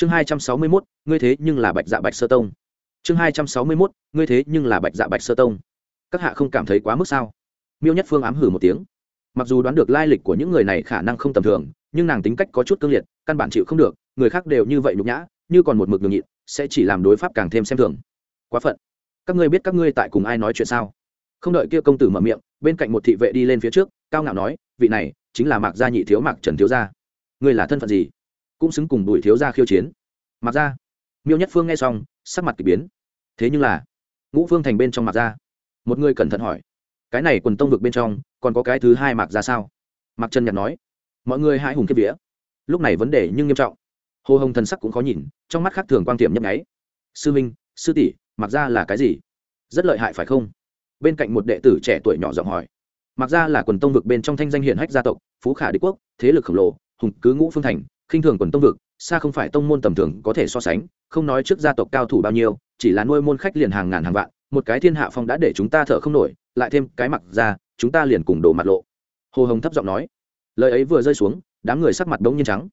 chương hai trăm sáu mươi mốt, ngươi thế nhưng là bạch dạ bạch sơ tông. Chương hai trăm sáu mươi mốt, ngươi thế nhưng là bạch dạ bạch sơ tông. Các hạ không cảm thấy quá mức sao? Miêu nhất phương ám hử một tiếng. Mặc dù đoán được lai lịch của những người này khả năng không tầm thường, nhưng nàng tính cách có chút cương liệt, căn bản chịu không được, người khác đều như vậy nhục nhã, như còn một mực nhường nhịn, sẽ chỉ làm đối pháp càng thêm xem thường. Quá phận. Các ngươi biết các ngươi tại cùng ai nói chuyện sao? Không đợi kia công tử mở miệng, bên cạnh một thị vệ đi lên phía trước, cao ngạo nói, vị này chính là mạc gia nhị thiếu mạc trần thiếu gia. Ngươi là thân phận gì? Cũng xứng cùng bùi thiếu gia khiêu chiến. Mặc ra, miêu nhất phương nghe xong sắc mặt k ỳ biến. Thế nhưng là ngũ phương thành bên trong mặc ra, một người cẩn thận hỏi cái này quần tông vực bên trong còn có cái thứ hai mặc ra sao? Mặc trần nhạt nói mọi người hãi hùng kiếp vía. Lúc này vấn đề nhưng nghiêm trọng. Hồ hồng thần sắc cũng khó nhìn trong mắt khác thường quan tiệm nhấp nháy. Sư minh sư tỷ mặc ra là cái gì? Rất lợi hại phải không? Bên cạnh một đệ tử trẻ tuổi nhỏ giọng hỏi mặc ra là quần tông vực bên trong thanh danh hiển hách gia tộc phú khả đế quốc thế lực khổng lồ hùng cứ ngũ phương thành khinh thường quần tông vực, xa không phải tông môn tầm thường có thể so sánh, không nói trước gia tộc cao thủ bao nhiêu, chỉ là nuôi môn khách liền hàng ngàn hàng vạn, một cái thiên hạ phong đã để chúng ta thở không nổi, lại thêm cái mặc ra, chúng ta liền cùng đổ mặt lộ. Hồ hồng thấp giọng nói. Lời ấy vừa rơi xuống, đám người sắc mặt đống nhiên trắng.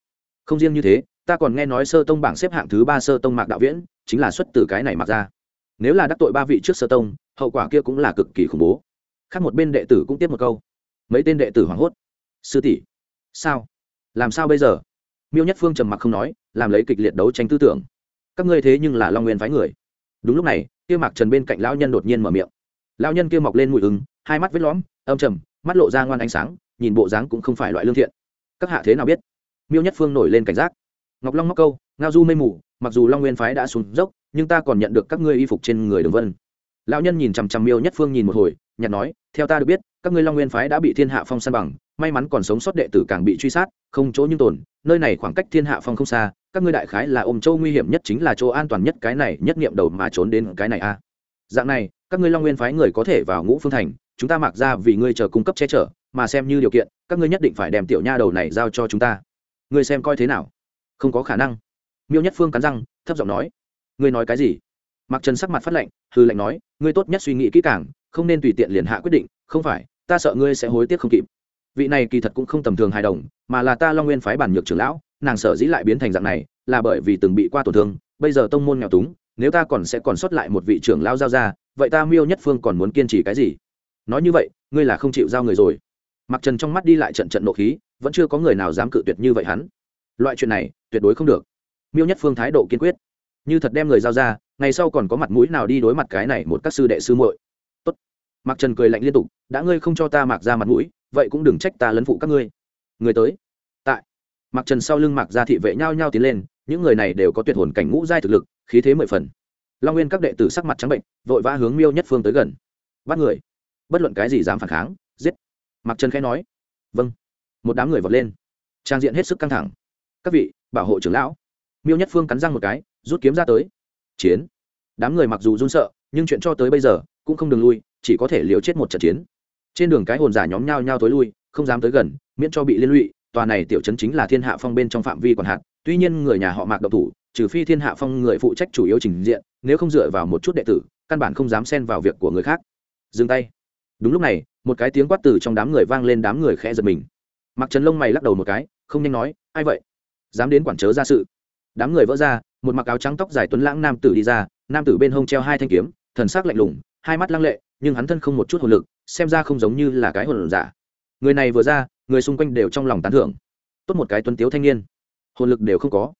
Không riêng như thế, ta còn nghe nói sơ tông bảng xếp hạng thứ ba sơ tông mạc đạo viễn, chính là xuất từ cái này mặc ra. Nếu là đắc tội ba vị trước sơ tông, hậu quả kia cũng là cực kỳ khủng bố. Khác một bên đệ tử cũng tiếp một câu. Mấy tên đệ tử hoảng hốt. Sư tỷ, sao? Làm sao bây giờ? Miêu nhất phương trầm mặc không nói, làm lấy kịch liệt đấu tranh tư tưởng. Các ngươi thế nhưng là long nguyên phái người. Đúng lúc này, kia mạc trần bên cạnh lão nhân đột nhiên mở miệng. Lão nhân kia mọc lên mùi ứng hai mắt vết lõm, âm trầm, mắt lộ ra ngoan ánh sáng, nhìn bộ dáng cũng không phải loại lương thiện. Các hạ thế nào biết? Miêu nhất phương nổi lên cảnh giác. Ngọc long móc câu, ngao du mây mù, mặc dù long nguyên phái đã xuống dốc, nhưng ta còn nhận được các ngươi y phục trên người đường vân. Lão nhân nhìn chằm chằm miêu nhất phương nhìn một hồi nhặt nói, theo ta được biết các ngươi long nguyên phái đã bị thiên hạ phong san bằng, may mắn còn sống sót đệ tử càng bị truy sát, không chỗ nhưng tồn, nơi này khoảng cách thiên hạ phong không xa, các ngươi đại khái là ôm châu nguy hiểm nhất chính là chỗ an toàn nhất cái này, nhất nghiệm đầu mà trốn đến cái này a. Dạng này, các ngươi long nguyên phái người có thể vào ngũ phương thành, chúng ta mặc ra vì ngươi chờ cung cấp che chở, mà xem như điều kiện, các ngươi nhất định phải đem tiểu nha đầu này giao cho chúng ta. Ngươi xem coi thế nào? Không có khả năng. Miêu nhất phương cắn răng, thấp giọng nói. Ngươi nói cái gì? Mặc trần sắc mặt phát lệnh hư lệnh nói, ngươi tốt nhất suy nghĩ kỹ càng, không nên tùy tiện liền hạ quyết định, không phải ta sợ ngươi sẽ hối tiếc không kịp. Vị này kỳ thật cũng không tầm thường hài đồng, mà là ta long nguyên phái bản nhược trưởng lão, nàng sợ dĩ lại biến thành dạng này, là bởi vì từng bị qua tổn thương, bây giờ tông môn nghèo túng, nếu ta còn sẽ còn sót lại một vị trưởng lão giao ra, vậy ta miêu nhất phương còn muốn kiên trì cái gì? Nói như vậy, ngươi là không chịu giao người rồi. Mặc trần trong mắt đi lại trận trận nộ khí, vẫn chưa có người nào dám cự tuyệt như vậy hắn. Loại chuyện này, tuyệt đối không được. Miêu nhất phương thái độ kiên quyết. Như thật đem người giao ra, ngày sau còn có mặt mũi nào đi đối mặt cái này một các sư đệ sư muội. Mạc trần cười lạnh liên tục, đã ngươi không cho ta mặc ra mặt mũi, vậy cũng đừng trách ta lấn phụ các ngươi. Người tới. Tại. Mạc trần sau lưng mặc ra thị vệ nhao nhao tiến lên, những người này đều có tuyệt hồn cảnh ngũ giai thực lực, khí thế mười phần. Long nguyên các đệ tử sắc mặt trắng bệnh, vội vã hướng miêu nhất phương tới gần. Bắt người. Bất luận cái gì dám phản kháng, giết. Mạc trần khẽ nói. Vâng. Một đám người vọt lên. Trang diện hết sức căng thẳng. Các vị, bảo hộ trưởng lão. Miêu nhất phương cắn răng một cái, rút kiếm ra tới. Chiến. Đám người mặc dù run sợ, nhưng chuyện cho tới bây giờ cũng không đường lui chỉ có thể liều chết một trận chiến. Trên đường cái hồn giả nhóm nhau nhau tối lui, không dám tới gần, miễn cho bị liên lụy, tòa này tiểu trấn chính là thiên hạ phong bên trong phạm vi còn hạt tuy nhiên người nhà họ mạc độc thủ, trừ phi thiên hạ phong người phụ trách chủ yếu trình diện, nếu không dựa vào một chút đệ tử, căn bản không dám xen vào việc của người khác. Dừng tay. Đúng lúc này, một cái tiếng quát từ trong đám người vang lên đám người khẽ giật mình. Mặc trần lông mày lắc đầu một cái, không nhanh nói, ai vậy? Dám đến quản chớ ra sự. Đám người vỡ ra, một mặc áo trắng tóc dài tuấn lãng nam tử đi ra, nam tử bên hông treo hai thanh kiếm, thần sắc lạnh lùng, hai mắt lăng lệ nhưng hắn thân không một chút hồn lực, xem ra không giống như là cái hồn giả. Người này vừa ra, người xung quanh đều trong lòng tán thưởng. Tốt một cái tuấn tiếu thanh niên. Hồn lực đều không có.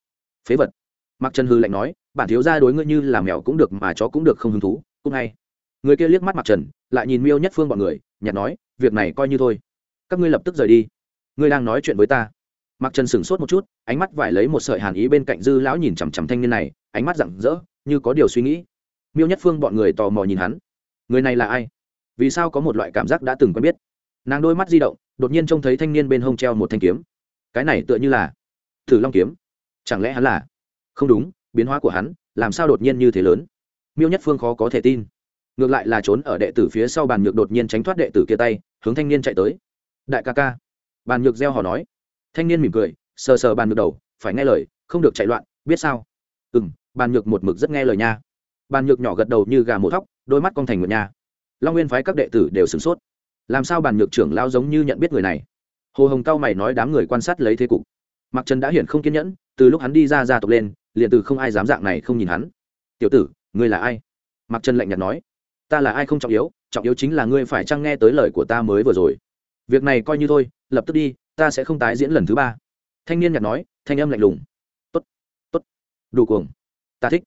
Phế vật. Mặc trần hư lạnh nói, bản thiếu ra đối ngươi như là mèo cũng được mà chó cũng được không hứng thú, cũng hay. Người kia liếc mắt mặc trần, lại nhìn miêu nhất phương bọn người nhặt nói, việc này coi như thôi. Các ngươi lập tức rời đi. Ngươi đang nói chuyện với ta. Mặc trần sửng sốt một chút, ánh mắt vải lấy một sợi hàn ý bên cạnh dư lão nhìn chằm chằm thanh niên này, ánh mắt rặng rỡ, như có điều suy nghĩ. Miêu nhất phương bọn người tò mò nhìn hắn người này là ai? Vì sao có một loại cảm giác đã từng quen biết? Nàng đôi mắt di động, đột nhiên trông thấy thanh niên bên hông treo một thanh kiếm. Cái này tựa như là thử long kiếm. Chẳng lẽ hắn là? Không đúng, biến hóa của hắn, làm sao đột nhiên như thế lớn? Miêu nhất phương khó có thể tin. Ngược lại là trốn ở đệ tử phía sau bàn nhược đột nhiên tránh thoát đệ tử kia tay, hướng thanh niên chạy tới. Đại ca ca. Bàn nhược gieo họ nói. Thanh niên mỉm cười, sờ sờ bàn nhược đầu, phải nghe lời, không được chạy loạn, biết sao? Ừ m bàn nhược một mực rất nghe lời nha. Bàn nhược nhỏ gật đầu như gà một thóc đôi mắt con thành nguyệt nha. Long nguyên phái các đệ tử đều sửng sốt. Làm sao bàn nhược trưởng lao giống như nhận biết người này? Hồ hồng cao mày nói đám người quan sát lấy thế cục. Mặc trần đã hiển không kiên nhẫn, từ lúc hắn đi ra ra tộc lên, liền từ không ai dám dạng này không nhìn hắn. Tiểu tử, ngươi là ai? Mặc trần lạnh nhạt nói. Ta là ai không trọng yếu trọng yếu chính là ngươi phải chăng nghe tới lời của ta mới vừa rồi. Việc này coi như thôi, lập tức đi, ta sẽ không tái diễn lần thứ ba. Thanh niên nhạt nói, thanh âm lạnh lùng. Tốt tốt, đủ cuồng. Ta thích.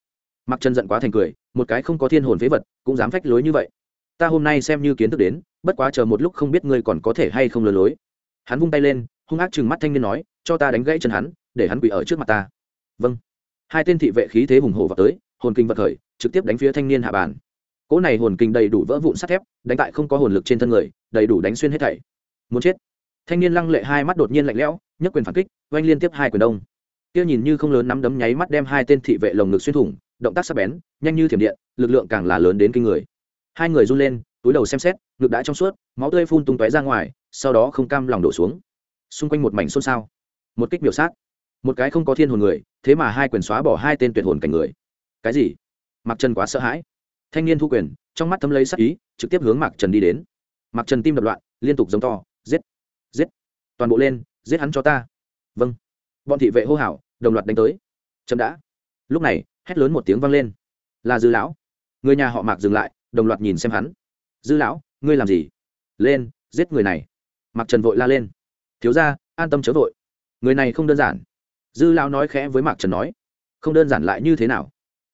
Mặc trần giận quá thành cười một cái không có thiên hồn phế vật, cũng dám phách lối như vậy. Ta hôm nay xem như kiến thức đến, bất quá chờ một lúc không biết ngươi còn có thể hay không lừa lối. Hắn vung tay lên, hung ác chừng mắt thanh niên nói, cho ta đánh gãy chân hắn, để hắn quỳ ở trước mặt ta. Vâng. Hai tên thị vệ khí thế hùng hồ vào tới, hồn kinh vật khởi, trực tiếp đánh phía thanh niên hạ bàn. Cỗ này hồn kinh đầy đủ vỡ vụn sắt thép, đánh tại không có hồn lực trên thân người, đầy đủ đánh xuyên hết thảy. Muốn chết. Thanh niên lăng lệ hai mắt đột nhiên lạnh lẽo, nhấc quyền phản kích, oanh liên tiếp hai quyền đông. Kia nhìn như không lớn nắm đấm nháy mắt đem hai tên thị vệ lồng ngực xuyên thủng động tác sắc bén, nhanh như thiểm điện, lực lượng càng là lớn đến kinh người. Hai người run lên, túi đầu xem xét, ngực đã trong suốt, máu tươi phun tung tóe ra ngoài, sau đó không cam lòng đổ xuống. Xung quanh một mảnh xôn xao, một kích biểu sát. Một cái không có thiên hồn người, thế mà hai quyền xóa bỏ hai tên tuyệt hồn cảnh người. Cái gì? Mặc trần quá sợ hãi. Thanh niên thu quyền, trong mắt thấm lấy sắc ý, trực tiếp hướng mạc trần đi đến. Mạc trần tim đập loạn, liên tục giống to, giết giết. Toàn bộ lên, giết hắn cho ta. Vâng. Bọn thị vệ hô hào, đồng loạt đánh tới. Chậm đã. Lúc này hét lớn một tiếng vang lên. Là dư lão. Người nhà họ mạc dừng lại, đồng loạt nhìn xem hắn. Dư lão, ngươi làm gì? Lên, giết người này. Mạc trần vội la lên. Thiếu ra an tâm chớ vội. Người này không đơn giản. Dư lão nói khẽ với mạc trần nói. Không đơn giản lại như thế nào?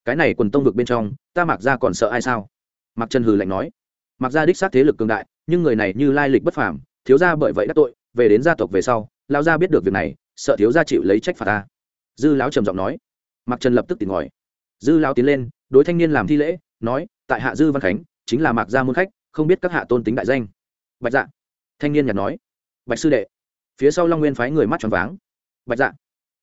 Cái này quần tông vực bên trong, ta mạc ra còn sợ ai sao? Mạc trần hừ lạnh nói. Mạc ra đích xác thế lực cường đại, nhưng người này như lai lịch bất phàm. Thiếu ra bởi vậy đắc tội, về đến gia tộc về sau, lão gia biết được việc này, sợ thiếu gia chịu lấy trách phạt ta. Dư lão trầm giọng nói. Mạc trần lập tức tìm ngòi dư lão tiến lên, đối thanh niên làm thi lễ, nói, tại hạ dư văn khánh, chính là mạc gia môn khách, không biết các hạ tôn tính đại danh. Bạch dạ. Thanh niên nhặt nói. Bạch sư đệ. Phía sau long nguyên phái người mắt tròn váng. Bạch dạ.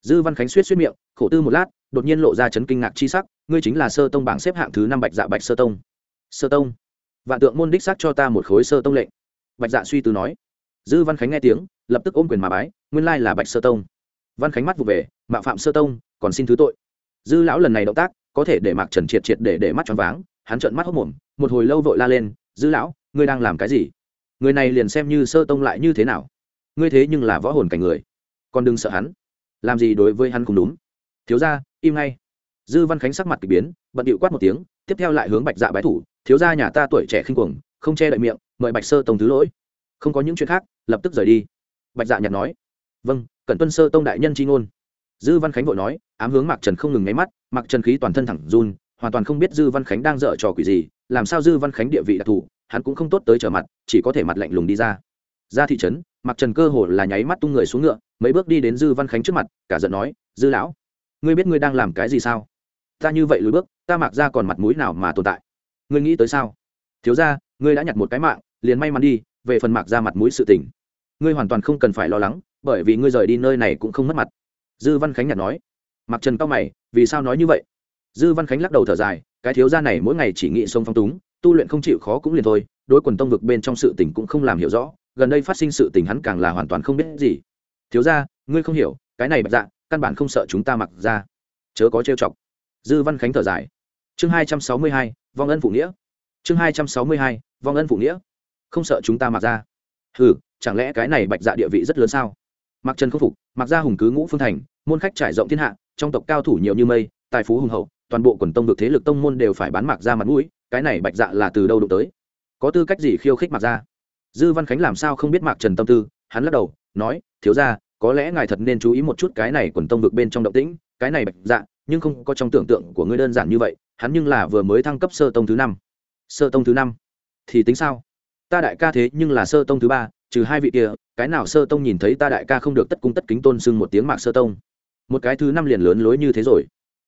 Dư văn khánh suýt suýt miệng, khổ tư một lát, đột nhiên lộ ra chấn kinh ngạc chi sắc. Ngươi chính là sơ tông bảng xếp hạng thứ năm bạch dạ bạch sơ tông. Sơ tông. Vạn tượng môn đích xác cho ta một khối sơ tông lệnh. Bạch dạ suy tư nói. Dư văn khánh nghe tiếng, lập tức ôm quyền mà bái, nguyên lai là bạch sơ tông. Văn khánh mắt vụ về, mạo phạm sơ tông, còn xin thứ tội. Dư lão lần này động tác có thể để mạc trần triệt triệt để để mắt choáng váng, hắn trợn mắt hốc mồm, một hồi lâu vội la lên, dư lão, ngươi đang làm cái gì? Người này liền xem như sơ tông lại như thế nào? Ngươi thế nhưng là võ hồn cảnh người, còn đừng sợ hắn. Làm gì đối với hắn không đúng. Thiếu ra im ngay. Dư văn khánh sắc mặt k ỳ biến, bận điệu quát một tiếng, tiếp theo lại hướng bạch dạ bái thủ, thiếu ra nhà ta tuổi trẻ khinh cuồng, không che đậy miệng, mời bạch sơ tông thứ lỗi. Không có những chuyện khác, lập tức rời đi. Bạch dạ nhặt nói. Vâng cần tuân sơ tông đại nhân c h i ngôn. Dư văn khánh vội nói, ám hướng mạc trần không ngừng nháy mắt mạc trần khí toàn thân thẳng run, hoàn toàn không biết dư văn khánh đang dở trò quỷ gì, làm sao dư văn khánh địa vị đặc thù, hắn cũng không tốt tới trở mặt, chỉ có thể mặt lạnh lùng đi ra. Ra thị trấn mạc trần cơ hồ là nháy mắt tung người xuống ngựa, mấy bước đi đến dư văn khánh trước mặt, cả giận nói, dư lão, ngươi biết ngươi đang làm cái gì sao? Ta như vậy lùi bước, ta mặc ra còn mặt mũi nào mà tồn tại? Ngươi nghĩ tới sao? Thiếu ra ngươi đã nhặt một cái mạng, liền may mắn đi, về phần mặc ra mặt mũi sự tình. Ngươi hoàn toàn không cần phải lo lắng, bởi vì ngươi rời đi nơi này cũng không mất mặt. Dư văn khánh nhặt nói. Mặc trần cao mày vì sao nói như vậy? Dư văn khánh lắc đầu thở dài, cái thiếu gia này mỗi ngày chỉ nghĩ sông phong túng, tu luyện không chịu khó cũng liền thôi, đối quần tông vực bên trong sự tình cũng không làm hiểu rõ, gần đây phát sinh sự tình hắn càng là hoàn toàn không biết gì. Thiếu gia, ngươi không hiểu, cái này bạch dạ căn bản không sợ chúng ta mặc ra. Chớ có trêu chọc. Dư văn khánh thở dài. Chương hai trăm sáu mươi hai, vong ân phụ nghĩa. Chương hai trăm sáu mươi hai, vong ân phụ nghĩa. Không sợ chúng ta mặc ra. Ừ chẳng lẽ cái này bạch dạ địa vị rất lớn sao? Mặc trần không phục, mặc ra hùng cứ ngũ phương thành, môn khách trải rộng thiên hạ, trong tộc cao thủ nhiều như mây, tài phú hùng hậu, toàn bộ quần tông được thế lực tông môn đều phải bán mặc ra mặt mũi, cái này bạch dạ là từ đâu đụng tới? Có tư cách gì khiêu khích mặc ra? Dư văn khánh làm sao không biết mạc trần tâm tư, hắn lắc đầu, nói, thiếu ra có lẽ ngài thật nên chú ý một chút cái này quần tông vực bên trong động tĩnh, cái này bạch dạ nhưng không có trong tưởng tượng của ngươi đơn giản như vậy, hắn nhưng là vừa mới thăng cấp sơ tông thứ năm. Sơ tông thứ năm? Thì tính sao? Ta đại ca thế nhưng là sơ tông thứ ba trừ hai vị kia, cái nào sơ tông nhìn thấy ta đại ca không được tất cung tất kính tôn sưng một tiếng mạc sơ tông. Một cái thứ năm liền lớn lối như thế rồi.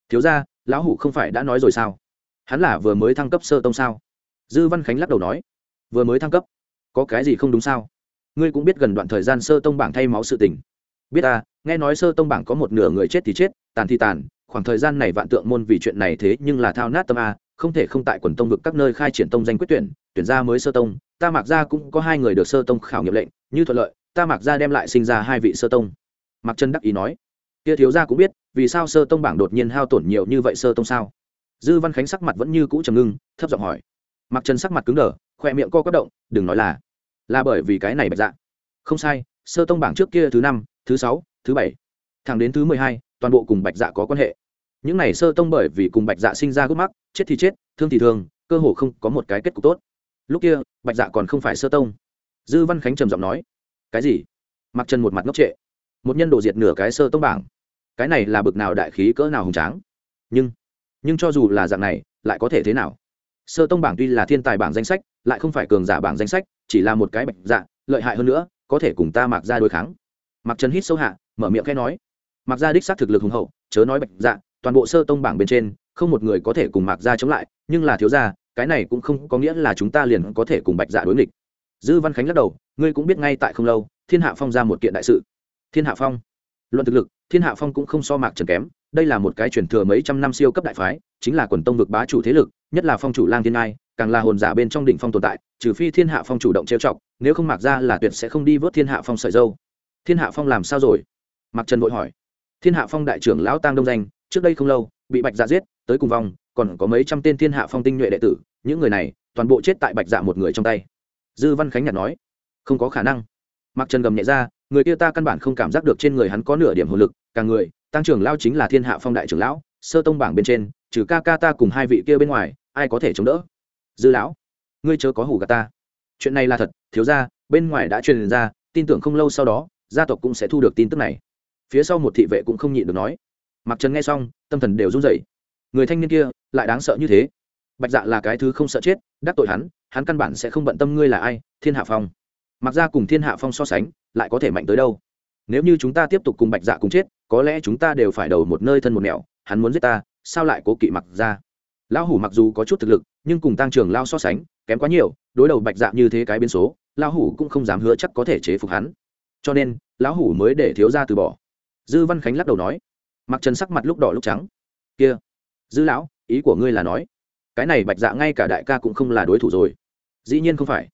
Thiếu ra lão hủ không phải đã nói rồi sao? Hắn là vừa mới thăng cấp sơ tông sao? Dư văn khánh lắc đầu nói. Vừa mới thăng cấp? Có cái gì không đúng sao? Ngươi cũng biết gần đoạn thời gian sơ tông bảng thay máu sự tình. Biết à nghe nói sơ tông bảng có một nửa người chết thì chết, tàn thì tàn, khoảng thời gian này vạn tượng môn vì chuyện này thế nhưng là thao nát tâm a không thể không tại quần tông vực các nơi khai triển tông danh quyết tuyển tuyển ra mới sơ tông, ta mạc gia cũng có hai người được sơ tông khảo nghiệm lệnh, như thuận lợi, ta mạc gia đem lại sinh ra hai vị sơ tông. Mạc chân đắc ý nói. Kia thiếu gia cũng biết, vì sao sơ tông bảng đột nhiên hao tổn nhiều như vậy sơ tông sao? Dư văn khánh sắc mặt vẫn như cũ trầm ngưng, thấp giọng hỏi. Mạc chân sắc mặt cứng đờ, khoe miệng co quất động, đừng nói là là bởi vì cái này bạch dạ. Không sai, sơ tông bảng trước kia thứ năm, thứ sáu, thứ bảy, thẳng đến thứ mười hai, toàn bộ cùng bạch dạ có quan hệ những này sơ tông bởi vì cùng bạch dạ sinh ra gốc mắc, chết thì chết, thương thì thương, cơ hồ không có một cái kết cục tốt. Lúc kia, bạch dạ còn không phải sơ tông. Dư văn khánh trầm giọng nói, cái gì? Mặc trần một mặt ngốc trệ, một nhân đồ diệt nửa cái sơ tông bảng. Cái này là bực nào đại khí cỡ nào hùng tráng. Nhưng nhưng cho dù là dạng này, lại có thể thế nào? Sơ tông bảng tuy là thiên tài bảng danh sách, lại không phải cường giả bảng danh sách, chỉ là một cái bạch dạ lợi hại hơn nữa, có thể cùng ta mặc ra đối kháng. Mặc trần hít sâu hạ, mở miệng khẽ nói mặc ra đích xác thực lực hùng hậu, chớ nói bạch dạ toàn bộ sơ tông bảng bên trên, không một người có thể cùng mặc ra chống lại, nhưng là thiếu gia, cái này cũng không có nghĩa là chúng ta liền có thể cùng bạch dạ đối nghịch. Dư văn khánh lắc đầu, ngươi cũng biết ngay tại không lâu, thiên hạ phong ra một kiện đại sự. Thiên hạ phong? Luận thực lực, thiên hạ phong cũng không so mạc trần kém, đây là một cái truyền thừa mấy trăm năm siêu cấp đại phái, chính là quần tông vực bá chủ thế lực, nhất là phong chủ lang thiên ai càng là hồn giả bên trong đỉnh phong tồn tại, trừ phi thiên hạ phong chủ động trêu chọc, nếu không mạc ra là tuyệt sẽ không đi vớt thiên hạ phong sợi dâu. Thiên hạ phong làm sao rồi? Mạc trần vội hỏi. Thiên hạ phong đại trưởng lão tăng đông danh trước đây không lâu, bị bạch dạ giết, tới cùng vong, còn có mấy trăm tên thiên hạ phong tinh nhuệ đệ tử, những người này, toàn bộ chết tại bạch dạ một người trong tay. Dư văn khánh nhạt nói, không có khả năng. Mặc trần gầm nhẹ ra, người kia ta căn bản không cảm giác được trên người hắn có nửa điểm hồn lực càng người, tăng trưởng lao chính là thiên hạ phong đại trưởng lão, sơ tông bảng bên trên, trừ ca ca ta cùng hai vị kia bên ngoài, ai có thể chống đỡ? Dư lão, ngươi chớ có hủ gà ta. Chuyện này là thật, thiếu ra bên ngoài đã truyền ra, tin tưởng không lâu sau đó, gia tộc cũng sẽ thu được tin tức này. Phía sau một thị vệ cũng không nhịn được nói mặc trần nghe xong, tâm thần đều run rẩy. Người thanh niên kia lại đáng sợ như thế. Bạch dạ là cái thứ không sợ chết, đắc tội hắn hắn căn bản sẽ không bận tâm ngươi là ai, thiên hạ phong. Mặc ra cùng thiên hạ phong so sánh, lại có thể mạnh tới đâu? Nếu như chúng ta tiếp tục cùng bạch dạ cùng chết, có lẽ chúng ta đều phải đầu một nơi thân một nẻo, hắn muốn giết ta, sao lại cố kỵ mặc ra? Lão hủ mặc dù có chút thực lực, nhưng cùng tăng trưởng lao so sánh, kém quá nhiều, đối đầu bạch dạ như thế cái biến số, lão hủ cũng không dám hứa chắc có thể chế phục hắn. Cho nên, lão hủ mới để thiếu ra từ bỏ. Dư văn khánh lắc đầu nói mặc trần sắc mặt lúc đỏ lúc trắng. Kia, dư lão, ý của ngươi là nói, cái này bạch dạ ngay cả đại ca cũng không là đối thủ rồi. Dĩ nhiên không phải.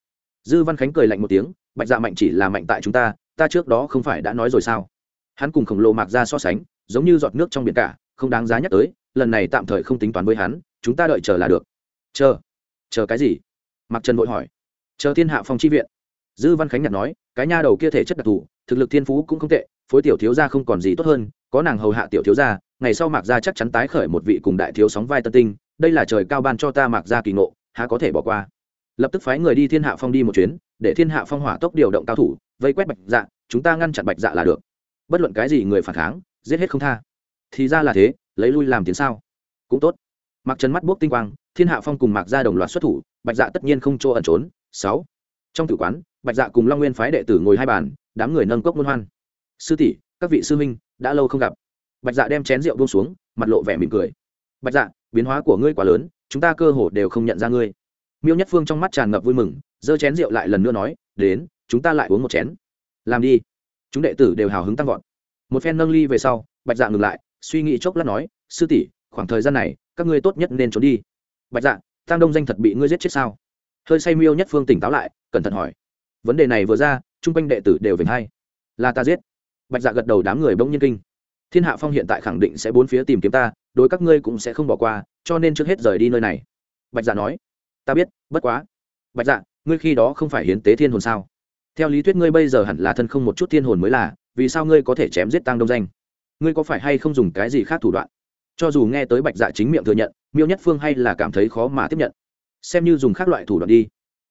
Dư văn khánh cười lạnh một tiếng, bạch dạ mạnh chỉ là mạnh tại chúng ta ta trước đó không phải đã nói rồi sao? Hắn cùng khổng lồ mạc ra so sánh, giống như giọt nước trong biển cả, không đáng giá nhắc tới, lần này tạm thời không tính toán với hắn, chúng ta đợi chờ là được. Chờ chờ cái gì? Mạc trần vội hỏi. Chờ thiên hạ phong tri viện. Dư văn khánh nhặt nói, cái nha đầu kia thể chất đặc thù, thực lực thiên phú cũng không tệ, phối tiểu thiếu gia không còn gì tốt hơn có nàng hầu hạ tiểu thiếu gia, ngày sau mạc gia chắc chắn tái khởi một vị cùng đại thiếu sóng vai tân tinh, đây là trời cao ban cho ta mạc gia kỳ ngộ, há có thể bỏ qua. Lập tức phái người đi thiên hạ phong đi một chuyến, để thiên hạ phong hỏa tốc điều động cao thủ, vây quét bạch dạ chúng ta ngăn chặn bạch dạ là được. Bất luận cái gì người phản kháng, giết hết không tha. Thì ra là thế, lấy lui làm tiếng sao? Cũng tốt. Mặc trần mắt buốc tinh quang, thiên hạ phong cùng mạc gia đồng loạt xuất thủ, bạch dạ tất nhiên không chỗ ẩn trốn. Sáu. Trong tử quán, bạch dạ cùng long nguyên phái đệ tử ngồi hai bàn, đám người nâng cốc muôn hoan. Sư tỷ, các vị sư minh đã lâu không gặp. Bạch dạ đem chén rượu buông xuống, mặt lộ vẻ mỉm cười. Bạch dạ biến hóa của ngươi quá lớn, chúng ta cơ hồ đều không nhận ra ngươi. Miêu nhất phương trong mắt tràn ngập vui mừng, giơ chén rượu lại lần nữa nói, đến, chúng ta lại uống một chén. Làm đi. Chúng đệ tử đều hào hứng tăng vọt. Một phen nâng ly về sau, bạch dạ ngừng lại, suy nghĩ chốc lát nói, sư tỷ, khoảng thời gian này, các ngươi tốt nhất nên trốn đi. Bạch dạ tăng đông danh thật bị ngươi giết chết sao? Hơi say miêu nhất phương tỉnh táo lại, cẩn thận hỏi. Vấn đề này vừa ra, chung quanh đệ tử đều về hay. Là ta giết bạch dạ gật đầu đám người bỗng nhiên kinh. Thiên hạ phong hiện tại khẳng định sẽ bốn phía tìm kiếm ta, đối các ngươi cũng sẽ không bỏ qua, cho nên trước hết rời đi nơi này. Bạch dạ nói. Ta biết, bất quá. Bạch dạ ngươi khi đó không phải hiến tế thiên hồn sao? Theo lý thuyết ngươi bây giờ hẳn là thân không một chút thiên hồn mới là, vì sao ngươi có thể chém giết tăng đông danh? Ngươi có phải hay không dùng cái gì khác thủ đoạn? Cho dù nghe tới bạch dạ chính miệng thừa nhận, miêu nhất phương hay là cảm thấy khó mà tiếp nhận. Xem như dùng khác loại thủ đoạn đi.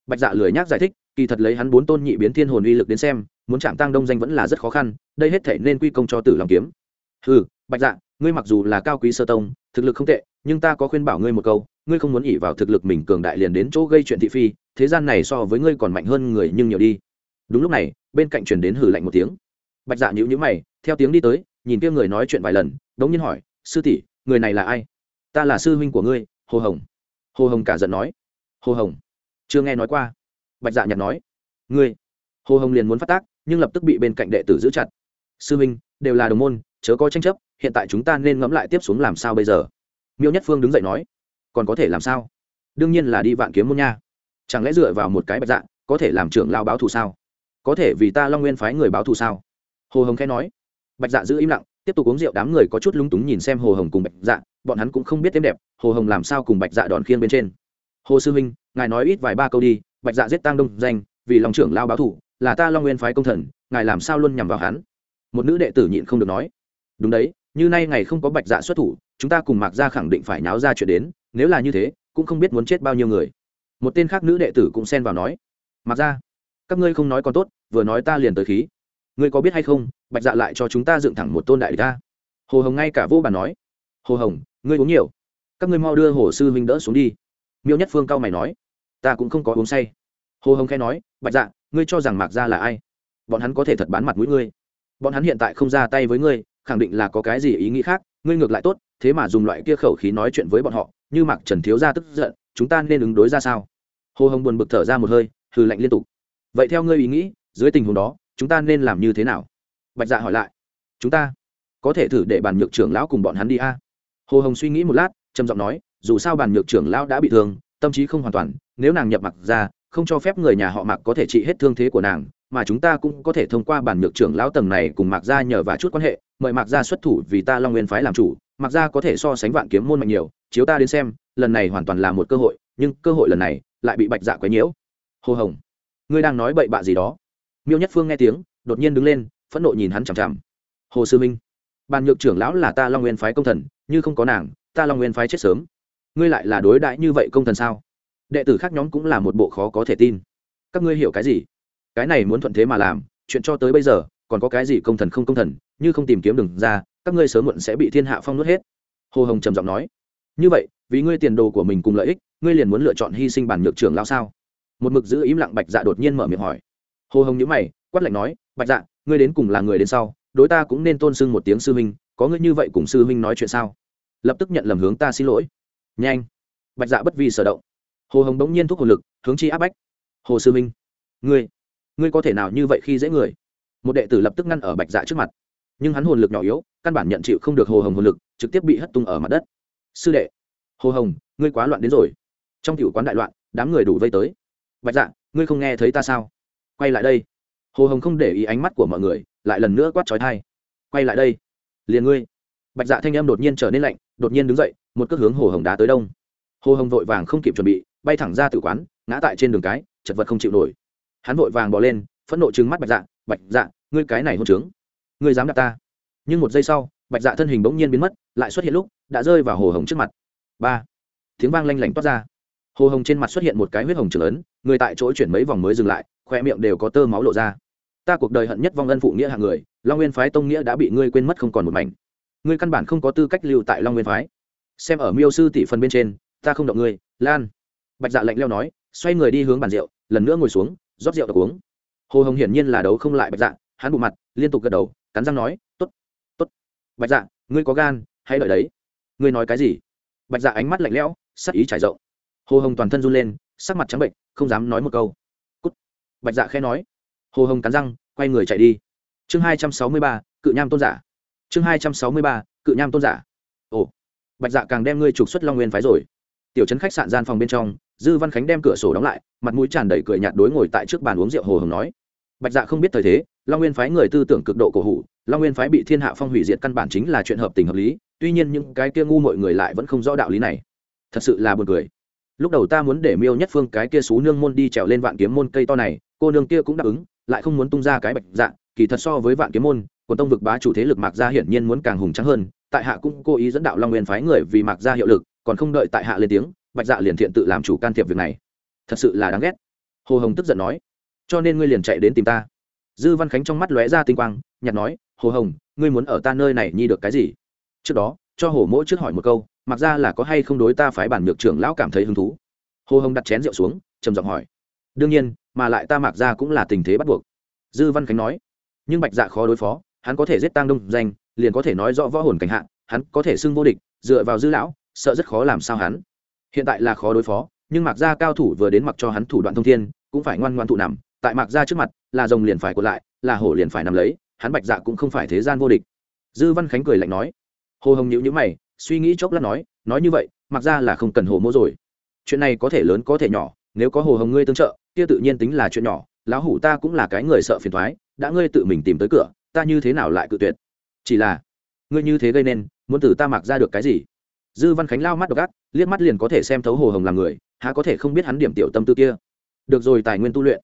Bạch dạ lười nhác giải thích, kỳ thật lấy hắn bốn tôn nhị biến thiên hồn uy lực đến xem muốn chạm tăng đông danh vẫn là rất khó khăn, đây hết thể nên quy công cho tử lòng kiếm. Ừ bạch dạ ngươi mặc dù là cao quý sơ tông, thực lực không tệ, nhưng ta có khuyên bảo ngươi một câu, ngươi không muốn ỉ vào thực lực mình cường đại liền đến chỗ gây chuyện thị phi, thế gian này so với ngươi còn mạnh hơn người nhưng nhiều đi. Đúng lúc này, bên cạnh truyền đến hử lạnh một tiếng. Bạch dạ nhữ nhữ mày, theo tiếng đi tới, nhìn kia người nói chuyện vài lần, đống nhiên hỏi, sư tỷ, người này là ai? Ta là sư huynh của ngươi, hồ hồng. Hồ hồng cả giận nói. Hồ hồng, chưa nghe nói qua. Bạch dạ nhặt nói. Ngươi. Hồ hồng liền muốn phát tác nhưng lập tức bị bên cạnh đệ tử giữ chặt. Sư minh, đều là đồng môn, chớ có tranh chấp, hiện tại chúng ta nên ngẫm lại tiếp xuống làm sao bây giờ? Miêu nhất phương đứng dậy nói, còn có thể làm sao? Đương nhiên là đi vạn kiếm môn nha. Chẳng lẽ dựa vào một cái bạch dạ có thể làm trưởng lao báo thù sao? Có thể vì ta long nguyên phái người báo thù sao? Hồ hồng khẽ nói. Bạch dạ giữ im lặng, tiếp tục uống rượu, đám người có chút lúng túng nhìn xem hồ hồng cùng bạch dạ bọn hắn cũng không biết thêm đẹp, hồ hồng làm sao cùng bạch dạ đòn khiên bên trên. Hồ sư huynh ngài nói ít vài ba câu đi, bạch dạ giết tang đông danh, vì lòng trưởng lao báo thù là ta long nguyên phái công thần, ngài làm sao luôn nhằm vào hắn? Một nữ đệ tử nhịn không được nói. Đúng đấy, như nay ngày không có bạch dạ xuất thủ, chúng ta cùng mạc gia khẳng định phải náo ra chuyện đến, nếu là như thế, cũng không biết muốn chết bao nhiêu người. Một tên khác nữ đệ tử cũng xen vào nói. Mạc gia, các ngươi không nói còn tốt, vừa nói ta liền tới khí. Ngươi có biết hay không, bạch dạ lại cho chúng ta dựng thẳng một tôn đại ca hồ hồng ngay cả vô bàn nói. Hồ hồng, ngươi uống nhiều. Các ngươi mau đưa hồ sư huynh đỡ xuống đi. Miêu nhất phương cao mày nói. Ta cũng không có uống say. Hồ hồng khai nói. Bạch dạ ngươi cho rằng mạc gia là ai? Bọn hắn có thể thật bán mặt mũi ngươi. Bọn hắn hiện tại không ra tay với ngươi, khẳng định là có cái gì ý nghĩ khác, ngươi ngược lại tốt, thế mà dùng loại kia khẩu khí nói chuyện với bọn họ, như mạc trần thiếu gia tức giận, chúng ta nên ứng đối ra sao? Hồ hồng buồn bực thở ra một hơi, hừ lạnh liên tục. Vậy theo ngươi ý nghĩ, dưới tình huống đó, chúng ta nên làm như thế nào? Bạch dạ hỏi lại. Chúng ta có thể thử để bàn nhược trưởng lão cùng bọn hắn đi a. Hồ hồng suy nghĩ một lát, trầm giọng nói, dù sao bàn nhược trưởng lão đã bị thương, tâm trí không hoàn toàn, nếu nàng nhập mặc ra không cho phép người nhà họ mặc có thể trị hết thương thế của nàng, mà chúng ta cũng có thể thông qua bản nhược trưởng lão tầng này cùng mạc gia nhờ và chút quan hệ, mời mạc gia xuất thủ vì ta long nguyên phái làm chủ. Mạc gia có thể so sánh vạn kiếm môn mạnh nhiều, chiếu ta đến xem, lần này hoàn toàn là một cơ hội, nhưng cơ hội lần này lại bị bạch dạ quấy nhiễu. Hồ hồng. Ngươi đang nói bậy bạ gì đó? Miêu nhất phương nghe tiếng, đột nhiên đứng lên, phẫn nộ nhìn hắn chằm chằm. Hồ sư minh bàn nhược trưởng lão là ta long nguyên phái công thần, như không có nàng, ta long nguyên phái chết sớm. Ngươi lại là đối đãi như vậy công thần sao? Đệ tử khác nhóm cũng là một bộ khó có thể tin. Các ngươi hiểu cái gì? Cái này muốn thuận thế mà làm, chuyện cho tới bây giờ, còn có cái gì công thần không công thần, như không tìm kiếm đừng ra, các ngươi sớm muộn sẽ bị thiên hạ phong nuốt hết. Hồ hồng trầm giọng nói. Như vậy, vì ngươi tiền đồ của mình cùng lợi ích, ngươi liền muốn lựa chọn hy sinh bản nhược trưởng lao sao? Một mực giữ im lặng bạch dạ đột nhiên mở miệng hỏi. Hồ hồng nhữ mày, quát lạnh nói, bạch dạ ngươi đến cùng là người đến sau, đối ta cũng nên tôn sưng một tiếng sư huynh, có ngươi như vậy cùng sư huynh nói chuyện sao? Lập tức nhận lầm hướng ta xin lỗi. Nhanh. Bạch dạ bất vi sở động hồ hồng bỗng nhiên thúc hồn lực hướng chi áp bách. Hồ sư Minh, ngươi ngươi có thể nào như vậy khi dễ người? Một đệ tử lập tức ngăn ở bạch dạ trước mặt. Nhưng hắn hồn lực nhỏ yếu căn bản nhận chịu không được hồ hồng hồn lực trực tiếp bị hất tung ở mặt đất. Sư đệ hồ hồng ngươi quá loạn đến rồi. Trong cựu quán đại loạn đám người đủ vây tới. Bạch dạ ngươi không nghe thấy ta sao? Quay lại đây. Hồ hồng không để ý ánh mắt của mọi người lại lần nữa quát trói thai. Quay lại đây. Liền ngươi. Bạch dạ thanh em đột nhiên trở nên lạnh đột nhiên đứng dậy một cước hướng hồ hồng đá tới đông. Hồ hồng vội vàng không kịp chuẩn bị bay thẳng ra tử quán, ngã tại trên đường cái, chật vật không chịu nổi. Hắn vội vàng bỏ lên, phẫn nộ trừng mắt bạch dạ bạch dạ ngươi cái này hôn trướng, ngươi dám đạp ta? Nhưng một giây sau, bạch dạ thân hình bỗng nhiên biến mất, lại xuất hiện lúc, đã rơi vào hồ hồng trước mặt. Ba, tiếng vang lanh lảnh toát ra. Hồ hồng trên mặt xuất hiện một cái huyết hồng trưởng ấn, người tại chỗ chuyển mấy vòng mới dừng lại, khoe miệng đều có tơ máu lộ ra. Ta cuộc đời hận nhất vong ân phụ nghĩa hạng người, long nguyên phái tông nghĩa đã bị ngươi quên mất không còn một mảnh. Ngươi căn bản không có tư cách lưu tại long nguyên phái. Xem ở miêu sư tỷ phần bên trên, ta không động ngươi, lan bạch dạ lạnh leo nói, xoay người đi hướng bàn rượu, lần nữa ngồi xuống, rót rượu đập uống. Hồ hồng hiển nhiên là đấu không lại bạch dạ hắn bụng mặt, liên tục gật đầu, cắn răng nói t ố t t ố t bạch dạ ngươi có gan hay đợi đấy. Ngươi nói cái gì? Bạch dạ ánh mắt lạnh lẽo, sắc ý trải rộng. Hồ hồng toàn thân run lên, sắc mặt trắng bệnh không dám nói một câu. Cút. Bạch dạ khẽ nói. Hồ hồng cắn răng, quay người chạy đi. Chương hai trăm sáu mươi ba, cự nham tôn giả. Chương hai trăm sáu mươi ba, cự nham tôn giả. Ồ. Bạch dạ càng đem ngươi trục xuất long nguyên phái rồi. Tiểu trấn khách sạn gian phòng bên trong dư văn khánh đem cửa sổ đóng lại, mặt mũi tràn đầy cười nhạt đối ngồi tại trước bàn uống rượu hồ hồng nói, bạch dạ không biết thời thế, long nguyên phái người tư tưởng cực độ cổ hủ, long nguyên phái bị thiên hạ phong hủy diệt căn bản chính là chuyện hợp tình hợp lý, tuy nhiên những cái kia ngu mọi người lại vẫn không rõ đạo lý này. Thật sự là buồn cười. Lúc đầu ta muốn để miêu nhất phương cái kia xú nương môn đi trèo lên vạn kiếm môn cây to này, cô nương kia cũng đáp ứng, lại không muốn tung ra cái bạch dạ kỳ thật so với vạn kiếm môn, quần tông vực bá chủ thế lực mạc gia hiển nhiên muốn càng hùng trắng hơn, tại hạ cũng cố ý dẫn đạo long nguyên phái người vì mạc gia hiệu lực, còn không đợi tại hạ lên tiếng bạch dạ liền thiện tự làm chủ can thiệp việc này. Thật sự là đáng ghét. Hồ hồng tức giận nói, cho nên ngươi liền chạy đến tìm ta. Dư văn khánh trong mắt lóe ra tinh quang nhặt nói, hồ hồng, ngươi muốn ở ta nơi này nhi được cái gì? Trước đó, cho hồ mỗi trước hỏi một câu, mặc ra là có hay không đối ta phái bản nhược trưởng lão cảm thấy hứng thú? Hồ hồng đặt chén rượu xuống, trầm giọng hỏi. Đương nhiên, mà lại ta mặc ra cũng là tình thế bắt buộc. Dư văn khánh nói. Nhưng bạch dạ khó đối phó, hắn có thể giết Tang đông danh, liền có thể nói rõ võ hồn cảnh hạ, hắn có thể xưng vô địch, dựa vào dư lão, sợ rất khó làm sao hắn hiện tại là khó đối phó, nhưng mặc gia cao thủ vừa đến mặc cho hắn thủ đoạn thông thiên, cũng phải ngoan ngoan thụ nằm, tại mặc gia trước mặt, là rồng liền phải cột lại, là hổ liền phải nằm lấy, hắn bạch dạ cũng không phải thế gian vô địch. Dư văn khánh cười lạnh nói. Hồ hồng nhữ nhữ mày, suy nghĩ chốc lát nói nói như vậy mặc ra là không cần hồ mô rồi. Chuyện này có thể lớn có thể nhỏ, nếu có hồ hồng ngươi tương trợ, kia tự nhiên tính là chuyện nhỏ, lão hủ ta cũng là cái người sợ phiền thoái đã ngươi tự mình tìm tới cửa, ta như thế nào lại cự tuyệt? Chỉ là, ngươi như thế gây nên, muốn từ ta mặc ra được cái gì? Dư văn khánh lao mắt độc ác liếc mắt liền có thể xem thấu hồ hồng làm người, há có thể không biết hắn điểm tiểu tâm tư kia. Được rồi, tài nguyên tu luyện.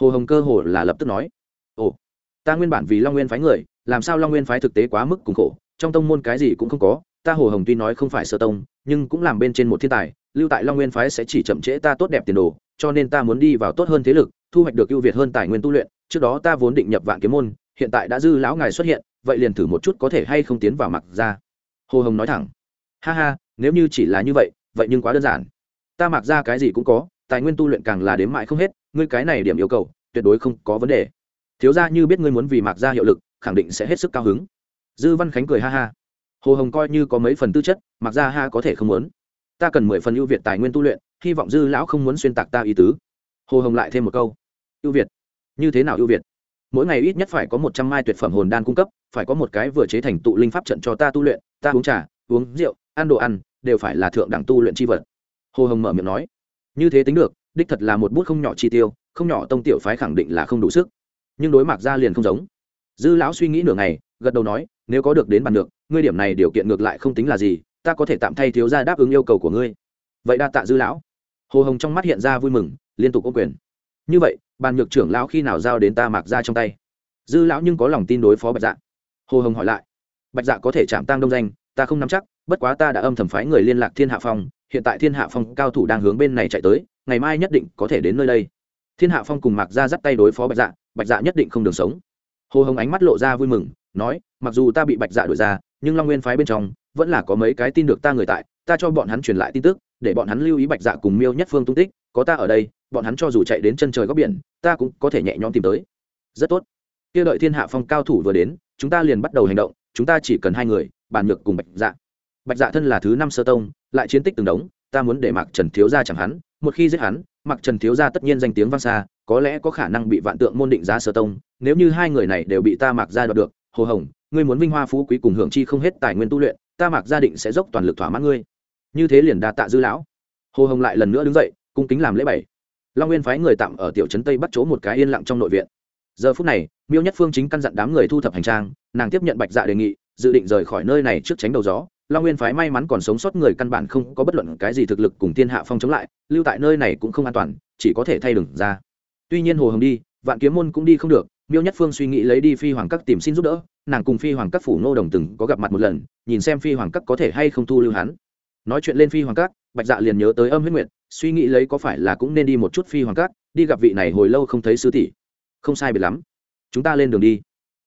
Hồ hồng cơ hồ là lập tức nói. Ồ, ta nguyên bản vì long nguyên phái người, làm sao long nguyên phái thực tế quá mức cùng khổ, trong tông môn cái gì cũng không có, ta hồ hồng tuy nói không phải sơ tông, nhưng cũng làm bên trên một thiên tài, lưu tại long nguyên phái sẽ chỉ chậm trễ ta tốt đẹp tiền đồ, cho nên ta muốn đi vào tốt hơn thế lực, thu hoạch được ưu việt hơn tài nguyên tu luyện, trước đó ta vốn định nhập vạn kiếm môn, hiện tại đã dư lão ngài xuất hiện, vậy liền thử một chút có thể hay không tiến vào mặc ra hồ hồng nói thẳng. Ha ha nếu như chỉ là như vậy vậy nhưng quá đơn giản. Ta mặc ra cái gì cũng có, tài nguyên tu luyện càng là đếm mãi không hết, ngươi cái này điểm yêu cầu, tuyệt đối không có vấn đề. Thiếu ra như biết ngươi muốn vì mặc ra hiệu lực, khẳng định sẽ hết sức cao hứng. Dư văn khánh cười ha ha. Hồ hồng coi như có mấy phần tư chất, mặc ra ha có thể không muốn. Ta cần mười phần ưu việt tài nguyên tu luyện, hy vọng dư lão không muốn xuyên tạc ta ý tứ. Hồ hồng lại thêm một câu. Ưu việt? Như thế nào ưu việt? Mỗi ngày ít nhất phải có một trăm mai tuyệt phẩm hồn đan cung cấp, phải có một cái vừa chế thành tụ linh pháp trận cho ta tu luyện, ta uống trà, uống rượu ăn đồ ăn, đều phải là thượng đẳng tu luyện chi vật. Hồ hồng mở miệng nói, như thế tính được, đích thật là một bút không nhỏ chi tiêu, không nhỏ tông tiểu phái khẳng định là không đủ sức. Nhưng đối mặt ra liền không giống. Dư lão suy nghĩ nửa ngày, gật đầu nói, nếu có được đến bàn được ngươi điểm này điều kiện ngược lại không tính là gì, ta có thể tạm thay thiếu ra đáp ứng yêu cầu của ngươi. Vậy đa tạ dư lão. Hồ hồng trong mắt hiện ra vui mừng, liên tục ô quyền. Như vậy bàn nhược trưởng lão khi nào giao đến ta mặc ra trong tay? Dư lão nhưng có lòng tin đối phó bạch dạ. Hồ hồng hỏi lại, bạch dạ có thể chạm tăng đông danh ta không nắm chắc, bất quá ta đã âm thầm phái người liên lạc thiên hạ phong, hiện tại thiên hạ phong cao thủ đang hướng bên này chạy tới, ngày mai nhất định có thể đến nơi đây. Thiên hạ phong cùng mạc ra dắt tay đối phó bạch dạ bạch dạ nhất định không đường sống. Hồ hồng ánh mắt lộ ra vui mừng, nói, mặc dù ta bị bạch dạ đuổi ra, nhưng long nguyên phái bên trong, vẫn là có mấy cái tin được ta người tại, ta cho bọn hắn truyền lại tin tức, để bọn hắn lưu ý bạch dạ cùng miêu nhất phương tung tích, có ta ở đây, bọn hắn cho dù chạy đến chân trời góc biển, ta cũng có thể nhẹ nhõm tìm tới. Rất tốt. Kia đợi thiên hạ phong cao thủ vừa đến, chúng ta liền bắt đầu hành động, chúng ta chỉ cần hai người bàn nhược cùng bạch dạ. Bạch dạ thân là thứ năm sơ tông, lại chiến tích từng đống, ta muốn để mạc trần thiếu gia chẳng hắn, một khi giết hắn, mạc trần thiếu gia tất nhiên danh tiếng vang xa, có lẽ có khả năng bị vạn tượng môn định giá sơ tông, nếu như hai người này đều bị ta mạc ra đoạt được, hồ hồng, ngươi muốn vinh hoa phú quý cùng hưởng chi không hết tài nguyên tu luyện, ta mạc gia định sẽ dốc toàn lực thỏa mãn ngươi. Như thế liền đa tạ dư lão. Hồ hồng lại lần nữa đứng dậy, cung kính làm lễ bảy long nguyên phái người tạm ở tiểu trấn tây bắt chỗ một cái yên lặng trong nội viện. Giờ phút này, miêu nhất phương chính căn dặn đám người thu thập hành trang, nàng tiếp nhận bạch dạ đề nghị dự định rời khỏi nơi này trước tránh đầu gió, long nguyên phái may mắn còn sống sót người căn bản không có bất luận cái gì thực lực cùng thiên hạ phong chống lại, lưu tại nơi này cũng không an toàn, chỉ có thể thay đừng ra. Tuy nhiên hồ hồng đi, vạn kiếm môn cũng đi không được, miêu nhất phương suy nghĩ lấy đi phi hoàng các tìm xin giúp đỡ, nàng cùng phi hoàng các phủ nô đồng từng có gặp mặt một lần, nhìn xem phi hoàng các có thể hay không thu lưu hắn. Nói chuyện lên phi hoàng các, bạch dạ liền nhớ tới âm huyết nguyện suy nghĩ lấy có phải là cũng nên đi một chút phi hoàng các, đi gặp vị này hồi lâu không thấy sư tỷ. Không sai biệt lắm. Chúng ta lên đường đi.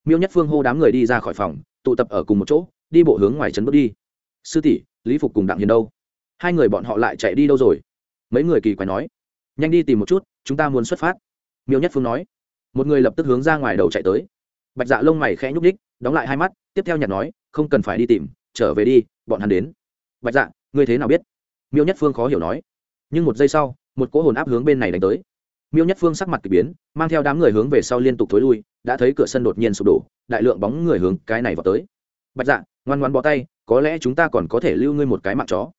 Miêu nhất phương hô đám người đi ra khỏi phòng tụ tập ở cùng một chỗ, đi bộ hướng ngoài trấn bước đi. Sư tỷ, lý phục cùng đặng hiền đâu? Hai người bọn họ lại chạy đi đâu rồi? Mấy người kỳ quái nói. Nhanh đi tìm một chút, chúng ta muốn xuất phát. Miêu nhất phương nói. Một người lập tức hướng ra ngoài đầu chạy tới. Bạch dạ lông mày khẽ nhúc ních đóng lại hai mắt, tiếp theo nhặt nói, không cần phải đi tìm, trở về đi, bọn hắn đến. Bạch dạ ngươi thế nào biết? Miêu nhất phương khó hiểu nói. Nhưng một giây sau, một cỗ hồn áp hướng bên này đánh tới miêu nhất phương sắc mặt k ỳ biến, mang theo đám người hướng về sau liên tục thối lui, đã thấy cửa sân đột nhiên sụp đổ, đại lượng bóng người hướng cái này vào tới. Bạch dạ ngoan ngoan bỏ tay, có lẽ chúng ta còn có thể lưu ngươi một cái mạng chó.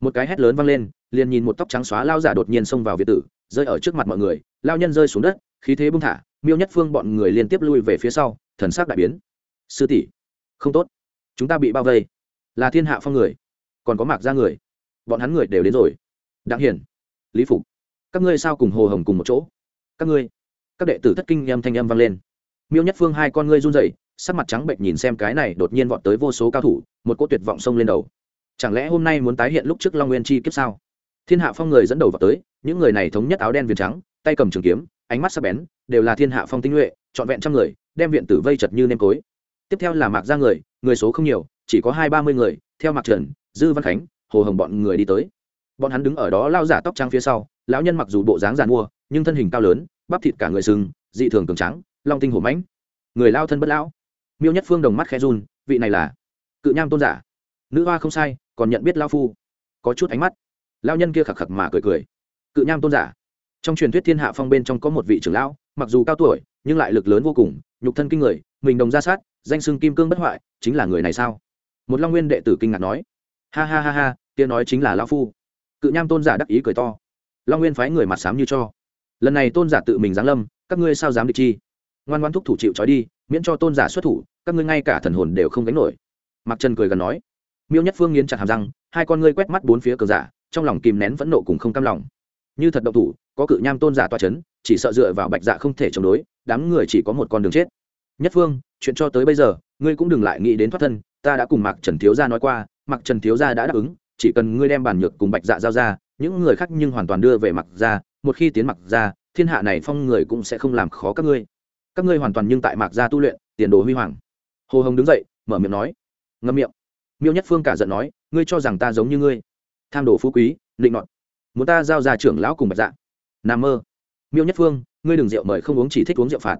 Một cái hét lớn vang lên, liền nhìn một tóc trắng xóa lao giả đột nhiên xông vào việt tử, rơi ở trước mặt mọi người, lao nhân rơi xuống đất, khí thế bung thả, miêu nhất phương bọn người liên tiếp lui về phía sau, thần sắc đại biến. Sư tỷ, không tốt, chúng ta bị bao vây. Là thiên hạ phong người, còn có mạc ra người, bọn hắn người đều đến rồi. Đặng hiển, lý phục các ngươi sao cùng hồ hồng cùng một chỗ? Các ngươi, các đệ tử thất kinh âm thanh âm vang lên. Miêu nhất phương hai con ngươi run rẩy, sắc mặt trắng bệnh nhìn xem cái này đột nhiên vọt tới vô số cao thủ, một cỗ tuyệt vọng xông lên đầu. Chẳng lẽ hôm nay muốn tái hiện lúc trước long nguyên chi kiếp sao? Thiên hạ phong người dẫn đầu vào tới, những người này thống nhất áo đen viền trắng, tay cầm trường kiếm, ánh mắt sắc bén, đều là thiên hạ phong tinh nhuệ, trọn vẹn trăm người, đem viện tử vây chật như nêm cối. Tiếp theo là mạc ra người người số không nhiều, chỉ có hai ba mươi người, theo mạc trần, dư văn khánh, hồ hồng bọn người đi tới. Bọn hắn đứng ở đó lao giả tóc trang phía sau lão nhân mặc dù bộ dáng giàn mua, nhưng thân hình cao lớn, bắp thịt cả người sừng, dị thường cường trắng long tinh hổ mãnh. Người lao thân bất lão. Miêu nhất phương đồng mắt khe run, vị này là cự nham tôn giả. Nữ hoa không sai, còn nhận biết lao phu. Có chút ánh mắt. Lao nhân kia khặc khặc mà cười cười. Cự nham tôn giả. Trong truyền thuyết thiên hạ phong bên trong có một vị trưởng lão, mặc dù cao tuổi, nhưng lại lực lớn vô cùng, nhục thân kinh người, mình đồng ra sát, danh xưng kim cương bất hoại, chính là người này sao? Một long nguyên đệ tử kinh ngạc nói. Ha ha ha ha, kia nói chính là lão phu. Cự nham tôn giả đắc ý cười to long nguyên phái người mặt sám như cho. Lần này tôn giả tự mình giáng lâm, các ngươi sao dám địch chi? Ngoan ngoan thúc thủ chịu trói đi, miễn cho tôn giả xuất thủ, các ngươi ngay cả thần hồn đều không gánh nổi. Mặc trần cười gần nói, miêu nhất phương nghiến chặt hàm răng, hai con ngươi quét mắt bốn phía cờ giả, trong lòng kìm nén phẫn nộ cùng không cam lòng. Như thật động thủ, có cự nham tôn giả toa c h ấ n chỉ sợ dựa vào bạch dạ không thể chống đối, đám người chỉ có một con đường chết. Nhất phương, chuyện cho tới bây giờ, ngươi cũng đừng lại nghĩ đến thoát thân, ta đã cùng mạc trần thiếu gia nói qua, mạc trần thiếu gia đã đáp ứng, chỉ cần ngươi đem bản nhược cùng bạch dạ giao ra những người khác nhưng hoàn toàn đưa về mặc ra, một khi tiến mặc ra, thiên hạ này phong người cũng sẽ không làm khó các ngươi. Các ngươi hoàn toàn nhưng tại mạc gia tu luyện, tiền đồ huy hoàng. Hồ hồng đứng dậy, mở miệng nói. Ngâm miệng. Miêu nhất phương cả giận nói, ngươi cho rằng ta giống như ngươi. Tham đồ phú quý định nọt. Muốn ta giao ra trưởng lão cùng bạch dạ. N mơ. Miêu nhất phương, ngươi đừng rượu mời không uống chỉ thích uống rượu phạt.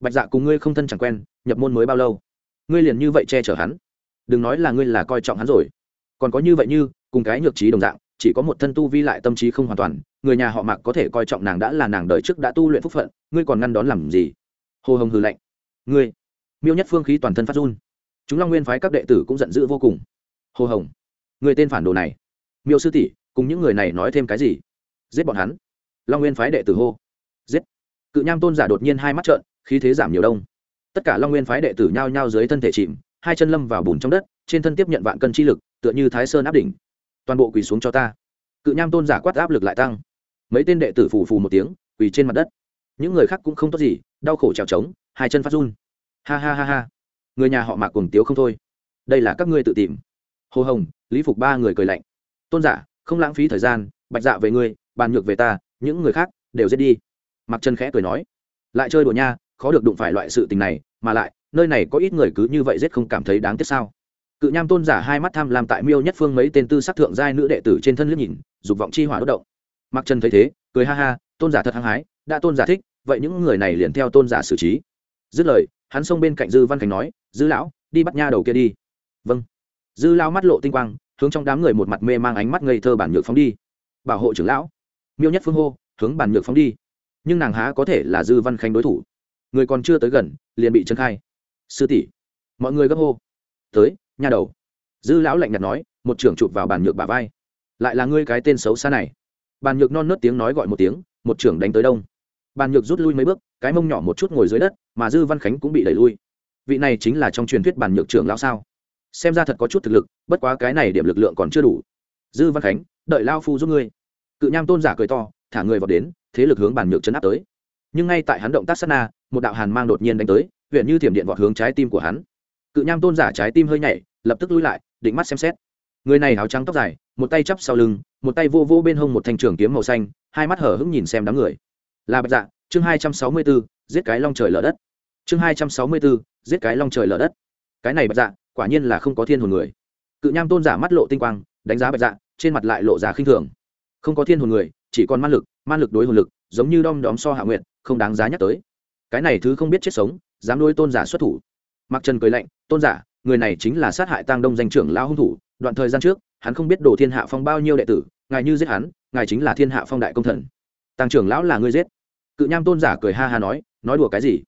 Bạch dạ cùng ngươi không thân chẳng quen, nhập môn mới bao lâu? Ngươi liền như vậy che chở hắn. Đừng nói là ngươi là coi trọng hắn rồi. Còn có như vậy như, cùng cái nhược trí đồng dạng chỉ có một thân tu vi lại tâm trí không hoàn toàn, người nhà họ mạc có thể coi trọng nàng đã là nàng đời trước đã tu luyện phúc phận, ngươi còn ngăn đón làm gì? Hồ hồng hừ lạnh. Ngươi, miêu nhất phương khí toàn thân phát run. Chúng long nguyên phái các đệ tử cũng giận dữ vô cùng. Hồ hồng người tên phản đồ này. Miêu sư tỷ, cùng những người này nói thêm cái gì? Giết bọn hắn. Long nguyên phái đệ tử hô. Giết. Cự nham tôn giả đột nhiên hai mắt trợn, khí thế giảm nhiều đông. Tất cả long nguyên phái đệ tử nhao nhao dưới thân thể chìm, hai chân lâm vào bùn trong đất, trên thân tiếp nhận vạn cân chi lực, tựa như thái sơn áp đỉnh toàn bộ quỳ xuống cho ta. Cự nham tôn giả quát áp lực lại tăng. Mấy tên đệ tử phù phù một tiếng, quỳ trên mặt đất. Những người khác cũng không tốt gì, đau khổ trèo trống, hai chân phát run. Ha ha ha ha. Người nhà họ mạc cùng tiếu không thôi. Đây là các ngươi tự tìm. Hồ hồng, lý phục ba người cười lạnh. Tôn giả, không lãng phí thời gian, bạch dạ về ngươi, bàn nhược về ta, những người khác đều giết đi. Mặc chân khẽ cười nói. Lại chơi đùa nha, khó được đụng phải loại sự tình này, mà lại, nơi này có ít người cứ như vậy giết không cảm thấy đáng tiếc sao? Cự nham tôn giả hai mắt tham làm tại miêu nhất phương mấy tên tư sắc thượng giai nữ đệ tử trên thân liếc nhìn, dục vọng chi hỏa đốt động. Mặc trần thấy thế, cười ha ha, tôn giả thật hăng hái, đã tôn giả thích, vậy những người này liền theo tôn giả xử trí. Dứt lời, hắn xông bên cạnh dư văn khánh nói, dư lão, đi bắt nha đầu kia đi. Vâng. Dư lao mắt lộ tinh quang, hướng trong đám người một mặt mê mang ánh mắt ngây thơ bản nhược phóng đi. Bảo hộ trưởng lão. Miêu nhất phương hô, hướng bản nhược phóng đi. Nhưng nàng há có thể là dư văn khánh đối thủ? Người còn chưa tới gần, liền bị trấn khai. Sư tỷ. Mọi người gấp hô. Tới nha đầu. Dư lão lạnh nhạt nói, một trưởng chụp vào bàn nhược bà vai. Lại là ngươi cái tên xấu xa này. Bàn nhược non nớt tiếng nói gọi một tiếng, một trưởng đánh tới đông. Bàn nhược rút lui mấy bước, cái mông nhỏ một chút ngồi dưới đất, mà dư văn khánh cũng bị đẩy lui. Vị này chính là trong truyền thuyết bàn nhược trưởng lão sao? Xem ra thật có chút thực lực, bất quá cái này điểm lực lượng còn chưa đủ. Dư văn khánh, đợi lao phu giúp ngươi. Cự nham tôn giả cười to, thả người vào đến, thế lực hướng bàn nhược chấn áp tới. Nhưng ngay tại hắn động tác sát na, một đạo hàn mang đột nhiên đánh tới, huyện như thiểm điện vọt hướng trái tim của hắn. Cự nham tôn giả trái tim hơi nhảy lập tức lui lại, định mắt xem xét. Người này áo trắng tóc dài, một tay chắp sau lưng, một tay vô vô bên hông một thanh trường kiếm màu xanh, hai mắt hở hững nhìn xem đám người. Là bạch dạ chương hai trăm sáu mươi bốn giết cái long trời lở đất. Chương hai trăm sáu mươi bốn giết cái long trời lở đất. Cái này bạch dạ quả nhiên là không có thiên hồn người. Cự nham tôn giả mắt lộ tinh quang, đánh giá bạch dạ trên mặt lại lộ ra khinh thường. Không có thiên hồn người, chỉ còn man lực man lực đối hồn lực, giống như đom đóm so hạ nguyện không đáng giá nhắc tới. Cái này thứ không biết chết sống, dám nuôi tôn giả xuất thủ. Mặc trần cười lạnh, tôn giả người này chính là sát hại tăng đông danh trưởng lao hung thủ, đoạn thời gian trước, hắn không biết đồ thiên hạ phong bao nhiêu đệ tử, ngài như giết hắn, ngài chính là thiên hạ phong đại công thần. Tăng trưởng lão là ngươi giết. Cự nham tôn giả cười ha ha nói nói đùa cái gì?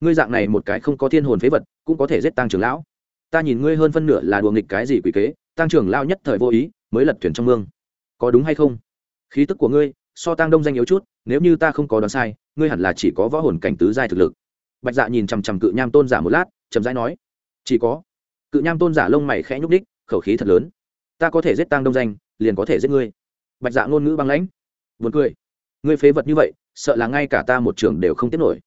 Ngươi dạng này một cái không có thiên hồn phế vật, cũng có thể giết tăng trưởng lão. Ta nhìn ngươi hơn phân nửa là đùa nghịch cái gì quỷ kế tăng trưởng lão nhất thời vô ý, mới lật thuyền trong mương. Có đúng hay không? Khí tức của ngươi, so tăng đông danh yếu chút, nếu như ta không có đoán sai, ngươi hẳn là chỉ có võ hồn cảnh tứ giai thực lực. Bạch dạ nhìn chằm chằm cự nham tôn giả một lát, chậm rãi nói, chỉ có cự nham tôn giả lông mày khẽ nhúc đích khẩu khí thật lớn. Ta có thể giết tăng đông danh, liền có thể giết ngươi. Bạch dạ ngôn ngữ băng lãnh. Vượt cười. Ngươi phế vật như vậy, sợ là ngay cả ta một trường đều không tiếp nổi.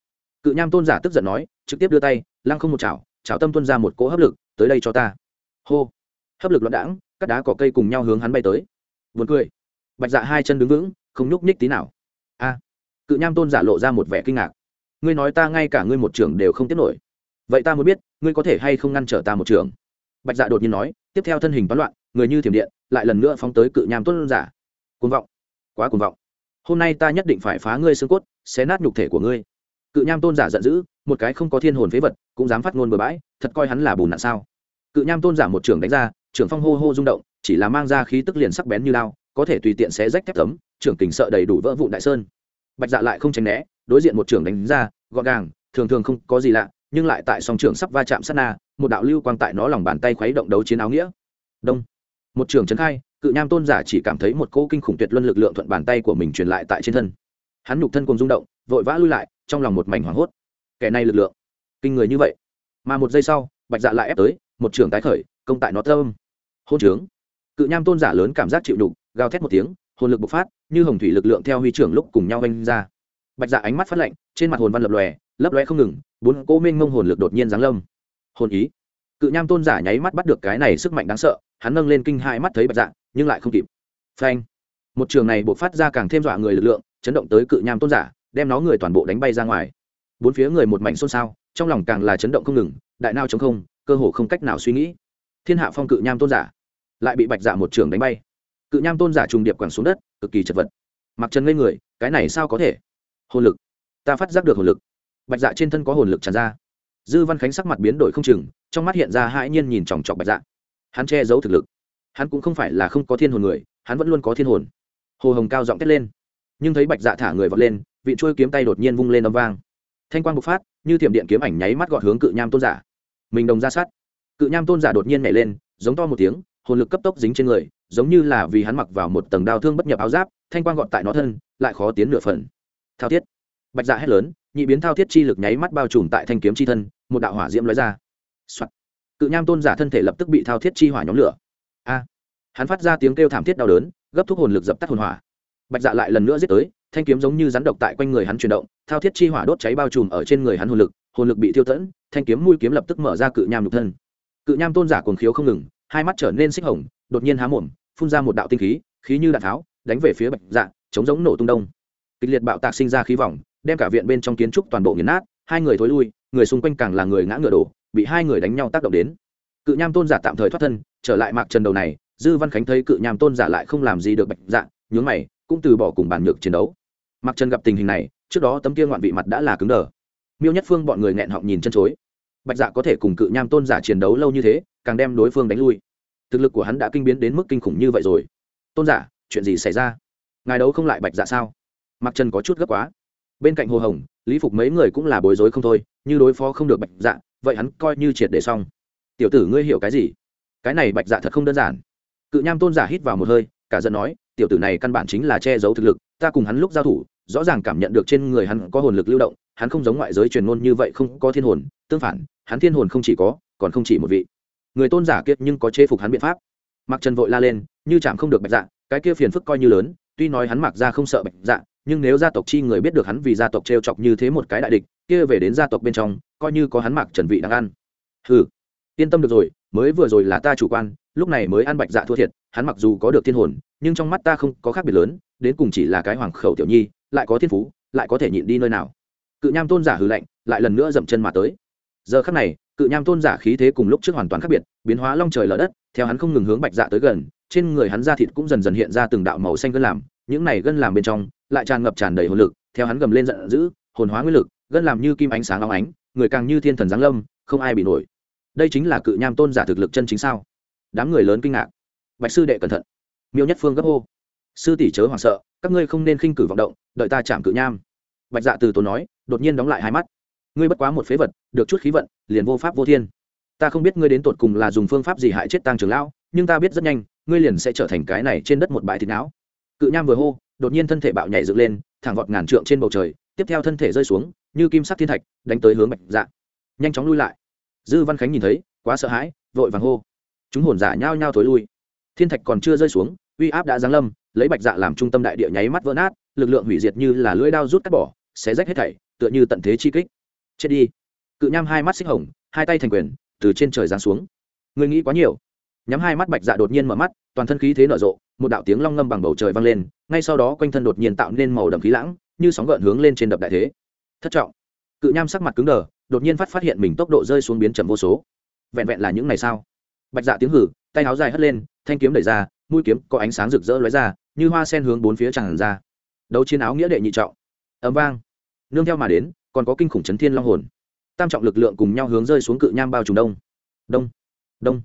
Cự nham tôn giả tức giận nói, trực tiếp đưa tay, lăng không một chảo chảo tâm tuân ra một cỗ hấp lực, tới đây cho ta. Hô. Hấp lực loạn đãng các đá cỏ cây cùng nhau hướng hắn bay tới. Vượt cười. Bạch dạ hai chân đứng vững, không nhúc nhích tí nào. A. Cự nham tôn giả lộ ra một vẻ kinh ngạc. Ngươi nói ta ngay cả ngươi một trường đều không tiếp nổi vậy ta muốn biết, ngươi có thể hay không ngăn trở ta một trường? Bạch dạ đột nhiên nói, tiếp theo thân hình toán loạn, người như thiểm điện, lại lần nữa phóng tới cự nham tôn giả. Cuồng vọng, quá cuồng vọng. Hôm nay ta nhất định phải phá ngươi xương cốt, xé nát nhục thể của ngươi. Cự nham tôn giả giận dữ, một cái không có thiên hồn phế vật, cũng dám phát ngôn bừa bãi, thật coi hắn là bùn nạn sao? Cự nham tôn giả một trường đánh ra, trưởng phong hô hô rung động, chỉ là mang ra khí tức liền sắc bén như lao, có thể tùy tiện xé rách thép tấm, trưởng kình sợ đầy đủ vỡ vụn đại sơn. Bạch dạ lại không tránh né, đối diện một trưởng đánh ra, gọn gàng, thường thường không có gì lạ nhưng lại tại song trường sắp va chạm sát na, một đạo lưu quang tại nó lòng bàn tay khuấy động đấu chiến áo nghĩa. Đông. Một trường trấn khai, cự nham tôn giả chỉ cảm thấy một cỗ kinh khủng tuyệt luân lực lượng thuận bàn tay của mình truyền lại tại trên thân. Hắn nhục thân cùng rung động, vội vã lui lại, trong lòng một mảnh hoảng hốt. Kẻ này lực lượng, kinh người như vậy. Mà một giây sau, bạch dạ lại ép tới, một trường tái khởi, công tại nó thơm hôn trướng. Cự nham tôn giả lớn cảm giác chịu đục, gào thét một tiếng, hồn lực bộc phát, như hồng thủy lực lượng theo huy trưởng lúc cùng nhau oanh ra. Bạch dạ ánh mắt phát lạnh, trên mặt hồn văn lập lòe lấp lóe không ngừng bốn cô minh mông hồn lực đột nhiên giáng lâm. Hồn ý. Cự nham tôn giả nháy mắt bắt được cái này sức mạnh đáng sợ hắn nâng lên kinh hai mắt thấy bạch dạng, nhưng lại không kịp. Phanh. Một trường này buộc phát ra càng thêm dọa người lực lượng chấn động tới cự nham tôn giả đem nó người toàn bộ đánh bay ra ngoài. Bốn phía người một mảnh xôn xao trong lòng càng là chấn động không ngừng đại nao chống không cơ hồ không cách nào suy nghĩ. Thiên hạ phong cự nham tôn giả lại bị bạch dạ một trường đánh bay. Cự nham tôn giả trùng điệp quẳng xuống đất cực kỳ chật vật. Mặc trần ngây người cái này sao có thể? Hồn lực. Ta phát giác được hồn lực bạch dạ trên thân có hồn lực tràn ra. Dư văn khánh sắc mặt biến đổi không chừng, trong mắt hiện ra hãi nhiên nhìn chòng chọc bạch dạ. Hắn che giấu thực lực. Hắn cũng không phải là không có thiên hồn người, hắn vẫn luôn có thiên hồn. Hồ hồng cao giọng thét lên. Nhưng thấy bạch dạ thả người vọt lên, vị trôi kiếm tay đột nhiên vung lên âm vang. Thanh quang bộc phát, như thiểm điện kiếm ảnh nháy mắt gọn hướng cự nham tôn giả. Mình đồng ra sát. Cự nham tôn giả đột nhiên nhảy lên, giống to một tiếng, hồn lực cấp tốc dính trên người, giống như là vì hắn mặc vào một tầng đao thương bất nhập áo giáp, thanh quang gọn tại nó thân, lại khó tiến nửa phần. Thao thiết. Bạch dạ hét lớn nhị biến thao thiết chi lực nháy mắt bao trùm tại thanh kiếm chi thân, một đạo hỏa diễm lóe ra、Soạn. cự nham tôn giả thân thể lập tức bị thao thiết chi hỏa nhóm lửa. A. Hắn phát ra tiếng kêu thảm thiết đau đớn, gấp thúc hồn lực dập tắt hồn hỏa. Bạch dạ lại lần nữa giết tới, thanh kiếm giống như rắn độc tại quanh người hắn chuyển động, thao thiết chi hỏa đốt cháy bao trùm ở trên người hắn hồn lực hồn lực bị tiêu tẫn, thanh kiếm mũi kiếm lập tức mở ra cự nham nhục thân. Cự nham tôn giả cuồng khiếu không ngừng, hai mắt trở nên xích hồng, đột nhiên há mồm, phun ra một đạo tinh khí khí như đạn tháo, đánh về phía bạch dạ chống giống nổ tung đông. Kịch liệt bạo tạc sinh ra khí vòng đem cả viện bên trong kiến trúc toàn bộ nghiền nát, hai người thối lui, người xung quanh càng là người ngã ngựa đổ, bị hai người đánh nhau tác động đến. Cự nham tôn giả tạm thời thoát thân, trở lại mạc trần đầu này, dư văn khánh thấy cự nham tôn giả lại không làm gì được bạch dạ nhướng mày, cũng từ bỏ cùng bàn nhược chiến đấu. Mạc trần gặp tình hình này, trước đó tấm kia ngoạn vị mặt đã là cứng đờ. Miêu nhất phương bọn người nghẹn họng nhìn chân chối. Bạch dạ có thể cùng cự nham tôn giả chiến đấu lâu như thế, càng đem đối phương đánh lui. Thực lực của hắn đã kinh biến đến mức kinh khủng như vậy rồi. Tôn giả, chuyện gì xảy ra? Ngài đấu không lại bạch dạ sao? Mặc trần có chút gấp quá bên cạnh hồ hồng, lý phục mấy người cũng là bối rối không thôi, như đối phó không được bạch dạ vậy hắn coi như triệt để xong. Tiểu tử ngươi hiểu cái gì? Cái này bạch dạ thật không đơn giản. Cự nham tôn giả hít vào một hơi, cả giận nói, tiểu tử này căn bản chính là che giấu thực lực, ta cùng hắn lúc giao thủ, rõ ràng cảm nhận được trên người hắn có hồn lực lưu động, hắn không giống ngoại giới truyền ngôn như vậy không có thiên hồn, tương phản, hắn thiên hồn không chỉ có, còn không chỉ một vị. Người tôn giả kiệt nhưng có chế phục hắn biện pháp. Mặc trần vội la lên, như chạm không được bạch dạ cái kia phiền phức coi như lớn, tuy nói hắn mặc ra không sợ bạch dạ nhưng nếu gia tộc chi người biết được hắn vì gia tộc t r e o chọc như thế một cái đại địch, kia về đến gia tộc bên trong, coi như có hắn mặc trần vị đang ăn. Ừ yên tâm được rồi, mới vừa rồi là ta chủ quan, lúc này mới ăn bạch dạ thua thiệt, hắn mặc dù có được thiên hồn, nhưng trong mắt ta không có khác biệt lớn, đến cùng chỉ là cái hoàng khẩu tiểu nhi, lại có thiên phú, lại có thể nhịn đi nơi nào. Cự nham tôn giả hư lạnh, lại lần nữa dậm chân mà tới. Giờ khắc này, cự nham tôn giả khí thế cùng lúc trước hoàn toàn khác biệt, biến hóa long trời lở đất, theo hắn không ngừng hướng bạch dạ tới gần, trên người hắn da thịt cũng dần dần hiện ra từng đạo màu xanh gân làm những này gân làm bên trong lại tràn ngập tràn đầy hồn lực, theo hắn gầm lên giận dữ, hồn hóa nguyên lực, gân làm như kim ánh sáng long ánh, người càng như thiên thần giáng lâm, không ai bị nổi. Đây chính là cự nham tôn giả thực lực chân chính sao? Đám người lớn kinh ngạc. Bạch sư đệ cẩn thận. Miêu nhất phương gấp hô. Sư tỷ chớ hoảng sợ, các ngươi không nên khinh cử vọng động, đợi ta chạm cự nham. Bạch dạ từ tốn nói, đột nhiên đóng lại hai mắt. Ngươi bất quá một phế vật, được chút khí vận, liền vô pháp vô thiên. Ta không biết ngươi đến tột cùng là dùng phương pháp gì hại chết tăng trưởng lão, nhưng ta biết rất nhanh, ngươi liền sẽ trở thành cái này trên đất một bãi thịt não cự nham vừa hô, đột nhiên thân thể bạo nhảy dựng lên, thẳng vọt ngàn trượng trên bầu trời, tiếp theo thân thể rơi xuống, như kim sắc thiên thạch, đánh tới hướng bạch dạ. Nhanh chóng lui lại. Dư văn khánh nhìn thấy, quá sợ hãi, vội vàng hô. Chúng hồn giả nhao nhao thối lui. Thiên thạch còn chưa rơi xuống, uy áp đã giáng lâm, lấy bạch dạ làm trung tâm đại địa nháy mắt vỡ nát, lực lượng hủy diệt như là lưỡi đao rút cắt bỏ, xé rách hết thảy, tựa như tận thế chi kích. Chết đi. Cự nham hai mắt xích hồng, hai tay thành quyền, từ trên trời giáng xuống. Người nghĩ quá nhiều nhắm hai mắt bạch dạ đột nhiên mở mắt, toàn thân khí thế nở rộ, một đạo tiếng long ngâm bằng bầu trời vang lên, ngay sau đó quanh thân đột nhiên tạo nên màu đậm khí lãng, như sóng gợn hướng lên trên đập đại thế. Thất trọng. Cự nham sắc mặt cứng đờ, đột nhiên phát phát hiện mình tốc độ rơi xuống biến chậm vô số. Vẹn vẹn là những ngày sao bạch dạ tiếng hử, tay áo dài hất lên, thanh kiếm đẩy ra, mũi kiếm có ánh sáng rực rỡ lóe ra, như hoa sen hướng bốn phía tràn ra. Đấu chiến áo nghĩa đệ nhị trọng. Ấm vang. Nương theo mà đến, còn có kinh khủng chấn thiên long hồn. Tam trọng lực lượng cùng nhau hướng rơi xuống cự nham bao trùng đông. Đông. Đông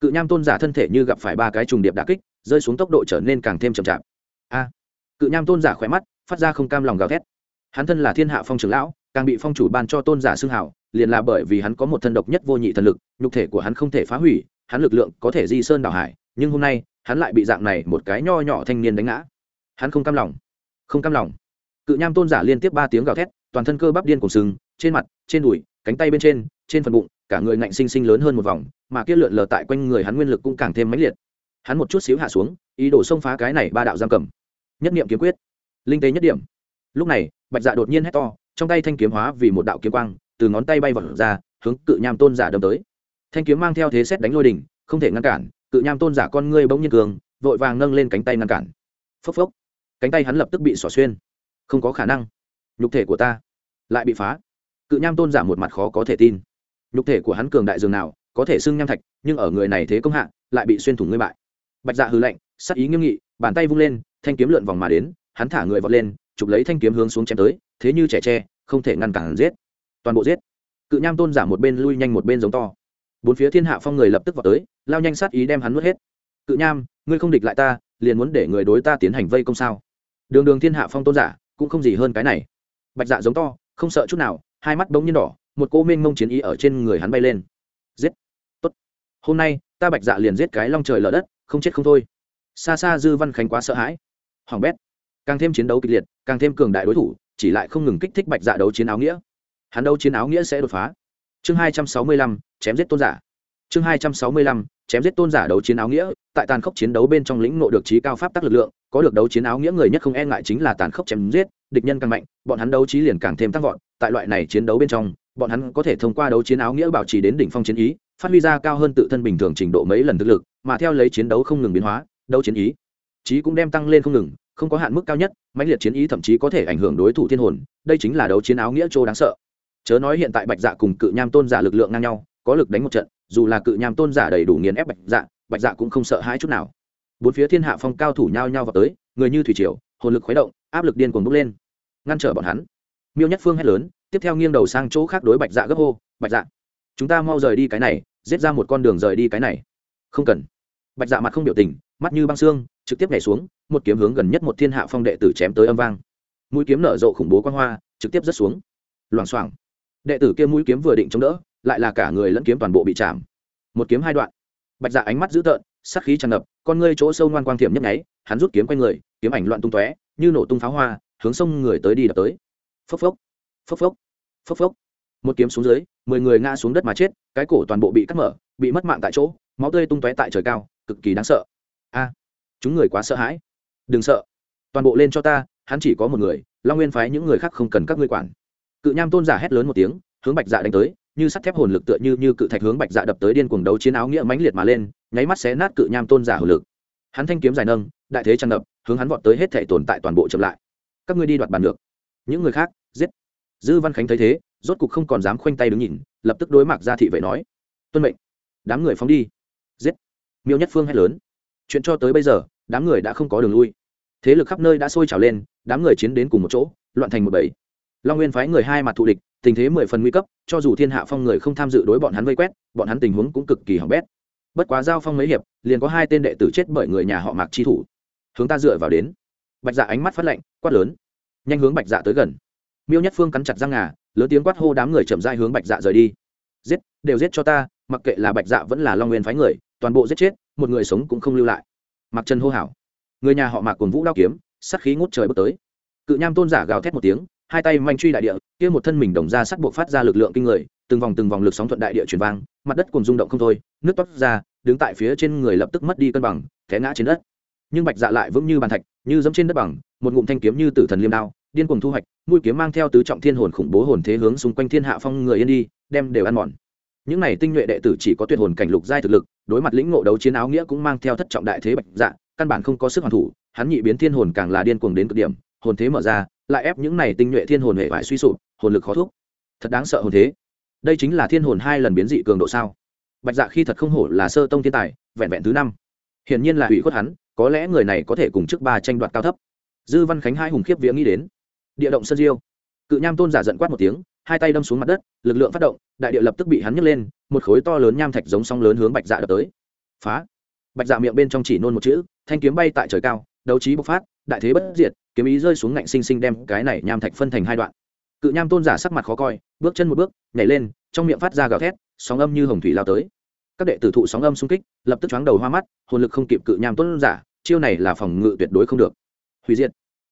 cự nham tôn giả thân thể như gặp phải ba cái trùng điệp đà kích, rơi xuống tốc độ trở nên càng thêm chậm chạp. A, cự nham tôn giả khỏe mắt, phát ra không cam lòng gào thét. Hắn thân là thiên hạ phong trưởng lão, càng bị phong chủ ban cho tôn giả xưng hảo, liền là bởi vì hắn có một thân độc nhất vô nhị thần lực, nhục thể của hắn không thể phá hủy, hắn lực lượng có thể di sơn đảo hải, nhưng hôm nay, hắn lại bị dạng này một cái nho nhỏ thanh niên đánh ngã. Hắn không cam lòng, không cam lòng. Cự nham tôn giả liên tiếp ba tiếng gào thét, toàn thân cơ bắp điên cùng sừng, trên mặt, trên đùi, cánh tay bên trên trên phần bụng cả người ngạnh sinh sinh lớn hơn một vòng, mà kia lượn lờ tại quanh người hắn nguyên lực cũng càng thêm mãnh liệt. Hắn một chút xíu hạ xuống, ý đồ xông phá cái này ba đạo giam cầm. Nhất niệm kiếm quyết, linh tế nhất điểm. Lúc này, bạch dạ đột nhiên hét to, trong tay thanh kiếm hóa vì một đạo kiếm quang, từ ngón tay bay vọt ra, hướng cự nham tôn giả đâm tới. Thanh kiếm mang theo thế xét đánh lôi đỉnh, không thể ngăn cản, cự nham tôn giả con ngươi bỗng nhiên cường, vội vàng nâng lên cánh tay ngăn cản. Phốc phốc. Cánh tay hắn lập tức bị xỏ xuyên. Không có khả năng. Nhục thể của ta lại bị phá. Cự nham tôn giả một mặt khó có thể tin nhục thể của hắn cường đại dường nào, có thể xưng nham thạch, nhưng ở người này thế công hạ, lại bị xuyên thủng ngươi bại. Bạch dạ hư lệnh sắc ý nghiêm nghị, bàn tay vung lên, thanh kiếm lượn vòng mà đến, hắn thả người vọt lên, chụp lấy thanh kiếm hướng xuống chém tới, thế như trẻ tre, không thể ngăn cản giết. Toàn bộ giết. Cự nham tôn giả một bên lui nhanh một bên giống to. Bốn phía thiên hạ phong người lập tức vào tới, lao nhanh sát ý đem hắn nuốt hết. Cự nham, ngươi không địch lại ta, liền muốn để người đối ta tiến hành vây công sao? Đường đường thiên hạ phong tôn giả, cũng không gì hơn cái này. Bạch dạ giống to, không sợ chút nào, hai mắt bỗng nhiên đỏ một cô mênh mông chiến ý ở trên người hắn bay lên. Giết! Tốt! Hôm nay, ta bạch dạ liền giết cái long trời lở đất, không chết không thôi. Xa xa dư văn khánh quá sợ hãi. Hoàng bét! Càng thêm chiến đấu kịch liệt, càng thêm cường đại đối thủ, chỉ lại không ngừng kích thích bạch dạ đấu chiến áo nghĩa. Hắn đấu chiến áo nghĩa sẽ đột phá. Chương hai trăm sáu mươi lăm, chém giết tôn giả. Chương hai trăm sáu mươi lăm, chém giết tôn giả đấu chiến áo nghĩa, tại tàn khốc chiến đấu bên trong lĩnh nộ được trí cao pháp tắc lực lượng, có được đấu chiến áo nghĩa người nhất không e ngại chính là tàn khốc chém giết, địch nhân càng mạnh, bọn hắn đấu trí liền càng thêm tăng vọt, tại loại này chiến đấu bên trong bọn hắn có thể thông qua đấu chiến áo nghĩa bảo trì đến đỉnh phong chiến ý, phát huy ra cao hơn tự thân bình thường trình độ mấy lần thực lực, mà theo lấy chiến đấu không ngừng biến hóa, đấu chiến ý trí cũng đem tăng lên không ngừng, không có hạn mức cao nhất, mãnh liệt chiến ý thậm chí có thể ảnh hưởng đối thủ thiên hồn, đây chính là đấu chiến áo nghĩa chỗ đáng sợ. Chớ nói hiện tại bạch dạ cùng cự nham tôn giả lực lượng ngang nhau, có lực đánh một trận, dù là cự nham tôn giả đầy đủ nghiền ép bạch dạ bạch dạ cũng không sợ hãi chút nào. Bốn phía thiên hạ phong cao thủ nhao nhao vào tới, người như thủy triều, hồn lực khuấy động, áp lực điên cuồng bốc lên, ngăn trở bọn hắn. Miêu nhất phương hét lớn tiếp theo nghiêng đầu sang chỗ khác đối bạch dạ gấp hô, bạch dạ chúng ta mau rời đi cái này, giết ra một con đường rời đi cái này. Không cần. Bạch dạ mặt không biểu tình, mắt như băng xương, trực tiếp nhảy xuống, một kiếm hướng gần nhất một thiên hạ phong đệ tử chém tới âm vang. Mũi kiếm nở rộ khủng bố quan hoa, trực tiếp rớt xuống. Loảng xoảng. Đệ tử kia mũi kiếm vừa định chống đỡ, lại là cả người lẫn kiếm toàn bộ bị chạm. Một kiếm hai đoạn. Bạch dạ ánh mắt dữ tợn sắc khí tràn ngập, con ngươi chỗ sâu ngoan quang thiểm nhấp nháy, hắn rút kiếm quanh người, kiếm ảnh loạn tung tóe, như nổ tung pháo hoa, hướng sông người tới đi đập tới. Phốc phốc phốc phốc phốc phốc. Một kiếm xuống dưới, mười người ngã xuống đất mà chết, cái cổ toàn bộ bị cắt mở, bị mất mạng tại chỗ, máu tươi tung tóe tại trời cao, cực kỳ đáng sợ. A, chúng người quá sợ hãi. Đừng sợ, toàn bộ lên cho ta, hắn chỉ có một người, long nguyên phái những người khác không cần các ngươi quản. Cự nham tôn giả hét lớn một tiếng, hướng bạch dạ đánh tới, như sắt thép hồn lực tựa như như cự thạch hướng bạch dạ đập tới điên cuồng đấu chiến áo nghĩa mãnh liệt mà lên, nháy mắt xé nát cự nham tôn giả hồn lực. Hắn thanh kiếm dài nâng, đại thế tràn ngập, hướng hắn vọt tới hết thể tồn tại toàn bộ chậm lại. Các ngươi đi đoạt bàn được. Những người khác, giết dư văn khánh thấy thế, rốt cục không còn dám khoanh tay đứng nhìn, lập tức đối mặt ra thị vệ nói, tuân mệnh, đám người phóng đi. Giết. Miêu nhất phương hét lớn, chuyện cho tới bây giờ, đám người đã không có đường lui. Thế lực khắp nơi đã sôi trào lên, đám người chiến đến cùng một chỗ, loạn thành một bầy. Long nguyên phái người hai mặt thù địch, tình thế mười phần nguy cấp, cho dù thiên hạ phong người không tham dự đối bọn hắn vây quét, bọn hắn tình huống cũng cực kỳ hỏng bét. Bất quá giao phong mấy hiệp, liền có hai tên đệ tử chết bởi người nhà họ mạc chi thủ. Hướng ta dựa vào đến. Bạch dạ ánh mắt phát lạnh, quát lớn, nhanh hướng bạch dạ tới gần miêu nhất phương cắn chặt răng ngà, lớn tiếng quát hô đám người chậm dai hướng bạch dạ rời đi. Giết, đều giết cho ta, mặc kệ là bạch dạ vẫn là long nguyên phái người, toàn bộ giết chết, một người sống cũng không lưu lại. Mặc trần hô hảo người nhà họ mạc cùng vũ đao kiếm sắc khí ngút trời bước tới. Cự nham tôn giả gào thét một tiếng, hai tay manh truy đại địa, kia một thân mình đồng ra sắt buộc phát ra lực lượng kinh người, từng vòng từng vòng lực sóng thuận đại địa truyền vang, mặt đất cùng rung động không thôi, nước toát ra, đứng tại phía trên người lập tức mất đi cân bằng, té ngã trên đất. Nhưng bạch dạ lại vững như bàn thạch, như dẫm trên đất bằng, một ngụm thanh kiếm như tử thần liêm đao điên cuồng thu hoạch, mũi kiếm mang theo tứ trọng thiên hồn khủng bố hồn thế hướng xung quanh thiên hạ phong người yên đi, đem đều ăn mòn. Những này tinh nhuệ đệ tử chỉ có tuyệt hồn cảnh lục giai thực lực, đối mặt lĩnh ngộ đấu chiến áo nghĩa cũng mang theo thất trọng đại thế bạch dạ căn bản không có sức hoàn thủ, hắn nhị biến thiên hồn càng là điên cuồng đến cực điểm, hồn thế mở ra, lại ép những này tinh nhuệ thiên hồn hệ vải suy sụp, hồn lực khó thuốc. Thật đáng sợ hồn thế. Đây chính là thiên hồn hai lần biến dị cường độ sao? Bạch dạ khi thật không hổ là sơ tông thiên tài, vẹn vẹn thứ năm. Hiển nhiên là hủy khuất hắn, có lẽ người này có thể cùng trước ba tranh đoạt cao thấp. Dư văn khánh hai hùng khiếp vía nghĩ đến địa động sơn diêu. Cự nham tôn giả giận quát một tiếng, hai tay đâm xuống mặt đất, lực lượng phát động, đại địa lập tức bị hắn nhấc lên, một khối to lớn nham thạch giống song lớn hướng bạch dạ đập tới. Phá! Bạch dạ miệng bên trong chỉ nôn một chữ, thanh kiếm bay tại trời cao, đấu trí bộc phát, đại thế bất diệt, kiếm ý rơi xuống ngạnh sinh sinh đem cái này nham thạch phân thành hai đoạn. Cự nham tôn giả sắc mặt khó coi, bước chân một bước, nhảy lên, trong miệng phát ra gào thét, sóng âm như hồng thủy lao tới. Các đệ tử thụ sóng âm xung kích, lập tức choáng đầu hoa mắt, hồn lực không kịp cự nham tôn giả, chiêu này là phòng ngự tuyệt đối không được. Hủy diệt!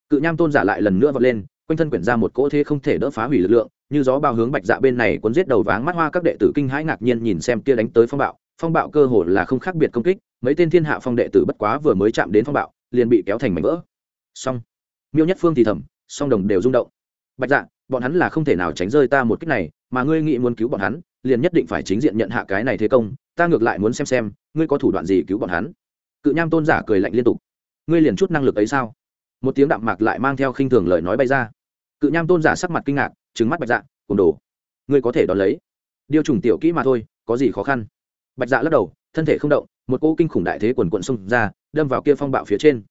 Cự nham tôn giả lại lần nữa vọt lên quanh thân quyển ra một cỗ thế không thể đỡ phá hủy lực lượng, như gió bao hướng bạch dạ bên này cuốn giết đầu váng mắt hoa các đệ tử kinh hãi ngạc nhiên nhìn xem kia đánh tới phong bạo. Phong bạo cơ hồ là không khác biệt công kích, mấy tên thiên hạ phong đệ tử bất quá vừa mới chạm đến phong bạo, liền bị kéo thành mảnh vỡ. Song miêu nhất phương thì thầm, song đồng đều rung động. Bạch dạ bọn hắn là không thể nào tránh rơi ta một cách này, mà ngươi nghĩ muốn cứu bọn hắn, liền nhất định phải chính diện nhận hạ cái này thế công, ta ngược lại muốn xem xem, ngươi có thủ đoạn gì cứu bọn hắn. Cự nham tôn giả cười lạnh liên tục. Ngươi liền chút năng lực ấy sao? Một tiếng đạm mạc lại mang theo khinh thường lời nói bay ra cự nham tôn giả sắc mặt kinh ngạc trứng mắt bạch dạ cùng đồ, ngươi có thể đón lấy. Điều trùng tiểu kỹ mà thôi, có gì khó khăn? Bạch dạ lắc đầu, thân thể không động, một cỗ kinh khủng đại thế quần quận xông ra, đâm vào kia phong bạo phía trên.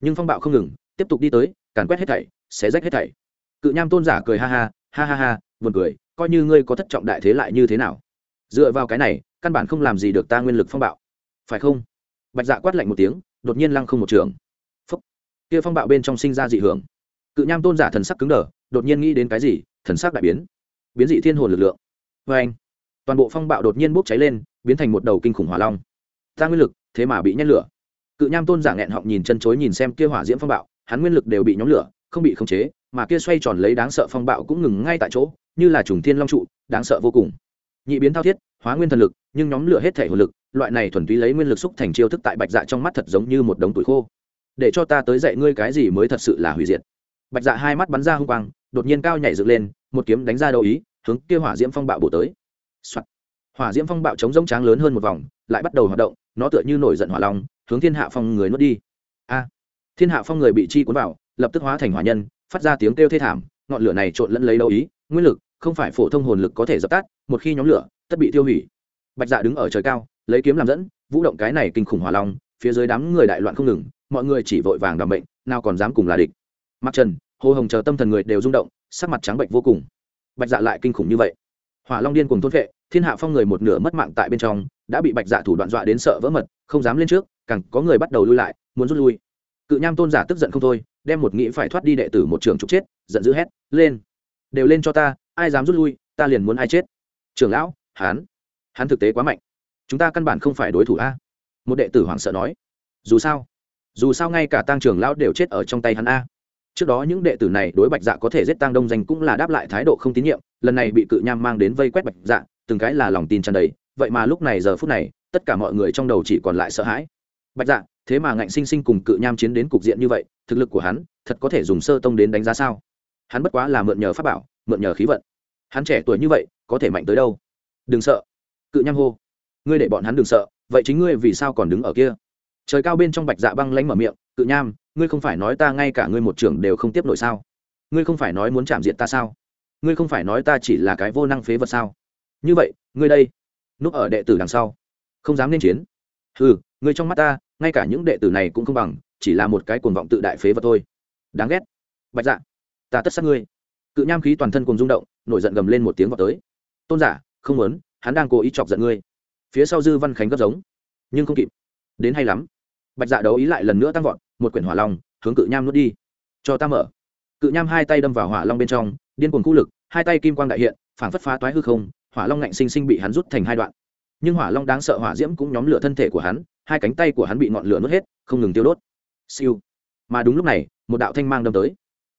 Nhưng phong bạo không ngừng, tiếp tục đi tới, càn quét hết thảy, xé rách hết thảy. Cự nham tôn giả cười ha ha ha ha ha, buồn cười, coi như ngươi có thất trọng đại thế lại như thế nào? Dựa vào cái này, căn bản không làm gì được ta nguyên lực phong bạo. Phải không? Bạch dạ quát lạnh một tiếng, đột nhiên lăng không một trường. Phúc. Kia phong bạo bên trong sinh ra dị hưởng cự nham tôn giả thần sắc cứng đờ, đột nhiên nghĩ đến cái gì, thần sắc đại biến. Biến dị thiên hồn lực lượng. Vê anh, toàn bộ phong bạo đột nhiên bốc cháy lên, biến thành một đầu kinh khủng hỏa long. Ta nguyên lực, thế mà bị nhét lửa. Cự nham tôn giả nghẹn họng nhìn chân chối nhìn xem kia hỏa diễm phong bạo, hắn nguyên lực đều bị nhóm lửa, không bị khống chế, mà kia xoay tròn lấy đáng sợ phong bạo cũng ngừng ngay tại chỗ, như là trùng thiên long trụ, đáng sợ vô cùng. Nhị biến thao thiết, hóa nguyên thần lực, nhưng nhóm lửa hết thể hồn lực, loại này thuần túy lấy nguyên lực xúc thành chiêu thức tại bạch dạ trong mắt thật giống như một đống tuổi khô. Để cho ta tới dạy ngươi cái gì mới thật sự là hủy diệt bạch dạ hai mắt bắn ra hung quang, đột nhiên cao nhảy dựng lên, một kiếm đánh ra đầu ý, hướng kia hỏa diễm phong bạo bổ tới、Soạn. hỏa diễm phong bạo chống rông tráng lớn hơn một vòng, lại bắt đầu hoạt động, nó tựa như nổi giận hỏa long, hướng thiên hạ phong người nuốt đi. A. Thiên hạ phong người bị chi cuốn vào, lập tức hóa thành hỏa nhân, phát ra tiếng kêu thê thảm, ngọn lửa này trộn lẫn lấy đầu ý, nguyên lực, không phải phổ thông hồn lực có thể dập tắt, một khi nhóm lửa, tất bị tiêu hủy. Bạch dạ đứng ở trời cao, lấy kiếm làm dẫn, vũ động cái này kinh khủng hỏa long, phía dưới đám người đại loạn không ngừng, mọi người chỉ vội vàng đảm bệnh, nào còn dám cùng là địch mặc trần, hồ hồng chờ tâm thần người đều rung động, sắc mặt trắng bệnh vô cùng. Bạch dạ lại kinh khủng như vậy. Hỏa long điên cùng thôn vệ, thiên hạ phong người một nửa mất mạng tại bên trong, đã bị bạch dạ thủ đoạn dọa đến sợ vỡ mật, không dám lên trước, càng có người bắt đầu lui lại, muốn rút lui. Cự nham tôn giả tức giận không thôi, đem một nghĩ phải thoát đi đệ tử một trường trục chết, giận dữ hét, lên! Đều lên cho ta, ai dám rút lui, ta liền muốn ai chết. Trưởng lão hán hắn thực tế quá mạnh. Chúng ta căn bản không phải đối thủ a. Một đệ tử hoảng sợ nói, dù sao dù sao ngay cả tăng trưởng lão đều chết ở trong tay hắn a trước đó những đệ tử này đối bạch dạ có thể giết tăng đông danh cũng là đáp lại thái độ không tín nhiệm, lần này bị cự nham mang đến vây quét bạch dạ từng cái là lòng tin tràn đầy, vậy mà lúc này giờ phút này, tất cả mọi người trong đầu chỉ còn lại sợ hãi. Bạch dạ thế mà ngạnh sinh sinh cùng cự nham chiến đến cục diện như vậy, thực lực của hắn, thật có thể dùng sơ tông đến đánh giá sao? Hắn bất quá là mượn nhờ pháp bảo, mượn nhờ khí vận. Hắn trẻ tuổi như vậy, có thể mạnh tới đâu? Đừng sợ. Cự nham hô. Ngươi để bọn hắn đừng sợ, vậy chính ngươi vì sao còn đứng ở kia? Trời cao bên trong bạch dạ băng lánh mở miệng, cự nham ngươi không phải nói ta ngay cả ngươi một trưởng đều không tiếp nổi sao? Ngươi không phải nói muốn chạm diện ta sao? Ngươi không phải nói ta chỉ là cái vô năng phế vật sao? Như vậy, ngươi đây, núp ở đệ tử đằng sau, không dám lên chiến. Ừ ngươi trong mắt ta, ngay cả những đệ tử này cũng không bằng, chỉ là một cái cuồng vọng tự đại phế vật thôi. Đáng ghét. Bạch dạ ta tất sát ngươi. Cự nham khí toàn thân cùng rung động, nổi giận gầm lên một tiếng vào tới. Tôn giả, không muốn, hắn đang cố ý chọc giận ngươi. Phía sau dư văn khánh gấp giống, nhưng không kịp. Đến hay lắm. Bạch dạ đấu ý lại lần nữa tăng vọt một quyển hỏa long, hướng cự nham nuốt đi. Cho ta mở. Cự nham hai tay đâm vào hỏa long bên trong, điên cuồng khu lực, hai tay kim quang đại hiện, phảng phất phá toái hư không, hỏa long ngạnh sinh sinh bị hắn rút thành hai đoạn. Nhưng hỏa long đáng sợ hỏa diễm cũng nhóm lửa thân thể của hắn, hai cánh tay của hắn bị ngọn lửa nuốt hết, không ngừng tiêu đốt. Siêu. Mà đúng lúc này, một đạo thanh mang đâm tới.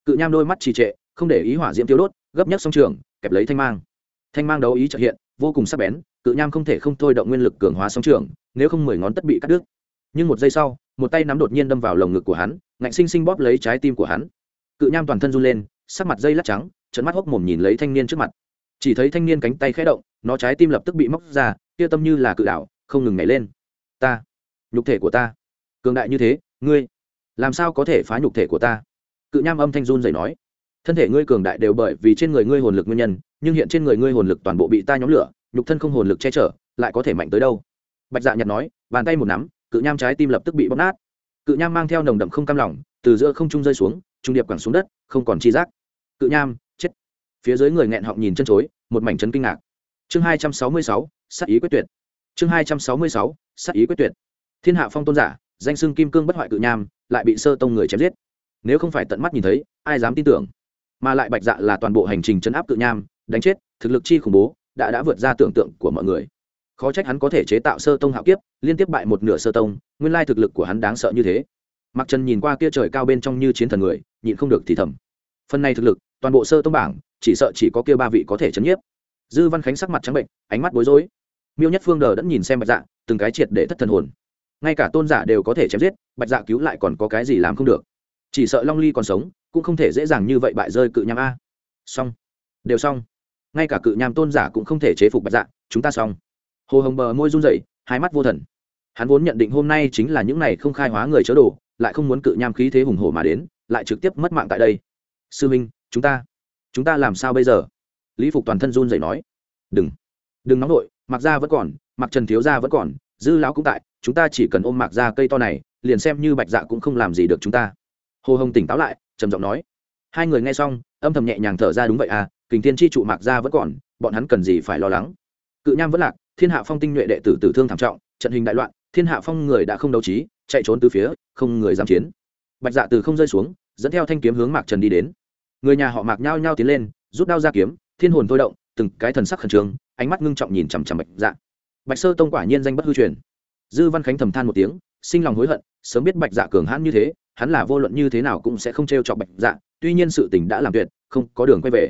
Cự nham đôi mắt trì trệ, không để ý hỏa diễm tiêu đốt, gấp nhất song trường, kẹp lấy thanh mang. Thanh mang đấu ý trợ hiện, vô cùng sắc bén, cự nham không thể không thôi động nguyên lực cường hóa song trường, nếu không mười ngón tất bị cắt đứt. Nhưng một giây sau một tay nắm đột nhiên đâm vào lồng ngực của hắn, ngạnh sinh sinh bóp lấy trái tim của hắn. Cự nham toàn thân run lên, sắc mặt dây lát trắng trận mắt hốc mồm nhìn lấy thanh niên trước mặt. Chỉ thấy thanh niên cánh tay khẽ động, nó trái tim lập tức bị móc ra, kia tâm như là cự đảo không ngừng nhảy lên. Ta, nhục thể của ta. Cường đại như thế, ngươi, làm sao có thể phá nhục thể của ta? Cự nham âm thanh run dày nói. Thân thể ngươi cường đại đều bởi vì trên người ngươi hồn lực nguyên nhân, nhưng hiện trên người ngươi hồn lực toàn bộ bị ta nhóm lửa, nhục thân không hồn lực che chở, lại có thể mạnh tới đâu? Bạch dạ nhặt nói, bàn tay một nắm cự nham trái tim lập tức bị bóp nát. Cự nham mang theo nồng đậm không cam lỏng từ giữa không trung rơi xuống, trung điệp quẳng xuống đất, không còn chi giác. Cự nham, chết. Phía dưới người nghẹn họng nhìn chân chối, một mảnh chấn kinh ngạc. Chương hai trăm sáu mươi sáu sắc ý quyết tuyệt. Chương hai trăm sáu mươi sáu sắc ý quyết tuyệt. Thiên hạ phong tôn giả, danh xưng kim cương bất hoại cự nham, lại bị sơ tông người chém giết. Nếu không phải tận mắt nhìn thấy, ai dám tin tưởng? Mà lại bạch dạ là toàn bộ hành trình chấn áp cự nham, đánh chết, thực lực chi khủng bố, đã đã vượt ra tưởng tượng của mọi người khó trách hắn có thể chế tạo sơ tông hạo kiếp, liên tiếp bại một nửa sơ tông, nguyên lai thực lực của hắn đáng sợ như thế. Mặc trần nhìn qua kia trời cao bên trong như chiến thần người, nhịn không được thì thầm. Phần này thực lực, toàn bộ sơ tông bảng, chỉ sợ chỉ có kia ba vị có thể chấn nhiếp. Dư văn khánh sắc mặt trắng bệnh, ánh mắt bối rối. Miêu nhất phương đờ đã nhìn xem bạch dạ từng cái triệt để thất thần hồn. Ngay cả tôn giả đều có thể chém giết, bạch dạ cứu lại còn có cái gì làm không được. Chỉ sợ long ly còn sống, cũng không thể dễ dàng như vậy bại rơi cự nham a. Xong. Đều xong. Ngay cả cự nham tôn giả cũng không thể chế phục bạch dạ chúng ta xong hồ hồng bờ môi run rẩy, hai mắt vô thần. Hắn vốn nhận định hôm nay chính là những này không khai hóa người chớ đồ, lại không muốn cự nham khí thế hùng hổ mà đến, lại trực tiếp mất mạng tại đây. Sư minh, chúng ta chúng ta làm sao bây giờ? Lý phục toàn thân run rẩy nói. Đừng đừng nóng nổi mặc ra vẫn còn mặc trần thiếu gia vẫn còn, dư lão cũng tại, chúng ta chỉ cần ôm mặc ra cây to này, liền xem như bạch dạ cũng không làm gì được chúng ta. Hồ hồng tỉnh táo lại, trầm giọng nói. Hai người nghe xong, âm thầm nhẹ nhàng thở ra đúng vậy à kình thiên chi trụ mặc ra vẫn còn, bọn hắn cần gì phải lo lắng? Cự nham vẫn lạc thiên hạ phong tinh nhuệ đệ tử tử thương thảm trọng, trận hình đại loạn, thiên hạ phong người đã không đấu trí, chạy trốn từ phía, không người dám chiến. Bạch dạ từ không rơi xuống, dẫn theo thanh kiếm hướng mạc trần đi đến. Người nhà họ mạc nhao nhao tiến lên, rút đao ra kiếm, thiên hồn thôi động, từng cái thần sắc khẩn trương, ánh mắt ngưng trọng nhìn chằm chằm bạch dạ. Bạch sơ tông quả nhiên danh bất hư truyền. Dư văn khánh thầm than một tiếng, sinh lòng hối hận, sớm biết bạch dạ cường hãn như thế, hắn là vô luận như thế nào cũng sẽ không t r e o chọc bạch dạ tuy nhiên sự tình đã làm tuyệt, không có đường quay về.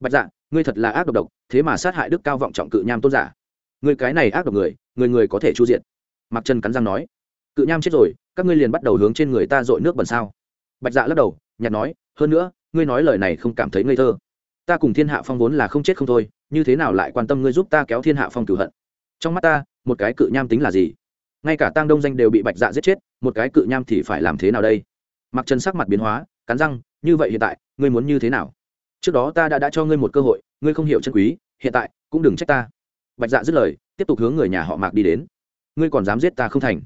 Bạch dạ ngươi thật là ác độc độc, thế mà sát hại đức cao vọng trọng cự nham tôn giả người cái này ác độc người người người có thể chu diện mặc chân cắn răng nói. Cự nham chết rồi, các ngươi liền bắt đầu hướng trên người ta dội nước bẩn sao? Bạch dạ lắc đầu nhặt nói, hơn nữa, ngươi nói lời này không cảm thấy ngây thơ. Ta cùng thiên hạ phong vốn là không chết không thôi, như thế nào lại quan tâm ngươi giúp ta kéo thiên hạ phong cửu hận? Trong mắt ta, một cái cự nham tính là gì? Ngay cả tăng đông danh đều bị bạch dạ giết chết, một cái cự nham thì phải làm thế nào đây? Mặc trần sắc mặt biến hóa, cắn răng, như vậy hiện tại, ngươi muốn như thế nào? Trước đó ta đã đã cho ngươi một cơ hội, ngươi không hiểu chân quý, hiện tại cũng đừng trách ta bạch dạ dứt lời, tiếp tục hướng người nhà họ mạc đi đến. Ngươi còn dám giết ta không thành.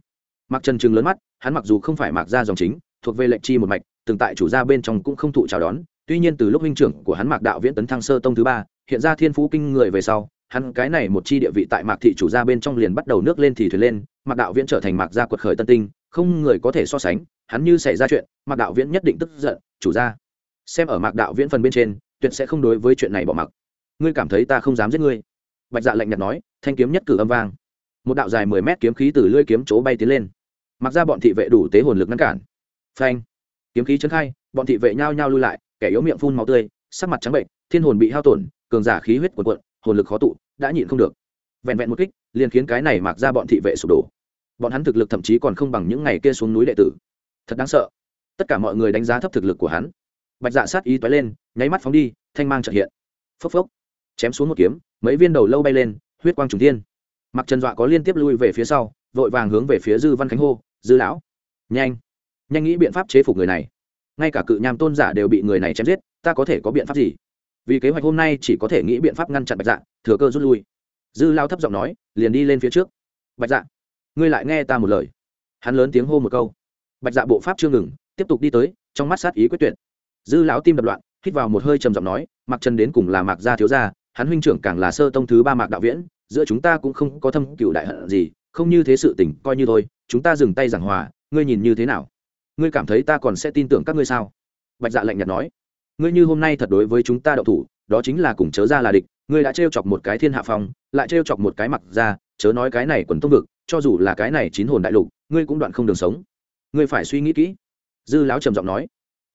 Mặc trần trừng lớn mắt, hắn mặc dù không phải mạc gia dòng chính, thuộc về lệnh chi một mạch, từng tại chủ gia bên trong cũng không thụ chào đón. Tuy nhiên từ lúc huynh trưởng của hắn mạc đạo viễn tấn thăng sơ tông thứ ba, hiện ra thiên phú kinh người về sau, hắn cái này một chi địa vị tại mạc thị chủ gia bên trong liền bắt đầu nước lên thì thuyền lên, mạc đạo viễn trở thành mạc gia quật khởi tân tinh, không người có thể so sánh, hắn như xảy ra chuyện, mạc đạo viễn nhất định tức giận, chủ gia, xem ở mạc đạo viễn phần bên trên, tuyệt sẽ không đối với chuyện này bỏ mặc. Ngươi cảm thấy ta không dám giết ngươi? Bạch dạ lạnh nhạt nói, thanh kiếm nhất cử âm vang. Một đạo dài mười mét kiếm khí từ lưỡi kiếm chỗ bay tiến lên. Mặc ra bọn thị vệ đủ tế hồn lực ngăn cản. Phanh. Kiếm khí chấn khai, bọn thị vệ nhao nhao lui lại, kẻ yếu miệng phun máu tươi, sắc mặt trắng bệnh, thiên hồn bị hao tổn, cường giả khí huyết cuộn cuộn, hồn lực khó tụ, đã nhịn không được. Vẹn vẹn một kích, liền khiến cái này mặc ra bọn thị vệ sụp đổ. Bọn hắn thực lực thậm chí còn không bằng những ngày kia xuống núi đệ tử. Thật đáng sợ. Tất cả mọi người đánh giá thấp thực lực của hắn. Bạch dạ sát ý toái lên, nháy mắt phóng đi, thanh mang trợ hiện. Phốc phốc chém xuống một kiếm, mấy viên đầu lâu bay lên, huyết quang trùng thiên. Mặc trần dọa có liên tiếp lui về phía sau, vội vàng hướng về phía dư văn khánh hô, dư lão, nhanh nhanh nghĩ biện pháp chế phục người này. Ngay cả cự nham tôn giả đều bị người này chém giết, ta có thể có biện pháp gì? Vì kế hoạch hôm nay chỉ có thể nghĩ biện pháp ngăn chặn bạch dạ thừa cơ rút lui. Dư lao thấp giọng nói, liền đi lên phía trước. Bạch dạ ngươi lại nghe ta một lời. Hắn lớn tiếng hô một câu. Bạch dạ bộ pháp chưa ngừng, tiếp tục đi tới, trong mắt sát ý quyết tuyệt. Dư lão tim đập loạn, hít vào một hơi trầm giọng nói mặc trần đến cùng là mạc gia thiếu gia hắn huynh trưởng càng là sơ tông thứ ba mạc đạo viễn, giữa chúng ta cũng không có thâm cựu đại hận gì, không như thế sự tình, coi như thôi, chúng ta dừng tay giảng hòa, ngươi nhìn như thế nào? Ngươi cảm thấy ta còn sẽ tin tưởng các ngươi sao? Bạch dạ lạnh nhạt nói. Ngươi như hôm nay thật đối với chúng ta đậu thủ, đó chính là cùng chớ ra là địch, ngươi đã trêu chọc một cái thiên hạ phong, lại trêu chọc một cái mặc ra chớ nói cái này quần tông vực, cho dù là cái này chín hồn đại lục, ngươi cũng đoạn không đường sống. Ngươi phải suy nghĩ kỹ. Dư lão trầm giọng nói.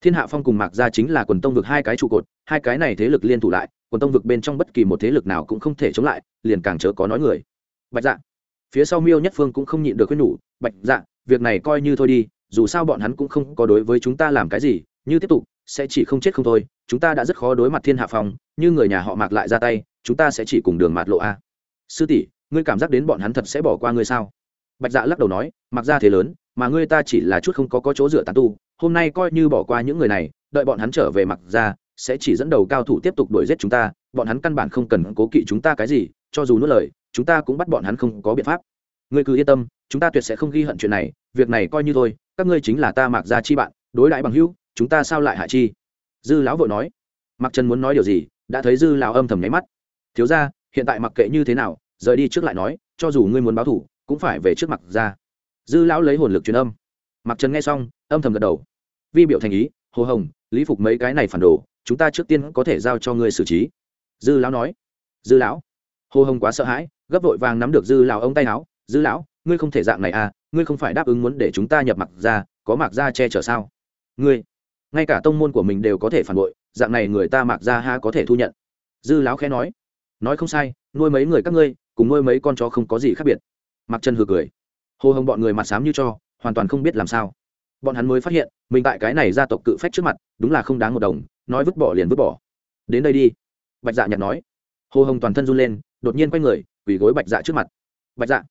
Thiên hạ phong cùng mạc gia chính là quần tông vực hai cái trụ cột, hai cái này thế lực liên thủ lại quần tông vực bên trong bất kỳ một thế lực nào cũng không thể chống lại, liền càng chớ có nói người. Bạch dạ phía sau miêu nhất phương cũng không nhịn được khuyên nhủ, bạch dạ việc này coi như thôi đi, dù sao bọn hắn cũng không có đối với chúng ta làm cái gì, như tiếp tục, sẽ chỉ không chết không thôi, chúng ta đã rất khó đối mặt thiên hạ phong, như người nhà họ mạc lại ra tay, chúng ta sẽ chỉ cùng đường mạt lộ a. Sư tỷ, ngươi cảm giác đến bọn hắn thật sẽ bỏ qua ngươi sao? Bạch dạ lắc đầu nói mặc ra thế lớn, mà ngươi ta chỉ là chút không có có chỗ dựa tàn tu, hôm nay coi như bỏ qua những người này, đợi bọn hắn trở về mặc ra sẽ chỉ dẫn đầu cao thủ tiếp tục đuổi giết chúng ta, bọn hắn căn bản không cần cố kỵ chúng ta cái gì, cho dù nuốt lời, chúng ta cũng bắt bọn hắn không có biện pháp. Ngươi cứ yên tâm, chúng ta tuyệt sẽ không ghi hận chuyện này, việc này coi như thôi, các ngươi chính là ta mặc ra chi bạn, đối đãi bằng hữu, chúng ta sao lại hại chi? Dư lão vội nói. Mặc trần muốn nói điều gì, đã thấy dư lão âm thầm nháy mắt. Thiếu ra hiện tại mặc kệ như thế nào, rời đi trước lại nói, cho dù ngươi muốn báo thủ, cũng phải về trước mặt ra dư lão lấy hồn lực truyền âm. Mặc trần nghe xong, âm thầm gật đầu. Vi biểu thành ý hồ hồng, lý phục mấy cái này phản đồ chúng ta trước tiên có thể giao cho ngươi xử trí. Dư lão nói. Dư lão. Hồ hồng quá sợ hãi, gấp vội vàng nắm được dư lão ông tay áo. Dư lão, ngươi không thể dạng này à ngươi không phải đáp ứng muốn để chúng ta nhập mặc ra, có mặc ra che chở sao? Ngươi, ngay cả tông môn của mình đều có thể phản bội, dạng này người ta mặc ra ha có thể thu nhận. Dư lão khẽ nói. Nói không sai, nuôi mấy người các ngươi, cùng nuôi mấy con chó không có gì khác biệt. Mặc chân hừ cười. Hồ hồng bọn người mặt xám như cho, hoàn toàn không biết làm sao. Bọn hắn mới phát hiện, mình tại cái này gia tộc cự phách trước mặt, đúng là không đáng một đồng nói vứt bỏ liền vứt bỏ. Đến đây đi. Bạch dạ nhặt nói. Hồ hồng toàn thân run lên, đột nhiên quay người, quỳ gối bạch dạ trước mặt. Bạch dạ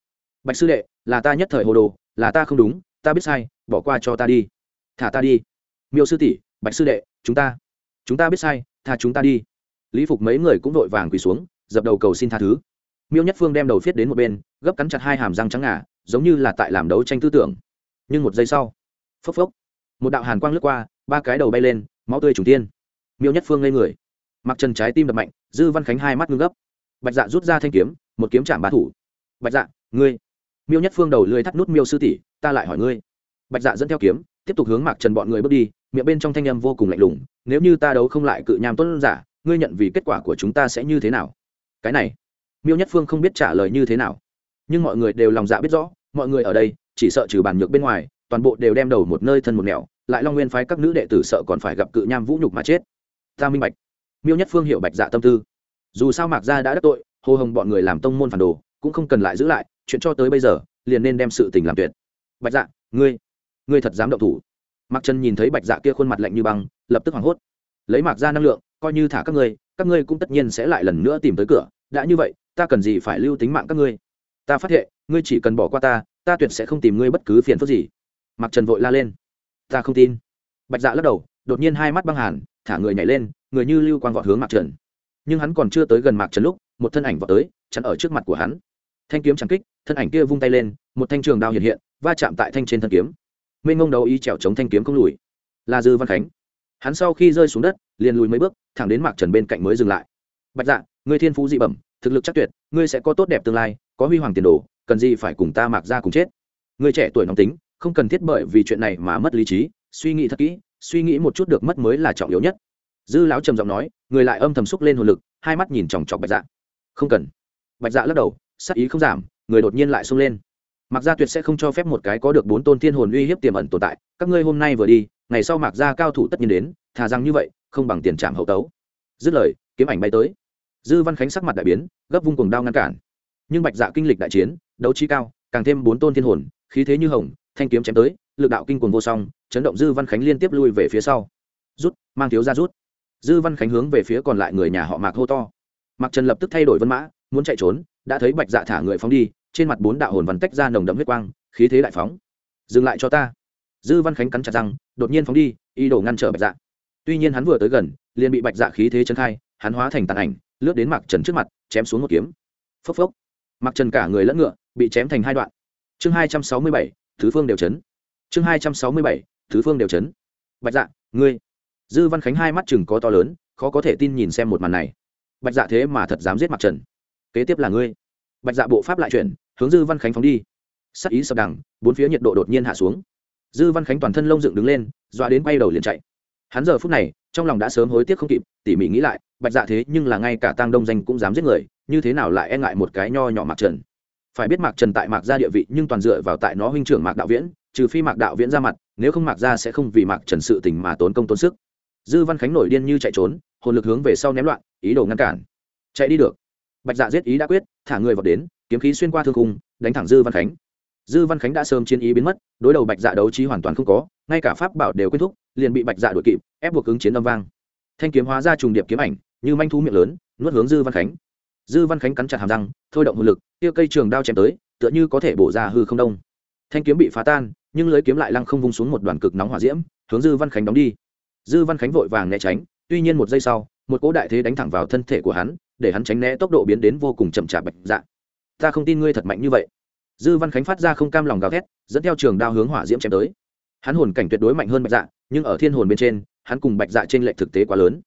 bạch sư đệ, là ta nhất thời hồ đồ, là ta không đúng, ta biết sai, bỏ qua cho ta đi. Thả ta đi. Miêu sư tỷ, bạch sư đệ, chúng ta. Chúng ta biết sai, tha chúng ta đi. Lý phục mấy người cũng vội vàng quỳ xuống, dập đầu cầu xin tha thứ. Miêu nhất phương đem đầu viết đến một bên, gấp cắn chặt hai hàm răng trắng ngà, giống như là tại làm đấu tranh tư tưởng. Nhưng một giây sau, phốc phốc, một đạo hàn quang lướt qua, ba cái đầu bay lên, máu tươi trùng tiên miêu nhất phương ngây người. Mặc trần trái tim đập mạnh, dư văn khánh hai mắt ngưng gấp. Bạch dạ rút ra thanh kiếm, một kiếm chạm bá thủ. Bạch dạ ngươi. Miêu nhất phương đầu lưới thắt nút miêu sư tỷ, ta lại hỏi ngươi. Bạch dạ dẫn theo kiếm, tiếp tục hướng mạc trần bọn người bước đi, miệng bên trong thanh âm vô cùng lạnh lùng, nếu như ta đấu không lại cự nham tuấn giả, ngươi nhận vì kết quả của chúng ta sẽ như thế nào? Cái này, miêu nhất phương không biết trả lời như thế nào. Nhưng mọi người đều lòng dạ biết rõ, mọi người ở đây, chỉ sợ trừ bàn nhược bên ngoài, toàn bộ đều đem đầu một nơi thân một nẻo, lại long nguyên phái các nữ đệ tử sợ còn phải gặp cự nham vũ nhục mà chết ta minh bạch. Miêu nhất phương hiểu bạch dạ tâm tư. Dù sao mạc gia đã đắc tội, hồ hồng bọn người làm tông môn phản đồ, cũng không cần lại giữ lại, chuyện cho tới bây giờ, liền nên đem sự tình làm tuyệt. Bạch dạ ngươi ngươi thật dám động thủ. Mạc trần nhìn thấy bạch dạ kia khuôn mặt lạnh như băng, lập tức hoảng hốt. Lấy mạc ra năng lượng, coi như thả các ngươi các ngươi cũng tất nhiên sẽ lại lần nữa tìm tới cửa. Đã như vậy, ta cần gì phải lưu tính mạng các ngươi? Ta phát hiện ngươi chỉ cần bỏ qua ta ta tuyệt sẽ không tìm ngươi bất cứ phiền phức gì. Mạc trần vội la lên. Ta không tin. Bạch dạ lắc đầu, đột nhiên hai mắt băng hàn thả người nhảy lên, người như lưu quang vọt hướng mạc trần. Nhưng hắn còn chưa tới gần mạc trần lúc, một thân ảnh vọt tới, chắn ở trước mặt của hắn. Thanh kiếm trắng kích, thân ảnh kia vung tay lên, một thanh trường đao hiện hiện, va chạm tại thanh trên thân kiếm. Mênh ngông đầu ý trèo chống thanh kiếm không lùi. Là dư văn khánh. Hắn sau khi rơi xuống đất, liền lùi mấy bước, thẳng đến mạc trần bên cạnh mới dừng lại. Bạch dạ người thiên phú dị bẩm, thực lực chắc tuyệt, ngươi sẽ có tốt đẹp tương lai, có huy hoàng tiền đồ, cần gì phải cùng ta mạc ra cùng chết? Người trẻ tuổi nóng tính, không cần thiết bởi vì chuyện này mà mất lý trí, suy nghĩ thật kỹ suy nghĩ một chút được mất mới là trọng yếu nhất. Dư lão trầm giọng nói, người lại âm thầm xúc lên hồn lực, hai mắt nhìn chòng chọc bạch dạ. Không cần. Bạch dạ lắc đầu, sắc ý không giảm, người đột nhiên lại xông lên. Mặc gia tuyệt sẽ không cho phép một cái có được bốn tôn thiên hồn uy hiếp tiềm ẩn tồn tại, các ngươi hôm nay vừa đi, ngày sau mạc gia cao thủ tất nhiên đến, thà rằng như vậy, không bằng tiền trảm hậu tấu. Dứt lời, kiếm ảnh bay tới. Dư văn khánh sắc mặt đại biến, gấp vung cùng đao ngăn cản. Nhưng bạch dạ kinh lịch đại chiến, đấu trí cao, càng thêm bốn tôn thiên hồn, khí thế như hồng, thanh kiếm chém tới lực đạo kinh quần vô song, chấn động dư văn khánh liên tiếp lui về phía sau. Rút, mang thiếu ra rút. Dư văn khánh hướng về phía còn lại người nhà họ mạc hô to. Mạc trần lập tức thay đổi vân mã, muốn chạy trốn, đã thấy bạch dạ thả người phóng đi, trên mặt bốn đạo hồn văn tách ra nồng đậm huyết quang, khí thế đại phóng. Dừng lại cho ta. Dư văn khánh cắn chặt răng, đột nhiên phóng đi, ý đồ ngăn trở bạch dạ. Tuy nhiên hắn vừa tới gần, liền bị bạch dạ khí thế chân khai, hắn hóa thành tàn ảnh, lướt đến mạc trần trước mặt, chém xuống một kiếm. Phốc phốc. Mạc trần cả người lẫn ngựa, bị chém thành hai đoạn. Chương hai trăm sáu mươi bảy, thứ phương đều chấn chương hai trăm sáu mươi bảy, thứ phương đều chấn. Bạch dạ ngươi. Dư văn khánh hai mắt chừng có to lớn, khó có thể tin nhìn xem một màn này. Bạch dạ thế mà thật dám giết mặt trần kế tiếp là ngươi. Bạch dạ bộ pháp lại chuyển, hướng dư văn khánh phóng đi. Sắc ý sập đằng, bốn phía nhiệt độ đột nhiên hạ xuống. Dư văn khánh toàn thân lông dựng đứng lên, dọa đến quay đầu liền chạy. Hắn giờ phút này, trong lòng đã sớm hối tiếc không kịp, tỉ mỉ nghĩ lại, bạch dạ thế nhưng là ngay cả tang đông danh cũng dám giết người, như thế nào lại e ngại một cái nho nhỏ mạc trần? Phải biết mạc trần tại mạc ra địa vị nhưng toàn dựa vào tại nó huynh trưởng mạc đạo viễn trừ phi mạc đạo viễn ra mặt, nếu không mạc ra sẽ không vì mạc trần sự tình mà tốn công tốn sức. Dư văn khánh nổi điên như chạy trốn, hồn lực hướng về sau ném loạn, ý đồ ngăn cản. Chạy đi được. Bạch dạ giết ý đã quyết, thả người vào đến, kiếm khí xuyên qua thương cung đánh thẳng dư văn khánh. Dư văn khánh đã sớm chiến ý biến mất, đối đầu bạch dạ đấu trí hoàn toàn không có, ngay cả pháp bảo đều kết thúc, liền bị bạch dạ đuổi kịp, ép buộc ứng chiến âm vang. Thanh kiếm hóa ra trùng điệp kiếm ảnh, như manh thú miệng lớn, nuốt hướng dư văn khánh. Dư văn khánh cắn chặt hàm răng, thôi động hồn lực tiêu cây trường đao chém tới, tựa như có thể bổ ra hư không đông thanh kiếm bị phá tan, nhưng lưới kiếm lại lăng không vung xuống một đoàn cực nóng hỏa diễm, hướng dư văn khánh đóng đi. Dư văn khánh vội vàng né tránh, tuy nhiên một giây sau, một cỗ đại thế đánh thẳng vào thân thể của hắn, để hắn tránh né tốc độ biến đến vô cùng chậm chạp bạch dạ. Ta không tin ngươi thật mạnh như vậy. Dư văn khánh phát ra không cam lòng gào thét, dẫn theo trường đao hướng hỏa diễm chém tới. Hắn hồn cảnh tuyệt đối mạnh hơn bạch dạ nhưng ở thiên hồn bên trên, hắn cùng bạch dạ trên lệch thực tế quá lớn.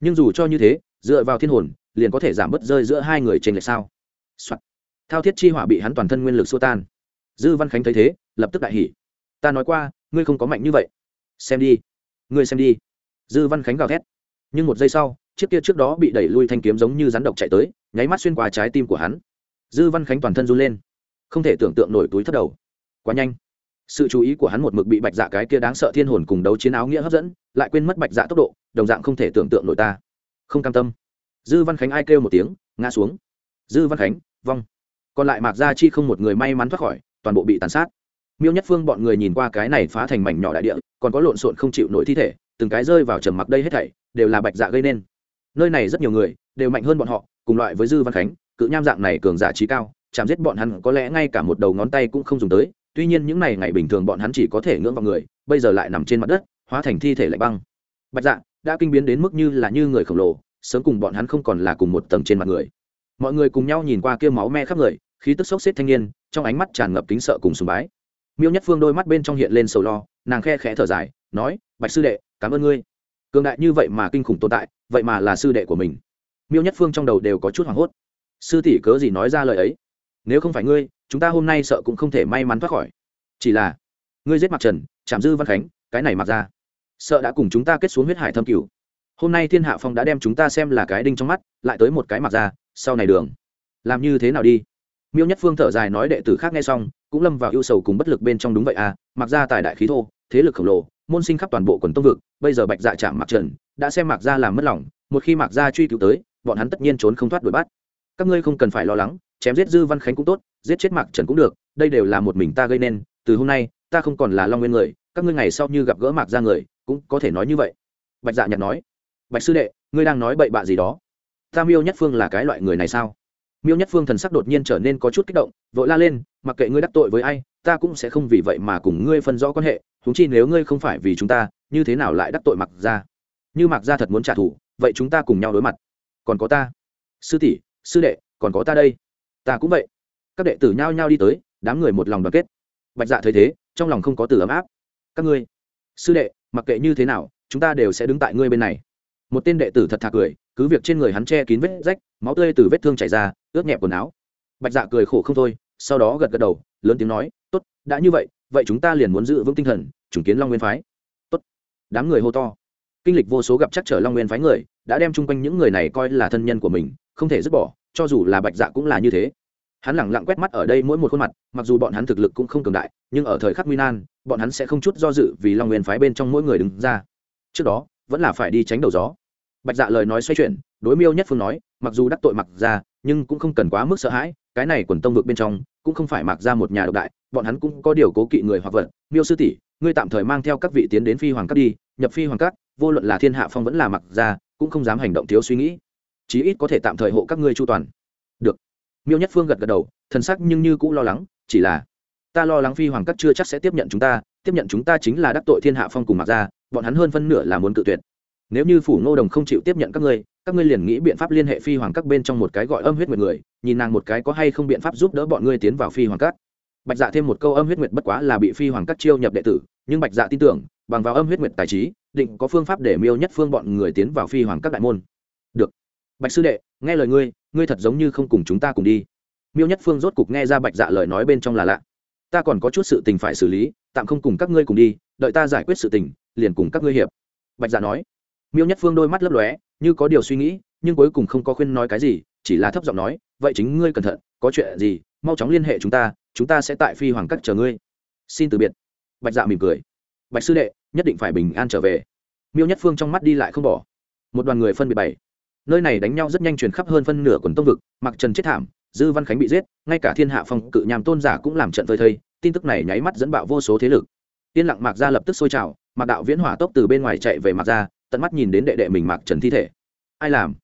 Nhưng dù cho như thế, dựa vào thiên hồn, liền có thể giảm bớt rơi giữa hai người trên lệch sao、Soạn. thao thiết chi hỏa bị hắn toàn thân nguyên lực xua tan dư văn khánh thấy thế, lập tức đại hỉ. Ta nói qua, ngươi không có mạnh như vậy. Xem đi, ngươi xem đi. Dư văn khánh gào thét. Nhưng một giây sau, chiếc kia trước đó bị đẩy lui thanh kiếm giống như rắn độc chạy tới, nháy mắt xuyên qua trái tim của hắn. Dư văn khánh toàn thân run lên. Không thể tưởng tượng nổi túi thất đầu. Quá nhanh. Sự chú ý của hắn một mực bị bạch dạ cái kia đáng sợ thiên hồn cùng đấu chiến áo nghĩa hấp dẫn, lại quên mất bạch dạ tốc độ, đồng dạng không thể tưởng tượng nổi ta. Không cam tâm. Dư văn khánh ai kêu một tiếng, ngã xuống. Dư văn khánh, vong. Còn lại mạc gia chi không một người may mắn thoát khỏi toàn bộ bị tàn sát. Miêu nhất phương bọn người nhìn qua cái này phá thành mảnh nhỏ đại địa, còn có lộn xộn không chịu nổi thi thể, từng cái rơi vào trầm mặc đây hết thảy, đều là bạch dạ gây nên. Nơi này rất nhiều người, đều mạnh hơn bọn họ, cùng loại với dư văn khánh, cự nham dạng này cường giả trí cao, chạm giết bọn hắn có lẽ ngay cả một đầu ngón tay cũng không dùng tới, tuy nhiên những này ngày bình thường bọn hắn chỉ có thể ngưỡng vào người, bây giờ lại nằm trên mặt đất, hóa thành thi thể lạnh băng. Bạch dạ đã kinh biến đến mức như là như người khổng lồ, sớm cùng bọn hắn không còn là cùng một tầng trên mặt người. Mọi người cùng nhau nhìn qua kia máu me khắp người khí tức sốc xếp thanh niên, trong ánh mắt tràn ngập kính sợ cùng sùng bái. Miêu nhất phương đôi mắt bên trong hiện lên sầu lo, nàng khe khẽ thở dài, nói, bạch sư đệ, cảm ơn ngươi. Cường đại như vậy mà kinh khủng tồn tại, vậy mà là sư đệ của mình. Miêu nhất phương trong đầu đều có chút hoảng hốt. Sư tỷ cớ gì nói ra lời ấy? Nếu không phải ngươi, chúng ta hôm nay sợ cũng không thể may mắn thoát khỏi. Chỉ là, ngươi giết mặc trần chạm dư văn khánh, cái này mặc ra, sợ đã cùng chúng ta kết xuống huyết hải thâm cửu. Hôm nay thiên hạ phong đã đem chúng ta xem là cái đinh trong mắt, lại tới một cái mặc ra, sau này đường. Làm như thế nào đi? Miêu nhất phương thở dài nói đệ tử khác nghe xong, cũng lâm vào ưu sầu cùng bất lực bên trong đúng vậy à mặc ra tài đại khí thô, thế lực khổng lồ, môn sinh khắp toàn bộ quần tông vực, bây giờ bạch dạ chạm mặc trần, đã xem mặc ra làm mất lòng, một khi mặc ra truy cứu tới, bọn hắn tất nhiên trốn không thoát đuổi bắt. Các ngươi không cần phải lo lắng, chém giết dư văn khánh cũng tốt, giết chết mạc trần cũng được, đây đều là một mình ta gây nên, từ hôm nay, ta không còn là long nguyên người, các ngươi ngày sau như gặp gỡ mạc ra người, cũng có thể nói như vậy. Bạch dạ nhặt nói, bạch sư đệ, ngươi đang nói bậy bạ gì đó? Ta miêu nhất phương là cái loại người này sao? Miêu nhất phương thần sắc đột nhiên trở nên có chút kích động, vội la lên, mặc kệ ngươi đắc tội với ai, ta cũng sẽ không vì vậy mà cùng ngươi phân rõ quan hệ thúng chi nếu ngươi không phải vì chúng ta, như thế nào lại đắc tội mặc ra như mặc ra thật muốn trả thù, vậy chúng ta cùng nhau đối mặt. Còn có ta. Sư tỷ, sư đệ, còn có ta đây. Ta cũng vậy. Các đệ tử nhao nhao đi tới, đám người một lòng đoàn kết. Bạch dạ thấy thế, trong lòng không có từ ấm áp. Các ngươi, sư đệ, mặc kệ như thế nào, chúng ta đều sẽ đứng tại ngươi bên này. Một tên đệ tử thật thà cười cứ việc trên người hắn che kín vết rách, máu tươi từ vết thương chảy ra, ướt nhẹp quần áo. Bạch dạ cười khổ không thôi, sau đó gật gật đầu, lớn tiếng nói, tốt, đã như vậy vậy chúng ta liền muốn giữ vững tinh thần chứng kiến long nguyên phái. Tốt. Đám người hô to. Kinh lịch vô số gặp chắc trở long nguyên phái người, đã đem chung quanh những người này coi là thân nhân của mình, không thể dứt bỏ, cho dù là bạch dạ cũng là như thế. Hắn lẳng lặng quét mắt ở đây mỗi một khuôn mặt, mặc dù bọn hắn thực lực cũng không cường đại, nhưng ở thời khắc nguy nan, bọn hắn sẽ không chút do dự vì long nguyên phái bên trong mỗi người đứng ra. Trước đó, vẫn là phải đi tránh đầu gió bạch dạ lời nói xoay chuyển, đối miêu nhất phương nói, mặc dù đắc tội mặc ra nhưng cũng không cần quá mức sợ hãi, cái này quần tông vực bên trong, cũng không phải mặc ra một nhà độc đại, bọn hắn cũng có điều cố kỵ người hoặc vật. Miêu sư tỷ, ngươi tạm thời mang theo các vị tiến đến phi hoàng cát đi, nhập phi hoàng cát vô luận là thiên hạ phong vẫn là mặc ra cũng không dám hành động thiếu suy nghĩ. Chí ít có thể tạm thời hộ các ngươi chu toàn. Được. Miêu nhất phương gật gật đầu, thần sắc nhưng như cũng lo lắng, chỉ là, ta lo lắng phi hoàng cát chưa chắc sẽ tiếp nhận chúng ta, tiếp nhận chúng ta chính là đắc tội thiên hạ phong cùng mặc ra bọn hắn hơn phân nửa là muốn cự tuyệt nếu như phủ ngô đồng không chịu tiếp nhận các ngươi các ngươi liền nghĩ biện pháp liên hệ phi hoàng các bên trong một cái gọi âm huyết nguyệt người, nhìn nàng một cái có hay không biện pháp giúp đỡ bọn ngươi tiến vào phi hoàng các. Bạch dạ thêm một câu âm huyết nguyệt bất quá là bị phi hoàng các chiêu nhập đệ tử, nhưng bạch dạ tin tưởng, bằng vào âm huyết nguyệt tài trí, định có phương pháp để miêu nhất phương bọn người tiến vào phi hoàng các đại môn. Được. Bạch sư đệ, nghe lời ngươi ngươi thật giống như không cùng chúng ta cùng đi. Miêu nhất phương rốt cục nghe ra bạch dạ lời nói bên trong là lạ. Ta còn có chút sự tình phải xử lý, tạm không cùng các ngươi cùng đi, đợi ta giải quyết sự tình, liền cùng các ngươi hiệp. Bạch dạ nói miêu nhất phương đôi mắt lấp lóe, như có điều suy nghĩ, nhưng cuối cùng không có khuyên nói cái gì, chỉ là thấp giọng nói, vậy chính ngươi cẩn thận, có chuyện gì, mau chóng liên hệ chúng ta chúng ta sẽ tại phi hoàng cắt chờ ngươi. Xin từ biệt. Bạch dạ mỉm cười. Bạch sư đệ, nhất định phải bình an trở về. Miêu nhất phương trong mắt đi lại không bỏ. Một đoàn người phân biệt bảy nơi này đánh nhau rất nhanh truyền khắp hơn phân nửa quần tông vực, mặc trần chết thảm, dư văn khánh bị giết, ngay cả thiên hạ phong cự nhàm tôn giả cũng làm trận phơi thây, tin tức này nháy mắt dẫn bạo vô số thế lực. Yên lặng mạc gia lập tức sôi trào, mạc đạo viễn hỏa tốc từ bên ngoài chạy về mạc gia tận mắt nhìn đến đệ đệ mình mạc trần thi thể. Ai làm?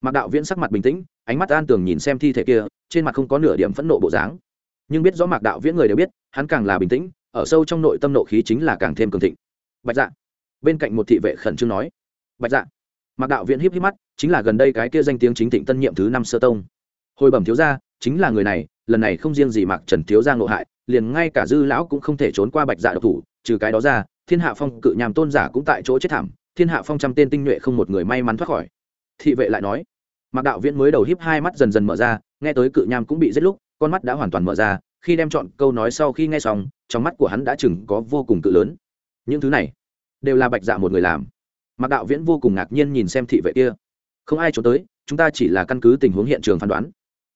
Mạc đạo viễn sắc mặt bình tĩnh, ánh mắt an tường nhìn xem thi thể kia, trên mặt không có nửa điểm phẫn nộ bộ dáng. Nhưng biết rõ mạc đạo viễn người đều biết, hắn càng là bình tĩnh, ở sâu trong nội tâm nộ khí chính là càng thêm cường thịnh. Bạch dạ. Bên cạnh một thị vệ khẩn trương nói. Bạch dạ. Mạc đạo viễn híp híp mắt, chính là gần đây cái kia danh tiếng chính thịnh tân nhiệm thứ năm sơ tông. Hồi bẩm thiếu gia, chính là người này, lần này không riêng gì mạc trần thiếu gia ngộ hại, liền ngay cả dư lão cũng không thể trốn qua bạch dạ độc thủ, trừ cái đó ra, thiên hạ phong cự nhàm tôn giả cũng tại chỗ chết thảm thiên hạ phong trăm tên tinh nhuệ không một người may mắn thoát khỏi. Thị vệ lại nói, mạc đạo viễn mới đầu híp hai mắt dần dần mở ra, nghe tới cự nham cũng bị giết lúc, con mắt đã hoàn toàn mở ra, khi đem chọn câu nói sau khi nghe xong, trong mắt của hắn đã chừng có vô cùng cự lớn. Những thứ này đều là bạch dạ một người làm. Mạc đạo viễn vô cùng ngạc nhiên nhìn xem thị vệ kia. Không ai trốn tới, chúng ta chỉ là căn cứ tình huống hiện trường phán đoán.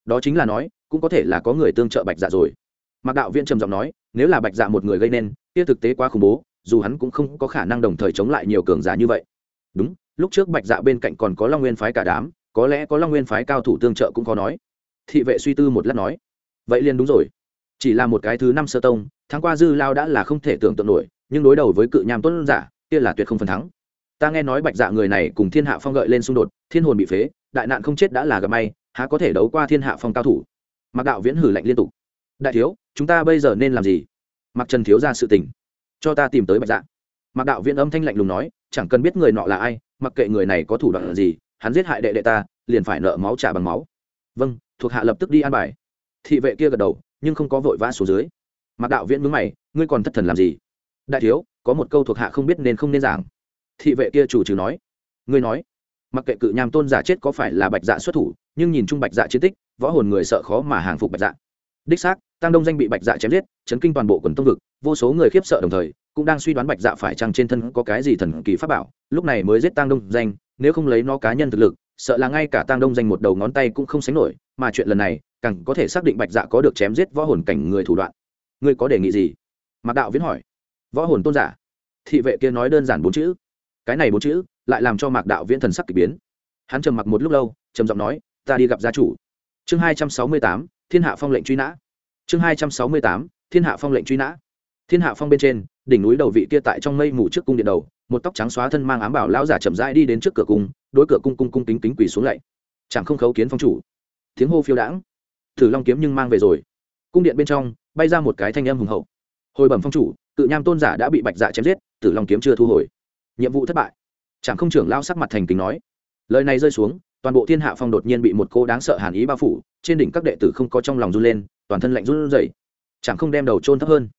Đó chính là nói, cũng có thể là có người tương trợ bạch dạ rồi. Mạc đạo viễn trầm giọng nói, nếu là bạch dạ một người gây nên, kia thực tế quá khủng bố dù hắn cũng không có khả năng đồng thời chống lại nhiều cường giả như vậy. Đúng, lúc trước bạch dạ bên cạnh còn có long nguyên phái cả đám, có lẽ có long nguyên phái cao thủ tương trợ cũng có nói. Thị vệ suy tư một lát nói, vậy liền đúng rồi. Chỉ là một cái thứ năm sơ tông tháng qua dư lao đã là không thể tưởng tượng nổi, nhưng đối đầu với cự nham tuấn giả, kia là tuyệt không phần thắng. Ta nghe nói bạch dạ người này cùng thiên hạ phong gợi lên xung đột, thiên hồn bị phế, đại nạn không chết đã là gặp may, há có thể đấu qua thiên hạ phong cao thủ? Mạc đạo viễn hử lạnh liên tục, đại thiếu, chúng ta bây giờ nên làm gì? Mặc trần thiếu ra sự tình cho ta tìm tới bạch dạ. Mặc đạo viên âm thanh lạnh lùng nói, chẳng cần biết người nọ là ai, mặc kệ người này có thủ đoạn gì, hắn giết hại đệ đệ ta, liền phải nợ máu trả bằng máu. Vâng thuộc hạ lập tức đi an bài. Thị vệ kia gật đầu, nhưng không có vội vã xuống dưới. Mặc đạo viễn mướn mày, ngươi còn thất thần làm gì? Đại thiếu, có một câu thuộc hạ không biết nên không nên giảng. Thị vệ kia chủ trừ nói, ngươi nói. Mặc kệ cự nham tôn giả chết có phải là bạch dạ xuất thủ, nhưng nhìn chung bạch dạ chiến tích, võ hồn người sợ khó mà hàng phục bạch dạ. Đích xác tăng đông danh bị bạch dạ chém giết, chấn kinh toàn bộ quần tông vực, vô số người khiếp sợ đồng thời, cũng đang suy đoán bạch dạ phải chăng trên thân có cái gì thần kỳ pháp bảo, lúc này mới giết tăng đông danh, nếu không lấy nó cá nhân thực lực, sợ là ngay cả tăng đông danh một đầu ngón tay cũng không sánh nổi, mà chuyện lần này, càng có thể xác định bạch dạ có được chém giết võ hồn cảnh người thủ đoạn. Ngươi có đề nghị gì? Mạc đạo viễn hỏi. Võ hồn tôn giả. Thị vệ kia nói đơn giản bốn chữ. Cái này bốn chữ lại làm cho mạc đạo viễn thần sắc k ỳ biến. Hắn trầm mặc một lúc lâu, trầm giọng nói, ta đi gặp gia chủ. Chương hai trăm sáu mươi tám, thiên hạ phong lệnh truy nã chương hai trăm sáu mươi tám, thiên hạ phong lệnh truy nã. Thiên hạ phong bên trên, đỉnh núi đầu vị kia tại trong mây mù trước cung điện đầu, một tóc trắng xóa thân mang ám bảo lão giả chậm rãi đi đến trước cửa cung, đối cửa cung cung cung kính kính quỳ xuống lạy. Chẳng không khấu kiến phong chủ. Tiếng hô phiêu đãng. Thử long kiếm nhưng mang về rồi. Cung điện bên trong, bay ra một cái thanh âm hùng hậu. Hồi bẩm phong chủ cự nham tôn giả đã bị bạch dạ chém giết tử long kiếm chưa thu hồi. Nhiệm vụ thất bại. Chẳng không trưởng lao sắc mặt thành kính nói. Lời này rơi xuống toàn bộ thiên hạ phong đột nhiên bị một cô đáng sợ hàn ý bao phủ, trên đỉnh các đệ tử không có trong lòng run lên, toàn thân lạnh run rẩy. Chẳng không đem đầu trôn thấp hơn.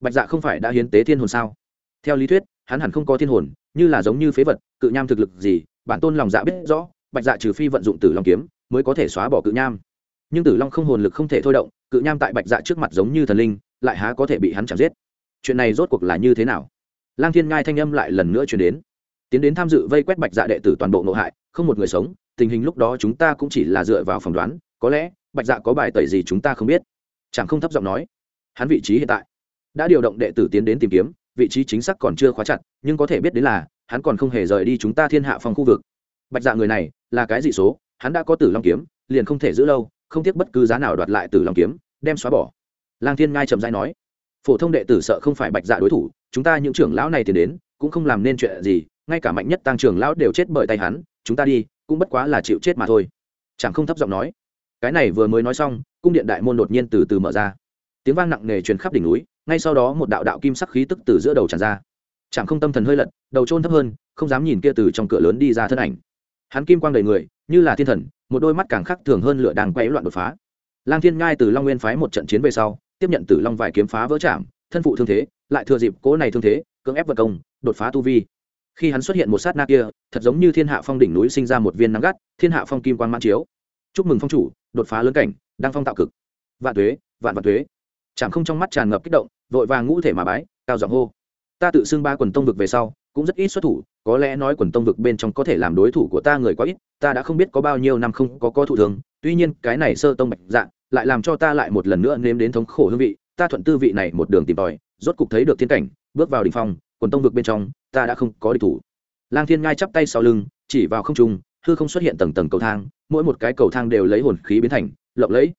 Bạch dạ không phải đã hiến tế thiên hồn sao? Theo lý thuyết, hắn hẳn không có thiên hồn, như là giống như phế vật, cự nham thực lực gì, bản tôn lòng dạ biết rõ, bạch dạ trừ phi vận dụng tử long kiếm, mới có thể xóa bỏ cự nham. Nhưng tử long không hồn lực không thể thôi động, cự nham tại bạch dạ trước mặt giống như thần linh, lại há có thể bị hắn chạm giết. Chuyện này rốt cuộc là như thế nào? Lang thiên ngai thanh âm lại lần nữa chuyển đến. Tiến đến tham dự vây quét bạch dạ đệ tử toàn bộ nội hại, không một người sống tình hình lúc đó chúng ta cũng chỉ là dựa vào phỏng đoán, có lẽ, bạch dạ có bài tẩy gì chúng ta không biết. Chẳng không thấp giọng nói, hắn vị trí hiện tại đã điều động đệ tử tiến đến tìm kiếm, vị trí chính xác còn chưa khóa chặt, nhưng có thể biết đến là, hắn còn không hề rời đi chúng ta thiên hạ phòng khu vực. Bạch dạ người này, là cái dị số? Hắn đã có tử long kiếm, liền không thể giữ lâu, không tiếc bất cứ giá nào đoạt lại tử long kiếm, đem xóa bỏ. Lang thiên ngai trầm dai nói, phổ thông đệ tử sợ không phải bạch dạ đối thủ, chúng ta những trưởng lão này tiến đến, cũng không làm nên chuyện gì, ngay cả mạnh nhất tăng trưởng lão đều chết bởi tay hắn, chúng ta đi cũng bất quá là chịu chết mà thôi. Chẳng không thấp giọng nói. Cái này vừa mới nói xong, cung điện đại môn đột nhiên từ từ mở ra. Tiếng vang nặng nề truyền khắp đỉnh núi, ngay sau đó một đạo đạo kim sắc khí tức từ giữa đầu tràn ra. Chẳng không tâm thần hơi lật, đầu trôn thấp hơn, không dám nhìn kia từ trong cửa lớn đi ra thân ảnh. Hắn kim quang đầy người, như là thiên thần, một đôi mắt càng khác thường hơn lửa đang quay loạn đột phá. Lang thiên ngai từ long nguyên phái một trận chiến về sau, tiếp nhận tử long vài kiếm phá vỡ chạm thân phụ thương thế, lại thừa dịp cố này thương thế, cưỡng ép vật công, đột phá tu vi khi hắn xuất hiện một sát na kia, thật giống như thiên hạ phong đỉnh núi sinh ra một viên nắng gắt, thiên hạ phong kim quan mãn chiếu. Chúc mừng phong chủ, đột phá lớn cảnh đang phong tạo cực. Vạn thuế vạn vạn thuế chẳng không trong mắt tràn ngập kích động, vội vàng ngũ thể mà bái, cao giọng hô. Ta tự xưng ba quần tông vực về sau, cũng rất ít xuất thủ, có lẽ nói quần tông vực bên trong có thể làm đối thủ của ta người quá ít, ta đã không biết có bao nhiêu năm không có có thủ thường tuy nhiên cái này sơ tông bạch dạng lại làm cho ta lại một lần nữa nếm đến thống khổ hương vị, ta thuận tư vị này một đường tìm tòi, rốt cục thấy được thiên cảnh, bước vào đỉnh phong, quần tông vực bên trong ta đã không có địch thủ. Lang thiên ngai chắp tay sau lưng, chỉ vào không trung, hư không xuất hiện tầng tầng cầu thang, mỗi một cái cầu thang đều lấy hồn khí biến thành, lộng lẫy.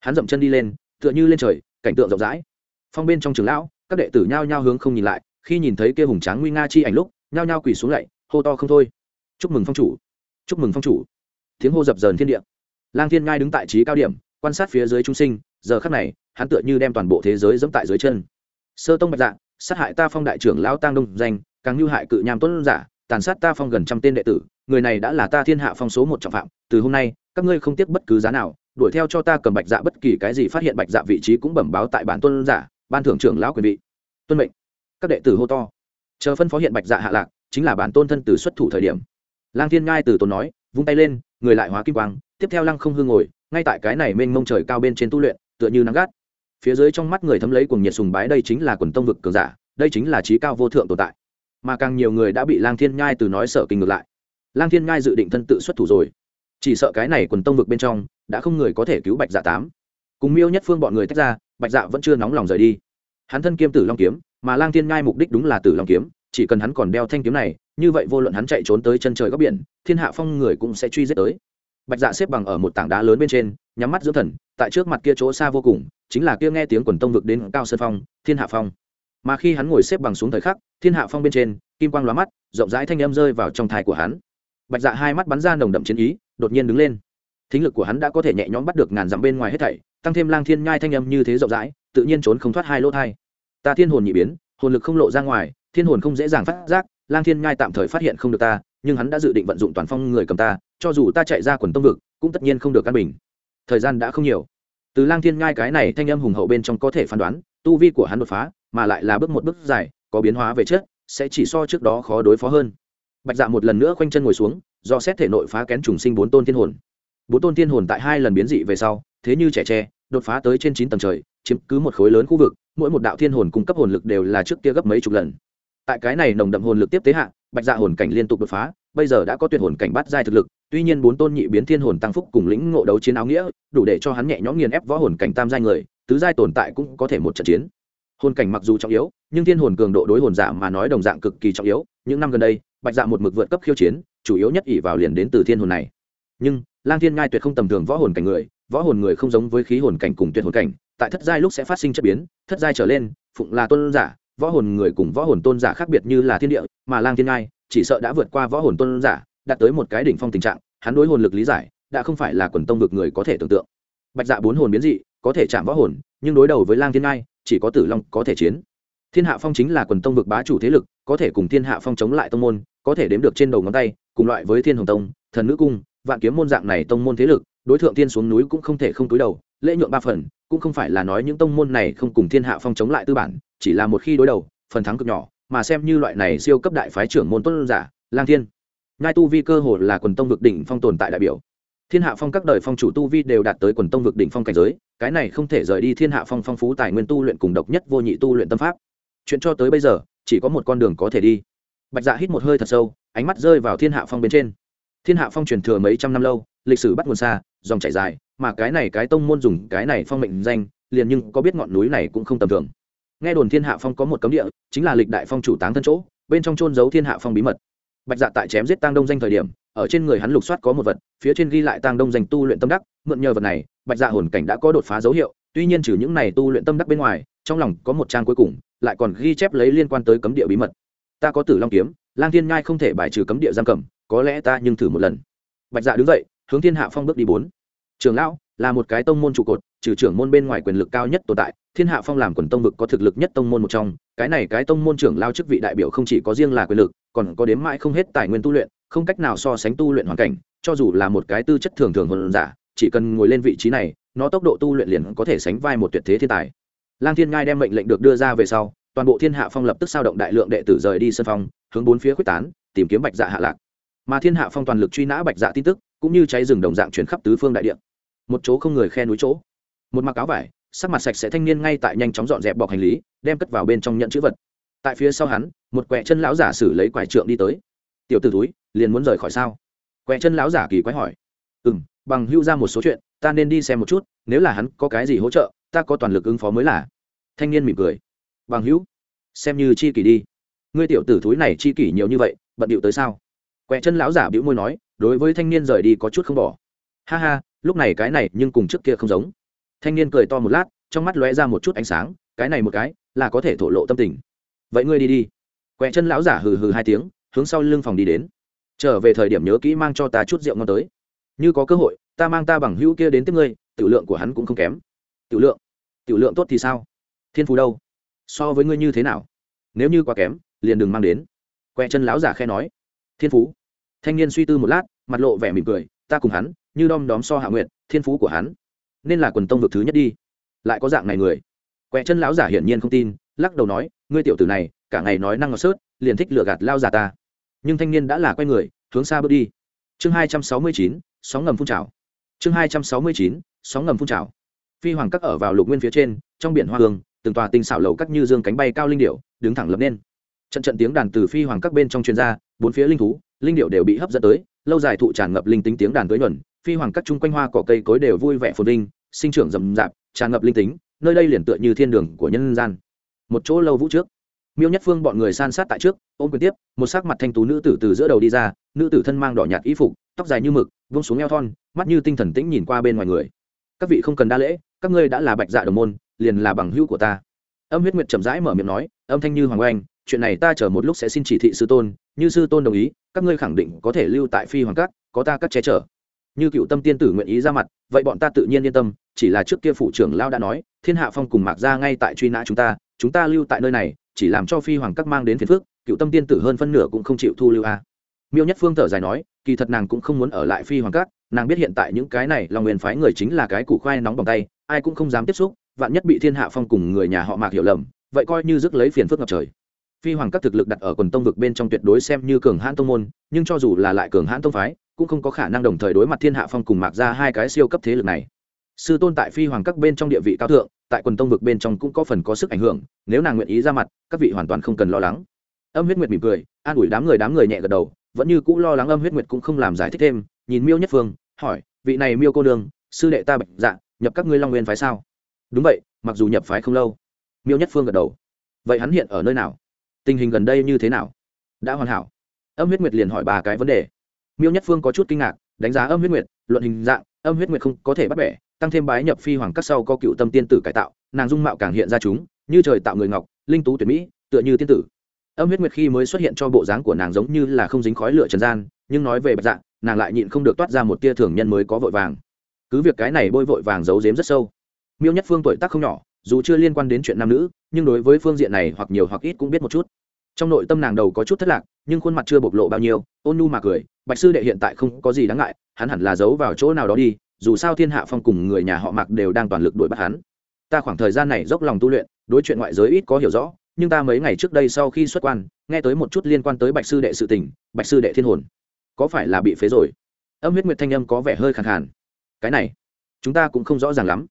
Hắn dậm chân đi lên, tựa như lên trời, cảnh tượng rộng rãi. Phong bên trong trường lão, các đệ tử nhao nhao hướng không nhìn lại, khi nhìn thấy kia hùng tráng nguy nga chi ảnh lúc, nhao nhao quỳ xuống lạy hô to không thôi. Chúc mừng phong chủ. Chúc mừng phong chủ. Tiếng hô dập dờn thiên địa. Lang thiên ngai đứng tại trí cao điểm, quan sát phía dưới trung sinh, giờ khắc này, hắn tựa như đem toàn bộ thế giới dẫm tại dưới chân. Sơ tông bạch dạ sát hại ta phong đại trưởng lão Tang đông danh càng như hại cự nham tuấn giả, tàn sát ta phong gần trăm tên đệ tử, người này đã là ta thiên hạ phong số một trọng phạm, từ hôm nay, các ngươi không tiếc bất cứ giá nào, đuổi theo cho ta cầm bạch dạ bất kỳ cái gì phát hiện bạch dạ vị trí cũng bẩm báo tại bản tuân giả, ban thưởng trưởng lão quyền vị. Tuân mệnh. Các đệ tử hô to. Chờ phân phó hiện bạch dạ hạ lạc, chính là bản tôn thân từ xuất thủ thời điểm. Lang thiên ngai từ tôn nói, vung tay lên, người lại hóa kim quang, tiếp theo lăng không hương ngồi, ngay tại cái này mênh mông trời cao bên trên tu luyện, tựa như nắng gắt. Phía dưới trong mắt người thấm lấy cùng nhiệt sùng bái đây chính là quần tông vực cường giả, đây chính là trí cao vô thượng tồn tại mà càng nhiều người đã bị lang thiên nhai từ nói sợ kinh ngược lại. Lang thiên nhai dự định thân tự xuất thủ rồi. Chỉ sợ cái này quần tông vực bên trong, đã không người có thể cứu bạch dạ tám. Cùng miêu nhất phương bọn người tách ra, bạch dạ vẫn chưa nóng lòng rời đi. Hắn thân kiêm tử long kiếm, mà lang thiên nhai mục đích đúng là tử long kiếm, chỉ cần hắn còn đeo thanh kiếm này, như vậy vô luận hắn chạy trốn tới chân trời góc biển, thiên hạ phong người cũng sẽ truy giết tới. Bạch dạ xếp bằng ở một tảng đá lớn bên trên, nhắm mắt dưỡng thần, tại trước mặt kia chỗ xa vô cùng, chính là kia nghe tiếng quần tông vực đến cao sơn phong, thiên hạ phong mà khi hắn ngồi xếp bằng xuống thời khắc, thiên hạ phong bên trên, kim quang lóa mắt, rộng rãi thanh âm rơi vào trong thai của hắn. Bạch dạ hai mắt bắn ra nồng đậm chiến ý, đột nhiên đứng lên. Thính lực của hắn đã có thể nhẹ nhõm bắt được ngàn dặm bên ngoài hết thảy, tăng thêm lang thiên nhai thanh âm như thế rộng rãi, tự nhiên trốn không thoát hai lỗ thai. Ta thiên hồn nhị biến, hồn lực không lộ ra ngoài, thiên hồn không dễ dàng phát giác, lang thiên nhai tạm thời phát hiện không được ta, nhưng hắn đã dự định vận dụng toàn phong người cầm ta, cho dù ta chạy ra quần tông vực, cũng tất nhiên không được căn bình. Thời gian đã không nhiều. Từ lang thiên nhai cái này thanh âm hùng hậu bên trong có thể phán đoán tu vi của hắn đột phá, mà lại là bước một bước dài, có biến hóa về chất sẽ chỉ so trước đó khó đối phó hơn. Bạch dạ một lần nữa khoanh chân ngồi xuống, do xét thể nội phá kén trùng sinh bốn tôn thiên hồn. Bốn tôn thiên hồn tại hai lần biến dị về sau, thế như trẻ tre, đột phá tới trên chín tầng trời, chiếm cứ một khối lớn khu vực, mỗi một đạo thiên hồn cung cấp hồn lực đều là trước kia gấp mấy chục lần. Tại cái này nồng đậm hồn lực tiếp tế hạ, bạch dạ hồn cảnh liên tục đột phá, bây giờ đã có tuyệt hồn cảnh bắt giai thực lực, tuy nhiên bốn tôn nhị biến thiên hồn tăng phúc cùng lĩnh ngộ đấu chiến áo nghĩa, đủ để cho hắn nhẹ nhõm nghiền ép võ hồn cảnh tam giai người tứ giai tồn tại cũng có thể một trận chiến. Hồn cảnh mặc dù trọng yếu, nhưng thiên hồn cường độ đối hồn giả mà nói đồng dạng cực kỳ trọng yếu. Những năm gần đây, bạch dạ một mực vượt cấp khiêu chiến, chủ yếu nhất ỷ vào liền đến từ thiên hồn này. Nhưng, lang thiên ngai tuyệt không tầm thường võ hồn cảnh người, võ hồn người không giống với khí hồn cảnh cùng tuyệt hồn cảnh. Tại thất giai lúc sẽ phát sinh chất biến, thất giai trở lên, phụng là tôn giả, võ hồn người cùng võ hồn tôn giả khác biệt như là thiên địa, mà lang thiên ngai chỉ sợ đã vượt qua võ hồn tôn giả, đạt tới một cái đỉnh phong tình trạng. Hắn đối hồn lực lý giải, đã không phải là quần tông vực người có thể tưởng tượng. Bạch dạ bốn hồn biến dị có thể chạm võ hồn, nhưng đối đầu với lang thiên ngai, chỉ có tử long có thể chiến. Thiên hạ phong chính là quần tông vực bá chủ thế lực, có thể cùng thiên hạ phong chống lại tông môn, có thể đếm được trên đầu ngón tay, cùng loại với thiên hồng tông, thần nữ cung, vạn kiếm môn dạng này tông môn thế lực, đối tượng tiên xuống núi cũng không thể không túi đầu, lễ nhượng ba phần, cũng không phải là nói những tông môn này không cùng thiên hạ phong chống lại tư bản, chỉ là một khi đối đầu, phần thắng cực nhỏ, mà xem như loại này siêu cấp đại phái trưởng môn tôn giả, lang thiên. Ngai tu vi cơ hồ là quần tông vực đỉnh phong tồn tại đại biểu thiên hạ phong các đời phong chủ tu vi đều đạt tới quần tông vực đỉnh phong cảnh giới, cái này không thể rời đi thiên hạ phong phong phú tài nguyên tu luyện cùng độc nhất vô nhị tu luyện tâm pháp. Chuyện cho tới bây giờ, chỉ có một con đường có thể đi. Bạch dạ hít một hơi thật sâu, ánh mắt rơi vào thiên hạ phong bên trên. Thiên hạ phong truyền thừa mấy trăm năm lâu, lịch sử bắt nguồn xa, dòng chảy dài, mà cái này cái tông môn dùng cái này phong mệnh danh, liền nhưng có biết ngọn núi này cũng không tầm thường. Nghe đồn thiên hạ phong có một cấm địa, chính là lịch đại phong chủ táng thân chỗ, bên trong trôn giấu thiên hạ phong bí mật. Bạch dạ tại chém giết tăng đông danh thời điểm ở trên người hắn lục soát có một vật, phía trên ghi lại tang đông dành tu luyện tâm đắc, mượn nhờ vật này, bạch dạ hồn cảnh đã có đột phá dấu hiệu, tuy nhiên trừ những này tu luyện tâm đắc bên ngoài, trong lòng có một trang cuối cùng, lại còn ghi chép lấy liên quan tới cấm địa bí mật. Ta có tử long kiếm, lang thiên nhai không thể bài trừ cấm địa giam cầm, có lẽ ta nhưng thử một lần. Bạch dạ đứng dậy, hướng thiên hạ phong bước đi bốn. Trường lão, là một cái tông môn trụ cột, trừ trưởng môn bên ngoài quyền lực cao nhất tồn tại, thiên hạ phong làm quần tông vực có thực lực nhất tông môn một trong, cái này cái tông môn trưởng lao chức vị đại biểu không chỉ có riêng là quyền lực, còn có đếm mãi không hết tài nguyên tu luyện không cách nào so sánh tu luyện hoàn cảnh, cho dù là một cái tư chất thường thường hơn giả, chỉ cần ngồi lên vị trí này, nó tốc độ tu luyện liền có thể sánh vai một tuyệt thế thiên tài. Lang thiên ngai đem mệnh lệnh được đưa ra về sau, toàn bộ thiên hạ phong lập tức sao động đại lượng đệ tử rời đi sân phong, hướng bốn phía quyết tán, tìm kiếm bạch dạ hạ lạc. Mà thiên hạ phong toàn lực truy nã bạch dạ tin tức, cũng như cháy rừng đồng dạng chuyển khắp tứ phương đại địa. Một chỗ không người khe núi chỗ. Một mặc áo vải, sắc mặt sạch sẽ thanh niên ngay tại nhanh chóng dọn dẹp bọc hành lý, đem cất vào bên trong nhận chữ vật. Tại phía sau hắn, một quẹ chân lão giả xử lấy quải trượng đi tới tiểu t ử túi, liền muốn rời khỏi sao? Quẹ chân lão giả kỳ quái hỏi. Ừ m bằng hưu ra một số chuyện, ta nên đi xem một chút, nếu là hắn có cái gì hỗ trợ, ta có toàn lực ứng phó mới là. Thanh niên mỉm cười. Bằng hữu, xem như chi kỷ đi. Ngươi tiểu tử thúi này chi kỷ nhiều như vậy, bận điệu tới sao? Quẹ chân lão giả bĩu môi nói, đối với thanh niên rời đi có chút không bỏ. Ha ha, lúc này cái này nhưng cùng trước kia không giống. Thanh niên cười to một lát, trong mắt lóe ra một chút ánh sáng, cái này một cái, là có thể thổ lộ tâm tình. Vậy ngươi đi đi. Quẹ chân lão giả hừ hừ hai tiếng hướng sau lưng phòng đi đến. Trở về thời điểm nhớ kỹ mang cho ta chút rượu ngon tới. Như có cơ hội, ta mang ta bằng hữu kia đến tiếp ngươi, tiểu lượng của hắn cũng không kém. Tiểu lượng? Tiểu lượng tốt thì sao? Thiên phú đâu? So với ngươi như thế nào? Nếu như quá kém, liền đừng mang đến. Que chân láo giả khe nói. Thiên phú? Thanh niên suy tư một lát, mặt lộ vẻ mỉm cười, ta cùng hắn, như đom đóm so hạ nguyện thiên phú của hắn. Nên là quần tông vực thứ nhất đi. Lại có dạng này người. Que chân láo giả hiển nhiên không tin, lắc đầu nói, ngươi tiểu tử này, cả ngày nói năng ngọt sớt, liền thích lừa gạt lao giả ta nhưng thanh niên đã là quay người, hướng xa bước đi. Chương hai trăm sáu mươi chín, sóng ngầm phun trào. Chương hai trăm sáu mươi chín, sóng ngầm phun trào. Phi hoàng các ở vào lục nguyên phía trên, trong biển hoa hương, từng tòa tinh xảo lầu các như dương cánh bay cao linh điệu đứng thẳng lập nên. Trận trận tiếng đàn từ phi hoàng các bên trong chuyên gia bốn phía linh thú, linh điệu đều bị hấp dẫn tới, lâu dài thụ tràn ngập linh tính tiếng đàn tới nhuần. Phi hoàng các chung quanh hoa cỏ cây cối đều vui vẻ phồn vinh, sinh trưởng rậm rạp, tràn ngập linh tính, nơi đây liền tựa như thiên đường của nhân gian. Một chỗ lâu vũ trước miêu nhất phương bọn người san sát tại trước, ôm quyền tiếp, một sắc mặt thanh tú nữ tử từ giữa đầu đi ra, nữ tử thân mang đỏ nhạt y phục, tóc dài như mực, vung xuống eo thon, mắt như tinh thần tĩnh nhìn qua bên ngoài người. Các vị không cần đa lễ, các ngươi đã là bạch dạ đồng môn, liền là bằng hữu của ta. Âm huyết nguyệt chậm rãi mở miệng nói, âm thanh như hoàng oanh, chuyện này ta chờ một lúc sẽ xin chỉ thị sư tôn, như sư tôn đồng ý, các ngươi khẳng định có thể lưu tại phi hoàng cát có ta cắt che chở. Như cựu tâm tiên tử nguyện ý ra mặt, vậy bọn ta tự nhiên yên tâm, chỉ là trước kia phủ trưởng lao đã nói, thiên hạ phong cùng mạc ra ngay tại truy nã chúng ta chúng ta lưu tại nơi này chỉ làm cho phi hoàng các mang đến phiền phước cựu tâm tiên tử hơn phân nửa cũng không chịu thu lưu a. Miêu nhất phương thở dài nói, kỳ thật nàng cũng không muốn ở lại phi hoàng các, nàng biết hiện tại những cái này lòng nguyên phái người chính là cái củ khoai nóng bằng tay, ai cũng không dám tiếp xúc, vạn nhất bị thiên hạ phong cùng người nhà họ mạc hiểu lầm, vậy coi như rước lấy phiền phức ngập trời. Phi hoàng các thực lực đặt ở quần tông vực bên trong tuyệt đối xem như cường hãn tông môn, nhưng cho dù là lại cường hãn tông phái, cũng không có khả năng đồng thời đối mặt thiên hạ phong cùng mạc ra hai cái siêu cấp thế lực này. Sư tôn tại phi hoàng các bên trong địa vị cao thượng tại quần tông vực bên trong cũng có phần có sức ảnh hưởng, nếu nàng nguyện ý ra mặt, các vị hoàn toàn không cần lo lắng. Âm huyết nguyệt mỉm cười, an ủi đám người đám người nhẹ gật đầu, vẫn như cũ lo lắng âm huyết nguyệt cũng không làm giải thích thêm, nhìn miêu nhất phương, hỏi, vị này miêu cô đường sư đệ ta bạch dạ nhập các ngươi long nguyên phái sao? Đúng vậy, mặc dù nhập phái không lâu. Miêu nhất phương gật đầu. Vậy hắn hiện ở nơi nào? Tình hình gần đây như thế nào? Đã hoàn hảo. Âm huyết nguyệt liền hỏi ba cái vấn đề. Miêu nhất phương có chút kinh ngạc, đánh giá âm huyết nguyệt, luận hình dạng, âm huyết nguyệt không có thể bắt bẻ tăng thêm bái nhập phi hoàng các sau có cựu tâm tiên tử cải tạo, nàng dung mạo càng hiện ra chúng, như trời tạo người ngọc, linh tú tuyệt mỹ, tựa như tiên tử. Âm huyết nguyệt khi mới xuất hiện cho bộ dáng của nàng giống như là không dính khói lửa trần gian, nhưng nói về bạch dạng nàng lại nhịn không được toát ra một tia thường nhân mới có vội vàng. Cứ việc cái này bôi vội vàng giấu giếm rất sâu. Miêu nhất phương tuổi tác không nhỏ, dù chưa liên quan đến chuyện nam nữ, nhưng đối với phương diện này hoặc nhiều hoặc ít cũng biết một chút. Trong nội tâm nàng đầu có chút thất lạc, nhưng khuôn mặt chưa bộc lộ bao nhiêu, ôn nu mà cười, bạch sư đệ hiện tại không có gì đáng ngại, hắn hẳn là giấu vào chỗ nào đó đi dù sao thiên hạ phong cùng người nhà họ mặc đều đang toàn lực đuổi bắt hắn. Ta khoảng thời gian này dốc lòng tu luyện, đối chuyện ngoại giới ít có hiểu rõ, nhưng ta mấy ngày trước đây sau khi xuất quan, nghe tới một chút liên quan tới bạch sư đệ sự tình, bạch sư đệ thiên hồn. Có phải là bị phế rồi? Âm huyết nguyệt thanh âm có vẻ hơi khẳng hẳn. cái này, chúng ta cũng không rõ ràng lắm.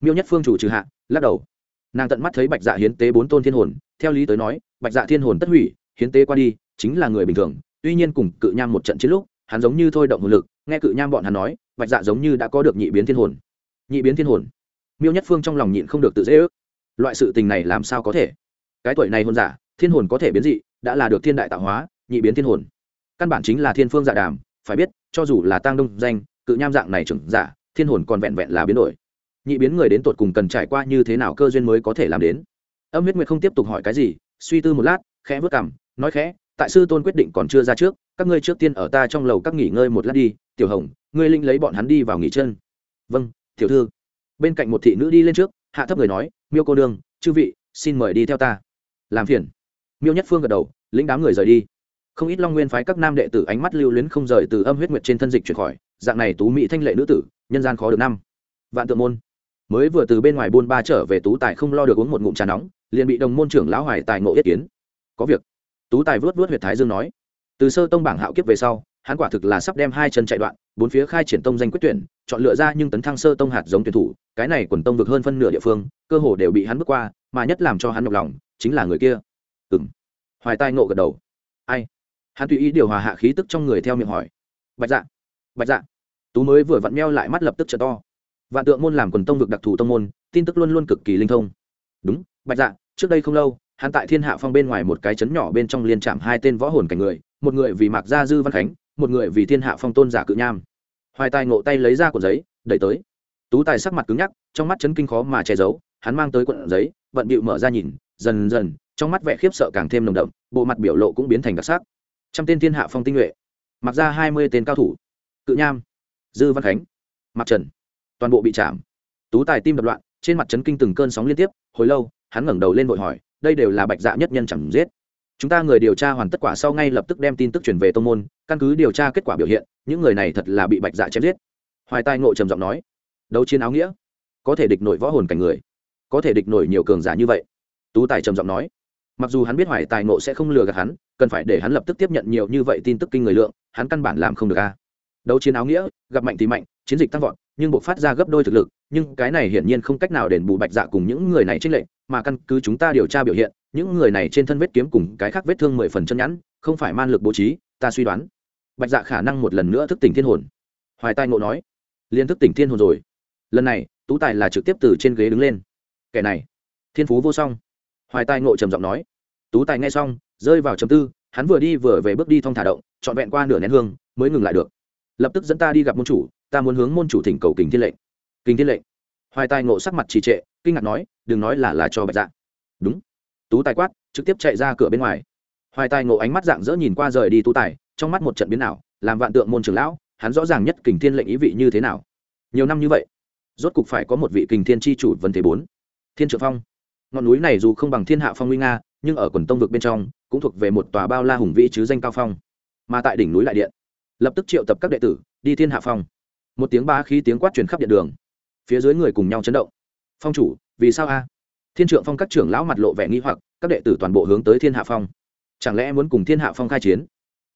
Miêu nhất phương chủ trừ hạ, lắc đầu. Nàng tận mắt thấy bạch dạ hiến tế bốn tôn thiên hồn, theo lý tới nói, bạch dạ thiên hồn tất hủy, hiến tế qua đi, chính là người bình thường. Tuy nhiên cùng cự nham một trận chiến lúc, hắn giống như thôi động hồn lực, nghe cự nham bọn hắn nói bạch dạ giống như đã có được nhị biến thiên hồn. Nhị biến thiên hồn. Miêu nhất phương trong lòng nhịn không được tự dễ ước. Loại sự tình này làm sao có thể? Cái tuổi này hôn giả, thiên hồn có thể biến dị, đã là được thiên đại tạo hóa, nhị biến thiên hồn. Căn bản chính là thiên phương dạ đàm, phải biết, cho dù là tăng đông danh, cự nham dạng này trưởng giả, thiên hồn còn vẹn vẹn là biến đổi. Nhị biến người đến tột cùng cần trải qua như thế nào cơ duyên mới có thể làm đến? Âm huyết nguyệt không tiếp tục hỏi cái gì, suy tư một lát, khẽ vớt cảm nói khẽ, tại sư tôn quyết định còn chưa ra trước, các ngươi trước tiên ở ta trong lầu các nghỉ ngơi một lát đi tiểu hồng, ngươi linh lấy bọn hắn đi vào nghỉ chân. Vâng tiểu thư. Bên cạnh một thị nữ đi lên trước, hạ thấp người nói, miêu cô đương, chư vị, xin mời đi theo ta. Làm phiền. Miêu nhất phương gật đầu, lĩnh đám người rời đi. Không ít long nguyên phái các nam đệ tử ánh mắt lưu luyến không rời từ âm huyết nguyệt trên thân dịch chuyển khỏi, dạng này tú mỹ thanh lệ nữ tử, nhân gian khó được năm. Vạn tượng môn. Mới vừa từ bên ngoài buôn ba trở về tú tài không lo được uống một ngụm trà nóng, liền bị đồng môn trưởng lão hoài tài ngộ yết kiến. Có việc. Tú tài vớt vớt huyệt thái dương nói, từ sơ tông bảng hạo kiếp về sau hắn quả thực là sắp đem hai chân chạy đoạn, bốn phía khai triển tông danh quyết tuyển, chọn lựa ra nhưng tấn thăng sơ tông hạt giống tuyển thủ, cái này quần tông vực hơn phân nửa địa phương, cơ hồ đều bị hắn bước qua, mà nhất làm cho hắn nhọc lòng, chính là người kia. Ừng hoài tai ngộ gật đầu. Ai? Hắn tùy ý điều hòa hạ khí tức trong người theo miệng hỏi. Bạch dạ. Bạch dạ. Tú mới vừa vặn meo lại mắt lập tức trở to. Vạn tượng môn làm quần tông vực đặc thù tông môn, tin tức luôn luôn cực kỳ linh thông. Đúng, bạch dạ trước đây không lâu, hắn tại thiên hạ phong bên ngoài một cái trấn nhỏ bên trong liên chạm hai tên võ hồn cảnh người, một người vì mạc gia dư văn khánh một người vì thiên hạ phong tôn giả cự nham. Hoài tài ngộ tay lấy ra cuộn giấy, đẩy tới. Tú tài sắc mặt cứng nhắc, trong mắt chấn kinh khó mà che giấu, hắn mang tới cuộn giấy vận bịu mở ra nhìn, dần dần, trong mắt vẻ khiếp sợ càng thêm nồng đậm, bộ mặt biểu lộ cũng biến thành đặc sắc. Trăm tên thiên hạ phong tinh nhuệ, mặc ra hai mươi tên cao thủ. Cự nham, dư văn khánh mặc trần, toàn bộ bị chạm. Tú tài tim đập loạn, trên mặt chấn kinh từng cơn sóng liên tiếp, hồi lâu, hắn ngẩng đầu lên vội hỏi, đây đều là bạch dạ nhất nhân chẳng giết chúng ta người điều tra hoàn tất quả sau ngay lập tức đem tin tức chuyển về tô n g môn, căn cứ điều tra kết quả biểu hiện, những người này thật là bị bạch dạ chém giết. Hoài tai ngộ trầm giọng nói, đấu chiến áo nghĩa, có thể địch nổi võ hồn cảnh người, có thể địch nổi nhiều cường giả như vậy. Tú tài trầm giọng nói, mặc dù hắn biết hoài tài ngộ sẽ không lừa gạt hắn, cần phải để hắn lập tức tiếp nhận nhiều như vậy tin tức kinh người lượng, hắn căn bản làm không được a. Đấu chiến áo nghĩa, gặp mạnh thì mạnh, chiến dịch tăng vọt, nhưng buộc phát ra gấp đôi thực lực, nhưng cái này hiển nhiên không cách nào đền bù bạch dạ cùng những người này trích lệ mà căn cứ chúng ta điều tra biểu hiện những người này trên thân vết kiếm cùng cái khác vết thương mười phần chân nhẵn, không phải man lực bố trí, ta suy đoán. Bạch dạ khả năng một lần nữa thức tỉnh thiên hồn. Hoài tai ngộ nói, liên thức tỉnh thiên hồn rồi. Lần này, tú tài là trực tiếp từ trên ghế đứng lên. Kẻ này, thiên phú vô song. Hoài tai ngộ trầm giọng nói, tú tài nghe xong, rơi vào chầm tư, hắn vừa đi vừa về bước đi thong thả động, trọn vẹn qua nửa nén hương, mới ngừng lại được. Lập tức dẫn ta đi gặp môn chủ, ta muốn hướng môn chủ thỉnh cầu kình thiên lệnh. Kình thiên lệnh. Hoài Tai ngộ sắc mặt trì trệ, kinh ngạc nói, đừng nói là là cho bạch dạ. Đúng tú tài quát, trực tiếp chạy ra cửa bên ngoài. Hoài tài ngộ ánh mắt dạng dỡ nhìn qua rời đi tú tài, trong mắt một trận biến ảo, làm vạn tượng môn trưởng lão, hắn rõ ràng nhất kình thiên lệnh ý vị như thế nào. Nhiều năm như vậy, rốt cục phải có một vị kình thiên tri chủ vấn thế bốn. Thiên trượng phong. Ngọn núi này dù không bằng thiên hạ phong nguy nga, nhưng ở quần tông vực bên trong, cũng thuộc về một tòa bao la hùng vĩ chứ danh cao phong. Mà tại đỉnh núi lại điện, lập tức triệu tập các đệ tử, đi thiên hạ phong. Một tiếng ba khí tiếng quát truyền khắp điện đường. Phía dưới người cùng nhau chấn động. Phong chủ, vì sao a? Thiên trượng phong các trưởng lão mặt lộ vẻ nghi hoặc, các đệ tử toàn bộ hướng tới thiên hạ phong. Chẳng lẽ muốn cùng thiên hạ phong khai chiến?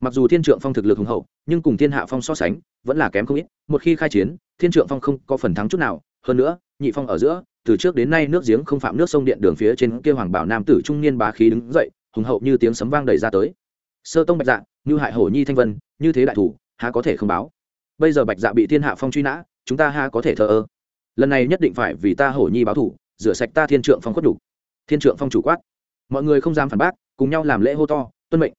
Mặc dù thiên trượng phong thực lực hùng hậu, nhưng cùng thiên hạ phong so sánh, vẫn là kém không ít. Một khi khai chiến, thiên trượng phong không có phần thắng chút nào. Hơn nữa, nhị phong ở giữa, từ trước đến nay nước giếng không phạm nước sông điện đường phía trên kia hoàng bảo nam tử trung niên bá khí đứng dậy, hùng hậu như tiếng sấm vang đầy ra tới. Sơ tông bạch dạ như hại hổ nhi thanh vân, như thế đại thủ, há có thể không báo? Bây giờ bạch dạ bị thiên hạ phong truy nã, chúng ta ha có thể thờ ơ? Lần này nhất định phải vì ta hổ nhi báo thủ rửa sạch ta thiên trượng phong khuất đủ thiên trượng phong chủ quát. Mọi người không dám phản bác, cùng nhau làm lễ hô to, tuân mệnh.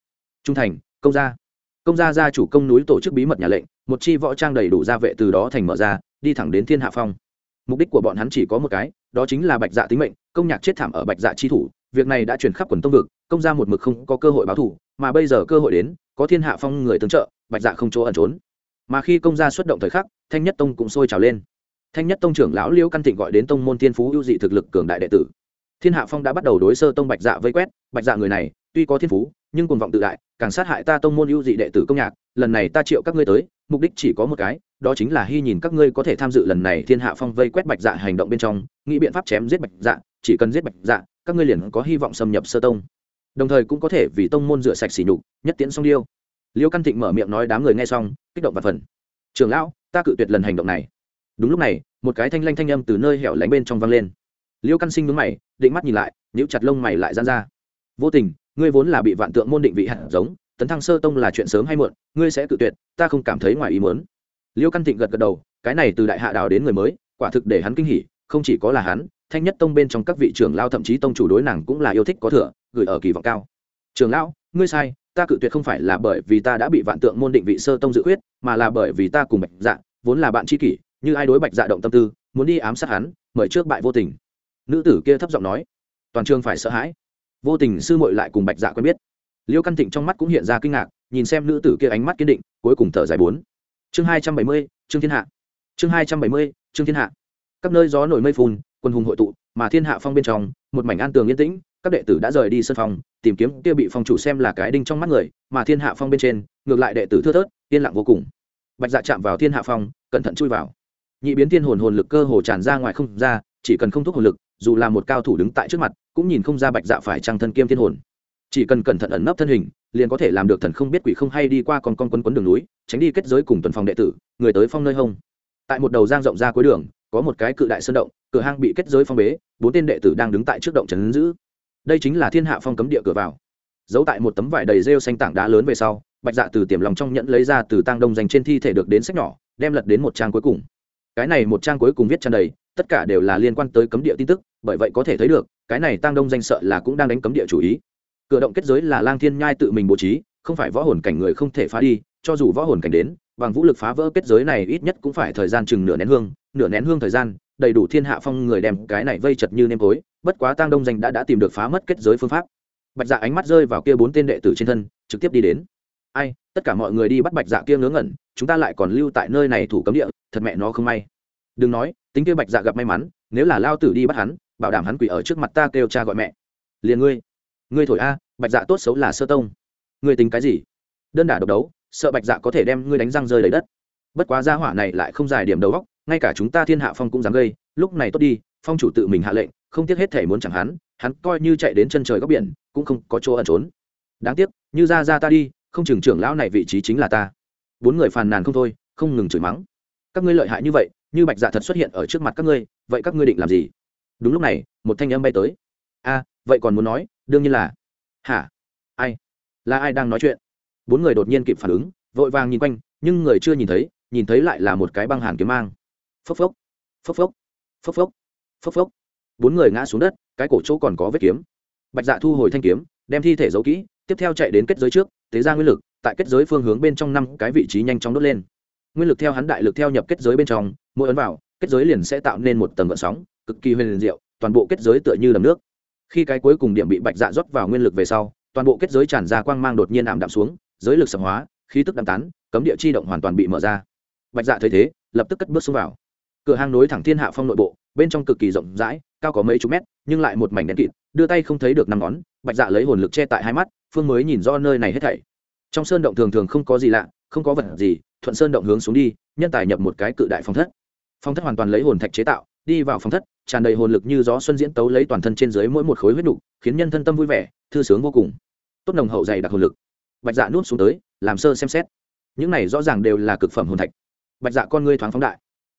Trung thành, công gia. Công gia gia chủ công núi tổ chức bí mật nhà lệnh, một chi võ trang đầy đủ gia vệ từ đó thành mở ra, đi thẳng đến thiên hạ phong. Mục đích của bọn hắn chỉ có một cái, đó chính là bạch dạ tính mệnh, công nhạc chết thảm ở bạch dạ chi thủ, việc này đã chuyển khắp quần tông vực, công gia một mực không có cơ hội báo thủ mà bây giờ cơ hội đến, có thiên hạ phong người tương trợ, bạch dạ không chỗ ẩn trốn. Mà khi công gia xuất động thời khắc, thanh nhất tông cũng sôi trào lên thanh nhất tông trưởng lão liêu căn thịnh gọi đến tông môn thiên phú ưu dị thực lực cường đại đệ tử. Thiên hạ phong đã bắt đầu đối sơ tông bạch dạ vây quét. Bạch dạ người này, tuy có thiên phú, nhưng cuồng vọng tự đại, càng sát hại ta tông môn ưu dị đệ tử công nhạc. Lần này ta triệu các ngươi tới, mục đích chỉ có một cái, đó chính là hy nhìn các ngươi có thể tham dự lần này thiên hạ phong vây quét bạch dạ hành động bên trong, nghĩ biện pháp chém giết bạch dạ chỉ cần giết bạch dạ các ngươi liền có hy vọng xâm nhập sơ tông. Đồng thời cũng có thể vì tông môn rửa sạch xỉ nhục, nhất tiễn song điêu. Liêu căn thịnh mở miệng nói đám người nghe xong, kích động và phần trường lão, ta cự tuyệt lần hành động này đúng lúc này, một cái thanh lanh thanh âm từ nơi hẻo lánh bên trong vang lên. Liêu căn sinh mướn mày, định mắt nhìn lại nếu chặt lông mày lại dán ra. Vô tình, ngươi vốn là bị vạn tượng môn định vị hạt giống, tấn thăng sơ tông là chuyện sớm hay muộn, ngươi sẽ tự tuyệt, ta không cảm thấy ngoài ý muốn. Liêu căn thịnh gật gật đầu, cái này từ đại hạ đào đến người mới, quả thực để hắn kinh hỉ, không chỉ có là hắn, thanh nhất tông bên trong các vị trưởng lao thậm chí tông chủ đối nàng cũng là yêu thích có thừa, gửi ở kỳ vọng cao. Trường lão, ngươi sai, ta cự tuyệt không phải là bởi vì ta đã bị vạn tượng môn định vị sơ tông dự khuyết, mà là bởi vì ta cùng bạch dạ vốn là bạn tri kỷ như ai đối bạch dạ động tâm tư, muốn đi ám sát hắn, mời trước bại vô tình. Nữ tử kia thấp giọng nói, toàn trường phải sợ hãi. Vô tình sư muội lại cùng bạch dạ quen biết. Liêu căn thịnh trong mắt cũng hiện ra kinh ngạc, nhìn xem nữ tử kia ánh mắt kiên định, cuối cùng thở dài bốn. Chương hai trăm bảy mươi chương thiên hạ. Chương hai trăm bảy mươi chương thiên hạ. Các nơi gió nổi mây phun quân hùng hội tụ, mà thiên hạ phong bên trong, một mảnh an tường yên tĩnh, các đệ tử đã rời đi sân phòng, tìm kiếm kia bị phòng chủ xem là cái đinh trong mắt người, mà thiên hạ phong bên trên, ngược lại đệ tử thưa thớt, yên lặng vô cùng. Bạch dạ chạm vào thiên hạ phong, cẩn thận chui vào nhị biến thiên hồn hồn lực cơ hồ tràn ra ngoài không ra, chỉ cần không thúc hồn lực, dù là một cao thủ đứng tại trước mặt, cũng nhìn không ra bạch dạ phải trăng thân kiêm thiên hồn. Chỉ cần cẩn thận ẩn nấp thân hình, liền có thể làm được thần không biết quỷ không hay đi qua con con quấn quấn đường núi, tránh đi kết giới cùng tuần phòng đệ tử, người tới phong nơi hông. Tại một đầu giang rộng ra cuối đường, có một cái cự đại sơn động, cửa hang bị kết giới phong bế, bốn tên đệ tử đang đứng tại trước động trấn giữ. Đây chính là thiên hạ phong cấm địa cửa vào. Giấu tại một tấm vải đầy rêu xanh tảng đá lớn về sau, bạch dạ từ tiềm lòng trong nhẫn lấy ra từ tang đông dành trên thi thể được đến sách nhỏ, đem lật đến một trang cuối cùng cái này một trang cuối cùng viết tràn đầy, tất cả đều là liên quan tới cấm địa tin tức, bởi vậy có thể thấy được, cái này tăng đông danh sợ là cũng đang đánh cấm địa chủ ý. Cửa động kết giới là lang thiên nhai tự mình bố trí, không phải võ hồn cảnh người không thể phá đi, cho dù võ hồn cảnh đến, bằng vũ lực phá vỡ kết giới này ít nhất cũng phải thời gian chừng nửa nén hương, nửa nén hương thời gian, đầy đủ thiên hạ phong người đem cái này vây chật như nêm tối, bất quá tăng đông danh đã đã tìm được phá mất kết giới phương pháp. Bạch dạ ánh mắt rơi vào kia bốn tên đệ tử trên thân, trực tiếp đi đến. Ai, tất cả mọi người đi bắt bạch dạ kia ngớ ngẩn, chúng ta lại còn lưu tại nơi này thủ cấm địa thật mẹ nó không may. Đừng nói, tính kia bạch dạ gặp may mắn, nếu là lao tử đi bắt hắn, bảo đảm hắn quỷ ở trước mặt ta kêu cha gọi mẹ. Liền ngươi ngươi thổi a, bạch dạ tốt xấu là sơ tông. Ngươi tính cái gì? Đơn đả độc đấu, sợ bạch dạ có thể đem ngươi đánh răng rơi đầy đất. Bất quá gia hỏa này lại không dài điểm đầu góc ngay cả chúng ta thiên hạ phong cũng dám gây, lúc này tốt đi, phong chủ tự mình hạ lệnh, không tiếc hết thể muốn chẳng hắn hắn coi như chạy đến chân trời góc biển, cũng không có chỗ ẩn trốn. Đáng tiếc, như ra ra ta đi, không chừng trưởng lão này vị trí chính là ta. Bốn người phàn nàn không thôi, không ngừng chửi mắng các ngươi lợi hại như vậy, như bạch dạ thật xuất hiện ở trước mặt các ngươi, vậy các ngươi định làm gì? Đúng lúc này, một thanh âm bay tới. A, vậy còn muốn nói, đương nhiên là. Hả? Ai? Là ai đang nói chuyện? Bốn người đột nhiên kịp phản ứng, vội vàng nhìn quanh, nhưng người chưa nhìn thấy nhìn thấy lại là một cái băng hàn kiếm mang. Phốc phốc phốc phốc phốc phốc phốc phốc. Bốn người ngã xuống đất, cái cổ chỗ còn có vết kiếm. Bạch dạ thu hồi thanh kiếm, đem thi thể giấu kỹ, tiếp theo chạy đến kết giới trước, tế ra nguyên lực, tại kết giới phương hướng bên trong năm cái vị trí nhanh chóng đốt lên nguyên lực theo hắn đại lực theo nhập kết giới bên trong, mỗi ấn vào, kết giới liền sẽ tạo nên một tầng gợn sóng, cực kỳ huyền diệu, toàn bộ kết giới tựa như đầm nước. Khi cái cuối cùng điểm bị bạch dạ rót vào nguyên lực về sau, toàn bộ kết giới tràn ra quang mang đột nhiên ảm đạm xuống, giới lực sầm hóa, khí tức đạm tán, cấm địa chi động hoàn toàn bị mở ra. Bạch dạ thấy thế, lập tức cất bước xuống vào. Cửa hang nối thẳng thiên hạ phong nội bộ, bên trong cực kỳ rộng rãi, cao có mấy chục mét, nhưng lại một mảnh đen kịt, đưa tay không thấy được năm ngón, bạch dạ lấy hồn lực che tại hai mắt, phương mới nhìn do nơi này hết thảy. Trong sơn động thường thường không có gì lạ, không có vật gì thuận sơn động hướng xuống đi nhân tài nhập một cái cự đại phong thất. Phong thất hoàn toàn lấy hồn thạch chế tạo đi vào phong thất tràn đầy hồn lực như gió xuân diễn tấu lấy toàn thân trên dưới mỗi một khối huyết đủ, khiến nhân thân tâm vui vẻ thư sướng vô cùng. Tốt nồng hậu dày đặc hồn lực. Bạch dạ nuốt xuống tới làm sơ xem xét. Những này rõ ràng đều là cực phẩm hồn thạch. Bạch dạ con ngươi thoáng phóng đại.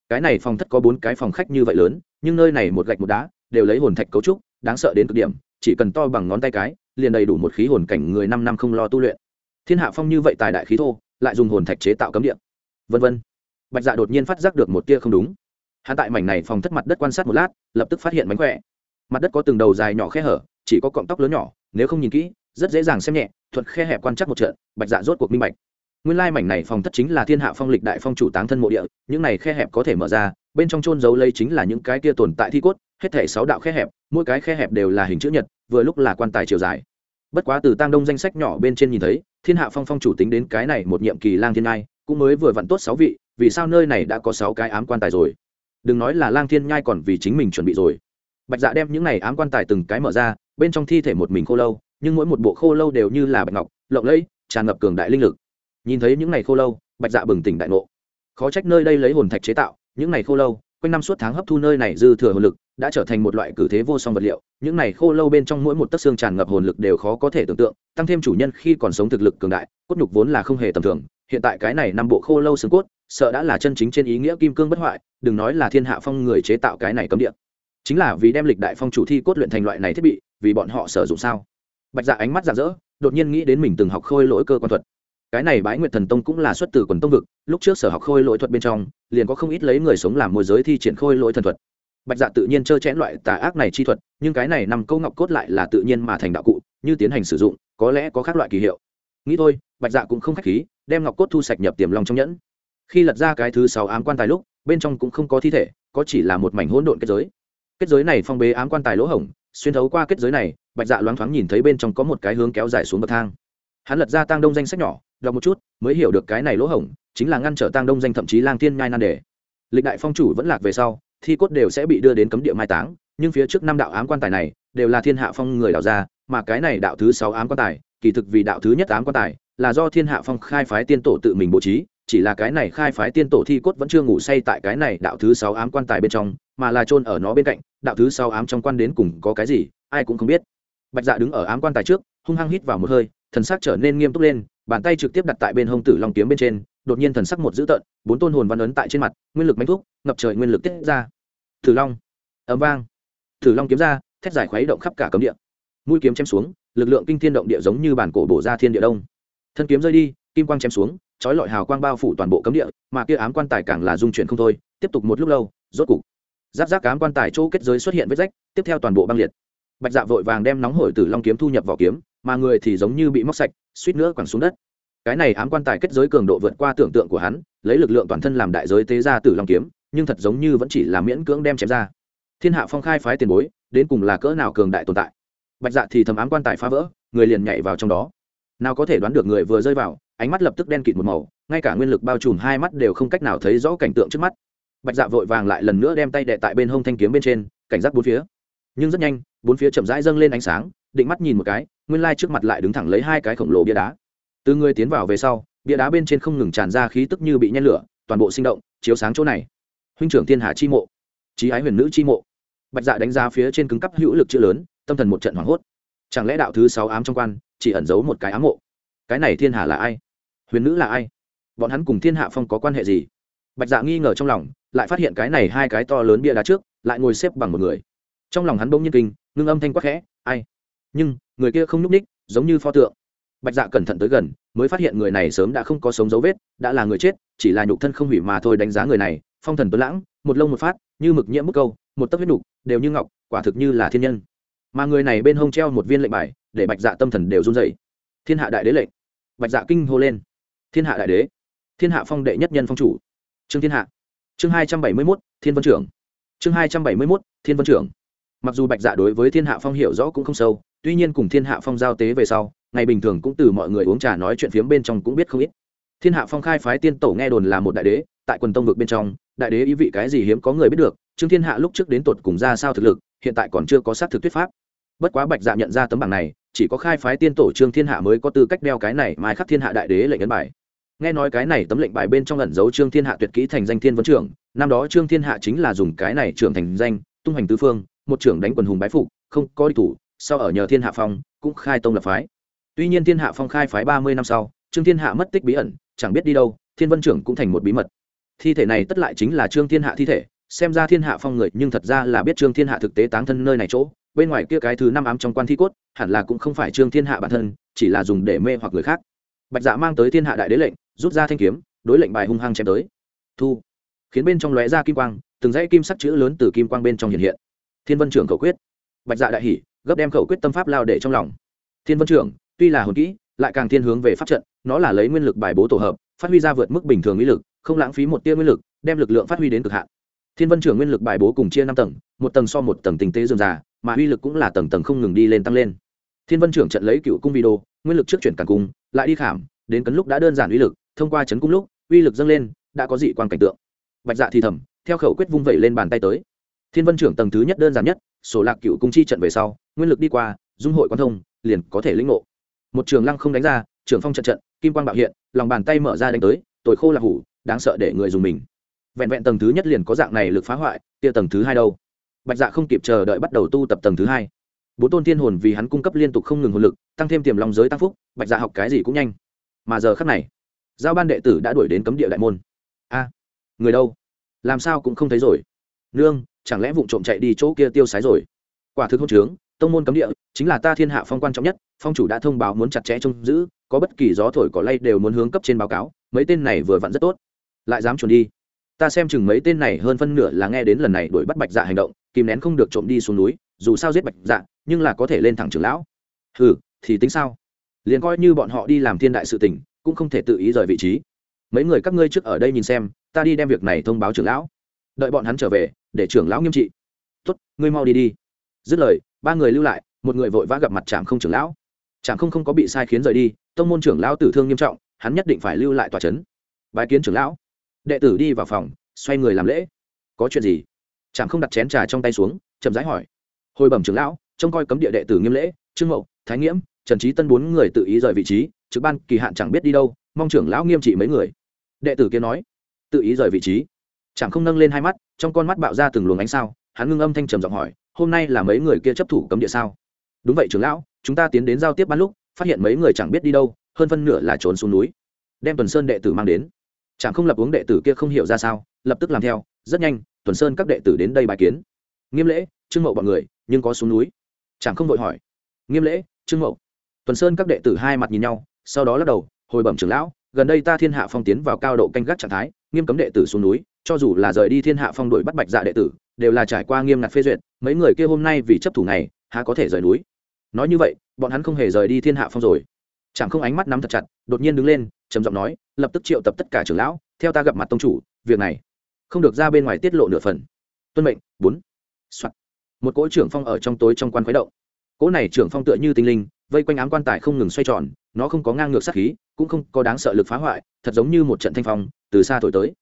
Cái này phòng thất có bốn cái phòng khách như vậy lớn nhưng nơi này một gạch một đá đều lấy hồn thạch cấu trúc đáng sợ đến cực điểm chỉ cần to bằng ngón tay cái liền đầy đủ một khí hồn cảnh người năm năm không lo tu luyện. Thiên hạ phong như vậy tài đại khí thô lại dùng hồn thạch chế tạo cấm địa. Vân vân. Bạch dạ đột nhiên phát giác được một tia không đúng. Hắn tại mảnh này phòng thất mặt đất quan sát một lát, lập tức phát hiện mánh khỏe. Mặt đất có từng đầu dài nhỏ khe hở, chỉ có cọng tóc lớn nhỏ, nếu không nhìn kỹ, rất dễ dàng xem nhẹ thuật khe hẹp quan chắc một trận, bạch dạ rốt cuộc minh bạch. Nguyên lai mảnh này phòng thất chính là thiên hạ phong lịch đại phong chủ táng thân mộ địa, những này khe hẹp có thể mở ra, bên trong trôn giấu lấy chính là những cái kia tồn tại thi cốt, hết thể sáu đạo khe hẹp, mỗi cái khe hẹp đều là hình chữ nhật, vừa lúc là quan tài chiều dài. Bất quá từ tang đông danh sách nhỏ bên trên nhìn thấy thiên hạ phong phong chủ tính đến cái này một nhiệm kỳ lang thiên nhai, cũng mới vừa vặn tốt sáu vị, vì sao nơi này đã có sáu cái ám quan tài rồi? Đừng nói là lang thiên nhai còn vì chính mình chuẩn bị rồi. Bạch dạ đem những này ám quan tài từng cái mở ra, bên trong thi thể một mình khô lâu, nhưng mỗi một bộ khô lâu đều như là bạch ngọc, lộng lẫy, tràn ngập cường đại linh lực. Nhìn thấy những này khô lâu, bạch dạ bừng tỉnh đại ngộ. Khó trách nơi đây lấy hồn thạch chế tạo, những này khô lâu quanh năm suốt tháng hấp thu nơi này dư thừa hồn lực, đã trở thành một loại cử thế vô song vật liệu. Những này khô lâu bên trong mỗi một tấc xương tràn ngập hồn lực đều khó có thể tưởng tượng, tăng thêm chủ nhân khi còn sống thực lực cường đại, cốt nhục vốn là không hề tầm thường. Hiện tại cái này năm bộ khô lâu xương cốt, sợ đã là chân chính trên ý nghĩa kim cương bất hoại, đừng nói là thiên hạ phong người chế tạo cái này cấm địa. Chính là vì đem lịch đại phong chủ thi cốt luyện thành loại này thiết bị, vì bọn họ sử dụng sao? Bạch dạ ánh mắt rạng rỡ, đột nhiên nghĩ đến mình từng học khôi lỗi cơ quan thuật cái này bái nguyệt thần tông cũng là xuất từ quần tông vực, lúc trước sở học khôi lỗi thuật bên trong, liền có không ít lấy người sống làm môi giới thi triển khôi lỗi thần thuật. Bạch dạ tự nhiên trơ chẽn loại tà ác này chi thuật, nhưng cái này nằm câu ngọc cốt lại là tự nhiên mà thành đạo cụ, như tiến hành sử dụng, có lẽ có các loại kỳ hiệu. Nghĩ thôi, bạch dạ cũng không k h á c h khí, đem ngọc cốt thu sạch nhập tiềm long trong nhẫn. Khi lật ra cái thứ sáu ám quan tài lúc, bên trong cũng không có thi thể, có chỉ là một mảnh hỗn độn kết giới. Kết giới này phong bế ám quan tài lỗ hổng, xuyên thấu qua kết giới này, bạch dạ loáng thoáng nhìn thấy bên trong có một cái hướng kéo dài xuống bậc thang. Hắn lật ra tăng đông danh sách nhỏ đọc một chút, mới hiểu được cái này lỗ hổng, chính là ngăn trở tăng đông danh thậm chí lang tiên nhai nan đề. Lịch đại phong chủ vẫn lạc về sau, thi cốt đều sẽ bị đưa đến cấm địa mai táng, nhưng phía trước năm đạo ám quan tài này đều là thiên hạ phong người đào ra, mà cái này đạo thứ sáu ám quan tài, kỳ thực vì đạo thứ nhất ám quan tài, là do thiên hạ phong khai phái tiên tổ tự mình bố trí, chỉ là cái này khai phái tiên tổ thi cốt vẫn chưa ngủ say tại cái này đạo thứ sáu ám quan tài bên trong, mà là chôn ở nó bên cạnh, đạo thứ sáu ám trong quan đến cùng có cái gì, ai cũng không biết. Bạch dạ đứng ở ám quan tài trước, hung hăng hít vào một hơi, thần sắc trở nên nghiêm túc lên bàn tay trực tiếp đặt tại bên hông tử long kiếm bên trên, đột nhiên thần sắc một dữ tợn, bốn tôn hồn văn ấn tại trên mặt, nguyên lực mánh thuốc ngập trời nguyên lực tiết ra. Tử long. Ấm vang. Tử long kiếm ra, thét giải khuấy động khắp cả cấm địa. Mũi kiếm chém xuống, lực lượng kinh thiên động địa giống như bản cổ bổ ra thiên địa đông. Thân kiếm rơi đi, kim quang chém xuống trói lọi hào quang bao phủ toàn bộ cấm địa, mà kia ám quan tài càng là dung chuyển không thôi, tiếp tục một lúc lâu, rốt cục, giáp giáp ám quan tài chỗ kết giới xuất hiện vết rách, tiếp theo toàn bộ băng liệt. Bạch dạ vội vàng đem nóng hổi tử long kiếm thu nhập vào kiếm mà người thì giống như bị móc sạch, suýt nữa quẳng xuống đất. Cái này ám quan tài kết giới cường độ vượt qua tưởng tượng của hắn, lấy lực lượng toàn thân làm đại giới tế ra tử long kiếm, nhưng thật giống như vẫn chỉ là miễn cưỡng đem chém ra. Thiên hạ phong khai phái tiền bối, đến cùng là cỡ nào cường đại tồn tại? Bạch dạ thì thầm ám quan tài phá vỡ, người liền nhảy vào trong đó. Nào có thể đoán được người vừa rơi vào, ánh mắt lập tức đen kịt một màu, ngay cả nguyên lực bao trùm hai mắt đều không cách nào thấy rõ cảnh tượng trước mắt. Bạch dạ vội vàng lại lần nữa đem tay đệ tại bên hông thanh kiếm bên trên, cảnh giác bốn phía. Nhưng rất nhanh, bốn phía chậm rãi dâng lên ánh sáng định mắt nhìn một cái, nguyên lai trước mặt lại đứng thẳng lấy hai cái khổng lồ bia đá. Từ người tiến vào về sau, bia đá bên trên không ngừng tràn ra khí tức như bị nhen lửa, toàn bộ sinh động, chiếu sáng chỗ này. Huynh trưởng thiên hà chi mộ trí ái huyền nữ chi mộ. Bạch dạ đánh ra phía trên cứng cắp hữu lực chữ lớn, tâm thần một trận hoảng hốt. Chẳng lẽ đạo thứ sáu ám trong quan, chỉ ẩn giấu một cái ám mộ? Cái này thiên hà là ai? Huyền nữ là ai? Bọn hắn cùng thiên hạ phong có quan hệ gì? Bạch dạ nghi ngờ trong lòng, lại phát hiện cái này hai cái to lớn bia đá trước, lại ngồi xếp bằng một người. Trong lòng hắn bỗng nhiên kinh, ngưng âm thanh quắc khẽ, ai? Nhưng người kia không nhúc ních, giống như pho tượng. Bạch dạ cẩn thận tới gần, mới phát hiện người này sớm đã không có sống dấu vết, đã là người chết, chỉ là nhục thân không hủy mà thôi đánh giá người này, phong thần tuấn lãng, một lông một phát, như mực nhiễm bức câu, một tấc huyết đục đều như ngọc, quả thực như là thiên nhân. Mà người này bên hông treo một viên lệnh bài, để bạch dạ tâm thần đều run dậy thiên hạ đại đế lệnh. Bạch dạ kinh hô lên. Thiên hạ đại đế. Thiên hạ phong đệ nhất nhân phong chủ. Trương thiên hạ. Chương hai trăm bảy mươi mốt, thiên vân trưởng. Chương hai trăm bảy mươi mốt, thiên vân trưởng mặc dù bạch dạ đối với thiên hạ phong hiểu rõ cũng không sâu, tuy nhiên cùng thiên hạ phong giao tế về sau, ngày bình thường cũng từ mọi người uống trà nói chuyện phiếm bên trong cũng biết không ít. Thiên hạ phong khai phái tiên tổ nghe đồn là một đại đế, tại quần tông vực bên trong, đại đế ý vị cái gì hiếm có người biết được, trương thiên hạ lúc trước đến tột cùng ra sao thực lực, hiện tại còn chưa có xác thực thuyết pháp. Bất quá bạch dạ nhận ra tấm bảng này, chỉ có khai phái tiên tổ trương thiên hạ mới có tư cách đeo cái này mai khắc thiên hạ đại đế lệnh ấn bài. Nghe nói cái này tấm lệnh bài bên trong ẩn giấu trương thiên hạ tuyệt kỹ thành danh thiên vấn trưởng, năm đó trương thiên hạ chính là dùng cái này trưởng thành danh, tung hoành tứ phương một trưởng đánh quần hùng bái phục, không có đi thủ, sau ở nhờ thiên hạ phong, cũng khai tông lập phái. Tuy nhiên thiên hạ phong khai phái ba mươi năm sau, trương thiên hạ mất tích bí ẩn, chẳng biết đi đâu, thiên vân trưởng cũng thành một bí mật. Thi thể này tất lại chính là trương thiên hạ thi thể, xem ra thiên hạ phong người nhưng thật ra là biết trương thiên hạ thực tế táng thân nơi này chỗ, bên ngoài kia cái thứ năm ám trong quan thi cốt, hẳn là cũng không phải trương thiên hạ bản thân, chỉ là dùng để mê hoặc người khác. Bạch dạ mang tới thiên hạ đại đế lệnh, rút ra thanh kiếm, đối lệnh bài hung hăng chém tới. Thu. Khiến bên trong lóe ra kim quang, từng dãy kim sắc chữ lớn từ kim quang bên trong hiện hiện thiên vân trưởng khẩu quyết. Bạch dạ đại hỉ, gấp đem khẩu quyết tâm pháp lao để trong lòng. Thiên vân trưởng, tuy là hồn kỹ, lại càng thiên hướng về pháp trận, nó là lấy nguyên lực bài bố tổ hợp, phát huy ra vượt mức bình thường uy lực, không lãng phí một tia nguyên lực, đem lực lượng phát huy đến cực hạn. Thiên vân trưởng nguyên lực bài bố cùng chia năm tầng, một tầng so một tầng tình tế dườm già, mà uy lực cũng là tầng tầng không ngừng đi lên tăng lên. Thiên vân trưởng trận lấy cựu cung video, nguyên lực trước chuyển càng cung, lại đi khảm, đến cấn lúc đã đơn giản uy lực, thông qua chấn cung lúc, uy lực dâng lên, đã có dị quan cảnh tượng. Bạch dạ thì thầm, theo khẩu quyết vung vẩy lên bàn tay tới thiên vân trưởng tầng thứ nhất đơn giản nhất, sổ lạc cựu cung chi trận về sau, nguyên lực đi qua, dung hội quan thông, liền có thể lĩnh ngộ. Một trường lăng không đánh ra trường phong trận trận, kim quang bạo hiện, lòng bàn tay mở ra đánh tới, tội khô là hủ, đáng sợ để người dùng mình. Vẹn vẹn tầng thứ nhất liền có dạng này lực phá hoại, kia tầng thứ hai đâu? Bạch dạ không kịp chờ đợi bắt đầu tu tập tầng thứ hai. Bốn tôn thiên hồn vì hắn cung cấp liên tục không ngừng hồn lực, tăng thêm tiềm lòng giới tăng phúc, bạch dạ học cái gì cũng nhanh. Mà giờ khắc này, giao ban đệ tử đã đuổi đến cấm địa đại môn. A, người đâu? Làm sao cũng không thấy rồi. Nương chẳng lẽ vụ trộm chạy đi chỗ kia tiêu sái rồi? Quả thực hôn trướng, tông môn cấm địa, chính là ta thiên hạ phong quan trọng nhất, phong chủ đã thông báo muốn chặt chẽ trông giữ, có bất kỳ gió thổi cỏ lay đều muốn hướng cấp trên báo cáo, mấy tên này vừa vặn rất tốt. Lại dám trốn đi. Ta xem chừng mấy tên này hơn phân nửa là nghe đến lần này đuổi bắt bạch dạ hành động, kìm nén không được trộm đi xuống núi, dù sao giết bạch dạ nhưng là có thể lên thẳng trưởng lão. Hừ, thì tính sao? Liền coi như bọn họ đi làm thiên đại sự tình, cũng không thể tự ý rời vị trí. Mấy người các ngươi trước ở đây nhìn xem, ta đi đem việc này thông báo trưởng lão đợi bọn hắn trở về, để trưởng lão nghiêm trị. Tuất ngươi mau đi đi. Dứt lời, ba người lưu lại, một người vội vã gặp mặt trạm không trưởng lão. Trạm không không có bị sai khiến rời đi, tông môn trưởng lão tử thương nghiêm trọng, hắn nhất định phải lưu lại tòa c h ấ n bái kiến trưởng lão. Đệ tử đi vào phòng, xoay người làm lễ. Có chuyện gì? Trạm không đặt chén trà trong tay xuống, chậm rãi hỏi. Hồi bẩm trưởng lão, trông coi cấm địa đệ tử nghiêm lễ, trương mậu, thái nghiễm, trần trí tân bốn người tự ý rời vị trí, trực ban kỳ hạn chẳng biết đi đâu, mong trưởng lão nghiêm trị mấy người. Đệ tử kia nói. Tự ý rời vị trí chẳng không nâng lên hai mắt, trong con mắt bạo ra từng luồng ánh sao, hắn ngưng âm thanh trầm giọng hỏi, hôm nay là mấy người kia chấp thủ cấm địa sao? Đúng vậy trưởng lão, chúng ta tiến đến giao tiếp ban lúc, phát hiện mấy người chẳng biết đi đâu, hơn phân nửa là trốn xuống núi. Đem tuần sơn đệ tử mang đến. Chẳng không lập uống đệ tử kia không hiểu ra sao, lập tức làm theo, rất nhanh, tuần sơn các đệ tử đến đây bài kiến. Nghiêm lễ, trương mậu bọn người, nhưng có xuống núi. Chẳng không vội hỏi. Nghiêm lễ, trương mậu. Tuần sơn các đệ tử hai mặt nhìn nhau, sau đó lắc đầu, hồi bẩm trưởng lão, gần đây ta thiên hạ phong tiến vào cao độ canh gác trạng thái, nghiêm cấm đệ tử xuống núi cho dù là rời đi thiên hạ phong đội bắt bạch dạ đệ tử, đều là trải qua nghiêm ngặt phê duyệt, mấy người kia hôm nay vì chấp thủ này há có thể rời núi? Nói như vậy, bọn hắn không hề rời đi thiên hạ phong rồi. Chẳng không ánh mắt nắm thật chặt, đột nhiên đứng lên, trầm giọng nói, lập tức triệu tập tất cả trưởng lão, theo ta gặp mặt tông chủ, việc này không được ra bên ngoài tiết lộ nửa phần. Tuân mệnh, bốn. Soạn. một cỗ trưởng phong ở trong tối trong quan khuấy động. Cỗ này trưởng phong tựa như tinh linh, vây quanh ám quan tài không ngừng xoay tròn, nó không có ngang ngược sát khí, cũng không có đáng sợ lực phá hoại, thật giống như một trận thanh phong, từ xa thổi tới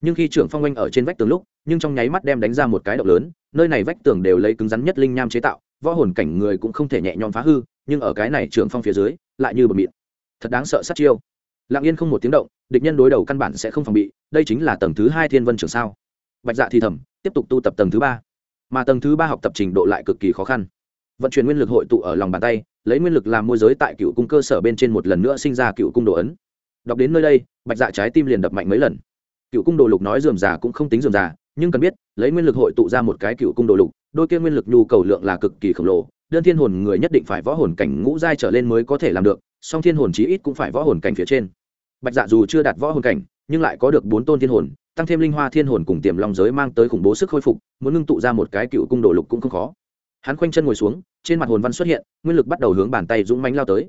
nhưng khi trưởng phong oanh ở trên vách tường lúc, nhưng trong nháy mắt đem đánh ra một cái động lớn, nơi này vách tường đều lấy cứng rắn nhất linh nham chế tạo, võ hồn cảnh người cũng không thể nhẹ nhõm phá hư, nhưng ở cái này trưởng phong phía dưới, lại như bờ mịn thật đáng sợ sát chiêu. Lặng yên không một tiếng động, địch nhân đối đầu căn bản sẽ không phòng bị, đây chính là tầng thứ hai thiên vân trưởng sao. Bạch dạ thì thầm, tiếp tục tu tập tầng thứ ba. Mà tầng thứ ba học tập trình độ lại cực kỳ khó khăn. Vận chuyển nguyên lực hội tụ ở lòng bàn tay, lấy nguyên lực làm môi giới tại cựu cung cơ sở bên trên một lần nữa sinh ra cựu cung đồ ấn. Đọc đến nơi đây, bạch dạ trái tim liền đập mạnh mấy lần cựu cung đồ lục nói dườm già cũng không tính dườm già, nhưng cần biết, lấy nguyên lực hội tụ ra một cái cựu cung đồ lục, đôi kia nguyên lực nhu cầu lượng là cực kỳ khổng lồ, đơn thiên hồn người nhất định phải võ hồn cảnh ngũ giai trở lên mới có thể làm được, song thiên hồn chí ít cũng phải võ hồn cảnh phía trên. Bạch dạ dù chưa đạt võ hồn cảnh, nhưng lại có được bốn tôn thiên hồn, tăng thêm linh hoa thiên hồn cùng tiềm long giới mang tới khủng bố sức khôi phục, muốn ngưng tụ ra một cái cựu cung đồ lục cũng không khó. Hắn khoanh chân ngồi xuống, trên mặt hồn văn xuất hiện, nguyên lực bắt đầu hướng bàn tay dũng mánh lao tới.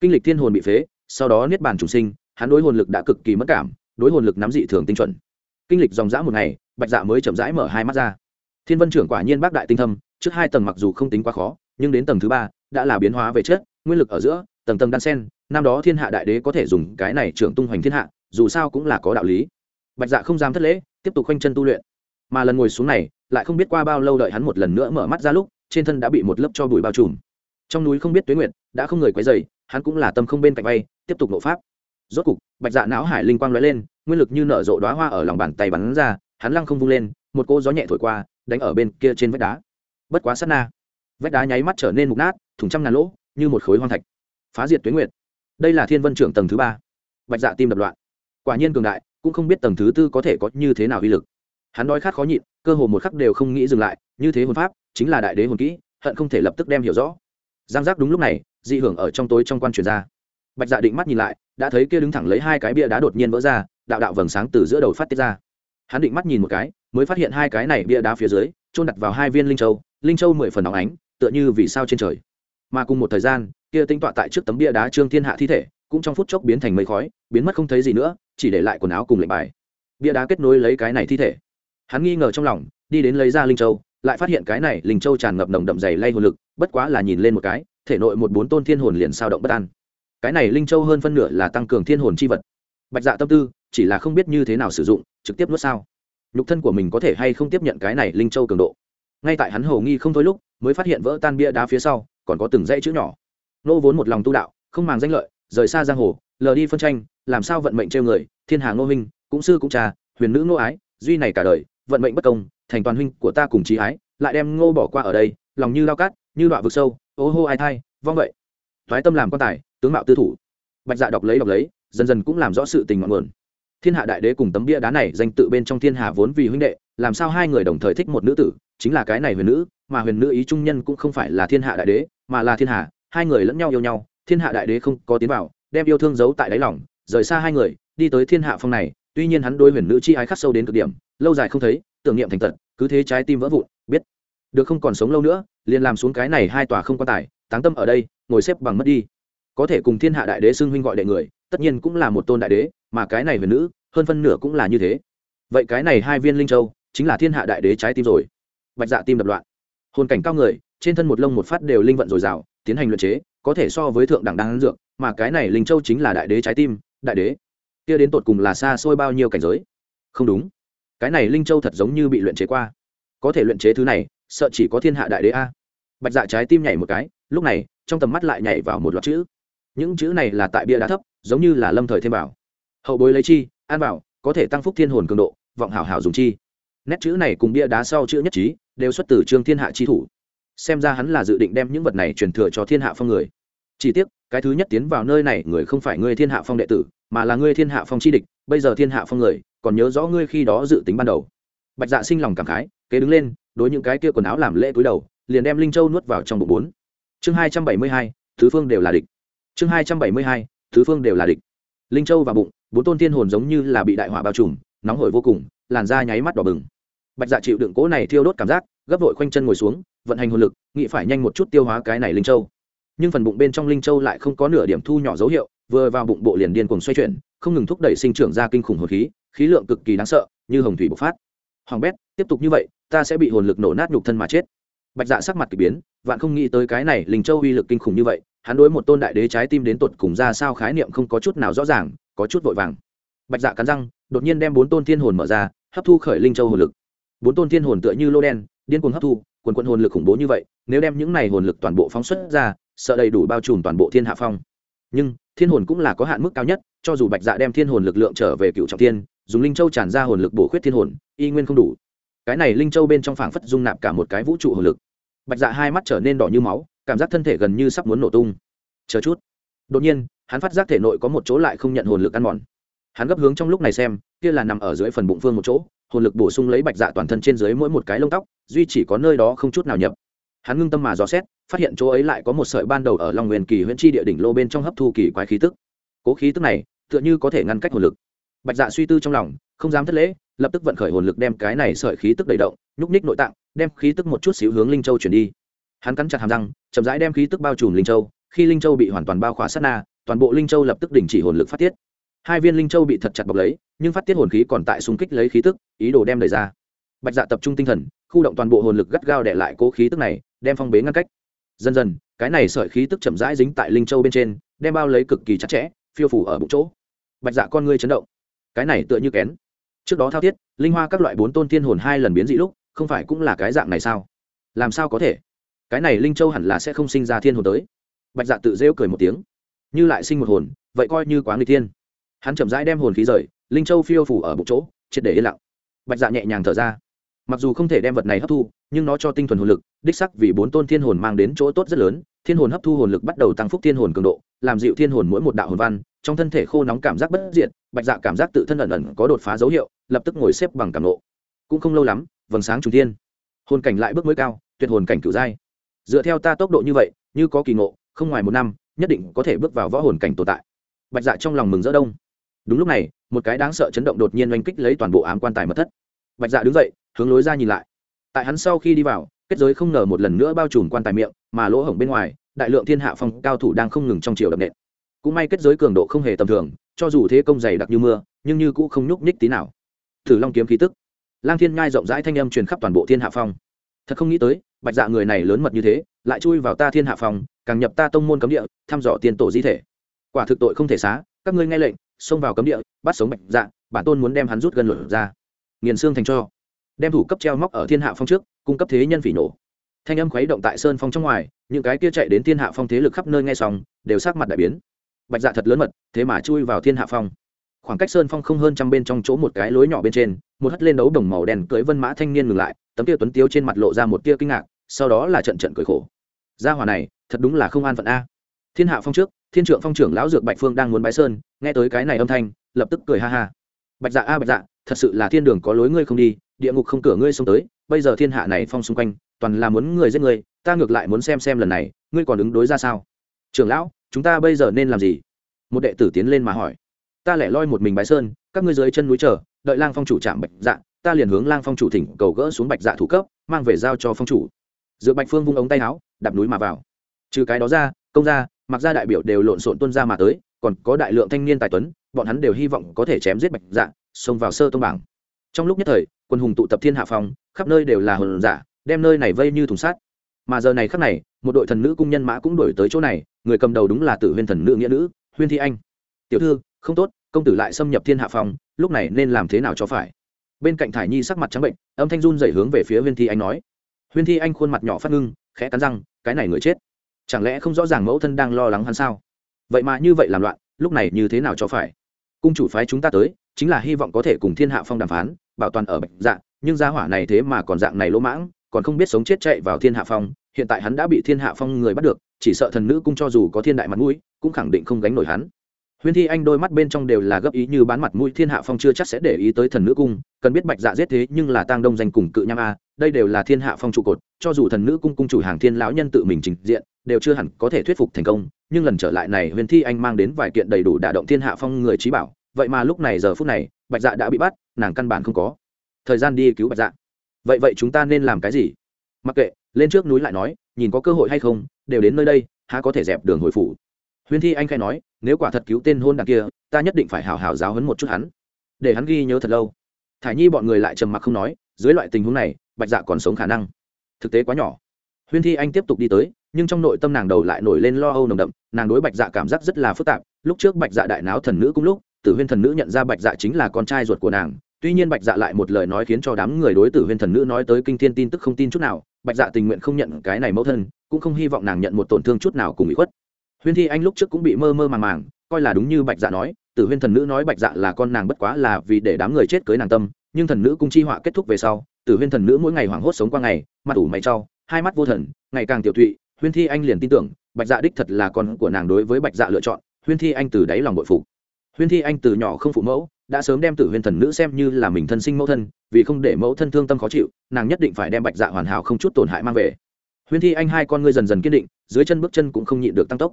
Kinh lịch thiên hồn bị phế, sau đó niết bàn chủ sinh, hắn đối hồn lực đã cực kỳ mất cảm đối hồn lực nắm dị thường tinh chuẩn. Kinh lịch dòng dã một ngày, bạch dạ mới chậm rãi mở hai mắt ra. Thiên vân trưởng quả nhiên bác đại tinh thâm, trước hai tầng mặc dù không tính quá khó, nhưng đến tầng thứ ba, đã là biến hóa về chất, nguyên lực ở giữa, tầng tầng đan sen, năm đó thiên hạ đại đế có thể dùng cái này trưởng tung hoành thiên hạ, dù sao cũng là có đạo lý. Bạch dạ không dám thất lễ, tiếp tục khoanh chân tu luyện. Mà lần ngồi xuống này, lại không biết qua bao lâu đợi hắn một lần nữa mở mắt ra lúc, trên thân đã bị một lớp cho bụi bao trùm. Trong núi không biết tuế nguyện đã không người quấy dày hắn cũng là tâm không bên cạnh bay, tiếp tục nộ pháp rốt cục, bạch dạ não hải linh quang lóe lên, nguyên lực như nở rộ đoá hoa ở lòng bàn tay bắn ra, hắn lăng không vung lên, một cô gió nhẹ thổi qua, đánh ở bên kia trên vách đá. Bất quá sát na, vách đá nháy mắt trở nên mục nát, thủng trăm ngàn lỗ, như một khối hoang thạch. Phá diệt tuyến nguyệt. Đây là thiên vân trưởng tầng thứ ba. Bạch dạ tim đập loạn. Quả nhiên cường đại, cũng không biết tầng thứ tư có thể có như thế nào uy lực. Hắn đói khát khó nhịn, cơ hồ một khắc đều không nghĩ dừng lại, như thế hồn pháp, chính là đại đế hồn kỹ, hận không thể lập tức đem hiểu rõ. Giang giác đúng lúc này, dị hưởng ở trong tối trong quan truyền ra bạch dạ định mắt nhìn lại, đã thấy kia đứng thẳng lấy hai cái bia đá đột nhiên vỡ ra, đạo đạo vầng sáng từ giữa đầu phát tiết ra. Hắn định mắt nhìn một cái, mới phát hiện hai cái này bia đá phía dưới trôn đặt vào hai viên linh châu linh châu mười phần nóng ánh, tựa như vì sao trên trời. Mà cùng một thời gian, kia tinh tọa tại trước tấm bia đá trương thiên hạ thi thể, cũng trong phút chốc biến thành mây khói, biến mất không thấy gì nữa, chỉ để lại quần áo cùng lệnh bài. Bia đá kết nối lấy cái này thi thể. Hắn nghi ngờ trong lòng, đi đến lấy ra linh châu, lại phát hiện cái này linh châu tràn ngập nồng đậm dày lay hồn lực, bất quá là nhìn lên một cái, thể nội một bốn tôn thiên hồn liền sao động bất an cái này linh châu hơn phân nửa là tăng cường thiên hồn chi vật. Bạch dạ tâm tư, chỉ là không biết như thế nào sử dụng, trực tiếp nuốt sao. Nhục thân của mình có thể hay không tiếp nhận cái này linh châu cường độ. Ngay tại hắn hầu nghi không thôi lúc, mới phát hiện vỡ tan bia đá phía sau, còn có từng dãy chữ nhỏ. Nô vốn một lòng tu đạo, không màng danh lợi, rời xa giang hồ, lờ đi phân tranh, làm sao vận mệnh trêu người, thiên hà ngô huynh, cũng sư cũng cha huyền nữ ngô ái, duy này cả đời, vận mệnh bất công, thành toàn huynh của ta cùng trí ái, lại đem ngô bỏ qua ở đây, lòng như lao cát, như đoạn vực sâu, ô hô ai thai, vong vậy thoái tâm làm quan tài, tướng mạo tư thủ. Bạch dạ đọc lấy đọc lấy, dần dần cũng làm rõ sự tình ngọn nguồn. Thiên hạ đại đế cùng tấm bia đá này danh tự bên trong thiên hà vốn vì huynh đệ, làm sao hai người đồng thời thích một nữ tử, chính là cái này huyền nữ, mà huyền nữ ý trung nhân cũng không phải là thiên hạ đại đế, mà là thiên hà, hai người lẫn nhau yêu nhau, thiên hạ đại đế không có tiến vào, đem yêu thương giấu tại đáy lòng, rời xa hai người, đi tới thiên hạ phong này, tuy nhiên hắn đôi huyền nữ chi ái khắc sâu đến cực điểm, lâu dài không thấy, tưởng niệm thành tật, cứ thế trái tim vỡ vụn, biết được không còn sống lâu nữa, liền làm xuống cái này hai tòa không quan tài, táng tâm ở đây ngồi xếp bằng mất đi. Có thể cùng thiên hạ đại đế xưng huynh gọi đệ người, tất nhiên cũng là một tôn đại đế, mà cái này huyền nữ, hơn phân nửa cũng là như thế. Vậy cái này hai viên linh châu, chính là thiên hạ đại đế trái tim rồi. Bạch dạ tim đập loạn. Hồn cảnh cao người, trên thân một lông một phát đều linh vận dồi dào, tiến hành luyện chế, có thể so với thượng đẳng đan dược, mà cái này linh châu chính là đại đế trái tim, đại đế. Kia đến tột cùng là xa xôi bao nhiêu cảnh giới? Không đúng. Cái này linh châu thật giống như bị luyện chế qua. Có thể luyện chế thứ này, sợ chỉ có thiên hạ đại đế a. Bạch dạ trái tim nhảy một cái, lúc này trong tầm mắt lại nhảy vào một loạt chữ. Những chữ này là tại bia đá thấp, giống như là lâm thời thêm bảo hậu bối lấy chi an bảo có thể tăng phúc thiên hồn cường độ, vọng hảo hảo dùng chi. Nét chữ này cùng bia đá sau chữ nhất trí, đều xuất từ trương thiên hạ chi thủ. Xem ra hắn là dự định đem những vật này truyền thừa cho thiên hạ phong người. Chỉ tiếc, cái thứ nhất tiến vào nơi này người không phải ngươi thiên hạ phong đệ tử, mà là ngươi thiên hạ phong chi địch, bây giờ thiên hạ phong người, còn nhớ rõ ngươi khi đó dự tính ban đầu. Bạch dạ sinh lòng cảm khái, kế đứng lên, đối những cái kia quần áo làm lễ túi đầu, liền đem linh châu nuốt vào trong bụng bốn chương hai trăm bảy mươi hai, thứ phương đều là địch. Chương hai trăm bảy mươi hai, thứ phương đều là địch. Linh châu và bụng, bốn tôn thiên hồn giống như là bị đại hỏa bao trùm, nóng hổi vô cùng, làn da nháy mắt đỏ bừng. Bạch dạ chịu đựng cố này thiêu đốt cảm giác, gấp vội khoanh chân ngồi xuống, vận hành hồn lực, nghĩ phải nhanh một chút tiêu hóa cái này linh châu. Nhưng phần bụng bên trong linh châu lại không có nửa điểm thu nhỏ dấu hiệu, vừa vào bụng bộ liền điên cuồng xoay chuyển, không ngừng thúc đẩy sinh trưởng ra kinh khủng hồn khí khí lượng cực kỳ đáng sợ, như hồng thủy bộc phát. Hoàng bét, tiếp tục như vậy, ta sẽ bị hồn lực nổ nát nhục thân mà chết bạch dạ sắc mặt kỳ biến, vạn không nghĩ tới cái này linh châu uy lực kinh khủng như vậy, hắn đối một tôn đại đế trái tim đến tột cùng ra sao khái niệm không có chút nào rõ ràng, có chút vội vàng. Bạch dạ cắn răng, đột nhiên đem bốn tôn thiên hồn mở ra, hấp thu khởi linh châu hồn lực. Bốn tôn thiên hồn tựa như lô đen, điên cuồng hấp thu, quần quận hồn lực khủng bố như vậy, nếu đem những này hồn lực toàn bộ phóng xuất ra, sợ đầy đủ bao trùm toàn bộ thiên hạ phong. Nhưng, thiên hồn cũng là có hạn mức cao nhất, cho dù bạch dạ đem thiên hồn lực lượng trở về cựu trọng thiên, dùng linh châu tràn ra hồn lực bổ khuyết thiên hồn, y nguyên không đủ. Cái này linh châu bên trong phảng phất dung nạp cả một cái vũ trụ hồn lực bạch dạ hai mắt trở nên đỏ như máu, cảm giác thân thể gần như sắp muốn nổ tung. Chờ chút. Đột nhiên, hắn phát giác thể nội có một chỗ lại không nhận hồn lực ăn mòn. Hắn gấp hướng trong lúc này xem, kia là nằm ở dưới phần bụng phương một chỗ, hồn lực bổ sung lấy bạch dạ toàn thân trên dưới mỗi một cái lông tóc, duy chỉ có nơi đó không chút nào nhập. Hắn ngưng tâm mà dò xét, phát hiện chỗ ấy lại có một sợi ban đầu ở long nguyên kỳ huyễn chi địa đỉnh lô bên trong hấp thu kỳ quái khí tức. Cố khí tức này, tựa như có thể ngăn cách hồn lực. Bạch dạ suy tư trong lòng, không dám thất lễ, lập tức vận khởi hồn lực đem cái này sợi khí tức đầy động nhúc ních nội tạng, đem khí tức một chút xíu hướng linh châu chuyển đi. Hắn cắn chặt hàm răng, chậm rãi đem khí tức bao trùm linh châu. Khi linh châu bị hoàn toàn bao khỏa sát na, toàn bộ linh châu lập tức đình chỉ hồn lực phát tiết. Hai viên linh châu bị thật chặt bọc lấy, nhưng phát tiết hồn khí còn tại xung kích lấy khí tức, ý đồ đem đầy ra. Bạch dạ tập trung tinh thần, khu động toàn bộ hồn lực gắt gao để lại cố khí tức này, đem phong bế ngăn cách. Dần dần, cái này sợi khí tức chậm rãi dính tại linh châu bên trên, đem bao lấy cực kỳ chặt chẽ, phiêu phủ ở bụng chỗ. Bạch dạ con ngươi chấn động. Cái này tựa như kén. Trước đó thao thiết, linh hoa các loại bốn tôn thiên hồn hai lần biến dị lúc không phải cũng là cái dạng này sao? Làm sao có thể? Cái này linh châu hẳn là sẽ không sinh ra thiên hồn tới. Bạch dạ tự rêu cười một tiếng. Như lại sinh một hồn, vậy coi như quá người thiên. hắn chậm rãi đem hồn khí rời, linh châu phiêu phủ ở bụng chỗ, triệt để yên lặng. Bạch dạ nhẹ nhàng thở ra. Mặc dù không thể đem vật này hấp thu, nhưng nó cho tinh thuần hồn lực, đích sắc vì bốn tôn thiên hồn mang đến chỗ tốt rất lớn, thiên hồn hấp thu hồn lực bắt đầu tăng phúc thiên hồn cường độ, làm dịu thiên hồn mỗi một đạo hồn văn, trong thân thể khô nóng cảm giác bất diện bạch dạ cảm giác tự thân ẩn ẩn có đột phá dấu hiệu, lập tức ngồi xếp bằng cảm nộ. Cũng không lâu lắm vầng sáng trùng thiên. Hồn cảnh lại bước mới cao, tuyệt hồn cảnh cửu giai. Dựa theo ta tốc độ như vậy, như có kỳ ngộ, không ngoài một năm, nhất định có thể bước vào võ hồn cảnh tồn tại. Bạch dạ trong lòng mừng rỡ đông. Đúng lúc này, một cái đáng sợ chấn động đột nhiên oanh kích lấy toàn bộ ám quan tài mất thất. Bạch dạ đứng dậy, hướng lối ra nhìn lại. Tại hắn sau khi đi vào, kết giới không ngờ một lần nữa bao trùm quan tài miệng, mà lỗ hổng bên ngoài, đại lượng thiên hạ phong cao thủ đang không ngừng trong chiều đập nện. Cũng may kết giới cường độ không hề tầm thường, cho dù thế công dày đặc như mưa, nhưng như cũng không nhúc nhích tí nào. Thử long kiếm khí tức lang thiên nhai rộng rãi thanh âm truyền khắp toàn bộ thiên hạ phong. Thật không nghĩ tới, bạch dạ người này lớn mật như thế, lại chui vào ta thiên hạ phong, càng nhập ta tông môn cấm địa, thăm dò tiền tổ di thể. Quả thực tội không thể xá, các ngươi nghe lệnh, xông vào cấm địa, bắt sống bạch dạ bản tôn muốn đem hắn rút gần lửa ra. Nghiền xương thành cho. Đem thủ cấp treo móc ở thiên hạ phong trước, cung cấp thế nhân phỉ nổ thanh âm khuấy động tại sơn phong trong ngoài, những cái kia chạy đến thiên hạ phong thế lực khắp nơi nghe xong, đều sát mặt đại biến. Bạch dạ thật lớn mật, thế mà chui vào thiên hạ phong khoảng cách sơn phong không hơn trăm bên trong chỗ một cái lối nhỏ bên trên, một hất lên đấu đồng màu đen cưới vân mã thanh niên ngừng lại, tấm tia tuấn tiếu trên mặt lộ ra một tia kinh ngạc, sau đó là trận trận cười khổ. Gia hòa này, thật đúng là không an phận a. Thiên hạ phong trước, thiên trượng phong trưởng lão dược bạch phương đang muốn bái sơn, nghe tới cái này âm thanh, lập tức cười ha ha. Bạch dạ a, bạch dạ thật sự là thiên đường có lối ngươi không đi, địa ngục không cửa ngươi xông tới, bây giờ thiên hạ này phong xung quanh, toàn là muốn người giết người, ta ngược lại muốn xem xem lần này, ngươi còn ứng đối ra sao? Trưởng lão, chúng ta bây giờ nên làm gì? Một đệ tử tiến lên mà hỏi ta lẻ loi một mình bái sơn, các ngươi dưới chân núi chờ, đợi lang phong chủ chạm bạch dạ ta liền hướng lang phong chủ thỉnh cầu gỡ xuống bạch dạ thủ cấp, mang về giao cho phong chủ. Dựa bạch phương vung ống tay áo, đạp núi mà vào. Trừ cái đó ra, công gia, mặc ra đại biểu đều lộn xộn tuân ra mà tới, còn có đại lượng thanh niên tài tuấn, bọn hắn đều hy vọng có thể chém giết bạch dạ xông vào sơ tông bảng. Trong lúc nhất thời, quân hùng tụ tập thiên hạ phong, khắp nơi đều là hồn giả, đem nơi này vây như thùng sát mà giờ này khắc này, một đội thần nữ cung nhân mã cũng đổi tới chỗ này, người cầm đầu đúng là tử huyên thần nữ nghĩa nữ, huyên thi anh. Tiểu thư không tốt, công tử lại xâm nhập thiên hạ phong lúc này nên làm thế nào cho phải? Bên cạnh thải nhi sắc mặt trắng bệnh, âm thanh run dậy hướng về phía huyên thi anh nói. Huyên thi anh khuôn mặt nhỏ phát ngưng, khẽ cắn răng, cái này người chết. Chẳng lẽ không rõ ràng mẫu thân đang lo lắng hắn sao? Vậy mà như vậy làm loạn, lúc này như thế nào cho phải? Cung chủ phái chúng ta tới, chính là hy vọng có thể cùng thiên hạ phong đàm phán, bảo toàn ở bệnh dạng nhưng gia hỏa này thế mà còn dạng này lỗ mãng, còn không biết sống chết chạy vào thiên hạ phong, hiện tại hắn đã bị thiên hạ phong người bắt được, chỉ sợ thần nữ cung cho dù có thiên đại mặt mũi, cũng khẳng định không gánh nổi hắn huyên thi anh đôi mắt bên trong đều là gấp ý như bán mặt mũi, thiên hạ phong chưa chắc sẽ để ý tới thần nữ cung, cần biết bạch dạ giết thế nhưng là tang đông danh cùng cự nham a, đây đều là thiên hạ phong trụ cột, cho dù thần nữ cung cung chủ hàng thiên lão nhân tự mình trình diện, đều chưa hẳn có thể thuyết phục thành công, nhưng lần trở lại này huyền thi anh mang đến vài kiện đầy đủ đả động thiên hạ phong người trí bảo, vậy mà lúc này giờ phút này, bạch dạ đã bị bắt, nàng căn bản không có thời gian đi cứu bạch dạ. Vậy vậy chúng ta nên làm cái gì? Mặc kệ, lên trước núi lại nói, nhìn có cơ hội hay không, đều đến nơi đây, há có thể dẹp đường hồi phủ huyền thi anh khai nói, nếu quả thật cứu tên hôn đằng kia, ta nhất định phải hào hào giáo hấn một chút hắn. Để hắn ghi nhớ thật lâu. Thải nhi bọn người lại trầm mặc không nói, dưới loại tình huống này, bạch dạ còn sống khả năng. Thực tế quá nhỏ. Huyên thi anh tiếp tục đi tới, nhưng trong nội tâm nàng đầu lại nổi lên lo âu nồng đậm, nàng đối bạch dạ cảm giác rất là phức tạp. Lúc trước bạch dạ đại náo thần nữ cũng lúc, tử huyên thần nữ nhận ra bạch dạ chính là con trai ruột của nàng. Tuy nhiên bạch dạ lại một lời nói khiến cho đám người đối tử huyên thần nữ nói tới kinh thiên tin tức không tin chút nào. Bạch dạ tình nguyện không nhận cái này mẫu thân, cũng không hy vọng nàng nhận một tổn thương chút nào cùng bị khuất huyên thi anh lúc trước cũng bị mơ mơ màng màng, coi là đúng như bạch dạ nói, tử huyên thần nữ nói bạch dạ là con nàng bất quá là vì để đám người chết cưới nàng tâm, nhưng thần nữ cung chi họa kết thúc về sau, tử huyên thần nữ mỗi ngày hoảng hốt sống qua ngày, mặt ủ mày trau hai mắt vô thần, ngày càng tiểu thụy huyên thi anh liền tin tưởng, bạch dạ đích thật là con của nàng đối với bạch dạ lựa chọn, huyên thi anh từ đáy lòng bội phụ. huyên thi anh từ nhỏ không phụ mẫu, đã sớm đem tử huyên thần nữ xem như là mình thân sinh mẫu thân, vì không để mẫu thân thương tâm khó chịu, nàng nhất định phải đem bạch dạ hoàn hảo không chút tổn hại mang về huyên thi anh hai con ngươi dần dần kiên định, dưới chân bước chân cũng không nhịn được tăng tốc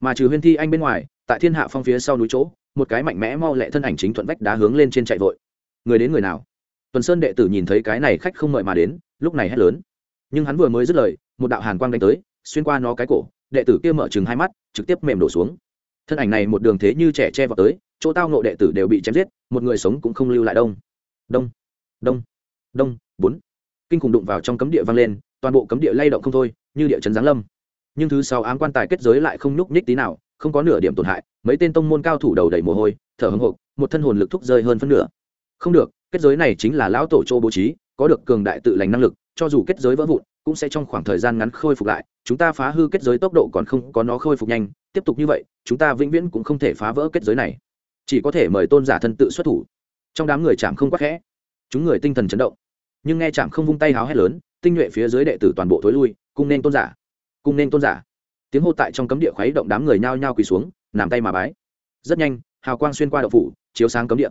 mà trừ huyên thi anh bên ngoài, tại thiên hạ phong phía sau núi chỗ, một cái mạnh mẽ mau lẹ thân ảnh chính thuận vách đá hướng lên trên chạy vội. Người đến người nào? Tuần sơn đệ tử nhìn thấy cái này khách không mời mà đến, lúc này hét lớn. Nhưng hắn vừa mới dứt lời, một đạo hàn quang đánh tới, xuyên qua nó cái cổ, đệ tử kia mở chừng hai mắt, trực tiếp mềm đổ xuống. Thân ảnh này một đường thế như trẻ che vào tới, chỗ tao nộ đệ tử đều bị chém giết, một người sống cũng không lưu lại đông. Đông đông đông, bốn. Kinh khủng đụng vào trong cấm địa vang lên, toàn bộ cấm địa lay động không thôi, như địa chấn giáng lâm nhưng thứ sau ám quan tài kết giới lại không nhúc nhích tí nào, không có nửa điểm tổn hại, mấy tên tông môn cao thủ đầu đầy mồ hôi, thở hưng hộp một thân hồn lực thúc rơi hơn phân nửa. Không được, kết giới này chính là lão tổ châu bố trí, có được cường đại tự lành năng lực, cho dù kết giới vỡ vụn, cũng sẽ trong khoảng thời gian ngắn khôi phục lại, chúng ta phá hư kết giới tốc độ còn không có nó khôi phục nhanh, tiếp tục như vậy, chúng ta vĩnh viễn cũng không thể phá vỡ kết giới này. Chỉ có thể mời tôn giả thân tự xuất thủ. Trong đám người chạm không quắc khẽ. Chúng người tinh thần chấn động. Nhưng nghe chạm không vung tay háo hét lớn, tinh nhuệ phía dưới đệ tử toàn bộ thối lui, cung nên tôn giả cùng nên tôn giả. Tiếng hô tại trong cấm địa khuấy động đám người nhao nhao quỳ xuống, nằm tay mà bái. Rất nhanh, hào quang xuyên qua đậu phủ, chiếu sáng cấm địa.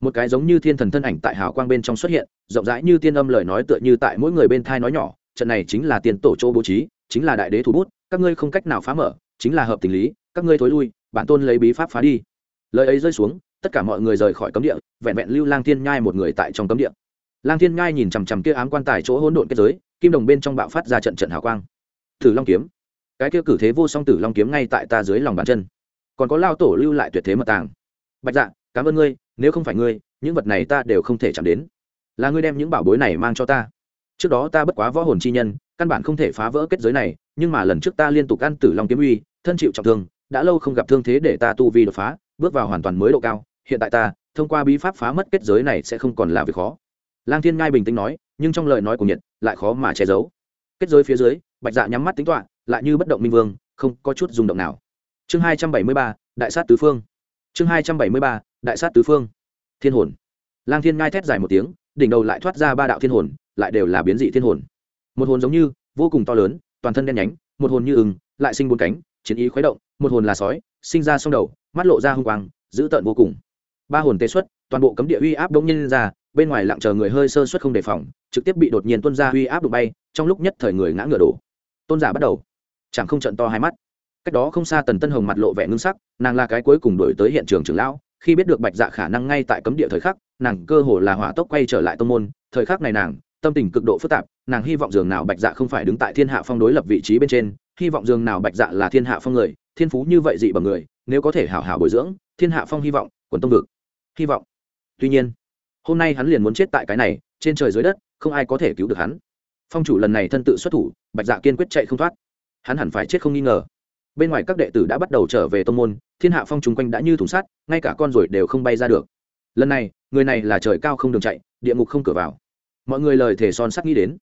Một cái giống như thiên thần thân ảnh tại hào quang bên trong xuất hiện, rộng rãi như tiên âm lời nói tựa như tại mỗi người bên thai nói nhỏ, trận này chính là tiền tổ chỗ bố trí, chính là đại đế thủ bút, các ngươi không cách nào phá mở, chính là hợp tình lý, các ngươi thối lui, bản tôn lấy bí pháp phá đi. Lời ấy rơi xuống, tất cả mọi người rời khỏi cấm địa, vẹn vẹn lưu lang thiên nhai một người tại trong cấm địa. Lang thiên nhai nhìn chằm chằm kia ám quan tài chỗ hỗn độn kết giới, kim đồng bên trong bạo phát ra trận trận hào quang thử long kiếm. Cái kia cử thế vô song tử long kiếm ngay tại ta dưới lòng bàn chân. Còn có lao tổ lưu lại tuyệt thế mật tàng. Bạch dạ cảm ơn ngươi, nếu không phải ngươi, những vật này ta đều không thể chạm đến. Là ngươi đem những bảo bối này mang cho ta. Trước đó ta bất quá võ hồn chi nhân, căn bản không thể phá vỡ kết giới này, nhưng mà lần trước ta liên tục ăn tử long kiếm uy, thân chịu trọng thương, đã lâu không gặp thương thế để ta tu vi đột phá, bước vào hoàn toàn mới độ cao, hiện tại ta, thông qua bí pháp phá mất kết giới này sẽ không còn là việc khó. Lang thiên ngai bình tĩnh nói, nhưng trong lời nói của nhiệt lại khó mà che giấu. Kết giới phía dưới bạch dạ nhắm mắt tính toạ lại như bất động minh vương, không có chút rung động nào. Chương hai trăm bảy mươi ba, đại sát tứ phương. Chương hai trăm bảy mươi ba, đại sát tứ phương. Thiên hồn. Lang thiên ngai thét dài một tiếng, đỉnh đầu lại thoát ra ba đạo thiên hồn, lại đều là biến dị thiên hồn. Một hồn giống như, vô cùng to lớn, toàn thân đen nhánh, một hồn như ừng lại sinh bốn cánh, chiến ý khuấy động, một hồn là sói, sinh ra song đầu, mắt lộ ra hung quang, dữ tợn vô cùng. Ba hồn tê xuất, toàn bộ cấm địa uy áp đông nhiên ra, bên ngoài lặng chờ người hơi sơ suất không đề phòng, trực tiếp bị đột nhiên tuôn ra uy áp đụng bay, trong lúc nhất thời người ngã ngựa đổ tôn giả bắt đầu. Chẳng không trận to hai mắt. Cách đó không xa tần tân hồng mặt lộ vẻ ngưng sắc, nàng là cái cuối cùng đổi tới hiện trường trưởng lão, khi biết được bạch dạ khả năng ngay tại cấm địa thời khắc, nàng cơ hồ là hỏa tốc quay trở lại tông môn, thời khắc này nàng, tâm tình cực độ phức tạp, nàng hy vọng dường nào bạch dạ không phải đứng tại thiên hạ phong đối lập vị trí bên trên, hy vọng dường nào bạch dạ là thiên hạ phong người, thiên phú như vậy dị bằng người, nếu có thể hảo hảo bồi dưỡng, thiên hạ phong hy vọng, quần tông vực, hy vọng. Tuy nhiên, hôm nay hắn liền muốn chết tại cái này, trên trời dưới đất, không ai có thể cứu được hắn phong chủ lần này thân tự xuất thủ, bạch dạ kiên quyết chạy không thoát. Hắn hẳn phải chết không nghi ngờ. Bên ngoài các đệ tử đã bắt đầu trở về tông môn, thiên hạ phong chung quanh đã như thùng sắt, ngay cả con ruồi đều không bay ra được. Lần này, người này là trời cao không đường chạy, địa ngục không cửa vào. Mọi người lời thể son sắc nghĩ đến.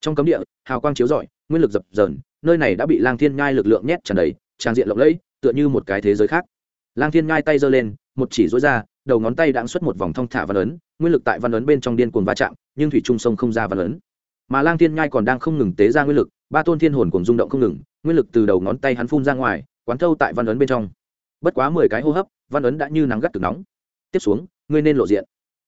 Trong cấm địa, hào quang chiếu rọi, nguyên lực dập dờn, nơi này đã bị lang thiên nhai lực lượng nhét tràn đầy, trang diện lộng lẫy, tựa như một cái thế giới khác. Lang thiên nhai tay giơ lên, một chỉ rối ra, đầu ngón tay đãng xuất một vòng thong thả văn ấn, nguyên lực tại văn ấn bên trong điên cuồng va chạm, nhưng thủy trung sông không ra văn ấn mà lang thiên nhai còn đang không ngừng tế ra nguyên lực, ba tôn thiên hồn cùng rung động không ngừng, nguyên lực từ đầu ngón tay hắn phun ra ngoài, quán thâu tại văn ấn bên trong. Bất quá mười cái hô hấp, văn ấn đã như nắng gắt cực nóng. Tiếp xuống, ngươi nên lộ diện.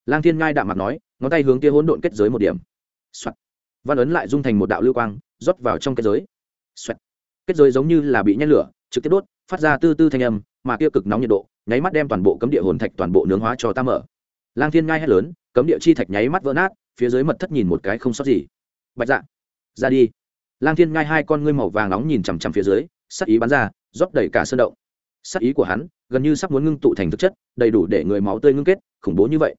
Lang thiên nhai đạm mặt nói, ngón tay hướng kia hỗn độn kết giới một điểm、Soạn. văn ấn lại dung thành một đạo lưu quang, rót vào trong kết giới、Soạn. kết giới giống như là bị nhét lửa, trực tiếp đốt, phát ra tư tư thanh âm, mà kia cực nóng nhiệt độ, nháy mắt đem toàn bộ cấm địa hồn thạch toàn bộ nướng hóa cho ta mở. Lang thiên ngai hét lớn, cấm địa chi thạch nháy mắt vỡ nát, phía dưới mật thất nhìn một cái không sót gì bạch dạ. Ra đi. Lang thiên ngai hai con ngươi màu vàng nóng nhìn chằm chằm phía dưới, sắc ý bắn ra, rót đầy cả sơn động. Sắc ý của hắn gần như sắp muốn ngưng tụ thành thực chất, đầy đủ để người máu tươi ngưng kết, khủng bố như vậy.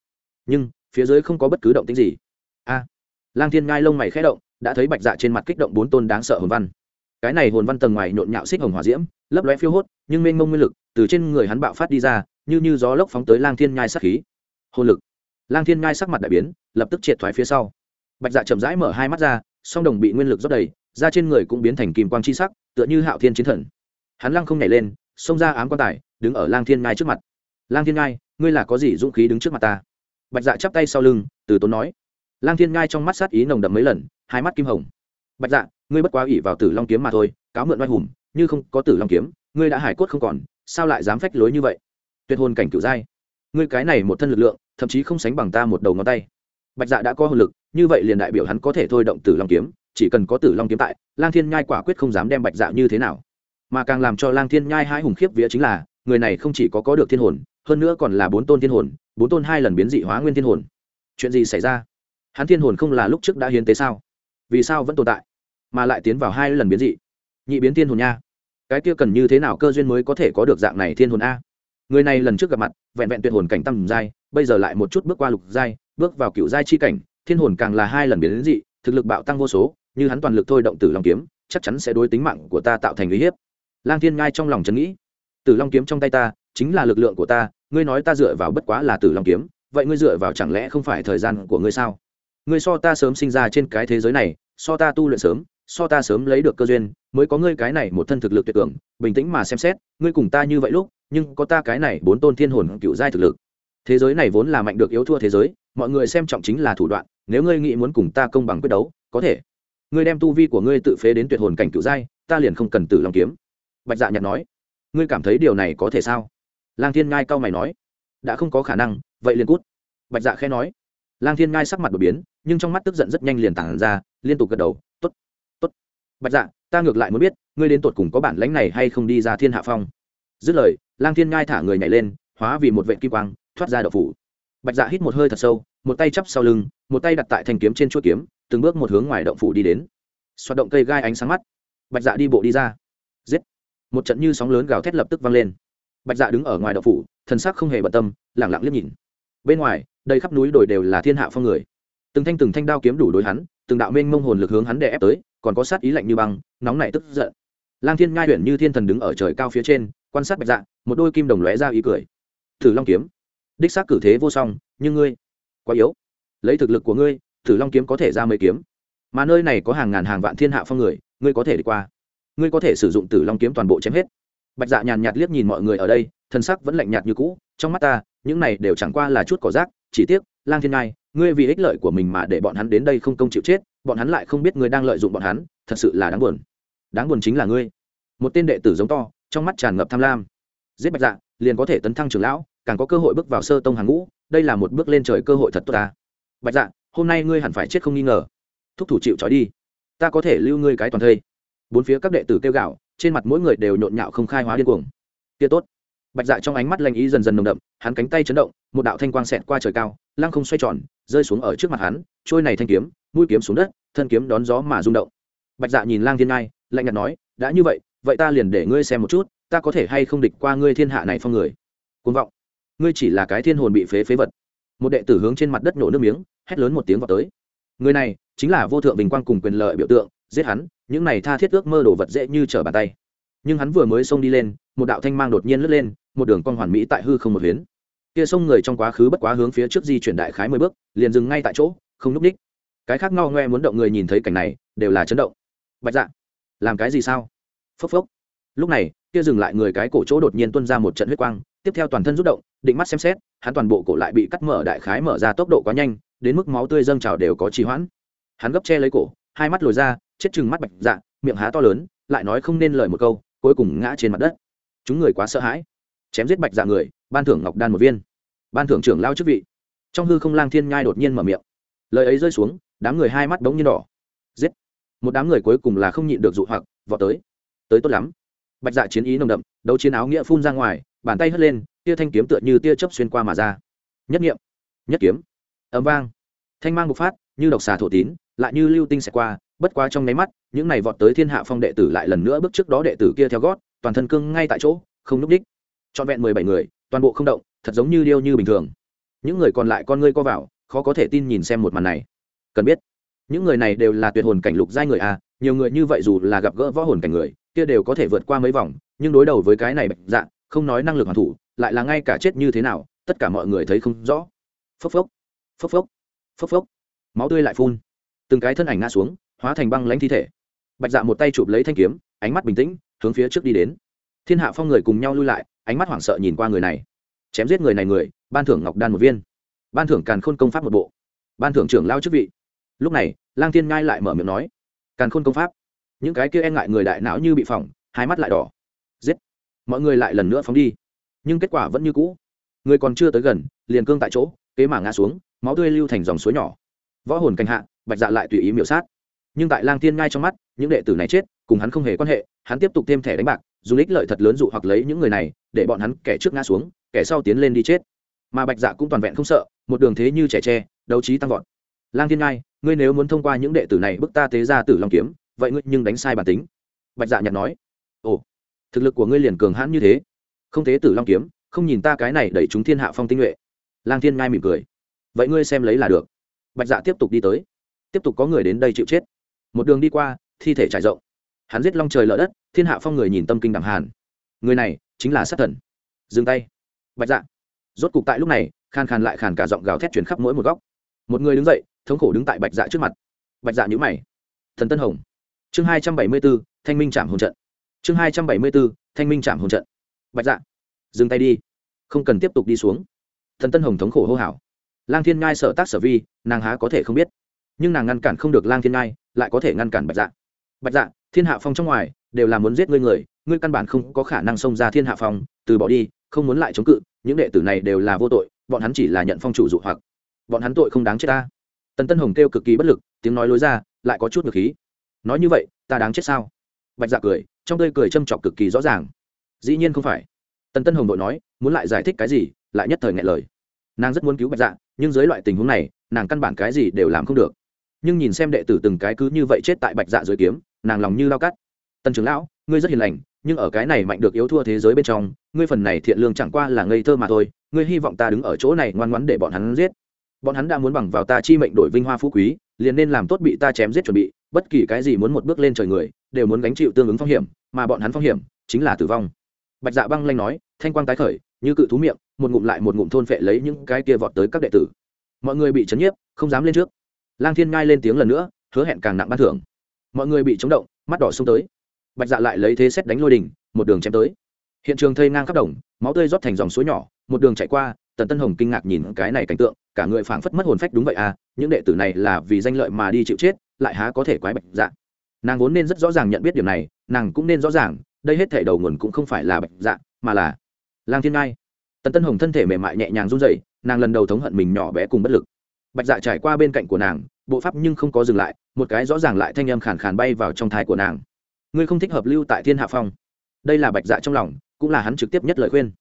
Nhưng, phía dưới không có bất cứ động tĩnh gì. A. Lang thiên ngai lông mày khẽ động, đã thấy bạch dạ trên mặt kích động bốn tôn đáng sợ hồn văn. Cái này hồn văn tầng ngoài nhộn nhạo xích hồng hỏa diễm, lấp lóe phiêu hốt, nhưng mênh mông nguyên lực từ trên người hắn bạo phát đi ra, như như gió lốc phóng tới lang thiên nhai sắc khí. Hồn lực. Lang thiên nhai sắc mặt đại biến, lập tức triệt thoái phía sau bạch dạ chậm rãi mở hai mắt ra song đồng bị nguyên lực rót đầy da trên người cũng biến thành kim quang chi sắc tựa như hạo thiên chiến thần. Hắn lăng không nhảy lên xông ra ám quan tài đứng ở lang thiên Ngai trước mặt. Lang thiên Ngai, ngươi là có gì dũng khí đứng trước mặt ta? Bạch dạ chắp tay sau lưng từ tốn nói. Lang thiên Ngai trong mắt sát ý nồng đậm mấy lần hai mắt kim hồng. Bạch dạ ngươi bất quá ủy vào tử long kiếm mà thôi cáo mượn oai hùng như không có tử long kiếm ngươi đã hải cốt không còn sao lại dám phách lối như vậy? Tuyệt hồn cảnh cựu giai. Ngươi cái này một thân lực lượng thậm chí không sánh bằng ta một đầu ngón tay bạch dạ đã có hồn lực, như vậy liền đại biểu hắn có thể thôi động tử long kiếm, chỉ cần có tử long kiếm tại, lang thiên nhai quả quyết không dám đem bạch dạ như thế nào. Mà càng làm cho lang thiên nhai hai hùng khiếp vía chính là, người này không chỉ có có được thiên hồn, hơn nữa còn là bốn tôn thiên hồn, bốn tôn hai lần biến dị hóa nguyên thiên hồn. Chuyện gì xảy ra? Hắn thiên hồn không là lúc trước đã hiến tế sao? Vì sao vẫn tồn tại, mà lại tiến vào hai lần biến dị? Nhị biến thiên hồn nha. Cái kia cần như thế nào cơ duyên mới có thể có được dạng này thiên hồn a? Người này lần trước gặp mặt, vẹn vẹn tuyệt hồn cảnh tầm giai, bây giờ lại một chút bước qua lục giai bước vào cựu giai chi cảnh, thiên hồn càng là hai lần biến đến dị, thực lực bạo tăng vô số, như hắn toàn lực thôi động tử long kiếm, chắc chắn sẽ đối tính mạng của ta tạo thành uy hiếp lang thiên ngai trong lòng chấn nghĩ, tử long kiếm trong tay ta chính là lực lượng của ta, ngươi nói ta dựa vào bất quá là tử long kiếm, vậy ngươi dựa vào chẳng lẽ không phải thời gian của ngươi sao ngươi so ta sớm sinh ra trên cái thế giới này, so ta tu luyện sớm, so ta sớm lấy được cơ duyên, mới có ngươi cái này một thân thực lực tuyệt tưởng. bình tĩnh mà xem xét, ngươi cùng ta như vậy lúc, nhưng có ta cái này bốn tôn thiên hồn cựu giai thực lực thế giới này vốn là mạnh được yếu thua thế giới, mọi người xem trọng chính là thủ đoạn, nếu ngươi nghĩ muốn cùng ta công bằng quyết đấu, có thể. Ngươi đem tu vi của ngươi tự phế đến tuyệt hồn cảnh cựu giai, ta liền không cần tử lòng kiếm. Bạch dạ nhặt nói. Ngươi cảm thấy điều này có thể sao? Lang thiên ngai cau mày nói. Đã không có khả năng, vậy liền cút. Bạch dạ khẽ nói. Lang thiên ngai sắc mặt đột biến, nhưng trong mắt tức giận rất nhanh liền tản ra, liên tục gật đầu t ố t t ố t bạch dạ ta ngược lại muốn biết, ngươi đến tột cùng có bản lãnh này hay không đi ra thiên hạ phong? Dứt lời, lang thiên ngai thả người nhảy lên, hóa vì một vệ kim quang thoát ra đậu phủ. Bạch dạ hít một hơi thật sâu, một tay chắp sau lưng, một tay đặt tại thanh kiếm trên chuỗi kiếm, từng bước một hướng ngoài động phủ đi đến. Xoạt động cây gai ánh sáng mắt. Bạch dạ đi bộ đi ra. Giết! Một trận như sóng lớn gào thét lập tức vang lên. Bạch dạ đứng ở ngoài động phủ, thần sắc không hề bận tâm, lẳng lặng liếc nhìn. Bên ngoài đây khắp núi đồi đều là thiên hạ phong người. Từng thanh từng thanh đao kiếm đủ đối hắn, từng đạo mênh mông hồn lực hướng hắn đè ép tới, còn có sát ý lạnh như băng, nóng nảy tức giận. Lang thiên ngai huyện như thiên thần đứng ở trời cao phía trên, quan sát bạch dạ một đôi kim đồng lóe ra ý cười. Thử long kiếm đích xác cử thế vô song, nhưng ngươi quá yếu. Lấy thực lực của ngươi thử long kiếm có thể ra mấy kiếm. Mà nơi này có hàng ngàn hàng vạn thiên hạ phong người, ngươi có thể đi qua. Ngươi có thể sử dụng tử long kiếm toàn bộ chém hết. Bạch dạ nhàn nhạt liếc nhìn mọi người ở đây thân sắc vẫn lạnh nhạt như cũ, trong mắt ta, những này đều chẳng qua là chút cỏ rác, chỉ tiếc, lang thiên ngai, ngươi vì ích lợi của mình mà để bọn hắn đến đây không công chịu chết, bọn hắn lại không biết ngươi đang lợi dụng bọn hắn, thật sự là đáng buồn. Đáng buồn chính là ngươi. Một tên đệ tử giống to, trong mắt tràn ngập tham lam. Giết bạch dạ liền có thể tấn thăng trưởng lão càng có cơ hội bước vào sơ tông hàng ngũ, đây là một bước lên trời cơ hội thật tốt ta. Bạch dạ hôm nay ngươi hẳn phải chết không nghi ngờ. Thúc thủ chịu trói đi. Ta có thể lưu ngươi cái toàn thây. Bốn phía các đệ tử kêu gạo trên mặt mỗi người đều nhộn nhạo không khai hóa điên cuồng. Kia tốt. Bạch dạ trong ánh mắt lanh ý dần dần nồng đậm, hắn cánh tay chấn động, một đạo thanh quang xẹt qua trời cao, lăng không xoay tròn, rơi xuống ở trước mặt hắn, trôi này thanh kiếm, mũi kiếm xuống đất, thân kiếm đón gió mà rung động. Bạch dạ nhìn lang thiên ngai, lạnh nhạt nói, đã như vậy vậy ta liền để ngươi xem một chút, ta có thể hay không địch qua ngươi thiên hạ này phong người? Côn vọng ngươi chỉ là cái thiên hồn bị phế phế vật. Một đệ tử hướng trên mặt đất nổ nước miếng, hét lớn một tiếng vào tới. Người này chính là vô thượng bình quang cùng quyền lợi biểu tượng, giết hắn, những này tha thiết ước mơ đồ vật dễ như trở bàn tay. Nhưng hắn vừa mới xông đi lên, một đạo thanh mang đột nhiên lướt lên, một đường con hoàn mỹ tại hư không một huyến. Kia sông người trong quá khứ bất quá hướng phía trước di chuyển đại khái mười bước, liền dừng ngay tại chỗ, không núp ních. cái khác ngao ngoe muốn động người nhìn thấy cảnh này, đều là chấn động. Bạch dạ làm cái gì sao? Phốc phốc. Lúc này, kia dừng lại người cái cổ chỗ đột nhiên tuôn ra một trận huyết quang tiếp theo toàn thân rút động, định mắt xem xét, hắn toàn bộ cổ lại bị cắt mở, đại khái mở ra tốc độ quá nhanh, đến mức máu tươi dâng trào đều có trì hoãn. Hắn gấp che lấy cổ, hai mắt lồi ra, chết chừng mắt bạch dạ miệng há to lớn, lại nói không nên lời một câu, cuối cùng ngã trên mặt đất. Chúng người quá sợ hãi. Chém giết bạch dạ người, ban thưởng ngọc đan một viên. Ban thưởng trưởng lao chức vị. Trong hư không lang thiên nhai đột nhiên mở miệng. Lời ấy rơi xuống, đám người hai mắt đống nhiên đỏ. Giết. Một đám người cuối cùng là không nhịn được dụ hoặc, vọt tới. Tới tốt lắm. Bạch dạ chiến ý nồng đậm, đấu chiến áo nghĩa phun ra ngoài bàn tay hất lên, tia thanh kiếm tựa như tia chớp xuyên qua mà ra. Nhất nghiệm, nhất kiếm. Ấm vang. Thanh mang bộc phát, như độc xà thổ tín, lại như lưu tinh xẹt qua, bất quá trong nháy mắt, những này vọt tới thiên hạ phong đệ tử lại lần nữa bước trước đó đệ tử kia theo gót, toàn thân cương ngay tại chỗ, không núp đích. Trọn vẹn mười bảy người, toàn bộ không động, thật giống như điêu như bình thường. Những người còn lại con ngươi co vào, khó có thể tin nhìn xem một màn này. Cần biết, những người này đều là tuyệt hồn cảnh lục giai người à nhiều người như vậy dù là gặp gỡ võ hồn cảnh người, kia đều có thể vượt qua mấy vòng, nhưng đối đầu với cái này bạch dạng không nói năng lực hoàn thủ, lại là ngay cả chết như thế nào, tất cả mọi người thấy không rõ. Phốc phốc phốc phốc phốc phốc. Máu tươi lại phun. Từng cái thân ảnh ngã xuống, hóa thành băng lãnh thi thể. Bạch dạ một tay chụp lấy thanh kiếm, ánh mắt bình tĩnh, hướng phía trước đi đến. Thiên hạ phong người cùng nhau lui lại, ánh mắt hoảng sợ nhìn qua người này. Chém giết người này người, ban thưởng ngọc đan một viên. Ban thưởng càn khôn công pháp một bộ. Ban thưởng trưởng lao chức vị. Lúc này, lang tiên ngai lại mở miệng nói, càn khôn công pháp. Những cái kia e ngại người đại não như bị phỏng, hai mắt lại đỏ mọi người lại lần nữa phóng đi. Nhưng kết quả vẫn như cũ. Người còn chưa tới gần, liền cương tại chỗ, kế mà ngã xuống, máu tươi lưu thành dòng suối nhỏ. Võ hồn canh hạ, bạch dạ lại tùy ý miểu sát. Nhưng tại lang tiên ngay trong mắt, những đệ tử này chết, cùng hắn không hề quan hệ, hắn tiếp tục thêm thẻ đánh bạc, dù ích lợi thật lớn dụ hoặc lấy những người này, để bọn hắn kẻ trước ngã xuống, kẻ sau tiến lên đi chết. Mà bạch dạ cũng toàn vẹn không sợ, một đường thế như trẻ tre, đấu trí tăng vọt. Lang tiên ngai ngươi nếu muốn thông qua những đệ tử này bức ta tế ra tử long kiếm, vậy ngươi nhưng đánh sai bản tính. Bạch dạ nhặt nói. Ồ thực lực của ngươi liền cường hãn như thế. Không thế tử long kiếm, không nhìn ta cái này đẩy chúng thiên hạ phong tinh nhuệ. Lang thiên ngai mỉm cười. Vậy ngươi xem lấy là được. Bạch dạ tiếp tục đi tới. Tiếp tục có người đến đây chịu chết. Một đường đi qua, thi thể trải rộng. Hắn giết long trời lở đất, thiên hạ phong người nhìn tâm kinh đẳng hàn. Người này chính là sát thần. Dừng tay. Bạch dạ. Rốt cục tại lúc này, khan khàn lại khàn cả giọng gào thét chuyển khắp mỗi một góc. Một người đứng dậy, thống khổ đứng tại bạch dạ trước mặt. Bạch dạ nhữ mày. Thần tân hồng. Chương hai trăm bảy mươi bốn, thanh minh trảm hồn trận chương hai trăm bảy mươi bốn, thanh minh chạm hồn trận. Bạch dạ dừng tay đi. Không cần tiếp tục đi xuống. Thần tân hồng thống khổ hô hào. Lang thiên ngai sợ tác sở vi nàng há có thể không biết. Nhưng nàng ngăn cản không được lang thiên ngai lại có thể ngăn cản bạch dạ. Bạch dạ thiên hạ phong trong ngoài đều là muốn giết ngươi người ngươi căn bản không có khả năng xông ra thiên hạ phong từ bỏ đi không muốn lại chống cự những đệ tử này đều là vô tội bọn hắn chỉ là nhận phong chủ dụ hoặc. Bọn hắn tội không đáng chết ta. Tần tân hồng kêu cực kỳ bất lực tiếng nói lối ra lại có chút ngược khí. Nói như vậy ta đáng chết sao? Bạch dạ cười trong tươi cười châm chọc cực kỳ rõ ràng. Dĩ nhiên không phải. Tần tân hồng đội nói, muốn lại giải thích cái gì, lại nhất thời ngại lời. Nàng rất muốn cứu bạch dạ nhưng dưới loại tình huống này, nàng căn bản cái gì đều làm không được. Nhưng nhìn xem đệ tử từng cái cứ như vậy chết tại bạch dạ dưới kiếm, nàng lòng như lao cắt. Tần trưởng lão, ngươi rất hiền lành, nhưng ở cái này mạnh được yếu thua thế giới bên trong, ngươi phần này thiện lương chẳng qua là ngây thơ mà thôi, ngươi hy vọng ta đứng ở chỗ này ngoan ngoãn để bọn hắn giết. Bọn hắn đã muốn bằng vào ta chi mệnh đổi vinh hoa phú quý, liền nên làm tốt bị ta chém giết chuẩn bị bất kỳ cái gì muốn một bước lên trời người, đều muốn gánh chịu tương ứng phong hiểm, mà bọn hắn phong hiểm chính là tử vong. Bạch dạ băng lanh nói, thanh quang tái khởi, như cự thú miệng, một ngụm lại một ngụm thôn phệ lấy những cái kia vọt tới các đệ tử. Mọi người bị chấn nhiếp, không dám lên trước. Lang thiên ngai lên tiếng lần nữa, hứa hẹn càng nặng ban thưởng. Mọi người bị chống động, mắt đỏ xông tới. Bạch dạ lại lấy thế xét đánh lôi đình, một đường chém tới. Hiện trường thây ngang khắp đồng, máu tươi rót thành dòng suối nhỏ, một đường chạy qua, tần tân hồng kinh ngạc nhìn cái này cảnh tượng, cả người phảng phất mất hồn phách đúng vậy à những đệ tử này là vì danh lợi mà đi chịu chết lại há có thể quái bạch dạ. Nàng vốn nên rất rõ ràng nhận biết điểm này, nàng cũng nên rõ ràng, đây hết thể đầu nguồn cũng không phải là bạch dạ mà là lang thiên ngai. Tần tân hồng thân thể mềm mại nhẹ nhàng run rẩy, nàng lần đầu thống hận mình nhỏ bé cùng bất lực. Bạch dạ trải qua bên cạnh của nàng, bộ pháp nhưng không có dừng lại, một cái rõ ràng lại thanh âm khàn khàn bay vào trong thai của nàng. Ngươi không thích hợp lưu tại thiên hạ phong. Đây là bạch dạ trong lòng, cũng là hắn trực tiếp nhất lời khuyên.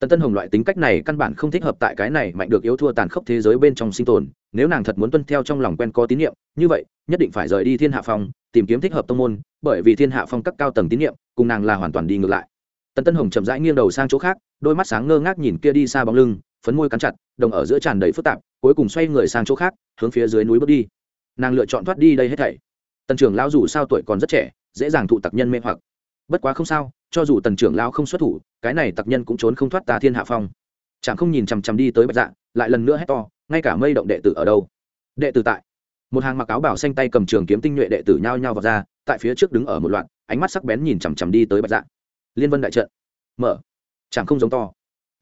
Tần tân hồng loại tính cách này căn bản không thích hợp tại cái này mạnh được yếu thua tàn khốc thế giới bên trong sinh tồn nếu nàng thật muốn tuân theo trong lòng quen có tín nhiệm như vậy, nhất định phải rời đi thiên hạ phong, tìm kiếm thích hợp tông môn, bởi vì thiên hạ phong các cao tầng tín nhiệm cùng nàng là hoàn toàn đi ngược lại. Tần tân hồng chậm rãi nghiêng đầu sang chỗ khác, đôi mắt sáng ngơ ngác nhìn kia đi xa bóng lưng, phấn môi cắn chặt, đồng ở giữa tràn đầy phức tạp, cuối cùng xoay người sang chỗ khác, hướng phía dưới núi bước đi. Nàng lựa chọn thoát đi đây hết thảy. Tần trưởng lão dù sao tuổi còn rất trẻ, dễ dàng thụ tặc nhân mê hoặc. Bất quá không sao, cho dù tần trưởng lão không xuất thủ, cái này tặc nhân cũng trốn không thoát ta thiên hạ phong. Chẳng không nhìn chằm chằm đi tới bạch dạ lại lần nữa hét to ngay cả mây động đệ tử ở đâu. Đệ tử tại. Một hàng mặc áo bảo xanh tay cầm trường kiếm tinh nhuệ đệ tử nhao nhao vào ra, tại phía trước đứng ở một loạt, ánh mắt sắc bén nhìn chằm chằm đi tới bạch dạ. Liên vân đại trận. Mở. Chẳng không giống to.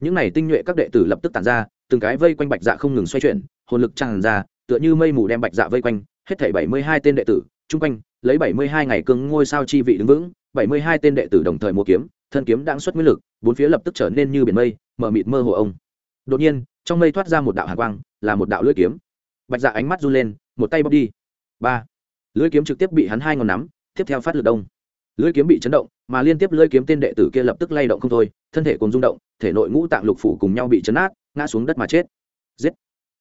Những này tinh nhuệ các đệ tử lập tức tản ra, từng cái vây quanh bạch dạ không ngừng xoay chuyển, hồn lực tràn ra, tựa như mây mù đem bạch dạ vây quanh, hết thảy bảy mươi hai tên đệ tử, chung quanh, lấy bảy mươi hai ngày cương ngôi sao chi vị đứng vững, bảy mươi hai tên đệ tử đồng thời mua kiếm, thân kiếm đang xuất nguyên lực, bốn phía lập tức trở nên như biển mây, mở mịt mơ hồ ông. Đột nhiên, trong mây thoát ra một đạo hàn quang là một đạo lưỡi kiếm. Bạch dạ ánh mắt run lên, một tay bóc đi. Ba. Lưỡi kiếm trực tiếp bị hắn hai ngón nắm, tiếp theo phát lực đông. Lưỡi kiếm bị chấn động, mà liên tiếp lưỡi kiếm tên đệ tử kia lập tức lay động không thôi, thân thể cùng rung động, thể nội ngũ tạng lục phủ cùng nhau bị chấn át ngã xuống đất mà chết. Giết.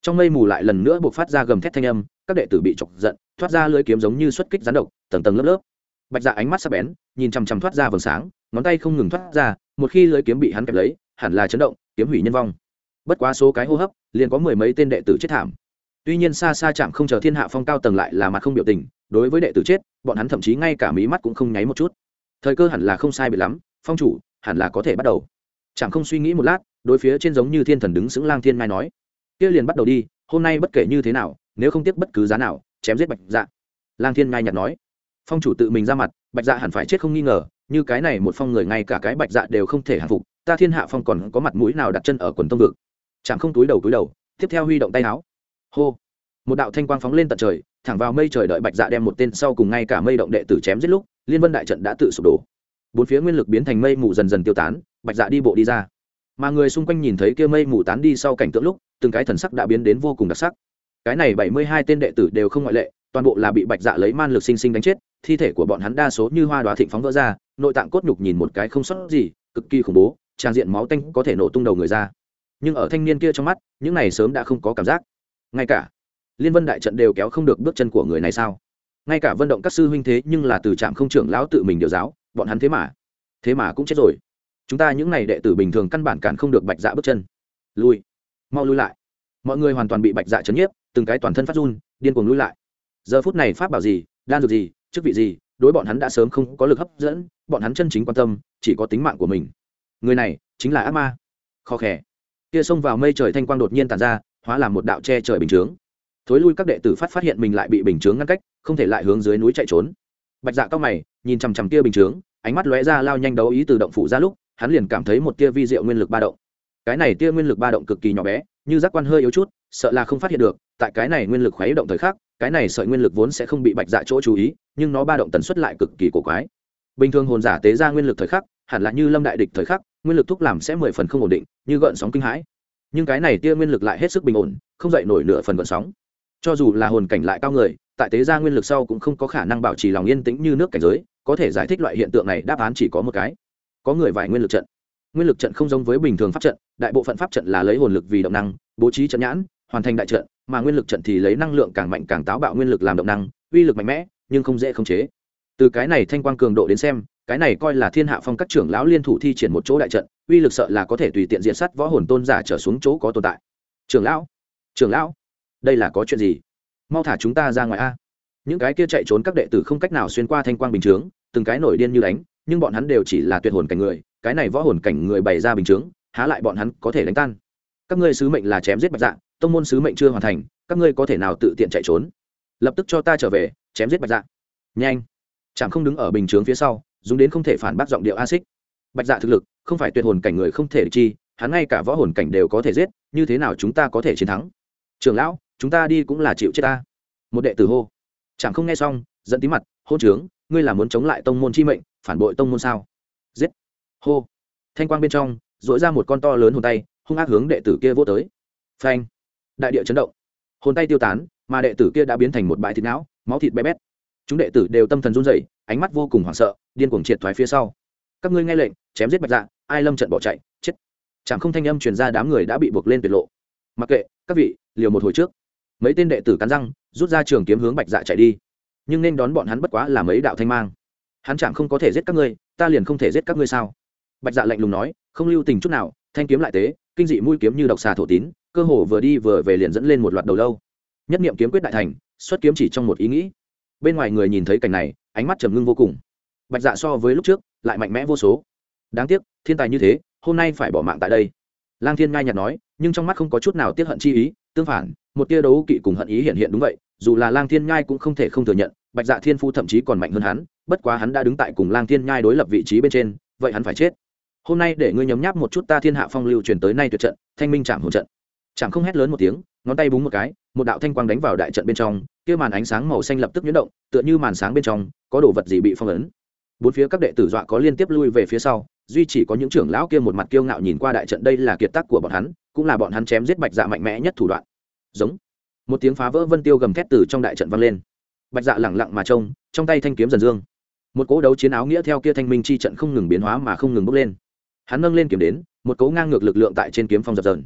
Trong mây mù lại lần nữa buộc phát ra gầm thét thanh âm, các đệ tử bị chọc giận, thoát ra lưỡi kiếm giống như xuất kích rắn độc, tầng tầng lớp lớp. Bạch dạ ánh mắt sắc bén, nhìn chằm chằm thoát ra vầng sáng, ngón tay không ngừng thoát ra, một khi lưỡi kiếm bị hắn kẹp lấy, hẳn là chấn động, kiếm hủy nhân vong bất quá số cái hô hấp, liền có mười mấy tên đệ tử chết thảm. Tuy nhiên xa xa chạm không chờ thiên hạ phong cao tầng lại là mặt không biểu tình, đối với đệ tử chết, bọn hắn thậm chí ngay cả mí mắt cũng không nháy một chút. Thời cơ hẳn là không sai bị lắm, phong chủ, hẳn là có thể bắt đầu. Chẳng không suy nghĩ một lát, đối phía trên giống như thiên thần đứng sững lang thiên mai nói, kia liền bắt đầu đi, hôm nay bất kể như thế nào, nếu không tiếc bất cứ giá nào, chém giết bạch dạ. Lang thiên mai nhặt nói. Phong chủ tự mình ra mặt, bạch dạ hẳn phải chết không nghi ngờ, như cái này một phong người ngay cả cái bạch dạ đều không thể hạ phục, ta thiên hạ phong còn có mặt mũi nào đặt chân ở quần tông vực? Chẳng không túi đầu túi đầu, tiếp theo huy động tay áo. Hô! Một đạo thanh quang phóng lên tận trời, thẳng vào mây trời đợi bạch dạ đem một tên sau cùng ngay cả mây động đệ tử chém giết lúc, liên vân đại trận đã tự sụp đổ. Bốn phía nguyên lực biến thành mây mù dần dần tiêu tán, bạch dạ đi bộ đi ra. Mà người xung quanh nhìn thấy kia mây mù tán đi sau cảnh tượng lúc, từng cái thần sắc đã biến đến vô cùng đặc sắc. Cái này bảy mươi hai tên đệ tử đều không ngoại lệ, toàn bộ là bị bạch dạ lấy man lực sinh sinh đánh chết, thi thể của bọn hắn đa số như hoa đoá thịnh phóng vỡ ra, nội tạng cốt nhục nhìn một cái không sót gì, cực kỳ khủng bố, trang diện máu tanh có thể nổ tung đầu người ra nhưng ở thanh niên kia trong mắt, những này sớm đã không có cảm giác. Ngay cả liên vân đại trận đều kéo không được bước chân của người này sao? Ngay cả vận động các sư huynh thế nhưng là từ trạm không trưởng lão tự mình điều giáo, bọn hắn thế mà thế mà cũng chết rồi. Chúng ta những n à y đệ tử bình thường căn bản cản không được bạch dạ bước chân. Lui, mau lui lại. Mọi người hoàn toàn bị bạch dạ chấn nhiếp, từng cái toàn thân phát run, điên cuồng lui lại. Giờ phút này pháp bảo gì, đan dược gì, chức vị gì, đối bọn hắn đã sớm không có lực hấp dẫn, bọn hắn chân chính quan tâm, chỉ có tính mạng của mình. Người này chính là ác ma. Khó khè kia xông vào mây trời thanh quang đột nhiên tàn ra, hóa làm một đạo che trời bình chướng. Thối lui các đệ tử phát phát hiện mình lại bị bình chướng ngăn cách, không thể lại hướng dưới núi chạy trốn. Bạch dạ cao mày, nhìn chằm chằm kia bình chướng, ánh mắt lóe ra lao nhanh đấu ý từ động phủ ra lúc, hắn liền cảm thấy một tia vi diệu nguyên lực ba động. Cái này tia nguyên lực ba động cực kỳ nhỏ bé, như giác quan hơi yếu chút, sợ là không phát hiện được, tại cái này nguyên lực khuấy động thời khắc, cái này sợi nguyên lực vốn sẽ không bị bạch dạ chỗ chú ý, nhưng nó ba động tần suất lại cực kỳ cổ quái. Bình thường hồn giả tế ra nguyên lực thời khắc, hẳn là như lâm đại địch thời khắc nguyên lực thúc làm sẽ mười phần không ổn định, như gợn sóng kinh hãi. Nhưng cái này tia nguyên lực lại hết sức bình ổn, không dậy nổi nửa phần gợn sóng. Cho dù là hồn cảnh lại cao người, tại tế gia nguyên lực sau cũng không có khả năng bảo trì lòng yên tĩnh như nước cảnh giới, có thể giải thích loại hiện tượng này đáp án chỉ có một cái. Có người vải nguyên lực trận. Nguyên lực trận không giống với bình thường pháp trận, đại bộ phận pháp trận là lấy hồn lực vì động năng, bố trí trận nhãn, hoàn thành đại trận, mà nguyên lực trận thì lấy năng lượng càng mạnh càng táo bạo nguyên lực làm động năng, uy lực mạnh mẽ, nhưng không dễ khống chế. Từ cái này thanh quang cường độ đến xem cái này coi là thiên hạ phong các trưởng lão liên thủ thi triển một chỗ đại trận, uy lực sợ là có thể tùy tiện diện sắt võ hồn tôn giả trở xuống chỗ có tồn tại. Trưởng lão trưởng lão, đây là có chuyện gì? Mau thả chúng ta ra ngoài a. Những cái kia chạy trốn các đệ tử không cách nào xuyên qua thanh quang bình chướng, từng cái nổi điên như đánh, nhưng bọn hắn đều chỉ là tuyệt hồn cảnh người, cái này võ hồn cảnh người bày ra bình chướng, há lại bọn hắn có thể đánh tan. Các ngươi sứ mệnh là chém giết bạch dạ tông môn sứ mệnh chưa hoàn thành, các ngươi có thể nào tự tiện chạy trốn? Lập tức cho ta trở về, chém giết bạch dạ. Nhanh. Chẳng không đứng ở bình chướng phía sau dùng đến không thể phản bác giọng điệu a xích. Bạch dạ thực lực, không phải tuyệt hồn cảnh người không thể chi, hắn ngay cả võ hồn cảnh đều có thể giết, như thế nào chúng ta có thể chiến thắng? Trường lão, chúng ta đi cũng là chịu chết ta. Một đệ tử hô. Chẳng không nghe xong dẫn tí mặt hôn trướng, ngươi là muốn chống lại tông môn chi mệnh, phản bội tông môn sao? Giết. Hô. Thanh quang bên trong dội ra một con to lớn hồn tay, hung ác hướng đệ tử kia vô tới. Phanh. Đại địa chấn động. Hồn tay tiêu tán, mà đệ tử kia đã biến thành một bãi thịt não, máu thịt bé bét. Chúng đệ tử đều tâm thần run rẩy, ánh mắt vô cùng hoảng sợ điên cuồng triệt thoái phía sau. Các ngươi nghe lệnh, chém giết bạch dạ ai lâm trận bỏ chạy, chết. Chẳng không thanh âm truyền ra đám người đã bị buộc lên tuyệt lộ. Mặc kệ, các vị, liều một hồi trước. Mấy tên đệ tử cắn răng, rút ra trường kiếm hướng bạch dạ chạy đi. Nhưng nên đón bọn hắn bất quá là mấy đạo thanh mang. Hắn chẳng không có thể giết các ngươi, ta liền không thể giết các ngươi sao? Bạch dạ lạnh lùng nói, không lưu tình chút nào, thanh kiếm lại tế, kinh dị mũi kiếm như độc xà thổ tín, cơ hồ vừa đi vừa về liền dẫn lên một loạt đầu lâu. Nhất niệm kiếm quyết đại thành, xuất kiếm chỉ trong một ý nghĩ. Bên ngoài người nhìn thấy cảnh này, ánh mắt trầm ngưng vô cùng bạch dạ so với lúc trước, lại mạnh mẽ vô số. Đáng tiếc, thiên tài như thế, hôm nay phải bỏ mạng tại đây. Lang thiên ngai nhạt nói, nhưng trong mắt không có chút nào tiếc hận chi ý, tương phản, một tia đấu kỵ cùng hận ý hiện hiện đúng vậy, dù là lang thiên nhai cũng không thể không thừa nhận, bạch dạ thiên phu thậm chí còn mạnh hơn hắn, bất quá hắn đã đứng tại cùng lang thiên nhai đối lập vị trí bên trên, vậy hắn phải chết. Hôm nay để ngươi nhấm nháp một chút ta thiên hạ phong lưu truyền tới nay tuyệt trận, thanh minh chạm hồn trận. Chạm không hét lớn một tiếng, ngón tay búng một cái, một đạo thanh quang đánh vào đại trận bên trong, kia màn ánh sáng màu xanh lập tức nhuyễn động, tựa như màn sáng bên trong, có đồ vật gì bị phong ấn bốn phía các đệ tử dọa có liên tiếp lui về phía sau, duy chỉ có những trưởng lão kia một mặt kiêu ngạo nhìn qua đại trận đây là kiệt tác của bọn hắn, cũng là bọn hắn chém giết bạch dạ mạnh mẽ nhất thủ đoạn. Giống. Một tiếng phá vỡ vân tiêu gầm thét từ trong đại trận vang lên. Bạch dạ lẳng lặng mà trông, trong tay thanh kiếm dần dương. Một cỗ đấu chiến áo nghĩa theo kia thanh minh chi trận không ngừng biến hóa mà không ngừng bốc lên. Hắn nâng lên kiếm đến, một cỗ ngang ngược lực lượng tại trên kiếm phong dập dờn.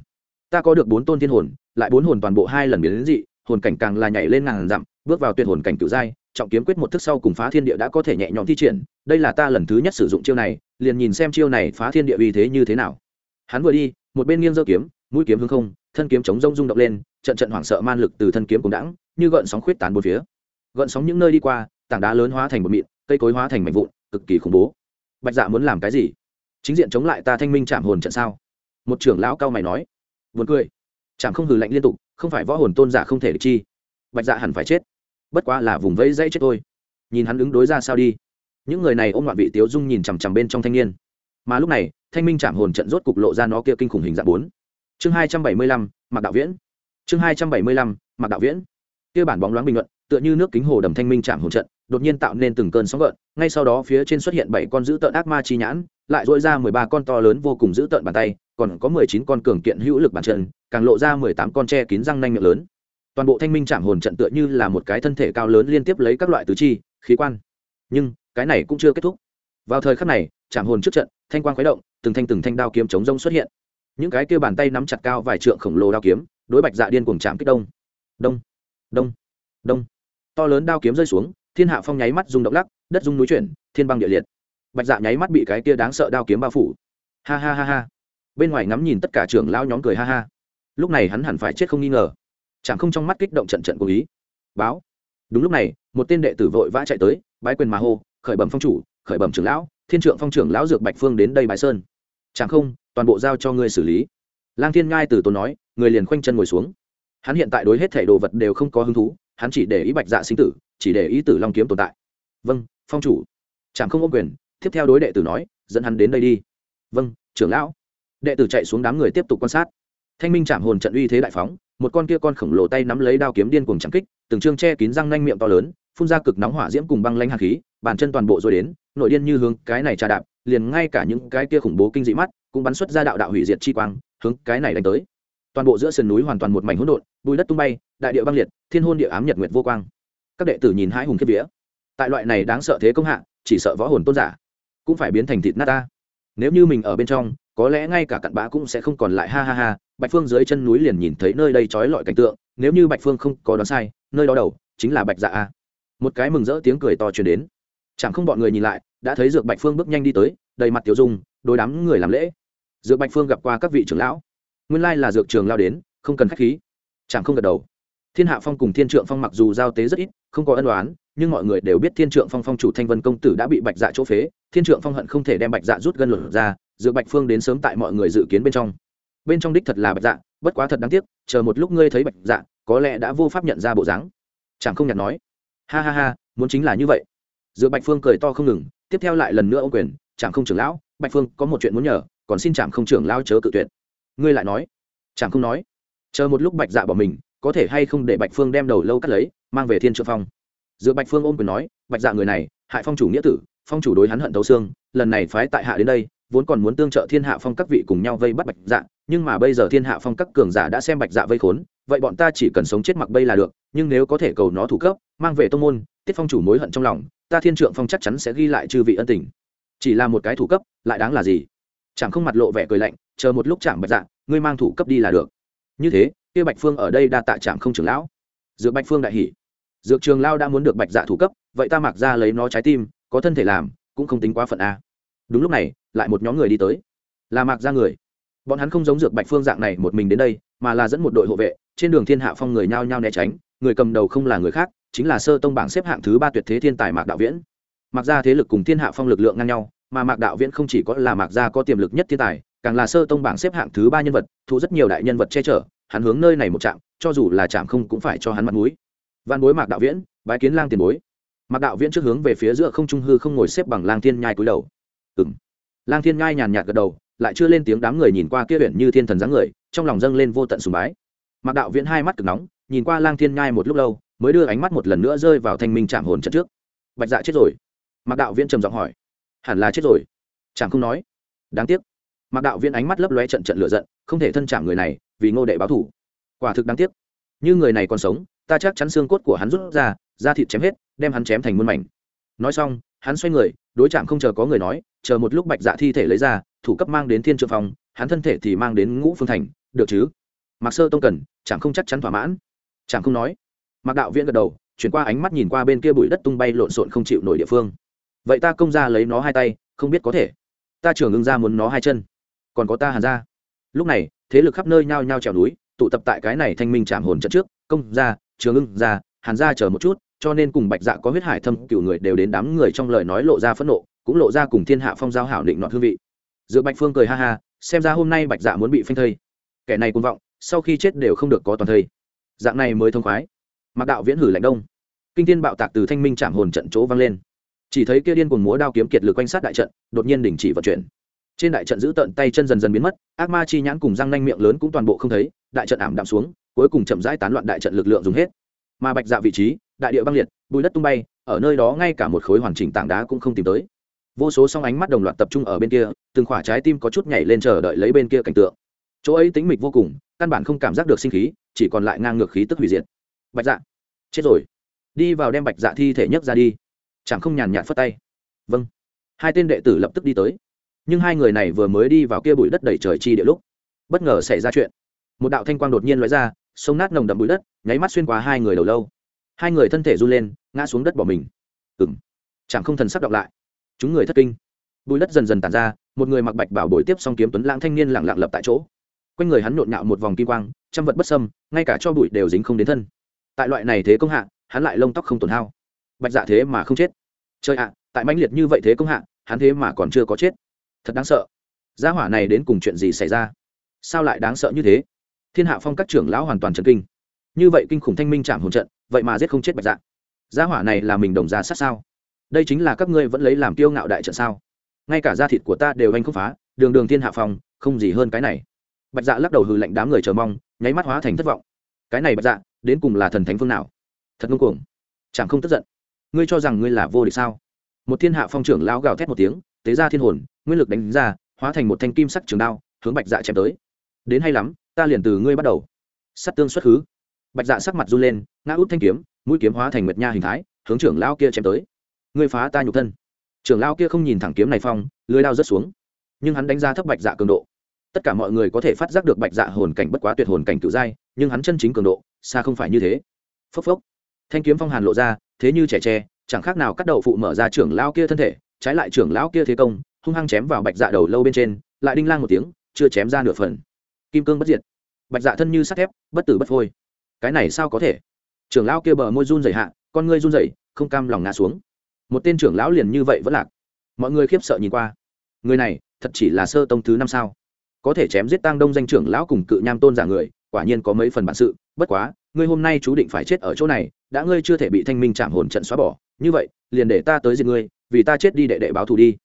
Ta có được bốn tôn thiên hồn, lại bốn hồn toàn bộ hai lần biến đến dị, hồn cảnh càng là nhảy lên ngàn dặm, bước vào tuyệt hồn cảnh cựu giai trọng kiếm quyết một thức sau cùng phá thiên địa đã có thể nhẹ nhõm thi triển, đây là ta lần thứ nhất sử dụng chiêu này, liền nhìn xem chiêu này phá thiên địa uy thế như thế nào. Hắn vừa đi, một bên nghiêng giơ kiếm, mũi kiếm hướng không, thân kiếm chống rông rung động lên, trận trận hoảng sợ man lực từ thân kiếm cùng đãng, như gợn sóng khuyết tán bốn phía. Gợn sóng những nơi đi qua, tảng đá lớn hóa thành một mịn, cây cối hóa thành mảnh vụn, cực kỳ khủng bố. Bạch dạ muốn làm cái gì? Chính diện chống lại ta thanh minh chạm hồn trận sao? Một trưởng lão cao mày nói. Buồn cười. Chạm không hừ lạnh liên tục, không phải võ hồn tôn giả không thể được chi. Bạch dạ hẳn phải chết bất quá là vùng vẫy dãy chết thôi nhìn hắn ứng đối ra sao đi. Những người này ôm loạn vị tiếu dung nhìn chằm chằm bên trong thanh niên. Mà lúc này, thanh minh chạm hồn trận rốt cục lộ ra nó kia kinh khủng hình dạng bốn. Chương hai trăm bảy mươi lăm, mạc đạo viễn. Chương hai trăm bảy mươi lăm, mạc đạo viễn. Kia bản bóng loáng bình luận, tựa như nước kính hồ đầm thanh minh chạm hồn trận, đột nhiên tạo nên từng cơn sóng gợn, ngay sau đó phía trên xuất hiện bảy con dữ tợn ác ma chi nhãn, lại dội ra mười ba con to lớn vô cùng dữ tợn bàn tay, còn có mười chín con cường kiện hữu lực bàn chân, càng lộ ra mười tám con tre kín răng nanh miệng lớn toàn bộ thanh minh chạm hồn trận tựa như là một cái thân thể cao lớn liên tiếp lấy các loại tứ chi, khí quan. Nhưng, cái này cũng chưa kết thúc. Vào thời khắc này chạm hồn trước trận, thanh quang khuấy động, từng thanh từng thanh đao kiếm chống rông xuất hiện. Những cái kia bàn tay nắm chặt cao vài trượng khổng lồ đao kiếm, đối bạch dạ điên cuồng chạm kích đông. Đông đông đông. To lớn đao kiếm rơi xuống, thiên hạ phong nháy mắt rung động lắc, đất rung núi chuyển, thiên băng địa liệt. Bạch dạ nháy mắt bị cái kia đáng sợ đao kiếm bao phủ. Ha ha ha ha. Bên ngoài ngắm nhìn tất cả trưởng lao nhóm cười ha ha. Lúc này hắn hẳn phải chết không nghi ngờ chẳng không trong mắt kích động trận trận cố ý. Báo. Đúng lúc này, một tên đệ tử vội vã chạy tới, bái quyền mà hô, khởi bẩm phong chủ, khởi bẩm trưởng lão, thiên trượng phong trưởng lão dược bạch phương đến đây bái sơn. Chẳng không, toàn bộ giao cho ngươi xử lý. Lang thiên ngai từ tốn nói, người liền khoanh chân ngồi xuống. Hắn hiện tại đối hết thảy đồ vật đều không có hứng thú, hắn chỉ để ý bạch dạ sinh tử, chỉ để ý tử long kiếm tồn tại. Vâng phong chủ. Chẳng không ôm quyền, tiếp theo đối đệ tử nói, dẫn hắn đến đây đi. Vâng trưởng lão. Đệ tử chạy xuống đám người tiếp tục quan sát. Thanh minh chạm hồn trận uy thế đại phóng một con kia con khổng lồ tay nắm lấy đao kiếm điên cuồng chẳng kích, từng trương che kín răng nanh miệng to lớn, phun ra cực nóng hỏa diễm cùng băng lanh hạt khí, bàn chân toàn bộ rồi đến, nội điên như hướng cái này trà đạp, liền ngay cả những cái kia khủng bố kinh dị mắt cũng bắn xuất ra đạo đạo hủy diệt chi quang, hướng cái này đánh tới. Toàn bộ giữa sườn núi hoàn toàn một mảnh hỗn độn, bùi đất tung bay, đại địa băng liệt, thiên hôn địa ám nhật nguyệt vô quang. Các đệ tử nhìn hai hùng kiếp vía, tại loại này đáng sợ thế công hạ, chỉ sợ võ hồn tôn giả cũng phải biến thành thịt nát ta. Nếu như mình ở bên trong, có lẽ ngay cả cặn bã cũng sẽ không còn lại, ha ha ha bạch phương dưới chân núi liền nhìn thấy nơi đây trói lọi cảnh tượng, nếu như bạch phương không có đoán sai, nơi đó đầu chính là bạch dạ a. Một cái mừng rỡ tiếng cười to truyền đến. Chẳng không bọn người nhìn lại, đã thấy dược bạch phương bước nhanh đi tới, đầy mặt tiểu dung, đối đám người làm lễ. Dược bạch phương gặp qua các vị trưởng lão. Nguyên lai là dược trường lao đến, không cần khách khí. Chẳng không gật đầu. Thiên hạ phong cùng thiên trượng phong mặc dù giao tế rất ít, không có ân đoán nhưng mọi người đều biết thiên trượng phong phong chủ thanh vân công tử đã bị bạch dạ chỗ phế, thiên trượng phong hận không thể đem bạch dạ rút gân lột ra, dược bạch phương đến sớm tại mọi người dự kiến bên trong bên trong đích thật là bạch dạ bất quá thật đáng tiếc, chờ một lúc ngươi thấy bạch dạ có lẽ đã vô pháp nhận ra bộ dáng. Chẳng không nhặt nói. Ha ha ha, muốn chính là như vậy. Giữa bạch phương cười to không ngừng, tiếp theo lại lần nữa ô quyền chẳng không trưởng lão, bạch phương, có một chuyện muốn nhờ, còn xin chẳng không trưởng lao chớ cự tuyệt. Ngươi lại nói. Chẳng không nói. Chờ một lúc bạch dạ bỏ mình, có thể hay không để bạch phương đem đầu lâu cắt lấy, mang về thiên trượng phong. Giữa bạch phương ôm quyền nói, bạch dạ người này, hại phong chủ nghĩa tử, phong chủ đối hắn hận thấu xương, lần này phái tại hạ đến đây vốn còn muốn tương trợ thiên hạ phong các vị cùng nhau vây bắt bạch dạ nhưng mà bây giờ thiên hạ phong các cường giả đã xem bạch dạ vây khốn, vậy bọn ta chỉ cần sống chết mặc bây là được, nhưng nếu có thể cầu nó thủ cấp, mang về tông môn, tiết phong chủ mối hận trong lòng, ta thiên trượng phong chắc chắn sẽ ghi lại chư vị ân tình. Chỉ là một cái thủ cấp, lại đáng là gì? Chẳng không mặt lộ vẻ cười lạnh, chờ một lúc chạm bạch dạ ngươi mang thủ cấp đi là được. Như thế, kia bạch phương ở đây đa tạ chạm không trưởng lão. Dược bạch phương đại hỷ dược trường lao đã muốn được bạch dạ thủ cấp, vậy ta mặc ra lấy nó trái tim, có thân thể làm, cũng không tính quá phận a. Đúng lúc này lại một nhóm người đi tới. Là mạc ra người. Bọn hắn không giống dược bạch phương dạng này một mình đến đây, mà là dẫn một đội hộ vệ, trên đường thiên hạ phong người nhao nhao né tránh, người cầm đầu không là người khác, chính là sơ tông bảng xếp hạng thứ ba tuyệt thế thiên tài mạc đạo viễn. Mặc ra thế lực cùng thiên hạ phong lực lượng ngang nhau, mà mạc đạo viễn không chỉ có là mạc gia có tiềm lực nhất thiên tài, càng là sơ tông bảng xếp hạng thứ ba nhân vật, thu rất nhiều đại nhân vật che chở, hắn hướng nơi này một trạm cho dù là trạm không cũng phải cho hắn mặt mũi. Văn bối mạc đạo viễn, bái kiến lang tiền bối. Mạc đạo viễn trước hướng về phía giữa không trung hư không ngồi xếp bằng lang thiên nhai cúi đầu. Ừng lang thiên nhai nhàn nhạt gật đầu, lại chưa lên tiếng đám người nhìn qua kia biển như thiên thần dáng người, trong lòng dâng lên vô tận sùng bái. Mạc đạo viễn hai mắt cực nóng, nhìn qua lang thiên nhai một lúc lâu, mới đưa ánh mắt một lần nữa rơi vào thanh minh chạm hồn trận trước. Bạch dạ chết rồi. Mạc đạo viễn trầm giọng hỏi. Hẳn là chết rồi. Chẳng không nói. Đáng tiếc. Mạc đạo viễn ánh mắt lấp lóe trận trận lửa giận, không thể thân chạm người này, vì ngô đệ báo thủ. Quả thực đáng tiếc. Như người này còn sống, ta chắc chắn xương cốt của hắn rút ra, da thịt chém hết, đem hắn chém thành muôn mảnh. Nói xong, hắn xoay người, đối chạm không chờ có người nói chờ một lúc bạch dạ thi thể lấy ra, thủ cấp mang đến thiên trượng phòng hắn thân thể thì mang đến ngũ phương thành, được chứ? Mạc sơ tông cần, chẳng không chắc chắn thỏa mãn. Chẳng không nói. Mạc đạo viễn gật đầu, chuyển qua ánh mắt nhìn qua bên kia bụi đất tung bay lộn xộn không chịu nổi địa phương. Vậy ta công ra lấy nó hai tay, không biết có thể. Ta trưởng ưng ra muốn nó hai chân. Còn có ta hàn ra lúc này, thế lực khắp nơi nhao nhao trèo núi, tụ tập tại cái này thanh minh chạm hồn trận trước, công ra trường ưng ra, hàn ra chờ một chút, cho nên cùng bạch dạ có huyết hải thâm cựu người đều đến đám người trong lời nói lộ ra phẫn nộ cũng lộ ra cùng thiên hạ phong giao hảo định nọt hương vị. Dựa bạch phương cười ha ha, xem ra hôm nay bạch dạ muốn bị phanh thây. Kẻ này côn vọng, sau khi chết đều không được có toàn thây. Dạng này mới thông khoái. Mặc đạo viễn hử lạnh đông. Kinh thiên bạo tạc từ thanh minh chạm hồn trận chỗ vang lên. Chỉ thấy kia điên cuồng múa đao kiếm kiệt lực quanh sát đại trận, đột nhiên đình chỉ vận chuyển. Trên đại trận giữ tận tay chân dần dần biến mất, ác ma chi nhãn cùng răng nanh miệng lớn cũng toàn bộ không thấy, đại trận ảm đạm xuống, cuối cùng chậm rãi tán loạn đại trận lực lượng dùng hết. Mà bạch dạ vị trí, đại địa băng liệt, bùi đất tung bay, ở nơi đó ngay cả một khối hoàn chỉnh tảng đá cũng không tìm tới vô số song ánh mắt đồng loạt tập trung ở bên kia, từng khỏa trái tim có chút nhảy lên chờ đợi lấy bên kia cảnh tượng. Chỗ ấy tính mịch vô cùng, căn bản không cảm giác được sinh khí, chỉ còn lại ngang ngược khí tức hủy diệt. Bạch dạ chết rồi. Đi vào đem bạch dạ thi thể nhấc ra đi. Chẳng không nhàn nhạt phất tay. Vâng. Hai tên đệ tử lập tức đi tới. Nhưng hai người này vừa mới đi vào kia bụi đất đầy trời chi địa lúc, bất ngờ xảy ra chuyện. Một đạo thanh quang đột nhiên lóe ra, sông nát nồng đậm bụi đất, nháy mắt xuyên qua hai người đầu lâu. Hai người thân thể run lên, ngã xuống đất bỏ mình. Ừng chẳng không thần sắc đọc lại chúng người thất kinh. Bụi đất dần dần tàn ra, một người mặc bạch bảo bồi tiếp xong kiếm tuấn lãng thanh niên lặng lặng lập tại chỗ. Quanh người hắn nhộn nhạo một vòng kim quang, trăm vật bất sâm ngay cả cho bụi đều dính không đến thân. Tại loại này thế công hạ, hắn lại lông tóc không tổn hao. Bạch dạ thế mà không chết. Chơi ạ, tại mãnh liệt như vậy thế công hạ, hắn thế mà còn chưa có chết. Thật đáng sợ. Gia hỏa này đến cùng chuyện gì xảy ra? Sao lại đáng sợ như thế? Thiên hạ phong các trưởng lão hoàn toàn trần kinh. Như vậy kinh khủng thanh minh chạm hồn trận, vậy mà giết không chết bạch dạ. Gia hỏa này là mình đồng ra sát sao? Đây chính là các ngươi vẫn lấy làm tiêu ngạo đại trận sao? Ngay cả da thịt của ta đều anh không phá, đường đường thiên hạ phong, không gì hơn cái này. Bạch dạ lắc đầu hư lệnh đám người chờ mong, nháy mắt hóa thành thất vọng. Cái này bạch dạ đến cùng là thần thánh phương nào? Thật ngông cuồng. Chẳng không tức giận. Ngươi cho rằng ngươi là vô địch sao? Một thiên hạ phong trưởng lão gào thét một tiếng, tế ra thiên hồn, nguyên lực đánh ra, hóa thành một thanh kim sắc trường đao, hướng bạch dạ chém tới. Đến hay lắm, ta liền từ ngươi bắt đầu. Sắt tương xuất khứ. Bạch dạ sắc mặt run lên, ngã út thanh kiếm, mũi kiếm hóa thành nguyệt nha hình thái, hướng trưởng lão kia chém tới ngươi phá ta nhục thân. Trưởng lão kia không nhìn thẳng kiếm này phong, lưới lao rớt xuống. Nhưng hắn đánh giá thấp bạch dạ cường độ. Tất cả mọi người có thể phát giác được bạch dạ hồn cảnh bất quá tuyệt hồn cảnh cựu giai, nhưng hắn chân chính cường độ, xa không phải như thế. Phốc phốc. Thanh kiếm phong hàn lộ ra, thế như trẻ tre, chẳng khác nào cắt đầu phụ mở ra trưởng lão kia thân thể, trái lại trưởng lão kia thế công, hung hăng chém vào bạch dạ đầu lâu bên trên, lại đinh lang một tiếng, chưa chém ra nửa phần. Kim cương bất diệt. Bạch dạ thân như sắt thép, bất tử bất phôi. Cái này sao có thể? Trưởng lão kia bờ môi run dày hạ, con ngươi run dày không cam lòng ngã xuống một tên trưởng lão liền như vậy vẫn lạc. Mọi người khiếp sợ nhìn qua. Người này, thật chỉ là sơ tông thứ năm sao? Có thể chém giết tăng đông danh trưởng lão cùng cự nham tôn giả người, quả nhiên có mấy phần bản sự. Bất quá, ngươi hôm nay chú định phải chết ở chỗ này, đã ngươi chưa thể bị thanh minh chạm hồn trận xóa bỏ. Như vậy, liền để ta tới diệt ngươi, vì ta chết đi đệ đệ báo thù đi.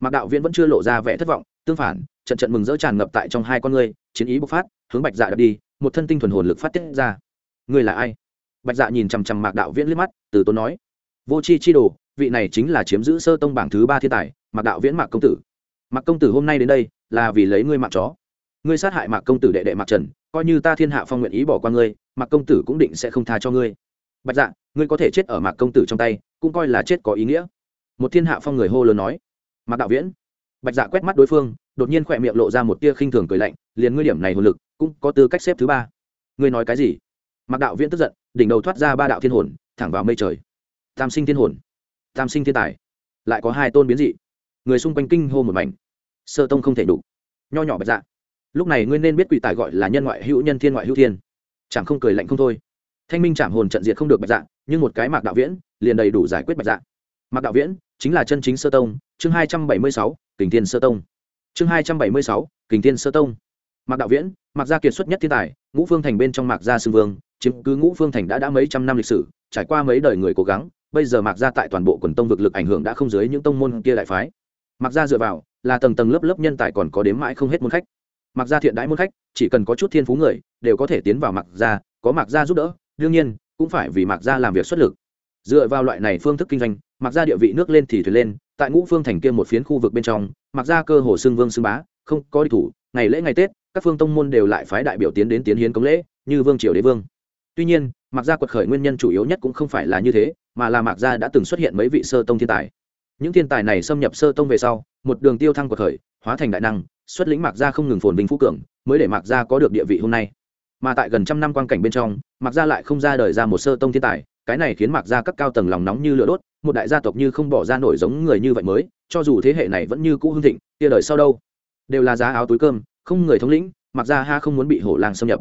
Mạc đạo viễn vẫn chưa lộ ra vẻ thất vọng, tương phản, trận trận mừng rỡ tràn ngập tại trong hai con ngươi, chiến ý bộc phát, hướng bạch dạ đập đi, một thân tinh thuần hồn lực phát tiết ra. Ngươi là ai? Bạch dạ nhìn chằm chằm mạc đạo viễn liếc mắt, từ tốn nói. Vô c h i chi đồ vị này chính là chiếm giữ sơ tông bảng thứ ba thiên tài, mạc đạo viễn mạc công tử. Mạc công tử hôm nay đến đây, là vì lấy ngươi mạc chó. Ngươi sát hại mạc công tử đệ đệ mạc trần, coi như ta thiên hạ phong nguyện ý bỏ qua ngươi, mạc công tử cũng định sẽ không tha cho ngươi. Bạch dạ ngươi có thể chết ở mạc công tử trong tay, cũng coi là chết có ý nghĩa. Một thiên hạ phong người hô lớn nói. Mạc đạo viễn. Bạch dạ quét mắt đối phương, đột nhiên khỏe miệng lộ ra một tia khinh thường cười lạnh, liền ngươi điểm này hồn lực, cũng có tư cách xếp thứ ba. Ngươi nói cái gì? Mạc đạo viễn tức giận, đỉnh đầu thoát ra ba đạo thiên hồn, thẳng vào mây trời. Tam sinh thiên hồn tam sinh thiên tài, lại có hai tôn biến dị. Người xung quanh kinh hô một mảnh. Sơ tông không thể đủ. Nho nhỏ bạch dạ. Lúc này ngươi nên biết quỷ tài gọi là nhân ngoại hữu nhân thiên ngoại hữu thiên. Chẳng không cười lạnh không thôi. Thanh minh chạm hồn trận diệt không được bạch dạ nhưng một cái mạc đạo viễn liền đầy đủ giải quyết bạch dạ. Mạc đạo viễn chính là chân chính sơ tông, chương hai trăm bảy mươi sáu, kình thiên sơ tông. Chương hai trăm bảy mươi sáu, kình thiên sơ tông. Mạc đạo viễn, mạc gia kiệt xuất nhất thiên tài, ngũ phương thành bên trong mạc gia xưng vương, chiếm cứ ngũ phương thành đã đã mấy trăm năm lịch sử, trải qua mấy đời người cố gắng bây giờ mạc gia tại toàn bộ quần tông vực lực ảnh hưởng đã không dưới những tông môn kia đại phái. Mạc gia dựa vào, là tầng tầng lớp lớp nhân tài còn có đếm mãi không hết môn khách. Mạc gia thiện đãi môn khách, chỉ cần có chút thiên phú người, đều có thể tiến vào mạc gia, có mạc gia giúp đỡ, đương nhiên, cũng phải vì mạc gia làm việc xuất lực. Dựa vào loại này phương thức kinh doanh, mạc gia địa vị nước lên thì thuyền lên, tại ngũ phương thành kia một phiến khu vực bên trong, mạc gia cơ hồ xưng vương xưng bá, không có đi thủ, ngày lễ ngày tết, các phương tông môn đều lại phái đại biểu tiến đến tiến hiến cống lễ, như vương triều đế vương. Tuy nhiên mặc ra quật khởi nguyên nhân chủ yếu nhất cũng không phải là như thế mà là mạc gia đã từng xuất hiện mấy vị sơ tông thiên tài. Những thiên tài này xâm nhập sơ tông về sau, một đường tiêu thăng cuộc khởi hóa thành đại năng, xuất lĩnh mạc gia không ngừng phồn vinh phú cường, mới để mạc gia có được địa vị hôm nay. Mà tại gần trăm năm quan cảnh bên trong, mạc gia lại không ra đời ra một sơ tông thiên tài, cái này khiến mạc gia các cao tầng lòng nóng như lửa đốt, một đại gia tộc như không bỏ ra nổi giống người như vậy mới, cho dù thế hệ này vẫn như cũ hưng thịnh tia đời sau đâu? Đều là giá áo túi cơm, không người thống lĩnh, mạc gia ha không muốn bị hổ lang xâm nhập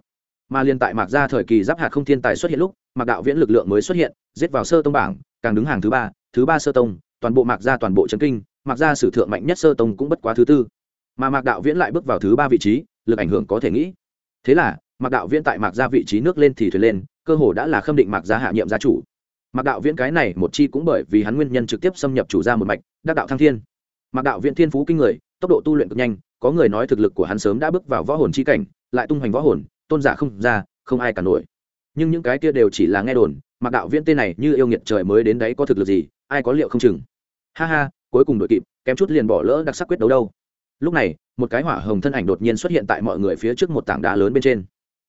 mà liên tại mạc gia thời kỳ giáp hạt không thiên tài xuất hiện lúc, mạc đạo viễn lực lượng mới xuất hiện, giết vào sơ tông bảng, càng đứng hàng thứ ba thứ ba sơ tông, toàn bộ mạc gia toàn bộ trấn kinh, mạc gia sử thượng mạnh nhất sơ tông cũng bất quá thứ tư. Mà mạc đạo viễn lại bước vào thứ ba vị trí, lực ảnh hưởng có thể nghĩ. Thế là, mạc đạo viễn tại mạc gia vị trí nước lên thì thuyền lên, cơ hồ đã là khâm định mạc gia hạ nhiệm gia chủ. Mạc đạo viễn cái này một chi cũng bởi vì hắn nguyên nhân trực tiếp xâm nhập chủ gia một mạch, đắc đạo thăng thiên. Mạc đạo viễn thiên phú kinh người, tốc độ tu luyện cực nhanh, có người nói thực lực của hắn sớm đã bước vào võ hồn chi cảnh, lại tung hoành võ hồn tôn giả không ra, không ai cả nổi. Nhưng những cái kia đều chỉ là nghe đồn, mặc đạo viễn tên này như yêu nghiệt trời mới đến đấy có thực lực gì, ai có liệu không chừng. Ha ha, cuối cùng đội kịp, kém chút liền bỏ lỡ đặc sắc quyết đấu đâu. Lúc này, một cái hỏa hồng thân ảnh đột nhiên xuất hiện tại mọi người phía trước một tảng đá lớn bên trên.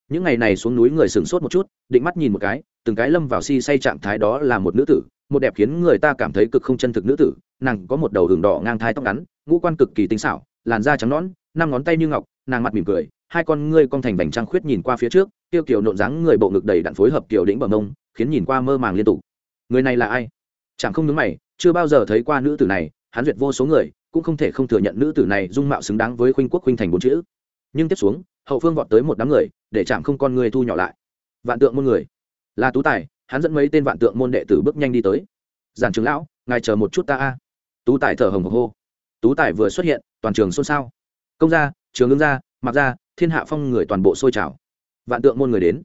Những ngày này xuống núi người sửng sốt một chút, định mắt nhìn một cái, từng cái lâm vào si say trạng thái đó là một nữ tử, một đẹp khiến người ta cảm thấy cực không chân thực nữ tử, nàng có một đầu đường đỏ ngang thai tóc ngắn, ngũ quan cực kỳ tinh xảo, làn da trắng nõn, năm ngón tay như ngọc, nàng mặt mỉm cười hai con ngươi cong thành vành trăng khuyết nhìn qua phía trước, tiêu kiểu nộn dáng người bộ ngực đầy đặn phối hợp kiểu đĩnh bờ mông khiến nhìn qua mơ màng liên tục. Người này là ai? Chẳng không nhớ mày, chưa bao giờ thấy qua nữ tử này, hắn duyệt vô số người, cũng không thể không thừa nhận nữ tử này dung mạo xứng đáng với khuynh quốc khuynh thành bốn chữ. Nhưng tiếp xuống, hậu phương vọt tới một đám người, để chạm không con người thu nhỏ lại. Vạn tượng môn người. Là tú tài, hắn dẫn mấy tên vạn tượng môn đệ tử bước nhanh đi tới. Giản trường lão, ngài chờ một chút ta a. Tú tài thở hồng hộc hô. Tú tài vừa xuất hiện, toàn trường xôn xao. Công gia, trường ngưng gia mặc gia thiên hạ phong người toàn bộ sôi trào. Vạn tượng môn người đến.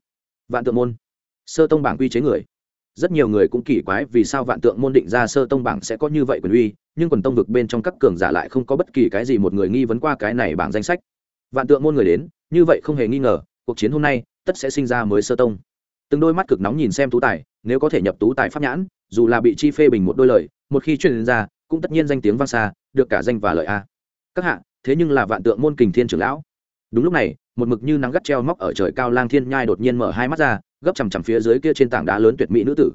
Vạn tượng môn. Sơ tông bảng quy chế người. Rất nhiều người cũng kỳ quái vì sao vạn tượng môn định ra sơ tông bảng sẽ có như vậy quyền uy, nhưng quần tông vực bên trong các cường giả lại không có bất kỳ cái gì một người nghi vấn qua cái này bảng danh sách. Vạn tượng môn người đến, như vậy không hề nghi ngờ, cuộc chiến hôm nay, tất sẽ sinh ra mới sơ tông. Từng đôi mắt cực nóng nhìn xem tú tài, nếu có thể nhập tú tài pháp nhãn, dù là bị chi phê bình một đôi lời, một khi truyền ra, cũng tất nhiên danh tiếng vang xa, được cả danh và lợi a. Các hạ, thế nhưng là vạn tượng môn kình thiên trưởng lão đúng lúc này, một mực như nắng gắt treo móc ở trời cao lang thiên nhai đột nhiên mở hai mắt ra, gấp chằm chằm phía dưới kia trên tảng đá lớn tuyệt mỹ nữ tử.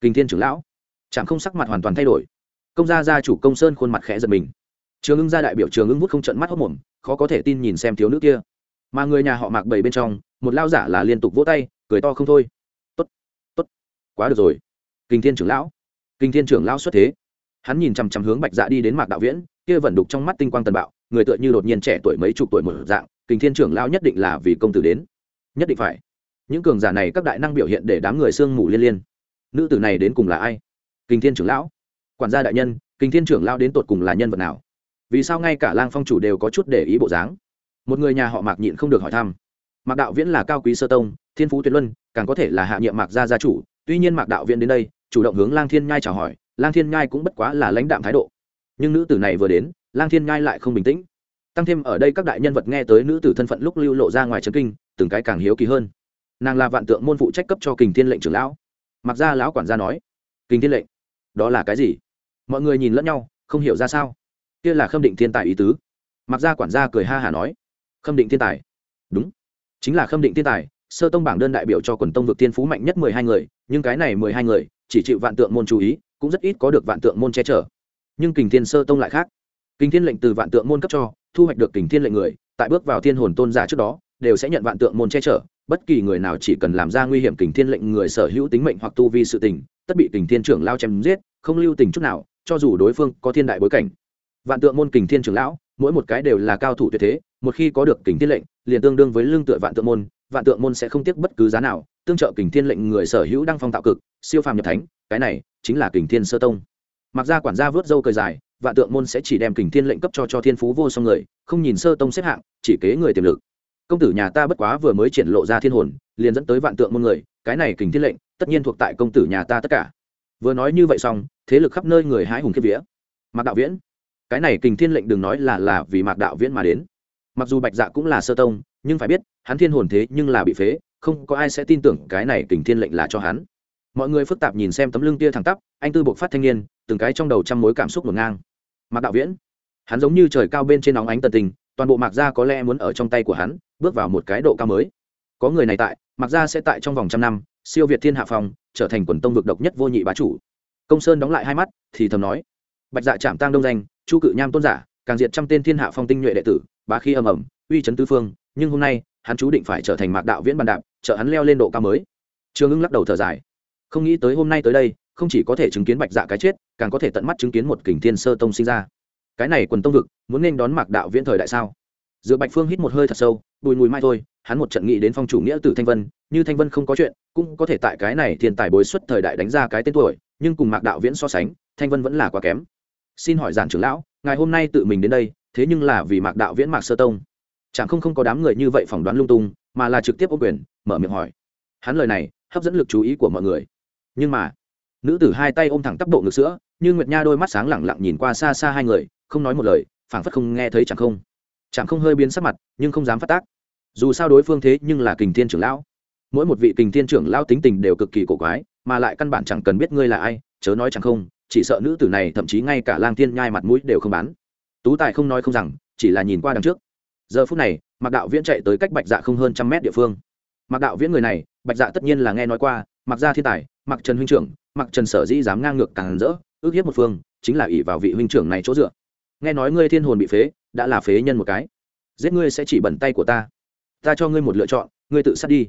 Kinh thiên trưởng lão chẳng không sắc mặt hoàn toàn thay đổi. Công gia gia chủ công sơn khuôn mặt khẽ giật mình. Trường ưng gia đại biểu trường ưng vút không trận mắt hốc mồm, khó có thể tin nhìn xem thiếu nữ kia. Mà người nhà họ mạc bảy bên trong, một lao giả là liên tục vỗ tay, cười to không thôi. Tốt tốt, quá được rồi. Kinh thiên trưởng lão kinh thiên trưởng lão xuất thế. Hắn nhìn chằm chằm hướng bạch dạ đi đến mạc đạo viễn, kia vẫn đục trong mắt tinh quang tần bạo, người tựa như đột nhiên trẻ tuổi mấy chục tuổi một dạng Kình thiên trưởng lão nhất định là vì công tử đến. Nhất định phải. Những cường giả này các đại năng biểu hiện để đám người sương mù liên liên. Nữ tử này đến cùng là ai? Kình thiên trưởng lão. Quản gia đại nhân, Kình thiên trưởng lão đến tột cùng là nhân vật nào? Vì sao ngay cả lang phong chủ đều có chút để ý bộ dáng? Một người nhà họ mạc nhịn không được hỏi thăm. Mạc đạo viễn là cao quý sơ tông, thiên phú tuyệt luân, càng có thể là hạ nhiệm mạc gia gia chủ. Tuy nhiên mạc đạo viễn đến đây, chủ động hướng lang thiên nhai chào hỏi, lang thiên nhai cũng bất quá là lãnh đạm thái độ. Nhưng nữ tử này vừa đến, lang thiên nhai lại không bình tĩnh tăng thêm ở đây các đại nhân vật nghe tới nữ tử thân phận lúc lưu lộ ra ngoài trấn kinh, từng cái càng hiếu kỳ hơn. Nàng là vạn tượng môn phụ trách cấp cho kình thiên lệnh trưởng lão. Mặc ra lão quản gia nói, kình thiên lệnh, đó là cái gì? Mọi người nhìn lẫn nhau, không hiểu ra sao. Kia là khâm định thiên tài ý tứ. Mặc ra quản gia cười ha hả nói, khâm định thiên tài? Đúng, chính là khâm định thiên tài, sơ tông bảng đơn đại biểu cho quần tông vực thiên phú mạnh nhất mười hai người, nhưng cái này mười hai người, chỉ chịu vạn tượng môn chú ý, cũng rất ít có được vạn tượng môn che chở. Nhưng kình thiên sơ tông lại khác kình thiên lệnh từ vạn tượng môn cấp cho, thu hoạch được kình thiên lệnh người, tại bước vào thiên hồn tôn giả trước đó, đều sẽ nhận vạn tượng môn che chở. Bất kỳ người nào chỉ cần làm ra nguy hiểm kình thiên lệnh người sở hữu tính mệnh hoặc tu vi sự tình, tất bị kình thiên trưởng lao chém giết, không lưu tình chút nào, cho dù đối phương có thiên đại bối cảnh. Vạn tượng môn kình thiên trưởng lão, mỗi một cái đều là cao thủ tuyệt thế, một khi có được kình thiên lệnh, liền tương đương với lương tựa vạn tượng môn, vạn tượng môn sẽ không tiếc bất cứ giá nào, tương trợ kình thiên lệnh người sở hữu đăng phong tạo cực, siêu phàm nhập thánh, cái này chính là kình thiên sơ tông. Mặc ra quản gia vớt dâu cười dài vạn tượng môn sẽ chỉ đem kình thiên lệnh cấp cho cho thiên phú vô song người, không nhìn sơ tông xếp hạng, chỉ kế người tiềm lực. Công tử nhà ta bất quá vừa mới triển lộ ra thiên hồn, liền dẫn tới vạn tượng môn người, cái này kình thiên lệnh, tất nhiên thuộc tại công tử nhà ta tất cả. Vừa nói như vậy xong, thế lực khắp nơi người hái hùng kiếp vía. Mạc đạo viễn, cái này kình thiên lệnh đừng nói là là vì mạc đạo viễn mà đến. Mặc dù bạch dạ cũng là sơ tông, nhưng phải biết, hắn thiên hồn thế nhưng là bị phế, không có ai sẽ tin tưởng cái này kình thiên lệnh là cho hắn. Mọi người phức tạp nhìn xem tấm lưng tia thẳng tắp, anh tư buộc phát thanh niên, từng cái trong đầu trăm mối cảm xúc ngổn ngang mạc đạo viễn. Hắn giống như trời cao bên trên nóng ánh tần tình, toàn bộ mạc gia có lẽ muốn ở trong tay của hắn, bước vào một cái độ cao mới. Có người này tại, mạc gia sẽ tại trong vòng trăm năm, siêu việt thiên hạ phòng trở thành quần tông vực độc nhất vô nhị bá chủ. Công sơn đóng lại hai mắt, thì thầm nói, bạch dạ chạm tang đông danh, chu cự nham tôn giả, càng diệt trăm tên thiên hạ phong tinh nhuệ đệ tử, bá khí ầm ầm, uy chấn tứ phương, nhưng hôm nay, hắn chú định phải trở thành mạc đạo viễn bàn đạp, trợ hắn leo lên độ cao mới. Trương ưng lắc đầu thở dài, không nghĩ tới hôm nay tới đây không chỉ có thể chứng kiến bạch dạ cái chết, càng có thể tận mắt chứng kiến một kình thiên sơ tông sinh ra. Cái này quần tông vực, muốn nên đón mạc đạo viễn thời đại sao? Dựa bạch phương hít một hơi thật sâu, bùi mùi mai thôi, hắn một trận nghị đến phong chủ nghĩa từ thanh vân, như thanh vân không có chuyện, cũng có thể tại cái này thiên tài bối xuất thời đại đánh ra cái tên tuổi, nhưng cùng mạc đạo viễn so sánh, thanh vân vẫn là quá kém. Xin hỏi giản trưởng lão, ngài hôm nay tự mình đến đây, thế nhưng là vì mạc đạo viễn mạc sơ tông. Chẳng không không có đám người như vậy phỏng đoán lung tung, mà là trực tiếp ô quyền, mở miệng hỏi. Hắn lời này hấp dẫn lực chú ý của mọi người. Nhưng mà nữ tử hai tay ôm thẳng tắp độ ngực sữa, như nguyệt nha đôi mắt sáng lẳng lặng nhìn qua xa xa hai người, không nói một lời, phảng phất không nghe thấy chẳng không. Chẳng không hơi biến sắc mặt, nhưng không dám phát tác. Dù sao đối phương thế nhưng là kình thiên trưởng lão. Mỗi một vị kình thiên trưởng lão tính tình đều cực kỳ cổ quái, mà lại căn bản chẳng cần biết ngươi là ai, chớ nói chẳng không, chỉ sợ nữ tử này thậm chí ngay cả lang thiên nhai mặt mũi đều không bán. Tú tài không nói không rằng, chỉ là nhìn qua đằng trước. Giờ phút này, mạc đạo viễn chạy tới cách bạch dạ không hơn trăm mét địa phương. Mạc đạo viễn người này, bạch dạ tất nhiên là nghe nói qua mặc gia thiên tài mặc trần huynh trưởng mặc trần sở dĩ dám ngang ngược càng rỡ, ước hiếp một phương, chính là ỷ vào vị huynh trưởng này chỗ dựa. Nghe nói ngươi thiên hồn bị phế, đã là phế nhân một cái. Giết ngươi sẽ chỉ bẩn tay của ta. Ta cho ngươi một lựa chọn, ngươi tự sát đi.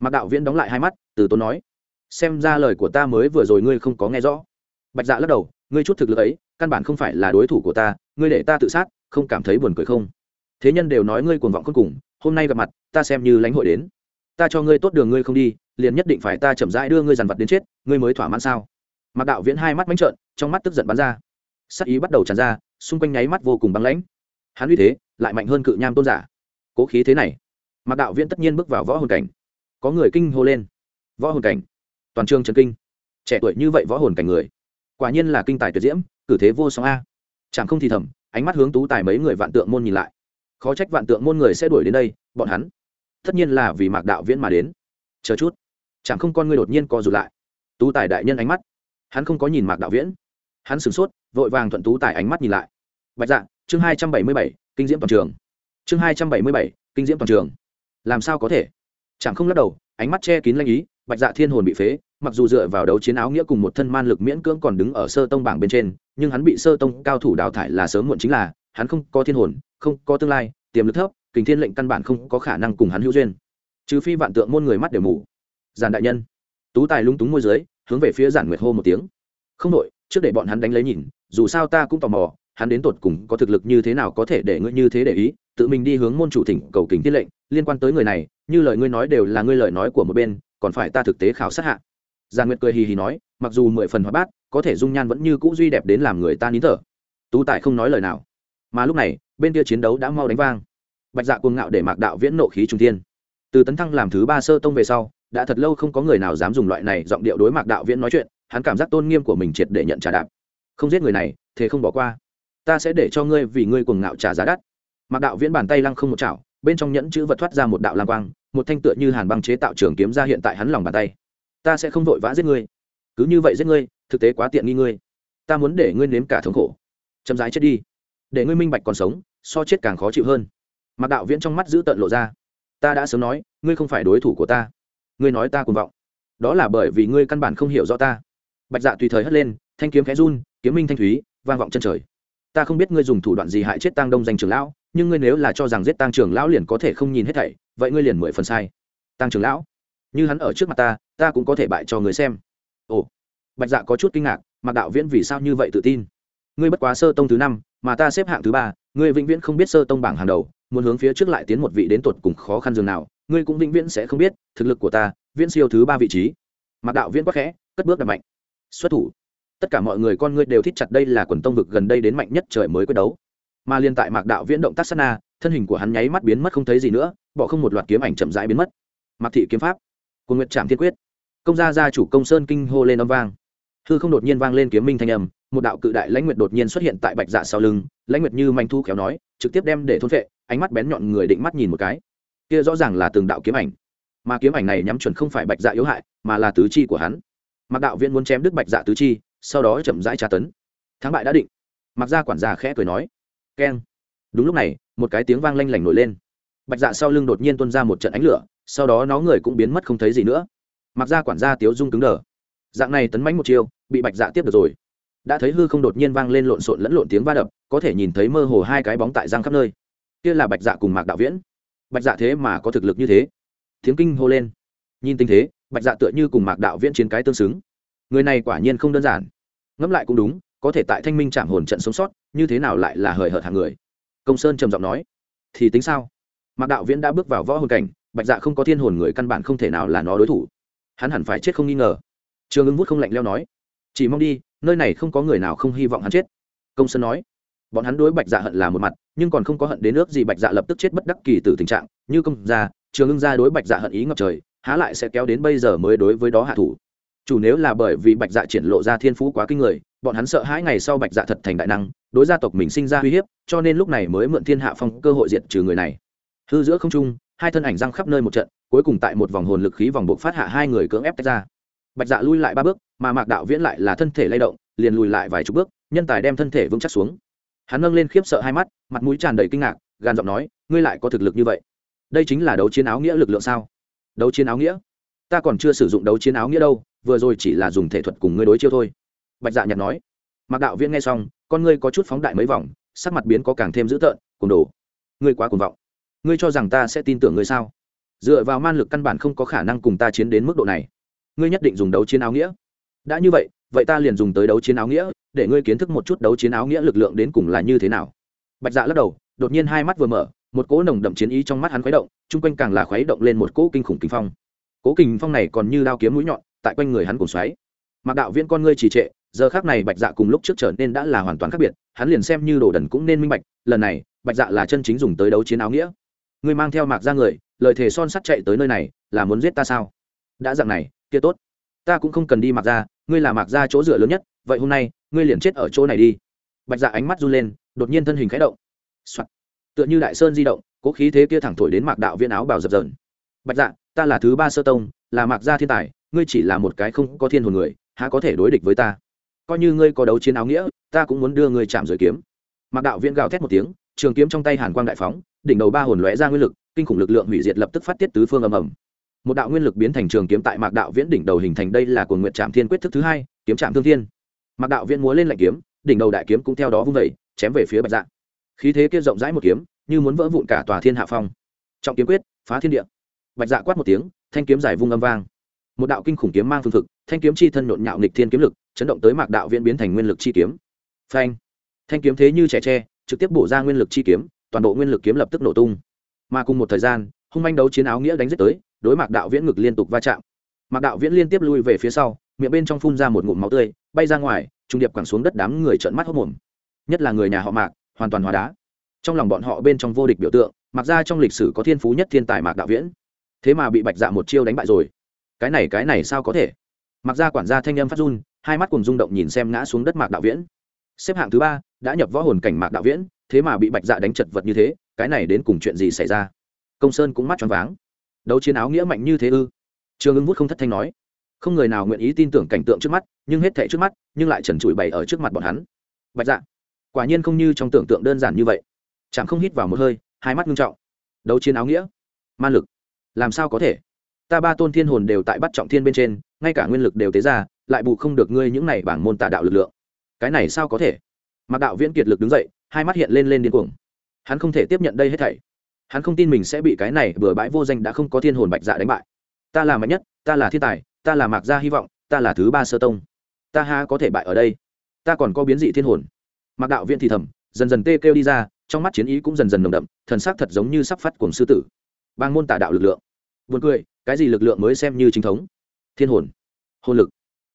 Mặc đạo viễn đóng lại hai mắt, từ tốn nói. Xem ra lời của ta mới vừa rồi ngươi không có nghe rõ. Bạch dạ lắc đầu, ngươi chút thực lực ấy, căn bản không phải là đối thủ của ta, ngươi để ta tự sát, không cảm thấy buồn cười không? Thế nhân đều nói ngươi cuồng vọng cuối cùng, hôm nay gặp mặt, ta xem như lãnh hội đến ta cho ngươi tốt đường ngươi không đi, liền nhất định phải ta chậm rãi đưa ngươi dằn vặt đến chết, ngươi mới thỏa mãn sao? Mạc đạo viễn hai mắt bánh trợn, trong mắt tức giận bắn ra. Sắc ý bắt đầu tràn ra, xung quanh nháy mắt vô cùng băng lãnh. Hắn uy thế, lại mạnh hơn cự nham tôn giả. Cố khí thế này, mạc đạo viễn tất nhiên bước vào võ hồn cảnh. Có người kinh hô lên. Võ hồn cảnh. Toàn trường trần kinh. Trẻ tuổi như vậy võ hồn cảnh người. Quả nhiên là kinh tài tuyệt diễm, cử thế vô song a. Chẳng không thì thầm, ánh mắt hướng tú tài mấy người vạn tượng môn nhìn lại. Khó trách vạn tượng môn người sẽ đuổi đến đây, bọn hắn tất nhiên là vì mạc đạo viễn mà đến. Chờ chút. Chẳng không con ngươi đột nhiên co rụt lại. Tú tài đại nhân ánh mắt. Hắn không có nhìn mạc đạo viễn. Hắn sửng sốt, vội vàng thuận tú tài ánh mắt nhìn lại. Bạch dạ chương hai trăm bảy mươi bảy, kinh diễm toàn trường. Chương hai trăm bảy mươi bảy, kinh diễm toàn trường. Làm sao có thể? Chẳng không lắc đầu, ánh mắt che kín lanh ý, bạch dạ thiên hồn bị phế, mặc dù dựa vào đấu chiến áo nghĩa cùng một thân man lực miễn cưỡng còn đứng ở sơ tông bảng bên trên, nhưng hắn bị sơ tông cao thủ đào thải là sớm muộn chính là, hắn không có thiên hồn, không có tương lai, tiềm lực thấp kình thiên lệnh căn bản không có khả năng cùng hắn hữu duyên. Trừ phi vạn tượng môn người mắt đều mù. Giàn đại nhân. Tú tài lung túng môi dưới, hướng về phía giản nguyệt hô một tiếng. Không đội trước để bọn hắn đánh lấy nhìn, dù sao ta cũng tò mò, hắn đến tột cùng có thực lực như thế nào có thể để ngươi như thế để ý, tự mình đi hướng môn chủ thỉnh cầu kính tiết lệnh, liên quan tới người này, như lời ngươi nói đều là ngươi lời nói của một bên, còn phải ta thực tế khảo sát hạ. Giàn nguyệt cười hì hì nói, mặc dù mười phần hóa bát, có thể dung nhan vẫn như cũ duy đẹp đến làm người ta nín thở. Tú Tài không nói lời nào. Mà lúc này, bên kia chiến đấu đã mau đánh vang bạch dạ cuồng ngạo để mạc đạo viễn nộ khí trung thiên. Từ tấn thăng làm thứ ba sơ tông về sau, đã thật lâu không có người nào dám dùng loại này giọng điệu đối mạc đạo viễn nói chuyện, hắn cảm giác tôn nghiêm của mình triệt để nhận trả đạp. Không giết người này, thế không bỏ qua. Ta sẽ để cho ngươi vì ngươi cuồng ngạo trả giá đắt. Mạc đạo viễn bàn tay lăng không một chảo, bên trong nhẫn chữ vật thoát ra một đạo lang quang, một thanh tựa như hàn băng chế tạo trường kiếm ra hiện tại hắn lòng bàn tay. Ta sẽ không vội vã giết ngươi. Cứ như vậy giết ngươi, thực tế quá tiện nghi ngươi. Ta muốn để ngươi nếm cả thống khổ. Chậm rãi chết đi. Để ngươi minh bạch còn sống, so chết càng khó chịu hơn mạc đạo viễn trong mắt giữ tận lộ ra. Ta đã sớm nói, ngươi không phải đối thủ của ta. Ngươi nói ta cuồng vọng. Đó là bởi vì ngươi căn bản không hiểu rõ ta. Bạch dạ tùy thời hất lên, thanh kiếm khẽ run, kiếm minh thanh thúy, vang vọng chân trời. Ta không biết ngươi dùng thủ đoạn gì hại chết tăng đông danh trưởng lão, nhưng ngươi nếu là cho rằng giết tăng trưởng lão liền có thể không nhìn hết thảy, vậy ngươi liền mười phần sai. Tăng trưởng lão, như hắn ở trước mặt ta ta cũng có thể bại cho người xem. Ồ. Bạch dạ có chút kinh ngạc mặc đạo viễn vì sao như vậy tự tin? Ngươi bất quá sơ tông thứ năm, mà ta xếp hạng thứ ba, ngươi vĩnh viễn không biết sơ tông bảng hàng đầu, muốn hướng phía trước lại tiến một vị đến tột cùng khó khăn dường nào, ngươi cũng vĩnh viễn sẽ không biết, thực lực của ta, viễn siêu thứ ba vị trí. Mặc đạo viễn quắc khẽ, cất bước đập mạnh. Xuất thủ. Tất cả mọi người con ngươi đều thích chặt, đây là quần tông vực gần đây đến mạnh nhất trời mới quyết đấu. Mà liên tại mạc đạo viễn động tác sát na, thân hình của hắn nháy mắt biến mất không thấy gì nữa, bỏ không một loạt kiếm ảnh chậm rãi biến mất. Mạc thị kiếm pháp. Cùng nguyệt trạm thiên quyết. Công gia gia chủ công sơn kinh hô lên âm vang. Hư không đột nhiên vang lên kiếm minh thanh âm một đạo cự đại lãnh nguyệt đột nhiên xuất hiện tại bạch dạ sau lưng, lãnh nguyệt như manh thu khéo nói, trực tiếp đem để thôn vệ, ánh mắt bén nhọn người định mắt nhìn một cái. Kia rõ ràng là từng đạo kiếm ảnh. Mà kiếm ảnh này nhắm chuẩn không phải bạch dạ yếu hại, mà là tứ chi của hắn. Mặc đạo viên muốn chém đứt bạch dạ tứ chi, sau đó chậm rãi tra tấn. Thắng bại đã định. Mặc ra quản gia khẽ cười nói. Keng. Đúng lúc này, một cái tiếng vang lanh lảnh nổi lên. Bạch dạ sau lưng đột nhiên tuôn ra một trận ánh lửa, sau đó nó người cũng biến mất không thấy gì nữa. Mặc ra quản gia tiếu dung cứng đờ. Dạng này tấn mánh một chiêu, bị bạch dạ tiếp được rồi đã thấy hư không đột nhiên vang lên lộn xộn lẫn lộn tiếng va đập, có thể nhìn thấy mơ hồ hai cái bóng tại giang khắp nơi. Kia là bạch dạ cùng mạc đạo viễn. Bạch dạ thế mà có thực lực như thế. Tiếng kinh hô lên. Nhìn tình thế, bạch dạ tựa như cùng mạc đạo viễn chiến cái tương xứng. Người này quả nhiên không đơn giản. Ngẫm lại cũng đúng, có thể tại thanh minh trạm hồn trận sống sót, như thế nào lại là hời hợt hàng người? Công sơn trầm giọng nói. Thì tính sao? Mạc đạo viễn đã bước vào võ hồn cảnh, bạch dạ không có thiên hồn người căn bản không thể nào là nó đối thủ. Hắn hẳn phải chết không nghi ngờ. Trường ứng vút không lạnh leo nói. Chỉ mong đi nơi này không có người nào không hy vọng hắn chết. Công sơn nói, bọn hắn đối bạch dạ hận là một mặt, nhưng còn không có hận đến nước gì bạch dạ lập tức chết bất đắc kỳ từ tình trạng. Như công gia, trường ưng gia đối bạch dạ hận ý ngập trời, há lại sẽ kéo đến bây giờ mới đối với đó hạ thủ. Chủ nếu là bởi vì bạch dạ triển lộ ra thiên phú quá kinh người, bọn hắn sợ hãi ngày sau bạch dạ thật thành đại năng, đối gia tộc mình sinh ra uy hiếp, cho nên lúc này mới mượn thiên hạ phong cơ hội diệt trừ người này. Hư giữa không trung, hai thân ảnh răng khắp nơi một trận, cuối cùng tại một vòng hồn lực khí vòng buộc phát hạ hai người cưỡng ép tách ra bạch dạ lui lại ba bước, mà mạc đạo viễn lại là thân thể lay động, liền lùi lại vài chục bước, nhân tài đem thân thể vững chắc xuống. Hắn nâng lên khiếp sợ hai mắt, mặt mũi tràn đầy kinh ngạc gan giọng nói, ngươi lại có thực lực như vậy? Đây chính là đấu chiến áo nghĩa lực lượng sao? Đấu chiến áo nghĩa? Ta còn chưa sử dụng đấu chiến áo nghĩa đâu, vừa rồi chỉ là dùng thể thuật cùng ngươi đối chiêu thôi. Bạch dạ nhặt nói. Mạc đạo viễn nghe xong, con ngươi có chút phóng đại mấy vòng, sắc mặt biến có càng thêm dữ tợn cùng đồ, ngươi quá cuồng vọng. Ngươi cho rằng ta sẽ tin tưởng ngươi sao? Dựa vào man lực căn bản không có khả năng cùng ta chiến đến mức độ này ngươi nhất định dùng đấu chiến áo nghĩa. Đã như vậy vậy ta liền dùng tới đấu chiến áo nghĩa, để ngươi kiến thức một chút đấu chiến áo nghĩa lực lượng đến cùng là như thế nào. Bạch dạ lắc đầu, đột nhiên hai mắt vừa mở, một cỗ nồng đậm chiến ý trong mắt hắn khuấy động, chung quanh càng là khuấy động lên một cỗ kinh khủng kinh phong. Cỗ kình phong này còn như đao kiếm mũi nhọn, tại quanh người hắn cùng xoáy. Mặc đạo viên con ngươi trì trệ, giờ khác này bạch dạ cùng lúc trước trở nên đã là hoàn toàn khác biệt, hắn liền xem như đồ đần cũng nên minh bạch, lần này, bạch dạ là chân chính dùng tới đấu chiến áo nghĩa. Ngươi mang theo mạc ra người, lời thề son sắt chạy tới nơi này, là muốn giết ta sao? Đã dạng này kia tốt. Ta cũng không cần đi mặc ra ngươi là mặc ra chỗ dựa lớn nhất, vậy hôm nay, ngươi liền chết ở chỗ này đi. Bạch dạ ánh mắt run lên, đột nhiên thân hình khẽ động、Soạn. tựa như đại sơn di động, cố khí thế kia thẳng thổi đến mạc đạo viên áo bào dập dờn. Bạch dạ ta là thứ ba sơ tông, là mạc gia thiên tài, ngươi chỉ là một cái không có thiên hồn người, há có thể đối địch với ta? Coi như ngươi có đấu chiến áo nghĩa, ta cũng muốn đưa ngươi chạm rời kiếm. Mạc đạo viên gào thét một tiếng, trường kiếm trong tay hàn quang đại phóng, đỉnh đầu ba hồn lóe ra nguyên lực, kinh khủng lực lượng hủy diệt lập tức phát tiết tứ phương ầm ầm một đạo nguyên lực biến thành trường kiếm tại mạc đạo viễn đỉnh đầu hình thành đây là cuồng nguyện trạm thiên quyết thức thứ hai, kiếm trạm thương thiên. Mạc đạo viễn múa lên lạnh kiếm, đỉnh đầu đại kiếm cũng theo đó vung vẩy chém về phía bạch dạ. Khí thế kia rộng rãi một kiếm, như muốn vỡ vụn cả tòa thiên hạ phong. Trọng kiếm quyết, phá thiên địa. Bạch dạ quát một tiếng, thanh kiếm giải vung âm vang. Một đạo kinh khủng kiếm mang phương thực, thanh kiếm chi thân nhộn nhạo nghịch thiên kiếm lực, chấn động tới mạc đạo viễn biến thành nguyên lực chi kiếm. Phanh. Thanh kiếm thế như trẻ tre, trực tiếp bổ ra nguyên lực chi kiếm, toàn bộ nguyên lực kiếm lập tức nổ tung. Mà cùng một thời gian, hung manh đấu chiến áo nghĩa đánh giết tới đối mạc đạo viễn ngực liên tục va chạm. Mạc đạo viễn liên tiếp lui về phía sau, miệng bên trong phun ra một ngụm máu tươi, bay ra ngoài, trung điệp quẳng xuống đất đám người trợn mắt hốc mồm nhất là người nhà họ mạc, hoàn toàn hóa đá. Trong lòng bọn họ bên trong vô địch biểu tượng mặc ra trong lịch sử có thiên phú nhất thiên tài mạc đạo viễn. Thế mà bị bạch dạ một chiêu đánh bại rồi. Cái này cái này sao có thể? Mặc ra quản gia thanh âm phát run, hai mắt cùng rung động nhìn xem ngã xuống đất mạc đạo viễn. Xếp hạng thứ ba, đã nhập võ hồn cảnh mạc đạo viễn, thế mà bị bạch dạ đánh chật vật như thế, cái này đến cùng chuyện gì xảy ra? Công sơn cũng mắt choáng váng đấu chiến áo nghĩa mạnh như thế ư? Trường ưng vút không thất thanh nói. Không người nào nguyện ý tin tưởng cảnh tượng trước mắt, nhưng hết thệ trước mắt, nhưng lại trần trụi bày ở trước mặt bọn hắn. Bạch dạ. Quả nhiên không như trong tưởng tượng đơn giản như vậy. Chẳng không hít vào một hơi, hai mắt ngưng trọng. Đấu chiến áo nghĩa. Man lực. Làm sao có thể? Ta ba tôn thiên hồn đều tại bắt trọng thiên bên trên, ngay cả nguyên lực đều tế ra, lại bù không được ngươi những này bảng môn tà đạo lực lượng. Cái này sao có thể? Mặc đạo viễn kiệt lực đứng dậy, hai mắt hiện lên lên điên cuồng. Hắn không thể tiếp nhận đây hết thảy hắn không tin mình sẽ bị cái này bừa bãi vô danh đã không có thiên hồn bạch dạ đánh bại. Ta là mạnh nhất, ta là thiên tài, ta là mạc gia hy vọng, ta là thứ ba sơ tông. Ta ha có thể bại ở đây. Ta còn có biến dị thiên hồn. Mạc đạo viện thì thầm, dần dần tê kêu đi ra, trong mắt chiến ý cũng dần dần nồng đậm, thần sắc thật giống như sắp phát cuồng sư tử. Bang môn tả đạo lực lượng. Buồn cười, cái gì lực lượng mới xem như chính thống? Thiên hồn. Hồn lực.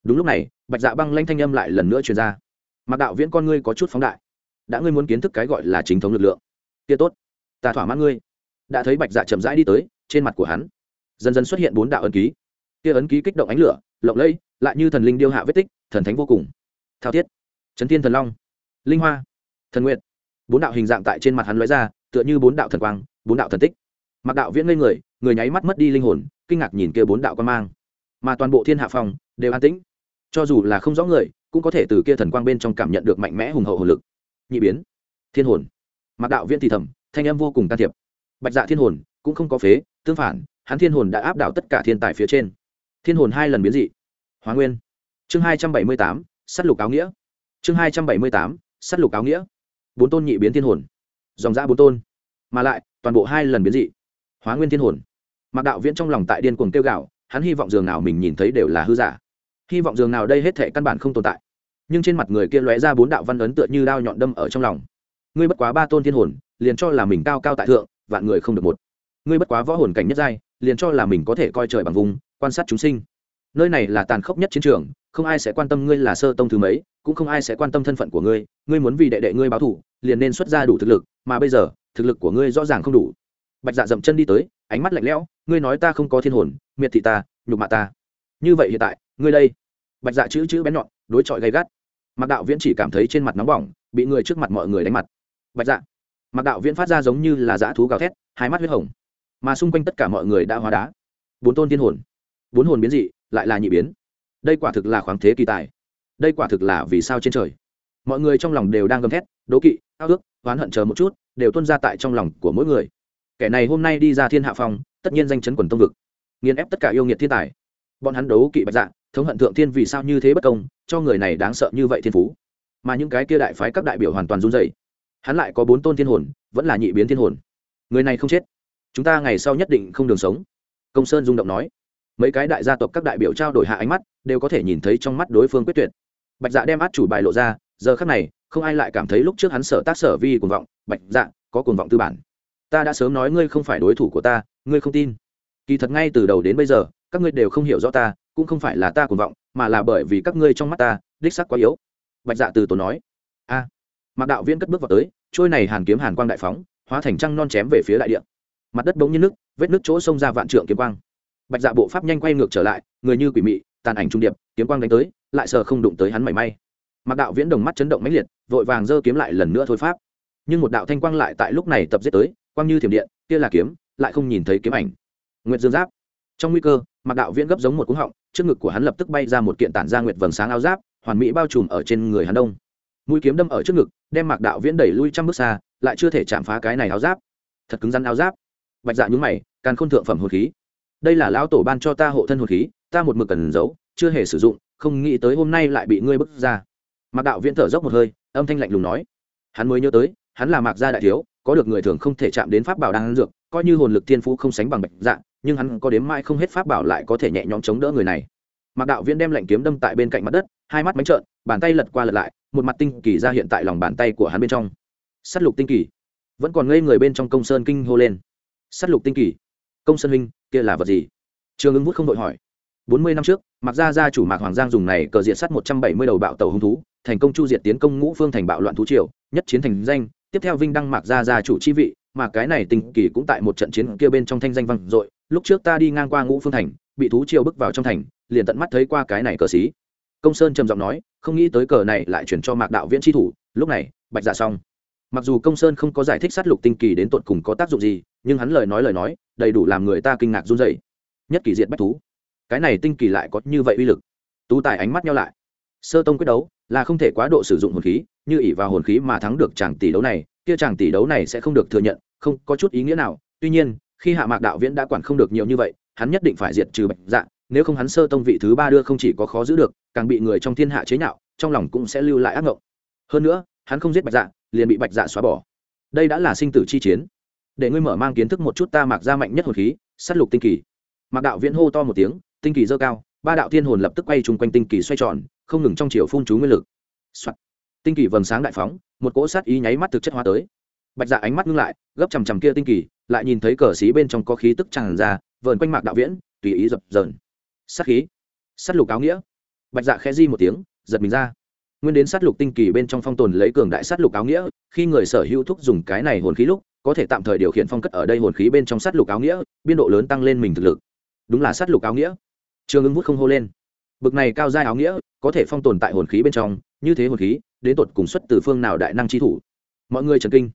Đúng lúc này, bạch dạ băng lanh thanh âm lại lần nữa truyền ra. Mạc đạo viễn con ngươi có chút phóng đại. Đã ngươi muốn kiến thức cái gọi là chính thống lực lượng. Kia tốt ta thỏa mãn ngươi. Đã thấy bạch dạ chậm rãi đi tới, trên mặt của hắn dần dần xuất hiện bốn đạo ấn ký. Kia ấn ký kích động ánh lửa, lộng lẫy, lại như thần linh điêu hạ vết tích, thần thánh vô cùng. Thao thiết. Trấn thiên thần long. Linh hoa. Thần nguyện bốn đạo hình dạng tại trên mặt hắn lóe ra, tựa như bốn đạo thần quang, bốn đạo thần tích. Mặc đạo viễn ngây người người nháy mắt mất đi linh hồn, kinh ngạc nhìn kia bốn đạo quan mang. Mà toàn bộ thiên hạ phòng đều an tĩnh. Cho dù là không rõ người, cũng có thể từ kia thần quang bên trong cảm nhận được mạnh mẽ hùng hậu hồn lực. Nhị biến. Thiên hồn. Mặc đạo viễn thì thầm thanh âm vô cùng can thiệp. Bạch dạ thiên hồn cũng không có phế, tương phản, hắn thiên hồn đã áp đảo tất cả thiên tài phía trên. Thiên hồn hai lần biến dị. Hóa nguyên. Chương hai trăm bảy mươi tám s á t lục áo nghĩa. Chương hai trăm bảy mươi tám s á t lục áo nghĩa. Bốn tôn nhị biến thiên hồn. Dòng giã bốn tôn. Mà lại, toàn bộ hai lần biến dị. Hóa nguyên thiên hồn. Mặc đạo viễn trong lòng tại điên cuồng kêu gạo hắn hy vọng giường nào mình nhìn thấy đều là hư giả. Hy vọng giường nào đây hết thể căn bản không tồn tại. Nhưng trên mặt người kia lóe ra bốn đạo văn ấn tựa như đao nhọn đâm ở trong lòng ngươi bất quá ba tôn thiên hồn, liền cho là mình cao cao tại thượng, vạn người không được một. Ngươi bất quá võ hồn cảnh nhất giai, liền cho là mình có thể coi trời bằng vùng, quan sát chúng sinh. Nơi này là tàn khốc nhất chiến trường, không ai sẽ quan tâm ngươi là sơ tông thứ mấy, cũng không ai sẽ quan tâm thân phận của ngươi ngươi muốn vì đệ đệ ngươi báo thủ liền nên xuất ra đủ thực lực, mà bây giờ, thực lực của ngươi rõ ràng không đủ. Bạch dạ dậm chân đi tới, ánh mắt lạnh lẽo, ngươi nói ta không có thiên hồn, miệt thị ta, nhục mạ ta. Như vậy hiện tại, ngươi đây. Bạch dạ chữ chữ bén nhọn, đối chọi gay gắt. Mặc đạo viễn chỉ cảm thấy trên mặt nóng bỏng, bị người trước mặt mọi người đánh mặt bạch dạ. Mặc đạo viễn phát ra giống như là dã thú gào thét, hai mắt huyết hồng. Mà xung quanh tất cả mọi người đã hóa đá. Bốn tôn thiên hồn. Bốn hồn biến dị, lại là nhị biến. Đây quả thực là khoáng thế kỳ tài. Đây quả thực là vì sao trên trời. Mọi người trong lòng đều đang gầm thét, đố kỵ, ao ước, oán hận chờ một chút, đều tuân ra tại trong lòng của mỗi người. Kẻ này hôm nay đi ra thiên hạ phong, tất nhiên danh chấn quần tông vực, nghiền ép tất cả yêu nghiệt thiên tài. Bọn hắn đấu kỵ bạch dạ thống hận thượng thiên vì sao như thế bất công, cho người này đáng sợ như vậy thiên phú. Mà những cái kia đại phái các đại biểu hoàn toàn run dày hắn lại có bốn tôn thiên hồn, vẫn là nhị biến thiên hồn. Người này không chết. Chúng ta ngày sau nhất định không đường sống. Công sơn rung động nói. Mấy cái đại gia tộc các đại biểu trao đổi hạ ánh mắt, đều có thể nhìn thấy trong mắt đối phương quyết tuyệt. Bạch dạ đem át chủ bài lộ ra, giờ khác này, không ai lại cảm thấy lúc trước hắn sở tác sở vi cuồng vọng. Bạch dạ có cuồng vọng tư bản. Ta đã sớm nói ngươi không phải đối thủ của ta, ngươi không tin. Kỳ thật ngay từ đầu đến bây giờ, các ngươi đều không hiểu rõ ta, cũng không phải là ta cuồng vọng, mà là bởi vì các ngươi trong mắt ta, đích sắc quá yếu. Bạch dạ từ tổ nói mạc đạo viễn cất bước vào tới, trôi này hàn kiếm hàn quang đại phóng, hóa thành trăng non chém về phía đại địa. Mặt đất bỗng như nước vết nước chỗ xông ra vạn trượng kiếm quang. Bạch dạ bộ pháp nhanh quay ngược trở lại, người như quỷ mị, tàn ảnh trung điệp, kiếm quang đánh tới, lại sờ không đụng tới hắn mảy may. Mạc đạo viễn đồng mắt chấn động mãnh liệt, vội vàng giơ kiếm lại lần nữa thôi pháp. Nhưng một đạo thanh quang lại tại lúc này tập giết tới, quang như thiểm điện, kia là kiếm, lại không nhìn thấy kiếm ảnh. Nguyệt dương giáp. Trong nguy cơ, Mạc đạo viễn gấp giống một cúng họng, trước ngực của hắn lập tức bay ra một kiện tản ra nguyệt vầng sáng áo giáp, hoàn mỹ bao trùm ở trên người hắn đông mũi kiếm đâm ở trước ngực, đem mạc đạo viễn đẩy lui trăm bước xa, lại chưa thể chạm phá cái này áo giáp. Thật cứng rắn áo giáp. Bạch dạ nhúng mày càng khôn thượng phẩm hồn khí. Đây là lão tổ ban cho ta hộ thân hồn khí, ta một mực cần giấu, chưa hề sử dụng, không nghĩ tới hôm nay lại bị ngươi bước ra. Mạc đạo viễn thở dốc một hơi, âm thanh lạnh lùng nói. Hắn mới nhớ tới, hắn là mạc gia đại thiếu, có được người thường không thể chạm đến pháp bảo đang dược, coi như hồn lực thiên phú không sánh bằng bạch dạ nhưng hắn có đếm mãi không hết pháp bảo lại có thể nhẹ nhõm chống đỡ người này. Mạc đạo viễn đem lạnh kiếm đâm tại bên cạnh mặt đất, hai mắt bánh trợn, bàn tay lật qua lật lại một mặt tinh kỳ ra hiện tại lòng bàn tay của hắn bên trong. S á t lục tinh kỳ. Vẫn còn ngây người bên trong công sơn kinh hô lên. S á t lục tinh kỳ. Công sơn huynh, kia là vật gì? Trường ứng vút không đội hỏi. Bốn mươi năm trước mặc gia gia chủ mạc hoàng giang dùng này cờ diện sắt một trăm bảy mươi đầu bạo tàu hung thú, thành công chu diệt tiến công ngũ phương thành bạo loạn thú triều, nhất chiến thành danh, tiếp theo vinh đăng mạc gia gia chủ chi vị, mà cái này tình kỳ cũng tại một trận chiến kia bên trong thanh danh vang dội, lúc trước ta đi ngang qua ngũ phương thành, bị thú triều bước vào trong thành, liền tận mắt thấy qua cái này cờ xí công sơn trầm giọng nói, không nghĩ tới cờ này lại chuyển cho mạc đạo viễn tri thủ, lúc này, bạch dạ xong. Mặc dù công sơn không có giải thích sát lục tinh kỳ đến tột cùng có tác dụng gì, nhưng hắn lời nói lời nói, đầy đủ làm người ta kinh ngạc run dậy nhất kỳ diệt bách thú. Cái này tinh kỳ lại có như vậy uy lực. Tú tài ánh mắt nhau lại. Sơ tông quyết đấu, là không thể quá độ sử dụng hồn khí, như ỷ vào hồn khí mà thắng được chàng tỷ đấu này, kia chàng tỷ đấu này sẽ không được thừa nhận, không có chút ý nghĩa nào. Tuy nhiên, khi hạ mạc đạo viễn đã quản không được nhiều như vậy, hắn nhất định phải diệt trừ bạch dạ nếu không hắn sơ tông vị thứ ba đưa không chỉ có khó giữ được, càng bị người trong thiên hạ chế nhạo, trong lòng cũng sẽ lưu lại ác ngộng. Hơn nữa, hắn không giết bạch dạ liền bị bạch dạ xóa bỏ. Đây đã là sinh tử chi chiến. Để ngươi mở mang kiến thức một chút ta mặc ra mạnh nhất hồn khí s á t lục tinh kỳ. Mạc đạo viễn hô to một tiếng, tinh kỳ dơ cao, ba đạo thiên hồn lập tức quay chung quanh tinh kỳ xoay tròn, không ngừng trong chiều phun chú nguyên lực、Soạn. tinh kỳ vầng sáng đại phóng, một cỗ sát ý nháy mắt thực chất hóa tới. Bạch dạ ánh mắt ngưng lại, gấp chằm chằm kia tinh kỳ, lại nhìn thấy cờ xí bên trong có khí tức tràn ra, vờn quanh mạc đạo viễn, tùy ý dập dờn sát khí. Sát lục áo nghĩa. Bạch dạ khẽ di một tiếng, giật mình ra. Nguyên đến sát lục tinh kỳ bên trong phong tồn lấy cường đại sát lục áo nghĩa, khi người sở hữu thúc dùng cái này hồn khí lúc, có thể tạm thời điều khiển phong cất ở đây hồn khí bên trong sát lục áo nghĩa, biên độ lớn tăng lên mình thực lực. Đúng là sát lục áo nghĩa. Trường ứng vút không hô lên. Bực này cao giai áo nghĩa, có thể phong tồn tại hồn khí bên trong, như thế hồn khí, đến tột cùng xuất từ phương nào đại năng chi thủ? Mọi người trần kinh.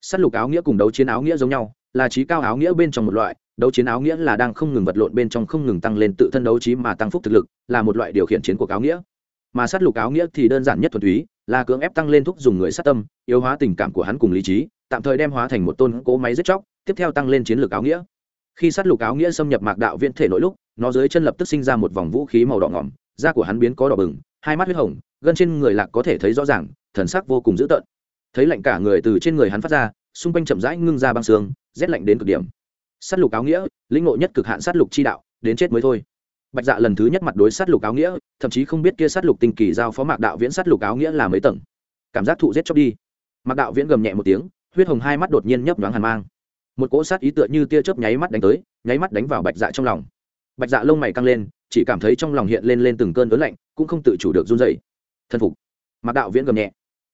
Sát lục áo nghĩa cùng đấu chiến áo nghĩa giống nhau, là trí cao áo nghĩa bên trong một loại đấu chiến áo nghĩa là đang không ngừng vật lộn bên trong không ngừng tăng lên tự thân đấu trí mà tăng phúc thực lực, là một loại điều khiển chiến cuộc áo nghĩa. Mà sát lục áo nghĩa thì đơn giản nhất thuần túy, là cưỡng ép tăng lên thúc dùng người sát tâm, yếu hóa tình cảm của hắn cùng lý trí, tạm thời đem hóa thành một tôn cỗ máy giết chóc, tiếp theo tăng lên chiến lược áo nghĩa. Khi sát lục áo nghĩa xâm nhập mạc đạo viễn thể nội lúc, nó dưới chân lập tức sinh ra một vòng vũ khí màu đỏ ngỏm, da của hắn biến có đỏ bừng, hai mắt huyết hồng, gân trên người lạc có thể thấy rõ ràng, thần sắc vô cùng dữ tợn. Thấy lạnh cả người từ trên người hắn phát ra, xung quanh chậm rãi ngưng ra băng xương, rét lạnh đến cực điểm sát lục áo nghĩa, lĩnh ngộ nhất cực hạn sát lục chi đạo, đến chết mới thôi. Bạch dạ lần thứ nhất mặt đối sát lục áo nghĩa, thậm chí không biết kia sát lục tinh kỳ giao phó mạc đạo viễn sát lục áo nghĩa là mấy tầng. Cảm giác thụ giết chóc đi. Mạc đạo viễn gầm nhẹ một tiếng, huyết hồng hai mắt đột nhiên nhấp nhoáng hàn mang. Một cỗ sát ý tựa như tia chớp nháy mắt đánh tới, nháy mắt đánh vào bạch dạ trong lòng. Bạch dạ lông mày căng lên, chỉ cảm thấy trong lòng hiện lên lên từng cơn ớn lạnh, cũng không tự chủ được run dày thân phục. Mạc đạo viễn gầm nhẹ.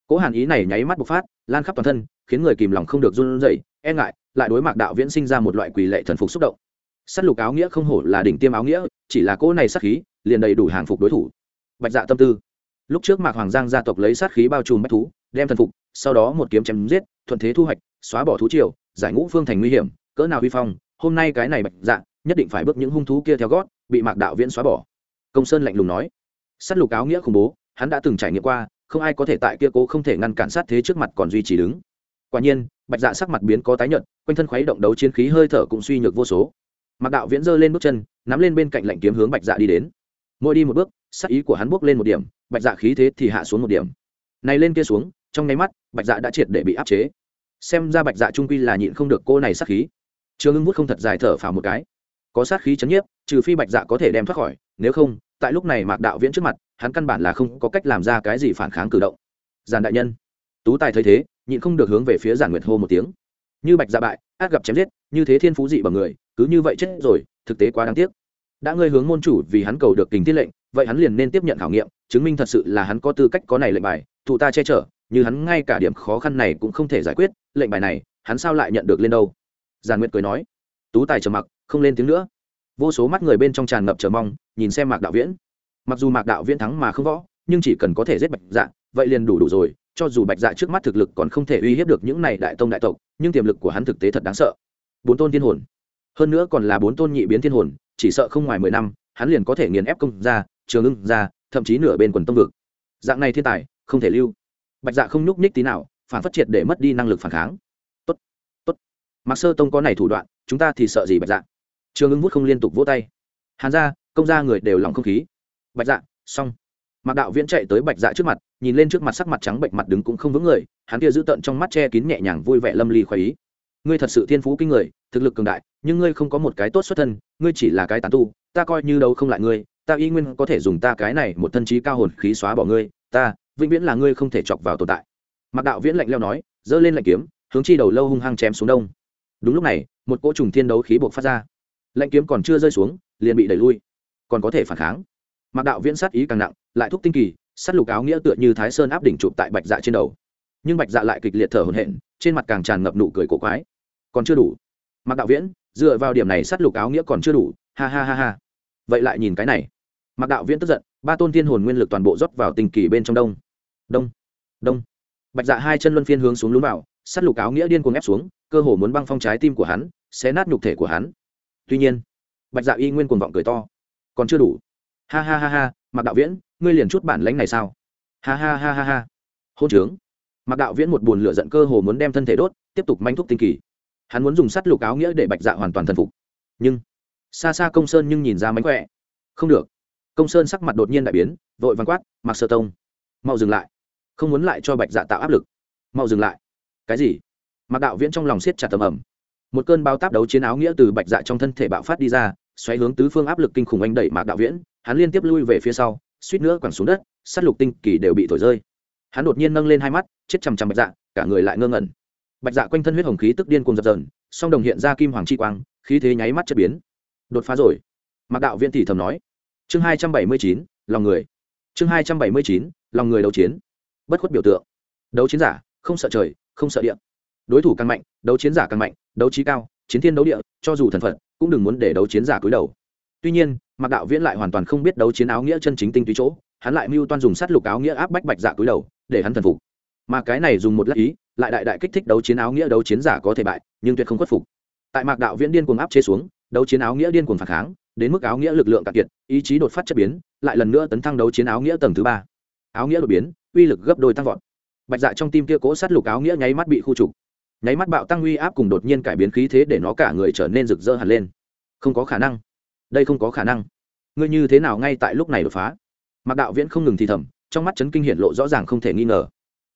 Cỗ hàn ý này nháy mắt bộc phát, lan khắp toàn thân khiến người kìm lòng không được run rẩy, e ngại lại đối mạc đạo viễn sinh ra một loại quỳ lệ thần phục xúc động. S á t lục áo nghĩa không hổ là đỉnh tiêm áo nghĩa chỉ là cỗ này sát khí liền đầy đủ hàng phục đối thủ. Bạch dạ tâm tư. Lúc trước mạc hoàng giang gia tộc lấy sát khí bao trùm bách thú đem thần phục sau đó một kiếm chém giết thuận thế thu hoạch xóa bỏ thú triều giải ngũ phương thành nguy hiểm cỡ nào vi phong hôm nay cái này bạch dạ nhất định phải bước những hung thú kia theo gót bị mạc đạo viễn xóa bỏ. Công sơn lạnh lùng nói. S á t lục áo nghĩa khủng bố hắn đã từng trải nghiệm qua không ai có thể tại kia cố không thể ngăn cản sát thế trước mặt còn duy trì đứng quả nhiên, bạch dạ sắc mặt biến có tái nhợt, quanh thân khuấy động đấu chiến khí hơi thở cũng suy nhược vô số. Mặc đạo viễn giơ lên bước chân, nắm lên bên cạnh lạnh kiếm hướng bạch dạ đi đến. Mỗi đi một bước, sắc ý của hắn bước lên một điểm, bạch dạ khí thế thì hạ xuống một điểm. Này lên kia xuống, trong nháy mắt, bạch dạ đã triệt để bị áp chế. Xem ra bạch dạ trung quy là nhịn không được cô này sát khí. Trương ưng vút không thật dài thở phào một cái. Có sát khí chấn nhiếp, trừ phi bạch dạ có thể đem thoát khỏi, nếu không, tại lúc này mạc đạo viễn trước mặt, hắn căn bản là không có cách làm ra cái gì phản kháng cử động. Giàn đại nhân tú tài thấy thế, nhịn không được hướng về phía giản nguyệt hô một tiếng. Như bạch dạ bại, át gặp chém giết, như thế thiên phú dị bằng người, cứ như vậy chết rồi, thực tế quá đáng tiếc. Đã ngươi hướng môn chủ vì hắn cầu được kình tiết lệnh, vậy hắn liền nên tiếp nhận khảo nghiệm, chứng minh thật sự là hắn có tư cách có này lệnh bài, thụ ta che chở, như hắn ngay cả điểm khó khăn này cũng không thể giải quyết, lệnh bài này, hắn sao lại nhận được lên đâu? Giàn nguyệt cười nói. Tú tài trầm mặc, không lên tiếng nữa. Vô số mắt người bên trong tràn ngập chờ mong, nhìn xem mạc đạo viễn. Mặc dù mạc đạo viễn thắng mà không võ, nhưng chỉ cần có thể giết bạch dạ vậy liền đủ đủ rồi cho dù bạch dạ trước mắt thực lực còn không thể uy hiếp được những này đại tông đại tộc, nhưng tiềm lực của hắn thực tế thật đáng sợ. Bốn tôn thiên hồn. Hơn nữa còn là bốn tôn nhị biến thiên hồn, chỉ sợ không ngoài mười năm, hắn liền có thể nghiền ép công ra trường ưng ra thậm chí nửa bên quần tông vực. Dạng này thiên tài, không thể lưu. Bạch dạ không nhúc nhích tí nào, phản phát triệt để mất đi năng lực phản kháng. Tốt tốt. Mặc sơ tông có này thủ đoạn, chúng ta thì sợ gì bạch dạ? Trường ưng vút không liên tục vỗ tay. Hàn ra công ra người đều lòng không khí. Bạch dạ xong mạc đạo viễn chạy tới bạch dạ trước mặt, nhìn lên trước mặt sắc mặt trắng bệnh mặt đứng cũng không vững người, hắn kia giữ tận trong mắt che kín nhẹ nhàng vui vẻ lâm ly khoái ý. Ngươi thật sự thiên phú kinh người, thực lực cường đại, nhưng ngươi không có một cái tốt xuất thân, ngươi chỉ là cái tán tu, ta coi như đâu không lại ngươi, ta y nguyên có thể dùng ta cái này một thân trí cao hồn khí xóa bỏ ngươi, ta, vĩnh viễn là ngươi không thể chọc vào tồn tại. Mạc đạo viễn lạnh leo nói, giơ lên lạnh kiếm, hướng chi đầu lâu hung hăng chém xuống đông. Đúng lúc này, một cỗ trùng thiên đấu khí buộc phát ra. Lạnh kiếm còn chưa rơi xuống, liền bị đẩy lui, còn có thể phản kháng mạc đạo viễn sát ý càng nặng, lại thúc tinh kỳ, sát lục áo nghĩa tựa như thái sơn áp đỉnh chụp tại bạch dạ trên đầu. Nhưng bạch dạ lại kịch liệt thở hổn hển, trên mặt càng tràn ngập nụ cười cổ quái. Còn chưa đủ. Mạc đạo viễn, dựa vào điểm này sát lục áo nghĩa còn chưa đủ, ha ha ha ha. Vậy lại nhìn cái này. Mạc đạo viễn tức giận, ba tôn thiên hồn nguyên lực toàn bộ rót vào tinh kỳ bên trong đông. Đông đông. Bạch dạ hai chân luân phiên hướng xuống lún vào, sát lục áo nghĩa điên cuồng ép xuống, cơ hồ muốn băng phong trái tim của hắn, xé nát nhục thể của hắn. Tuy nhiên, bạch dạ y nguyên cuồng vọng cười to. Còn chưa đủ ha ha ha ha Mặc đạo viễn, ngươi liền chút bản lãnh này sao? Ha ha ha ha ha. Hôn trướng. Mặc đạo viễn một buồn lửa giận cơ hồ muốn đem thân thể đốt, tiếp tục manh thúc tinh kỳ. Hắn muốn dùng sắt lục áo nghĩa để bạch dạ hoàn toàn thần phục. Nhưng, xa xa công sơn nhưng nhìn ra mánh khỏe. Không được. Công sơn sắc mặt đột nhiên đại biến, vội văn quát mặc sơ tông, mau dừng lại. Không muốn lại cho bạch dạ tạo áp lực. Mau dừng lại. Cái gì? Mặc đạo viễn trong lòng siết chặt tầm ẩm một cơn bao táp đấu chiến áo nghĩa từ bạch dạ trong thân thể bạo phát đi ra, xoáy hướng tứ phương áp lực kinh khủng anh đẩy mạc đạo viễn hắn liên tiếp lui về phía sau, suýt nữa quẳng xuống đất s á t lục tinh kỳ đều bị thổi rơi. Hắn đột nhiên nâng lên hai mắt, chết chằm chằm bạch dạ cả người lại ngơ ngẩn. Bạch dạ quanh thân huyết hồng khí tức điên cùng dập dờn, song đồng hiện ra kim hoàng chi quang, khí thế nháy mắt chất biến. Đột phá rồi. Mặc đạo viên thì thầm nói. Chương hai trăm bảy mươi chín, lòng người. Chương hai trăm bảy mươi chín, lòng người đấu chiến. Bất khuất biểu tượng. Đấu chiến giả, không sợ trời, không sợ địa. Đối thủ càng mạnh, đấu chiến giả càng mạnh, đấu trí cao, chiến thiên đấu địa, cho dù thần phật, cũng đừng muốn để đấu chiến giả cúi đầu tuy nhiên, mạc đạo viễn lại hoàn toàn không biết đấu chiến áo nghĩa chân chính tinh túy chỗ, hắn lại mưu toan dùng sát lục áo nghĩa áp bách bạch dạ cúi đầu, để hắn thần phục. Mà cái này dùng một lát ý, lại đại đại kích thích đấu chiến áo nghĩa đấu chiến giả có thể bại, nhưng tuyệt không khuất phục. Tại mạc đạo viễn điên cuồng áp chế xuống, đấu chiến áo nghĩa điên cuồng phản kháng, đến mức áo nghĩa lực lượng cạn kiệt, ý chí đột phát chất biến, lại lần nữa tấn thăng đấu chiến áo nghĩa tầng thứ ba. Áo nghĩa đột biến, uy lực gấp đôi tăng vọt. Bạch dạ trong tim kia cố sát lục áo nghĩa nháy mắt bị khu trục. Nháy mắt bạo tăng uy áp cùng đột nhiên cải biến khí thế để nó cả người trở nên rực rỡ hẳn lên. Không có khả năng đây không có khả năng. Ngươi như thế nào ngay tại lúc này đột phá? Mạc đạo viễn không ngừng thì thầm, trong mắt chấn kinh hiện lộ rõ ràng không thể nghi ngờ.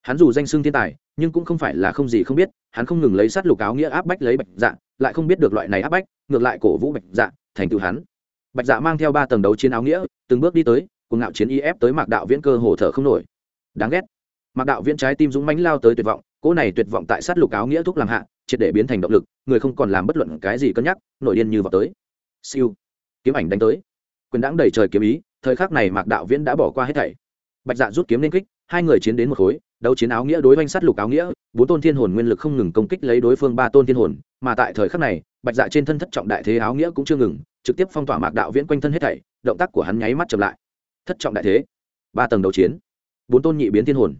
Hắn dù danh xưng thiên tài, nhưng cũng không phải là không gì không biết, hắn không ngừng lấy sát lục áo nghĩa áp bách lấy bạch dạ lại không biết được loại này áp bách, ngược lại cổ vũ bạch dạ thành tựu hắn. Bạch dạ mang theo ba tầng đấu chiến áo nghĩa, từng bước đi tới, cuồng ngạo chiến y ép tới mạc đạo viễn cơ hồ thở không nổi. Đáng ghét. Mạc đạo viễn trái tim dũng mãnh lao tới tuyệt vọng, cỗ này tuyệt vọng tại sát lục áo nghĩa thuốc làm hạ, triệt để biến thành động lực, người không còn làm bất luận cái gì cân nhắc nội điên như vào tới. Siêu kiếm ảnh đánh tới. Quyền đãng đầy trời kiếm ý, thời khắc này mạc đạo viễn đã bỏ qua hết thảy. Bạch dạ rút kiếm lên kích, hai người chiến đến một khối, đấu chiến áo nghĩa đối oanh sát lục áo nghĩa, bốn tôn thiên hồn nguyên lực không ngừng công kích lấy đối phương ba tôn thiên hồn, mà tại thời khắc này, bạch dạ trên thân thất trọng đại thế áo nghĩa cũng chưa ngừng, trực tiếp phong tỏa mạc đạo viễn quanh thân hết thảy, động tác của hắn nháy mắt chậm lại. Thất trọng đại thế, ba tầng đấu chiến, bốn tôn nhị biến thiên hồn.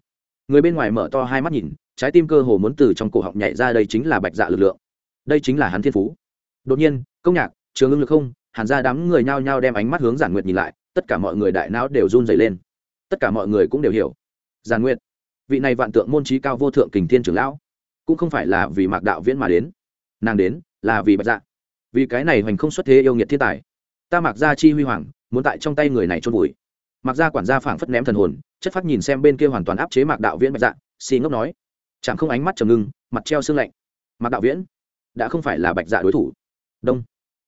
Người bên ngoài mở to hai mắt nhìn, trái tim cơ hồ muốn từ trong cổ họng nhảy ra đây chính là bạch dạ lực lượng. Đây chính là hắn thiên phú. Đột nhiên, công nhạc, trường ưng lực không hàn ra đám người nhao nhao đem ánh mắt hướng giản nguyệt nhìn lại, tất cả mọi người đại não đều run dày lên. Tất cả mọi người cũng đều hiểu. Giản nguyệt, vị này vạn tượng môn trí cao vô thượng kình thiên trưởng lão, cũng không phải là vì mạc đạo viễn mà đến. Nàng đến là vì bạch dạ. Vì cái này hoành không xuất thế yêu nghiệt thiên tài. Ta mặc ra chi huy hoàng, muốn tại trong tay người này trôn vùi. Mặc ra quản gia phảng phất ném thần hồn, chất phát nhìn xem bên kia hoàn toàn áp chế mạc đạo viễn bạch dạ xì ngốc nói. Chẳng không ánh mắt trầm ngưng, mặt treo xương lạnh. Mạc đạo viễn, đã không phải là bạch dạ đối thủ. Đông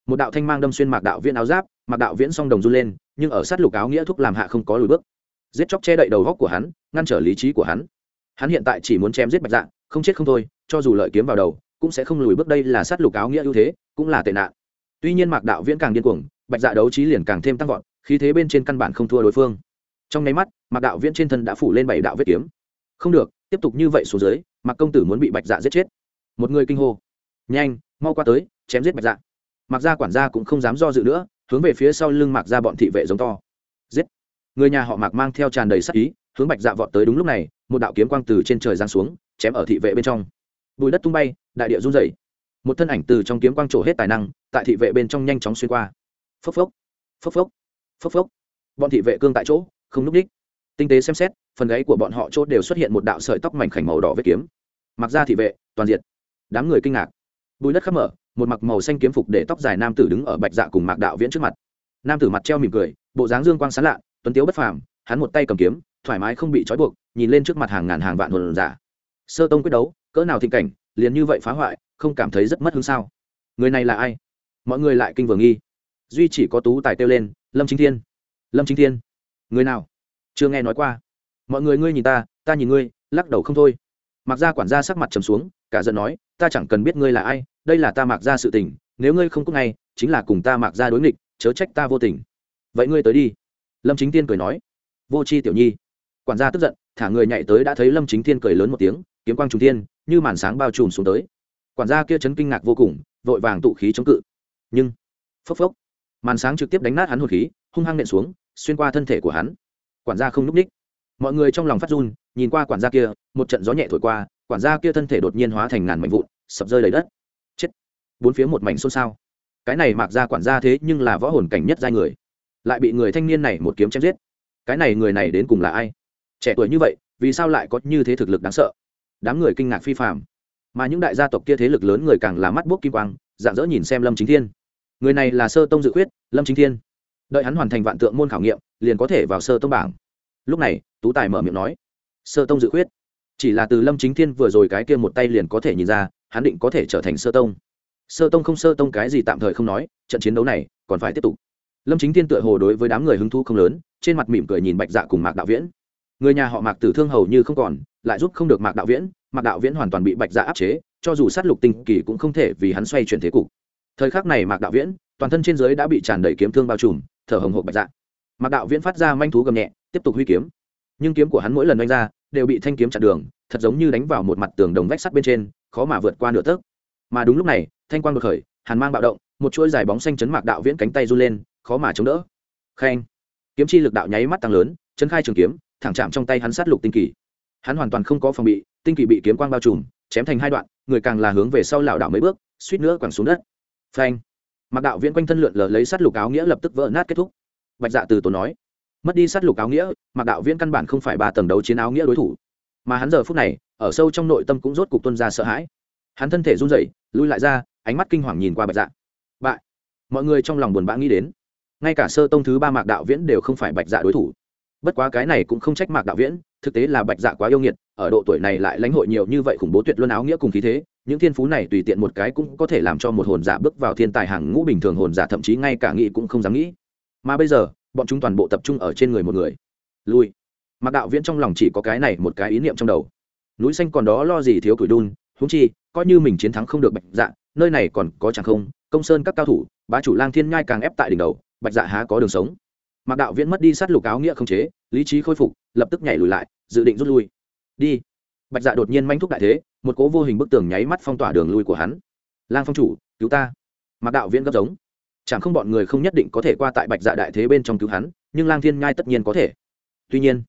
một đạo thanh mang đâm xuyên mạc đạo viễn áo giáp mạc đạo viễn song đồng run lên nhưng ở sát lục áo nghĩa thúc làm hạ không có lùi bước. Giết chóc che đậy đầu góc của hắn ngăn trở lý trí của hắn. Hắn hiện tại chỉ muốn chém giết bạch dạng, không chết không thôi cho dù lợi kiếm vào đầu cũng sẽ không lùi bước đây là sát lục áo nghĩa ưu thế cũng là tệ nạn. Tuy nhiên mạc đạo viễn càng điên cuồng bạch dạ đấu trí liền càng thêm tăng vọt khí thế bên trên căn bản không thua đối phương. Trong nháy mắt mạc đạo viễn trên thân đã phủ lên bảy đạo vết kiếm. Không được tiếp tục như vậy xuống dưới mạc công tử muốn bị bạch dạ giết chết. Một người kinh hô. Nhanh mau qua tới chém giết bạch dạ mặc ra quản gia cũng không dám do dự nữa, hướng về phía sau lưng mặc ra bọn thị vệ giống to. Giết! Người nhà họ mạc mang theo tràn đầy sắc ý, hướng bạch dạ vọt tới đúng lúc này, một đạo kiếm quang từ trên trời giáng xuống, chém ở thị vệ bên trong. Bùi đất tung bay, đại địa run rẩy. Một thân ảnh từ trong kiếm quang trổ hết tài năng, tại thị vệ bên trong nhanh chóng xuyên qua. Phốc phốc phốc phốc phốc phốc. Bọn thị vệ cương tại chỗ, không núp đích. Tinh tế xem xét, phần gáy của bọn họ chốt đều xuất hiện một đạo sợi tóc mảnh khảnh màu đỏ vết kiếm. Mặc ra thị vệ, toàn diện. Đám người kinh ngạc. Bùi đất khắp mở một mặc màu xanh kiếm phục để tóc dài nam tử đứng ở bạch dạ cùng mạc đạo viễn trước mặt. Nam tử mặt treo mỉm cười, bộ dáng dương quang sán lạ, tuấn tiếu bất phàm, hắn một tay cầm kiếm, thoải mái không bị trói buộc, nhìn lên trước mặt hàng ngàn hàng vạn hồn giả. Sơ tông quyết đấu, cỡ nào thịnh cảnh, liền như vậy phá hoại, không cảm thấy rất mất hứng sao? Người này là ai? Mọi người lại kinh vừa nghi. Duy chỉ có tú tài kêu lên, lâm chính thiên. Lâm chính thiên. Người nào? Chưa nghe nói qua. Mọi người ngươi nhìn ta ta nhìn ngươi, lắc đầu không thôi. Mặc ra quản gia sắc mặt trầm xuống, cả giận nói ta chẳng cần biết ngươi là ai, đây là ta mặc ra sự tình, nếu ngươi không cúc ngay, chính là cùng ta mặc ra đối nghịch, chớ trách ta vô tình. Vậy ngươi tới đi. Lâm chính tiên cười nói. Vô c h i tiểu nhi. Quản gia tức giận, thả người nhảy tới đã thấy lâm chính thiên cười lớn một tiếng, kiếm quang trung thiên, như màn sáng bao trùm xuống tới. Quản gia kia chấn kinh ngạc vô cùng, vội vàng tụ khí chống cự. Nhưng, phốc phốc, màn sáng trực tiếp đánh nát hắn hồn khí, hung hăng nện xuống, xuyên qua thân thể của hắn. Quản gia không n ú c ních mọi người trong lòng phát run, nhìn qua quản gia kia, một trận gió nhẹ thổi qua quản gia kia thân thể đột nhiên hóa thành ngàn mảnh vụn, sập rơi lấy đất. Chết. Bốn phía một mảnh xôn xao. Cái này mặc ra quản gia thế nhưng là võ hồn cảnh nhất giai người. Lại bị người thanh niên này một kiếm chém giết. Cái này người này đến cùng là ai? Trẻ tuổi như vậy, vì sao lại có như thế thực lực đáng sợ? Đám người kinh ngạc phi phạm mà những đại gia tộc kia thế lực lớn người càng là mắt bốc kim quang dạng dỡ nhìn xem lâm chính thiên. Người này là sơ tông dự khuyết, lâm chính thiên. Đợi hắn hoàn thành vạn tượng môn khảo nghiệm, liền có thể vào sơ tông bảng. Lúc này, tú tài mở miệng nói, sơ tông dự khuyết chỉ là từ lâm chính thiên vừa rồi cái kia một tay liền có thể nhìn ra, hắn định có thể trở thành sơ tông. Sơ tông không sơ tông cái gì tạm thời không nói, trận chiến đấu này còn phải tiếp tục. Lâm chính thiên tựa hồ đối với đám người hứng thú không lớn, trên mặt mỉm cười nhìn bạch dạ cùng mạc đạo viễn. Người nhà họ mạc tử thương hầu như không còn, lại giúp không được mạc đạo viễn, mạc đạo viễn hoàn toàn bị bạch dạ áp chế, cho dù sát lục tinh kỳ cũng không thể vì hắn xoay chuyển thế cục. Thời khắc này mạc đạo viễn, toàn thân trên dưới đã bị tràn đầy kiếm thương bao trùm, thở hồng hộc bạch dạ. Mạc đạo viễn phát ra manh thú gầm nhẹ, tiếp tục huy kiếm. Nhưng kiếm của hắn mỗi lần đánh ra đều bị thanh kiếm chặn đường, thật giống như đánh vào một mặt tường đồng vách sắt bên trên, khó mà vượt qua nửa tấc. Mà đúng lúc này, thanh quang đột khởi, hàn mang bạo động, một chuỗi dài bóng xanh chấn mạc đạo viễn cánh tay run lên, khó mà chống đỡ. Khen. Kiếm chi lực đạo nháy mắt tăng lớn, chấn khai trường kiếm, thẳng chạm trong tay hắn sát lục tinh kỳ. Hắn hoàn toàn không có phòng bị, tinh kỳ bị kiếm quang bao trùm, chém thành hai đoạn, người càng là hướng về sau lảo đảo mấy bước, suýt nữa quẳng xuống đất. Phanh. Mặc đạo viễn quanh thân lượn lờ lấy sát lục áo nghĩa lập tức vỡ nát kết thúc. Bạch dạ từ tổ nói mất đi sát lục áo nghĩa mặc đạo viễn căn bản không phải ba tầng đấu chiến áo nghĩa đối thủ. Mà hắn giờ phút này, ở sâu trong nội tâm cũng rốt cục tuân ra sợ hãi. Hắn thân thể run rẩy, lui lại ra, ánh mắt kinh hoàng nhìn qua bạch dạ. Bại. Mọi người trong lòng buồn bã nghĩ đến. Ngay cả sơ tông thứ ba mạc đạo viễn đều không phải bạch dạ đối thủ. Bất quá cái này cũng không trách mạc đạo viễn, thực tế là bạch dạ quá yêu nghiệt, ở độ tuổi này lại lãnh hội nhiều như vậy khủng bố tuyệt luân áo nghĩa cùng khí thế, những thiên phú này tùy tiện một cái cũng có thể làm cho một hồn giả bước vào thiên tài hàng ngũ bình thường hồn giả, thậm chí ngay cả nghĩ cũng không dám nghĩ. Mà bây giờ bọn chúng toàn bộ tập trung ở trên người một người. Lui. Mạc đạo viễn trong lòng chỉ có cái này một cái ý niệm trong đầu. Núi xanh còn đó lo gì thiếu tuổi đun húng chi, coi như mình chiến thắng không được bạch dạ nơi này còn có chẳng không, công sơn các cao thủ, bá chủ lang thiên nhai càng ép tại đỉnh đầu, bạch dạ há có đường sống. Mạc đạo viễn mất đi sát lục áo nghĩa không chế, lý trí khôi phục, lập tức nhảy lùi lại, dự định rút lui. Đi. Bạch dạ đột nhiên manh thúc đại thế, một cố vô hình bức tường nháy mắt phong tỏa đường lui của hắn. Lang phong chủ, cứu ta. Mạc đạo viễn gấp giống chẳng không bọn người không nhất định có thể qua tại bạch dạ đại thế bên trong cứu hắn, nhưng lang thiên nhai tất nhiên có thể. Tuy nhiên,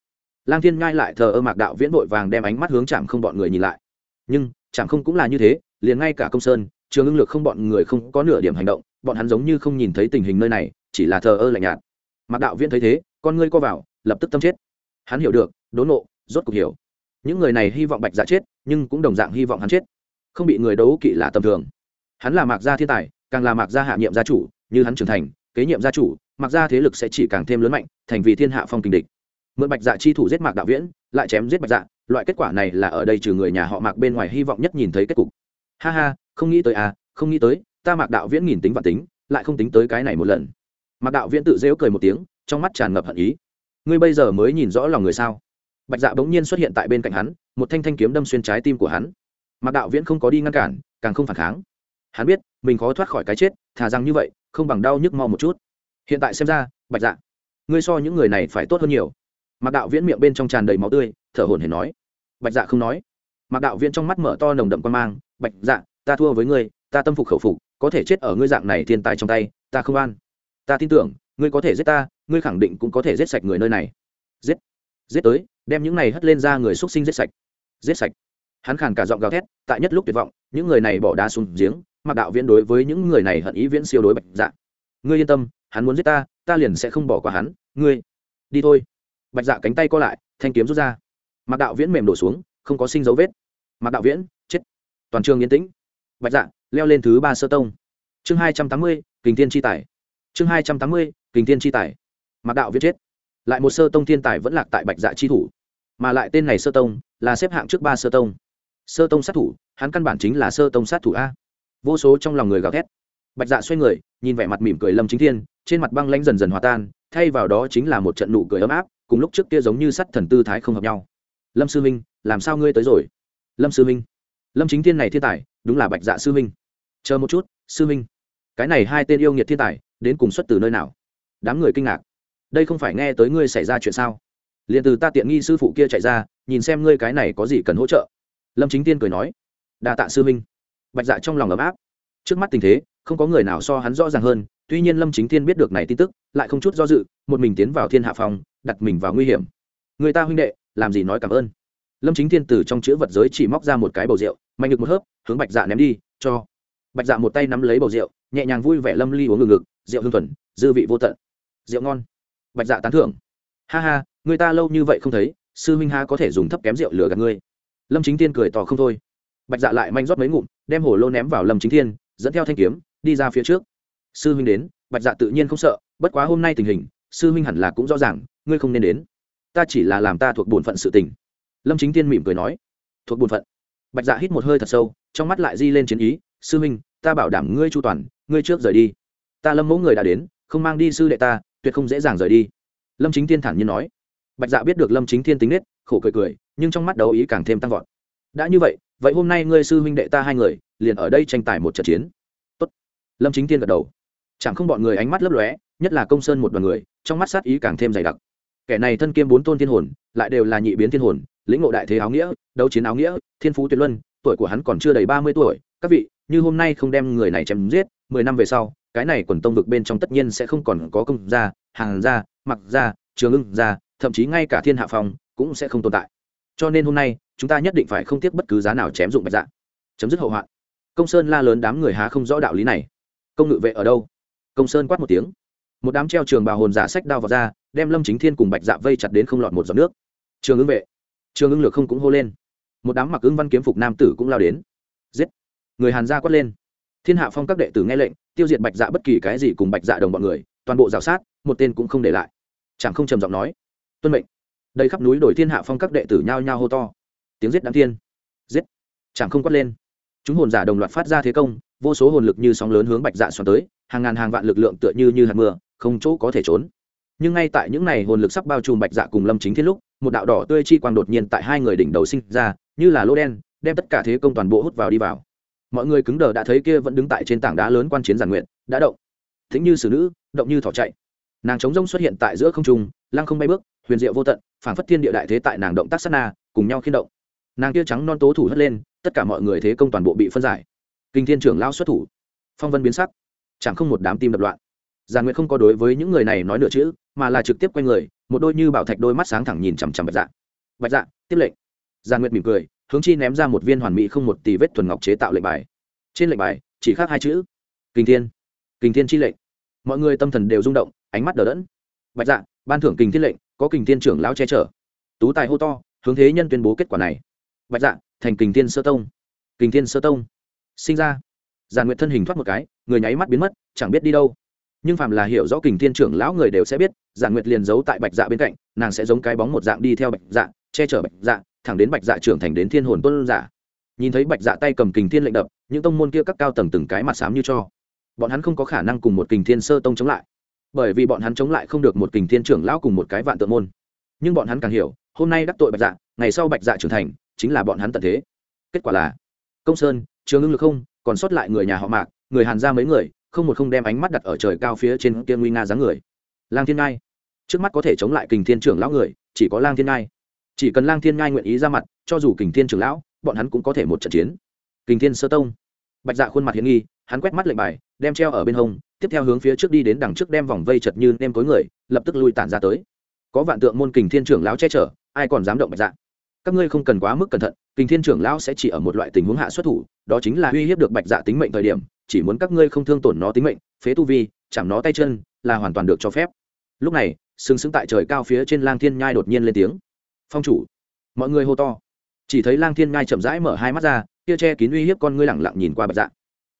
lang thiên nhai lại thờ ơ mạc đạo viễn vội vàng đem ánh mắt hướng chạm không bọn người nhìn lại. Nhưng chạm không cũng là như thế, liền ngay cả công sơn, trường ưng lược không bọn người không có nửa điểm hành động, bọn hắn giống như không nhìn thấy tình hình nơi này, chỉ là thờ ơ lạnh nhạt. Mạc đạo viễn thấy thế, con ngươi co vào, lập tức tâm chết. Hắn hiểu được, đốn nộ, rốt cuộc hiểu. Những người này hy vọng bạch dạ chết, nhưng cũng đồng dạng hy vọng hắn chết. Không bị người đấu kỵ là tầm thường. Hắn là mạc gia thiên tài, càng là mạc gia hạ nhiệm gia chủ như hắn trưởng thành, kế nhiệm gia chủ, mặc ra thế lực sẽ chỉ càng thêm lớn mạnh, thành vì thiên hạ phong kinh địch. Mượn bạch dạ chi thủ giết mạc đạo viễn, lại chém giết bạch dạ loại kết quả này là ở đây trừ người nhà họ mạc bên ngoài hy vọng nhất nhìn thấy kết cục. Ha ha, không nghĩ tới à không nghĩ tới, ta mạc đạo viễn nhìn tính và tính, lại không tính tới cái này một lần. Mạc đạo viễn tự dễu cười một tiếng, trong mắt tràn ngập hận ý. Ngươi bây giờ mới nhìn rõ lòng người sao? Bạch dạ bỗng nhiên xuất hiện tại bên cạnh hắn, một thanh thanh kiếm đâm xuyên trái tim của hắn. Mạc đạo viễn không có đi ngăn cản, càng không phản kháng. Hắn biết, mình khó thoát khỏi cái chết, thà rằng như vậy không bằng đau nhức mau một chút. Hiện tại xem ra, bạch dạ ngươi so những người này phải tốt hơn nhiều. Mạc đạo viễn miệng bên trong tràn đầy máu tươi, thở hổn hển nói. Bạch dạ không nói. Mạc đạo viễn trong mắt mở to nồng đậm quan mang, bạch dạ ta thua với ngươi, ta tâm phục khẩu phục, có thể chết ở ngươi dạng này thiên tài trong tay, ta không an. Ta tin tưởng, ngươi có thể giết ta, ngươi khẳng định cũng có thể giết sạch người nơi này. Giết giết tới, đem những này hất lên ra người x sinh giết sạch. Giết sạch. Hắn khàn cả giọng gào thét, tại nhất lúc tuyệt vọng, những người này bỏ đá xuống giếng mặc đạo viễn đối với những người này hận ý viễn siêu đối bạch dạ. Ngươi yên tâm, hắn muốn giết ta ta liền sẽ không bỏ qua hắn. Ngươi, đi thôi. Bạch dạ cánh tay co lại, thanh kiếm rút ra. Mặc đạo viễn mềm đổ xuống, không có sinh dấu vết. Mặc đạo viễn, chết. Toàn trường yên tĩnh. Bạch dạ leo lên thứ ba sơ tông. Chương hai trăm tám mươi, kình thiên tri tài. Chương hai trăm tám mươi, kình thiên tri tài. Mặc đạo viễn chết. Lại một sơ tông thiên tài vẫn lạc tại bạch dạ chi thủ. Mà lại tên này sơ tông là xếp hạng trước ba sơ tông. Sơ tông sát thủ, hắn căn bản chính là sơ tông sát thủ a vô số trong lòng người gào thét. Bạch dạ xoay người, nhìn vẻ mặt mỉm cười lâm chính thiên, trên mặt băng lãnh dần dần hòa tan, thay vào đó chính là một trận nụ cười ấm áp, cùng lúc trước kia giống như sắt thần tư thái không hợp nhau. Lâm sư minh làm sao ngươi tới rồi? Lâm sư minh lâm chính thiên này thiên tài, đúng là bạch dạ sư minh chờ một chút, sư minh cái này hai tên yêu nghiệt thiên tài, đến cùng xuất từ nơi nào? Đám người kinh ngạc. Đây không phải nghe tới ngươi xảy ra chuyện sao? Liền từ ta tiện nghi sư phụ kia chạy ra, nhìn xem ngươi cái này có gì cần hỗ trợ. Lâm chính tiên cười nói. Đa tạ sư minh bạch dạ trong lòng ấm áp. Trước mắt tình thế, không có người nào so hắn rõ ràng hơn, tuy nhiên lâm chính thiên biết được này tin tức, lại không chút do dự, một mình tiến vào thiên hạ phòng, đặt mình vào nguy hiểm. Người ta huynh đệ, làm gì nói cảm ơn. Lâm chính thiên từ trong chữ vật giới chỉ móc ra một cái bầu rượu, mạnh được một hớp, hướng bạch dạ ném đi, cho. Bạch dạ một tay nắm lấy bầu rượu, nhẹ nhàng vui vẻ lâm ly uống ngừng ngực, rượu hương thuần, dư vị vô tận. Rượu ngon. Bạch dạ tán thưởng. Ha ha, người ta lâu như vậy không thấy, sư huynh ha có thể dùng thấp kém rượu lửa gạt ngươi. Lâm chính thiên cười tỏ không thôi bạch dạ lại manh rót mấy ngụm, đem hồ lô ném vào lâm chính thiên, dẫn theo thanh kiếm, đi ra phía trước. Sư huynh đến, bạch dạ tự nhiên không sợ, bất quá hôm nay tình hình, sư huynh hẳn là cũng rõ ràng, ngươi không nên đến. Ta chỉ là làm ta thuộc bổn phận sự tình. Lâm chính thiên mỉm cười nói. Thuộc bổn phận? Bạch dạ hít một hơi thật sâu, trong mắt lại di lên chiến ý. Sư huynh, ta bảo đảm ngươi chu toàn, ngươi trước rời đi. Ta lâm mẫu người đã đến, không mang đi sư đệ ta, tuyệt không dễ dàng rời đi. Lâm chính thiên thản nhiên nói. Bạch dạ biết được lâm chính thiên tính nết, khổ cười cười, nhưng trong mắt đấu ý càng thêm tăng vọt. Đã như vậy vậy hôm nay ngươi sư huynh đệ ta hai người, liền ở đây tranh tài một trận chiến. Tốt. lâm chính tiên gật đầu. Chẳng không bọn người ánh mắt lấp lóe, nhất là công sơn một đoàn người, trong mắt sát ý càng thêm dày đặc. Kẻ này thân kiêm bốn tôn thiên hồn, lại đều là nhị biến thiên hồn, lĩnh ngộ đại thế áo nghĩa, đấu chiến áo nghĩa, thiên phú tuyệt luân, tuổi của hắn còn chưa đầy ba mươi tuổi. Các vị, như hôm nay không đem người này chém giết, mười năm về sau, cái này quần tông vực bên trong tất nhiên sẽ không còn có công gia, hàng gia, mặc gia, trường ưng gia, thậm chí ngay cả thiên hạ phòng cũng sẽ không tồn tại. Cho nên hôm nay chúng ta nhất định phải không tiếc bất cứ giá nào chém dụng bạch dạ. Chấm dứt hậu hoạn. Công sơn la lớn đám người há không rõ đạo lý này. Công ngự vệ ở đâu? Công sơn quát một tiếng. Một đám treo trường bà hồn giả sách đao vào ra, đem lâm chính thiên cùng bạch dạ vây chặt đến không lọt một giọt nước. Trường ứng vệ. Trường ứng lược không cũng hô lên. Một đám mặc ứng văn kiếm phục nam tử cũng lao đến. Giết. Người hàn gia quát lên. Thiên hạ phong các đệ tử nghe lệnh, tiêu diệt bạch dạ bất kỳ cái gì cùng bạch dạ đồng bọn người, toàn bộ rào sát, một tên cũng không để lại. Chẳng không trầm giọng nói. Tuân mệnh. Đầy khắp núi đổi thiên hạ phong các đệ tử nhao nhao hô to tiếng giết đám thiên. Giết. Chẳng không quát lên. Chúng hồn giả đồng loạt phát ra thế công, vô số hồn lực như sóng lớn hướng bạch dạ xoắn tới, hàng ngàn hàng vạn lực lượng tựa như như hạt mưa, không chỗ có thể trốn. Nhưng ngay tại những này hồn lực sắp bao trùm bạch dạ cùng lâm chính thiên lúc, một đạo đỏ tươi chi quang đột nhiên tại hai người đỉnh đầu sinh ra, như là lỗ đen, đem tất cả thế công toàn bộ hút vào đi vào. Mọi người cứng đờ đã thấy kia vẫn đứng tại trên tảng đá lớn quan chiến giản nguyện, đã động. Thính như xử nữ, động như thỏ chạy. Nàng chống rông xuất hiện tại giữa không trung, lăng không bay bước, huyền diệu vô tận, phảng phất thiên địa đại thế tại nàng động tác sát na, cùng nhau khiên động nàng kia trắng non tố thủ hất lên, tất cả mọi người thế công toàn bộ bị phân giải. Kinh thiên trưởng lao xuất thủ. Phong vân biến sắc. Chẳng không một đám tim đập loạn. Giàn nguyệt không có đối với những người này nói nửa chữ, mà là trực tiếp quay người, một đôi như bảo thạch đôi mắt sáng thẳng nhìn chằm chằm bạch dạ. Bạch dạ tiếp lệnh. Giàn nguyệt mỉm cười, hướng chi ném ra một viên hoàn mỹ không một tỷ vết thuần ngọc chế tạo lệnh bài. Trên lệnh bài, chỉ khác hai chữ. Kinh thiên. Kinh thiên chi lệnh. Mọi người tâm thần đều rung động, ánh mắt đờ đẫn. Bạch dạ ban thưởng kình thiên lệnh, có kình thiên trưởng lão che chở. Tú tài hô to, hướng thế nhân tuyên bố kết quả này bạch dạ thành kình thiên sơ tông. Kình thiên sơ tông. Sinh ra. Giàn nguyện thân hình thoát một cái, người nháy mắt biến mất, chẳng biết đi đâu. Nhưng phàm là hiểu rõ kình thiên trưởng lão người đều sẽ biết giàn nguyệt liền giấu tại bạch dạ bên cạnh, nàng sẽ giống cái bóng một dạng đi theo bạch dạ che chở bạch dạ thẳng đến bạch dạ trưởng thành đến thiên hồn tuân giả. Nhìn thấy bạch dạ tay cầm kình thiên lệnh đập, những tông môn kia các cao tầng từng cái mặt xám như cho. Bọn hắn không có khả năng cùng một kình thiên sơ tông chống lại, bởi vì bọn hắn chống lại không được một kình thiên trưởng lão cùng một cái vạn tượng môn. Nhưng bọn hắn càng hiểu, hôm nay đắc tội bạch dạ ngày sau bạch dạ trưởng thành chính là bọn hắn tận thế. Kết quả là, công sơn, trường ưng lực không, còn sót lại người nhà họ mạc, người hàn ra mấy người, không một không đem ánh mắt đặt ở trời cao phía trên kia nguy nga dáng người. Lang thiên ngai. Trước mắt có thể chống lại kình thiên trưởng lão người, chỉ có lang thiên ngai. Chỉ cần lang thiên ngai nguyện ý ra mặt, cho dù kình thiên trưởng lão, bọn hắn cũng có thể một trận chiến. Kình thiên sơ tông. Bạch dạ khuôn mặt hiến nghi, hắn quét mắt lệnh bài, đem treo ở bên hông, tiếp theo hướng phía trước đi đến đằng trước đem vòng vây chật như nem tối người, lập tức lui tản ra tới. Có vạn tượng môn kình thiên trưởng lão che chở, ai còn dám động bạch dạ? Các ngươi không cần quá mức cẩn thận kinh thiên trưởng lão sẽ chỉ ở một loại tình huống hạ xuất thủ, đó chính là uy hiếp được bạch dạ tính mệnh thời điểm, chỉ muốn các ngươi không thương tổn nó tính mệnh, phế tu vi, chạm nó tay chân, là hoàn toàn được cho phép. Lúc này, sừng sững tại trời cao phía trên lang thiên nhai đột nhiên lên tiếng. Phong chủ, mọi người hô to. Chỉ thấy lang thiên nhai chậm rãi mở hai mắt ra, kia che kín uy hiếp con ngươi lẳng lặng nhìn qua bạch dạ.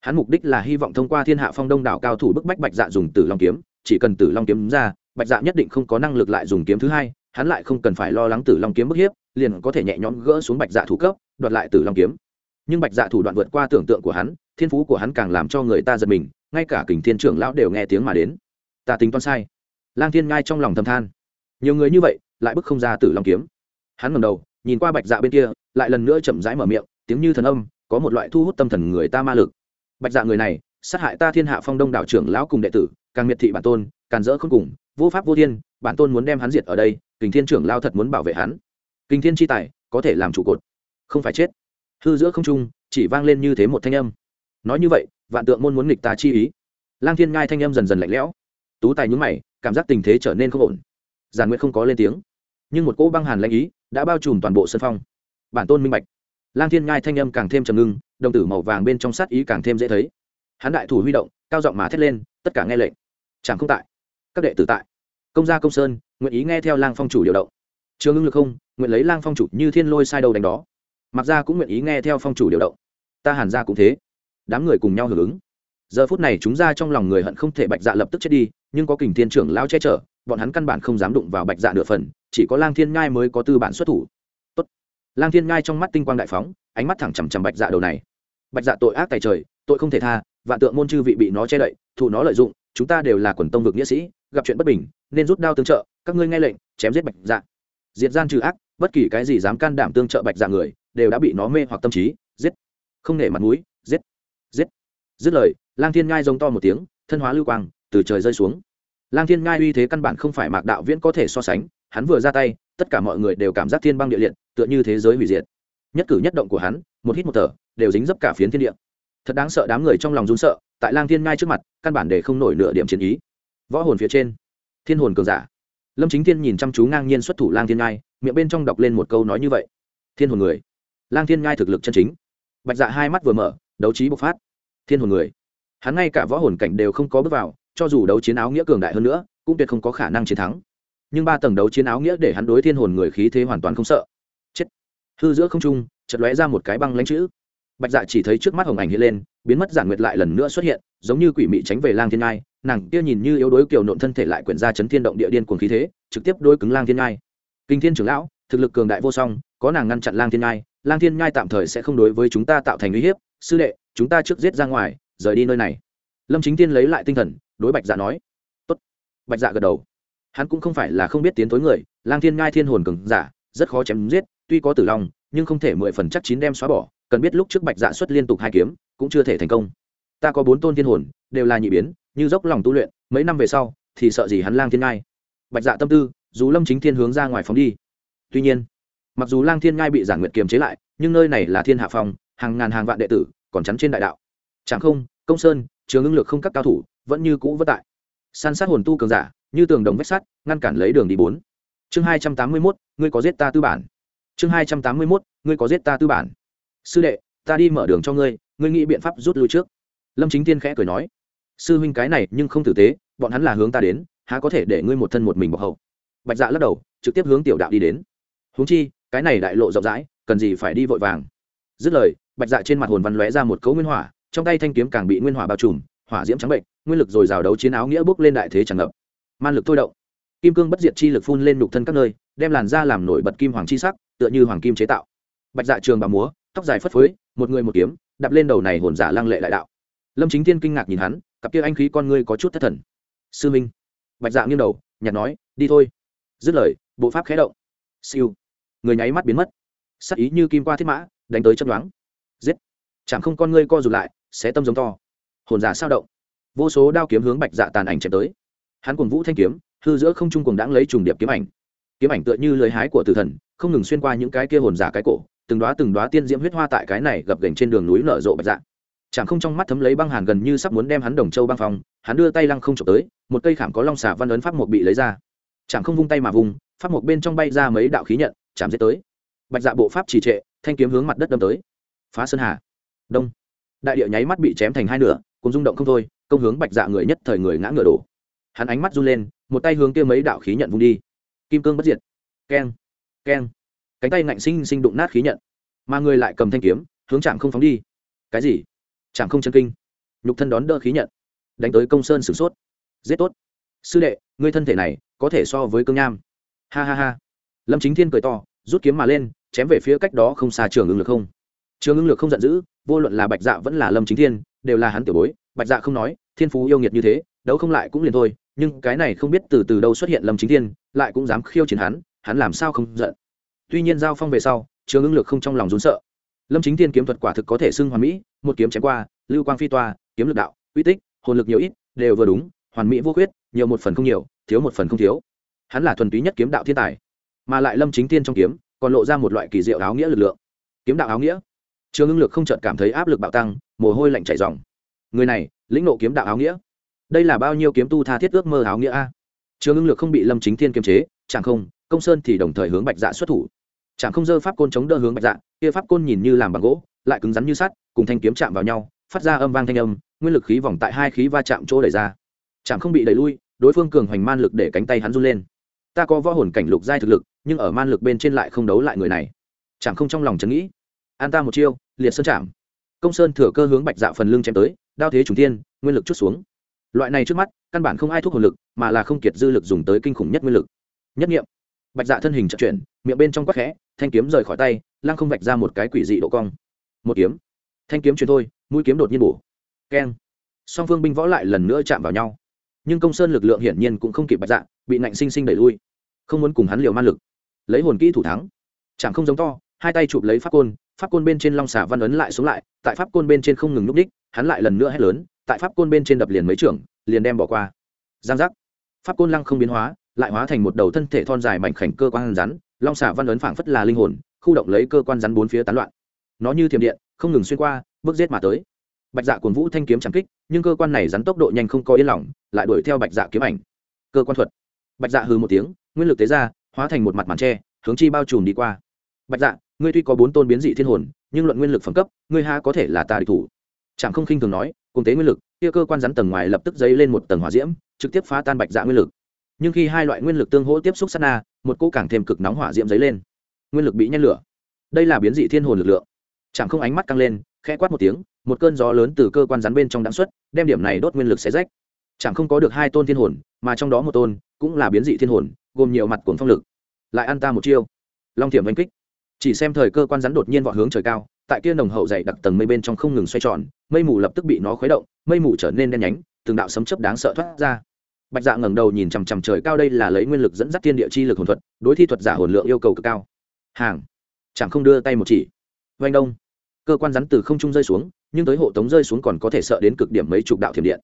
Hắn mục đích là hy vọng thông qua thiên hạ phong đông đảo cao thủ bức bách bạch dạ dùng tử long kiếm, chỉ cần tử long kiếm ra bạch dạ nhất định không có năng lực lại dùng kiếm thứ hai, hắn lại không cần phải lo lắng tử long kiếm bức hiếp, liền có thể nhẹ nhõm gỡ xuống bạch dạ thủ cấp, đoạt lại tử long kiếm. Nhưng bạch dạ thủ đoạn vượt qua tưởng tượng của hắn, thiên phú của hắn càng làm cho người ta giật mình, ngay cả kình thiên trưởng lão đều nghe tiếng mà đến. Ta tính toán sai. Lang thiên ngai trong lòng thầm than. Nhiều người như vậy, lại bức không ra tử long kiếm. Hắn ngầm đầu, nhìn qua bạch dạ bên kia, lại lần nữa chậm rãi mở miệng, tiếng như thần âm, có một loại thu hút tâm thần người ta ma lực. Bạch dạ người này, sát hại ta thiên hạ phong đông đạo trưởng lão cùng đệ tử càng miệt thị bản tôn càng dỡ không cùng vô pháp vô thiên, bản tôn muốn đem hắn diệt ở đây, kình thiên trưởng lao thật muốn bảo vệ hắn. Kình thiên chi tài, có thể làm trụ cột, không phải chết. Hư giữa không trung, chỉ vang lên như thế một thanh âm. Nói như vậy, vạn tượng môn muốn nghịch ta chi ý. Lang thiên ngai thanh âm dần dần lạnh lẽo. Tú tài nhúng mày, cảm giác tình thế trở nên không ổn. Giàn nguyện không có lên tiếng. Nhưng một cỗ băng hàn lãnh ý đã bao trùm toàn bộ sân phong. Bản tôn minh bạch. Lang thiên ngai thanh âm càng thêm trầm ngưng, đồng tử màu vàng bên trong sát ý càng thêm dễ thấy. Hắn đại thủ huy động, cao giọng mà thét lên, tất cả nghe lệnh. Chẳng không tại các đệ tử tại. Công gia công sơn, nguyện ý nghe theo lang phong chủ điều động. Trường ưng lực không, nguyện lấy lang phong chủ như thiên lôi sai đầu đánh đó. Mặc ra cũng nguyện ý nghe theo phong chủ điều động. Ta hàn ra cũng thế. Đám người cùng nhau hưởng ứng. Giờ phút này chúng ra trong lòng người hận không thể bạch dạ lập tức chết đi, nhưng có kình thiên trưởng lao che chở, bọn hắn căn bản không dám đụng vào bạch dạ nửa phần, chỉ có lang thiên ngai mới có tư bản xuất thủ. Tốt. lang thiên ngai trong mắt tinh quang đại phóng, ánh mắt thẳng chằm chằm bạch dạ đầu này. Bạch dạ tội ác tài trời, tội không thể tha, vạn tượng môn chư vị bị nó che đậy, thụ nó lợi dụng chúng ta đều là quần tông vực nghĩa sĩ, gặp chuyện bất bình, nên rút đao tương trợ, các ngươi nghe lệnh, chém giết bạch dạ. Diệt gian trừ ác, bất kỳ cái gì dám can đảm tương trợ bạch dạ người, đều đã bị nó mê hoặc tâm trí, giết. Không nể mặt mũi, giết giết. Dứt lời, lang thiên ngai giống to một tiếng, thân hóa lưu quang, từ trời rơi xuống. Lang thiên ngai uy thế căn bản không phải mạc đạo viễn có thể so sánh, hắn vừa ra tay, tất cả mọi người đều cảm giác thiên băng địa liệt, tựa như thế giới hủy diệt. Nhất cử nhất động của hắn, một hít một thở, đều dính dấp cả phiến thiên địa. Thật đáng sợ đám người trong lòng run sợ tại lang thiên ngai trước mặt, căn bản để không nổi nửa điểm chiến ý. Võ hồn phía trên, thiên hồn cường giả. Lâm chính thiên nhìn chăm chú ngang nhiên xuất thủ lang thiên ngai, miệng bên trong đọc lên một câu nói như vậy. Thiên hồn người. Lang thiên ngai thực lực chân chính. Bạch dạ hai mắt vừa mở, đấu trí bộc phát. Thiên hồn người. Hắn ngay cả võ hồn cảnh đều không có bước vào, cho dù đấu chiến áo nghĩa cường đại hơn nữa, cũng tuyệt không có khả năng chiến thắng. Nhưng ba tầng đấu chiến áo nghĩa để hắn đối thiên hồn người khí thế hoàn toàn không sợ. Chết. Hư giữa không trung chật lóe ra một cái băng lãnh chữ bạch dạ chỉ thấy trước mắt hồng ảnh hiện lên, biến mất giản nguyệt lại lần nữa xuất hiện, giống như quỷ mị tránh về lang thiên ngai. Nàng kia nhìn như yếu đối kiều nộn thân thể lại quyển ra chấn thiên động địa điên cuồng khí thế, trực tiếp đôi cứng lang thiên ngai. Kinh thiên trưởng lão, thực lực cường đại vô song, có nàng ngăn chặn lang thiên ngai, lang thiên ngai tạm thời sẽ không đối với chúng ta tạo thành uy hiếp. Sư đệ, chúng ta trước giết ra ngoài, rời đi nơi này. Lâm chính tiên lấy lại tinh thần, đối bạch dạ nói. Tốt. Bạch dạ gật đầu. Hắn cũng không phải là không biết tiến tối người, lang thiên ngai thiên hồn cường giả, rất khó chém giết, tuy có tử long nhưng không thể mười phần chắc chín đem xóa bỏ, cần biết lúc trước bạch dạ xuất liên tục hai kiếm, cũng chưa thể thành công. Ta có bốn tôn thiên hồn, đều là nhị biến, như dốc lòng tu luyện, mấy năm về sau, thì sợ gì hắn lang thiên ngai. Bạch dạ tâm tư, dù lâm chính thiên hướng ra ngoài phóng đi. Tuy nhiên, mặc dù lang thiên ngai bị giản nguyệt kiềm chế lại, nhưng nơi này là thiên hạ phòng hàng ngàn hàng vạn đệ tử, còn chắn trên đại đạo. Chẳng không, công sơn, trường ưng lược không các cao thủ, vẫn như cũ vất tại. San sát hồn tu cường giả, như tường đồng vách sắt, ngăn cản lấy đường đi bốn. Chương hai trăm tám mươi mốt, ngươi có giết ta tư bản chương hai trăm tám mươi mốt, ngươi có giết ta tư bản. Sư đệ, ta đi mở đường cho ngươi ngươi nghĩ biện pháp rút lui trước. Lâm chính tiên khẽ cười nói. Sư huynh cái này nhưng không tử tế, bọn hắn là hướng ta đến, há có thể để ngươi một thân một mình bọc hậu. Bạch dạ lắc đầu, trực tiếp hướng tiểu đạo đi đến. Huống chi, cái này đại lộ rộng rãi, cần gì phải đi vội vàng. Dứt lời, bạch dạ trên mặt hồn văn lóe ra một cấu nguyên hỏa, trong tay thanh kiếm càng bị nguyên hỏa bao trùm, hỏa diễm trắng bệnh, nguyên lực rồi rào đấu chiến áo nghĩa bước lên đại thế tràn ngập. Man lực thôi động kim cương bất diệt chi lực phun lên nhục thân các nơi, đem làn da làm nổi bật kim hoàng chi sắc, tựa như hoàng kim chế tạo. Bạch dạ trường bà múa, tóc dài phất phới, một người một kiếm đập lên đầu này hồn giả lăng lệ đại đạo. Lâm chính thiên kinh ngạc nhìn hắn, cặp kia anh khí con ngươi có chút thất thần. Sư minh. Bạch dạ nghiêng đầu nhặt nói, đi thôi. Dứt lời, bộ pháp khé động. Siêu. Người nháy mắt biến mất. Sắc ý như kim qua thiết mã, đánh tới chấp đoán giết. Chẳng không con ngươi co rụt lại, xé tâm giống to. Hồn giả sao động. Vô số đao kiếm hướng bạch dạ tàn ảnh chém tới. Hắn cùng vũ thanh kiếm hư giữa không trung cùng đãng lấy trùng điệp kiếm ảnh. Kiếm ảnh tựa như lưới hái của tử thần, không ngừng xuyên qua những cái kia hồn giả cái cổ, từng đoá từng đoá tiên diễm huyết hoa tại cái này gập gành trên đường núi nở rộ bạch dạ. Chẳng không trong mắt thấm lấy băng hàn gần như sắp muốn đem hắn đồng châu băng phòng hắn đưa tay lăng không trộm tới, một cây khảm có long xà văn ấn pháp một bị lấy ra. Chẳng không vung tay mà vùng, pháp một bên trong bay ra mấy đạo khí nhận, chạm giết tới. Bạch dạ bộ pháp trì trệ, thanh kiếm hướng mặt đất đâm tới. Phá sơn hà. Đông. Đại địa nháy mắt bị chém thành hai nửa, cùng rung động không thôi, công hướng bạch dạ người nhất thời người ngã ngựa đổ. Hắn ánh mắt run lên một tay hướng kia mấy đạo khí nhận vung đi. Kim cương bất diệt. Keng keng. Cánh tay ngạnh sinh sinh đụng nát khí nhận. Mà người lại cầm thanh kiếm, hướng chạm không phóng đi. Cái gì? Chạm không chân kinh. Nhục thân đón đỡ khí nhận. Đánh tới công sơn sửng sốt. Giết tốt. Sư đệ, ngươi thân thể này có thể so với cương nham. Ha ha ha. Lâm chính thiên cười to, rút kiếm mà lên, chém về phía cách đó không xa trường ứng lực không. Trường ứng lực không giận dữ, vô luận là bạch dạ vẫn là lâm chính thiên, đều là hắn tiểu bối. Bạch dạ không nói, thiên phú yêu nghiệt như thế đấu không lại cũng liền thôi, nhưng cái này không biết từ từ đâu xuất hiện lâm chính thiên, lại cũng dám khiêu chiến hắn hắn làm sao không giận. Tuy nhiên giao phong về sau, trường ưng lực không trong lòng rốn sợ. Lâm chính thiên kiếm thuật quả thực có thể xưng hoàn mỹ, một kiếm chém qua, lưu quang phi toa, kiếm lực đạo, uy tích, hồn lực nhiều ít, đều vừa đúng, hoàn mỹ vô khuyết, nhiều một phần không nhiều, thiếu một phần không thiếu. Hắn là thuần túy nhất kiếm đạo thiên tài, mà lại lâm chính thiên trong kiếm, còn lộ ra một loại kỳ diệu áo nghĩa lực lượng. Kiếm đạo áo nghĩa? Trường ưng lực không chợt cảm thấy áp lực bạo tăng, mồ hôi lạnh chảy dòng người này, lĩnh nộ kiếm đạo áo nghĩa đây là bao nhiêu kiếm tu tha thiết ước mơ áo nghĩa a? Trường ưng lực không bị lâm chính thiên kiềm chế, chẳng không, công sơn thì đồng thời hướng bạch dạ xuất thủ. Chẳng không dơ pháp côn chống đỡ hướng bạch dạ kia pháp côn nhìn như làm bằng gỗ, lại cứng rắn như sắt, cùng thanh kiếm chạm vào nhau, phát ra âm vang thanh âm, nguyên lực khí vòng tại hai khí va chạm chỗ đẩy ra. Chẳng không bị đẩy lui, đối phương cường hoành man lực để cánh tay hắn run lên. Ta có võ hồn cảnh lục giai thực lực, nhưng ở man lực bên trên lại không đấu lại người này. Chẳng không trong lòng chấn nghĩ. An ta một chiêu, liệt sơn chạm. Công sơn thừa cơ hướng bạch dạ phần lưng chém tới, đao thế trùng thiên, nguyên lực chút xuống loại này trước mắt, căn bản không ai thuốc hồn lực, mà là không kiệt dư lực dùng tới kinh khủng nhất nguyên lực. Nhất nghiệm. Bạch dạ thân hình trận chuyển, miệng bên trong quắc khẽ, thanh kiếm rời khỏi tay, lăng không vạch ra một cái quỷ dị độ cong. Một kiếm. Thanh kiếm chuyển thôi, mũi kiếm đột nhiên bổ. Keng. Song phương binh võ lại lần nữa chạm vào nhau. Nhưng công sơn lực lượng hiển nhiên cũng không kịp bạch dạ bị nạnh sinh sinh đẩy lui. Không muốn cùng hắn liều man lực. Lấy hồn kỹ thủ thắng. Chẳng không giống to, hai tay chụp lấy pháp côn pháp côn bên trên long xà văn ấn lại xuống lại, tại pháp côn bên trên không ngừng núp đích hắn lại lần nữa hét lớn tại pháp côn bên trên đập liền mấy trưởng, liền đem bỏ qua. Giang giác. Pháp côn lăng không biến hóa, lại hóa thành một đầu thân thể thon dài mảnh khảnh cơ quan rắn, long xả văn ấn phảng phất là linh hồn, khu động lấy cơ quan rắn bốn phía tán loạn. Nó như thiểm điện, không ngừng xuyên qua, bước giết mà tới. Bạch dạ cuồng vũ thanh kiếm chẳng kích, nhưng cơ quan này rắn tốc độ nhanh không có yên lòng, lại đuổi theo bạch dạ kiếm ảnh. Cơ quan thuật. Bạch dạ hừ một tiếng, nguyên lực tế ra, hóa thành một mặt màn tre, hướng chi bao trùm đi qua. Bạch dạ ngươi tuy có bốn tôn biến dị thiên hồn, nhưng luận nguyên lực phẩm cấp, ngươi ha có thể là ta địch thủ? Chẳng không khinh thường nói cùng tế nguyên lực, kia cơ quan rắn tầng ngoài lập tức dấy lên một tầng hỏa diễm, trực tiếp phá tan bạch dạ nguyên lực. Nhưng khi hai loại nguyên lực tương hỗ tiếp xúc sát na, một cỗ càng thêm cực nóng hỏa diễm dấy lên. Nguyên lực bị nhen lửa. Đây là biến dị thiên hồn lực lượng. Chẳng không ánh mắt căng lên, khẽ quát một tiếng, một cơn gió lớn từ cơ quan rắn bên trong đáng xuất, đem điểm này đốt nguyên lực xé rách. Chẳng không có được hai tôn thiên hồn, mà trong đó một tôn cũng là biến dị thiên hồn, gồm nhiều mặt cuồng phong lực. Lại ăn ta một chiêu. Long thiểm oanh kích. Chỉ xem thời cơ quan rắn đột nhiên vọt hướng trời cao, tại kia nồng hậu dày đặc tầng mây bên trong không ngừng xoay tròn mây mù lập tức bị nó khuấy động, mây mù trở nên đen nhánh, từng đạo sấm chớp đáng sợ thoát ra. Bạch dạ ngẩng đầu nhìn chằm chằm trời cao đây là lấy nguyên lực dẫn dắt thiên địa chi lực hồn thuật, đối thi thuật giả hồn lượng yêu cầu cực cao. Hàng, chẳng không đưa tay một chỉ. Oanh đông. Cơ quan rắn từ không trung rơi xuống, nhưng tới hộ tống rơi xuống còn có thể sợ đến cực điểm mấy chục đạo thiểm điện.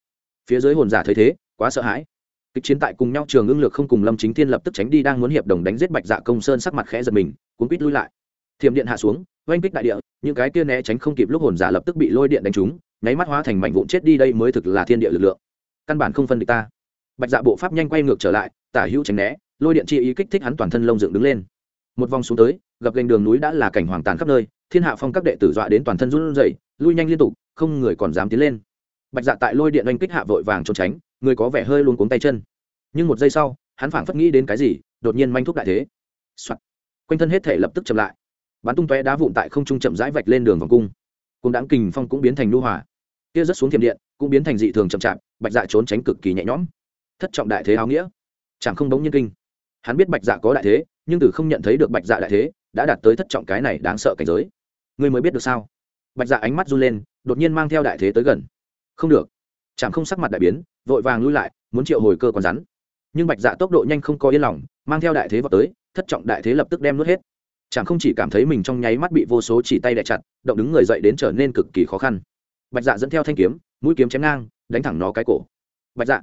Phía dưới hồn giả thấy thế, quá sợ hãi. Kịch chiến tại cùng nhau trường ưng lược không cùng lâm chính thiên lập tức tránh đi đang muốn hiệp đồng đánh giết bạch dạ công sơn sắc mặt khẽ giật mình, cuốn quýt lui lại. Thiểm điện hạ xuống oanh kích đại địa, những cái kia né tránh không kịp lúc hồn giả lập tức bị lôi điện đánh trúng, nháy mắt hóa thành mảnh vụn chết đi đây mới thực là thiên địa lực lượng. Căn bản không phân địch ta. Bạch dạ bộ pháp nhanh quay ngược trở lại, tả hữu tránh né, lôi điện chi ý kích thích hắn toàn thân lông dựng đứng lên. Một vòng xuống tới gặp gành đường núi đã là cảnh hoàng tàn khắp nơi, thiên hạ phong các đệ tử dọa đến toàn thân run rẩy, lui nhanh liên tục, không người còn dám tiến lên. Bạch dạ tại lôi điện oanh kích hạ vội vàng trốn tránh, người có vẻ hơi luôn cuống tay chân. Nhưng một giây sau, hắn phảng phất nghĩ đến cái gì, đột nhiên manh thúc đại thế. Soạn. quanh thân hết thể lập tức chậm lại bắn tung tóe đá vụn tại không trung chậm rãi vạch lên đường vòng cung. Cùng đáng kình phong cũng biến thành nu hòa. Kia rất xuống thiểm điện, cũng biến thành dị thường chậm chạp, bạch dạ trốn tránh cực kỳ nhẹ nhõm. Thất trọng đại thế áo nghĩa. Chẳng không đống nhân kinh. Hắn biết bạch dạ có đại thế, nhưng từ không nhận thấy được bạch dạ đại thế, đã đạt tới thất trọng cái này đáng sợ cảnh giới. Ngươi mới biết được sao? Bạch dạ ánh mắt run lên, đột nhiên mang theo đại thế tới gần. Không được. Chẳng không sắc mặt đại biến, vội vàng lui lại, muốn triệu hồi cơ còn rắn. Nhưng bạch dạ tốc độ nhanh không có yên lòng, mang theo đại thế vào tới, thất trọng đại thế lập tức đem nuốt hết chẳng không chỉ cảm thấy mình trong nháy mắt bị vô số chỉ tay đẻ chặt, động đứng người dậy đến trở nên cực kỳ khó khăn. Bạch dạ dẫn theo thanh kiếm, mũi kiếm chém ngang, đánh thẳng nó cái cổ. Bạch dạ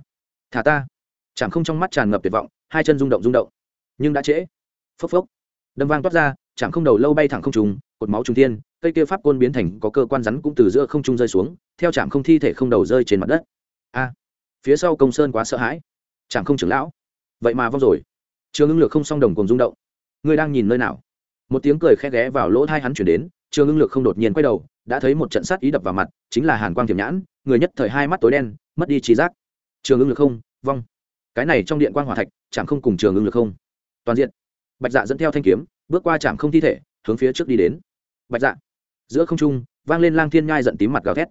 thả ta. Chẳng không trong mắt tràn ngập tuyệt vọng, hai chân rung động rung động. Nhưng đã trễ. Phốc phốc. Đâm vang toát ra, chẳng không đầu lâu bay thẳng không trùng cột máu trung thiên, cây kia pháp côn biến thành có cơ quan rắn cũng từ giữa không trung rơi xuống, theo chẳng không thi thể không đầu rơi trên mặt đất. A. Phía sau công sơn quá sợ hãi. Chẳng không trưởng lão. Vậy mà vong rồi. Trường ưng lược không song đồng cùng rung động. Ngươi đang nhìn nơi nào? Một tiếng cười khẽ ghé vào lỗ thai hắn chuyển đến, trường ưng lược không đột nhiên quay đầu, đã thấy một trận sát ý đập vào mặt, chính là hàn quang thiểm nhãn, người nhất thời hai mắt tối đen, mất đi trí giác. Trường ưng lược không, vong. Cái này trong điện quang hỏa thạch, chạm không cùng trường ưng lược không. Toàn diện. Bạch dạ dẫn theo thanh kiếm, bước qua chạm không thi thể, hướng phía trước đi đến. Bạch dạ. Giữa không trung, vang lên lang thiên nhai giận tím mặt gào thét.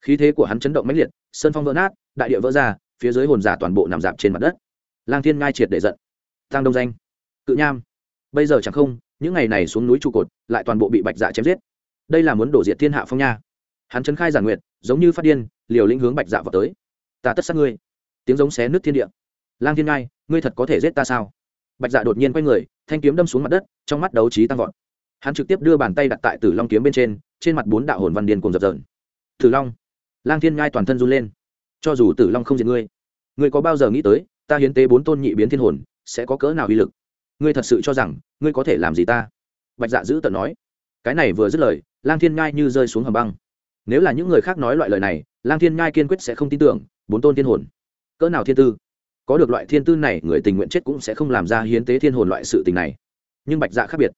Khí thế của hắn chấn động mãnh liệt sơn phong vỡ nát, đại địa vỡ ra, phía dưới hồn giả toàn bộ nằm dạp trên mặt đất. Lang thiên nhai triệt để giận. Tăng đông danh. Cự nham. Bây giờ chẳng không những ngày này xuống núi trụ cột, lại toàn bộ bị bạch dạ chém giết. Đây là muốn đổ diệt thiên hạ phong nha. Hắn trấn khai giản nguyệt, giống như phát điên, liều lĩnh hướng bạch dạ vào tới. Ta tất sát ngươi. Tiếng giống xé nước thiên địa. Lang thiên ngai, ngươi thật có thể giết ta sao? Bạch dạ đột nhiên quay người, thanh kiếm đâm xuống mặt đất, trong mắt đấu trí tăng vọt. Hắn trực tiếp đưa bàn tay đặt tại tử long kiếm bên trên trên mặt bốn đạo hồn văn điền cùng dập dờn. Tử long, lang thiên ngai toàn thân run lên. Cho dù tử long không diệt ngươi ngươi có bao giờ nghĩ tới, ta hiến tế bốn tôn nhị biến thiên hồn, sẽ có cỡ nào uy lực? Ngươi thật sự cho rằng ngươi có thể làm gì ta? Bạch dạ giữ tận nói. Cái này vừa dứt lời, lang thiên ngai như rơi xuống hầm băng. Nếu là những người khác nói loại lời này, lang thiên ngai kiên quyết sẽ không tin tưởng, bốn tôn thiên hồn. Cỡ nào thiên tư? Có được loại thiên tư này, người tình nguyện chết cũng sẽ không làm ra hiến tế thiên hồn loại sự tình này. Nhưng bạch dạ khác biệt.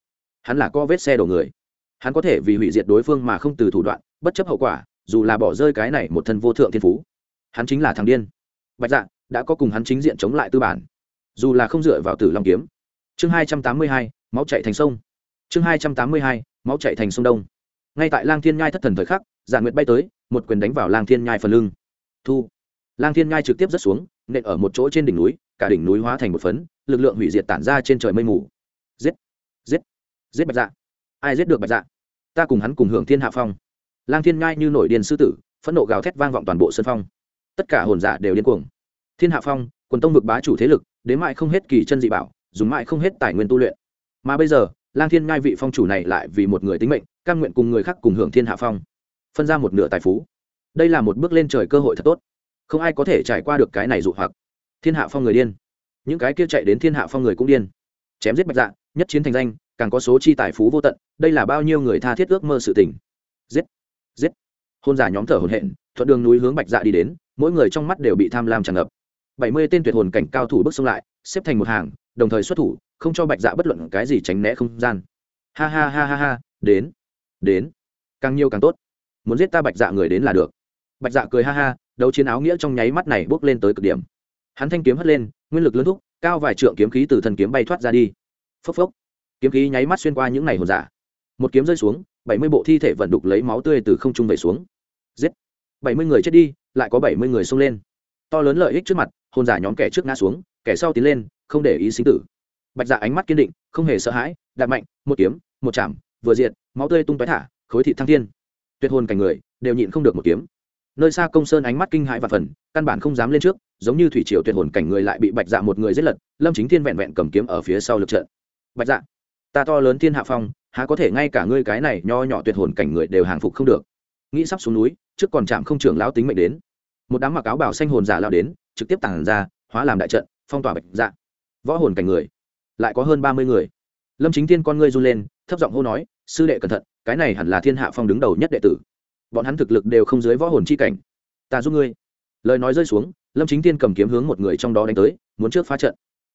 Hắn là co vết xe đổ người. Hắn có thể vì hủy diệt đối phương mà không từ thủ đoạn, bất chấp hậu quả, dù là bỏ rơi cái này một thân vô thượng thiên phú. Hắn chính là thằng điên. Bạch dạ đã có cùng hắn chính diện chống lại tư bản. Dù là không dựa vào tử long kiếm chương hai trăm tám mươi hai, máu chạy thành sông. Chương hai trăm tám mươi hai, máu chạy thành sông đông. Ngay tại lang thiên nhai thất thần thời khắc giả nguyệt bay tới, một quyền đánh vào lang thiên nhai phần lưng. Thu. Lang thiên nhai trực tiếp rớt xuống, nện ở một chỗ trên đỉnh núi, cả đỉnh núi hóa thành một phấn, lực lượng hủy diệt tản ra trên trời mây mù. Giết giết giết bạch dạ. Ai giết được bạch dạ? Ta cùng hắn cùng hưởng thiên hạ phong. Lang thiên nhai như nổi điên sư tử, phẫn nộ gào thét vang vọng toàn bộ sân phong. Tất cả hồn giả đều điên cuồng. Thiên hạ phong, quần tông vực bá chủ thế lực, đến mãi không hết kỳ chân dị bảo dùng mãi không hết tài nguyên tu luyện. Mà bây giờ, lang thiên ngai vị phong chủ này lại vì một người tính mệnh căn nguyện cùng người khác cùng hưởng thiên hạ phong, phân ra một nửa tài phú. Đây là một bước lên trời cơ hội thật tốt. Không ai có thể trải qua được cái này dụ hoặc. Thiên hạ phong người điên. Những cái kia chạy đến thiên hạ phong người cũng điên. Chém giết bạch dạ nhất chiến thành danh, càng có số chi tài phú vô tận, đây là bao nhiêu người tha thiết ước mơ sự tình. Giết giết. Hôn giả nhóm thở hồn hện thuận đường núi hướng bạch dạ đi đến, mỗi người trong mắt đều bị tham lam tràn ngập. Bảy mươi tên tuyệt hồn cảnh cao thủ bước xông lại xếp thành một hàng, đồng thời xuất thủ, không cho bạch dạ bất luận cái gì tránh né không gian. Ha ha ha ha ha, đến đến. Càng nhiều càng tốt. Muốn giết ta bạch dạ người đến là được. Bạch dạ cười ha ha, đấu chiến áo nghĩa trong nháy mắt này bước lên tới cực điểm. Hắn thanh kiếm hất lên, nguyên lực lớn thúc, cao vài trượng kiếm khí từ thần kiếm bay thoát ra đi. Phốc phốc. Kiếm khí nháy mắt xuyên qua những ngày hồn giả. Một kiếm rơi xuống, bảy mươi bộ thi thể vận đục lấy máu tươi từ không trung về xuống. Giết. bảy mươi người chết đi, lại có bảy mươi người xông lên. To lớn lợi ích trước mặt, hồn giả nhóm kẻ trước ngã xuống kẻ sau tiến lên, không để ý sinh tử. Bạch dạ ánh mắt kiên định, không hề sợ hãi, đạp mạnh, một kiếm, một chạm, vừa diện máu tươi tung tói thả, khối thị thăng thiên. Tuyệt hồn cảnh người, đều nhịn không được một kiếm. Nơi xa công sơn ánh mắt kinh hãi và phần, căn bản không dám lên trước, giống như thủy triều tuyệt hồn cảnh người lại bị bạch dạ một người giết lật, lâm chính thiên vẹn vẹn cầm kiếm ở phía sau lực trận. Bạch dạ ta to lớn thiên hạ phong, há có thể ngay cả ngươi cái này nho nhỏ tuyệt hồn cảnh người đều hàng phục không được. Nghĩ sắp xuống núi, trước còn chạm không trưởng lão tính mệnh đến. Một đám mặc áo bảo xanh hồn giả lao đến, trực tiếp tản ra, hóa làm đại trận phong tỏa bạch dạ. Võ hồn cảnh người, lại có hơn ba mươi người. Lâm chính thiên con ngươi run lên, thấp giọng hô nói, sư đệ cẩn thận, cái này hẳn là thiên hạ phong đứng đầu nhất đệ tử. Bọn hắn thực lực đều không dưới võ hồn chi cảnh. Ta giúp ngươi. Lời nói rơi xuống, lâm chính thiên cầm kiếm hướng một người trong đó đánh tới, muốn trước phá trận.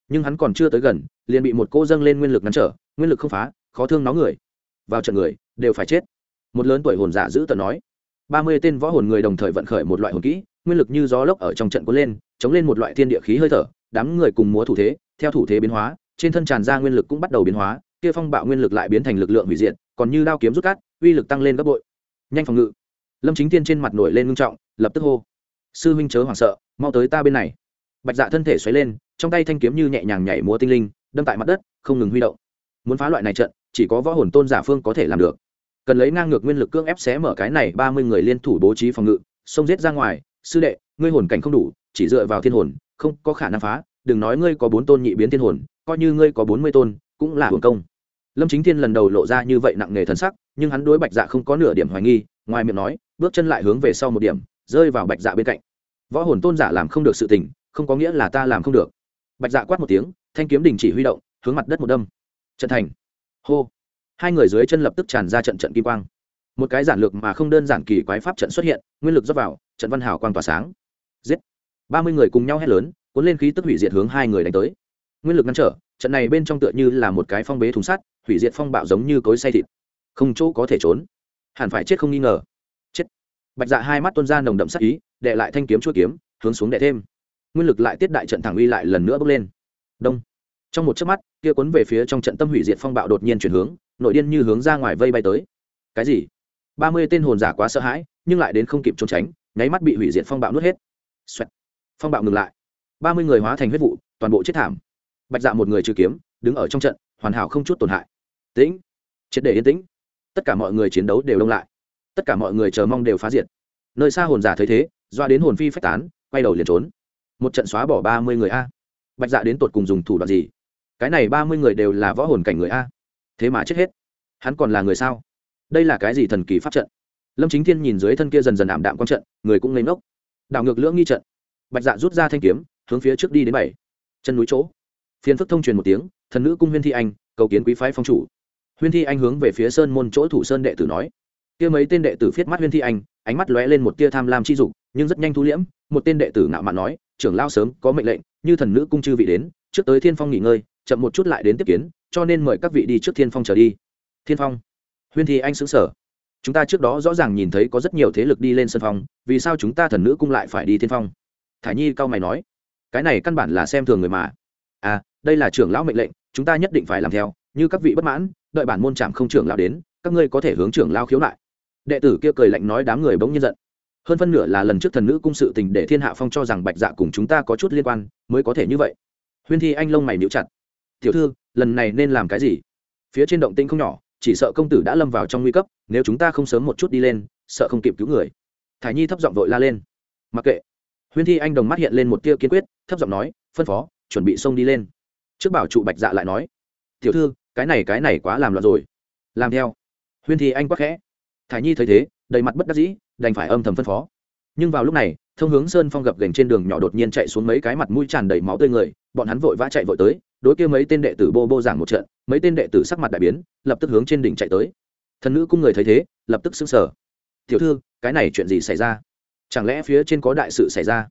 Nhưng hắn còn chưa tới gần, liền bị một cô dâng lên nguyên lực ngăn trở, nguyên lực không phá, khó thương nó người. Vào trận người, đều phải chết. Một lớn tuổi hồn giả giữ tận nói. Ba mươi tên võ hồn người đồng thời vận khởi một loại hồn kỹ, nguyên lực như gió lốc ở trong trận cuốn lên, chống lên một loại thiên địa khí hơi thở đám người cùng múa thủ thế, theo thủ thế biến hóa, trên thân tràn ra nguyên lực cũng bắt đầu biến hóa, kia phong bạo nguyên lực lại biến thành lực lượng hủy diệt, còn như đao kiếm rút cát, uy lực tăng lên gấp bội. Nhanh phòng ngự. Lâm chính tiên trên mặt nổi lên ngưng trọng, lập tức hô. Sư huynh chớ hoảng sợ, mau tới ta bên này. Bạch dạ thân thể xoáy lên, trong tay thanh kiếm như nhẹ nhàng nhảy múa tinh linh, đâm tại mặt đất, không ngừng huy động. Muốn phá loại này trận, chỉ có võ hồn tôn giả phương có thể làm được. Cần lấy ngang ngược nguyên lực cưỡng ép xé mở cái này ba mươi người liên thủ bố trí phòng ngự, xông giết ra ngoài. Sư đệ, ngươi hồn cảnh không đủ, chỉ dựa vào thiên hồn không có khả năng phá, đừng nói ngươi có bốn tôn nhị biến thiên hồn, coi như ngươi có bốn mươi tôn, cũng là hồn công. Lâm chính thiên lần đầu lộ ra như vậy nặng nề thần sắc, nhưng hắn đối bạch dạ không có nửa điểm hoài nghi, ngoài miệng nói, bước chân lại hướng về sau một điểm, rơi vào bạch dạ bên cạnh. Võ hồn tôn giả làm không được sự tình, không có nghĩa là ta làm không được. Bạch dạ quát một tiếng, thanh kiếm đình chỉ huy động, hướng mặt đất một đâm. Trận thành. Hô. Hai người dưới chân lập tức tràn ra trận trận kim quang. Một cái giản lược mà không đơn giản kỳ quái pháp trận xuất hiện, nguyên lực dốc vào, trận văn hào quang tỏa sáng. Giết ba mươi người cùng nhau hét lớn, cuốn lên khí tức hủy diệt hướng hai người đánh tới. Nguyên lực ngăn trở, trận này bên trong tựa như là một cái phong bế thùng sắt, hủy diệt phong bạo giống như cối say thịt. Không chỗ có thể trốn. Hẳn phải chết không nghi ngờ. Chết. Bạch dạ hai mắt tuân ra nồng đậm sắc ý, đệ lại thanh kiếm chuỗi kiếm, hướng xuống đệ thêm. Nguyên lực lại tiết đại trận thẳng uy lại lần nữa bước lên. Đông. Trong một chớp mắt, kia cuốn về phía trong trận tâm hủy diệt phong bạo đột nhiên chuyển hướng, nội điên như hướng ra ngoài vây bay tới. Cái gì? Ba mươi tên hồn giả quá sợ hãi, nhưng lại đến không kịp trốn tránh, nháy mắt bị hủy diệt phong bạo nuốt hết. Xoẹt phong bạo ngừng lại. Ba mươi người hóa thành huyết vụ, toàn bộ chết thảm. Bạch dạ một người trừ kiếm, đứng ở trong trận, hoàn hảo không chút tổn hại. Tĩnh. Triệt để yên tĩnh. Tất cả mọi người chiến đấu đều đông lại. Tất cả mọi người chờ mong đều phá diệt. Nơi xa hồn giả thấy thế, doa đến hồn phi phách tán, quay đầu liền trốn. Một trận xóa bỏ ba mươi người a. Bạch dạ đến tột cùng dùng thủ đoạn gì? Cái này ba mươi người đều là võ hồn cảnh người a. Thế mà chết hết. Hắn còn là người sao? Đây là cái gì thần kỳ pháp trận? Lâm chính thiên nhìn dưới thân kia dần dần ảm đạm quang trận, người cũng lấy ngốc. Đảo ngược lưỡng nghi trận bạch dạ rút ra thanh kiếm, hướng phía trước đi đến bảy. Chân núi chỗ. Phiên phức thông truyền một tiếng, thần nữ cung huyên thi anh, cầu kiến quý phái phong chủ. Huyên thi anh hướng về phía sơn môn chỗ thủ sơn đệ tử nói. Kia mấy tên đệ tử viết mắt huyên thi anh, ánh mắt lóe lên một tia tham lam chi dục, nhưng rất nhanh thu liễm, một tên đệ tử ngạo mạn nói, trưởng lao sớm có mệnh lệnh, như thần nữ cung chư vị đến, trước tới thiên phong nghỉ ngơi, chậm một chút lại đến tiếp kiến, cho nên mời các vị đi trước thiên phong trở đi. Thiên phong? Huyên thi anh xứng sở chúng ta trước đó rõ ràng nhìn thấy có rất nhiều thế lực đi lên sân phong, vì sao chúng ta thần nữ cung lại phải đi thiên phong? Thả nhi cao mày nói, cái này căn bản là xem thường người mà. À đây là trưởng lão mệnh lệnh, chúng ta nhất định phải làm theo, như các vị bất mãn, đợi bản môn trạm không trưởng lão đến, các ngươi có thể hướng trưởng lao khiếu nại. Đệ tử kia cười lạnh nói đám người bỗng nhiên giận. Hơn phân nửa là lần trước thần nữ cung sự tình để thiên hạ phong cho rằng bạch dạ cùng chúng ta có chút liên quan, mới có thể như vậy. Huyên thi anh lông mày níu chặt. Tiểu thư, lần này nên làm cái gì? Phía trên động tinh không nhỏ, chỉ sợ công tử đã lâm vào trong nguy cấp, nếu chúng ta không sớm một chút đi lên, sợ không kịp cứu người. Thải nhi thấp giọng vội la lên. Mặc kệ huyên thi anh đồng mắt hiện lên một tia kiên quyết, thấp giọng nói, phân phó, chuẩn bị xông đi lên. Trước bảo trụ bạch dạ lại nói, tiểu thư, cái này cái này quá làm loạn rồi. Làm theo. Huyên thi anh quắc khẽ. Thải nhi thấy thế, đầy mặt bất đắc dĩ, đành phải âm thầm phân phó. Nhưng vào lúc này, thông hướng sơn phong gập gành trên đường nhỏ đột nhiên chạy xuống mấy cái mặt mũi tràn đầy máu tươi người, bọn hắn vội vã chạy vội tới, đối kia mấy tên đệ tử bô bô giảng một trận, mấy tên đệ tử sắc mặt đại biến, lập tức hướng trên đỉnh chạy tới. Thần nữ cung người thấy thế, lập tức xứng sở tiểu thư, cái này chuyện gì xảy ra? Chẳng lẽ phía trên có đại sự xảy ra?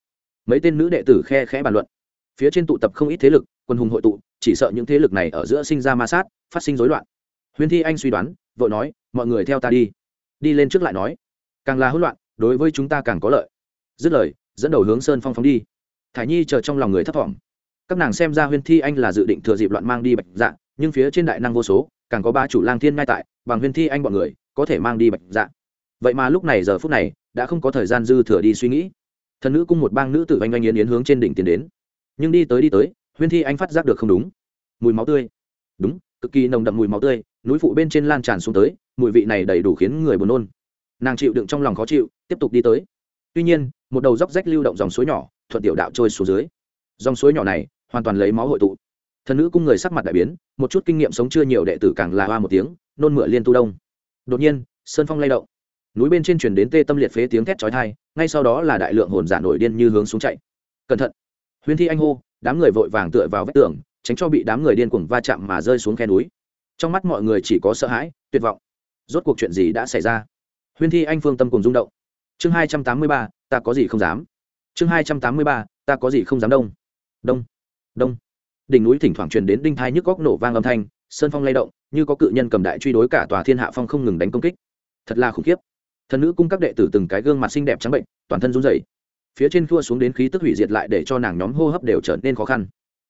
Mấy tên nữ đệ tử khe khẽ bàn luận. Phía trên tụ tập không ít thế lực, quân hùng hội tụ, chỉ sợ những thế lực này ở giữa sinh ra ma sát, phát sinh rối loạn. Huyền thi anh suy đoán, vội nói, mọi người theo ta đi. Đi lên trước lại nói, càng là hỗn loạn, đối với chúng ta càng có lợi. Dứt lời, dẫn đầu hướng sơn phong phóng đi. Thải nhi chờ trong lòng người thấp thỏm. Các nàng xem ra huyên thi anh là dự định thừa dịp loạn mang đi bạch dạ nhưng phía trên đại năng vô số, càng có ba chủ lang thiên ngay tại, bằng huyên thi anh bọn người, có thể mang đi bạch dạ vậy mà lúc này giờ phút này, đã không có thời gian dư thừa đi suy nghĩ. Thần nữ cung một bang nữ tử anh anh yến yến hướng trên đỉnh tiến đến. Nhưng đi tới đi tới, huyên thi anh phát giác được không đúng. Mùi máu tươi. Đúng, cực kỳ nồng đậm mùi máu tươi, núi phụ bên trên lan tràn xuống tới, mùi vị này đầy đủ khiến người buồn nôn. Nàng chịu đựng trong lòng khó chịu, tiếp tục đi tới. Tuy nhiên, một đầu dốc rách lưu động dòng suối nhỏ, thuận tiểu đạo trôi xuống dưới. Dòng suối nhỏ này, hoàn toàn lấy máu hội tụ. Thần nữ cung người sắc mặt đại biến, một chút kinh nghiệm sống chưa nhiều đệ tử càng là hoa một tiếng, nôn mửa liên tu đông. Đột nhiên, sơn phong lay động núi bên trên truyền đến tê tâm liệt phế tiếng thét chói tai, ngay sau đó là đại lượng hồn giả nổi điên như hướng xuống chạy. Cẩn thận! Huyền thi anh hô đám người vội vàng tựa vào vách tường tránh cho bị đám người điên cuồng va chạm mà rơi xuống khe núi. Trong mắt mọi người chỉ có sợ hãi tuyệt vọng. Rốt cuộc chuyện gì đã xảy ra? Huyên thi anh phương tâm cùng rung động. Chương hai trăm tám mươi ba ta có gì không dám? Chương hai trăm tám mươi ba ta có gì không dám đông? Đông đông. Đỉnh núi thỉnh thoảng truyền đến đinh thai nhức góc nổ vang âm thanh sơn phong lay động như có cự nhân cầm đại truy đối cả tòa thiên hạ phong không ngừng đánh công kích. Thật là khủng khiếp thần nữ cung các đệ tử từng cái gương mặt xinh đẹp trắng bệnh, toàn thân run rẩy. Phía trên thua xuống đến khí tức hủy diệt lại để cho nàng nhóm hô hấp đều trở nên khó khăn.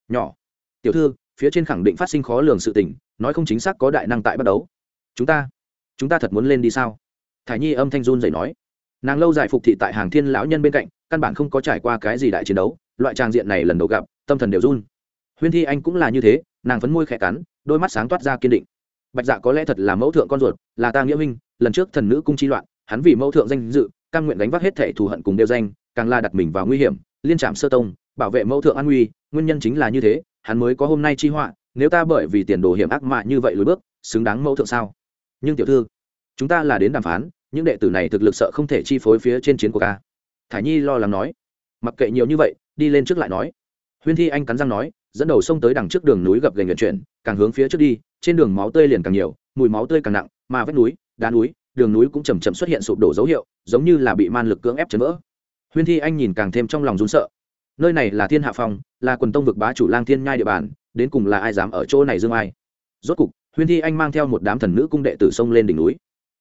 Nhỏ. Tiểu thư, phía trên khẳng định phát sinh khó lường sự tình, nói không chính xác có đại năng tại bắt đấu chúng ta chúng ta thật muốn lên đi sao? Thái nhi âm thanh run rẩy nói. Nàng lâu dài phục thị tại hàng thiên lão nhân bên cạnh, căn bản không có trải qua cái gì đại chiến đấu, loại trang diện này lần đầu gặp, tâm thần đều run. Huyên thi anh cũng là như thế, nàng phấn môi khẽ cắn, đôi mắt sáng toát ra kiên định. Bạch dạ có lẽ thật là mẫu thượng con ruột, là ta nghĩa minh lần trước thần nữ cung chi loạn hắn vì mẫu thượng danh dự căn nguyện đánh vác hết thể thù hận cùng đeo danh, càng la đặt mình vào nguy hiểm, liên trạm sơ tông, bảo vệ mẫu thượng an nguy, nguyên nhân chính là như thế, hắn mới có hôm nay chi họa, nếu ta bởi vì tiền đồ hiểm ác mạ như vậy lùi bước, xứng đáng mẫu thượng sao? Nhưng tiểu thư, chúng ta là đến đàm phán, những đệ tử này thực lực sợ không thể chi phối phía trên chiến của ca thải nhi lo lắng nói. Mặc kệ nhiều như vậy, đi lên trước lại nói. Huyên thi anh cắn răng nói, dẫn đầu sông tới đằng trước đường núi gập gành vận chuyển, càng hướng phía trước đi, trên đường máu tươi liền càng nhiều, mùi máu tươi càng nặng, mà vách núi, đá núi đường núi cũng chầm chậm xuất hiện sụp đổ dấu hiệu, giống như là bị man lực cưỡng ép chấn vỡ. Huyên thi anh nhìn càng thêm trong lòng rún sợ. Nơi này là thiên hạ phong, là quần tông vực bá chủ lang thiên nhai địa bàn, đến cùng là ai dám ở chỗ này dương ai? Rốt cục, huyên thi anh mang theo một đám thần nữ cung đệ tử sông lên đỉnh núi.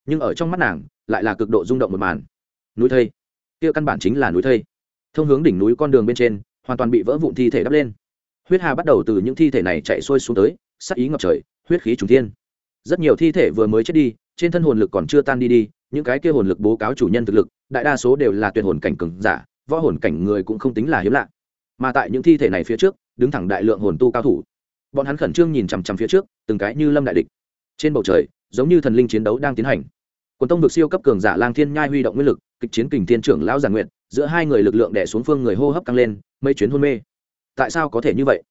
Nhưng ở trong mắt nàng, lại là cực độ rung động một màn. Núi thây. Kia căn bản chính là núi thây. Thông hướng đỉnh núi con đường bên trên, hoàn toàn bị vỡ vụn thi thể đắp lên. Huyết hà bắt đầu từ những thi thể này chạy xuôi xuống tới sắc ý ngập trời, huyết khí trùng thiên rất nhiều thi thể vừa mới chết đi, trên thân hồn lực còn chưa tan đi đi, những cái kia hồn lực bố cáo chủ nhân thực lực, đại đa số đều là tuyệt hồn cảnh cường giả, võ hồn cảnh người cũng không tính là hiếm lạ. Mà tại những thi thể này phía trước, đứng thẳng đại lượng hồn tu cao thủ. Bọn hắn khẩn trương nhìn chằm chằm phía trước, từng cái như lâm đại địch. Trên bầu trời, giống như thần linh chiến đấu đang tiến hành. Quần tông được siêu cấp cường giả lang thiên nhai huy động nguyên lực, kịch chiến kình thiên trưởng lão giản nguyện giữa hai người lực lượng đẻ xuống phương người hô hấp tăng lên mây chuyến hôn mê. Tại sao có thể như vậy?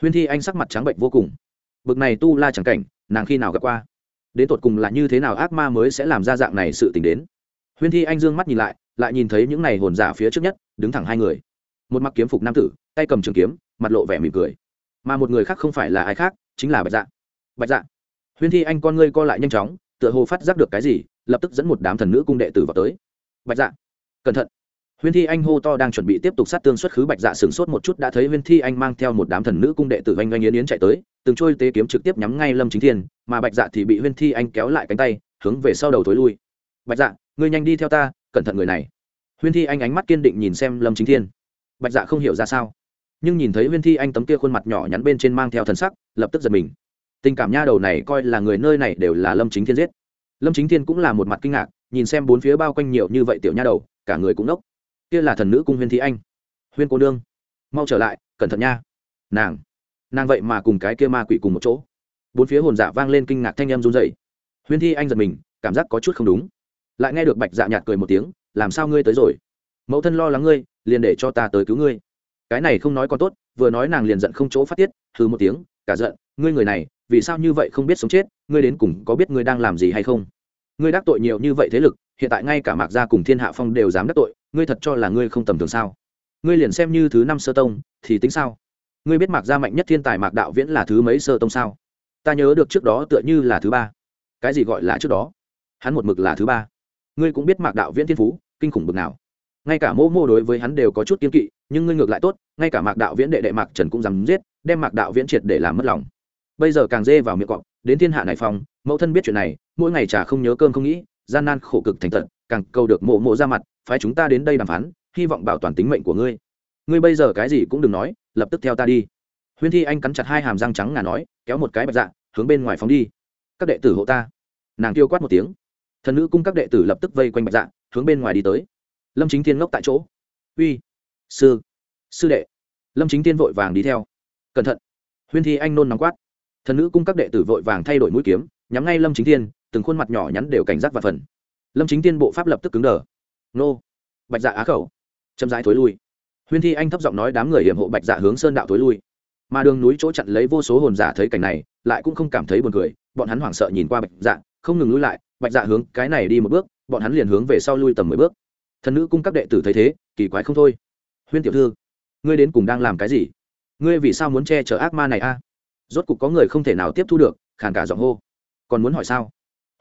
Huyên thi anh sắc mặt trắng bệnh vô cùng. Bực này tu la chẳng cảnh nàng khi nào gặp qua? Đến tột cùng là như thế nào ác ma mới sẽ làm ra dạng này sự t ì n h đến? Huyên thi anh dương mắt nhìn lại lại nhìn thấy những n à y hồn giả phía trước nhất, đứng thẳng hai người. Một mặc kiếm phục nam tử, tay cầm trường kiếm, mặt lộ vẻ mỉm cười. Mà một người khác không phải là ai khác, chính là bạch dạ. Bạch dạ. Huyên thi anh con ngươi co lại nhanh chóng, tựa hồ phát giác được cái gì, lập tức dẫn một đám thần nữ cung đệ tử vào tới. Bạch dạ. Cẩn thận huyên thi anh hô to đang chuẩn bị tiếp tục sát tương xuất khứ bạch dạ sửng sốt một chút đã thấy huyên thi anh mang theo một đám thần nữ cung đệ tử oanh oanh yến yến chạy tới, từng trôi tế kiếm trực tiếp nhắm ngay lâm chính thiên, mà bạch dạ thì bị huyên thi anh kéo lại cánh tay, hướng về sau đầu thối lui. Bạch dạ ngươi nhanh đi theo ta, cẩn thận người này. Huyên thi anh ánh mắt kiên định nhìn xem lâm chính thiên. Bạch dạ không hiểu ra sao, nhưng nhìn thấy huyên thi anh tấm kia khuôn mặt nhỏ nhắn bên trên mang theo thần sắc, lập tức giật mình. Tình cảm nha đầu này coi là người nơi này đều là lâm chính thiên giết. Lâm chính thiên cũng là một mặt kinh ngạc, nhìn xem bốn phía bao quanh nhiều như vậy tiểu nha đầu, cả người cũng nốc kia là thần nữ cung huyên thi anh. Huyên cô nương. Mau trở lại, cẩn thận nha. Nàng. Nàng vậy mà cùng cái kia ma quỷ cùng một chỗ. Bốn phía hồn giả vang lên kinh ngạc thanh em run dậy huyên thi anh giật mình, cảm giác có chút không đúng. Lại nghe được bạch dạ nhạt cười một tiếng, làm sao ngươi tới rồi? Mẫu thân lo lắng ngươi, liền để cho ta tới cứu ngươi. Cái này không nói còn tốt, vừa nói nàng liền giận không chỗ phát tiết thứ một tiếng, cả giận, ngươi người này, vì sao như vậy không biết sống chết, ngươi đến cùng có biết ngươi đang làm gì hay không? Ngươi đắc tội nhiều như vậy thế lực, hiện tại ngay cả mạc gia cùng thiên hạ phong đều dám đắc tội ngươi thật cho là ngươi không tầm thường sao? Ngươi liền xem như thứ năm sơ tông, thì tính sao? Ngươi biết mạc gia mạnh nhất thiên tài mạc đạo viễn là thứ mấy sơ tông sao? Ta nhớ được trước đó tựa như là thứ ba. Cái gì gọi là trước đó? Hắn một mực là thứ ba. Ngươi cũng biết mạc đạo viễn thiên phú, kinh khủng bực nào. Ngay cả mô mô đối với hắn đều có chút kiên kỵ, nhưng ngươi ngược lại tốt, ngay cả mạc đạo viễn đệ đệ mạc trần cũng dám giết, đem mạc đạo viễn triệt để làm mất lòng. Bây giờ càng dê vào miệng cọp, đến thiên hạ này phòng mẫu thân biết chuyện này, mỗi ngày chả không nhớ cơm không nghĩ, gian nan khổ cực thành tận càng cầu được mộ mộ ra mặt phái chúng ta đến đây đàm phán, hy vọng bảo toàn tính mệnh của ngươi. Ngươi bây giờ cái gì cũng đừng nói, lập tức theo ta đi. Huyên thi anh cắn chặt hai hàm răng trắng ngà nói, kéo một cái bạch dạ hướng bên ngoài phóng đi. Các đệ tử hộ ta. Nàng tiêu quát một tiếng. Thần nữ cung các đệ tử lập tức vây quanh bạch dạ hướng bên ngoài đi tới. Lâm chính thiên ngốc tại chỗ. Uy, sư sư đệ. Lâm chính thiên vội vàng đi theo. Cẩn thận. Huyên thi anh nôn nóng quát. Thần nữ cung các đệ tử vội vàng thay đổi mũi kiếm, nhắm ngay lâm chính thiên, từng khuôn mặt nhỏ nhắn đều cảnh giác và phần. Lâm chính thiên bộ pháp lập tức cứng đờ nô. Bạch dạ á khẩu. Chậm rãi thối lui. Huyên thi anh thấp giọng nói đám người hiểm hộ bạch dạ hướng sơn đạo thối lui. Mà đường núi chỗ chặn lấy vô số hồn giả thấy cảnh này, lại cũng không cảm thấy buồn cười, bọn hắn hoảng sợ nhìn qua bạch dạ không ngừng lui lại, bạch dạ hướng cái này đi một bước, bọn hắn liền hướng về sau lui tầm mười bước. Thần nữ cung các đệ tử thấy thế, kỳ quái không thôi. Huyên tiểu thư, ngươi đến cùng đang làm cái gì? Ngươi vì sao muốn che chở ác ma này a? Rốt cục có người không thể nào tiếp thu được, khàn cả giọng hô. Còn muốn hỏi sao?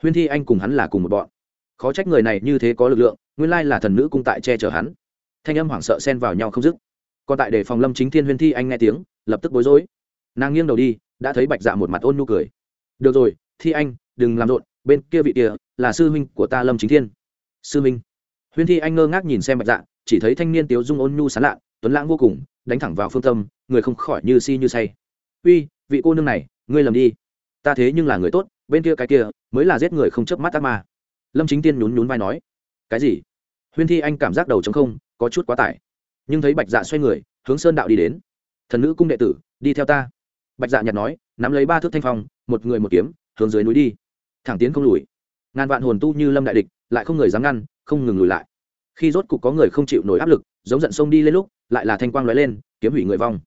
Huyên thi anh cùng hắn là cùng một bọn khó trách người này như thế có lực lượng, nguyên lai là thần nữ cung tại che chở hắn. Thanh âm hoảng sợ xen vào nhau không dứt. Còn tại để phòng lâm chính thiên huyên thi anh nghe tiếng, lập tức bối rối. Nàng nghiêng đầu đi, đã thấy bạch dạ một mặt ôn nhu cười. Được rồi, thi anh, đừng làm rộn, bên kia vị kia là sư huynh của ta lâm chính thiên. Sư huynh? Huyên thi anh ngơ ngác nhìn xem bạch dạ chỉ thấy thanh niên tiếu dung ôn nhu sán lạ, tuấn lãng vô cùng, đánh thẳng vào phương tâm, người không khỏi như si như say. Uy, vị cô nương này, ngươi lầm đi. Ta thế nhưng là người tốt, bên kia cái kia mới là giết người không chớp mắt ác ma lâm chính tiên nhún nhún vai nói, cái gì? Huyên thi anh cảm giác đầu t không, có chút quá tải. Nhưng thấy bạch dạ xoay người, hướng sơn đạo đi đến. Thần nữ cung đệ tử, đi theo ta. Bạch dạ nhặt nói, nắm lấy ba thước thanh phong, một người một kiếm, hướng dưới núi đi. Thẳng tiến không lùi. Ngàn vạn hồn tu như lâm đại địch, lại không người dám ngăn, không ngừng lùi lại. Khi rốt cục có người không chịu nổi áp lực, giống giận sông đi lên lúc, lại là thanh quang lóe lên, kiếm hủy người vong.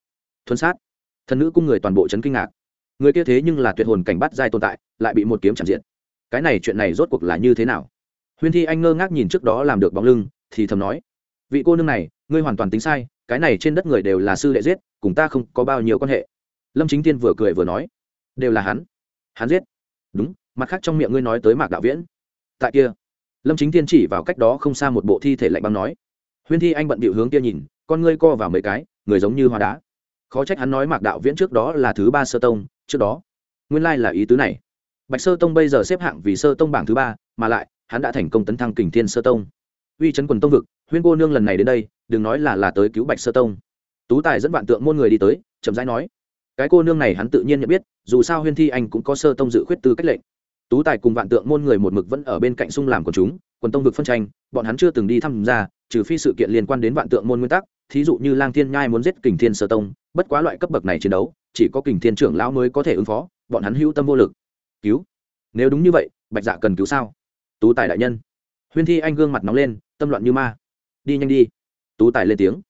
Thuần sát. Thần nữ cung người toàn bộ chấn kinh ngạc. Người kia thế nhưng là tuyệt hồn cảnh bắt giai tồn tại, lại bị một kiếm chạm diện cái này chuyện này rốt cuộc là như thế nào? Huyên thi anh ngơ ngác nhìn trước đó làm được bóng lưng, thì thầm nói, vị cô nương này, ngươi hoàn toàn tính sai, cái này trên đất người đều là sư đệ giết, cùng ta không có bao nhiêu quan hệ. Lâm chính tiên vừa cười vừa nói, đều là hắn. Hắn giết. Đúng, mặt khác trong miệng ngươi nói tới mạc đạo viễn. Tại kia, lâm chính thiên chỉ vào cách đó không xa một bộ thi thể lạnh băng nói huyên thi anh bận bịu hướng kia nhìn, con ngươi co vào mấy cái, người giống như hoa đá. Khó trách hắn nói mạc đạo viễn trước đó là thứ ba sơ tông, trước đó, nguyên lai là ý tứ này bạch sơ tông bây giờ xếp hạng vì sơ tông bảng thứ ba, mà lại, hắn đã thành công tấn thăng kình thiên sơ tông. Uy chấn quần tông vực, huyên cô nương lần này đến đây, đừng nói là là tới cứu bạch sơ tông. Tú tài dẫn vạn tượng môn người đi tới, chậm rãi nói, cái cô nương này hắn tự nhiên nhận biết, dù sao huyên thi anh cũng có sơ tông dự khuyết tư cách lệnh. Tú tài cùng vạn tượng môn người một mực vẫn ở bên cạnh sung làm của chúng, quần tông vực phân tranh, bọn hắn chưa từng đi tham gia trừ phi sự kiện liên quan đến vạn tượng môn nguyên tắc, thí dụ như lang thiên nhai muốn giết kình thiên sơ tông, bất quá loại cấp bậc này chiến đấu, chỉ có kình thiên trưởng lão mới có thể ứng phó, bọn hắn hữu tâm vô lực cứu. Nếu đúng như vậy, bạch dạ cần cứu sao? Tú tài đại nhân. Huyên thi anh gương mặt nóng lên, tâm loạn như ma. Đi nhanh đi. Tú tài lên tiếng.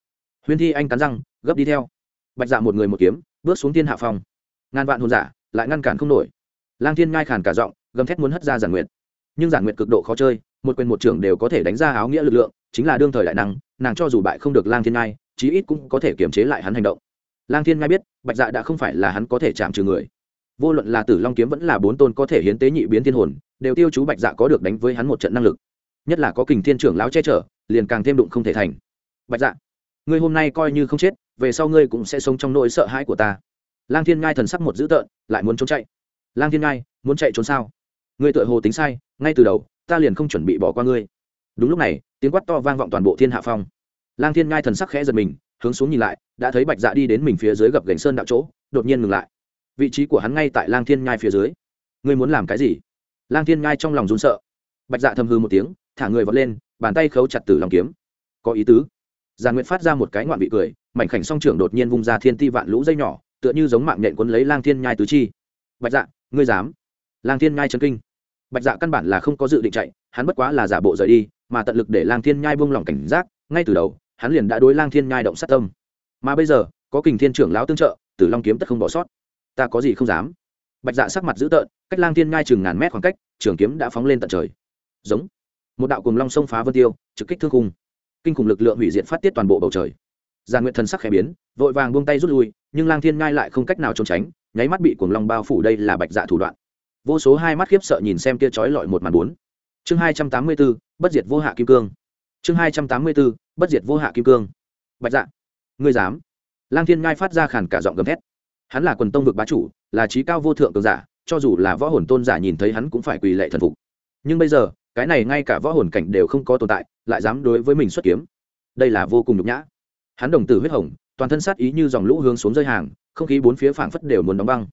Huyên thi anh cắn răng, gấp đi theo. Bạch dạ một người một kiếm, bước xuống thiên hạ phòng ngàn vạn hồn giả, lại ngăn cản không nổi. Lang thiên ngai khàn cả giọng, gầm thét muốn hất ra giản nguyệt. Nhưng giản nguyệt cực độ khó chơi, một quyền một trưởng đều có thể đánh ra áo nghĩa lực lượng, chính là đương thời đại năng, nàng cho dù bại không được lang thiên ngai, chí ít cũng có thể kiềm chế lại hắn hành động. Lang thiên ngai biết, bạch dạ đã không phải là hắn có thể chạm trừ người vô luận là tử long kiếm vẫn là bốn tôn có thể hiến tế nhị biến thiên hồn, đều tiêu chú bạch dạ có được đánh với hắn một trận năng lực. Nhất là có kình thiên trưởng lão che chở, liền càng thêm đụng không thể thành. Bạch dạ ngươi hôm nay coi như không chết, về sau ngươi cũng sẽ sống trong nỗi sợ hãi của ta. Lang thiên ngai thần sắc một dữ tợn, lại muốn trốn chạy. Lang thiên ngai, muốn chạy trốn sao? Ngươi tự hồ tính sai, ngay từ đầu, ta liền không chuẩn bị bỏ qua ngươi. Đúng lúc này, tiếng quát to vang vọng toàn bộ thiên hạ phong. Lang thiên ngai thần sắc khẽ giật mình, hướng xuống nhìn lại, đã thấy bạch dạ đi đến mình phía dưới gập gành sơn đạo chỗ, đột nhiên ngừng lại vị trí của hắn ngay tại lang thiên nhai phía dưới. Ngươi muốn làm cái gì? Lang thiên nhai trong lòng run sợ. Bạch dạ thầm hư một tiếng, thả người vọt lên, bàn tay khấu chặt tử lòng kiếm. Có ý tứ. Giàn nguyện phát ra một cái ngoạn vị cười, mảnh khảnh song trưởng đột nhiên vung ra thiên ti vạn lũ dây nhỏ, tựa như giống mạng nhện quấn lấy lang thiên nhai tứ chi. Bạch dạ ngươi dám? Lang thiên nhai chân kinh. Bạch dạ căn bản là không có dự định chạy, hắn bất quá là giả bộ rời đi, mà tận lực để lang thiên nhai buông lỏng cảnh giác, ngay từ đầu, hắn liền đã đối lang thiên nhai động sát tâm. Mà bây giờ, có kình thiên trưởng lão tương trợ, tử long kiếm tất không bỏ sót ta có gì không dám. Bạch dạ sắc mặt dữ tợn, cách lang thiên Ngai chừng ngàn mét khoảng cách, trường kiếm đã phóng lên tận trời. Giống. Một đạo cùng long sông phá vân tiêu, trực kích thương cung kinh khủng lực lượng hủy diệt phát tiết toàn bộ bầu trời. Giàn nguyện thần sắc khẽ biến, vội vàng buông tay rút lui, nhưng lang thiên ngai lại không cách nào trốn tránh, nháy mắt bị cuồng long bao phủ đây là bạch dạ thủ đoạn. Vô số hai mắt khiếp sợ nhìn xem kia trói lọi một màn bốn. Chương hai trăm tám mươi b ố bất diệt vô hạ kim cương. Chương hai trăm tám mươi b ố bất diệt vô hạ kim cương. Bạch dạ ngươi dám. Lang thiên ngai phát ra khản cả giọng gầm thét hắn là quần tông vực bá chủ, là trí cao vô thượng cường giả, cho dù là võ hồn tôn giả nhìn thấy hắn cũng phải quỳ lệ thần phục. Nhưng bây giờ, cái này ngay cả võ hồn cảnh đều không có tồn tại, lại dám đối với mình xuất kiếm. Đây là vô cùng nhục nhã. Hắn đồng tử huyết hồng, toàn thân sát ý như dòng lũ hướng xuống rơi hàng, không khí bốn phía phảng phất đều muốn đóng băng.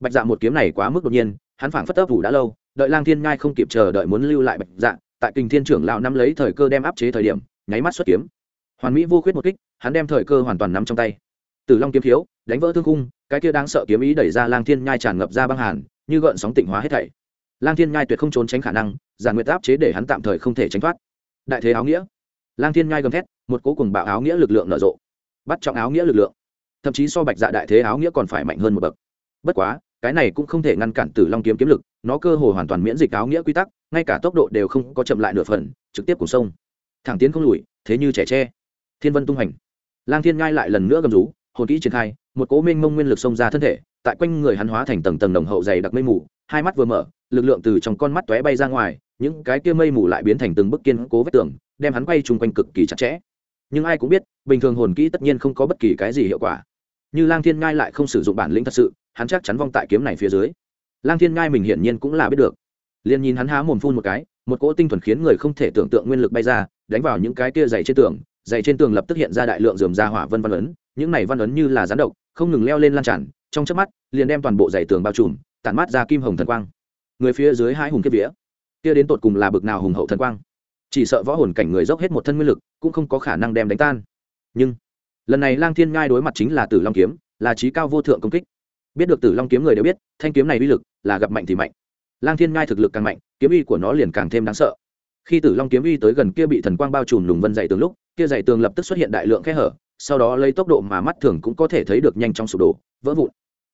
Bạch dạ một kiếm này quá mức đột nhiên, hắn phảng phất ấp ủ đã lâu, đợi lang thiên ngai không kịp chờ đợi muốn lưu lại bạch dạ tại kinh thiên trưởng lão nắm lấy thời cơ đem áp chế thời điểm, nháy mắt xuất kiếm. Hoàn mỹ vô khuyết một kích, hắn đem thời cơ hoàn toàn nắm trong tay tử long kiếm thiếu đánh vỡ thương cung cái kia đáng sợ kiếm ý đẩy ra lang thiên nhai tràn ngập ra băng hàn, như gợn sóng tịnh hóa hết thảy. Lang thiên nhai tuyệt không trốn tránh khả năng, giàn nguyệt áp chế để hắn tạm thời không thể tránh thoát. Đại thế áo nghĩa. Lang thiên nhai gầm thét, một cố cùng bạo áo nghĩa lực lượng nở rộ. Bắt trọng áo nghĩa lực lượng. Thậm chí so bạch dạ đại thế áo nghĩa còn phải mạnh hơn một bậc. Bất quá, cái này cũng không thể ngăn cản tử long kiếm kiếm lực, nó cơ hồ hoàn toàn miễn dịch áo nghĩa quy tắc, ngay cả tốc độ đều không có chậm lại nửa phần, trực tiếp cùng sông. Thẳng tiến không lùi, thế như trẻ tre. Thiên vân tung hành lang thiên ngai lại lần nữa gầm rú hồn kỹ triển khai, một cố minh mông nguyên lực xông ra thân thể, tại quanh người hắn hóa thành tầng tầng đồng hậu dày đặc mây mù, hai mắt vừa mở, lực lượng từ trong con mắt tóe bay ra ngoài, những cái kia mây mù lại biến thành từng bức kiên cố vách tường, đem hắn quay chung quanh cực kỳ chặt chẽ. Nhưng ai cũng biết, bình thường hồn kỹ tất nhiên không có bất kỳ cái gì hiệu quả. Như lang thiên ngai lại không sử dụng bản lĩnh thật sự, hắn chắc chắn vong tại kiếm này phía dưới. Lang thiên ngai mình hiển nhiên cũng là biết được. Liền nhìn hắn há mồm phun một cái, một cỗ tinh thuần khiến người không thể tưởng tượng nguyên lực bay ra, đánh vào những cái kia dày trên tường, dày trên tường lập tức hiện ra đại lượng dườm ra hỏa vân văn ấn những này văn ấn như là rắn độc, không ngừng leo lên lan tràn, trong chớp mắt, liền đem toàn bộ dãy tường bao trùm, tản mát ra kim hồng thần quang. Người phía dưới hai hùng kiếp vía, kia đến tột cùng là bực nào hùng hậu thần quang? Chỉ sợ võ hồn cảnh người dốc hết một thân nguyên lực, cũng không có khả năng đem đánh tan. Nhưng, lần này lang thiên ngai đối mặt chính là tử long kiếm, là trí cao vô thượng công kích. Biết được tử long kiếm người đều biết, thanh kiếm này uy lực là gặp mạnh thì mạnh. Lang thiên ngai thực lực càng mạnh, kiếm uy của nó liền càng thêm đáng sợ. Khi tử long kiếm uy tới gần kia bị thần quang bao trùm lùng vân dày tường lúc, kia dày tường lập tức xuất hiện đại lượng khe hở sau đó lấy tốc độ mà mắt thường cũng có thể thấy được nhanh trong sụp đổ, vỡ vụn.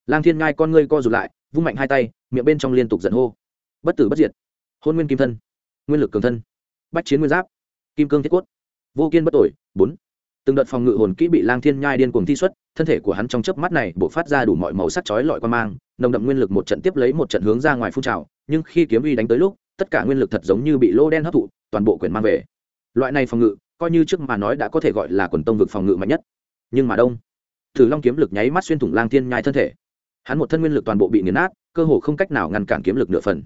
Lang thiên ngai con ngươi co rụt lại, vung mạnh hai tay, miệng bên trong liên tục giận hô. Bất tử bất diệt. Hôn nguyên kim thân. Nguyên lực cường thân. Bách chiến nguyên giáp. Kim cương thiết cốt. Vô kiên bất tội, bốn. Từng đợt phòng ngự hồn kỹ bị lang thiên nhai điên cuồng thi xuất, thân thể của hắn trong chớp mắt này buộc phát ra đủ mọi màu sắc chói lọi qua mang, nồng đậm nguyên lực một trận tiếp lấy một trận hướng ra ngoài phun trào, nhưng khi kiếm uy đánh tới lúc, tất cả nguyên lực thật giống như bị lô đen hấp thụ, toàn bộ quyền mang về. Loại này phòng ngự coi như trước mà nói đã có thể gọi là quần tông vực phòng ngự mạnh nhất. Nhưng mà đông, thử long kiếm lực nháy mắt xuyên thủng lang thiên nhai thân thể. Hắn một thân nguyên lực toàn bộ bị nghiền nát, cơ hồ không cách nào ngăn cản kiếm lực nửa phần.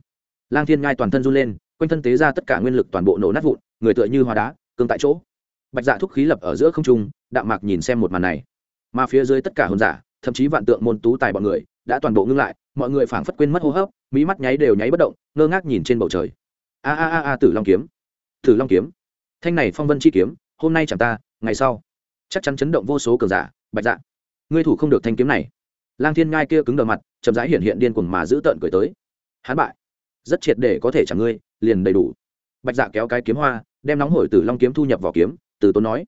Lang thiên nhai toàn thân run lên, quanh thân tế ra tất cả nguyên lực toàn bộ nổ nát vụn, người tựa như hóa đá, cương tại chỗ. Bạch dạ thúc khí lập ở giữa không trung, đạm mạc nhìn xem một màn này. Mà phía dưới tất cả hồn giả, thậm chí vạn tượng môn tú tài bọn người, đã toàn bộ ngưng lại, mọi người phảng phất quên mất hô hấp mỹ mắt nháy đều nháy bất động, ngơ ngác nhìn trên bầu trời. A a a a tử long kiếm, tử long kiếm thanh này phong vân chi kiếm, hôm nay chẳng ta, ngày sau. Chắc chắn chấn động vô số cường giả, bạch dạ. Ngươi thủ không được thanh kiếm này. Lang thiên ngai kia cứng đờ mặt, chậm rãi hiện hiện điên cuồng mà giữ tợn cười tới. Hắn bại. Rất triệt để có thể chẳng ngươi, liền đầy đủ. Bạch dạ kéo cái kiếm hoa, đem nóng hổi từ long kiếm thu nhập vào kiếm, từ tốn nói.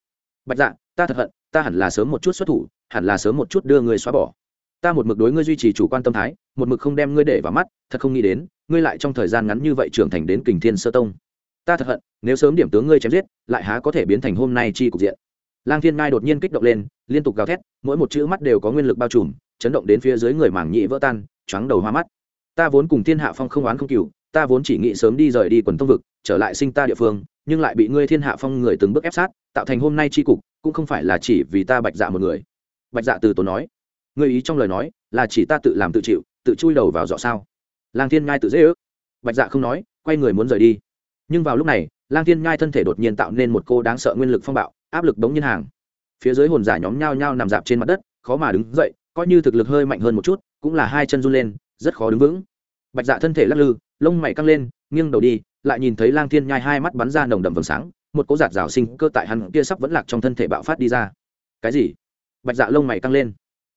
Bạch dạ ta thật hận, ta hẳn là sớm một chút xuất thủ, hẳn là sớm một chút đưa ngươi xóa bỏ. Ta một mực đối ngươi duy trì chủ quan tâm thái, một mực không đem ngươi để vào mắt, thật không nghĩ đến, ngươi lại trong thời gian ngắn như vậy trưởng thành đến kình thiên sơ tông ta thật hận, nếu sớm điểm tướng ngươi chém giết, lại há có thể biến thành hôm nay chi cục diện. Lang thiên ngai đột nhiên kích động lên, liên tục gào thét, mỗi một chữ mắt đều có nguyên lực bao trùm, chấn động đến phía dưới người mảng nhị vỡ tan, choáng đầu hoa mắt. Ta vốn cùng thiên hạ phong không oán không cừu, ta vốn chỉ nghĩ sớm đi rời đi quần tông vực, trở lại sinh ta địa phương, nhưng lại bị ngươi thiên hạ phong người từng bước ép sát, tạo thành hôm nay chi cục, cũng không phải là chỉ vì ta bạch dạ một người. Bạch dạ từ tốn nói, ngươi ý trong lời nói, là chỉ ta tự làm tự chịu, tự chui đầu vào dọ sao? Lang thiên ngai tự dễ ước. Bạch dạ không nói, quay người muốn rời đi nhưng vào lúc này, lang thiên nhai thân thể đột nhiên tạo nên một cô đáng sợ nguyên lực phong bạo, áp lực đống nhân hàng. Phía dưới hồn giả nhóm nhao nhao nằm dạp trên mặt đất, khó mà đứng dậy, coi như thực lực hơi mạnh hơn một chút, cũng là hai chân run lên, rất khó đứng vững. Bạch dạ thân thể lắc lư, lông mày căng lên, nghiêng đầu đi, lại nhìn thấy lang thiên nhai hai mắt bắn ra nồng đậm vầng sáng, một cỗ giạt rào sinh cơ tại hắn kia sắp vẫn lạc trong thân thể bạo phát đi ra. Cái gì? Bạch dạ lông mày căng lên.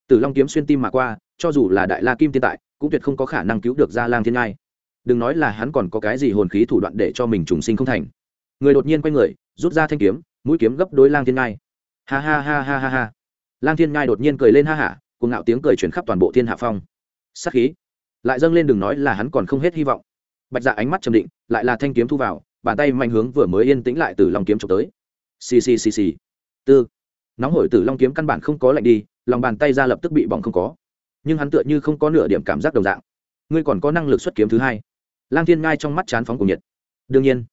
Từ long kiếm xuyên tim mà qua, cho dù là đại la kim tiên tại, cũng tuyệt không có khả năng cứu được ra lang thiên nhai đừng nói là hắn còn có cái gì hồn khí thủ đoạn để cho mình trùng sinh không thành. Người đột nhiên quay người, rút ra thanh kiếm, mũi kiếm gấp đối lang thiên Ngai. ha ha ha ha ha ha. Lang thiên Ngai đột nhiên cười lên ha hả cùng ngạo tiếng cười chuyển khắp toàn bộ thiên hạ phong. Sắc khí. Lại dâng lên đừng nói là hắn còn không hết hy vọng. Bạch dạ ánh mắt trầm định, lại là thanh kiếm thu vào, bàn tay mạnh hướng vừa mới yên tĩnh lại từ lòng kiếm trộm tới. Xì xì xì xì. Tư. Nóng hổi từ long kiếm căn bản không có lạnh đi, lòng bàn tay ra lập tức bị bỏng không có. Nhưng hắn tựa như không có nửa điểm cảm giác đồng dạng. Ngươi còn có năng lực xuất kiếm thứ hai lang thiên ngai trong mắt chán phóng cùng nhiệt. Đương nhiên,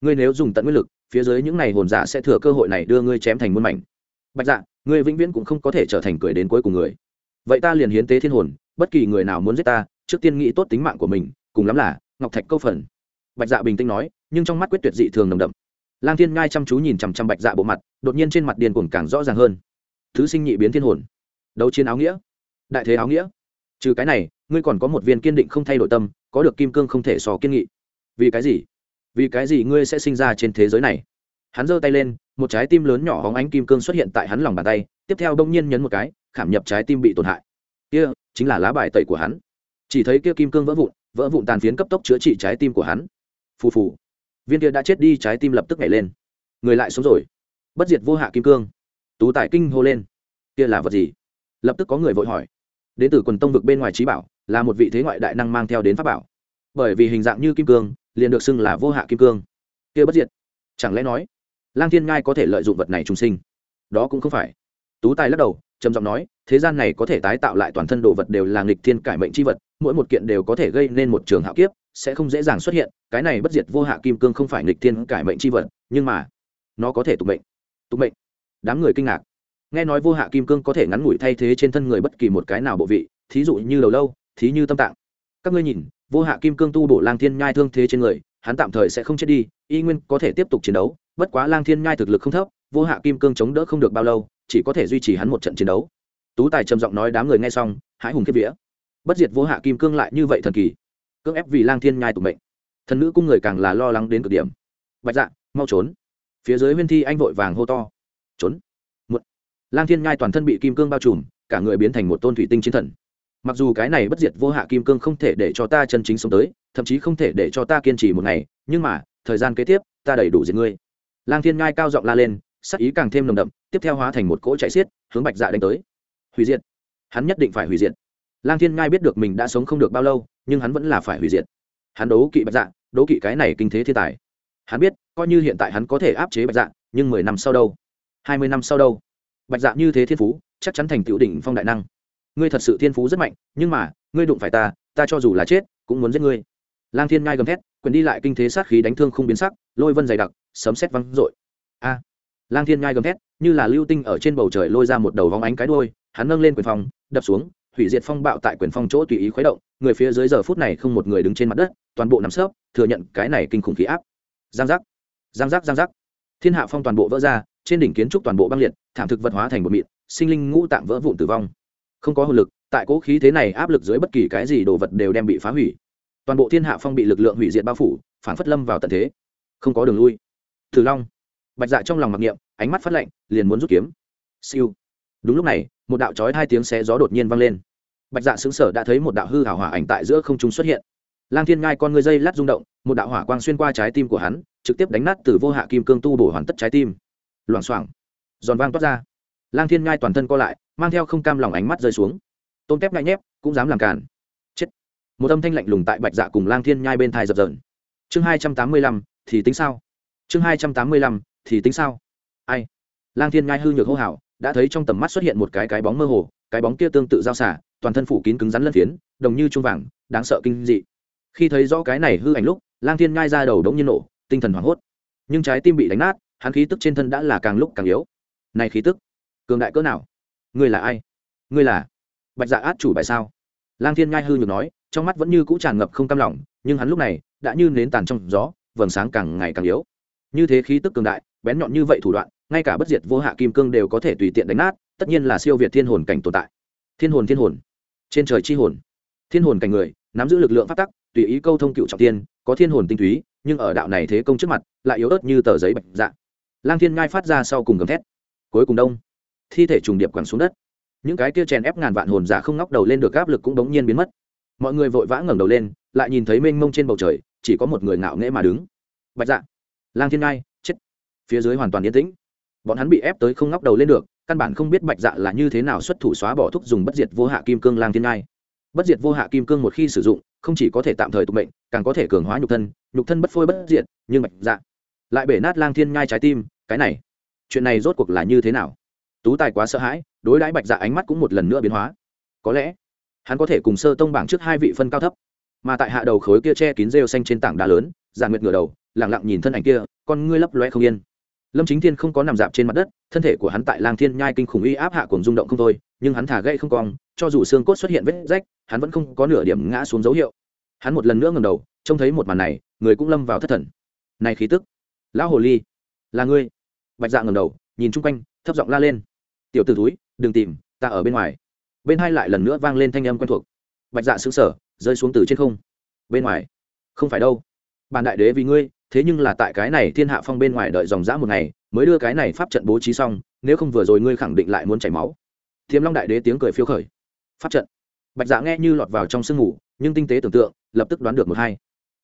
ngươi nếu dùng tận nguyên lực, phía dưới những này hồn giả sẽ thừa cơ hội này đưa ngươi chém thành muôn mảnh. Bạch dạ ngươi vĩnh viễn cũng không có thể trở thành cười đến cuối cùng người. Vậy ta liền hiến tế thiên hồn, bất kỳ người nào muốn giết ta, trước tiên nghĩ tốt tính mạng của mình, cùng lắm là, ngọc thạch câu phần. Bạch dạ bình tĩnh nói, nhưng trong mắt quyết tuyệt dị thường nồng đậm. Lang thiên ngai chăm chú nhìn chằm chằm bạch dạ bộ mặt, đột nhiên trên mặt điền cuồng càng rõ ràng hơn. Thứ sinh nhị biến thiên hồn. Đấu chiến áo nghĩa. Đại thế áo nghĩa. Trừ cái này, ngươi còn có một viên kiên định không thay đổi tâm có được kim cương không thể so kiên nghị. Vì cái gì? Vì cái gì ngươi sẽ sinh ra trên thế giới này? Hắn giơ tay lên, một trái tim lớn nhỏ hóng ánh kim cương xuất hiện tại hắn lòng bàn tay, tiếp theo đông nhiên nhấn một cái, khảm nhập trái tim bị tổn hại. Kia, chính là lá bài tẩy của hắn. Chỉ thấy kia kim cương vỡ vụn vỡ vụn tàn phiến cấp tốc chữa trị trái tim của hắn. Phù phù. Viên kia đã chết đi, trái tim lập tức nhảy lên. Người lại sống rồi. Bất diệt vô hạ kim cương. Tú tài kinh hô lên. Kia là vật gì? Lập tức có người vội hỏi. Đến từ quần tông vực bên ngoài trí bảo là một vị thế ngoại đại năng mang theo đến pháp bảo. Bởi vì hình dạng như kim cương, liền được xưng là vô hạ kim cương. Kia bất diệt. Chẳng lẽ nói, lang thiên ngai có thể lợi dụng vật này trùng sinh? Đó cũng không phải. Tú tài lắc đầu, trầm giọng nói, thế gian này có thể tái tạo lại toàn thân đồ vật đều là nghịch thiên cải mệnh c h i vật, mỗi một kiện đều có thể gây nên một trường hạo kiếp, sẽ không dễ dàng xuất hiện. Cái này bất diệt vô hạ kim cương không phải nghịch thiên cải mệnh c h i vật, nhưng mà, nó có thể tục mệnh. Tục mệnh. Đám người kinh ngạc. Nghe nói vô hạ kim cương có thể ngắn ngủi thay thế trên thân người bất kỳ một cái nào bộ vị, thí dụ như đầu lâu thí như tâm tạng. Các ngươi nhìn, vô hạ kim cương tu bổ lang thiên nhai thương thế trên người, hắn tạm thời sẽ không chết đi, y nguyên có thể tiếp tục chiến đấu, bất quá lang thiên nhai thực lực không thấp, vô hạ kim cương chống đỡ không được bao lâu, chỉ có thể duy trì hắn một trận chiến đấu. Tú tài trầm giọng nói đám người nghe xong, hãi hùng kiếp vía. Bất diệt vô hạ kim cương lại như vậy thần kỳ, cưỡng ép vì lang thiên nhai tụng mệnh. Thần nữ cung người càng là lo lắng đến cực điểm. Bạch dạ mau trốn. Phía dưới huyên thi anh vội vàng hô to. Trốn. Một lang thiên nhai toàn thân bị kim cương bao trùm, cả người biến thành một tôn thủy tinh chiến thần mặc dù cái này bất diệt vô hạ kim cương không thể để cho ta chân chính sống tới, thậm chí không thể để cho ta kiên trì một ngày, nhưng mà, thời gian kế tiếp, ta đầy đủ diệt ngươi. Lang thiên Ngai cao giọng la lên, sắc ý càng thêm nồng đậm, tiếp theo hóa thành một cỗ chạy xiết, hướng bạch dạ đánh tới. Hủy diệt. Hắn nhất định phải hủy diệt. Lang thiên ngai biết được mình đã sống không được bao lâu, nhưng hắn vẫn là phải hủy diệt. Hắn đấu kỵ bạch dạ đấu kỵ cái này kinh thế thiên tài. Hắn biết, coi như hiện tại hắn có thể áp chế bạch dạ nhưng mười năm sau đâu? Hai mươi năm sau đâu? Bạch dạ như thế thiên phú, chắc chắn thành tựu đỉnh phong đại năng ngươi thật sự thiên phú rất mạnh, nhưng mà, ngươi đụng phải ta ta cho dù là chết, cũng muốn giết ngươi. Lang thiên ngai gầm thét, quyền đi lại kinh thế sát khí đánh thương không biến sắc, lôi vân dày đặc, sấm xét văng dội. A! Lang thiên ngai gầm thét, như là lưu tinh ở trên bầu trời lôi ra một đầu vóng ánh cái đôi hắn nâng lên quyền phong, đập xuống, hủy diệt phong bạo tại quyền phong chỗ tùy ý khuấy động, người phía dưới giờ phút này không một người đứng trên mặt đất, toàn bộ nằm sấp, thừa nhận cái này kinh khủng khí áp. Giang giác! Giang giác giang giác! Thiên hạ phong toàn bộ vỡ ra, trên đỉnh kiến trúc toàn bộ băng liệt, thảm thực vật hóa thành một mịn, sinh linh ngũ tạng vỡ vụn tử vong không có hồn lực, tại cố khí thế này áp lực dưới bất kỳ cái gì đồ vật đều đem bị phá hủy. Toàn bộ thiên hạ phong bị lực lượng hủy diệt bao phủ, phản phất lâm vào tận thế. Không có đường lui. Thử long. Bạch dạ trong lòng mặc niệm, ánh mắt phát lạnh, liền muốn rút kiếm. Siêu. Đúng lúc này, một đạo chói hai tiếng xé gió đột nhiên vang lên. Bạch dạ xứng sở đã thấy một đạo hư hảo hỏa ảnh tại giữa không trung xuất hiện. Lang thiên ngai con ngươi dây lát rung động, một đạo hỏa quang xuyên qua trái tim của hắn, trực tiếp đánh nát từ vô hạ kim cương tu bổ hoàn tất trái tim. Loảng xoảng. Giòn vang toát ra lang thiên ngai toàn thân co lại, mang theo không cam lòng ánh mắt rơi xuống. Tôm tép ngại nhép, cũng dám làm cản chết. Một âm thanh lạnh lùng tại bạch dạ cùng lang thiên nhai bên thai dập dờn. Chương hai trăm tám mươi lăm, thì tính sao? Chương hai trăm tám mươi lăm, thì tính sao? Ai? Lang thiên nhai hư nhược hô hào, đã thấy trong tầm mắt xuất hiện một cái cái bóng mơ hồ, cái bóng kia tương tự giao xả, toàn thân phủ kín cứng rắn lân phiến, đồng như trung vàng, đáng sợ kinh dị. Khi thấy rõ cái này hư ảnh lúc, lang thiên nhai ra đầu đống nhiên nổ, tinh thần hoảng hốt. Nhưng trái tim bị đánh nát, hắn khí tức trên thân đã là càng lúc càng yếu. Này khí tức cường đại cỡ nào? Ngươi là ai? Ngươi là bạch dạ át chủ bài sao? Lang thiên ngai hư nhược nói, trong mắt vẫn như cũ tràn ngập không cam lòng, nhưng hắn lúc này đã như nến tàn trong gió, vầng sáng càng ngày càng yếu. Như thế khí tức cường đại, bén nhọn như vậy thủ đoạn, ngay cả bất diệt vô hạ kim cương đều có thể tùy tiện đánh nát, tất nhiên là siêu việt thiên hồn cảnh tồn tại. Thiên hồn thiên hồn. Trên trời chi hồn. Thiên hồn cảnh người, nắm giữ lực lượng phát tắc, tùy ý câu thông cựu trọng tiên có thiên hồn tinh túy, nhưng ở đạo này thế công trước mặt, lại yếu ớt như tờ giấy bạch dạ. Lang thiên ngai phát ra sau cùng gầm thét. Cuối cùng đông thi thể trùng điệp quẳng xuống đất. Những cái kia chèn ép ngàn vạn hồn giả không ngóc đầu lên được áp lực cũng bỗng nhiên biến mất. Mọi người vội vã ngẩng đầu lên, lại nhìn thấy mênh mông trên bầu trời, chỉ có một người ngạo nghễ mà đứng. Bạch dạ lang thiên ngai, chết. Phía dưới hoàn toàn yên tĩnh. Bọn hắn bị ép tới không ngóc đầu lên được, căn bản không biết bạch dạ là như thế nào xuất thủ xóa bỏ thuốc dùng bất diệt vô hạ kim cương lang thiên ngai. Bất diệt vô hạ kim cương một khi sử dụng, không chỉ có thể tạm thời tục bệnh càng có thể cường hóa nhục thân nhục thân bất phôi bất diệt, nhưng bạch dạ lại bể nát lang thiên ngai trái tim, cái này, chuyện này rốt cuộc là như thế nào? Tú tài quá sợ hãi, đối đãi bạch dạ ánh mắt cũng một lần nữa biến hóa. Có lẽ, hắn có thể cùng sơ tông bảng trước hai vị phân cao thấp, mà tại hạ đầu khối kia che kín rêu xanh trên tảng đá lớn giàn nguyệt ngửa đầu lẳng lặng nhìn thân ảnh kia, con ngươi lấp loe không yên. Lâm chính thiên không có nằm dạp trên mặt đất, thân thể của hắn tại lang thiên nhai kinh khủng uy áp hạ cùng rung động không thôi, nhưng hắn thả gây không cong, cho dù xương cốt xuất hiện vết rách, hắn vẫn không có nửa điểm ngã xuống dấu hiệu. Hắn một lần nữa ngầm đầu, trông thấy một màn này, người cũng lâm vào thất thần. Này khí tức, lão hồ ly, là ngươi. Bạch dạ ngầm đầu, nhìn chung quanh, thấp giọng la lên tiểu t ử túi đừng tìm, ta ở bên ngoài. Bên hai lại lần nữa vang lên thanh âm quen thuộc. Bạch dạ xứng sở rơi xuống từ trên không. Bên ngoài? Không phải đâu. Bàn đại đế vì ngươi, thế nhưng là tại cái này thiên hạ phong bên ngoài đợi dòng dã một ngày, mới đưa cái này pháp trận bố trí xong, nếu không vừa rồi ngươi khẳng định lại muốn chảy máu. Thiếm long đại đế tiếng cười phiêu khởi. Pháp trận? Bạch dạ nghe như lọt vào trong sương ngủ nhưng tinh tế tưởng tượng, lập tức đoán được một hai.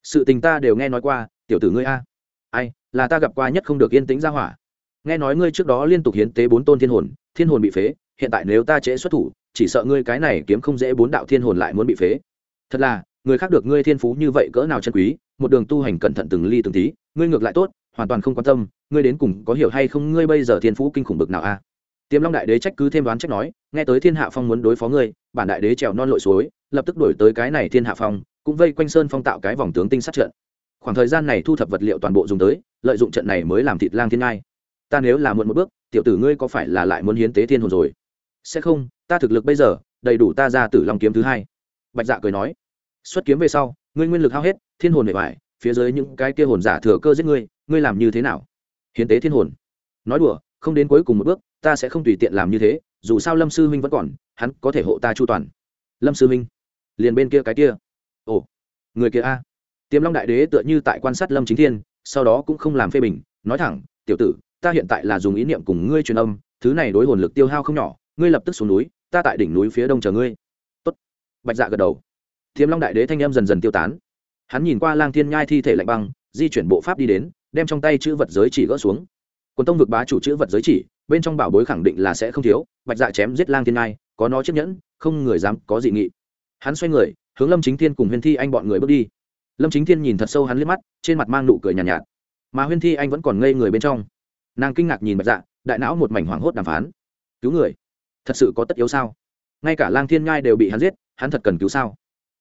Sự tình ta đều nghe nói qua, tiểu tử ngươi a. Ai, là ta gặp qua nhất không được yên tĩnh ra hỏa nghe nói ngươi trước đó liên tục hiến tế bốn tôn thiên hồn thiên hồn bị phế, hiện tại nếu ta trễ xuất thủ, chỉ sợ ngươi cái này kiếm không dễ bốn đạo thiên hồn lại muốn bị phế. Thật là, người khác được ngươi thiên phú như vậy cỡ nào chân quý, một đường tu hành cẩn thận từng ly từng tí, ngươi ngược lại tốt, hoàn toàn không quan tâm, ngươi đến cùng có hiểu hay không ngươi bây giờ thiên phú kinh khủng bực nào a tiềm long đại đế trách cứ thêm đoán trách nói, nghe tới thiên hạ phong muốn đối phó ngươi, bản đại đế trèo non lội suối, lập tức đổi tới cái này thiên hạ phong, cũng vây quanh sơn phong tạo cái vòng tướng tinh sát trận. Khoảng thời gian này thu thập vật liệu toàn bộ dùng tới, lợi dụng trận này mới làm thịt lang thiên ngai ta nếu là muộn một bước, tiểu tử ngươi có phải là lại muốn hiến tế thiên hồn rồi? Sẽ không, ta thực lực bây giờ, đầy đủ ta ra tử long kiếm thứ hai. Bạch dạ cười nói. Xuất kiếm về sau, ngươi nguyên lực hao hết, thiên hồn bề bài phía dưới những cái kia hồn giả thừa cơ giết ngươi ngươi làm như thế nào? Hiến tế thiên hồn. Nói đùa, không đến cuối cùng một bước, ta sẽ không tùy tiện làm như thế, dù sao lâm sư huynh vẫn còn, hắn có thể hộ ta chu toàn. Lâm sư huynh, liền bên kia cái kia. Ồ, người kia a. Tiềm long đại đế tựa như tại quan sát lâm chính thiên, sau đó cũng không làm phê bình, nói thẳng, tiểu tử ta hiện tại là dùng ý niệm cùng ngươi truyền âm thứ này đối hồn lực tiêu hao không nhỏ ngươi lập tức xuống núi ta tại đỉnh núi phía đông chờ ngươi. Tốt. Bạch dạ gật đầu. Thiếm long đại đế thanh em dần dần tiêu tán. Hắn nhìn qua lang thiên nhai thi thể lạnh băng di chuyển bộ pháp đi đến đem trong tay chữ vật giới chỉ gỡ xuống. Quân tông vực bá chủ chữ vật giới chỉ bên trong bảo bối khẳng định là sẽ không thiếu bạch dạ chém giết lang thiên nhai có nó chiếc nhẫn không người dám có dị nghị. Hắn xoay người hướng lâm chính thiên cùng huyên thi anh bọn người bước đi. Lâm chính thiên nhìn thật sâu hắn liếc mắt trên mặt mang nụ cười nhàn nhạt, nhạt. Mà huyên thi anh vẫn còn ngây người bên trong nàng kinh ngạc nhìn bạch dạ đại não một mảnh hoảng hốt đàm phán. Cứu người? Thật sự có tất yếu sao? Ngay cả lang thiên nhai đều bị hắn giết, hắn thật cần cứu sao?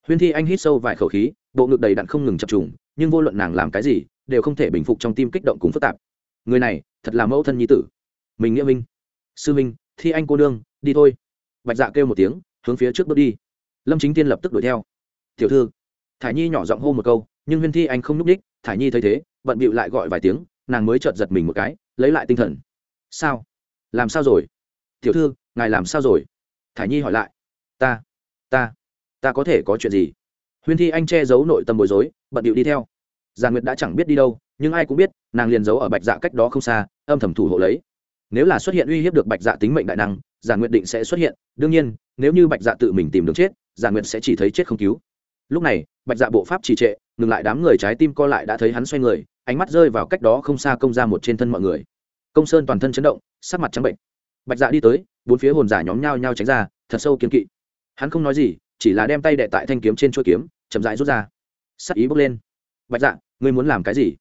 Huyên thi anh hít sâu vài khẩu khí, bộ ngực đầy đặn không ngừng chập trùng, nhưng vô luận nàng làm cái gì, đều không thể bình phục trong tim kích động cùng phức tạp. Người này, thật là mẫu thân nhi tử. Mình nghĩa minh. Sư minh, thi anh cô nương, đi thôi. Bạch dạ kêu một tiếng, hướng phía trước bước đi. Lâm chính tiên lập tức đuổi theo. Tiểu thư. Thả nhi nhỏ giọng hô một câu, nhưng huyên thi anh không núp đích thả nhi thấy thế, bận bịu lại gọi vài tiếng, nàng mới chợt giật mình một cái lấy lại tinh thần. Sao? Làm sao rồi? Tiểu thư, ngài làm sao rồi? Thả nhi hỏi lại. Ta ta ta có thể có chuyện gì? Huyên thi anh che giấu nội tâm bối rối, bận điệu đi theo. Giàn nguyệt đã chẳng biết đi đâu, nhưng ai cũng biết, nàng liền giấu ở bạch dạ cách đó không xa, âm thầm thủ hộ lấy. Nếu là xuất hiện uy hiếp được bạch dạ tính mệnh đại năng giàn nguyệt định sẽ xuất hiện. Đương nhiên, nếu như bạch dạ tự mình tìm được chết giàn nguyệt sẽ chỉ thấy chết không cứu. Lúc này, bạch dạ bộ pháp trì trệ, ngừng lại đám người trái tim co lại đã thấy hắn xoay người ánh mắt rơi vào cách đó không xa công ra một trên thân mọi người. Công sơn toàn thân chấn động, sắc mặt trắng bệnh. Bạch dạ đi tới, bốn phía hồn giả nhóm nhau nhau tránh ra, thật sâu kiếm kỵ. Hắn không nói gì, chỉ là đem tay đệ tại thanh kiếm trên chuôi kiếm, chậm rãi rút ra. Sắc ý bốc lên. Bạch dạ ngươi muốn làm cái gì?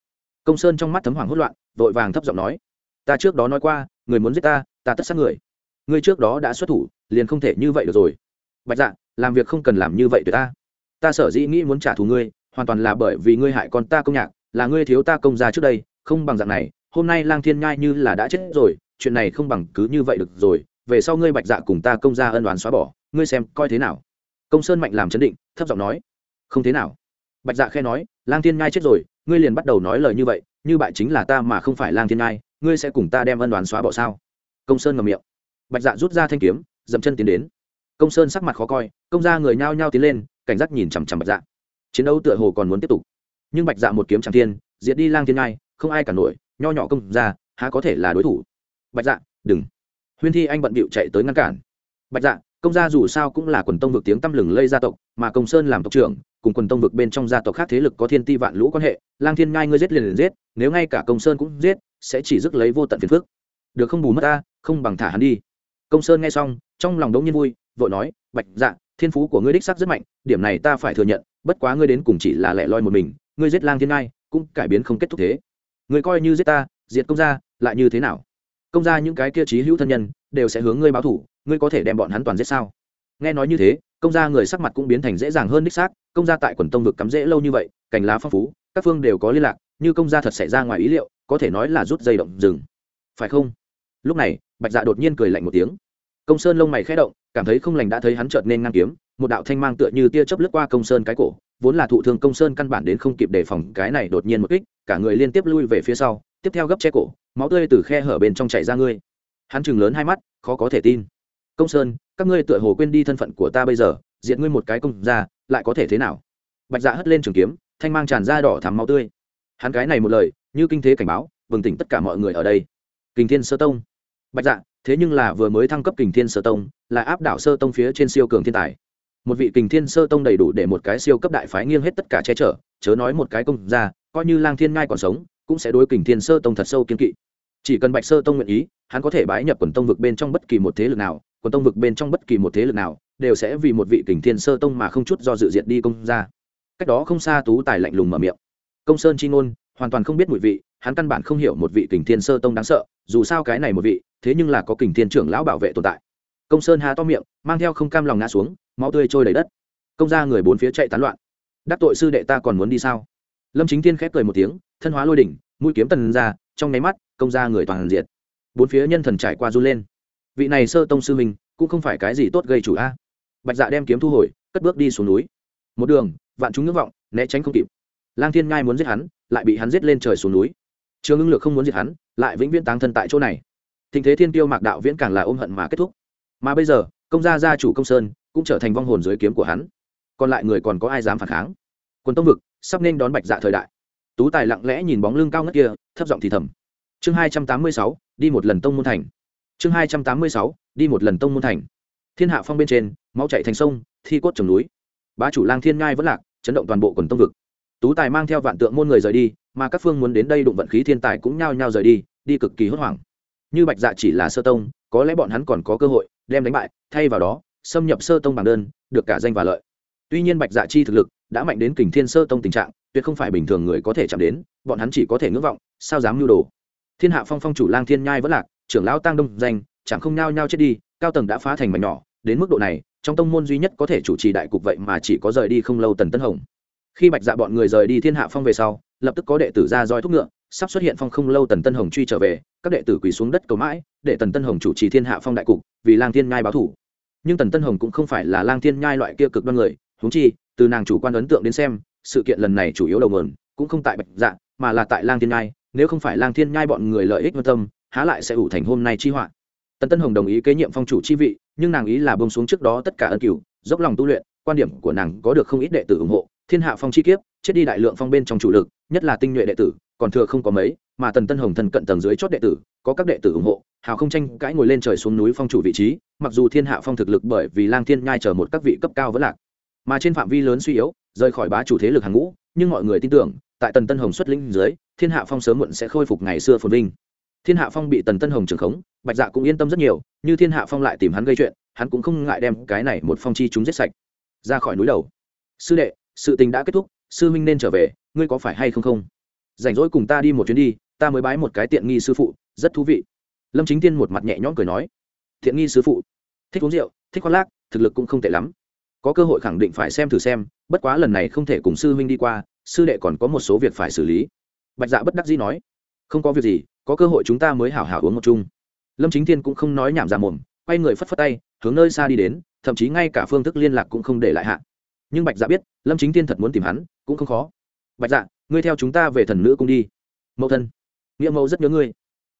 Công sơn trong mắt thấm hoàng hốt loạn, vội vàng thấp giọng nói. Ta trước đó nói qua, người muốn giết ta ta tất sát người. Ngươi trước đó đã xuất thủ, liền không thể như vậy được rồi. Bạch dạ làm việc không cần làm như vậy tuyệt ta. Ta sở dĩ nghĩ muốn trả thù ngươi, hoàn toàn là bởi vì ngươi hại con ta công nhạc là ngươi thiếu ta công ra trước đây, không bằng dạng này, hôm nay lang thiên nhai như là đã chết rồi, chuyện này không bằng cứ như vậy được rồi, về sau ngươi bạch dạ cùng ta công ra ân đoán xóa bỏ, ngươi xem coi thế nào. Công sơn mạnh làm chấn định, thấp giọng nói, không thế nào. Bạch dạ khe nói, lang thiên nhai chết rồi, ngươi liền bắt đầu nói lời như vậy, như bại chính là ta mà không phải lang thiên nhai, ngươi sẽ cùng ta đem ân đoán xóa bỏ sao? Công sơn ngầm miệng. Bạch dạ rút ra thanh kiếm, dậm chân tiến đến. Công sơn sắc mặt khó coi, công ra người nhao nhao tiến lên, cảnh giác nhìn chằm chằm bạch dạ. Chiến đấu tựa hồ còn muốn tiếp tục nhưng bạch dạ một kiếm chẳng thiên, diệt đi lang thiên nhai không ai cả nổi, nho nhỏ công ra há có thể là đối thủ? Bạch dạ đừng. Huyên thi anh bận bịu chạy tới ngăn cản. Bạch dạ công gia dù sao cũng là quần tông vực tiếng tăm lừng lây gia tộc, mà công sơn làm tộc trưởng, cùng quần tông vực bên trong gia tộc khác thế lực có thiên ti vạn lũ quan hệ, lang thiên ngai ngươi giết liền liền giết, nếu ngay cả công sơn cũng giết, sẽ chỉ dứt lấy vô tận phiền phước được không bù mất ta, không bằng thả hắn đi. Công sơn nghe xong, trong lòng đống nhiên vui, vội nói, bạch dạ thiên phú của ngươi đích sắc rất mạnh, điểm này ta phải thừa nhận, bất quá ngươi đến cùng chỉ là lẻ loi một mình ngươi giết lang thiên ngai, cũng cải biến không kết thúc thế. Ngươi coi như giết ta, diệt công gia, lại như thế nào? Công gia những cái kia trí hữu thân nhân, đều sẽ hướng ngươi báo thủ, ngươi có thể đem bọn hắn toàn giết sao? Nghe nói như thế, công gia người sắc mặt cũng biến thành dễ dàng hơn đích xác, công gia tại quần tông vực cắm dễ lâu như vậy cành lá phong phú, các phương đều có liên lạc, như công gia thật xảy ra ngoài ý liệu, có thể nói là rút dây động rừng. Phải không? Lúc này, bạch dạ đột nhiên cười lạnh một tiếng. Công sơn lông mày khẽ động, cảm thấy không lành đã thấy hắn chợt nên ngang kiếm, một đạo thanh mang tựa như tia chớp lướt qua công sơn cái cổ vốn là thụ thương công sơn căn bản đến không kịp đề phòng, cái này đột nhiên một kích, cả người liên tiếp lui về phía sau, tiếp theo gấp che cổ, máu tươi từ khe hở bên trong chảy ra ngươi. Hắn chừng lớn hai mắt, khó có thể tin. Công sơn, các ngươi tựa hồ quên đi thân phận của ta bây giờ diện ngươi một cái công ra lại có thể thế nào? Bạch dạ hất lên trường kiếm, thanh mang tràn ra đỏ thắm máu tươi. Hắn cái này một lời, như kinh thế cảnh báo, bừng tỉnh tất cả mọi người ở đây. Kình thiên sơ tông. Bạch dạ thế nhưng là vừa mới thăng cấp kình thiên sơ tông, là áp đảo sơ tông phía trên siêu cường thiên tài một vị kình thiên sơ tông đầy đủ để một cái siêu cấp đại phái nghiêng hết tất cả che chở, chớ nói một cái công ra coi như lang thiên ngai còn sống, cũng sẽ đối kình thiên sơ tông thật sâu kiên kỵ. Chỉ cần bạch sơ tông nguyện ý, hắn có thể bái nhập quần tông vực bên trong bất kỳ một thế lực nào, quần tông vực bên trong bất kỳ một thế lực nào, đều sẽ vì một vị kình thiên sơ tông mà không chút do dự diện đi công ra cách đó không xa tú tài lạnh lùng mở miệng. Công sơn chi ngôn, hoàn toàn không biết mùi vị, hắn căn bản không hiểu một vị kình thiên sơ tông đáng sợ, dù sao cái này một vị, thế nhưng là có kình thiên trưởng lão bảo vệ tồn tại. Công sơn há to miệng, mang theo không cam lòng ngã xuống máu tươi trôi đầy đất. Công ra người bốn phía chạy tán loạn. Đắc tội sư đệ ta còn muốn đi sao? Lâm chính tiên khép cười một tiếng thân hóa lôi đỉnh mũi kiếm tần ra trong nháy mắt công ra người toàn diệt, bốn phía nhân thần trải qua run lên. Vị này sơ tông sư mình cũng không phải cái gì tốt gây chủ a. Bạch dạ đem kiếm thu hồi cất bước đi xuống núi. Một đường vạn chúng ngưỡng vọng né tránh không kịp. Lang thiên ngai muốn giết hắn lại bị hắn giết lên trời xuống núi. Trường ưng lược không muốn giết hắn lại vĩnh viễn táng thân tại chỗ này. Tình thế thiên tiêu mạc đạo viễn càng là ôm hận mà kết thúc. Mà bây giờ công gia gia chủ công sơn cũng trở thành vong hồn dưới kiếm của hắn. Còn lại người còn có ai dám phản kháng? Quân tông vực, sắp nên đón bạch dạ thời đại. Tú tài lặng lẽ nhìn bóng lưng cao ngất kia, thấp giọng thì thầm. Chương hai trăm tám mươi sáu, đi một lần tông môn thành. Chương hai trăm tám mươi sáu, đi một lần tông môn thành. Thiên hạ phong bên trên, máu chạy thành sông, thi cốt trồng núi. Bá chủ lang thiên ngai vẫn lạc, chấn động toàn bộ quần tông vực. Tú tài mang theo vạn tượng môn người rời đi, mà các phương muốn đến đây đụng vận khí thiên tài cũng nhao nhao rời đi đi cực kỳ hốt hoảng. Như bạch dạ chỉ là sơ tông, có lẽ bọn hắn còn có cơ hội, đem đánh bại, thay vào đó xâm nhập sơ tông bằng đơn, được cả danh và lợi. Tuy nhiên bạch dạ chi thực lực đã mạnh đến kình thiên sơ tông tình trạng, tuyệt không phải bình thường người có thể chạm đến, bọn hắn chỉ có thể ngưỡng vọng, sao dám mưu đồ. Thiên hạ phong phong chủ lang thiên nhai vẫn lạc, trưởng lão tăng đông danh, chẳng không nhao nhao chết đi, cao tầng đã phá thành mảnh nhỏ, đến mức độ này, trong tông môn duy nhất có thể chủ trì đại cục vậy mà chỉ có rời đi không lâu tần tân hồng. Khi bạch dạ bọn người rời đi thiên hạ phong về sau, lập tức có đệ tử ra roi thúc ngựa, sắp xuất hiện phong không lâu tần tân hồng truy trở về, các đệ tử quỳ xuống đất cầu mãi, để tần tân hồng chủ trì thiên hạ phong đại cục, vì lang thiên nhai báo thủ nhưng tần tân hồng cũng không phải là lang thiên nhai loại kia cực đoan người húng chi, từ nàng chủ quan ấn tượng đến xem, sự kiện lần này chủ yếu đầu nguồn cũng không tại bạch dạ mà là tại lang thiên nhai, nếu không phải lang thiên nhai bọn người lợi ích quan tâm, há lại sẽ ủ thành hôm nay chi họa. Tần tân hồng đồng ý kế nhiệm phong chủ chi vị, nhưng nàng ý là bông xuống trước đó tất cả ân cửu, dốc lòng tu luyện, quan điểm của nàng có được không ít đệ tử ủng hộ, thiên hạ phong chi kiếp, chết đi đại lượng phong bên trong chủ lực, nhất là tinh nhuệ đệ tử, còn thừa không có mấy, mà tần tân hồng thân cận tầng dưới chót đệ tử có các đệ tử ủng hộ, hào không tranh cãi ngồi lên trời xuống núi phong chủ vị trí, mặc dù thiên hạ phong thực lực bởi vì lang thiên nhai chờ một các vị cấp cao vẫn lạc. Mà trên phạm vi lớn suy yếu, rời khỏi bá chủ thế lực hàng ngũ, nhưng mọi người tin tưởng, tại tần tân hồng xuất lĩnh dưới, thiên hạ phong sớm muộn sẽ khôi phục ngày xưa phồn vinh. Thiên hạ phong bị tần tân hồng trưởng khống, bạch dạ cũng yên tâm rất nhiều, như thiên hạ phong lại tìm hắn gây chuyện, hắn cũng không ngại đem cái này một phong chi chúng giết sạch. Ra khỏi núi đầu. Sư đệ, sự tình đã kết thúc, sư huynh nên trở về, ngươi có phải hay không không? Rảnh rỗi cùng ta đi một chuyến đi, ta mới bái một cái tiện nghi sư phụ rất thú vị. Lâm chính tiên một mặt nhẹ nhõm cười nói, thiện nghi sư phụ, thích uống rượu, thích khoác lác, thực lực cũng không tệ lắm. Có cơ hội khẳng định phải xem thử xem, bất quá lần này không thể cùng sư huynh đi qua, sư đệ còn có một số việc phải xử lý. Bạch dạ bất đắc dĩ nói, không có việc gì, có cơ hội chúng ta mới hảo hảo uống một chung. Lâm chính thiên cũng không nói nhảm ra mồm, quay người phất phất tay, hướng nơi xa đi đến, thậm chí ngay cả phương thức liên lạc cũng không để lại hạ. Nhưng bạch dạ biết, lâm chính thiên thật muốn tìm hắn, cũng không khó. Bạch dạ ngươi theo chúng ta về thần nữ cung đi. Mẫu thân, nghĩa mẫu rất nhớ ngươi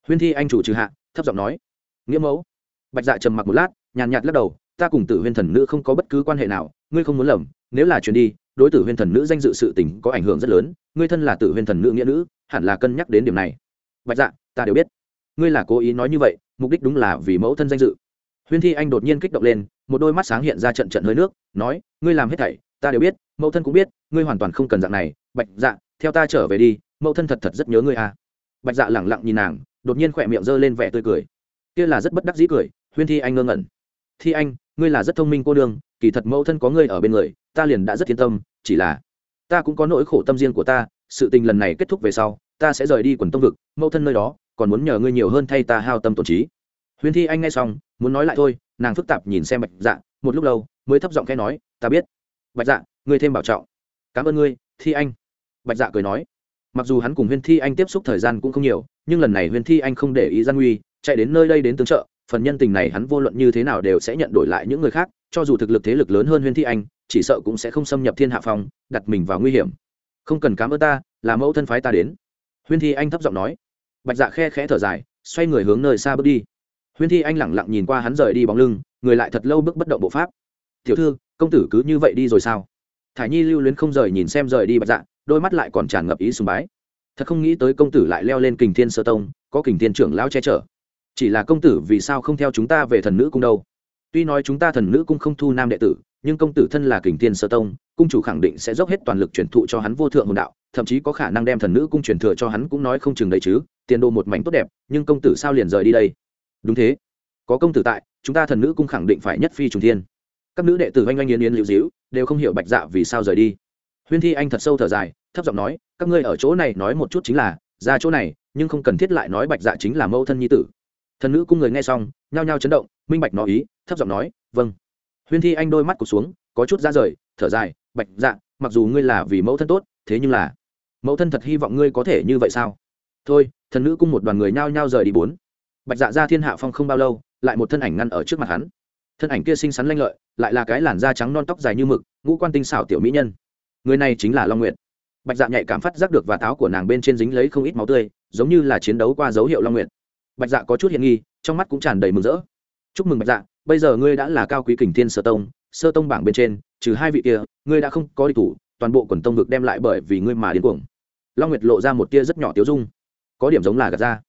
huyên thi anh chủ trừ hạ, thấp giọng nói, nghĩa mẫu. Bạch dạ trầm mặc một lát, nhàn nhạt lắc đầu, ta cùng tử huyên thần nữ không có bất cứ quan hệ nào, ngươi không muốn lầm, nếu là chuyển đi, đối tử huyên thần nữ danh dự sự tình có ảnh hưởng rất lớn, ngươi thân là tử huyên thần nữ nghĩa nữ, hẳn là cân nhắc đến điểm này. Bạch dạ ta đều biết, ngươi là cố ý nói như vậy, mục đích đúng là vì mẫu thân danh dự. Huyên thi anh đột nhiên kích động lên, một đôi mắt sáng hiện ra trận trận hơi nước, nói, ngươi làm hết thảy, ta đều biết, mẫu thân cũng biết, ngươi hoàn toàn không cần dạng này. Bạch dạ theo ta trở về đi, mẫu thân thật thật rất nhớ ngươi à. Bạch dạ lẳng lặng nhìn nàng đột nhiên khỏe miệng g lên vẻ tươi cười. Kia là rất bất đắc dĩ cười, huyên thi anh ngơ ngẩn. Thi anh, ngươi là rất thông minh cô đương kỳ thật mẫu thân có ngươi ở bên người, ta liền đã rất yên tâm, chỉ là ta cũng có nỗi khổ tâm riêng của ta, sự tình lần này kết thúc về sau, ta sẽ rời đi quần tông vực, mẫu thân nơi đó, còn muốn nhờ ngươi nhiều hơn thay ta hao tâm tổn trí. Huyên thi anh nghe xong, muốn nói lại thôi, nàng phức tạp nhìn xem bạch dạ một lúc lâu, mới thấp giọng khẽ nói, ta biết. Bạch dạ ngươi thêm bảo trọng. Cảm ơn ngươi, thi anh. Bạch dạ cười nói mặc dù hắn cùng huyên thi anh tiếp xúc thời gian cũng không nhiều, nhưng lần này huyên thi anh không để ý gian nguy chạy đến nơi đây đến tương trợ, phần nhân tình này hắn vô luận như thế nào đều sẽ nhận đổi lại những người khác, cho dù thực lực thế lực lớn hơn huyên thi anh, chỉ sợ cũng sẽ không xâm nhập thiên hạ phòng đặt mình vào nguy hiểm. Không cần cám ơn ta, là mẫu thân phái ta đến. Huyên thi anh thấp giọng nói. Bạch dạ khe khẽ thở dài, xoay người hướng nơi xa bước đi. Huyên thi anh lẳng lặng nhìn qua hắn rời đi bóng lưng, người lại thật lâu bước bất động bộ pháp. Tiểu thư, công tử cứ như vậy đi rồi sao? Thải nhi lưu luyến không rời nhìn xem rời đi bạch dạ đôi mắt lại còn tràn ngập ý sùng bái. Thật không nghĩ tới công tử lại leo lên kình thiên sơ tông, có kình thiên trưởng lão che chở. Chỉ là công tử vì sao không theo chúng ta về thần nữ cung đâu? Tuy nói chúng ta thần nữ cung không thu nam đệ tử, nhưng công tử thân là kình thiên sơ tông, cung chủ khẳng định sẽ dốc hết toàn lực truyền thụ cho hắn vô thượng hồn đạo, thậm chí có khả năng đem thần nữ cung truyền thừa cho hắn cũng nói không chừng đấy chứ, tiền đồ một mảnh tốt đẹp, nhưng công tử sao liền rời đi đây? Đúng thế. Có công tử tại, chúng ta thần nữ cung khẳng định phải nhất phi trùng thiên. Các nữ đệ tử oanh oanh yến yến liễu dĩu đều không hiểu bạch dạ vì sao rời đi huyên thi anh thật sâu thở dài, thấp giọng nói, các ngươi ở chỗ này nói một chút chính là, ra chỗ này, nhưng không cần thiết lại nói bạch dạ chính là mẫu thân nhi tử. Thần nữ cung người nghe xong, nhao nhao chấn động, minh bạch nói ý, thấp giọng nói vâng. Huyên thi anh đôi mắt cụt xuống, có chút ra rời, thở dài, bạch dạ mặc dù ngươi là vì mẫu thân tốt, thế nhưng là, mẫu thân thật hy vọng ngươi có thể như vậy sao? Thôi, thần nữ cung một đoàn người nhao nhao rời đi bốn. Bạch dạ ra thiên hạ phong không bao lâu, lại một thân ảnh ngăn ở trước mặt hắn. Thân ảnh kia xinh xắn lanh lợi, lại là cái làn da trắng non tóc dài như mực, ngũ quan tinh xảo tiểu mỹ nhân người này chính là long nguyệt. Bạch dạ nhạy cảm phát giác được và táo của nàng bên trên dính lấy không ít máu tươi, giống như là chiến đấu qua dấu hiệu long nguyệt. Bạch dạ có chút hiện nghi, trong mắt cũng tràn đầy mừng rỡ. Chúc mừng bạch dạ bây giờ ngươi đã là cao quý kình thiên sơ tông sơ tông bảng bên trên, trừ hai vị kia, ngươi đã không có địch thủ, toàn bộ quần tông vực đem lại bởi vì ngươi mà điên cuồng. Long nguyệt lộ ra một tia rất nhỏ tiếu dung. Có điểm giống là gạt ra.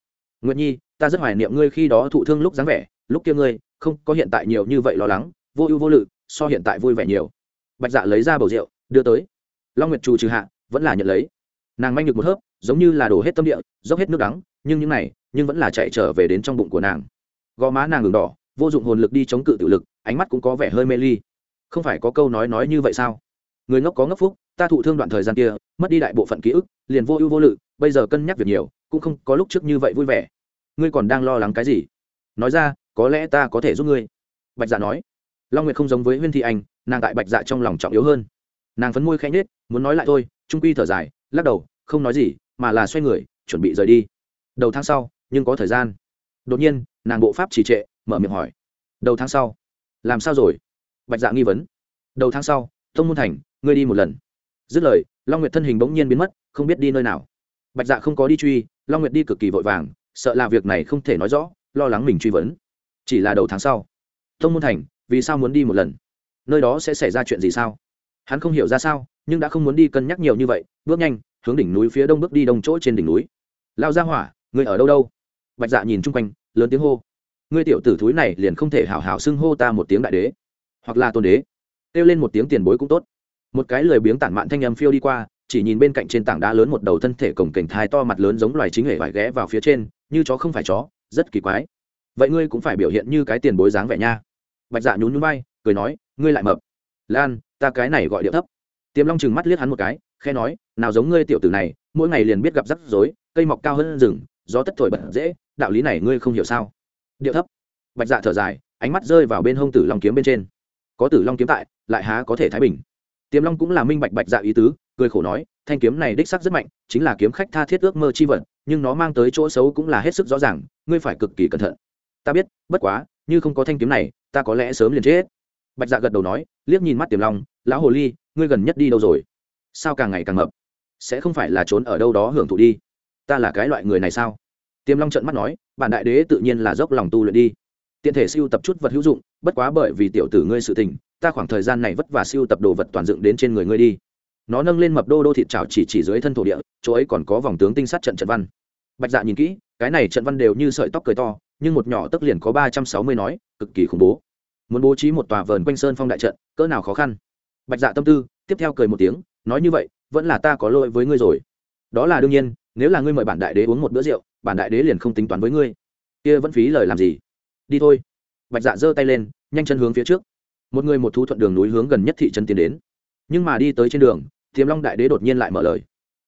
Nguyệt nhi, ta rất hoài niệm ngươi khi đó thụ thương lúc dáng vẻ, lúc kia ngươi, không có hiện tại nhiều như vậy lo lắng, vô ưu vô lự, so hiện tại vui vẻ nhiều. Bạch dạ lấy ra bầu rượu, đưa tới long nguyệt trù trừ hạ, vẫn là nhận lấy. Nàng manh được một hớp, giống như là đổ hết tâm địa, dốc hết nước đắng, nhưng những này, nhưng vẫn là chạy trở về đến trong bụng của nàng. Gò má nàng ngừng đỏ, vô dụng hồn lực đi chống cự tự lực, ánh mắt cũng có vẻ hơi mê ly. Không phải có câu nói nói như vậy sao? Người ngốc có ngốc phúc, ta thụ thương đoạn thời gian kia, mất đi đại bộ phận ký ức, liền vô ưu vô lự, bây giờ cân nhắc việc nhiều, cũng không có lúc trước như vậy vui vẻ. Ngươi còn đang lo lắng cái gì? Nói ra, có lẽ ta có thể giúp ngươi. Bạch dạ nói. Long nguyệt không giống với huyên thị anh, nàng tại bạch dạ trong lòng trọng yếu hơn nàng phấn môi khẽ nhết muốn nói lại thôi, trung quy thở dài, lắc đầu, không nói gì, mà là xoay người, chuẩn bị rời đi. Đầu tháng sau, nhưng có thời gian. Đột nhiên, nàng bộ pháp trì trệ, mở miệng hỏi. Đầu tháng sau? Làm sao rồi? Bạch dạ nghi vấn. Đầu tháng sau tông môn thành, ngươi đi một lần. Dứt lời, long nguyệt thân hình bỗng nhiên biến mất, không biết đi nơi nào. Bạch dạ không có đi truy, long nguyệt đi cực kỳ vội vàng, sợ là việc này không thể nói rõ, lo lắng mình truy vấn. Chỉ là đầu tháng sau. Tông môn thành, vì sao muốn đi một lần? Nơi đó sẽ xảy ra chuyện gì sao? Hắn không hiểu ra sao, nhưng đã không muốn đi cân nhắc nhiều như vậy, bước nhanh, hướng đỉnh núi phía đông bước đi đông chỗ trên đỉnh núi. Lao ra hỏa người ở đâu đâu? Bạch dạ nhìn chung quanh, lớn tiếng hô. Ngươi tiểu tử thúi này liền không thể hảo hảo xưng hô ta một tiếng đại đế, hoặc là tôn đế. Kêu lên một tiếng tiền bối cũng tốt. Một cái lười biếng tản mạn thanh âm phiêu đi qua, chỉ nhìn bên cạnh trên tảng đá lớn một đầu thân thể cổng cảnh thai to mặt lớn giống loài chính hệ vải ghé vào phía trên, như chó không phải chó, rất kỳ quái. Vậy ngươi cũng phải biểu hiện như cái tiền bối dáng vẻ nha. Bạch dạ nhún nhún bay cười nói, ngươi lại mập. Lan ta cái này gọi điệu thấp. Tiềm long chừng mắt liếc hắn một cái khe nói, nào giống ngươi tiểu tử này, mỗi ngày liền biết gặp rắc rối, cây mọc cao hơn rừng, gió tất thổi bật dễ, đạo lý này ngươi không hiểu sao? Điệu thấp. Bạch dạ thở dài, ánh mắt rơi vào bên hông tử long kiếm bên trên. Có tử long kiếm tại, lại há có thể thái bình. Tiềm long cũng là minh bạch bạch dạ ý tứ, cười khổ nói, thanh kiếm này đích sắc rất mạnh, chính là kiếm khách tha thiết ước mơ chi vật, nhưng nó mang tới chỗ xấu cũng là hết sức rõ ràng, ngươi phải cực kỳ cẩn thận. Ta biết, bất quá, như không có thanh kiếm này, ta có lẽ sớm liền chết bạch dạ gật đầu nói, liếc nhìn mắt tiềm long, lão hồ ly, ngươi gần nhất đi đâu rồi? Sao càng ngày càng mập? Sẽ không phải là trốn ở đâu đó hưởng thụ đi. Ta là cái loại người này sao? Tiềm long trận mắt nói, bản đại đế tự nhiên là dốc lòng tu luyện đi. Tiện thể siêu tập chút vật hữu dụng, bất quá bởi vì tiểu tử ngươi sự tình, ta khoảng thời gian này vất vả siêu tập đồ vật toàn dựng đến trên người ngươi đi. Nó nâng lên mập đô đô thịt chảo chỉ chỉ dưới thân thổ địa, chỗ ấy còn có vòng tướng tinh sát trận trận văn. Bạch dạ nhìn kỹ, cái này trận văn đều như sợi tóc cười to, nhưng một nhỏ tức liền có ba trăm sáu mươi nói, cực kỳ khủng bố muốn bố trí một tòa vườn quanh sơn phong đại trận, cỡ nào khó khăn? Bạch dạ tâm tư tiếp theo cười một tiếng, nói như vậy, vẫn là ta có lỗi với ngươi rồi. Đó là đương nhiên, nếu là ngươi mời bản đại đế uống một bữa rượu, bản đại đế liền không tính toán với ngươi. Kia vẫn phí lời làm gì? Đi thôi. Bạch dạ giơ tay lên, nhanh chân hướng phía trước. Một người một thú thuận đường núi hướng gần nhất thị trấn tiến đến. Nhưng mà đi tới trên đường, tiềm long đại đế đột nhiên lại mở lời.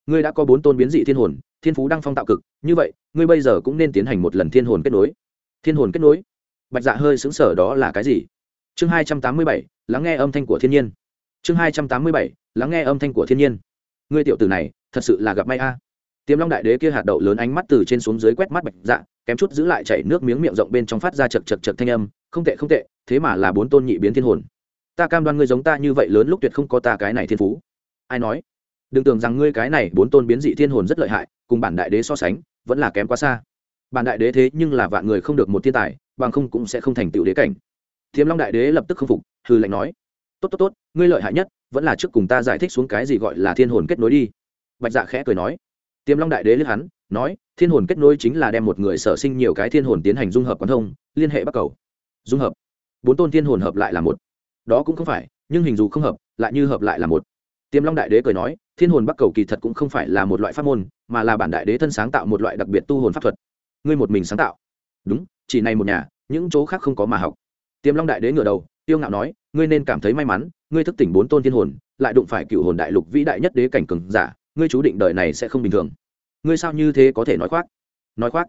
Ngươi đã có bốn tôn biến dị thiên hồn, thiên phú đăng phong tạo cực, như vậy, ngươi bây giờ cũng nên tiến hành một lần thiên hồn kết nối. Thiên hồn kết nối? Bạch dạ hơi xứng sở đó là cái gì? Chương hai trăm tám mươi bảy, lắng nghe âm thanh của thiên nhiên. Chương hai trăm tám mươi bảy, lắng nghe âm thanh của thiên nhiên. Ngươi tiểu tử này, thật sự là gặp may a. Tiềm long đại đế kia hạt đậu lớn ánh mắt từ trên xuống dưới quét mắt bạch dạ kém chút giữ lại chảy nước miếng miệng rộng bên trong phát ra chật chật chật thanh âm, không tệ không tệ, thế mà là bốn tôn nhị biến thiên hồn. Ta cam đoan ngươi giống ta như vậy lớn lúc tuyệt không có ta cái này thiên phú. Ai nói? Đừng tưởng rằng ngươi cái này bốn tôn biến dị thiên hồn rất lợi hại, cùng bản đại đế so sánh, vẫn là kém quá xa. Bản đại đế thế nhưng là vạn người không được một thiên tài bằng không cũng sẽ không thành tựu đế cảnh. Thiếm long đại đế lập tức không phục hư lệnh nói, tốt tốt tốt, ngươi lợi hại nhất, vẫn là trước cùng ta giải thích xuống cái gì gọi là thiên hồn kết nối đi. Bạch dạ khẽ cười nói. Tiềm long đại đế liếc hắn, nói, thiên hồn kết nối chính là đem một người sở sinh nhiều cái thiên hồn tiến hành dung hợp quán thông, liên hệ bắt cầu. Dung hợp. Bốn tôn thiên hồn hợp lại là một. Đó cũng không phải, nhưng hình dù không hợp, lại như hợp lại là một. Tiềm long đại đế cười nói, thiên hồn bắc cầu kỳ thật cũng không phải là một loại pháp môn, mà là bản đại đế thân sáng tạo một loại đặc biệt tu hồn pháp thuật. Ngươi một mình sáng tạo. Đúng chỉ này một nhà, những chỗ khác không có mà học. Tiềm long đại đế ngửa đầu, tiêu ngạo nói, ngươi nên cảm thấy may mắn, ngươi thức tỉnh bốn tôn thiên hồn, lại đụng phải cựu hồn đại lục vĩ đại nhất đế cảnh cường giả, ngươi chú định đời này sẽ không bình thường. Ngươi sao như thế có thể nói khoác? Nói khoác?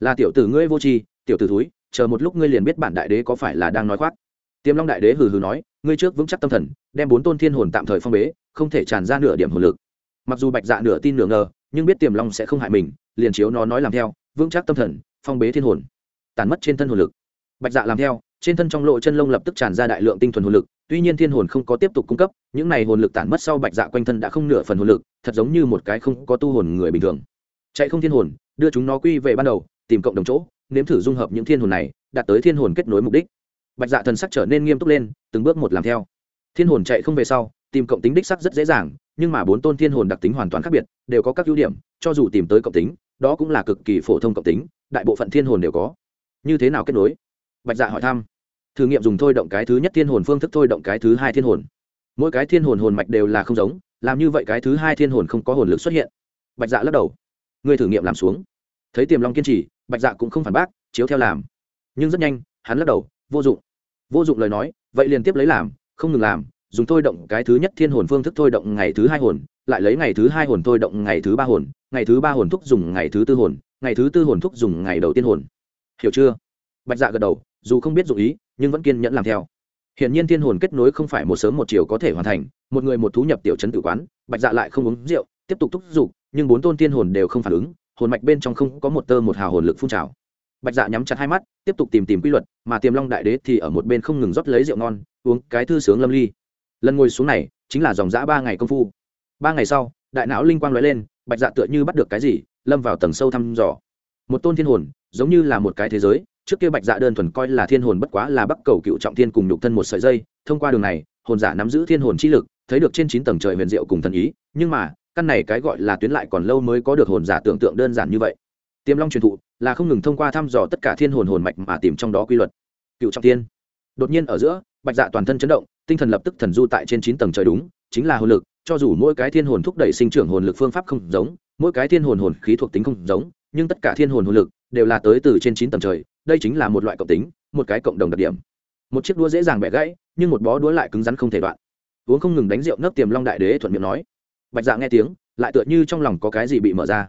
Là tiểu tử ngươi vô tri, tiểu tử thúi, chờ một lúc ngươi liền biết bản đại đế có phải là đang nói khoác. Tiềm long đại đế hừ hừ nói, ngươi trước vững chắc tâm thần, đem bốn tôn thiên hồn tạm thời phong bế, không thể tràn ra nửa điểm hồn lực. Mặc dù bạch dạ nửa tin nửa ngờ, nhưng biết tiềm long sẽ không hại mình, liền chiếu nó nói làm theo, vững chắc tâm thần, phong bế thiên hồn tàn mất trên thân hồn lực. Bạch dạ làm theo, trên thân trong lộ chân lông lập tức tràn ra đại lượng tinh thuần hồn lực, tuy nhiên thiên hồn không có tiếp tục cung cấp, những này hồn lực tản mất sau bạch dạ quanh thân đã không nửa phần hồn lực, thật giống như một cái không có tu hồn người bình thường. Chạy không thiên hồn, đưa chúng nó quy về ban đầu, tìm cộng đồng chỗ, nếm thử dung hợp những thiên hồn này, đạt tới thiên hồn kết nối mục đích. Bạch dạ thần sắc trở nên nghiêm túc lên, từng bước một làm theo. Thiên hồn chạy không về sau, tìm cộng tính đích sắc rất dễ dàng, nhưng mà bốn tôn thiên hồn đặc tính hoàn toàn khác biệt, đều có các ưu điểm, cho dù tìm tới cộng tính, đó cũng là cực kỳ phổ thông cộng tính, đại bộ phận thiên hồn đều có như thế nào kết nối? Bạch dạ hỏi thăm. Thử nghiệm dùng thôi động cái thứ nhất thiên hồn phương thức thôi động cái thứ hai thiên hồn. Mỗi cái thiên hồn hồn mạch đều là không giống, làm như vậy cái thứ hai thiên hồn không có hồn lực xuất hiện. Bạch dạ lắc đầu. Người thử nghiệm làm xuống. Thấy tiềm long kiên trì, bạch dạ cũng không phản bác, chiếu theo làm. Nhưng rất nhanh, hắn lắc đầu, vô dụng. Vô dụng lời nói, vậy liền tiếp lấy làm, không ngừng làm, dùng thôi động cái thứ nhất thiên hồn phương thức thôi động ngày thứ hai hồn, lại lấy ngày thứ hai hồn thôi động ngày thứ ba hồn, ngày thứ ba hồn thúc dùng ngày thứ tư hồn, ngày thứ tư hồn thúc dùng ngày đầu tiên hồn hiểu chưa? Bạch dạ gật đầu, dù không biết dụng ý, nhưng vẫn kiên nhẫn làm theo. Hiện nhiên thiên hồn kết nối không phải một sớm một chiều có thể hoàn thành, một người một thú nhập tiểu trấn tự quán, bạch dạ lại không uống rượu, tiếp tục thúc giục, nhưng bốn tôn thiên hồn đều không phản ứng, hồn mạch bên trong không có một tơ một hào hồn lực phun trào. Bạch dạ nhắm chặt hai mắt, tiếp tục tìm tìm quy luật, mà tiềm long đại đế thì ở một bên không ngừng rót lấy rượu ngon, uống cái thư sướng lâm ly. Lần ngồi xuống này, chính là dòng dã ba ngày công phu. Ba ngày sau, đại não linh quang lóe lên, bạch dạ tựa như bắt được cái gì, lâm vào tầng sâu thăm dò. Một tôn thiên hồn giống như là một cái thế giới, trước kia bạch dạ đơn thuần coi là thiên hồn bất quá là bắc cầu cựu trọng thiên cùng nhục thân một sợi dây, thông qua đường này, hồn giả nắm giữ thiên hồn chi lực, thấy được trên chín tầng trời huyền diệu cùng thần ý, nhưng mà, căn này cái gọi là tuyến lại còn lâu mới có được hồn giả tưởng tượng đơn giản như vậy. Tiềm long truyền thụ, là không ngừng thông qua thăm dò tất cả thiên hồn hồn mạch mà tìm trong đó quy luật. Cựu trọng thiên. Đột nhiên ở giữa, bạch dạ toàn thân chấn động, tinh thần lập tức thần du tại trên chín tầng trời đúng, chính là hồn lực, cho dù mỗi cái thiên hồn thúc đẩy sinh trưởng hồn lực phương pháp không giống, mỗi cái thiên hồn hồn khí thuộc tính không giống nhưng tất cả thiên hồn hồn lực đều là tới từ trên chín tầng trời, đây chính là một loại cộng tính, một cái cộng đồng đặc điểm. Một chiếc đũa dễ dàng bẻ gãy, nhưng một bó đũa lại cứng rắn không thể đoạn. Uống không ngừng đánh rượu nấp tiềm long đại đế thuận miệng nói. Bạch dạ nghe tiếng, lại tựa như trong lòng có cái gì bị mở ra.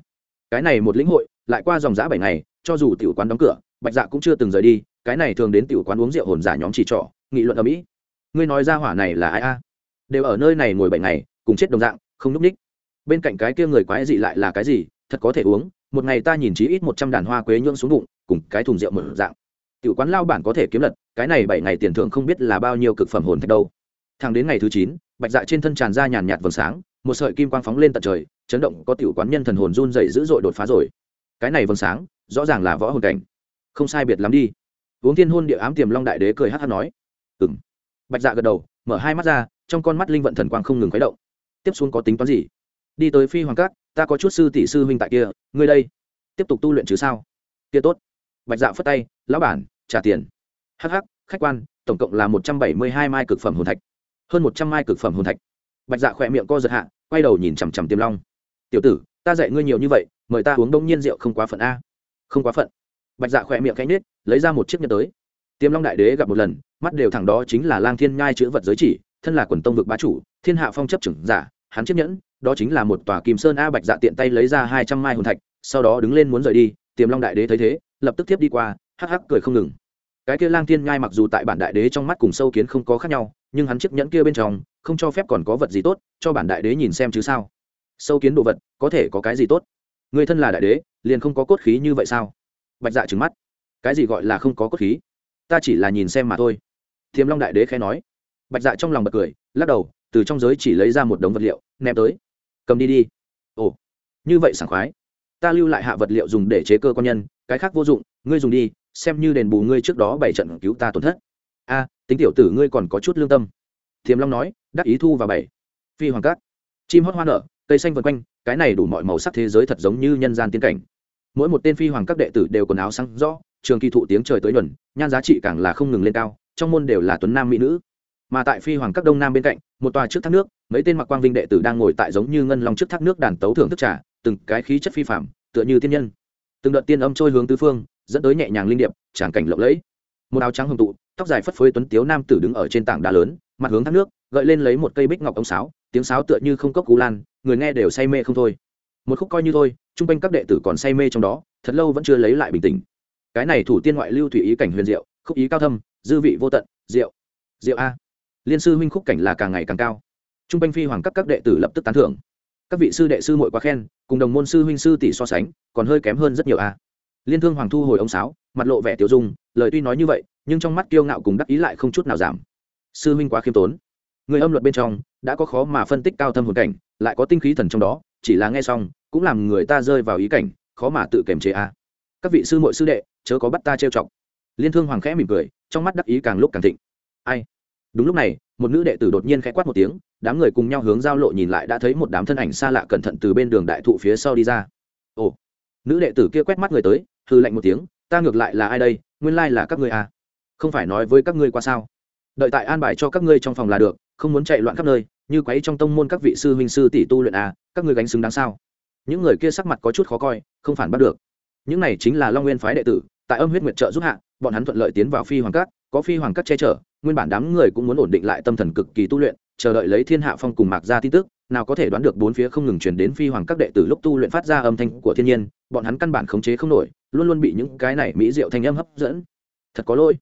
Cái này một lĩnh hội, lại qua dòng giã bảy ngày, cho dù tiểu quán đóng cửa, bạch dạ cũng chưa từng rời đi, cái này thường đến tiểu quán uống rượu hồn giả nhóm chỉ trỏ, nghị luận ở mỹ ngươi nói ra hỏa này là ai a? Đều ở nơi này ngồi bảy ngày, cùng chết đồng dạng, không núp ních. Bên cạnh cái kia người quái dị lại là cái gì, thật có thể uống một ngày ta nhìn chí ít một trăm đàn hoa quế nhưỡng xuống bụng, cùng cái thùng rượu mở dạng. Tiểu quán lao bản có thể kiếm lật, cái này bảy ngày tiền thưởng không biết là bao nhiêu cực phẩm hồn thạch đâu. Thẳng đến ngày thứ chín, bạch dạ trên thân tràn ra nhàn nhạt vầng sáng, một sợi kim quang phóng lên tận trời, chấn động có tiểu quán nhân thần hồn run rẩy dữ dội đột phá rồi. Cái này vầng sáng, rõ ràng là võ hồn cảnh. Không sai biệt lắm đi. Uống thiên hôn địa ám tiềm long đại đế cười hát hát nói. Ừ m bạch dạ gật đầu, mở hai mắt ra, trong con mắt linh vận thần quang không ngừng khuấy động. Tiếp xuống có tính toán gì? Đi tới phi hoàng cát ta có chút sư tỷ sư huynh tại kia, ngươi đây, tiếp tục tu luyện chứ sao? Kia tốt. Bạch dạ phất tay, lão bản, trả tiền. Hh khách quan, tổng cộng là một trăm bảy mươi hai mai cực phẩm hồn thạch. Hơn một trăm mai cực phẩm hồn thạch. Bạch dạ khỏe miệng co giật hạ, quay đầu nhìn chằm chằm tiềm long. Tiểu tử, ta dạy ngươi nhiều như vậy, mời ta uống đông nhiên rượu không quá phận a. Không quá phận. Bạch dạ khỏe miệng cánh nết lấy ra một chiếc nhẫn tới. Tiềm long đại đế gặp một lần, mắt đều thẳng đó chính là lang thiên nhai chữ vật giới chỉ, thân là quần tông vực bá chủ, thiên hạ phong chấp trưởng giả, hắn chiếc nhẫn đó chính là một tòa kim sơn a bạch dạ tiện tay lấy ra hai trăm mai hồn thạch, sau đó đứng lên muốn rời đi, tiềm long đại đế thấy thế, lập tức tiếp đi qua, hắc hắc cười không ngừng. Cái kia lang thiên nhai mặc dù tại bản đại đế trong mắt cùng sâu kiến không có khác nhau, nhưng hắn chiếc nhẫn kia bên trong, không cho phép còn có vật gì tốt, cho bản đại đế nhìn xem chứ sao. Sâu kiến đồ vật, có thể có cái gì tốt? Người thân là đại đế, liền không có cốt khí như vậy sao? Bạch dạ trừng mắt. Cái gì gọi là không có cốt khí? Ta chỉ là nhìn xem mà thôi. Thiềm long đại đế khẽ nói. Bạch dạ trong lòng bật cười, lắc đầu, từ trong giới chỉ lấy ra một đống vật liệu, ném tới cầm đi đi. Ồ, như vậy sảng khoái. Ta lưu lại hạ vật liệu dùng để chế cơ quan nhân, cái khác vô dụng, ngươi dùng đi, xem như đền bù ngươi trước đó bảy trận cứu ta tổn thất. A, tính tiểu tử ngươi còn có chút lương tâm. Thiềm long nói, đắc ý thu vào bảy. Phi hoàng cát. Chim hót hoa nở, cây xanh vân quanh, cái này đủ mọi màu sắc thế giới thật giống như nhân gian tiên cảnh. Mỗi một tên phi hoàng các đệ tử đều quần áo sáng rõ, trường kỳ thụ tiếng trời tới nhuần, nhan giá trị càng là không ngừng lên cao, trong môn đều là tuấn nam mỹ nữ mà tại phi hoàng các đông nam bên cạnh, một tòa trước thác nước, mấy tên mặc quang vinh đệ tử đang ngồi tại giống như ngân long trước thác nước đàn tấu thưởng thức trà, từng cái khí chất phi phạm tựa như tiên nhân. Từng đợt tiên âm trôi hướng tứ phương, dẫn tới nhẹ nhàng linh điệp, tràng cảnh lộng lẫy. Một áo trắng hồng tụ, tóc dài phất phới tuấn tiếu nam tử đứng ở trên tảng đá lớn, mặt hướng thác nước, gợi lên lấy một cây bích ngọc ống sáo, tiếng sáo tựa như không cốc cú lan, người nghe đều say mê không thôi. Một khúc coi như thôi chung quanh các đệ tử còn say mê trong đó, thật lâu vẫn chưa lấy lại bình tĩnh. Cái này thủ tiên ngoại lưu thủy ý cảnh huyền diệu, khúc ý cao thâm, dư vị vô tận, diệu. Diệu a liên sư huynh khúc cảnh là càng ngày càng cao. Chung quanh phi hoàng các các đệ tử lập tức tán thưởng. Các vị sư đệ sư muội quá khen, cùng đồng môn sư huynh sư tỷ so sánh, còn hơi kém hơn rất nhiều a. Liên thương hoàng thu hồi ông sáo, mặt lộ vẻ tiểu dung, lời tuy nói như vậy, nhưng trong mắt kiêu ngạo cùng đắc ý lại không chút nào giảm. Sư huynh quá khiêm tốn. Người âm luật bên trong, đã có khó mà phân tích cao thâm hồn cảnh, lại có tinh khí thần trong đó, chỉ là nghe xong, cũng làm người ta rơi vào ý cảnh, khó mà tự kiềm chế a. Các vị sư muội sư đệ, chớ có bắt ta trêu chọc. Liên thương hoàng khẽ mỉm cười, trong mắt đắc ý càng lúc càng thịnh. Ai? Đúng lúc này, một nữ đệ tử đột nhiên khẽ quát một tiếng, đám người cùng nhau hướng giao lộ nhìn lại đã thấy một đám thân ảnh xa lạ cẩn thận từ bên đường đại thụ phía sau đi ra. Ồ, nữ đệ tử kia quét mắt người tới hư lạnh một tiếng, ta ngược lại là ai đây? Nguyên lai là các ngươi à? Không phải nói với các ngươi qua sao? Đợi tại an bài cho các ngươi trong phòng là được, không muốn chạy loạn khắp nơi, như quấy trong tông môn các vị sư huynh sư tỷ tu luyện à các ngươi gánh xứng đáng sao? Những người kia sắc mặt có chút khó coi, không phản bắt được. Những này chính là long nguyên phái đệ tử, tại âm huyết nguyệt trợ giúp hạ, bọn hắn thuận lợi tiến vào phi hoàng cát có phi hoàng cắt che chở, nguyên bản đám người cũng muốn ổn định lại tâm thần cực kỳ tu luyện, chờ đợi lấy thiên hạ phong cùng mạc ra tin tức, nào có thể đoán được bốn phía không ngừng truyền đến phi hoàng các đệ tử lúc tu luyện phát ra âm thanh của thiên nhiên, bọn hắn căn bản khống chế không nổi, luôn luôn bị những cái này mỹ diệu thanh âm hấp dẫn. Thật có lỗi.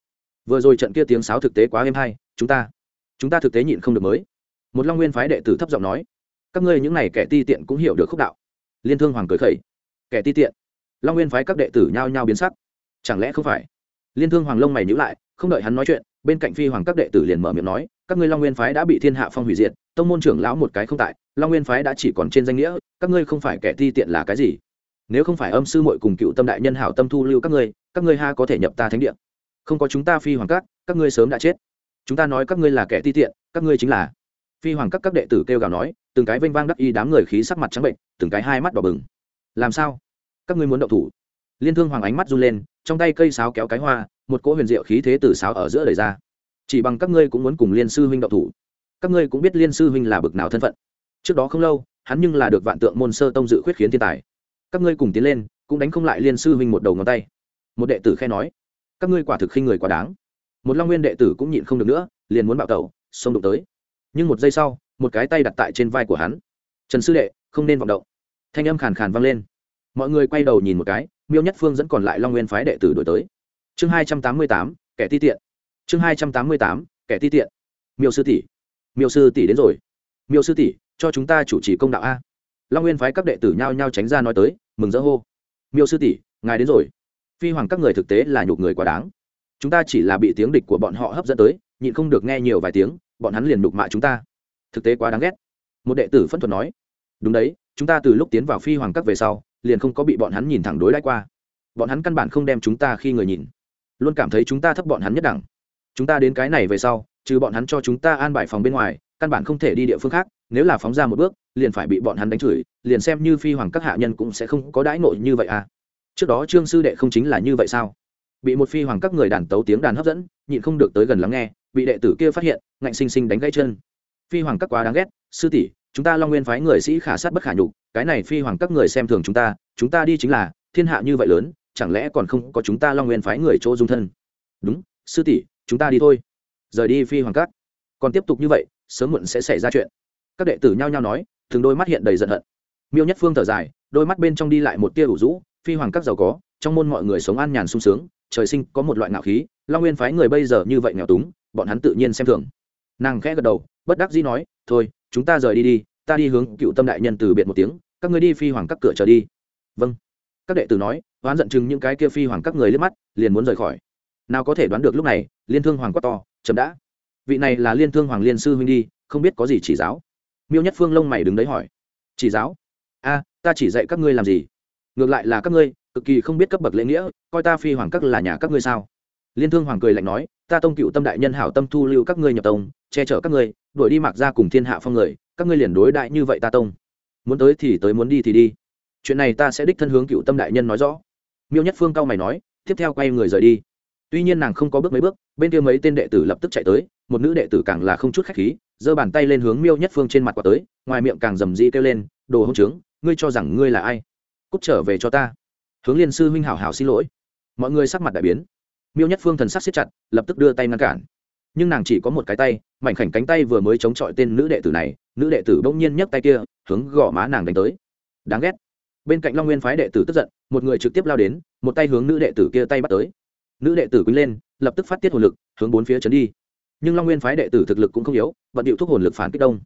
Vừa rồi trận kia tiếng sáo thực tế quá êm hay, chúng ta chúng ta thực tế nhịn không được mới. Một long nguyên phái đệ tử thấp giọng nói, các ngươi những này kẻ ti tiện cũng hiểu được khúc đạo. Liên thương hoàng cười khẩy, kẻ ti tiện. Long nguyên phái các đệ tử nhao nhao biến sắc. Chẳng lẽ không phải? Liên thương hoàng lông mày nhữ lại, không đợi hắn nói chuyện, bên cạnh phi hoàng các đệ tử liền mở miệng nói, các ngươi long nguyên phái đã bị thiên hạ phong hủy diệt, tông môn trưởng lão một cái không tại, long nguyên phái đã chỉ còn trên danh nghĩa, các ngươi không phải kẻ ti tiện là cái gì? Nếu không phải âm sư muội cùng cựu tâm đại nhân hảo tâm thu lưu các ngươi các ngươi ha có thể nhập ta thánh địa. Không có chúng ta phi hoàng các các ngươi sớm đã chết. Chúng ta nói các ngươi là kẻ ti tiện, các ngươi chính là. Phi hoàng các các đệ tử kêu gào nói, từng cái vênh vang đắc y đám người khí sắc mặt trắng bệnh, từng cái hai mắt đỏ bừng. Làm sao? Các ngươi muốn động thủ? Liên thương hoàng ánh mắt run lên trong tay cây sáo kéo cái hoa, một cỗ huyền diệu khí thế từ sáo ở giữa đời ra. Chỉ bằng các ngươi cũng muốn cùng liên sư huynh động thủ. Các ngươi cũng biết liên sư huynh là bực nào thân phận. Trước đó không lâu, hắn nhưng là được vạn tượng môn sơ tông dự khuyết khiến thiên tài. Các ngươi cùng tiến lên, cũng đánh không lại liên sư huynh một đầu ngón tay. Một đệ tử khe nói, các ngươi quả thực khinh người quá đáng. Một long nguyên đệ tử cũng nhịn không được nữa, liền muốn bạo tẩu, xông đụng tới. Nhưng một giây sau, một cái tay đặt tại trên vai của hắn. Trần sư đệ, không nên vọng động. Thanh âm khàn khàn vang lên mọi người quay đầu nhìn một cái, miêu nhất phương dẫn còn lại long nguyên phái đệ tử đổi tới. Chương hai trăm tám mươi tám, kẻ ti tiện. Chương hai trăm tám mươi tám, kẻ ti tiện. Miêu sư tỷ. Miêu sư tỷ đến rồi. Miêu sư tỷ, cho chúng ta chủ trì công đạo a. Long nguyên phái các đệ tử nhao nhao tránh ra nói tới, mừng rỡ hô. Miêu sư tỷ, ngài đến rồi. Phi hoàng các người thực tế là nhục người quá đáng. Chúng ta chỉ là bị tiếng địch của bọn họ hấp dẫn tới, nhịn không được nghe nhiều vài tiếng, bọn hắn liền nhục mạ chúng ta. Thực tế quá đáng ghét. Một đệ tử phân thuật nói. Đúng đấy, chúng ta từ lúc tiến vào phi hoàng các về sau liền không có bị bọn hắn nhìn thẳng đối đãi qua. Bọn hắn căn bản không đem chúng ta khi người nhìn. Luôn cảm thấy chúng ta thấp bọn hắn nhất đẳng. Chúng ta đến cái này về sau, trừ bọn hắn cho chúng ta an bài phòng bên ngoài, căn bản không thể đi địa phương khác, nếu là phóng ra một bước, liền phải bị bọn hắn đánh chửi, liền xem như phi hoàng các hạ nhân cũng sẽ không có đãi nội như vậy à. Trước đó trương sư đệ không chính là như vậy sao? Bị một phi hoàng các người đàn tấu tiếng đàn hấp dẫn, nhịn không được tới gần lắng nghe, bị đệ tử kia phát hiện, ngạnh sinh sinh đánh gãy chân. Phi hoàng các quá đáng ghét, sư tỷ chúng ta long nguyên phái người sĩ khả sát bất khả nhục, cái này phi hoàng các người xem thường chúng ta chúng ta đi chính là, thiên hạ như vậy lớn, chẳng lẽ còn không có chúng ta long nguyên phái người chỗ dung thân? Đúng, sư tỷ, chúng ta đi thôi. Rời đi phi hoàng các. Còn tiếp tục như vậy, sớm muộn sẽ xảy ra chuyện. Các đệ tử nhao nhao nói, thường đôi mắt hiện đầy giận hận. Miêu nhất phương thở dài, đôi mắt bên trong đi lại một tia ủ rũ, phi hoàng các giàu có, trong môn mọi người sống an nhàn sung sướng, trời sinh có một loại ngạo khí, long nguyên phái người bây giờ như vậy nghèo túng, bọn hắn tự nhiên xem thường. Nàng khẽ gật đầu, bất đắc dĩ nói, thôi chúng ta rời đi đi, ta đi hướng cựu tâm đại nhân từ biệt một tiếng, các người đi phi hoàng các cửa trở đi. Vâng. Các đệ tử nói, oán giận chừng những cái kia phi hoàng các người liếc mắt, liền muốn rời khỏi. Nào có thể đoán được lúc này, liên thương hoàng quát to, chấm đã. Vị này là liên thương hoàng liên sư huynh đi, không biết có gì chỉ giáo. Miêu nhất phương lông mày đứng đấy hỏi, chỉ giáo? A, ta chỉ dạy các ngươi làm gì? Ngược lại là các ngươi, cực kỳ không biết cấp bậc lễ nghĩa, coi ta phi hoàng các là nhà các ngươi sao? Liên thương hoàng cười lạnh nói, ta tông cựu tâm đại nhân hảo tâm thu lưu các ngươi nhập tông che chở các ngươi, đuổi đi mặc ra cùng thiên hạ phong người, các ngươi liền đối đại như vậy ta tông. Muốn tới thì tới, muốn đi thì đi. Chuyện này ta sẽ đích thân hướng cựu tâm đại nhân nói rõ. Miêu nhất phương cao mày nói, tiếp theo quay người rời đi. Tuy nhiên nàng không có bước mấy bước, bên kia mấy tên đệ tử lập tức chạy tới, một nữ đệ tử càng là không chút khách khí, giơ bàn tay lên hướng miêu nhất phương trên mặt quả tới, ngoài miệng càng rầm rĩ kêu lên, đồ hông trướng, ngươi cho rằng ngươi là ai? Cút trở về cho ta. Hướng liên sư huynh hảo hảo xin lỗi. Mọi người sắc mặt đại biến. Miêu nhất phương thần sắc siết chặt, lập tức đưa tay ngăn cản nhưng nàng chỉ có một cái tay, mảnh khảnh cánh tay vừa mới chống chọi tên nữ đệ tử này, nữ đệ tử bỗng nhiên nhấc tay kia, hướng gõ má nàng đánh tới. Đáng ghét. Bên cạnh long nguyên phái đệ tử tức giận, một người trực tiếp lao đến, một tay hướng nữ đệ tử kia tay bắt tới. Nữ đệ tử quýnh lên, lập tức phát tiết hồn lực, hướng bốn phía trấn đi. Nhưng long nguyên phái đệ tử thực lực cũng không yếu vận điệu thúc hồn lực phản kích đông.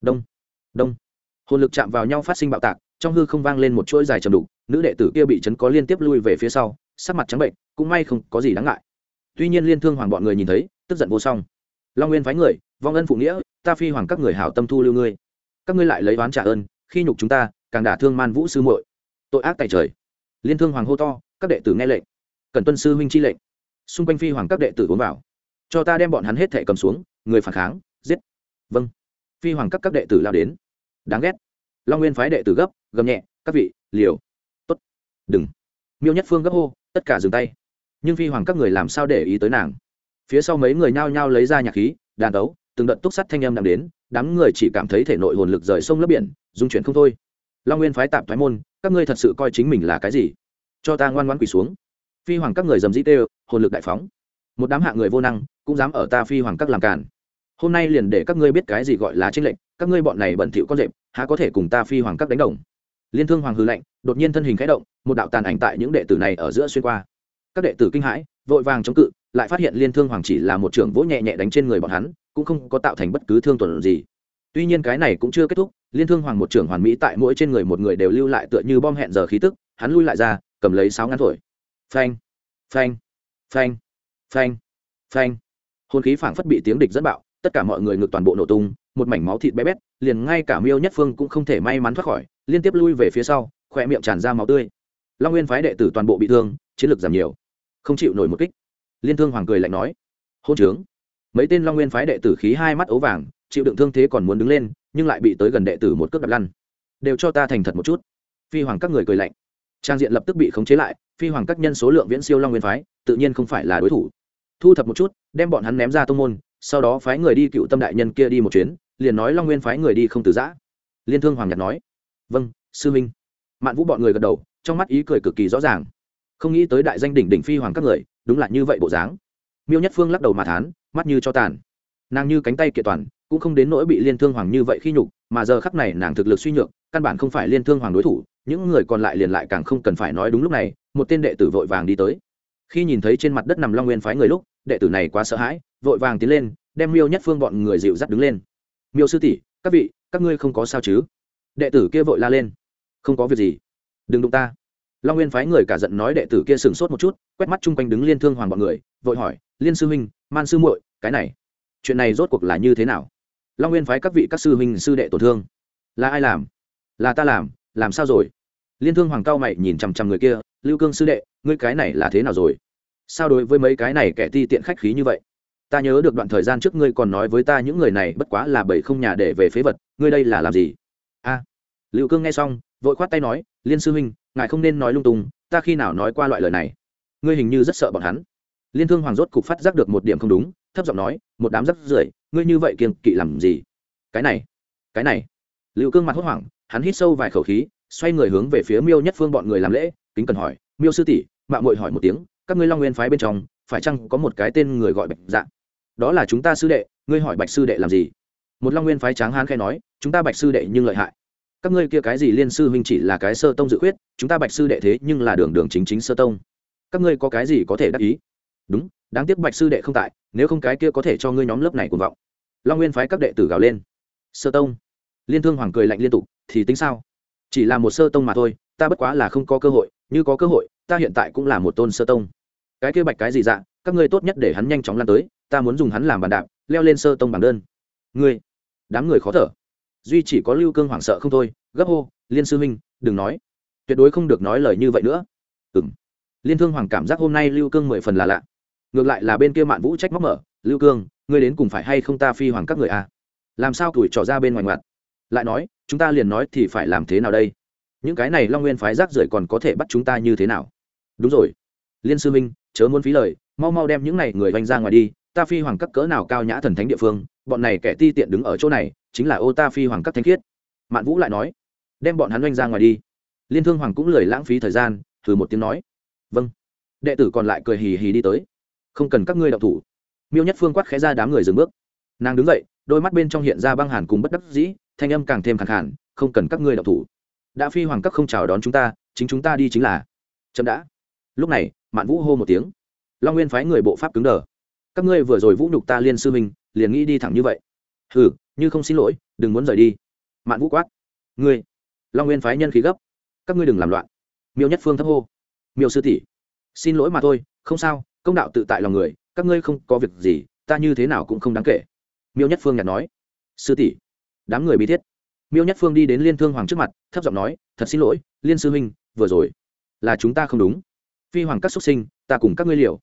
Đông đông. Hồn lực chạm vào nhau phát sinh bạo tạc, trong hư không vang lên một chuỗi dài trầm đục, nữ đệ tử kia bị chấn có liên tiếp lui về phía sau, sắc mặt trắng bệnh, cũng may không có gì đáng ngại. Tuy nhiên liên thương hoàng bọn người nhìn thấy tức giận vô song. Long nguyên phái người, vong ân phụ nghĩa, ta phi hoàng các người hảo tâm thu lưu ngươi. Các ngươi lại lấy oán trả ơn, khi nhục chúng ta, càng đả thương man vũ sư muội. Tội ác tại trời. Liên thương hoàng hô to, các đệ tử nghe lệnh. Cần tuân sư huynh chi lệnh. Xung quanh phi hoàng các đệ tử uống vào. Cho ta đem bọn hắn hết thệ cầm xuống, người phản kháng, giết. Vâng. Phi hoàng các các đệ tử lao đến. Đáng ghét. Long nguyên phái đệ tử gấp, gầm nhẹ, các vị, liều. Tốt. Đừng. Miêu nhất phương gấp hô, tất cả dừng tay. Nhưng phi hoàng các người làm sao để ý tới nàng? Phía sau mấy người nhao nhao lấy ra nhạc khí, đàn đấu từng đợt túc sắt thanh âm nằm đến, đám người chỉ cảm thấy thể nội hồn lực rời sông lấp biển dung chuyển không thôi. Long nguyên phái tạm thoái môn, các ngươi thật sự coi chính mình là cái gì? Cho ta ngoan ngoan quỳ xuống. Phi hoàng các người dầm dĩ tê hồn lực đại phóng. Một đám hạ người vô năng, cũng dám ở ta phi hoàng các làm cản hôm nay liền để các ngươi biết cái gì gọi là tranh lệnh các ngươi bọn này bẩn thỉu con rệp, há có thể cùng ta phi hoàng các đánh đồng? Liên thương hoàng hư lệnh đột nhiên thân hình khẽ động, một đạo tàn ảnh tại những đệ tử này ở giữa xuyên qua. Các đệ tử kinh hãi, vội vàng chống cự lại phát hiện liên thương hoàng chỉ là một trưởng vỗ nhẹ nhẹ đánh trên người bọn hắn, cũng không có tạo thành bất cứ thương tổn gì. Tuy nhiên cái này cũng chưa kết thúc, liên thương hoàng một trưởng hoàn mỹ tại mỗi trên người một người đều lưu lại tựa như bom hẹn giờ khí tức, hắn lui lại ra, cầm lấy sáo ngắn thổi. Phanh phanh phanh phanh phanh. Hồn khí phảng phất bị tiếng địch dẫn bạo, tất cả mọi người ngược toàn bộ nổ tung, một mảnh máu thịt bé bét, liền ngay cả miêu nhất phương cũng không thể may mắn thoát khỏi, liên tiếp lui về phía sau khỏe miệng tràn ra máu tươi. Long nguyên phái đệ tử toàn bộ bị thương, chiến lược giảm nhiều, không chịu nổi một kích liên thương hoàng cười lạnh nói, hôn trướng. Mấy tên long nguyên phái đệ tử khí hai mắt ấu vàng, chịu đựng thương thế còn muốn đứng lên, nhưng lại bị tới gần đệ tử một cước đập lăn. Đều cho ta thành thật một chút. Phi hoàng các người cười lạnh. Trang diện lập tức bị khống chế lại, phi hoàng các nhân số lượng viễn siêu long nguyên phái, tự nhiên không phải là đối thủ. Thu thập một chút, đem bọn hắn ném ra tông môn, sau đó phái người đi cựu tâm đại nhân kia đi một chuyến, liền nói long nguyên phái người đi không từ giã. Liên thương hoàng nhật nói vâng sư minh mạn vũ bọn người gật đầu, trong mắt ý cười cực kỳ rõ ràng. Không nghĩ tới đại danh đỉnh đỉnh phi hoàng các người đúng là như vậy bộ dáng. Miêu nhất phương lắc đầu mà thán, mắt như cho tàn. Nàng như cánh tay kiện toàn, cũng không đến nỗi bị liên thương hoàng như vậy khi nhục, mà giờ khắc này nàng thực lực suy nhược, căn bản không phải liên thương hoàng đối thủ, những người còn lại liền lại càng không cần phải nói đúng lúc này, một tên đệ tử vội vàng đi tới. Khi nhìn thấy trên mặt đất nằm long nguyên phái người lúc, đệ tử này quá sợ hãi, vội vàng tiến lên, đem miêu nhất phương bọn người dịu dắt đứng lên. Miêu sư tỷ, các vị, các ngươi không có sao chứ? Đệ tử kia vội la lên. Không có việc gì. Đừng đụng ta long nguyên phái người cả giận nói đệ tử kia sừng sốt một chút, quét mắt chung quanh đứng liên thương hoàng bọn người, vội hỏi, liên sư huynh, man sư muội, cái này, chuyện này rốt cuộc là như thế nào? Long nguyên phái các vị các sư huynh, sư đệ tổn thương. Là ai làm? Là ta làm làm sao rồi? Liên thương hoàng cao mày nhìn chằm chằm người kia, lưu cương sư đệ, ngươi cái này là thế nào rồi? Sao đối với mấy cái này kẻ ti tiện khách khí như vậy? Ta nhớ được đoạn thời gian trước ngươi còn nói với ta những người này bất quá là bảy không nhà để về phế vật, ngươi đây là làm gì? A. Lưu cương nghe xong vội khoát tay nói, liên sư huynh, ngài không nên nói lung tung, ta khi nào nói qua loại lời này? Ngươi hình như rất sợ bọn hắn. Liên thương hoàng rốt cục phát giác được một điểm không đúng, thấp giọng nói, một đám rắc rưởi, ngươi như vậy kiêng kỵ làm gì? Cái này cái này. Lưu cương mặt hốt hoảng, hắn hít sâu vài khẩu khí, xoay người hướng về phía miêu nhất phương bọn người làm lễ, kính cần hỏi, miêu sư tỷ mạng mội hỏi một tiếng, các ngươi long nguyên phái bên trong, phải chăng có một cái tên người gọi bạch dạ? Đó là chúng ta sư đệ, ngươi hỏi bạch sư đệ làm gì? Một long nguyên phái tráng hán khai nói, chúng ta bạch sư đệ nhưng lợi hại các ngươi kia cái gì liên sư huynh chỉ là cái sơ tông dự khuyết, chúng ta bạch sư đệ thế nhưng là đường đường chính chính sơ tông. Các ngươi có cái gì có thể đắc ý? Đúng, đáng tiếc bạch sư đệ không tại, nếu không cái kia có thể cho ngươi nhóm lớp này cuồng vọng. Long nguyên phái các đệ tử gào lên. Sơ tông. Liên thương hoàng cười lạnh liên tục, thì tính sao? Chỉ là một sơ tông mà thôi, ta bất quá là không có cơ hội, như có cơ hội, ta hiện tại cũng là một tôn sơ tông. Cái kia bạch cái gì dạng các ngươi tốt nhất để hắn nhanh chóng lan tới, ta muốn dùng hắn làm bàn đạp, leo lên sơ tông bằng đơn. Ngươi, đám người khó thở duy chỉ có lưu cương hoảng sợ không thôi, gấp hô, liên sư minh đừng nói. Tuyệt đối không được nói lời như vậy nữa. Ừ m liên thương hoàng cảm giác hôm nay lưu cương mười phần là lạ. Ngược lại là bên kia mạn vũ trách móc mở, lưu cương, ngươi đến cùng phải hay không ta phi hoàng các người à? làm sao tuổi trò ra bên ngoài ngoặt? Lại nói, chúng ta liền nói thì phải làm thế nào đây? Những cái này long nguyên phái rác rưởi còn có thể bắt chúng ta như thế nào? Đúng rồi. Liên sư minh chớ muốn phí lời, mau mau đem những này người vanh ra ngoài đi, ta phi hoàng các cỡ nào cao nhã thần thánh địa phương, bọn này kẻ ti tiện đứng ở chỗ này chính là ô ta phi hoàng các thanh khiết. Mạn vũ lại nói, đem bọn hắn oanh ra ngoài đi. Liên thương hoàng cũng lười lãng phí thời gian thử một tiếng nói vâng. Đệ tử còn lại cười hì hì đi tới, không cần các ngươi đọc thủ. Miêu nhất phương quát khẽ ra đám người dừng bước. Nàng đứng dậy, đôi mắt bên trong hiện ra băng hàn cùng bất đắc dĩ, thanh âm càng thêm khẳng hẳn không cần các ngươi đọc thủ. Đã phi hoàng các không chào đón chúng ta, chính chúng ta đi chính là. Chậm đã. Lúc này, mạn vũ hô một tiếng, long nguyên phái người bộ pháp cứng đờ. Các ngươi vừa rồi vũ nhục ta liên sư minh, liền nghĩ đi thẳng như vậy. Hừ như không xin lỗi, đừng muốn rời đi. Mạn vũ quát. Ngươi, long nguyên phái nhân khí gấp. Các ngươi đừng làm loạn. Miêu nhất phương thấp hô. Miêu sư tỷ, xin lỗi mà thôi, không sao, công đạo tự tại lòng người, các ngươi không có việc gì, ta như thế nào cũng không đáng kể. Miêu nhất phương nhặt nói. Sư tỷ, đám người bí thiết. Miêu nhất phương đi đến liên thương hoàng trước mặt, thấp giọng nói, thật xin lỗi, liên sư huynh, vừa rồi là chúng ta không đúng. Phi hoàng các xuất sinh, ta cùng các ngươi liều.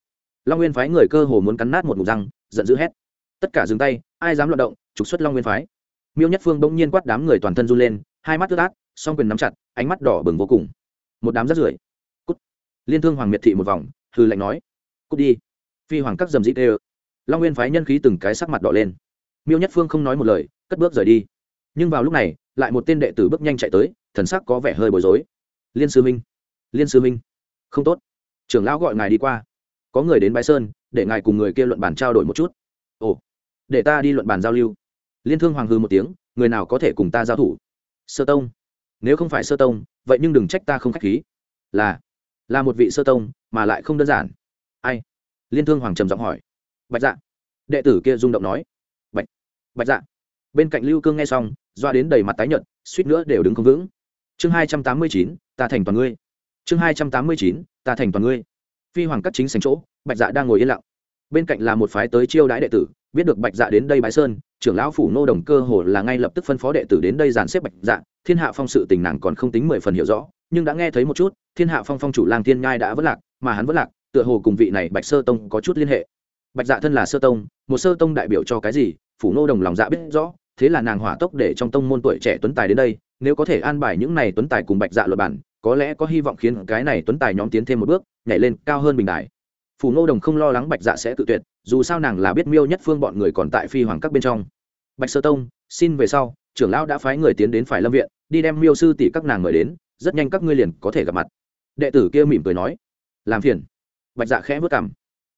Long nguyên phái người cơ hồ muốn cắn nát một mục răng, giận dữ hét. Tất cả dừng tay ai dám loạt động, trục xuất long nguyên phái. Miêu nhất phương bỗng nhiên quát đám người toàn thân run lên, hai mắt ướt át, song quyền nắm chặt, ánh mắt đỏ bừng vô cùng. Một đám rắt rưởi. Cút. Liên thương hoàng miệt thị một vòng hư lệnh nói. Cút đi. Phi hoàng các dầm dĩ tê long nguyên phái nhân khí từng cái sắc mặt đỏ lên. Miêu nhất phương không nói một lời, cất bước rời đi. Nhưng vào lúc này, lại một tên đệ tử bước nhanh chạy tới, thần sắc có vẻ hơi bối rối. Liên sư minh. Liên sư minh. Không tốt. Trưởng lão gọi ngài đi qua. Có người đến bái sơn, để ngài cùng người kia luận bàn trao đổi một chút để ta đi luận bàn giao lưu. Liên thương hoàng hư một tiếng, người nào có thể cùng ta giao thủ? Sơ tông. Nếu không phải sơ tông, vậy nhưng đừng trách ta không k h á c h khí. Là là một vị sơ tông, mà lại không đơn giản. Ai? Liên thương hoàng trầm giọng hỏi. Bạch dạ. Đệ tử kia rung động nói. Bạch bạch dạ. Bên cạnh lưu cương nghe xong, doa đến đầy mặt tái nhợt, suýt nữa đều đứng không vững. Chương hai trăm tám mươi chín, ta thành toàn ngươi. Chương hai trăm tám mươi chín, ta thành toàn ngươi. Phi hoàng cắt chính sành chỗ, bạch dạ đang ngồi yên lặng bên cạnh là một phái tới chiêu đãi đệ tử, biết được bạch dạ đến đây bái sơn, trưởng lão phủ nô đồng cơ hồ là ngay lập tức phân phó đệ tử đến đây dàn xếp bạch dạ thiên hạ phong sự tình nàng còn không tính mười phần hiểu rõ, nhưng đã nghe thấy một chút, thiên hạ phong phong chủ lang thiên nhai đã vất lạc, mà hắn vất lạc, tựa hồ cùng vị này bạch sơ tông có chút liên hệ. Bạch dạ thân là sơ tông, một sơ tông đại biểu cho cái gì, phủ nô đồng lòng dạ biết rõ, thế là nàng hỏa tốc để trong tông môn tuổi trẻ tuấn tài đến đây, nếu có thể an bài những này tuấn tài cùng bạch dạ luật bản, có lẽ có hy vọng khiến cái này tuấn tài nhóm tiến thêm một bước, nhảy lên cao hơn bình đại phủ Ngô đồng không lo lắng bạch dạ sẽ tự tuyệt, dù sao nàng là biết miêu nhất phương bọn người còn tại phi hoàng các bên trong. Bạch sơ tông, xin về sau, trưởng lão đã phái người tiến đến phải lâm viện, đi đem miêu sư tỷ các nàng mời đến, rất nhanh các ngươi liền có thể gặp mặt. Đệ tử kia mỉm cười nói, làm phiền. Bạch dạ khẽ vất cảm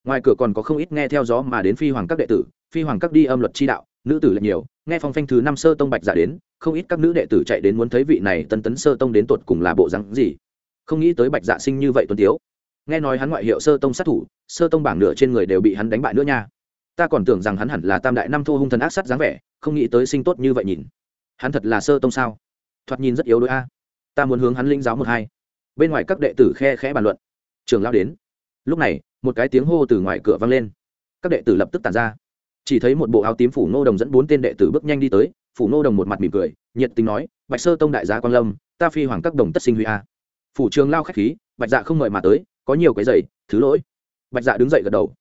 ngoài cửa còn có không ít nghe theo gió mà đến phi hoàng các đệ tử, phi hoàng các đi âm luật chi đạo, nữ tử lại nhiều, nghe phong phanh thứ năm sơ tông bạch dạ đến, không ít các nữ đệ tử chạy đến muốn thấy vị này tân tấn sơ tông đến tột cùng là bộ rắn gì. Không nghĩ tới bạch dạ sinh như vậy tuấn tiếu nghe nói hắn ngoại hiệu sơ tông sát thủ, sơ tông bảng nửa trên người đều bị hắn đánh bại nữa nha. Ta còn tưởng rằng hắn hẳn là tam đại năm thô hung thần ác sát dáng vẻ, không nghĩ tới sinh tốt như vậy nhìn. Hắn thật là sơ tông sao? Thoạt nhìn rất yếu đuối a. Ta muốn hướng hắn linh giáo một hai. Bên ngoài các đệ tử khe khẽ bàn luận. Trường lao đến. Lúc này, một cái tiếng hô từ ngoài cửa vang lên. Các đệ tử lập tức tàn ra. Chỉ thấy một bộ áo tím phủ nô đồng dẫn bốn tên đệ tử bước nhanh đi tới, phủ nô đồng một mặt mỉm cười, nhiệt tình nói, bạch sơ tông đại gia quan lâm, ta phi hoàng các đồng tất sinh huy a. Phủ trường lao khách khí, bạch dạ không mời mà tới có nhiều cái giày thứ lỗi. Bạch dạ đứng dậy gật đầu.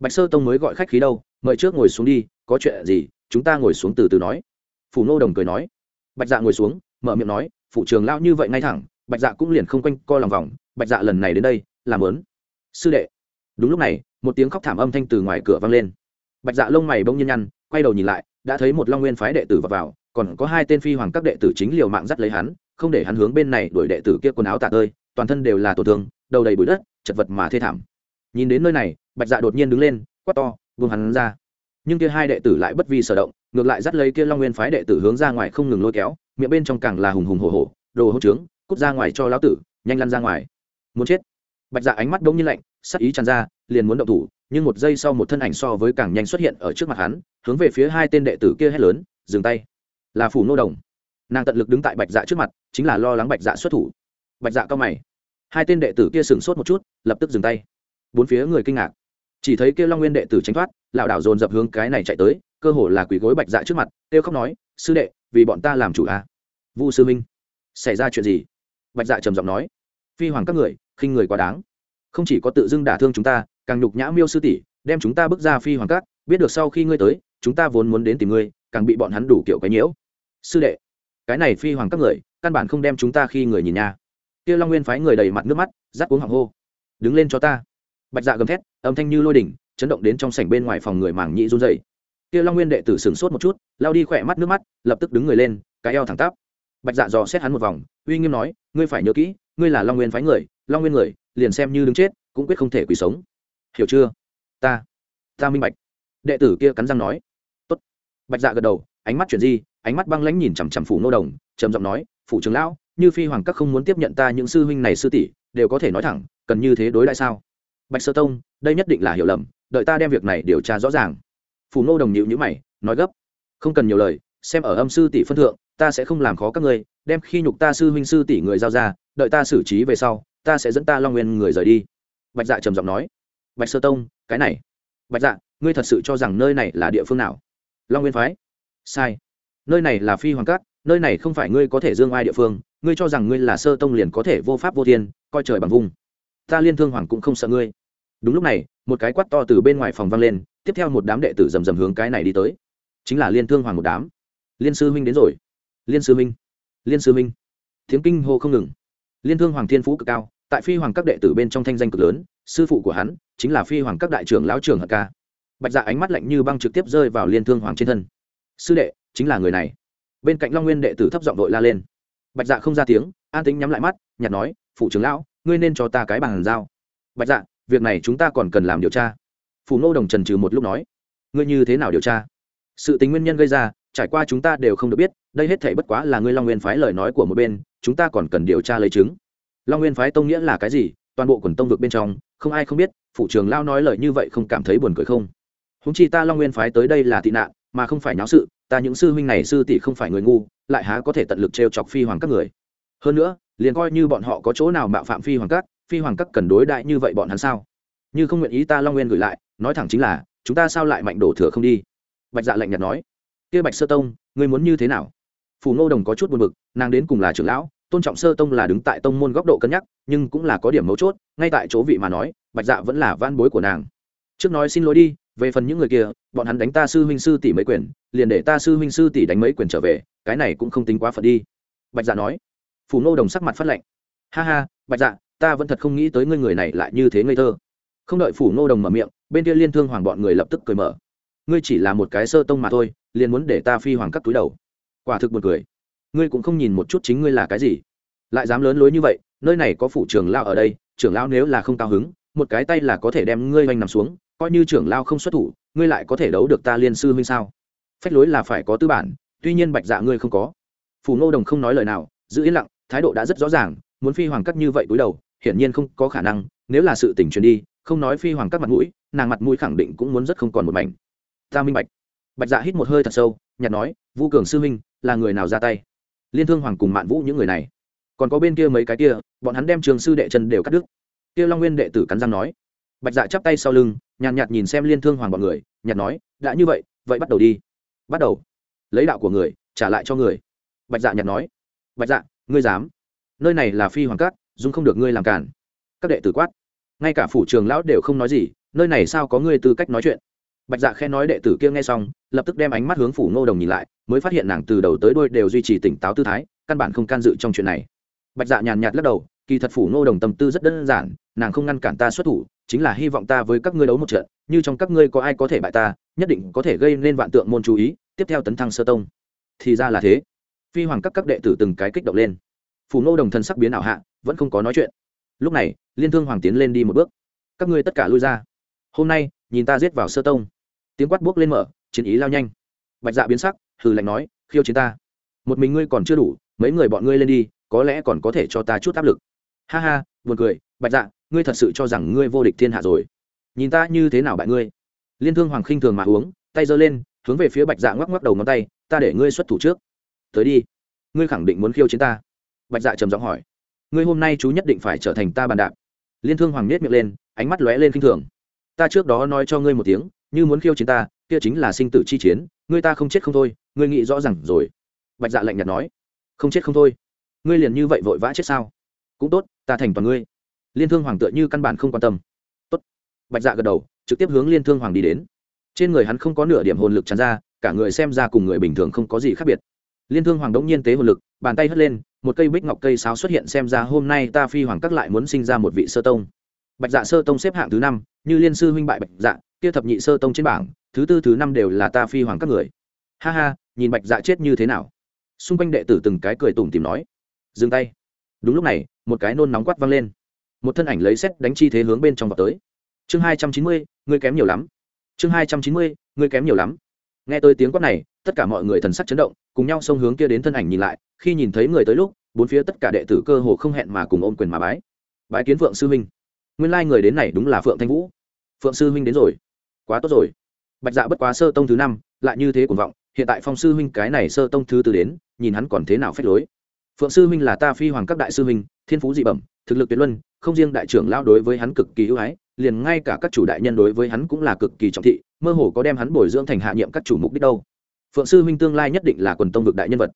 Bạch sơ tông mới gọi khách khí đâu mời trước ngồi xuống đi có chuyện gì chúng ta ngồi xuống từ từ nói. Phủ nô đồng cười nói. Bạch dạ ngồi xuống mở miệng nói phủ trường lao như vậy ngay thẳng bạch dạ cũng liền không quanh co lòng vòng bạch dạ lần này đến đây làm lớn sư đệ. Đúng lúc này một tiếng khóc thảm âm thanh từ ngoài cửa vang lên. Bạch dạ lông mày bông nhiên nhăn quay đầu nhìn lại đã thấy một long nguyên phái đệ tử vào, vào còn có hai tên phi hoàng các đệ tử chính liều mạng dắt lấy hắn không để hắn hướng bên này đuổi đệ tử kia quần áo tạ tơi toàn thân đều là tổn thương đầu đầy bụi đất chật vật mà thê thảm. Nhìn đến nơi này, bạch dạ đột nhiên đứng lên, quát to vương hắn ra. Nhưng kia hai đệ tử lại bất vi sở động, ngược lại dắt lấy kia long nguyên phái đệ tử hướng ra ngoài không ngừng lôi kéo, miệng bên trong càng là hùng hùng hổ hổ, đồ hỗ trướng, cút ra ngoài cho lão tử, nhanh lăn ra ngoài. Muốn chết. Bạch dạ ánh mắt đông như lạnh, sắc ý tràn ra, liền muốn động thủ, nhưng một giây sau một thân ảnh so với càng nhanh xuất hiện ở trước mặt hắn, hướng về phía hai tên đệ tử kia hét lớn, dừng tay. Là phủ nô đồng. Nàng tận lực đứng tại bạch dạ trước mặt, chính là lo lắng bạch dạ xuất thủ. Bạch dạ cao mày. Hai tên đệ tử kia sửng sốt một chút lập tức dừng tay. Bốn phía người kinh ngạc. Chỉ thấy kêu long nguyên đệ tử tránh thoát, lảo đảo dồn dập hướng cái này chạy tới, cơ hồ là quỳ gối bạch dạ trước mặt, kêu khóc nói, sư đệ, vì bọn ta làm chủ à. vu sư minh xảy ra chuyện gì? Bạch dạ trầm giọng nói, phi hoàng các người, khinh người quá đáng. Không chỉ có tự dưng đả thương chúng ta, càng nhục nhã miêu sư tỷ, đem chúng ta bước ra phi hoàng các, biết được sau khi ngươi tới, chúng ta vốn muốn đến tìm ngươi, càng bị bọn hắn đủ kiểu cái nhiễu. Sư đệ, cái này phi hoàng các người, căn bản không đem chúng ta khi người nhìn nha. Kia long nguyên phái người đầy mặt nước mắt, rắc uống hoàng hô đứng lên cho ta. Bạch dạ gầm thét, âm thanh như lôi đỉnh, chấn động đến trong sảnh bên ngoài phòng người mảng nhị run dày kia long nguyên đệ tử sửng sốt một chút, lao đi khỏe mắt nước mắt, lập tức đứng người lên, cái eo thẳng tắp. Bạch dạ dò xét hắn một vòng, uy nghiêm nói, ngươi phải nhớ kỹ, ngươi là long nguyên phái người, long nguyên người, liền xem như đứng chết, cũng quyết không thể quỳ sống. Hiểu chưa? Ta ta minh bạch. Đệ tử kia cắn răng nói. Tốt. bạch dạ gật đầu, ánh mắt chuyển di, ánh mắt băng lãnh nhìn chằm chằm phủ nô đồng, trầm giọng nói, phủ trưởng lão, như phi hoàng các không muốn tiếp nhận ta những sư huynh này sư tỷ đều có thể nói thẳng, cần như thế đối lại sao? Bạch sơ tông, đây nhất định là hiểu lầm, đợi ta đem việc này điều tra rõ ràng. Phù nô đồng nhịu nhữ mày, nói gấp, không cần nhiều lời, xem ở âm sư tỷ phân thượng, ta sẽ không làm khó các ngươi, đem khi nhục ta sư huynh sư tỷ người giao ra, đợi ta xử trí về sau, ta sẽ dẫn ta long nguyên người rời đi. Bạch dạ trầm giọng nói, bạch sơ tông, cái này. Bạch dạ ngươi thật sự cho rằng nơi này là địa phương nào? Long nguyên phái. Sai. Nơi này là phi hoàng cát nơi này không phải ngươi có thể dương ai địa phương, ngươi cho rằng ngươi là sơ tông liền có thể vô pháp vô thiên, coi trời bằng vùng. Ta liên thương hoàng cũng không sợ ngươi. Đúng lúc này, một cái quát to từ bên ngoài phòng vang lên, tiếp theo một đám đệ tử rầm rầm hướng cái này đi tới. Chính là liên thương hoàng một đám. Liên sư huynh đến rồi. Liên sư huynh. Liên sư huynh. Tiếng kinh hô không ngừng. Liên thương hoàng thiên phú cực cao, tại phi hoàng các đệ tử bên trong thanh danh cực lớn, sư phụ của hắn chính là phi hoàng các đại trưởng lão trưởng hận ca. Bạch dạ ánh mắt lạnh như băng trực tiếp rơi vào liên thương hoàng trên thân. Sư đệ, chính là người này bên cạnh long nguyên đệ tử thấp giọng đội la lên. Bạch dạ không ra tiếng, an tính nhắm lại mắt nhặt nói phụ trưởng lão, ngươi nên cho ta cái bàn giao. Bạch dạ việc này chúng ta còn cần làm điều tra. Phủ Ngô đồng trần trừ một lúc nói, ngươi như thế nào điều tra? Sự tính nguyên nhân gây ra, trải qua chúng ta đều không được biết, đây hết thể bất quá là ngươi long nguyên phái lời nói của một bên, chúng ta còn cần điều tra lấy chứng. Long nguyên phái tông nghĩa là cái gì? Toàn bộ quần tông vực bên trong, không ai không biết, phủ trường lao nói lời như vậy không cảm thấy buồn cười không? Húng chi ta long nguyên phái tới đây là tị nạn, mà không phải nháo sự ta những sư huynh này sư tỷ không phải người ngu, lại há có thể tận lực t chọc phi hoàng các người. Hơn nữa, liền coi như bọn họ có chỗ nào mạo phạm phi hoàng các, phi hoàng các cần đối đại như vậy bọn hắn sao? Như không nguyện ý ta long nguyên gửi lại, nói thẳng chính là, chúng ta sao lại mạnh đổ thừa không đi? Bạch dạ lạnh nhạt nói. Kia bạch sơ tông, ngươi muốn như thế nào? Phù ngô đồng có chút buồn bực, nàng đến cùng là trưởng lão, tôn trọng sơ tông là đứng tại tông môn góc độ cân nhắc, nhưng cũng là có điểm mấu chốt, ngay tại chỗ vị mà nói, bạch dạ vẫn là van bối của nàng. Trước nói xin lỗi đi về phần những người kia, bọn hắn đánh ta sư huynh sư tỷ mấy quyền, liền để ta sư huynh sư tỷ đánh mấy quyền trở về, cái này cũng không tính quá phận đi. Bạch dạ nói. Phù ngô đồng sắc mặt phát lệnh ha ha, bạch dạ ta vẫn thật không nghĩ tới ngươi người này lại như thế ngây thơ. Không đợi phủ ngô đồng mở miệng, bên kia liên thương hoàng bọn người lập tức cười mở. Ngươi chỉ là một cái sơ tông mà thôi, liền muốn để ta phi hoàng cắt túi đầu. Quả thực một cười. Ngươi cũng không nhìn một chút chính ngươi là cái gì. Lại dám lớn lối như vậy, nơi này có phủ trưởng lao ở đây, trưởng lao nếu là không cao hứng, một cái tay là có thể đem ngươi oanh nằm xuống coi như trưởng lao không xuất thủ, ngươi lại có thể đấu được ta liên sư huynh sao? Phách lối là phải có tư bản, tuy nhiên bạch dạ ngươi không có. Phủ ngô đồng không nói lời nào, giữ yên lặng, thái độ đã rất rõ ràng, muốn phi hoàng cắt như vậy túi đầu, hiển nhiên không có khả năng, nếu là sự tình truyền đi, không nói phi hoàng cắt mặt mũi, nàng mặt mũi khẳng định cũng muốn rất không còn một mảnh. Ta minh bạch. Bạch dạ hít một hơi thật sâu nhặt nói vũ cường sư huynh, là người nào ra tay? Liên thương hoàng cùng mạn vũ những người này. Còn có bên kia mấy cái kia, bọn hắn đem trường sư đệ chân đều cắt đứt. Kia long nguyên đệ tử cắn răng nói bạch dạ chắp tay sau lưng, nhàn nhạt nhìn xem liên thương hoàng bọn người, nhạt nói, đã như vậy vậy bắt đầu đi. Bắt đầu? Lấy đạo của người, trả lại cho người. Bạch dạ nhạt nói. Bạch dạ ngươi dám? Nơi này là phi hoàng cát dung không được ngươi làm cản. Các đệ tử quát. Ngay cả phủ trường lão đều không nói gì, nơi này sao có ngươi tư cách nói chuyện? Bạch dạ khen nói đệ tử kia nghe xong, lập tức đem ánh mắt hướng phủ ngô đồng nhìn lại, mới phát hiện nàng từ đầu tới đôi đều duy trì tỉnh táo tư thái, căn bản không can dự trong chuyện này. Bạch dạ nhàn nhạt lắc đầu, kỳ thật phủ ngô đồng tâm tư rất đơn giản, nàng không ngăn cản ta xuất thủ chính là hy vọng ta với các ngươi đấu một trận, như trong các ngươi có ai có thể bại ta, nhất định có thể gây nên vạn tượng môn chú ý, tiếp theo tấn thăng sơ tông. Thì ra là thế. Phi hoàng các các đệ tử từng cái kích động lên. Phủ nô đồng thân sắc biến ảo hạ, vẫn không có nói chuyện. Lúc này, liên thương hoàng tiến lên đi một bước. Các ngươi tất cả lui ra. Hôm nay, nhìn ta giết vào sơ tông. Tiếng quát buốc lên mở, chiến ý lao nhanh. Bạch dạ biến sắc, hừ lạnh nói, khiêu chiến ta. Một mình ngươi còn chưa đủ, mấy người bọn ngươi lên đi, có lẽ còn có thể cho ta chút áp lực. Ha ha, buồn cười, bạch dạ ngươi thật sự cho rằng ngươi vô địch thiên hạ rồi. Nhìn ta như thế nào bại ngươi? Liên thương hoàng khinh thường mà uống, tay giơ lên, hướng về phía bạch dạ ngoắc ngoắc đầu ngón tay, ta để ngươi xuất thủ trước. Tới đi, ngươi khẳng định muốn khiêu chiến ta. Bạch dạ trầm giọng hỏi. Ngươi hôm nay chú nhất định phải trở thành ta bàn đạp. Liên thương hoàng nết miệng lên, ánh mắt lóe lên khinh thường. Ta trước đó nói cho ngươi một tiếng, như muốn khiêu chiến ta, kia chính là sinh tử chi chiến, ngươi ta không chết không thôi, ngươi nghĩ rõ ràng rồi. Bạch dạ lạnh nhạt nói. Không chết không thôi. Ngươi liền như vậy vội vã chết sao? Cũng tốt, ta thành toàn ngươi liên thương hoàng tựa như căn bản không quan tâm. Tốt. Bạch dạ gật đầu, trực tiếp hướng liên thương hoàng đi đến. Trên người hắn không có nửa điểm hồn lực tràn ra, cả người xem ra cùng người bình thường không có gì khác biệt. Liên thương hoàng đống nhiên tế hồn lực, bàn tay hất lên, một cây bích ngọc cây sáo xuất hiện xem ra hôm nay ta phi hoàng các lại muốn sinh ra một vị sơ tông. Bạch dạ sơ tông xếp hạng thứ năm, như liên sư huynh bại bạch dạ kia thập nhị sơ tông trên bảng, thứ tư, thứ năm đều là ta phi hoàng các người. Ha ha, nhìn bạch dạ chết như thế nào. Xung quanh đệ tử từng cái cười tủm tìm nói. Dừng tay. Đúng lúc này, một cái nôn nóng quát vang lên một thân ảnh lấy xét đánh chi thế hướng bên trong vào tới. Chương hai trăm chín mươi, ngươi kém nhiều lắm. Chương hai trăm chín mươi, ngươi kém nhiều lắm. Nghe tôi tiếng quát này, tất cả mọi người thần sắc chấn động, cùng nhau xông hướng kia đến thân ảnh nhìn lại, khi nhìn thấy người tới lúc, bốn phía tất cả đệ tử cơ hồ không hẹn mà cùng ôm quyền mà bái. Bái kiến phượng sư huynh. Nguyên lai người đến này đúng là phượng thanh vũ. Phượng sư huynh đến rồi. Quá tốt rồi. Bạch dạ bất quá sơ tông thứ năm, lại như thế cuồng vọng, hiện tại phong sư huynh cái này sơ tông thứ tư đến, nhìn hắn còn thế nào phép lối. Phượng sư huynh là ta phi hoàng các đại sư huynh, thiên phú dị bẩm, thực lực tuyệt luân không riêng đại trưởng lao đối với hắn cực kỳ ưu ái, liền ngay cả các chủ đại nhân đối với hắn cũng là cực kỳ trọng thị, mơ hồ có đem hắn bồi dưỡng thành hạ nhiệm các chủ mục đích đâu. Phượng sư huynh tương lai nhất định là quần tông vực đại nhân vật.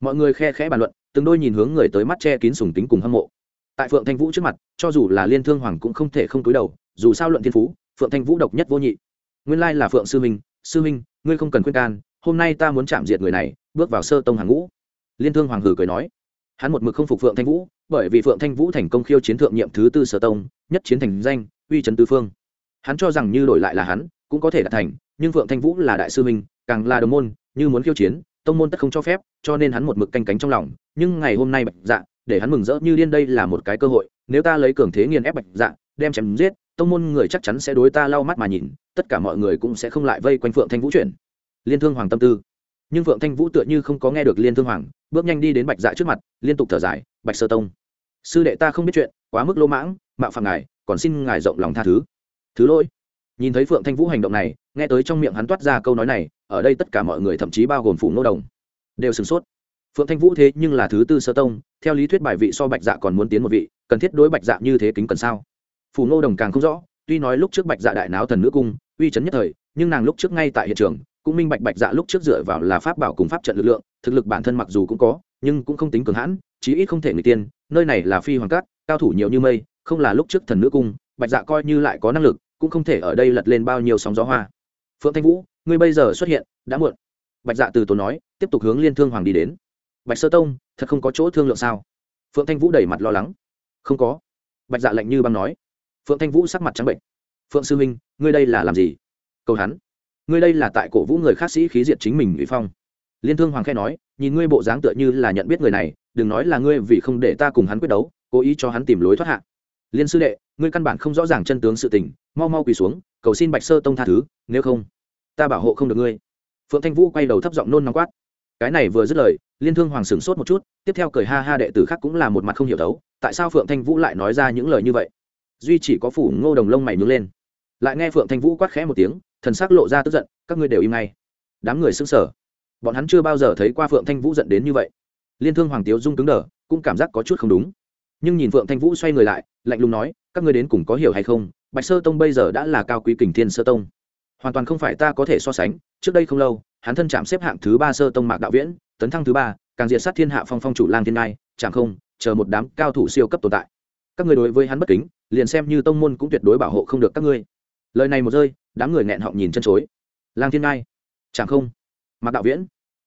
Mọi người khe khẽ bàn luận, từng đôi nhìn hướng người tới mắt che kín sùng tính cùng hâm mộ. Tại phượng thanh vũ trước mặt, cho dù là liên thương hoàng cũng không thể không túi đầu, dù sao luận thiên phú, phượng thanh vũ độc nhất vô nhị. Nguyên lai là phượng sư minh sư minh ngươi không cần khuyên can, hôm nay ta muốn chạm diệt người này, bước vào sơ tông hàng ngũ. Liên thương hoàng hử cười nói. Hắn một mực không phục phượng thanh vũ bởi vì phượng thanh vũ thành công khiêu chiến thượng nhiệm thứ tư sở tông, nhất chiến thành danh, uy trấn tư phương. Hắn cho rằng như đổi lại là hắn, cũng có thể đạt thành, nhưng phượng thanh vũ là đại sư minh càng là đồng môn, như muốn khiêu chiến, tông môn tất không cho phép, cho nên hắn một mực canh cánh trong lòng. Nhưng ngày hôm nay bạch dạ để hắn mừng rỡ như điên đây là một cái cơ hội. Nếu ta lấy cường thế nghiền ép bạch dạ đem chém giết, tông môn người chắc chắn sẽ đối ta lau mắt mà nhìn, tất cả mọi người cũng sẽ không lại vây quanh phượng thanh vũ chuyển liên thương hoàng tâm tư. Nhưng phượng thanh vũ tựa như không có nghe được liên thương hoàng bước nhanh đi đến bạch dạ trước mặt, liên tục thở dài, bạch sơ tông, sư đệ ta không biết chuyện, quá mức lỗ mãng, mạo phạm ngài, còn xin ngài rộng lòng tha thứ. Thứ lỗi? Nhìn thấy phượng thanh vũ hành động này, nghe tới trong miệng hắn toát ra câu nói này, ở đây tất cả mọi người thậm chí bao gồm phủ ngô đồng, đều sửng sốt. Phượng thanh vũ thế nhưng là thứ tư sơ tông, theo lý thuyết bài vị so bạch dạ còn muốn tiến một vị, cần thiết đối bạch dạ như thế kính cần sao? Phủ ngô đồng càng không rõ, tuy nói lúc trước bạch dạ đại náo thần nữ cung, uy chấn nhất thời, nhưng nàng lúc trước ngay tại hiện trường cũng minh bạch bạch dạ lúc trước dựa vào là pháp bảo cùng pháp trận lực lượng, thực lực bản thân mặc dù cũng có, nhưng cũng không tính cường hãn, chí ít không thể người tiên. Nơi này là phi hoàng cát, cao thủ nhiều như mây, không là lúc trước thần nữ cung, bạch dạ coi như lại có năng lực, cũng không thể ở đây lật lên bao nhiêu sóng gió hoa. Phượng thanh vũ, ngươi bây giờ xuất hiện, đã muộn. Bạch dạ từ tốn nói, tiếp tục hướng liên thương hoàng đi đến. Bạch sơ tông, thật không có chỗ thương lượng sao? Phượng thanh vũ đẩy mặt lo lắng. Không có. Bạch dạ lạnh như băng nói. Phượng thanh vũ sắc mặt trắng bệnh phượng sư huynh ngươi đây là làm gì? Câu hắn ngươi đây là tại cổ vũ người khác sĩ khí diệt chính mình ủy phong. Liên thương hoàng khe nói, nhìn ngươi bộ dáng tựa như là nhận biết người này, đừng nói là ngươi vì không để ta cùng hắn quyết đấu, cố ý cho hắn tìm lối thoát hạ. Liên sư đệ, ngươi căn bản không rõ ràng chân tướng sự tình, mau mau quỳ xuống, cầu xin bạch sơ tông tha thứ, nếu không, ta bảo hộ không được ngươi. Phượng thanh vũ quay đầu thấp giọng nôn nóng quát. Cái này vừa dứt lời, liên thương hoàng sửng sốt một chút, tiếp theo cười ha ha đệ tử khác cũng là một mặt không hiểu đấu tại sao phượng thanh vũ lại nói ra những lời như vậy? Duy chỉ có phủ ngô đồng lông mày nhướng lên. Lại nghe phượng thanh vũ quát khẽ một tiếng thần sắc lộ ra tức giận, các ngươi đều im ngay. Đám người xứng sở bọn hắn chưa bao giờ thấy qua phượng thanh vũ giận đến như vậy. Liên thương hoàng tiếu dung cứng đờ, cũng cảm giác có chút không đúng. Nhưng nhìn phượng thanh vũ xoay người lại, lạnh lùng nói, các ngươi đến cùng có hiểu hay không, bạch sơ tông bây giờ đã là cao quý kình thiên sơ tông. Hoàn toàn không phải ta có thể so sánh, trước đây không lâu, hắn thân chạm xếp hạng thứ ba sơ tông mạc đạo viễn, tấn thăng thứ ba, càng diệt sát thiên hạ phong phong chủ lang thiên ngai, chẳng không, chờ một đám cao thủ siêu cấp tồn tại. Các người đối với hắn bất kính, liền xem như tông môn cũng tuyệt đối bảo hộ không được các ngươi. Lời này một rơi đám người nghẹn họng nhìn chân chối. Lang thiên ngai chẳng không? Mạc đạo viễn,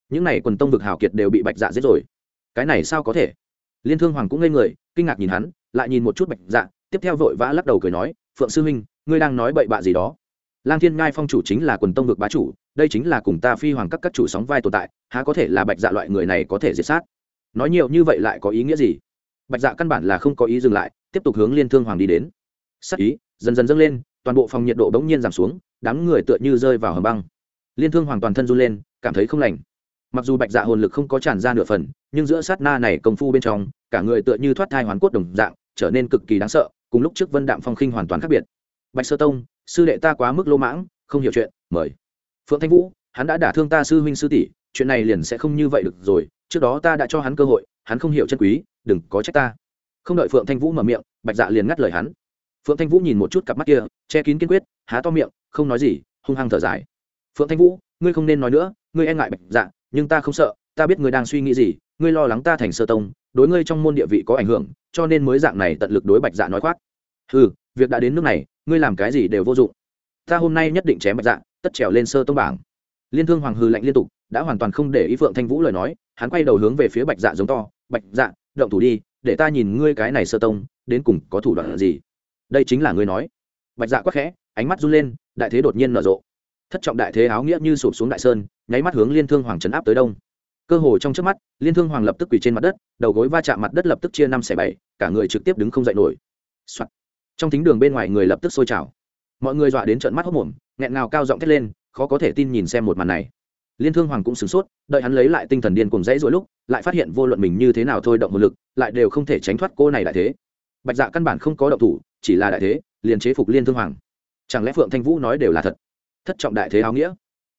những này quần tông vực hào kiệt đều bị bạch dạ giết rồi. Cái này sao có thể? Liên thương hoàng cũng ngây người, kinh ngạc nhìn hắn, lại nhìn một chút bạch dạ tiếp theo vội vã lắc đầu cười nói, phượng sư huynh, ngươi đang nói bậy bạ gì đó? Lang thiên ngai phong chủ chính là quần tông vực bá chủ, đây chính là cùng ta phi hoàng các các chủ sóng vai tồn tại, há có thể là bạch dạ loại người này có thể diệt sát? Nói nhiều như vậy lại có ý nghĩa gì? Bạch dạ căn bản là không có ý dừng lại, tiếp tục hướng liên thương hoàng đi đến. Sắc ý, dần dần dâng lên toàn bộ phòng nhiệt độ bỗng nhiên giảm xuống, đám người tựa như rơi vào hầm băng. Liên thương hoàng toàn thân run lên, cảm thấy không lành. Mặc dù bạch dạ hồn lực không có tràn ra nửa phần, nhưng giữa sát na này công phu bên trong, cả người tựa như thoát thai hoàn cốt đồng dạng, trở nên cực kỳ đáng sợ, cùng lúc trước vân đạm phong khinh hoàn toàn khác biệt. Bạch sơ tông, sư đệ ta quá mức lô mãng, không hiểu chuyện, mời. Phượng thanh vũ, hắn đã đả thương ta sư huynh sư tỷ, chuyện này liền sẽ không như vậy được rồi, trước đó ta đã cho hắn cơ hội, hắn không hiểu chân quý, đừng có trách ta. Không đợi phượng thanh vũ mở miệng, bạch dạ liền ngắt lời hắn phượng thanh vũ nhìn một chút cặp mắt kia, che kín kiên quyết, há to miệng, không nói gì, hung hăng thở dài. Phượng thanh vũ, ngươi không nên nói nữa, ngươi e ngại bạch dạ nhưng ta không sợ, ta biết ngươi đang suy nghĩ gì, ngươi lo lắng ta thành sơ tông, đối ngươi trong môn địa vị có ảnh hưởng, cho nên mới dạng này tận lực đối bạch dạ nói khoác. Ừ việc đã đến nước này, ngươi làm cái gì đều vô dụng. Ta hôm nay nhất định chém bạch dạ tất trèo lên sơ tông bảng. Liên thương hoàng hư lạnh liên tục, đã hoàn toàn không để ý phượng thanh vũ lời nói, hắn quay đầu hướng về phía bạch dạ giống to, bạch dạ động thủ đi, để ta nhìn ngươi cái này sơ tông, đến cùng có thủ đoạn gì? Đây chính là ngươi nói. Bạch dạ quắc khẽ, ánh mắt run lên, đại thế đột nhiên nở rộ. Thất trọng đại thế áo nghĩa như sụp xuống đại sơn, nháy mắt hướng liên thương hoàng trấn áp tới đông. Cơ hồ trong trước mắt, liên thương hoàng lập tức quỳ trên mặt đất, đầu gối va chạm mặt đất lập tức chia năm xẻ bảy, cả người trực tiếp đứng không dậy nổi、Soạn. trong thính đường bên ngoài người lập tức sôi trào. Mọi người dọa đến trận mắt hốc mồm nghẹn ngào cao giọng thét lên, khó có thể tin nhìn xem một màn này. Liên thương hoàng cũng sửng sốt, đợi hắn lấy lại tinh thần điên cùng dãy dỗi lúc, lại phát hiện vô luận mình như thế nào thôi động một lực, lại đều không thể tránh thoát cô này lại thế. Bạch dạ căn bản không có động thủ chỉ là đại thế, liền chế phục liên thương hoàng. Chẳng lẽ phượng thanh vũ nói đều là thật? Thất trọng đại thế áo nghĩa.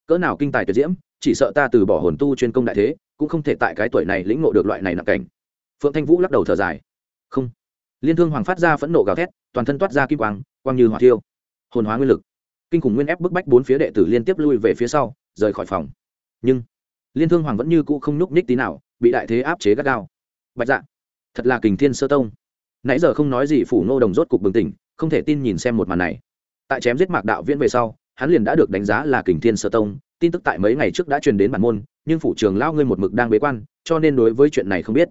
Cỡ nào kinh tài tuyệt diễm, chỉ sợ ta từ bỏ hồn tu chuyên công đại thế, cũng không thể tại cái tuổi này lĩnh ngộ được loại này nặng cảnh. Phượng thanh vũ lắc đầu thở dài. Không. Liên thương hoàng phát ra phẫn nộ gào thét, toàn thân toát ra kim quang quang như hỏa thiêu. Hồn hóa nguyên lực. Kinh khủng nguyên ép bức bách bốn phía đệ tử liên tiếp lui về phía sau, rời khỏi phòng. Nhưng, liên thương hoàng vẫn như cũ không nhúc nhích tí nào, bị đại thế áp chế gắt gao. Bạch dạ. Thật là kình thiên sơ tông nãy giờ không nói gì phủ ngô đồng rốt cục bừng tỉnh, không thể tin nhìn xem một màn này. Tại chém giết mạc đạo viễn về sau, hắn liền đã được đánh giá là kình thiên sơ tông, tin tức tại mấy ngày trước đã truyền đến bản môn, nhưng phủ trường lao ngươi một mực đang bế quan, cho nên đối với chuyện này không biết.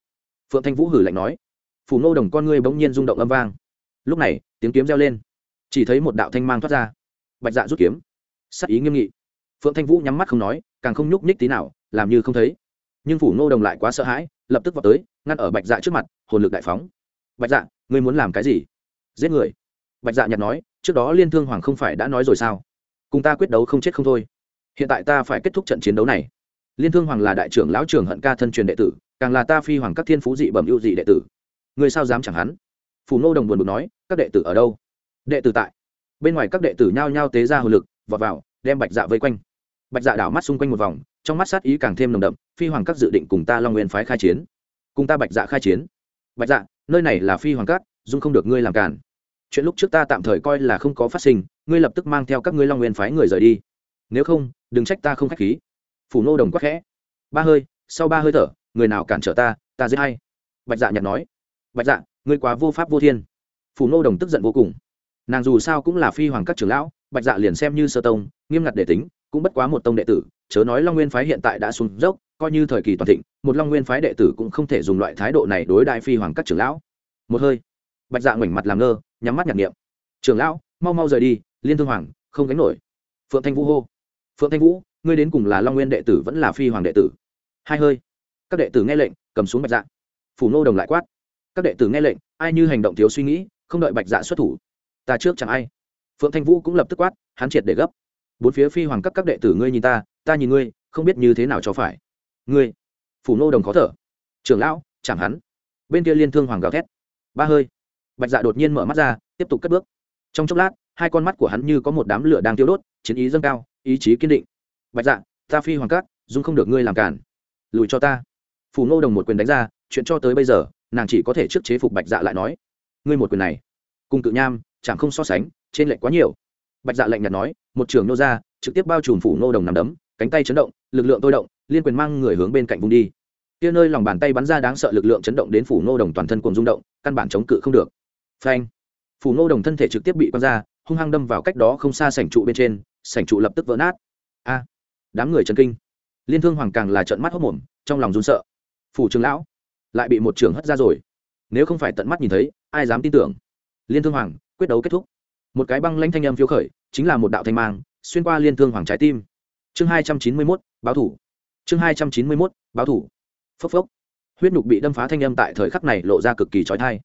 Phượng thanh vũ hử lạnh nói. Phủ ngô đồng con ngươi bỗng nhiên rung động âm vang. Lúc này, tiếng kiếm reo lên. Chỉ thấy một đạo thanh mang thoát ra. Bạch dạ rút kiếm. Sắc ý nghiêm nghị. Phượng thanh vũ nhắm mắt không nói, càng không nhúc nhích tí nào, làm như không thấy. Nhưng phủ ngô đồng lại quá sợ hãi, lập tức vào tới, ngăn ở bạch dạ trước mặt, hồn lực đại phóng bạch dạ ngươi muốn làm cái gì? Giết người. Bạch dạ nhặt nói, trước đó liên thương hoàng không phải đã nói rồi sao? Cùng ta quyết đấu không chết không thôi. Hiện tại ta phải kết thúc trận chiến đấu này. Liên thương hoàng là đại trưởng lão trưởng hận ca thân truyền đệ tử, càng là ta phi hoàng các thiên phú dị bẩm ưu dị đệ tử. Ngươi sao dám chẳng hắn? Phủ Nô đồng buồn bực nói, các đệ tử ở đâu? Đệ tử tại. Bên ngoài các đệ tử nhao nhao tế ra hồ lực, vọt vào, đem bạch dạ vây quanh. Bạch dạ đảo mắt xung quanh một vòng, trong mắt sát ý càng thêm nồng đậm, phi hoàng các dự định cùng ta long nguyên phái khai chiến. Cùng ta bạch dạ khai chiến. Bạch dạ nơi này là phi hoàng cát, dung không được ngươi làm cản chuyện lúc trước ta tạm thời coi là không có phát sinh ngươi lập tức mang theo các ngươi long nguyên phái người rời đi. Nếu không đừng trách ta không k h á c h khí. Phủ nô đồng quắc khẽ. Ba hơi sau ba hơi thở người nào cản trở ta ta giết hay bạch dạ nhặt nói. Bạch dạ ngươi quá vô pháp vô thiên. Phủ nô đồng tức giận vô cùng. Nàng dù sao cũng là phi hoàng các trưởng lão bạch dạ liền xem như sơ tông nghiêm ngặt để tính cũng bất quá một tông đệ tử chớ nói long nguyên phái hiện tại đã xuống dốc coi như thời kỳ toàn thịnh, một long nguyên phái đệ tử cũng không thể dùng loại thái độ này đối đại phi hoàng các trưởng lão. Một hơi, bạch dạ ngoảnh mặt làm ngơ, nhắm mắt nhạc niệm trưởng lão, mau mau rời đi, liên thương hoàng, không gánh nổi. Phượng thanh vũ hô. Phượng thanh vũ, ngươi đến cùng là long nguyên đệ tử vẫn là phi hoàng đệ tử? Hai hơi, các đệ tử nghe lệnh, cầm xuống bạch dạ. Phủ nô đồng lại quát. Các đệ tử nghe lệnh, ai như hành động thiếu suy nghĩ, không đợi bạch dạ xuất thủ, ta trước chẳng ai. Phượng thanh vũ cũng lập tức quát, hắn triệt để gấp. Bốn phía phi hoàng các các đệ tử ngươi nhìn ta ta nhìn ngươi, không biết như thế nào cho phải ngươi, phủ nô đồng khó thở. Trưởng lão chẳng hắn. Bên kia liên thương hoàng gào thét. Ba hơi. Bạch dạ đột nhiên mở mắt ra, tiếp tục cất bước. Trong chốc lát, hai con mắt của hắn như có một đám lửa đang tiêu đốt, chiến ý dâng cao, ý chí kiên định. Bạch dạ ta phi hoàng cát, dung không được ngươi làm cản. Lùi cho ta. Phủ nô đồng một quyền đánh ra, chuyện cho tới bây giờ, nàng chỉ có thể trước chế phục bạch dạ lại nói. Ngươi một quyền này, cùng cự nham chẳng không so sánh, trên lệch quá nhiều. Bạch dạ lạnh nhạt nói, một trường nô ra, trực tiếp bao trùm phủ nô đồng nằm đấm, cánh tay chấn động, lực lượng tôi động liên quyền mang người hướng bên cạnh vùng đi. Kia nơi lòng bàn tay bắn ra đáng sợ lực lượng chấn động đến phủ nô đồng toàn thân cùng rung động, căn bản chống cự không được. Phanh! Phủ nô đồng thân thể trực tiếp bị quăng ra, hung hăng đâm vào cách đó không xa sảnh trụ bên trên, sảnh trụ lập tức vỡ nát. A! Đám người chấn kinh. Liên thương hoàng càng là trợn mắt hốc mồm trong lòng run sợ. Phủ trường lão, lại bị một trường hất ra rồi. Nếu không phải tận mắt nhìn thấy, ai dám tin tưởng? Liên thương hoàng, quyết đấu kết thúc. Một cái băng lanh thanh âm phiếu khởi, chính là một đạo thanh mang, xuyên qua liên thương hoàng trái tim. Chương hai trăm chín mươi mốt, báo thủ chương hai trăm chín mươi mốt, báo thủ. Phốc phốc. Huyết nhục bị đâm phá thanh âm tại thời khắc này lộ ra cực kỳ trói thai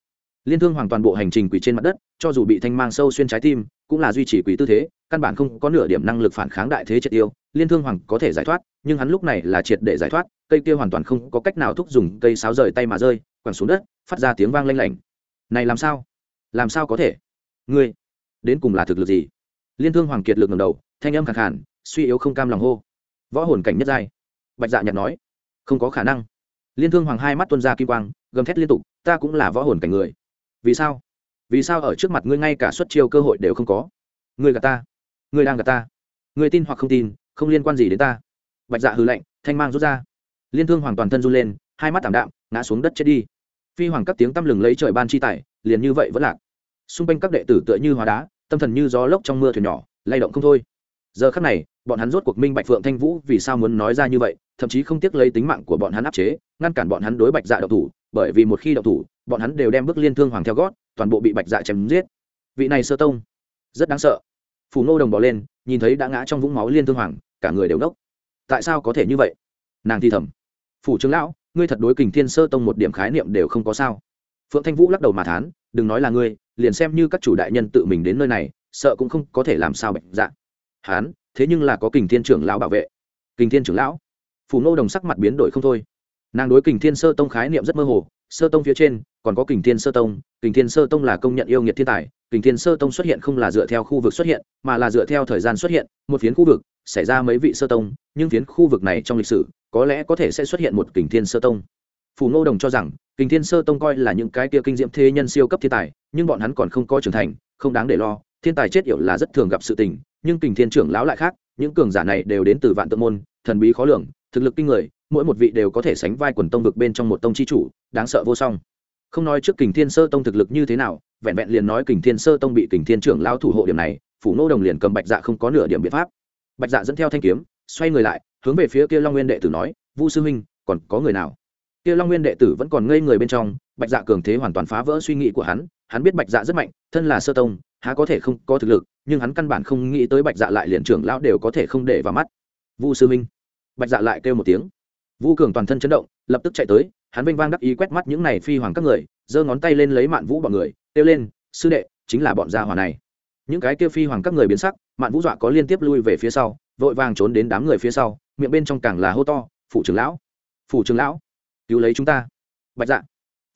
liên thương hoàng toàn bộ hành trình quỷ trên mặt đất, cho dù bị thanh mang sâu xuyên trái tim, cũng là duy trì quỷ tư thế, căn bản không có nửa điểm năng lực phản kháng đại thế triệt tiêu. Liên thương hoàng có thể giải thoát, nhưng hắn lúc này là triệt để giải thoát, cây kia hoàn toàn không có cách nào thúc dùng cây sáo rời tay mà rơi, quẳng xuống đất, phát ra tiếng vang lanh lảnh. Này làm sao? Làm sao có thể? Ngươi, đến cùng là thực lực gì? Liên thương hoàng kiệt lực ngầm đầu, thanh âm khẳng khản suy yếu không cam lòng hô. Võ hồn cảnh nhất giai bạch dạ nhạt nói, không có khả năng. Liên thương hoàng hai mắt tuân ra kim quang, gầm thét liên tục, ta cũng là võ hồn cảnh người. Vì sao? Vì sao ở trước mặt ngươi ngay cả suất chiêu cơ hội đều không có? Ngươi gạt ta. Ngươi đang gạt ta. Ngươi tin hoặc không tin, không liên quan gì đến ta. Bạch dạ hư lệnh thanh mang rút ra. Liên thương hoàng toàn thân run lên, hai mắt t đạm, ngã xuống đất chết đi. Phi hoàng các tiếng tăm lừng lấy trời ban chi tài, liền như vậy vẫn lạc. Xung quanh các đệ tử tựa như hóa đá, tâm thần như gió lốc trong mưa thuyền nhỏ, lay động không thôi. Giờ khắc này, bọn hắn rốt cuộc minh bạch phượng thanh vũ vì sao muốn nói ra như vậy thậm chí không tiếc lấy tính mạng của bọn hắn áp chế, ngăn cản bọn hắn đối bạch dạ độc thủ, bởi vì một khi độc thủ, bọn hắn đều đem bước liên thương hoàng theo gót, toàn bộ bị bạch dạ chém giết. Vị này sơ tông, rất đáng sợ. Phù nô đồng bỏ lên, nhìn thấy đã ngã trong vũng máu liên thương hoàng, cả người đều đốc. Tại sao có thể như vậy? Nàng thi thầm. Phủ trưởng lão, ngươi thật đối kình thiên sơ tông một điểm khái niệm đều không có sao. Phượng thanh vũ lắc đầu mà thán, đừng nói là ngươi, liền xem như các chủ đại nhân tự mình đến nơi này, sợ cũng không có thể làm sao bệnh dạ. Hán, thế nhưng là có kình thiên trưởng lão bảo vệ. Kình thiên trưởng lão? Phủ nô đồng sắc mặt biến đổi không thôi. Nàng đối kình thiên sơ tông khái niệm rất mơ hồ, sơ tông phía trên còn có kình thiên sơ tông, kình thiên sơ tông là công nhận yêu nghiệt thiên tài, kình thiên sơ tông xuất hiện không là dựa theo khu vực xuất hiện, mà là dựa theo thời gian xuất hiện, một phiến khu vực, xảy ra mấy vị sơ tông, nhưng phiến khu vực này trong lịch sử, có lẽ có thể sẽ xuất hiện một kình thiên sơ tông. Phủ ngô đồng cho rằng, kình thiên sơ tông coi là những cái kia kinh diệm thế nhân siêu cấp thiên tài, nhưng bọn hắn còn không có trưởng thành, không đáng để lo, thiên tài chết yểu là rất thường gặp sự tình, nhưng kình thiên trưởng lão lại khác, những cường giả này đều đến từ vạn tự môn, thần bí khó lường thực lực kinh người, mỗi một vị đều có thể sánh vai quần tông vực bên trong một tông chi chủ, đáng sợ vô song. Không nói trước kình thiên sơ tông thực lực như thế nào, vẹn vẹn liền nói kình thiên sơ tông bị kình thiên trưởng lao thủ hộ điểm này, phủ nô đồng liền cầm bạch dạ không có nửa điểm biện pháp. Bạch dạ dẫn theo thanh kiếm, xoay người lại, hướng về phía kia long nguyên đệ tử nói, vu sư huynh, còn có người nào? Kia long nguyên đệ tử vẫn còn ngây người bên trong, bạch dạ cường thế hoàn toàn phá vỡ suy nghĩ của hắn hắn biết bạch dạ rất mạnh, thân là sơ tông, há có thể không có thực lực, nhưng hắn căn bản không nghĩ tới bạch dạ lại liền trưởng lão đều có thể không để vào mắt. Vu sư minh bạch dạ lại kêu một tiếng. Vu cường toàn thân chấn động, lập tức chạy tới, hắn vinh vang đắc ý quét mắt những này phi hoàng các người, giơ ngón tay lên lấy mạn vũ bọn người, kêu lên, sư đệ, chính là bọn gia hỏa này. Những cái kêu phi hoàng các người biến sắc, mạn vũ dọa có liên tiếp lui về phía sau, vội vàng trốn đến đám người phía sau, miệng bên trong càng là hô to, phủ trưởng lão! Phủ trưởng lão! Cứu lấy chúng ta! Bạch dạ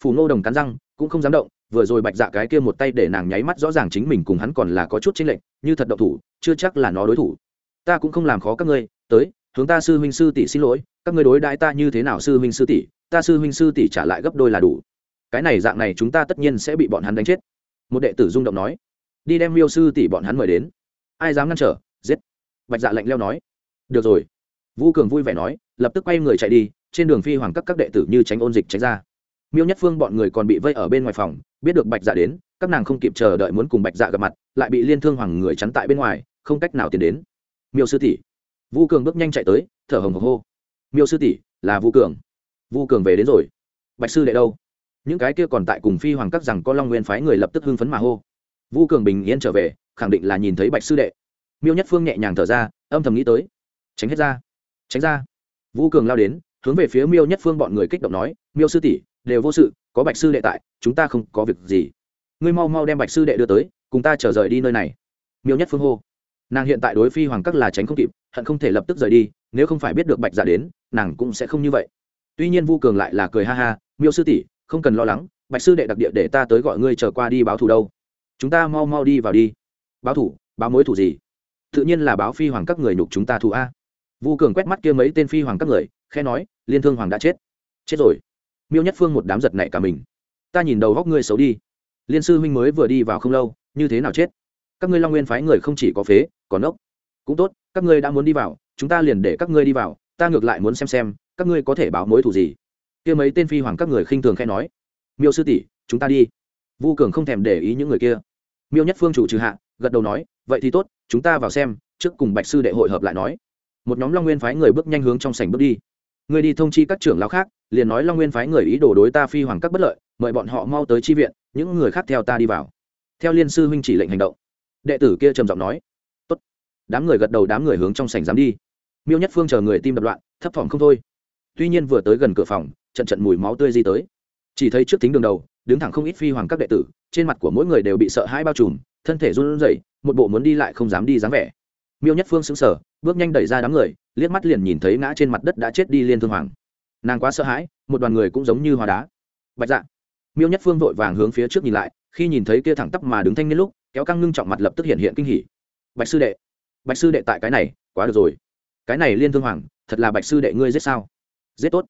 phủ nô đồng cắn răng, cũng không dám động, vừa rồi bạch dạ cái kia một tay để nàng nháy mắt rõ ràng chính mình cùng hắn còn là có chút chênh lệch, như thật độc thủ, chưa chắc là nó đối thủ. Ta cũng không làm khó các ngươi, tới hướng ta sư huynh sư tỷ xin lỗi, các ngươi đối đãi ta như thế nào sư huynh sư tỷ, ta sư huynh sư tỷ trả lại gấp đôi là đủ. Cái này dạng này chúng ta tất nhiên sẽ bị bọn hắn đánh chết. Một đệ tử rung động nói. Đi đem miêu sư tỷ bọn hắn mời đến. Ai dám ngăn trở, giết. Bạch dạ lạnh leo nói. Được rồi. Vũ cường vui vẻ nói, lập tức quay người chạy đi, trên đường phi hoàng các các đệ tử như tránh ôn dịch tránh ra. Miêu nhất phương bọn người còn bị vây ở bên ngoài phòng, biết được bạch dạ đến, các nàng không kịp chờ đợi muốn cùng bạch dạ gặp mặt, lại bị liên thương hoàng người chắn tại bên ngoài, không cách nào tiến đến. Miêu sư tỷ vu cường bước nhanh chạy tới, thở hồng hộc hô. Miêu sư tỷ, là vu cường. Vu cường về đến rồi. Bạch sư đệ đâu? Những cái kia còn tại cùng phi hoàng các rằng có long nguyên phái người lập tức hưng phấn mà hô. Vu cường bình yên trở về, khẳng định là nhìn thấy bạch sư đệ. Miêu nhất phương nhẹ nhàng thở ra, âm thầm nghĩ tới. Tránh hết ra. Tránh ra. Vu cường lao đến, hướng về phía miêu nhất phương bọn người kích động nói, miêu sư tỷ, đều vô sự, có bạch sư đệ tại, chúng ta không có việc gì. Ngươi mau mau đem bạch sư đệ đưa tới, cùng ta trở rời đi nơi này. Miêu nhất phương hô. Nàng hiện tại đối phi hoàng các là tránh không kịp hận không thể lập tức rời đi, nếu không phải biết được bạch giả đến, nàng cũng sẽ không như vậy. Tuy nhiên vu cường lại là cười ha ha, miêu sư tỷ, không cần lo lắng, bạch sư đệ đặc địa để ta tới gọi ngươi trở qua đi báo thù đâu. Chúng ta mau mau đi vào đi. Báo thủ báo mối thủ gì? Tự nhiên là báo phi hoàng các người nhục chúng ta thù a. Vu cường quét mắt kia mấy tên phi hoàng các người khe nói, liên thương hoàng đã chết. Chết rồi. Miêu nhất phương một đám giật nảy cả mình. Ta nhìn đầu góc ngươi xấu đi. Liên sư huynh mới vừa đi vào không lâu, như thế nào chết? Các ngươi long nguyên phái người không chỉ có phế, còn ốc. Cũng tốt các ngươi đã muốn đi vào, chúng ta liền để các ngươi đi vào, ta ngược lại muốn xem xem, các ngươi có thể báo mối thủ gì. Kia mấy tên phi hoàng các người khinh thường khe nói, miêu sư tỷ, chúng ta đi. Vu cường không thèm để ý những người kia. Miêu nhất phương chủ trừ hạ, gật đầu nói, vậy thì tốt, chúng ta vào xem, trước cùng bạch sư đệ hội hợp lại nói. Một nhóm long nguyên phái người bước nhanh hướng trong sảnh bước đi. Người đi thông chi các trưởng lão khác, liền nói long nguyên phái người ý đồ đối ta phi hoàng các bất lợi, mời bọn họ mau tới chi viện, những người khác theo ta đi vào. Theo liên sư huynh chỉ lệnh hành động. Đệ tử kia trầm giọng nói đám người gật đầu đám người hướng trong sảnh dám đi. Miêu nhất phương chờ người tim đập loạn, thấp thỏm không thôi. Tuy nhiên vừa tới gần cửa phòng, trận trận mùi máu tươi di tới. Chỉ thấy trước thính đường đầu, đứng thẳng không ít phi hoàng các đệ tử, trên mặt của mỗi người đều bị sợ hãi bao trùm, thân thể run rẩy, một bộ muốn đi lại không dám đi dáng vẻ. Miêu nhất phương sững sờ, bước nhanh đẩy ra đám người, liếc mắt liền nhìn thấy ngã trên mặt đất đã chết đi liên thương hoàng. Nàng quá sợ hãi, một đoàn người cũng giống như hóa đá. Bạch dạ. Miêu nhất phương vội vàng hướng phía trước nhìn lại, khi nhìn thấy kia thẳng tắp mà đứng thanh niên lúc, kéo căng ngưng trọng mặt lập tức hiện hiện kinh hỉ. Bạch sư đệ bạch sư đệ tại cái này, quá được rồi. Cái này liên thương hoàng, thật là bạch sư đệ ngươi giết sao? Giết tốt.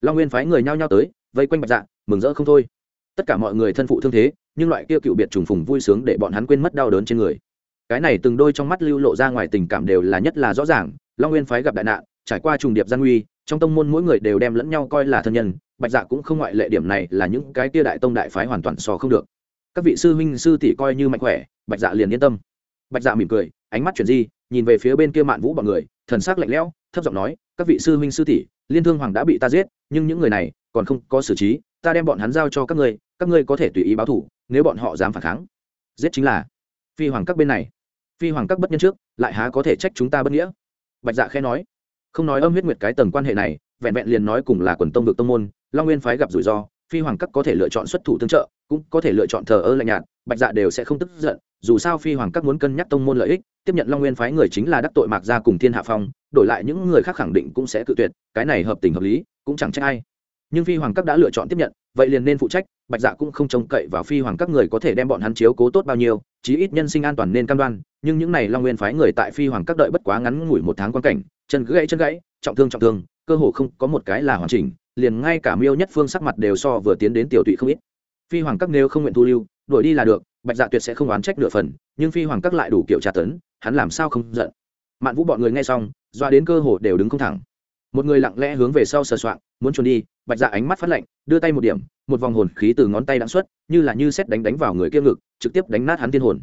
Long nguyên phái người nhao nhao tới, vây quanh bạch dạ mừng rỡ không thôi. Tất cả mọi người thân phụ thương thế, nhưng loại kia cựu biệt trùng phùng vui sướng để bọn hắn quên mất đau đớn trên người. Cái này từng đôi trong mắt lưu lộ ra ngoài tình cảm đều là nhất là rõ ràng, long nguyên phái gặp đại nạn, trải qua trùng điệp gian nguy, trong tông môn mỗi người đều đem lẫn nhau coi là thân nhân, bạch dạ cũng không ngoại lệ điểm này là những cái kia đại tông đại phái hoàn toàn so không được. Các vị sư huynh sư tỷ coi như mạnh khỏe, bạch dạ liền yên tâm. Bạch dạ mỉm cười ánh mắt chuyển di, nhìn về phía bên kia mạn vũ bọn người, thần sắc lạnh lẽo, thấp giọng nói, các vị sư huynh sư tỷ, liên thương hoàng đã bị ta giết, nhưng những người này còn không có xử trí, ta đem bọn hắn giao cho các ngươi các ngươi có thể tùy ý báo thủ, nếu bọn họ dám phản kháng. Giết chính là phi hoàng các bên này. Phi hoàng các bất nhân trước, lại há có thể trách chúng ta bất nghĩa? Bạch dạ khẽ nói. Không nói âm huyết nguyệt cái tầng quan hệ này, vẹn vẹn liền nói cùng là quần tông vực tông môn, long nguyên phái gặp rủi ro, phi hoàng các có thể lựa chọn xuất thủ tương trợ cũng có thể lựa chọn thờ ơ lạnh nhạt, bạch dạ đều sẽ không tức giận, dù sao phi hoàng các muốn cân nhắc tông môn lợi ích, tiếp nhận long nguyên phái người chính là đắc tội mạc gia cùng thiên hạ phong, đổi lại những người khác khẳng định cũng sẽ cự tuyệt, cái này hợp tình hợp lý, cũng chẳng trách ai. Nhưng phi hoàng các đã lựa chọn tiếp nhận, vậy liền nên phụ trách, bạch dạ cũng không trông cậy vào phi hoàng các người có thể đem bọn hắn chiếu cố tốt bao nhiêu, chí ít nhân sinh an toàn nên cam đoan, nhưng những này long nguyên phái người tại phi hoàng các đợi bất quá ngắn ngủi một tháng quan cảnh, chân gãy chân gãy, trọng thương trọng thương, cơ hồ không có một cái là hoàn chỉnh, liền ngay cả miêu nhất phương sắc mặt đều so vừa tiến đến tiểu tụy không ít phi hoàng các nếu không nguyện thu lưu đổi đi là được, bạch dạ tuyệt sẽ không oán trách nửa phần, nhưng phi hoàng các lại đủ kiểu tra tấn, hắn làm sao không giận. Mạn vũ bọn người nghe xong, doa đến cơ hồ đều đứng không thẳng. Một người lặng lẽ hướng về sau sờ soạng, muốn trốn đi, bạch dạ ánh mắt phát lạnh, đưa tay một điểm, một vòng hồn khí từ ngón tay đã xuất, như là như xét đánh đánh vào người kia ngực, trực tiếp đánh nát hắn thiên hồn.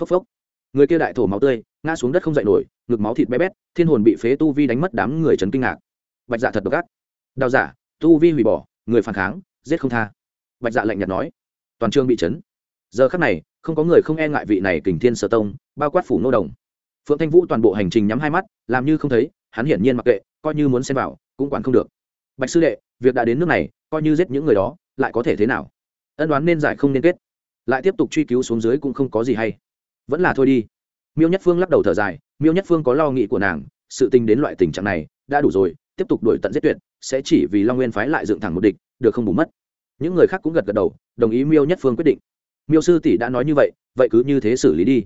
Phốc phốc. Người kia đại thổ máu tươi, ngã xuống đất không dậy nổi, ngực máu thịt bé bét, thiên hồn bị phế tu vi đánh mất đám người trấn kinh ngạc. Bạch dạ thật độc ác. Đào giả, tu vi hủy bỏ, người phản kháng, giết không tha bạch dạ lạnh nhạt nói. Toàn trường bị chấn. Giờ khắc này, không có người không e ngại vị này kình thiên sở tông, bao quát phủ nô đồng. Phượng thanh vũ toàn bộ hành trình nhắm hai mắt, làm như không thấy, hắn hiển nhiên mặc kệ, coi như muốn xem vào, cũng quản không được. Bạch sư đệ, việc đã đến nước này, coi như giết những người đó, lại có thể thế nào? Ân đoán nên giải không nên kết. Lại tiếp tục truy cứu xuống dưới cũng không có gì hay. Vẫn là thôi đi. Miêu nhất phương lắc đầu thở dài, miêu nhất phương có lo nghĩ của nàng, sự tình đến loại tình trạng này, đã đủ rồi, tiếp tục đuổi tận giết tuyệt, sẽ chỉ vì long nguyên phái lại dựng thẳng một địch, được không bù mất những người khác cũng gật gật đầu, đồng ý miêu nhất phương quyết định. Miêu sư tỷ đã nói như vậy vậy cứ như thế xử lý đi.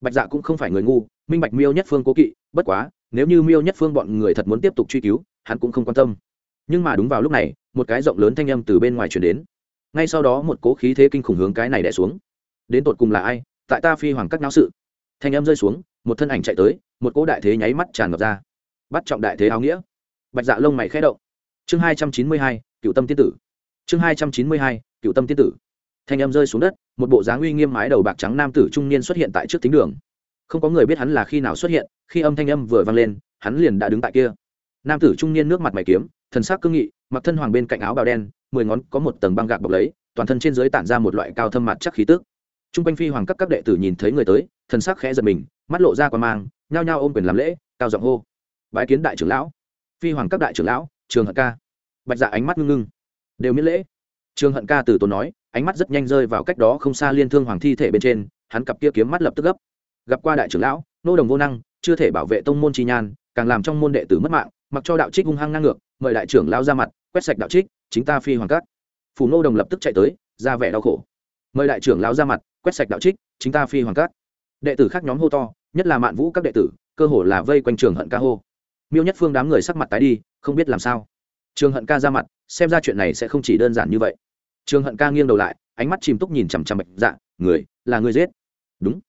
Bạch dạ cũng không phải người ngu, minh bạch miêu nhất phương cố kỵ, bất quá, nếu như miêu nhất phương bọn người thật muốn tiếp tục truy cứu, hắn cũng không quan tâm. Nhưng mà đúng vào lúc này, một cái rộng lớn thanh âm từ bên ngoài chuyển đến. Ngay sau đó một cố khí thế kinh khủng hướng cái này đẻ xuống. Đến tột cùng là ai? Tại ta phi hoàng các náo sự. Thanh âm rơi xuống, một thân ảnh chạy tới, một cỗ đại thế nháy mắt tràn ngập ra. Bắt trọng đại thế áo nghĩa. Bạch dạ lông mày khẽ động. Chương hai trăm chín mươi hai, cựu tâm tiên tử chương hai trăm chín mươi hai, cựu tâm tiên tử. Thanh âm rơi xuống đất, một bộ dáng uy nghiêm mái đầu bạc trắng nam tử trung niên xuất hiện tại trước thính đường. Không có người biết hắn là khi nào xuất hiện, khi âm thanh âm vừa vang lên, hắn liền đã đứng tại kia. Nam tử trung niên nước mặt mày kiếm, thần sắc cương nghị, mặc thân hoàng bên cạnh áo bào đen, mười ngón có một tầng băng gạc bọc lấy, toàn thân trên dưới tản ra một loại cao thâm mặt chắc khí tức. T r u n g quanh phi hoàng các các đệ tử nhìn thấy người tới, thần sắc khẽ giật mình, mắt lộ ra qua mang, nhao nhao ôm quyền làm lễ, cao giọng hô. Bái kiến đại trưởng lão. Phi hoàng các đại trưởng lão, trường hận ca. Bạch dạ ánh mắt ngưng ngưng đều miễn lễ. Trường hận ca từ tốn nói, ánh mắt rất nhanh rơi vào cách đó không xa liên thương hoàng thi thể bên trên, hắn cặp kia kiếm mắt lập tức gấp. Gặp qua đại trưởng lão, nô đồng vô năng, chưa thể bảo vệ tông môn chi nhan, càng làm trong môn đệ tử mất mạng, mặc cho đạo trích hung hăng ngang ngược, mời đại trưởng lao ra mặt, quét sạch đạo trích, chính ta phi hoàng cát. Phủ nô đồng lập tức chạy tới, ra vẻ đau khổ. Mời đại trưởng lao ra mặt, quét sạch đạo trích, chính ta phi hoàng cát. Đệ tử khác nhóm hô to, nhất là mạn vũ các đệ tử, cơ hồ là vây quanh trường hận ca hô. Miêu nhất phương đám người sắc mặt tái đi, không biết làm sao. Trường hận ca ra mặt xem ra chuyện này sẽ không chỉ đơn giản như vậy. Trường hận ca nghiêng đầu lại, ánh mắt chìm túc nhìn chằm chằm bạch dạ người, là người giết? Đúng.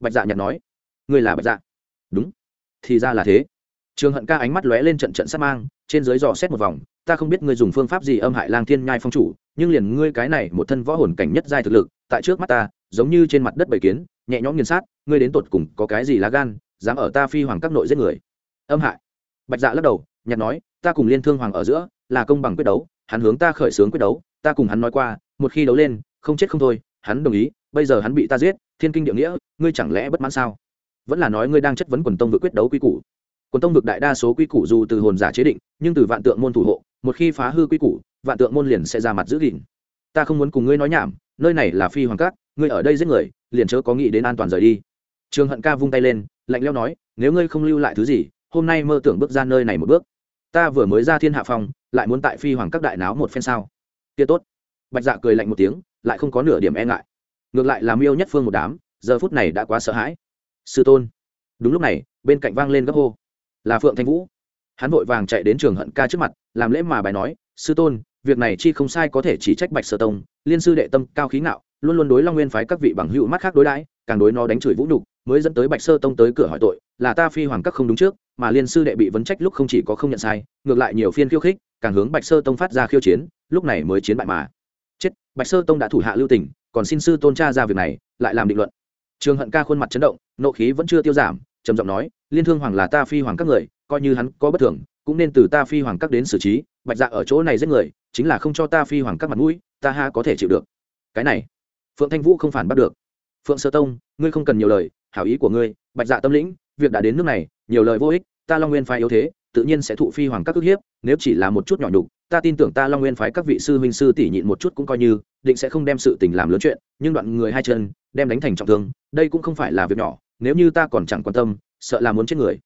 Bạch dạ nhặt nói, người là bạch dạ. Đúng. Thì ra là thế. Trường hận ca ánh mắt lóe lên trận trận sát mang, trên dưới dò xét một vòng, ta không biết ngươi dùng phương pháp gì âm hại lang thiên nhai phong chủ, nhưng liền ngươi cái này một thân võ hồn cảnh nhất giai thực lực, tại trước mắt ta, giống như trên mặt đất bầy kiến, nhẹ nhõm nghiền sát, ngươi đến tột cùng có cái gì lá gan, dám ở ta phi hoàng các nội giết người? Âm hại. Bạch dạ lắc đầu nhặt nói ta cùng liên thương hoàng ở giữa, là công bằng quyết đấu, hắn hướng ta khởi xướng quyết đấu, ta cùng hắn nói qua, một khi đấu lên, không chết không thôi, hắn đồng ý, bây giờ hắn bị ta giết, thiên kinh địa nghĩa, ngươi chẳng lẽ bất mãn sao? Vẫn là nói ngươi đang chất vấn quần tông vượt quyết đấu quy củ. Quần tông vực đại đa số quy củ dù từ hồn giả chế định, nhưng từ vạn tượng môn thủ hộ, một khi phá hư quy củ, vạn tượng môn liền sẽ ra mặt giữ gìn. Ta không muốn cùng ngươi nói nhảm, nơi này là phi hoàng cát ngươi ở đây giết người, liền chớ có nghĩ đến an toàn rời đi. Trường hận ca vung tay lên, lạnh leo nói, nếu ngươi không lưu lại thứ gì, hôm nay mơ tưởng bước ra nơi này một bước ta vừa mới ra thiên hạ phòng lại muốn tại phi hoàng các đại náo một phen sao? Kia tốt. Bạch dạ cười lạnh một tiếng, lại không có nửa điểm e ngại. Ngược lại làm yêu nhất phương một đám, giờ phút này đã quá sợ hãi. Sư tôn. Đúng lúc này, bên cạnh vang lên gấp hô. Là phượng thanh vũ. Hắn vội vàng chạy đến trường hận ca trước mặt, làm lễ mà bài nói, sư tôn, việc này chi không sai có thể chỉ trách bạch sơ tông, liên sư đệ tâm cao khí ngạo, luôn luôn đối long nguyên phái các vị bằng hữu mắt khác đối đãi, càng đối nó đánh chửi vũ nhục, mới dẫn tới bạch sơ tông tới cửa hỏi tội, là ta phi hoàng các không đúng trước mà liên sư đệ bị vấn trách lúc không chỉ có không nhận sai, ngược lại nhiều phiên khiêu khích, càng hướng bạch sơ tông phát ra khiêu chiến, lúc này mới chiến bại mà. Chết, bạch sơ tông đã thủ hạ lưu tình, còn xin sư tôn cha ra việc này, lại làm định luận. Trường hận ca khuôn mặt chấn động, nộ khí vẫn chưa tiêu giảm, trầm giọng nói, liên thương hoàng là ta phi hoàng các người, coi như hắn có bất thường, cũng nên từ ta phi hoàng các đến xử trí, bạch dạ ở chỗ này giết người, chính là không cho ta phi hoàng các mặt mũi, ta ha có thể chịu được. Cái này, phượng thanh vũ không phản bắt được. Phượng sơ tông, ngươi không cần nhiều lời, hảo ý của ngươi, bạch dạ tâm lĩnh, việc đã đến nước này, nhiều lời vô ích ta long nguyên phái yếu thế, tự nhiên sẽ thụ phi hoàng các ức hiếp, nếu chỉ là một chút nhỏ nhục, ta tin tưởng ta long nguyên phái các vị sư huynh sư tỷ nhịn một chút cũng coi như, định sẽ không đem sự tình làm lớn chuyện, nhưng đoạn người hai chân, đem đánh thành trọng thương, đây cũng không phải là việc nhỏ, nếu như ta còn chẳng quan tâm, sợ là muốn chết người.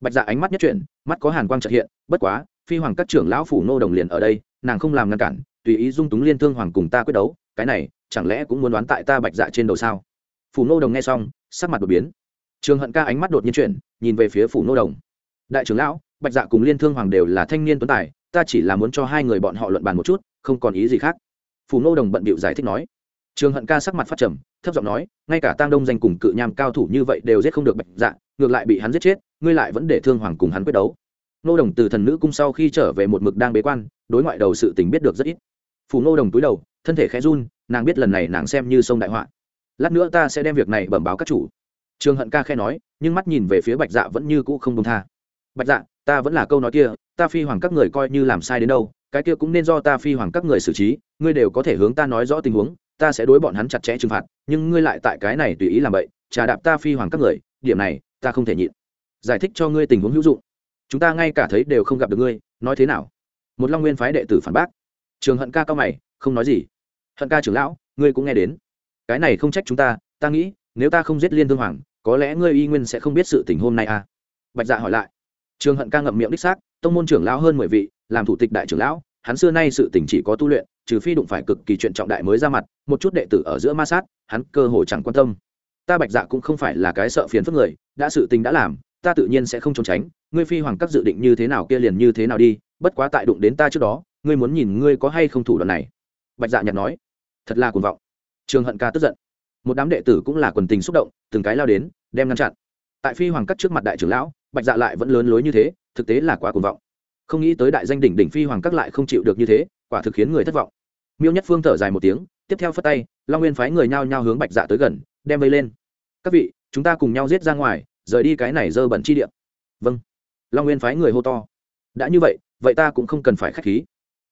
Bạch dạ ánh mắt nhất chuyển, mắt có hàn quang trợ hiện, bất quá, phi hoàng các trưởng lão phủ nô đồng liền ở đây, nàng không làm ngăn cản, tùy ý dung túng liên thương hoàng cùng ta quyết đấu, cái này, chẳng lẽ cũng muốn đoán tại ta bạch dạ trên đầu sao? Phủ nô đồng nghe xong, sắc mặt đột biến. Trường hận ca ánh mắt đột nhiên chuyển, nhìn về phía phủ nô đồng đại trưởng lão, bạch dạ cùng liên thương hoàng đều là thanh niên tuấn tài, ta chỉ là muốn cho hai người bọn họ luận bàn một chút, không còn ý gì khác. Phù nô đồng bận bịu giải thích nói. Trường hận ca sắc mặt phát trầm, thấp giọng nói, ngay cả tang đông danh cùng cự nham cao thủ như vậy đều giết không được bạch dạ ngược lại bị hắn giết chết, ngươi lại vẫn để thương hoàng cùng hắn quyết đấu. Nô đồng từ thần nữ cung sau khi trở về một mực đang bế quan, đối ngoại đầu sự tình biết được rất ít. Phù nô đồng túi đầu, thân thể khẽ run, nàng biết lần này nàng xem như sông đại họa. Lát nữa ta sẽ đem việc này bẩm báo các chủ. Trường hận ca khe nói, nhưng mắt nhìn về phía bạch dạ vẫn như cũ không công tha bạch dạ ta vẫn là câu nói kia, ta phi hoàng các người coi như làm sai đến đâu, cái kia cũng nên do ta phi hoàng các người xử trí, ngươi đều có thể hướng ta nói rõ tình huống, ta sẽ đối bọn hắn chặt chẽ trừng phạt, nhưng ngươi lại tại cái này tùy ý làm vậy trà đạp ta phi hoàng các người, điểm này, ta không thể nhịn. Giải thích cho ngươi tình huống hữu dụng. Chúng ta ngay cả thấy đều không gặp được ngươi, nói thế nào? Một long nguyên phái đệ tử phản bác. Trường hận ca cao mày, không nói gì. Hận ca trưởng lão, ngươi cũng nghe đến. Cái này không trách chúng ta ta nghĩ, nếu ta không giết liên thương hoàng, có lẽ ngươi y nguyên sẽ không biết sự tình hôm nay à? Bạch dạ hỏi lại trường hận ca ngậm miệng đích xác, tông môn trưởng lão hơn mười vị, làm thủ tịch đại trưởng lão, hắn xưa nay sự tình chỉ có tu luyện, trừ phi đụng phải cực kỳ chuyện trọng đại mới ra mặt, một chút đệ tử ở giữa ma sát, hắn cơ hồ chẳng quan tâm. Ta bạch dạ cũng không phải là cái sợ phiền phức người, đã sự tình đã làm, ta tự nhiên sẽ không trốn tránh, ngươi phi hoàng các dự định như thế nào kia liền như thế nào đi, bất quá tại đụng đến ta trước đó, ngươi muốn nhìn ngươi có hay không thủ đoạn này. Bạch dạ nhặt nói. Thật là cuồng vọng. Trường hận ca tức giận. Một đám đệ tử cũng là quần tình xúc động, từng cái lao đến, đem ngăn chặn. Tại phi hoàng cắt trước mặt đại trưởng lão bạch dạ lại vẫn lớn lối như thế, thực tế là quá cuồng vọng. Không nghĩ tới đại danh đỉnh đỉnh phi hoàng các lại không chịu được như thế, quả thực khiến người thất vọng. Miêu nhất phương thở dài một tiếng, tiếp theo phất tay, long nguyên phái người nhao nhao hướng bạch dạ tới gần, đem vây lên. Các vị, chúng ta cùng nhau giết ra ngoài, rời đi cái này dơ bẩn chi địa. Vâng. Long nguyên phái người hô to. Đã như vậy vậy ta cũng không cần phải k h á c h khí.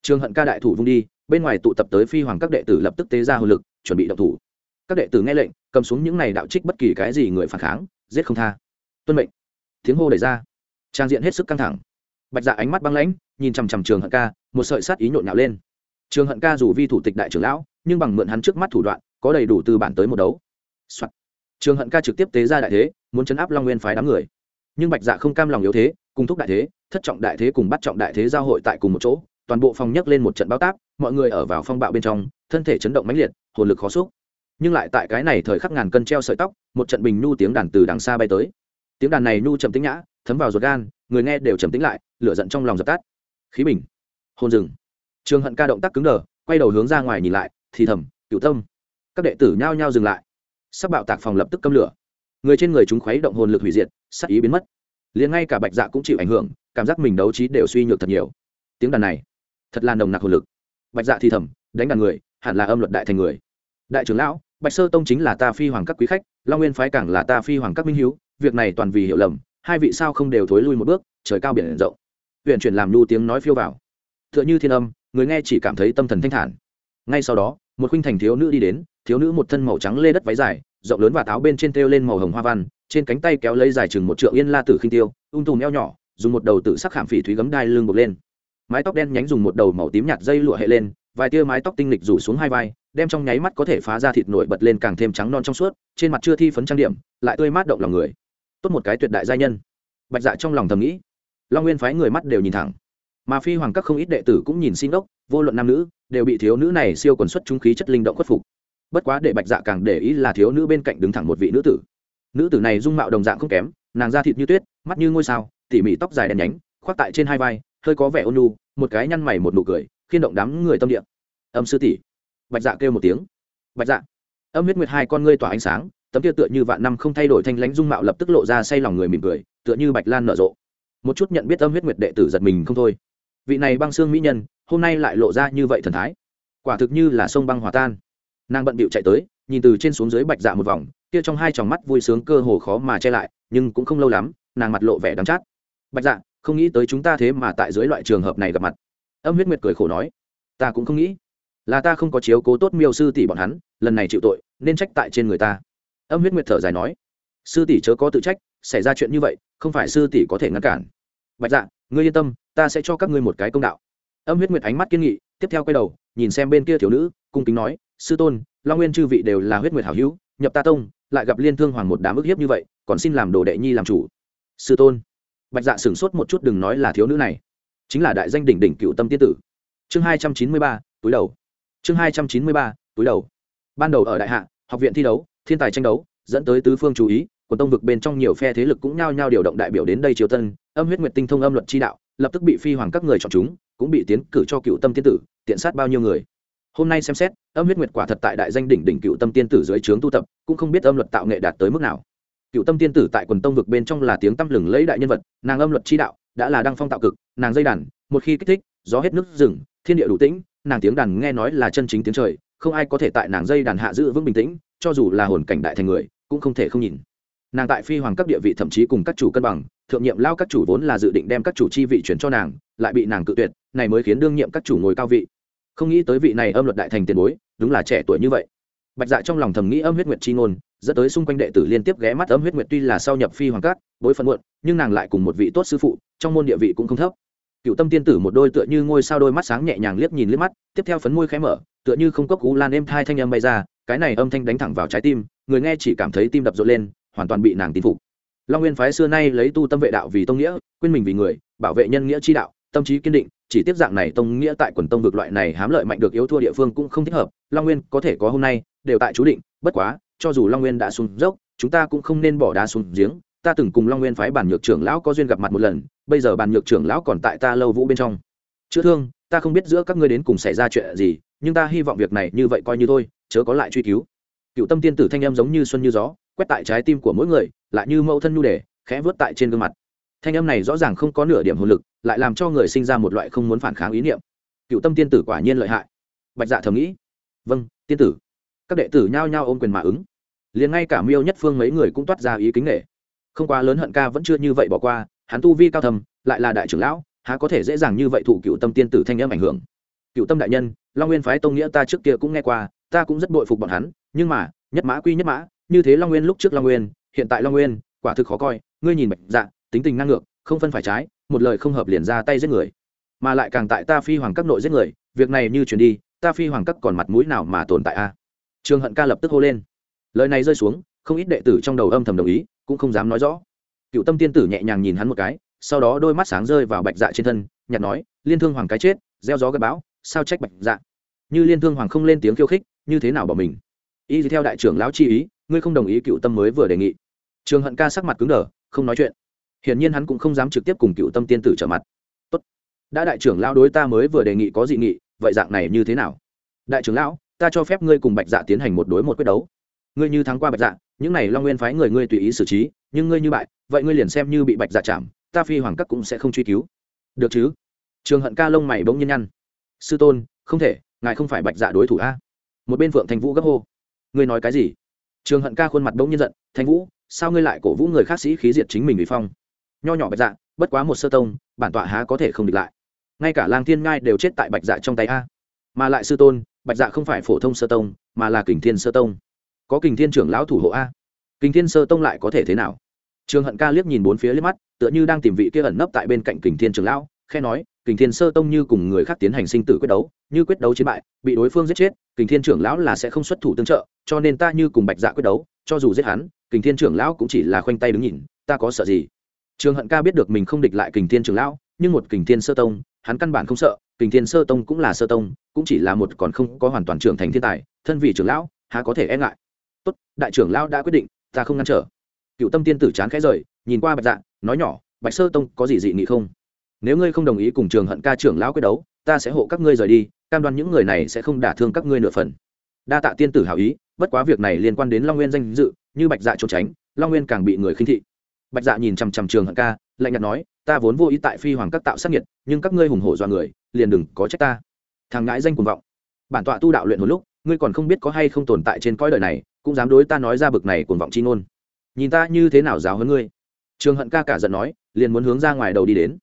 Trường hận ca đại thủ vung đi, bên ngoài tụ tập tới phi hoàng các đệ tử lập tức tế ra hồ lực, chuẩn bị động thủ. Các đệ tử nghe lệnh, cầm xuống những này đạo trích bất kỳ cái gì người phản kháng, giết không tha. Tuân mệnh tiếng hô đẩy ra. Trang diện hết sức căng thẳng. Bạch dạ ánh mắt băng lãnh, nhìn chằm chằm trường hận ca, một sợi sát ý nhộn nhạo lên. Trường hận ca dù vi thủ tịch đại trưởng lão, nhưng bằng mượn hắn trước mắt thủ đoạn, có đầy đủ từ bản tới một đấu、Soạn. trường hận ca trực tiếp tế ra đại thế, muốn chấn áp long nguyên phái đám người. Nhưng bạch dạ không cam lòng yếu thế, cùng thúc đại thế, thất trọng đại thế cùng bắt trọng đại thế giao hội tại cùng một chỗ, toàn bộ phòng nhấc lên một trận bao táp, mọi người ở vào phong bạo bên trong, thân thể chấn động mãnh liệt, hồn lực khó xúc. Nhưng lại tại cái này thời khắc ngàn cân treo sợi tóc, một trận bình nhu tiếng đàn từ đằng xa bay tới tiếng đàn này nhu trầm tĩnh nhã, thấm vào ruột gan, người nghe đều trầm tĩnh lại, lửa giận trong lòng dập tắt. Khí bình, hôn rừng trường hận ca động tác cứng đờ, quay đầu hướng ra ngoài nhìn lại, thì thầm cựu tâm, các đệ tử nhao nhao dừng lại. Sắc bạo tạc phòng lập tức câm lửa. Người trên người chúng khuấy động hồn lực hủy diệt, sắc ý biến mất. Liền ngay cả bạch dạ cũng chịu ảnh hưởng, cảm giác mình đấu trí đều suy nhược thật nhiều. Tiếng đàn này, thật là nồng nặc hồn lực. Bạch dạ thì thầm, đánh đàn người, hẳn là âm luật đại thành người. Đại trưởng lão bạch sơ tông chính là ta phi hoàng các quý khách, long nguyên phái càng là ta phi hoàng các minh hiếu, việc này toàn vì hiểu lầm, hai vị sao không đều thối lui một bước, trời cao biển rộng. Huyện chuyển làm nu tiếng nói phiêu vào. T h ư ợ n h ư thiên âm, người nghe chỉ cảm thấy tâm thần thanh thản. Ngay sau đó, một khuynh thành thiếu nữ đi đến, thiếu nữ một thân màu trắng lê đất váy dài, rộng lớn và táo bên trên têu lên màu hồng hoa văn, trên cánh tay kéo lấy dài chừng một trượng yên la tử khinh tiêu, ung tùm eo nhỏ, dùng một đầu tự sắc khảm phỉ thúy gấm đai lưng bột lên mái tóc đen nhánh dùng một đầu màu tím nhạt dây lụa hệ lên, vài tia mái tóc tinh lịch rủ xuống hai vai, đem trong nháy mắt có thể phá ra thịt nổi bật lên càng thêm trắng non trong suốt, trên mặt chưa thi phấn trang điểm, lại tươi mát động lòng người. Tốt một cái tuyệt đại gia nhân. Bạch dạ trong lòng thầm nghĩ. Long nguyên phái người mắt đều nhìn thẳng. Mà phi hoàng các không ít đệ tử cũng nhìn xin ốc vô luận nam nữ, đều bị thiếu nữ này siêu quần xuất trung khí chất linh động khuất phục. Bất quá để bạch dạ càng để ý là thiếu nữ bên cạnh đứng thẳng một vị nữ tử. Nữ tử này dung mạo đồng dạng không kém, nàng da thịt như tuyết, mắt như ngôi sao, tỉ mỉ tóc dài đen nhánh, khoác tại trên hai vai hơi có vẻ ôn nhu, một cái nhăn mày một nụ cười, khiên động đám người tâm địa. Âm sư tỷ. Bạch dạ kêu một tiếng. Bạch dạ. Âm huyết nguyệt hai con ngươi tỏa ánh sáng, tấm kia tựa như vạn năm không thay đổi thanh lãnh dung mạo lập tức lộ ra say lòng người mỉm cười, tựa như bạch lan nở rộ. Một chút nhận biết âm huyết nguyệt đệ tử giật mình không thôi. Vị này băng xương mỹ nhân, hôm nay lại lộ ra như vậy thần thái. Quả thực như là sông băng hòa tan. Nàng bận bịu chạy tới, nhìn từ trên xuống dưới bạch dạ một vòng, kia trong hai tròng mắt vui sướng cơ hồ khó mà che lại, nhưng cũng không lâu lắm, nàng mặt lộ vẻ đắng chát. Bạch dạ không nghĩ tới chúng ta thế mà tại dưới loại trường hợp này gặp mặt. Âm huyết nguyệt cười khổ nói, ta cũng không nghĩ là ta không có chiếu cố tốt miêu sư tỷ bọn hắn, lần này chịu tội, nên trách tại trên người ta. Âm huyết nguyệt thở dài nói, sư tỷ chớ có tự trách, xảy ra chuyện như vậy, không phải sư tỷ có thể ngăn cản. Bạch dạ ngươi yên tâm, ta sẽ cho các ngươi một cái công đạo. Âm huyết nguyệt ánh mắt kiên nghị, tiếp theo quay đầu, nhìn xem bên kia thiếu nữ, cung kính nói, sư tôn, long nguyên chư vị đều là huyết nguyệt hảo hữu, nhập ta tông, lại gặp liên thương hoàng một đám ức hiếp như vậy, còn xin làm đồ đệ nhi làm chủ. Sư tôn bạch dạ sửng sốt một chút đừng nói là thiếu nữ này, chính là đại danh đỉnh đỉnh cựu tâm tiên tử. Chương hai trăm chín mươi ba, túi đầu. Chương hai trăm chín mươi ba, túi đầu. Ban đầu ở đại hạ, học viện thi đấu, thiên tài tranh đấu, dẫn tới tứ phương chú ý, quần tông vực bên trong nhiều phe thế lực cũng nhao nhao điều động đại biểu đến đây triều tân, âm huyết nguyệt tinh thông âm luật chi đạo, lập tức bị phi hoàng các người chọn chúng, cũng bị tiến cử cho cựu tâm tiên tử, tiện sát bao nhiêu người. Hôm nay xem xét, âm huyết nguyệt quả thật tại đại danh đỉnh đỉnh cựu tâm tiên tử dưới trướng tu tập, cũng không biết âm luật tạo nghệ đạt tới mức nào cựu tâm tiên tử tại quần tông vực bên trong là tiếng tăm lừng lấy đại nhân vật, nàng âm luật chi đạo, đã là đăng phong tạo cực, nàng dây đàn, một khi kích thích, gió hết nước rừng, thiên địa đủ tĩnh, nàng tiếng đàn nghe nói là chân chính tiếng trời, không ai có thể tại nàng dây đàn hạ giữ vững bình tĩnh, cho dù là hồn cảnh đại thành người, cũng không thể không nhìn. Nàng tại phi hoàng các địa vị thậm chí cùng các chủ cân bằng, thượng nhiệm lao các chủ vốn là dự định đem các chủ chi vị chuyển cho nàng, lại bị nàng cự tuyệt, này mới khiến đương nhiệm các chủ ngồi cao vị. Không nghĩ tới vị này âm luật đại thành tiền bối, đúng là trẻ tuổi như vậy. Bạch dạ trong lòng thầm nghĩ âm huyết nguyệt chi ngôn dẫn tới xung quanh đệ tử liên tiếp ghé mắt âm huyết nguyệt tuy là sau nhập phi hoàng cát bối phận muộn, nhưng nàng lại cùng một vị tốt sư phụ, trong môn địa vị cũng không thấp. Cựu tâm tiên tử một đôi tựa như ngôi sao đôi mắt sáng nhẹ nhàng liếc nhìn liếc mắt, tiếp theo phấn môi khẽ mở, tựa như không cốc cú lan êm thai thanh âm bay ra, cái này âm thanh đánh thẳng vào trái tim, người nghe chỉ cảm thấy tim đập rộn lên, hoàn toàn bị nàng tin phục. Long nguyên phái xưa nay lấy tu tâm vệ đạo vì tông nghĩa, quên mình vì người, bảo vệ nhân nghĩa chi đạo, tâm trí kiên định, chỉ tiếp dạng này tông nghĩa tại quần tông vực loại này hám lợi mạnh được yếu thua địa phương cũng không thích hợp, long nguyên có thể có hôm nay, đều tại chú định, bất quá cho dù long nguyên đã xuống dốc, chúng ta cũng không nên bỏ đá xuống giếng. Ta từng cùng long nguyên phái bản nhược trưởng lão có duyên gặp mặt một lần, bây giờ bản nhược trưởng lão còn tại ta lâu vũ bên trong. Chữa thương, ta không biết giữa các ngươi đến cùng xảy ra chuyện gì, nhưng ta hy vọng việc này như vậy coi như thôi, chớ có lại truy cứu. Cựu tâm tiên tử thanh em giống như xuân như gió, quét tại trái tim của mỗi người, lại như mẫu thân nhu đề, khẽ vớt tại trên gương mặt. Thanh âm này rõ ràng không có nửa điểm hồn lực, lại làm cho người sinh ra một loại không muốn phản kháng ý niệm. Cựu tâm tiên tử quả nhiên lợi hại. Bạch dạ thầm nghĩ. Vâng tiên tử các đệ tử nhao nhao ôm quyền mà ứng. Liền ngay cả miêu nhất phương mấy người cũng toát ra ý kính nghệ không quá lớn hận ca vẫn chưa như vậy bỏ qua, hắn tu vi cao thầm, lại là đại trưởng lão, há có thể dễ dàng như vậy thụ cựu tâm tiên tử thanh âm ảnh hưởng. Cựu tâm đại nhân, long nguyên phái tông nghĩa ta trước kia cũng nghe qua, ta cũng rất bội phục bọn hắn, nhưng mà, nhất mã quy nhất mã, như thế long nguyên lúc trước long nguyên, hiện tại long nguyên, quả thực khó coi, ngươi nhìn bạch dạ tính tình năng ngược, không phân phải trái, một lời không hợp liền ra tay giết người. Mà lại càng tại ta phi hoàng các nội giết người, việc này như chuyển đi, ta phi hoàng các còn mặt mũi nào mà tồn tại a? Trường hận ca lập tức hô lên. Lời này rơi xuống, không ít đệ tử trong đầu âm thầm đồng ý, cũng không dám nói rõ. Cựu tâm tiên tử nhẹ nhàng nhìn hắn một cái, sau đó đôi mắt sáng rơi vào bạch dạ trên thân nhặt nói, liên thương hoàng cái chết, gieo gió gây bão, sao trách bạch dạ? Như liên thương hoàng không lên tiếng khiêu khích, như thế nào bỏ mình? Y theo đại trưởng lão chi ý, ngươi không đồng ý cựu tâm mới vừa đề nghị. Trường hận ca sắc mặt cứng đờ, không nói chuyện. Hiển nhiên hắn cũng không dám trực tiếp cùng cựu tâm tiên tử trở mặt. Tốt. đã đại trưởng lão đối ta mới vừa đề nghị có dị nghị, vậy dạng này như thế nào? Đại trưởng lão ta cho phép ngươi cùng bạch dạ tiến hành một đối một quyết đấu. Ngươi như thắng qua bạch dạ những này long nguyên phái người ngươi tùy ý xử trí, nhưng ngươi như bại, vậy ngươi liền xem như bị bạch dạ chạm, ta phi hoàng các cũng sẽ không truy cứu. Được chứ? Trường hận ca lông mày bỗng nhiên nhăn. Sư tôn, không thể, ngài không phải bạch dạ đối thủ a. Một bên phượng thành vũ gấp hô. Ngươi nói cái gì? Trường hận ca khuôn mặt bỗng nhiên giận. Thành vũ, sao ngươi lại cổ vũ người khác sĩ khí diệt chính mình bị phong? Nho nhỏ bạch dạ bất quá một sơ tông, bản tọa há có thể không địch lại. Ngay cả lang thiên ngai đều chết tại bạch dạ trong tay a. Mà lại sư tôn bạch dạ không phải phổ thông sơ tông, mà là kình thiên sơ tông. Có kình thiên trưởng lão thủ hộ a? Kình thiên sơ tông lại có thể thế nào? Trường hận ca liếc nhìn bốn phía liếc mắt, tựa như đang tìm vị kia ẩn nấp tại bên cạnh kình thiên trưởng lão khe nói, kình thiên sơ tông như cùng người khác tiến hành sinh tử quyết đấu, như quyết đấu chiến bại, bị đối phương giết chết, kình thiên trưởng lão là sẽ không xuất thủ tương trợ, cho nên ta như cùng bạch dạ quyết đấu, cho dù giết hắn, kình thiên trưởng lão cũng chỉ là khoanh tay đứng nhìn, ta có sợ gì? Trường hận ca biết được mình không địch lại kình thiên trưởng lão, nhưng một kình thiên sơ tông, hắn căn bản không sợ kình thiên sơ tông cũng là sơ tông, cũng chỉ là một còn không có hoàn toàn trưởng thành thiên tài, thân vị trưởng lão, há có thể e ngại. Tốt, đại trưởng lão đã quyết định, ta không ngăn trở. Cựu tâm tiên tử chán khẽ rời, nhìn qua bạch dạ nói nhỏ, bạch sơ tông, có gì dị nghị không? Nếu ngươi không đồng ý cùng trường hận ca trưởng lão quyết đấu, ta sẽ hộ các ngươi rời đi, cam đoan những người này sẽ không đả thương các ngươi nửa phần. Đa tạ tiên tử hảo ý, bất quá việc này liên quan đến long nguyên danh dự, như bạch dạ trốn tránh, long nguyên càng bị người khinh thị. Bạch dạ nhìn chằm chằm trường hận ca, lạnh nhạt nói, ta vốn vô ý tại phi hoàng các tạo sát nhiệt nhưng các ngươi hùng hổ do người liền đừng có trách ta. Thằng ngãi danh cuồng vọng. Bản tọa tu đạo luyện một lúc, ngươi còn không biết có hay không tồn tại trên cõi đời này, cũng dám đối ta nói ra bực này cuồng vọng chi ngôn. Nhìn ta như thế nào giáo hơn ngươi? Trường hận ca cả giận nói, liền muốn hướng ra ngoài đầu đi đến.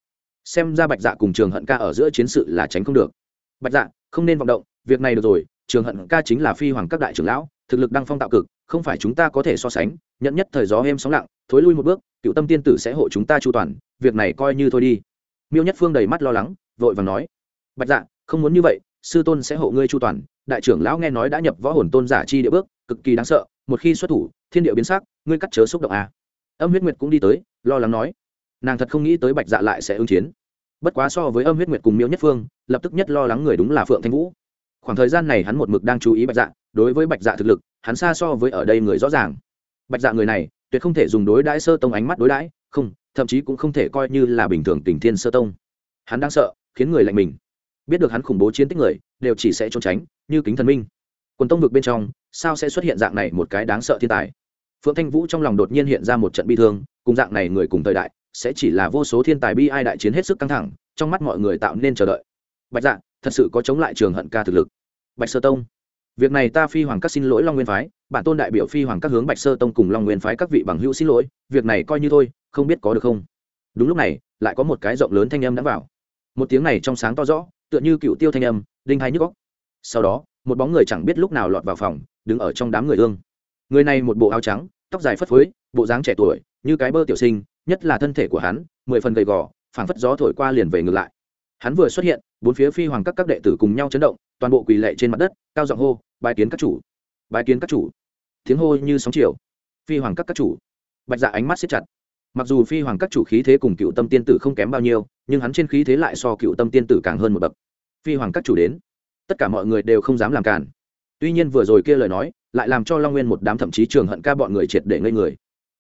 Xem ra bạch dạ cùng trường hận ca ở giữa chiến sự là tránh không được. Bạch dạ không nên vọng động, việc này được rồi, trường hận ca chính là phi hoàng các đại trưởng lão, thực lực đăng phong tạo cực, không phải chúng ta có thể so sánh nhận nhất thời gió êm sóng lặng, thối lui một bước, cựu tâm tiên tử sẽ hộ chúng ta chu toàn, việc này coi như thôi đi. Miêu nhất phương đầy mắt lo lắng, vội vàng nói bạch dạ không muốn như vậy, sư tôn sẽ hộ ngươi chu toàn. Đại trưởng lão nghe nói đã nhập võ hồn tôn giả chi địa bước, cực kỳ đáng sợ, một khi xuất thủ, thiên địa biến sắc, ngươi cắt chớ xúc động à. âm huyết nguyệt cũng đi tới, lo lắng nói. Nàng thật không nghĩ tới bạch dạ lại sẽ ứng chiến. Bất quá so với âm huyết nguyệt cùng miễu nhất phương, lập tức nhất lo lắng người đúng là phượng thanh vũ. Khoảng thời gian này hắn một mực đang chú ý bạch dạ đối với bạch dạ thực lực, hắn xa so với ở đây người rõ ràng. Bạch dạ người này, tuyệt không thể dùng đối đãi sơ tông ánh mắt đối đãi, không, thậm chí cũng không thể coi như là bình thường tình thiên sơ tông. Hắn đang sợ, khiến người lạnh mình biết được hắn khủng bố chiến tích người, đều chỉ sẽ trốn tránh, như kính thần minh. Quần tông vực bên trong, sao sẽ xuất hiện dạng này một cái đáng sợ thiên tài? Phượng thanh vũ trong lòng đột nhiên hiện ra một trận bi thương, cùng dạng này người cùng thời đại, sẽ chỉ là vô số thiên tài bi ai đại chiến hết sức căng thẳng, trong mắt mọi người tạo nên chờ đợi. Bạch dạ thật sự có chống lại trường hận ca thực lực. Bạch sơ tông, việc này ta phi hoàng các xin lỗi long nguyên phái, bản tôn đại biểu phi hoàng các hướng bạch sơ tông cùng long nguyên phái các vị bằng hữu xin lỗi, việc này coi như thôi, không biết có được không? Đúng lúc này, lại có một cái rộng lớn thanh âm đã vào. Một tiếng này trong sáng to rõ tựa như cựu tiêu thanh âm, đinh hay nhức góc sau đó, một bóng người chẳng biết lúc nào lọt vào phòng, đứng ở trong đám người ương. Người này một bộ áo trắng, tóc dài phất phới, bộ dáng trẻ tuổi, như cái bơ tiểu sinh, nhất là thân thể của hắn, mười phần gầy gò, phảng phất gió thổi qua liền về ngược lại. Hắn vừa xuất hiện, bốn phía phi hoàng các các đệ tử cùng nhau chấn động, toàn bộ quỳ lệ trên mặt đất, cao giọng hô bài kiến các chủ! Bài kiến các chủ! Tiếng hô như sóng chiều. Phi hoàng các các chủ! Bạch dạ ánh mắt xếp chặt mặc dù phi hoàng các chủ khí thế cùng cựu tâm tiên tử không kém bao nhiêu, nhưng hắn trên khí thế lại so cựu tâm tiên tử càng hơn một bậc. Phi hoàng các chủ đến, tất cả mọi người đều không dám làm cản. Tuy nhiên vừa rồi kia lời nói, lại làm cho long nguyên một đám thậm chí trường hận ca bọn người triệt để ngây người.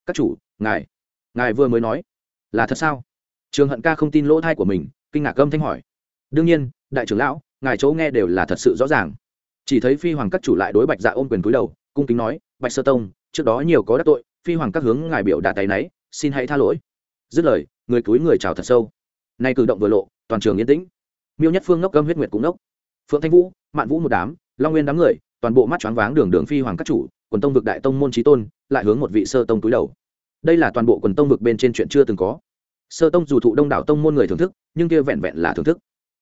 Các chủ, ngài ngài vừa mới nói, là thật sao? Trường hận ca không tin lỗ thai của mình, kinh ngạc âm thanh hỏi. Đương nhiên, đại trưởng lão, ngài chỗ nghe đều là thật sự rõ ràng. Chỉ thấy phi hoàng các chủ lại đối bạch dạ ôm quyền cúi đầu, cung kính nói, bạch sơ tông, trước đó nhiều có đắc tội, phi hoàng các hướng ngài biểu đà tay náy xin hãy tha lỗi. Dứt lời, người cúi người chào thật sâu. Nay cử động vừa lộ, toàn trường yên tĩnh. Miêu nhất phương ngốc gâm huyết nguyệt cũng ngốc. Phượng thanh vũ, mạn vũ một đám, long nguyên đám người, toàn bộ mắt choáng váng đường đường phi hoàng các chủ, quần tông vực đại tông môn trí tôn, lại hướng một vị sơ tông túi đầu. Đây là toàn bộ quần tông vực bên trên chuyện chưa từng có. Sơ tông dù thụ đông đảo tông môn người thưởng thức, nhưng kia vẹn vẹn là thưởng thức,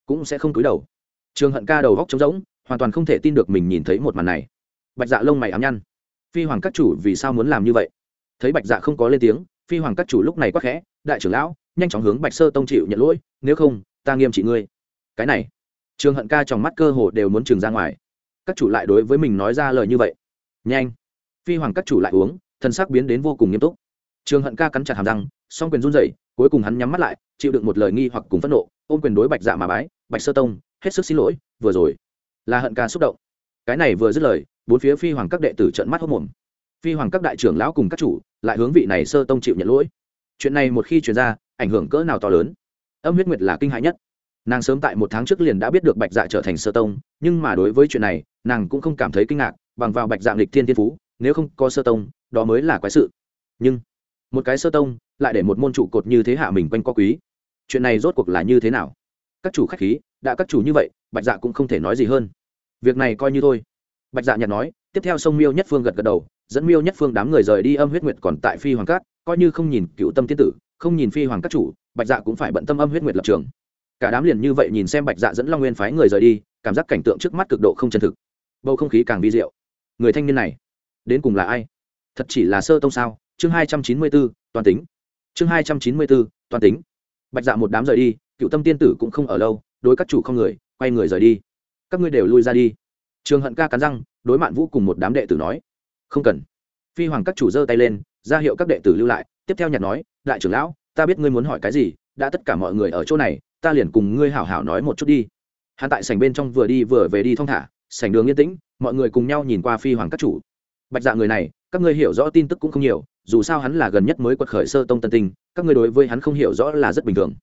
cũng sẽ không túi đầu. Trường hận ca đầu góc trống rỗng, hoàn toàn không thể tin được mình nhìn thấy một màn này. Bạch dạ lông mày ám nhăn. Phi hoàng các chủ vì sao muốn làm như vậy? Thấy bạch dạ không có lên tiếng phi hoàng các chủ lúc này quắc khẽ, đại trưởng lão, nhanh chóng hướng bạch sơ tông chịu nhận lỗi, nếu không, ta nghiêm trị ngươi. Cái này, trường hận ca trong mắt cơ hồ đều muốn trường ra ngoài. Các chủ lại đối với mình nói ra lời như vậy. Nhanh. Phi hoàng các chủ lại uống thân sắc biến đến vô cùng nghiêm túc. Trường hận ca cắn chặt hàm răng, song quyền run rẩy, cuối cùng hắn nhắm mắt lại, chịu đựng một lời nghi hoặc cùng phẫn nộ, ôm quyền đối bạch dạ mà bái, bạch sơ tông, hết sức xin lỗi, vừa rồi. Là hận ca xúc động. Cái này vừa dứt lời, bốn phía phi hoàng các đệ tử trợn mắt hốc mồm phi hoàng các đại trưởng lão cùng các chủ lại hướng vị này sơ tông chịu nhận lỗi. Chuyện này một khi truyền ra, ảnh hưởng cỡ nào to lớn? Âm huyết nguyệt là kinh hãi nhất. Nàng sớm tại một tháng trước liền đã biết được bạch dạ trở thành sơ tông, nhưng mà đối với chuyện này, nàng cũng không cảm thấy kinh ngạc, bằng vào bạch dạng lịch thiên thiên phú, nếu không có sơ tông, đó mới là quái sự. Nhưng, một cái sơ tông, lại để một môn trụ cột như thế hạ mình quanh co quý. Chuyện này rốt cuộc là như thế nào? Các chủ khách khí, đã các chủ như vậy, bạch dạ cũng không thể nói gì hơn. Việc này coi như thôi. Bạch dạ nhặt nói, tiếp theo sông miêu nhất phương gật gật đầu dẫn miêu nhất phương đám người rời đi âm huyết nguyệt còn tại phi hoàng cát, coi như không nhìn cựu tâm tiên tử, không nhìn phi hoàng các chủ, bạch dạ cũng phải bận tâm âm huyết nguyệt lập trường. Cả đám liền như vậy nhìn xem bạch dạ dẫn long nguyên phái người rời đi, cảm giác cảnh tượng trước mắt cực độ không chân thực. Bầu không khí càng vi diệu. Người thanh niên này, đến cùng là ai? Thật chỉ là sơ tông sao? Chương hai trăm chín mươi b ố toàn tính. Chương hai trăm chín mươi b ố toàn tính. Bạch dạ một đám rời đi, cựu tâm tiên tử cũng không ở lâu, đối các chủ không người, quay người rời đi. Các ngươi đều lui ra đi. Trường hận ca cắn răng, đối mạn vũ cùng một đám đệ tử nói không cần. Phi hoàng các chủ giơ tay lên, ra hiệu các đệ tử lưu lại, tiếp theo nhặt nói, đại trưởng lão, ta biết ngươi muốn hỏi cái gì, đã tất cả mọi người ở chỗ này, ta liền cùng ngươi hảo hảo nói một chút đi. Hắn tại sảnh bên trong vừa đi vừa về đi thong thả, sảnh đường yên tĩnh, mọi người cùng nhau nhìn qua phi hoàng các chủ. Bạch dạ người này, các ngươi hiểu rõ tin tức cũng không nhiều, dù sao hắn là gần nhất mới quật khởi sơ tông tân tinh, các ngươi đối với hắn không hiểu rõ là rất bình thường.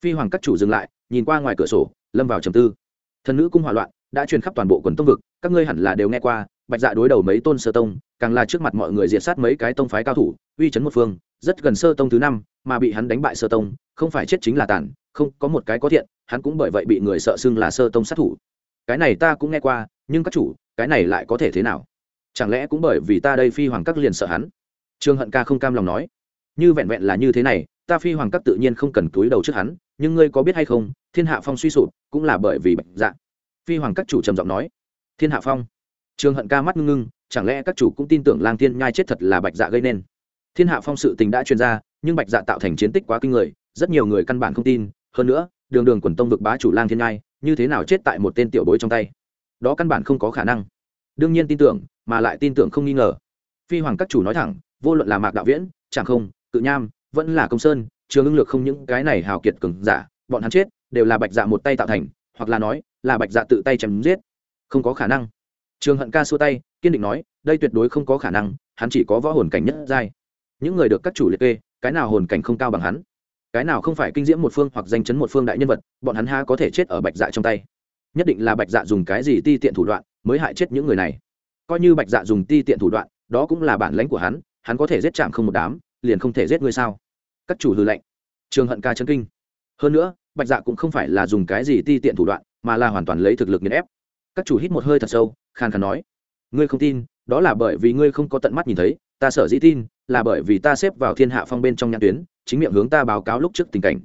Phi hoàng các chủ dừng lại, nhìn qua ngoài cửa sổ, lâm vào trầm tư. Thần nữ cung hỏa loạn, đã truyền khắp toàn bộ quần tông vực, các ngươi hẳn là đều nghe qua bạch dạ đối đầu mấy tôn sơ tông, càng là trước mặt mọi người diệt sát mấy cái tông phái cao thủ, uy chấn một phương, rất gần sơ tông thứ năm, mà bị hắn đánh bại sơ tông, không phải chết chính là tàn, không, có một cái có thiện, hắn cũng bởi vậy bị người sợ xưng là sơ tông sát thủ. Cái này ta cũng nghe qua, nhưng các chủ, cái này lại có thể thế nào? Chẳng lẽ cũng bởi vì ta đây phi hoàng các liền sợ hắn? Trương hận ca không cam lòng nói. Như vẹn vẹn là như thế này, ta phi hoàng các tự nhiên không cần cúi đầu trước hắn, nhưng ngươi có biết hay không, thiên hạ phong suy sụp, cũng là bởi vì bệnh dạ. Phi hoàng các chủ trầm giọng nói. Thiên hạ phong trương hận ca mắt ngưng ngưng, chẳng lẽ các chủ cũng tin tưởng lang thiên nhai chết thật là bạch dạ gây nên? Thiên hạ phong sự tình đã truyền ra, nhưng bạch dạ tạo thành chiến tích quá kinh người, rất nhiều người căn bản không tin. Hơn nữa, đường đường quần tông vực bá chủ lang thiên nhai, như thế nào chết tại một tên tiểu bối trong tay? Đó căn bản không có khả năng. Đương nhiên tin tưởng, mà lại tin tưởng không nghi ngờ. Phi hoàng các chủ nói thẳng, vô luận là mạc đạo viễn chẳng không, Cự nham, vẫn là công sơn, trường ưng lược không những cái này hào kiệt cường giả, bọn hắn chết, đều là bạch dạ một tay tạo thành, hoặc là nói, là bạch dạ tự tay chém giết. Không có khả năng trường hận ca xua tay, kiên định nói, đây tuyệt đối không có khả năng, hắn chỉ có võ hồn cảnh nhất giai. Những người được các chủ liệt kê, cái nào hồn cảnh không cao bằng hắn? Cái nào không phải kinh diễm một phương hoặc danh chấn một phương đại nhân vật, bọn hắn ha có thể chết ở bạch dạ trong tay? Nhất định là bạch dạ dùng cái gì ti tiện thủ đoạn mới hại chết những người này? Coi như bạch dạ dùng ti tiện thủ đoạn, đó cũng là bản lãnh của hắn hắn có thể giết chạm không một đám, liền không thể giết ngươi sao? Các chủ hư lệnh trường hận ca chân kinh. Hơn nữa, bạch dạ cũng không phải là dùng cái gì ti tiện thủ đoạn, mà là hoàn toàn lấy thực lực nghiền ép. Các chủ hít một hơi thật sâu khàn khàn nói, ngươi không tin, đó là bởi vì ngươi không có tận mắt nhìn thấy, ta sợ dĩ tin là bởi vì ta xếp vào thiên hạ phong bên trong nhãn tuyến, chính miệng hướng ta báo cáo lúc trước tình cảnh.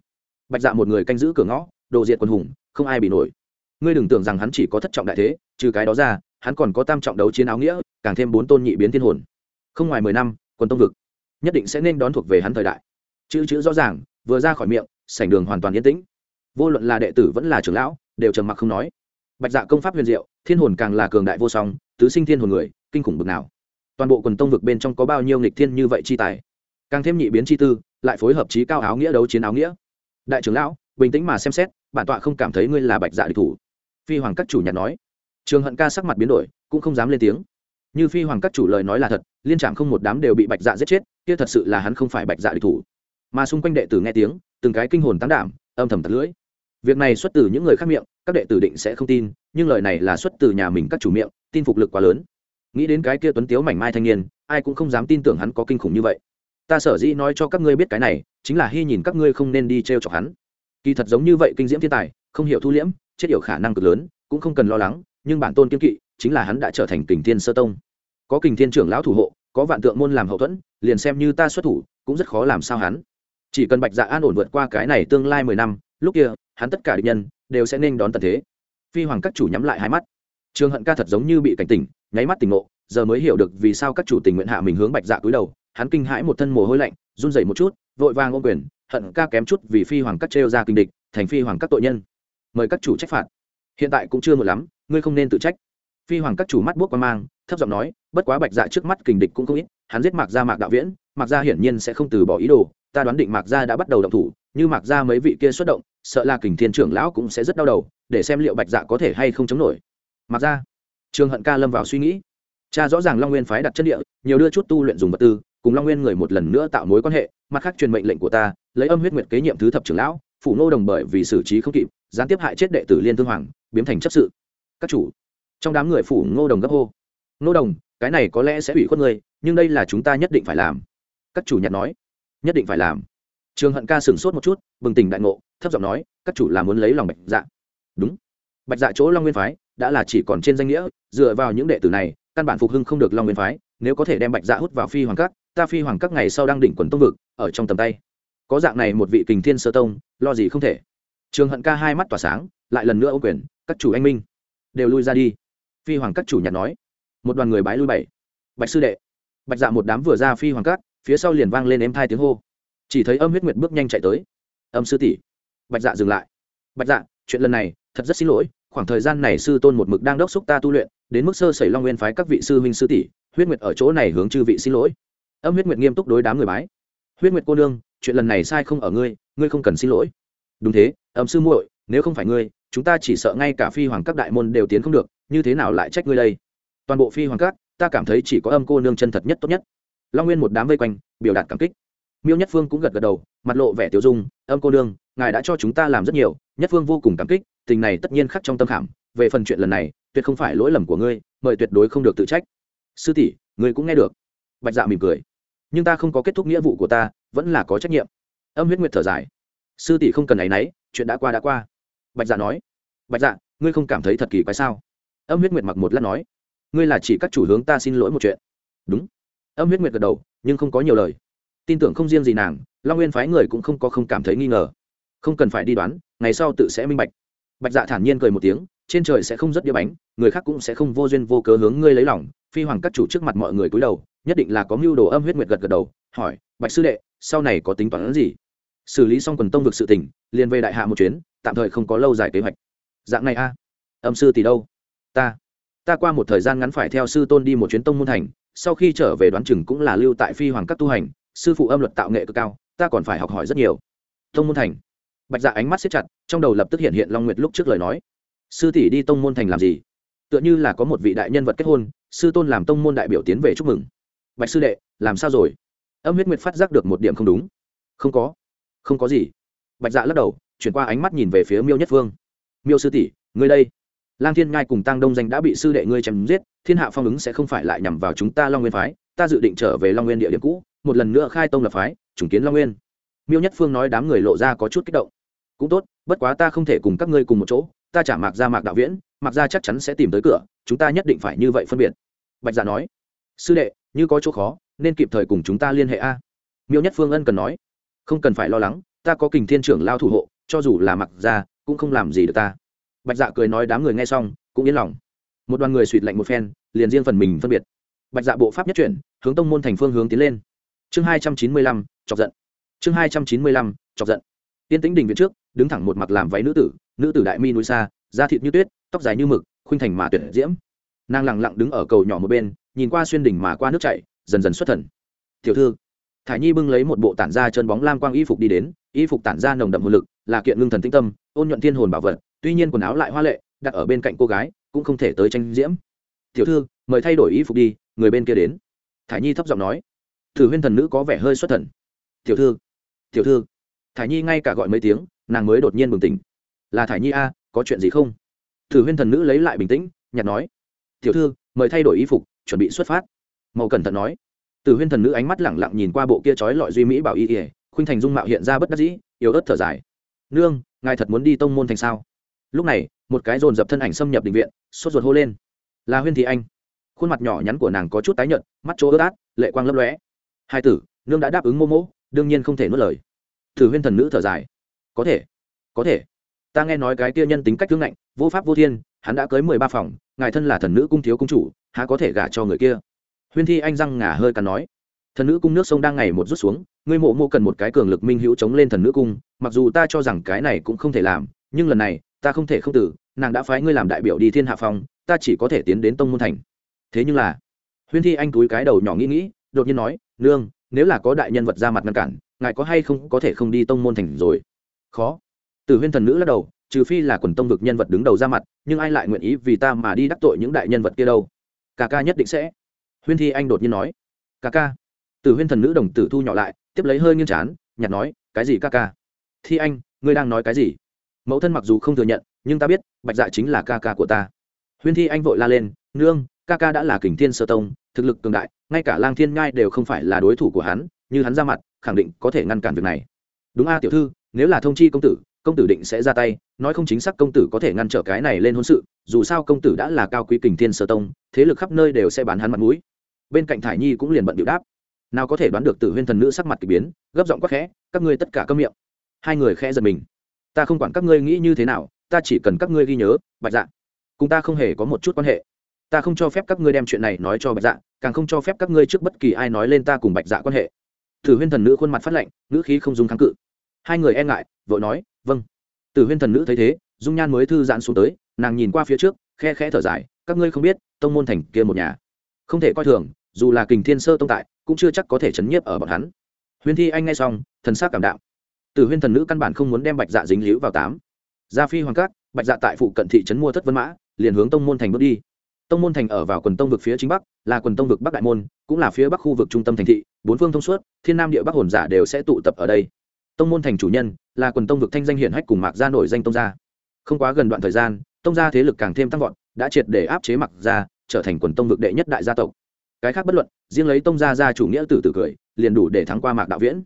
Bạch dạ một người canh giữ cửa ngõ, đồ diện quân hùng, không ai bị nổi. Ngươi đừng tưởng rằng hắn chỉ có thất trọng đại thế, trừ cái đó ra, hắn còn có tam trọng đấu chiến áo nghĩa, càng thêm bốn tôn nhị biến thiên hồn. Không ngoài mười năm, quân tông vực nhất định sẽ nên đón thuộc về hắn thời đại. Chữ chữ rõ ràng, vừa ra khỏi miệng, sảnh đường hoàn toàn yên tĩnh. Vô luận là đệ tử vẫn là trưởng lão, đều trầm mặc không nói bạch dạ công pháp huyền diệu, thiên hồn càng là cường đại vô song, tứ sinh thiên hồn người, kinh khủng bực nào. Toàn bộ quần tông vực bên trong có bao nhiêu nghịch thiên như vậy chi tài? Càng thêm nhị biến chi tư, lại phối hợp trí cao áo nghĩa đấu chiến áo nghĩa. Đại trưởng lão, bình tĩnh mà xem xét, bản tọa không cảm thấy ngươi là bạch dạ địch thủ. Phi hoàng các chủ nhặt nói. Trường hận ca sắc mặt biến đổi, cũng không dám lên tiếng. Như phi hoàng các chủ lời nói là thật, liên trạm không một đám đều bị bạch dạ giết chết, kia thật sự là hắn không phải bạch dạ địch thủ. Mà xung quanh đệ tử nghe tiếng, từng cái kinh hồn tăng đảm, âm thầm tật lưỡi việc này xuất từ những người khác miệng, các đệ tử định sẽ không tin, nhưng lời này là xuất từ nhà mình các chủ miệng, tin phục lực quá lớn. Nghĩ đến cái kia tuấn tiếu mảnh mai thanh niên, ai cũng không dám tin tưởng hắn có kinh khủng như vậy. Ta sở dĩ nói cho các ngươi biết cái này, chính là hy nhìn các ngươi không nên đi t r e o chọc hắn. Kỳ thật giống như vậy kinh diễm thiên tài, không hiểu thu liễm, chết hiểu khả năng cực lớn, cũng không cần lo lắng, nhưng bản tôn kiên kỵ, chính là hắn đã trở thành kình thiên sơ tông. Có kình thiên trưởng lão thủ hộ, có vạn tượng môn làm hậu thuẫn, liền xem như ta xuất thủ, cũng rất khó làm sao hắn chỉ cần bạch dạ an ổn vượt qua cái này tương lai mười năm, lúc kia, hắn tất cả địch nhân đều sẽ nên đón tận thế. Phi hoàng các chủ nhắm lại hai mắt. Trường hận ca thật giống như bị cảnh tỉnh, nháy mắt tỉnh ngộ, giờ mới hiểu được vì sao các chủ tình nguyện hạ mình hướng bạch dạ cúi đầu, hắn kinh hãi một thân mồ hôi lạnh, run rẩy một chút, vội vàng ô quyền, hận ca kém chút vì phi hoàng các trêu ra kinh địch, thành phi hoàng các tội nhân. Mời các chủ trách phạt. Hiện tại cũng chưa một lắm, ngươi không nên tự trách. Phi hoàng các chủ mắt buốc qua mang, thấp giọng nói, bất quá bạch dạ trước mắt kình địch cũng không ít, hắn giết mạc gia mạc đạo viễn, mạc gia hiển nhiên sẽ không từ bỏ ý đồ ta đoán định mạc gia đã bắt đầu động thủ, như mạc gia mấy vị kia xuất động, sợ là kình thiên trưởng lão cũng sẽ rất đau đầu, để xem liệu bạch dạ có thể hay không chống nổi. Mạc gia, trường hận ca lâm vào suy nghĩ. Cha rõ ràng long nguyên phái đặt chân địa, nhiều đưa chút tu luyện dùng vật tư, cùng long nguyên người một lần nữa tạo mối quan hệ, mặt khác truyền mệnh lệnh của ta, lấy âm huyết nguyệt kế nhiệm thứ thập trưởng lão, phủ nô đồng bởi vì xử trí không kịp, gián tiếp hại chết đệ tử liên thương hoàng, biến thành chấp sự. Các chủ, trong đám người phủ ngô đồng gấp hô. Ngô đồng, cái này có lẽ sẽ ủy khuất người nhưng đây là chúng ta nhất định phải làm. Các chủ nhặt nói nhất định phải làm. Trường hận ca sửng sốt một chút, bừng tỉnh đại ngộ, thấp giọng nói, các chủ là muốn lấy lòng bạch dạ. Đúng. Bạch dạ chỗ long nguyên phái, đã là chỉ còn trên danh nghĩa, dựa vào những đệ tử này, căn bản phục hưng không được long nguyên phái, nếu có thể đem bạch dạ hút vào phi hoàng các, ta phi hoàng các ngày sau đang đỉnh quần tông vực, ở trong tầm tay. Có dạng này một vị kình thiên sơ tông, lo gì không thể. Trường hận ca hai mắt tỏa sáng, lại lần nữa ô quyền, các chủ anh minh, đều lui ra đi. Phi hoàng các chủ nhặt nói. Một đoàn người bái lui bảy. Bạch sư đệ. Bạch dạ một đám vừa ra phi hoàng các phía sau liền vang lên êm thai tiếng hô. Chỉ thấy âm huyết nguyệt bước nhanh chạy tới. Âm sư tỷ, bạch dạ dừng lại. Bạch dạ chuyện lần này, thật rất xin lỗi, khoảng thời gian này sư tôn một mực đang đốc xúc ta tu luyện, đến mức sơ sẩy long nguyên phái các vị sư huynh sư tỷ, huyết nguyệt ở chỗ này hướng chư vị xin lỗi. Âm huyết nguyệt nghiêm túc đối đám người bái. Huyết nguyệt cô nương, chuyện lần này sai không ở ngươi ngươi không cần xin lỗi. Đúng thế, âm sư muội, nếu không phải ngươi, chúng ta chỉ sợ ngay cả phi hoàng các đại môn đều tiến không được, như thế nào lại trách ngươi đây? Toàn bộ phi hoàng các, ta cảm thấy chỉ có âm cô nương chân thật nhất tốt nhất long nguyên một đám vây quanh, biểu đạt cảm kích. Miêu nhất phương cũng gật gật đầu, mặt lộ vẻ tiêu dung, âm cô nương, ngài đã cho chúng ta làm rất nhiều, nhất phương vô cùng cảm kích, tình này tất nhiên khắc trong tâm khảm, về phần chuyện lần này, tuyệt không phải lỗi lầm của ngươi, mời tuyệt đối không được tự trách. Sư tỷ, ngươi cũng nghe được. Bạch dạ mỉm cười. Nhưng ta không có kết thúc nghĩa vụ của ta, vẫn là có trách nhiệm. Âm huyết nguyệt thở dài. Sư tỷ không cần áy náy chuyện đã qua đã qua. Bạch dạ nói. Bạch dạ ngươi không cảm thấy thật kỳ quái sao? Âm huyết nguyệt mặc một lát nói. Ngươi là chỉ các chủ hướng ta xin lỗi một chuyện. Đúng âm huyết nguyệt gật đầu, nhưng không có nhiều lời. Tin tưởng không riêng gì nàng, long nguyên phái người cũng không có không cảm thấy nghi ngờ. Không cần phải đi đoán, ngày sau tự sẽ minh bạch. Bạch dạ thản nhiên cười một tiếng, trên trời sẽ không rất đĩa bánh, người khác cũng sẽ không vô duyên vô cớ hướng ngươi lấy lòng, phi hoàng các chủ trước mặt mọi người cúi đầu, nhất định là có mưu đồ âm huyết nguyệt gật gật đầu, hỏi, bạch sư đệ, sau này có tính toán gì? Xử lý xong quần tông vực sự tỉnh liền về đại hạ một chuyến, tạm thời không có lâu dài kế hoạch. Dạng này a. Âm sư tỷ đâu? Ta. Ta qua một thời gian ngắn phải theo sư tôn đi một chuyến tông môn thành sau khi trở về đoán chừng cũng là lưu tại phi hoàng các tu hành, sư phụ âm luật tạo nghệ cực cao, ta còn phải học hỏi rất nhiều. Tông môn thành. Bạch dạ ánh mắt xếp chặt, trong đầu lập tức hiện hiện long nguyệt lúc trước lời nói. Sư tỷ đi tông môn thành làm gì? Tựa như là có một vị đại nhân vật kết hôn, sư tôn làm tông môn đại biểu tiến về chúc mừng. Bạch sư đệ, làm sao rồi? Âm huyết nguyệt phát giác được một điểm không đúng. Không có. Không có gì. Bạch dạ lắc đầu, chuyển qua ánh mắt nhìn về phía miêu nhất phương miêu sư tỷ, ngươi đây lang thiên ngai cùng tăng đông danh đã bị sư đệ ngươi chém giết, thiên hạ phong ứng sẽ không phải lại nhằm vào chúng ta long nguyên phái, ta dự định trở về long nguyên địa điểm cũ, một lần nữa khai tông lập phái chủng kiến long nguyên. Miêu nhất phương nói đám người lộ ra có chút kích động. Cũng tốt, bất quá ta không thể cùng các ngươi cùng một chỗ, ta trả mạc ra mạc đạo viễn, mạc ra chắc chắn sẽ tìm tới cửa, chúng ta nhất định phải như vậy phân biệt. Bạch dạ nói. Sư đệ, như có chỗ khó, nên kịp thời cùng chúng ta liên hệ a. Miêu nhất phương ân cần nói. Không cần phải lo lắng, ta có kình thiên trưởng lao thủ hộ, cho dù là mặc ra cũng không làm gì được ta bạch dạ cười nói đám người nghe xong, cũng yên lòng. Một đoàn người suỵt lạnh một phen, liền riêng phần mình phân biệt. Bạch dạ bộ pháp nhất chuyển, hướng tông môn thành phương hướng tiến lên. Chương hai trăm chín mươi lăm, chọc giận. Chương hai trăm chín mươi lăm, chọc giận. Tiên tĩnh đình viện trước, đứng thẳng một mặt làm váy nữ tử nữ tử đại mi núi xa, da thịt như tuyết, tóc dài như mực, khuynh thành mà tuyệt diễm. Nàng lẳng lặng đứng ở cầu nhỏ một bên, nhìn qua xuyên đỉnh mà qua nước chảy, dần dần xuất thần. Tiểu thư. Thả nhi bưng lấy một bộ tản ra chân bóng lam quang y phục đi đến, y phục tản ra nồng đậm hồn lực là kiện ngưng thần tĩnh tâm, ôn nhuận thiên hồn bảo vật, tuy nhiên quần áo lại hoa lệ, đặt ở bên cạnh cô gái, cũng không thể tới tranh diễm. Tiểu thư, mời thay đổi y phục đi, người bên kia đến. Thả nhi thấp giọng nói. Thử huyên thần nữ có vẻ hơi xuất thần. Tiểu thư tiểu thư. Thả nhi ngay cả gọi mấy tiếng, nàng mới đột nhiên bừng tỉnh. Là thả nhi a, có chuyện gì không? Thử huyên thần nữ lấy lại bình tĩnh nhặt nói. Tiểu thư, mời thay đổi y phục, chuẩn bị xuất phát. Màu cẩn thận nói. Từ huyên thần nữ ánh mắt lẳng lặng nhìn qua bộ kia trói lọi duy mỹ bảo y ỉa khuynh thành dung mạo hiện ra bất đắc dĩ, yếu ớt thở dài nương, ngài thật muốn đi tông môn thành sao? Lúc này, một cái dồn dập thân ảnh xâm nhập định viện, sốt ruột hô lên. Là huyên thị anh. Khuôn mặt nhỏ nhắn của nàng có chút tái nhợt, mắt chỗ ướt át, lệ quang lấp lóe. Hai tử, nương đã đáp ứng mô mỗ đương nhiên không thể nuốt lời. Thử huyên thần nữ thở dài. Có thể có thể. Ta nghe nói cái kia nhân tính cách thương ngạnh, vô pháp vô thiên, hắn đã cưới mười ba phòng, ngài thân là thần nữ cung thiếu cung chủ, há có thể gả cho người kia? Huyên thi anh răng ngả hơi cắn nói thần nữ cung nước sông đang ngày một rút xuống, ngươi mộ mộ cần một cái cường lực minh hữu chống lên thần nữ cung, mặc dù ta cho rằng cái này cũng không thể làm, nhưng lần này, ta không thể không tử, nàng đã phái ngươi làm đại biểu đi thiên hạ phong, ta chỉ có thể tiến đến tông môn thành. Thế nhưng là, huyên thi anh túi cái đầu nhỏ nghĩ nghĩ, đột nhiên nói, nương, nếu là có đại nhân vật ra mặt ngăn cản, ngài có hay không có thể không đi tông môn thành rồi? Khó. Từ huyên thần nữ lắc đầu, trừ phi là quần tông vực nhân vật đứng đầu ra mặt, nhưng ai lại nguyện ý vì ta mà đi đắc tội những đại nhân vật kia đâu? Ca ca nhất định sẽ. Huyên thi anh đột nhiên nói ca ca Tử huyên thần nữ đồng tử thu nhỏ lại, tiếp lấy hơi nghiêng chán nhặt nói, cái gì ca ca? Thi anh, ngươi đang nói cái gì? Mẫu thân mặc dù không thừa nhận, nhưng ta biết, bạch dạ chính là ca ca của ta. Huyên thi anh vội la lên, nương, ca ca đã là kình thiên sơ tông, thực lực cường đại, ngay cả lang thiên ngai đều không phải là đối thủ của hắn, như hắn ra mặt, khẳng định có thể ngăn cản việc này. Đúng a, tiểu thư, nếu là thông chi công tử công tử định sẽ ra tay, nói không chính xác công tử có thể ngăn trở cái này lên hôn sự, dù sao công tử đã là cao quý kình thiên sơ tông, thế lực khắp nơi đều sẽ bán hắn mặt mũi. Bên cạnh thải nhi cũng liền bận điệu đáp nào có thể đoán được tử huyên thần nữ sắc mặt k ỳ biến, gấp giọng quắc khẽ, các ngươi tất cả câm miệng. Hai người khẽ giật mình. Ta không quản các ngươi nghĩ như thế nào, ta chỉ cần các ngươi ghi nhớ, bạch dạ. Cùng ta không hề có một chút quan hệ. Ta không cho phép các ngươi đem chuyện này nói cho bạch dạ càng không cho phép các ngươi trước bất kỳ ai nói lên ta cùng bạch dạ quan hệ. Tử huyên thần nữ khuôn mặt phát lạnh nữ khí không dùng kháng cự. Hai người e ngại, vội nói vâng. Tử huyên thần nữ thấy thế, dung nhan mới thư giãn xuống tới, nàng nhìn qua phía trước, khe khẽ thở dài, các ngươi không biết, tông môn thành kia một nhà. Không thể coi thường, dù là kình thiên sơ tông tại cũng chưa chắc có thể chấn nhiếp ở bọn hắn. Huyên thi anh nghe xong, thần sắc cảm đạo từ huyên thần nữ căn bản không muốn đem bạch dạ dính líu vào tám. Gia phi hoàng cát bạch dạ tại phụ cận thị trấn mua thất vân mã, liền hướng tông môn thành bước đi. Tông môn thành ở vào quần tông vực phía chính bắc, là quần tông vực bắc đại môn, cũng là phía bắc khu vực trung tâm thành thị, bốn phương thông suốt, thiên nam địa bắc hồn giả đều sẽ tụ tập ở đây. Tông môn thành chủ nhân, là quần tông vực thanh danh hiển hách cùng mạc gia nổi danh tông gia. Không quá gần đoạn thời gian, tông gia thế lực càng thêm tăng vọt, đã triệt để áp chế mặc gia, trở thành quần tông vực đệ nhất đại gia tộc cái khác bất luận, riêng lấy tông gia gia chủ nghĩa tử tử cười, liền đủ để thắng qua mạc đạo viễn.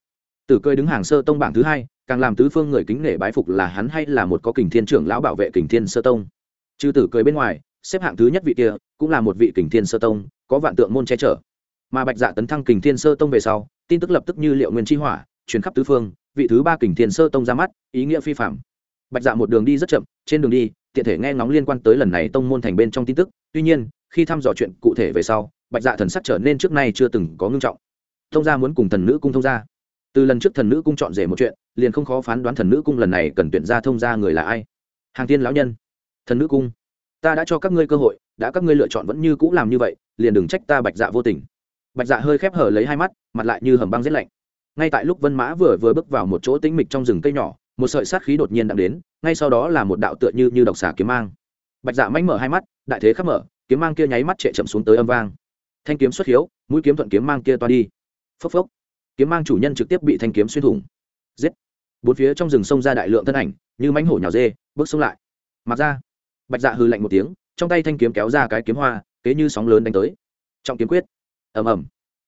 Tử cười đứng hàng sơ tông bảng thứ hai, càng làm tứ phương người kính nể bái phục là hắn hay là một có kình thiên trưởng lão bảo vệ kình thiên sơ tông. Chư tử cười bên ngoài, xếp hạng thứ nhất vị kia, cũng là một vị kình thiên sơ tông, có vạn tượng môn che chở. Mà bạch dạ tấn thăng kình thiên sơ tông về sau, tin tức lập tức như liệu nguyên chi hỏa, truyền khắp tứ phương, vị thứ ba kình thiên sơ tông ra mắt, ý nghĩa phi phạm bạch dạ một đường đi rất chậm, trên đường đi, tiện thể nghe ngóng liên quan tới lần này tông môn thành bên trong tin tức, tuy nhiên, khi thăm dò chuyện cụ thể về sau bạch dạ thần sắc trở nên trước nay chưa từng có ngưng trọng. Thông gia muốn cùng thần nữ cung thông gia. Từ lần trước thần nữ cung chọn rể một chuyện, liền không khó phán đoán thần nữ cung lần này cần tuyển ra thông gia người là ai. Hàng tiên lão nhân. Thần nữ cung. Ta đã cho các ngươi cơ hội, đã các ngươi lựa chọn vẫn như cũ làm như vậy, liền đừng trách ta bạch dạ vô tình. Bạch dạ hơi khép hở lấy hai mắt, mặt lại như hầm băng rét lạnh. Ngay tại lúc vân mã vừa vừa bước vào một chỗ tĩnh mịch trong rừng cây nhỏ, một sợi sát khí đột nhiên đang đến, ngay sau đó là một đạo tựa như như độc xà kiếm mang. Bạch dạ mánh mở hai mắt, đại thế khắp mở, kiếm mang kia nháy mắt trệ chậm xuống tới âm vang thanh kiếm xuất hiếu, mũi kiếm thuận kiếm mang kia toa đi. Phốc phốc. Kiếm mang chủ nhân trực tiếp bị thanh kiếm xuyên thủng. Giết. Bốn phía trong rừng sông ra đại lượng thân ảnh, như mánh hổ nhào dê, bước xông lại. Mặc ra. Bạch dạ hư lạnh một tiếng, trong tay thanh kiếm kéo ra cái kiếm hoa, kế như sóng lớn đánh tới. Trọng kiếm quyết. Ầm ầm.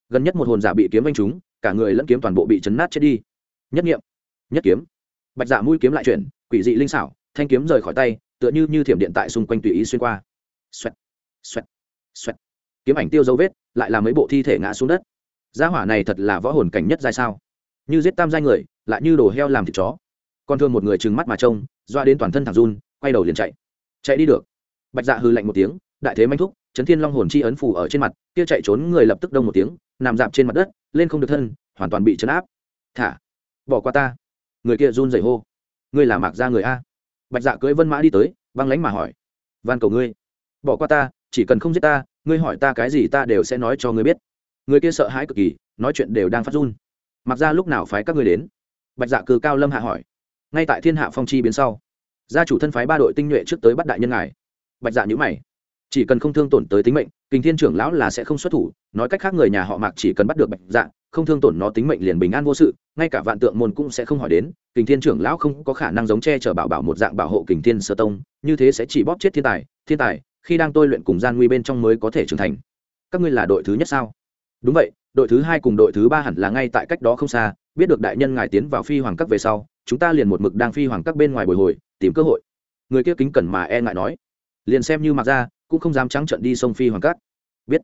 Gần nhất một hồn giả bị kiếm anh trúng, cả người lẫn kiếm toàn bộ bị chấn nát chết đi. Nhất nghiệm. Nhất kiếm. Bạch dạ mũi kiếm lại chuyển, quỷ dị linh xảo, thanh kiếm rời khỏi tay, tựa như như thiểm điện tại xung quanh tùy ý xuyên qua. Xoẹt. Xoẹt. Xoẹt kiếm ảnh tiêu dấu vết, lại là mấy bộ thi thể ngã xuống đất. Gia hỏa này thật là võ hồn cảnh nhất giai sao? Như giết tam giai người, lại như đồ heo làm thịt chó. Còn thương một người trừng mắt mà trông, doa đến toàn thân thằng run, quay đầu liền chạy. Chạy đi được. Bạch dạ hư lạnh một tiếng, đại thế manh thúc, chấn thiên long hồn chi ấn phủ ở trên mặt, kia chạy trốn người lập tức đông một tiếng, nằm dạp trên mặt đất, lên không được thân, hoàn toàn bị chấn áp. Thả. Bỏ qua ta. Người kia run rẩy hô. Ngươi là mạc gia người a. Bạch dạ cưỡi vân mã đi tới, văng lánh mà hỏi. Van cầu ngươi. Bỏ qua ta, chỉ cần không giết ta ngươi hỏi ta cái gì ta đều sẽ nói cho ngươi biết. Người kia sợ hãi cực kỳ, nói chuyện đều đang phát run. Mặc ra lúc nào phái các ngươi đến? Bạch dạ cử cao lâm hạ hỏi. Ngay tại thiên hạ phong chi biến sau, gia chủ thân phái ba đội tinh nhuệ trước tới bắt đại nhân ngài. Bạch dạ nhữ mày. Chỉ cần không thương tổn tới tính mệnh, kình thiên trưởng lão là sẽ không xuất thủ, nói cách khác người nhà họ mạc chỉ cần bắt được bạch dạ không thương tổn nó tính mệnh liền bình an vô sự, ngay cả vạn tượng môn cũng sẽ không hỏi đến, kình thiên trưởng lão không có khả năng giống che chở bảo bảo một dạng bảo hộ kình thiên sơ tông, như thế sẽ chỉ bóp chết thiên tài thiên tài khi đang tôi luyện cùng gian nguy bên trong mới có thể trưởng thành. Các ngươi là đội thứ nhất sao? Đúng vậy, đội thứ hai cùng đội thứ ba hẳn là ngay tại cách đó không xa, biết được đại nhân ngài tiến vào phi hoàng các về sau, chúng ta liền một mực đang phi hoàng các bên ngoài bồi hồi, tìm cơ hội. Người kia kính cẩn mà e ngại nói. Liền xem như mặc ra, cũng không dám trắng trận đi sông phi hoàng các. Biết.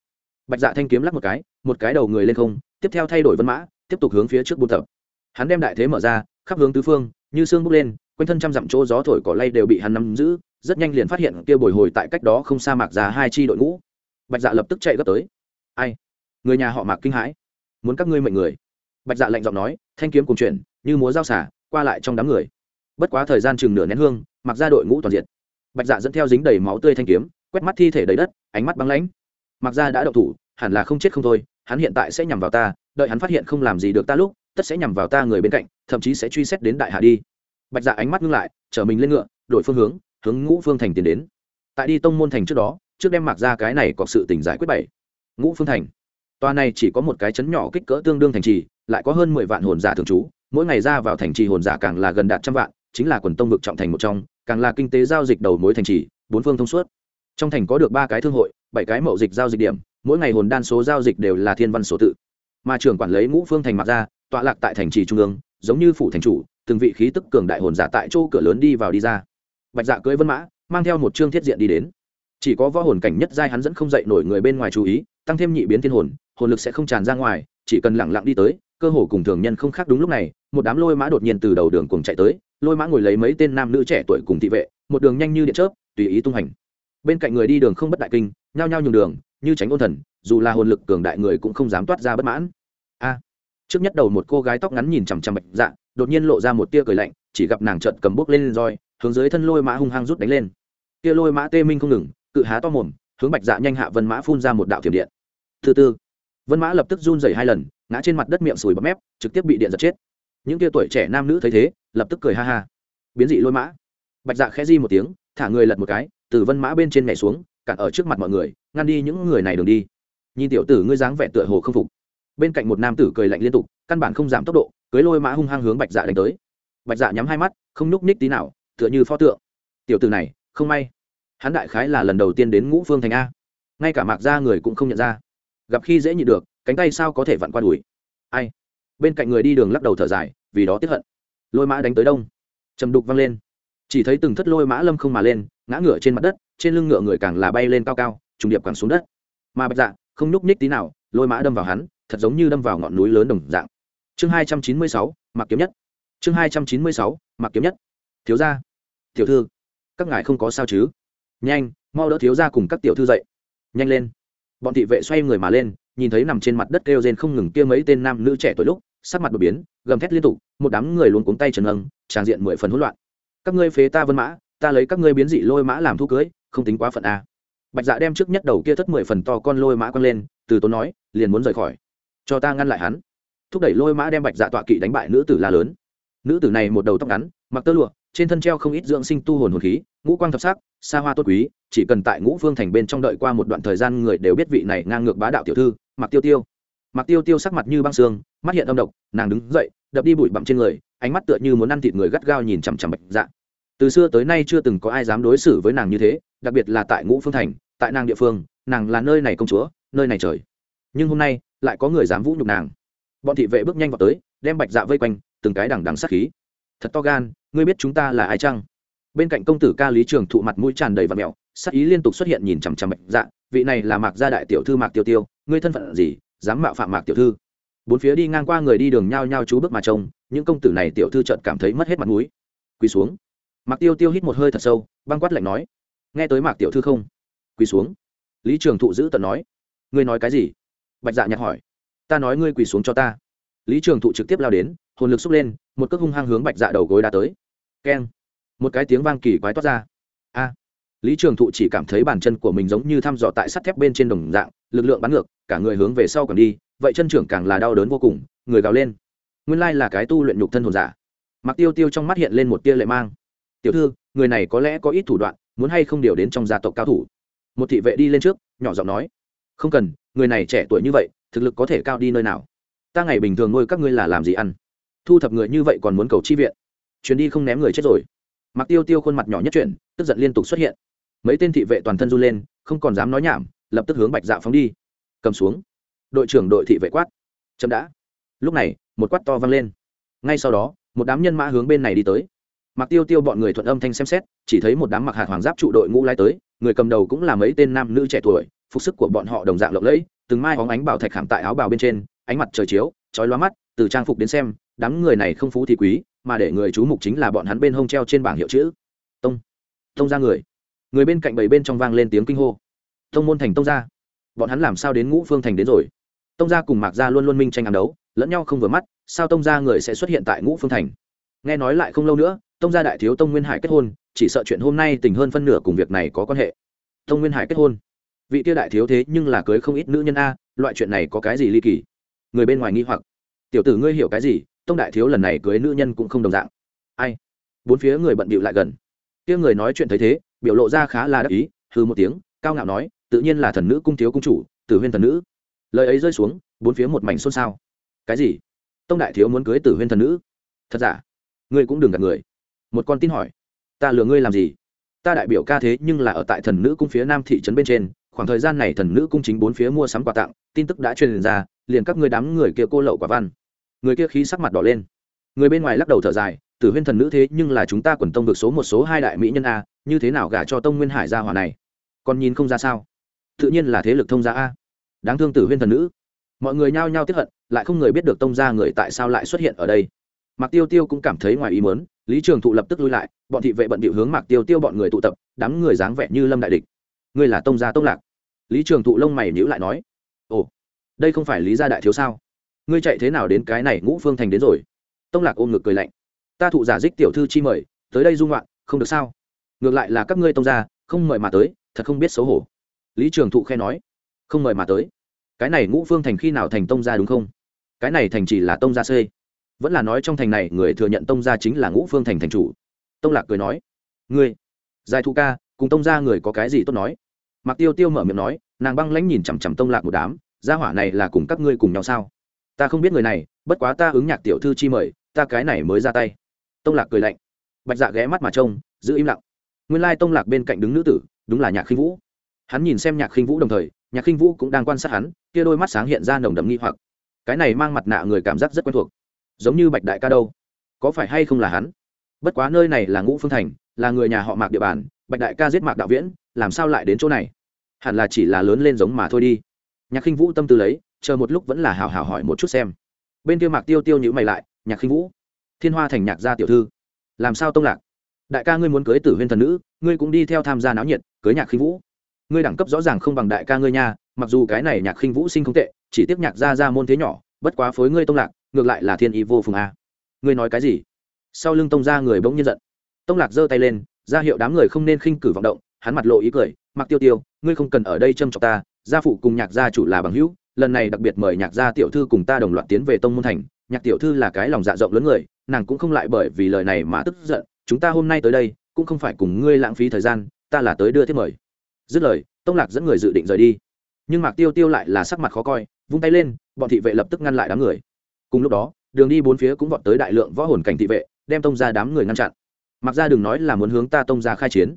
Bạch dạ thanh kiếm lắc một cái một cái đầu người lên không, tiếp theo thay đổi vân mã, tiếp tục hướng phía trước buôn tập. Hắn đem đại thế mở ra, khắp hướng tứ phương, như xương bốc lên quanh thân trăm dặm chỗ gió thổi cỏ lay đều bị hắn nắm giữ, rất nhanh liền phát hiện kia bồi hồi tại cách đó không xa mạc ra hai chi đội ngũ. Bạch dạ lập tức chạy gấp tới. Ai? Người nhà họ mạc kinh hãi. Muốn các ngươi mệnh người. Bạch dạ lạnh giọng nói, thanh kiếm cùng chuyển, như múa dao xả, qua lại trong đám người. Bất quá thời gian chừng nửa nén hương mặc ra đội ngũ toàn diện bạch dạ dẫn theo dính đầy máu tươi thanh kiếm, quét mắt thi thể đầy đất, ánh mắt băng lãnh. Mặc ra đã đậu thủ, hẳn là không chết không thôi, hắn hiện tại sẽ nhằm vào ta, đợi hắn phát hiện không làm gì được ta lúc, tất sẽ nhằm vào ta người bên cạnh, thậm chí sẽ truy xét đến đại hạ đi bạch dạ ánh mắt ngưng lại, chở mình lên ngựa, đổi phương hướng hướng ngũ phương thành tiến đến. Tại đi tông môn thành trước đó, trước đem mặc ra cái này có sự tỉnh giải quyết bảy. Ngũ phương thành. Tòa này chỉ có một cái chấn nhỏ kích cỡ tương đương thành trì, lại có hơn mười vạn hồn giả thường trú, mỗi ngày ra vào thành trì hồn giả càng là gần đạt trăm vạn, chính là quần tông vực trọng thành một trong, càng là kinh tế giao dịch đầu mối thành trì, bốn phương thông suốt. Trong thành có được ba cái thương hội, bảy cái mậu dịch giao dịch điểm, mỗi ngày hồn đan số giao dịch đều là thiên văn số tự. Mà trưởng quản lý ngũ phương thành mặc ra, tọa lạc tại thành trì trung ương, giống như phủ thành chủ từng vị khí tức cường đại hồn giả tại chỗ cửa lớn đi vào đi ra. Bạch dạ cưỡi vân mã, mang theo một chương thiết diện đi đến. Chỉ có võ hồn cảnh nhất giai hắn dẫn không dậy nổi người bên ngoài chú ý, tăng thêm nhị biến thiên hồn hồn lực sẽ không tràn ra ngoài, chỉ cần lẳng lặng đi tới, cơ hồ cùng thường nhân không khác đúng lúc này, một đám lôi mã đột nhiên từ đầu đường cùng chạy tới, lôi mã ngồi lấy mấy tên nam nữ trẻ tuổi cùng thị vệ, một đường nhanh như điện chớp, tùy ý tung hành. Bên cạnh người đi đường không bất đại kinh, nhao nhao nhường đường, như tránh ôn thần, dù là hồn lực cường đại người cũng không dám toát ra bất mãn. A. Trước nhất đầu một cô gái tóc ngắn nhìn chằm chằm bạch dạ đột nhiên lộ ra một tia cười lạnh, chỉ gặp nàng trợn cầm bốc lên roi, hướng dưới thân lôi mã hung hăng rút đánh lên. Tia lôi mã tê minh không ngừng, cự há to mồm, hướng bạch dạ nhanh hạ vân mã phun ra một đạo thiểm điện. Thứ tư vân mã lập tức run rẩy hai lần, ngã trên mặt đất miệng sùi bọt mép, trực tiếp bị điện giật chết. Những tia tuổi trẻ nam nữ thấy thế, lập tức cười ha ha. Biến dị lôi mã. Bạch dạ khẽ di một tiếng, thả người lật một cái, từ vân mã bên trên nhảy xuống, cản ở trước mặt mọi người, ngăn đi những người này đường đi. Nhìn tiểu tử ngươi dáng vẻ tựa hồ không phục. Bên cạnh một nam tử cười lạnh liên tục, căn bản không giảm tốc độ cưới lôi mã hung hăng hướng bạch dạ đánh tới. Bạch dạ nhắm hai mắt, không nhúc ních tí nào, tựa như pho tượng. Tiểu tử này, không may. Hắn đại khái là lần đầu tiên đến ngũ phương thành a. Ngay cả mạc ra người cũng không nhận ra. Gặp khi dễ nhịn được, cánh tay sao có thể vặn qua đùi? Ai? Bên cạnh người đi đường lắc đầu thở dài, vì đó tiếp hận. Lôi mã đánh tới đông. Chầm đục văng lên. Chỉ thấy từng thất lôi mã lâm không mà lên, ngã ngựa trên mặt đất, trên lưng ngựa người càng là bay lên cao cao, trùng điệp càng xuống đất. Mà bạch dạ không nhúc nhích tí nào, lôi mã đâm vào hắn, thật giống như đâm vào ngọn núi lớn đồng dạng chương hai trăm chín mươi sáu mặc kiếm nhất. Chương hai trăm chín mươi sáu mặc kiếm nhất. Thiếu gia. Tiểu thư, các ngài không có sao chứ? Nhanh, mau đỡ thiếu gia cùng các tiểu thư dậy. Nhanh lên. Bọn thị vệ xoay người mà lên, nhìn thấy nằm trên mặt đất kêu rên không ngừng kia mấy tên nam nữ trẻ tuổi lúc, sắc mặt đột biến, gầm thét liên tục, một đám người luôn cuống tay trần âng tràn diện mười phần hỗn loạn. Các ngươi phế ta vân mã, ta lấy các ngươi biến dị lôi mã làm thu cưới, không tính quá phận a. Bạch dạ đem trước nhất đầu kia thất mười phần to con lôi mã quăng lên, từ tốn nói, liền muốn rời khỏi. Cho ta ngăn lại hắn thúc đẩy lôi mã đem bạch dạ tọa kỵ đánh bại nữ tử la lớn. Nữ tử này một đầu tóc ngắn, mặc tơ lụa, trên thân treo không ít dưỡng sinh tu hồn hồn khí, ngũ quang thập sắc, xa hoa tốt quý, chỉ cần tại ngũ phương thành bên trong đợi qua một đoạn thời gian người đều biết vị này ngang ngược bá đạo tiểu thư mặc tiêu tiêu. Mặc tiêu tiêu sắc mặt như băng xương mắt hiện âm độc, nàng đứng dậy, đập đi bụi bặm trên người, ánh mắt tựa như muốn ăn thịt người gắt gao nhìn chằm chằm bạch dạ. Từ xưa tới nay chưa từng có ai dám đối xử với nàng như thế, đặc biệt là tại ngũ phương thành, tại nàng địa phương, nàng là nơi này công chúa, nơi này trời. Nhưng hôm nay, lại có người dám vũ nhục nàng bọn thị vệ bước nhanh vào tới, đem bạch dạ vây quanh, từng cái đằng đằng sát khí. Thật to gan, ngươi biết chúng ta là ai chăng? Bên cạnh công tử ca lý trường thụ mặt mũi tràn đầy và mẹo, sát ý liên tục xuất hiện nhìn chằm chằm bạch dạ vị này là mạc gia đại tiểu thư mạc tiêu tiêu, ngươi thân phận gì, dám mạo phạm mạc tiểu thư? Bốn phía đi ngang qua người đi đường nhao nhao chú bước mà trông, những công tử này tiểu thư trợn cảm thấy mất hết mặt mũi. Quỳ xuống. Mạc tiêu tiêu hít một hơi thật sâu, băng quát lạnh nói, nghe tới mạc tiểu thư không? Quỳ xuống. Lý trường thụ giữ tận nói, ngươi nói cái gì? Bạch dạ nhạc hỏi ta nói ngươi quỳ xuống cho ta. Lý trường thụ trực tiếp lao đến, hồn lực xúc lên, một cước hung hăng hướng bạch dạ đầu gối đã tới. Keng. Một cái tiếng vang kỳ quái toát ra. A. Lý trường thụ chỉ cảm thấy bàn chân của mình giống như thăm dò tại sắt thép bên trên đồng dạng, lực lượng bắn ngược, cả người hướng về sau còn đi, vậy chân trưởng càng là đau đớn vô cùng, người gào lên. Nguyên lai là cái tu luyện nhục thân hồn giả. Mặc tiêu tiêu trong mắt hiện lên một tia lệ mang. Tiểu thư, người này có lẽ có ít thủ đoạn, muốn hay không điều đến trong gia tộc cao thủ? Một thị vệ đi lên trước, nhỏ giọng nói. Không cần, người này trẻ tuổi như vậy thực lực có thể cao đi nơi nào? Ta ngày bình thường nuôi các ngươi là làm gì ăn? Thu thập người như vậy còn muốn cầu chi viện? Chuyến đi không ném người chết rồi. Mặc tiêu tiêu khuôn mặt nhỏ nhất chuyển, tức giận liên tục xuất hiện. Mấy tên thị vệ toàn thân run lên, không còn dám nói nhảm, lập tức hướng bạch dạ phóng đi. Cầm xuống. Đội trưởng đội thị vệ quát. Chậm đã. Lúc này, một quát to vang lên. Ngay sau đó, một đám nhân mã hướng bên này đi tới. Mặc tiêu tiêu bọn người thuận âm thanh xem xét, chỉ thấy một đám mặc hạt hoàng giáp trụ đội ngũ lai tới, người cầm đầu cũng là mấy tên nam nữ trẻ tuổi phục sức của bọn họ đồng dạng lộng lẫy, từng mai hóng ánh bảo thạch khảm tại áo bào bên trên, ánh mặt trời chiếu, chói loa mắt, từ trang phục đến xem, đám người này không phú thì quý, mà để người chú mục chính là bọn hắn bên hông treo trên bảng hiệu chữ. Tông tông ra người. Người bên cạnh bảy bên trong vang lên tiếng kinh hô. Tông môn thành tông gia. Bọn hắn làm sao đến ngũ phương thành đến rồi? Tông gia cùng mạc gia luôn luôn minh tranh ám đấu, lẫn nhau không vừa mắt, sao tông gia người sẽ xuất hiện tại ngũ phương thành? Nghe nói lại không lâu nữa, tông gia đại thiếu tông nguyên hải kết hôn, chỉ sợ chuyện hôm nay tình hơn phân nửa cùng việc này có quan hệ. Tông nguyên hải kết hôn vị tiêu đại thiếu thế nhưng là cưới không ít nữ nhân a, loại chuyện này có cái gì ly kỳ? Người bên ngoài nghi hoặc. Tiểu tử ngươi hiểu cái gì, tông đại thiếu lần này cưới nữ nhân cũng không đồng dạng. Ai? Bốn phía người bận bịu lại gần. Kia người nói chuyện thấy thế, biểu lộ ra khá là đắc ý hư một tiếng, cao ngạo nói, tự nhiên là thần nữ cung thiếu cung chủ, tử huyên thần nữ. Lời ấy rơi xuống, bốn phía một mảnh xôn xao. Cái gì? Tông đại thiếu muốn cưới tử huyên thần nữ? Thật giả? Ngươi cũng đừng gạt người. Một con tin hỏi. Ta lừa ngươi làm gì? Ta đại biểu ca thế nhưng là ở tại thần nữ cung phía nam thị trấn bên trên khoảng thời gian này thần nữ cung chính bốn phía mua sắm quà tặng, tin tức đã truyền ra, liền các người đám người kia cô lậu quả văn. Người kia khí sắc mặt đỏ lên. Người bên ngoài lắc đầu thở dài, tử huyên thần nữ thế nhưng là chúng ta quần tông được số một số hai đại mỹ nhân a, như thế nào gả cho tông nguyên hải gia hòa này? Còn nhìn không ra sao? Tự nhiên là thế lực thông gia a. Đáng thương tử huyên thần nữ. Mọi người nhao nhao tiếp hận, lại không người biết được tông gia người tại sao lại xuất hiện ở đây. Mạc tiêu tiêu cũng cảm thấy ngoài ý mớn lý trường thụ lập tức lui lại, bọn thị vệ bận bịu hướng mạc tiêu tiêu bọn người tụ tập, đám người dáng vẻ như lâm đại địch. Ngươi là tông gia tông lạc lý trường thụ lông mày nhữ lại nói, ồ, đây không phải lý gia đại thiếu sao? Ngươi chạy thế nào đến cái này ngũ phương thành đến rồi? Tông lạc ôm ngực cười lạnh, ta thụ giả dích tiểu thư chi mời, tới đây dung loạn không được sao? Ngược lại là các ngươi tông gia, không mời mà tới, thật không biết xấu hổ. Lý trường thụ khe nói, không mời mà tới. Cái này ngũ phương thành khi nào thành tông gia đúng không? Cái này thành chỉ là tông gia xây vẫn là nói trong thành này người thừa nhận tông gia chính là ngũ phương thành thành chủ. Tông lạc cười nói, ngươi giải thụ ca, cùng tông gia người có cái gì tốt nói? Mạc tiêu tiêu mở miệng nói, nàng băng lãnh nhìn chằm chằm tông lạc một đám, gia hỏa này là cùng các ngươi cùng nhau sao? Ta không biết người này, bất quá ta ứng nhạc tiểu thư chi mời, ta cái này mới ra tay. Tông lạc cười lạnh. Bạch dạ ghé mắt mà trông, giữ im lặng. Nguyên lai tông lạc bên cạnh đứng nữ tử, đúng là nhạc khinh vũ. Hắn nhìn xem nhạc khinh vũ đồng thời, nhạc khinh vũ cũng đang quan sát hắn, kia đôi mắt sáng hiện ra nồng đậm nghi hoặc. Cái này mang mặt nạ người cảm giác rất quen thuộc. Giống như bạch đại ca đâu. Có phải hay không là hắn? Bất quá nơi này là ngũ phương thành, là người nhà họ mạc địa bàn, bạch đại ca giết mạc đạo viễn, làm sao lại đến chỗ này? Hẳn là chỉ là lớn lên giống mà thôi đi. Nhạc khinh vũ tâm tư lấy, chờ một lúc vẫn là hào hào hỏi một chút xem. Bên kia mạc tiêu tiêu nhữ mày lại, nhạc khinh vũ, thiên hoa thành nhạc gia tiểu thư, làm sao tông lạc? Đại ca ngươi muốn cưới tử huyên thần nữ, ngươi cũng đi theo tham gia náo nhiệt, cưới nhạc khinh vũ. Ngươi đẳng cấp rõ ràng không bằng đại ca ngươi nha, mặc dù cái này nhạc khinh vũ sinh không tệ, chỉ tiếp nhạc gia ra môn thế nhỏ, bất quá phối ngươi tông lạc, ngược lại là thiên ý vô phùng a. Ngươi nói cái gì? Sau lưng tông ra người bỗng nhiên giận. Tông lạc giơ tay lên, ra hiệu đám người không nên khinh cử vọng động hắn mặt lộ ý cười mặc tiêu tiêu, ngươi không cần ở đây châm chọc ta, gia phụ cùng nhạc gia chủ là bằng hữu, lần này đặc biệt mời nhạc gia tiểu thư cùng ta đồng loạt tiến về tông môn thành. Nhạc tiểu thư là cái lòng dạ rộng lớn người, nàng cũng không lại bởi vì lời này mà tức giận. Chúng ta hôm nay tới đây, cũng không phải cùng ngươi lãng phí thời gian, ta là tới đưa thiết mời. Dứt lời, tông lạc dẫn người dự định rời đi. Nhưng mạc tiêu tiêu lại là sắc mặt khó coi, vung tay lên, bọn thị vệ lập tức ngăn lại đám người. Cùng lúc đó, đường đi bốn phía cũng vọt tới đại lượng võ hồn cảnh thị vệ, đem tông ra đám người ngăn chặn. Mặc ra đừng nói là muốn hướng ta tông ra khai chiến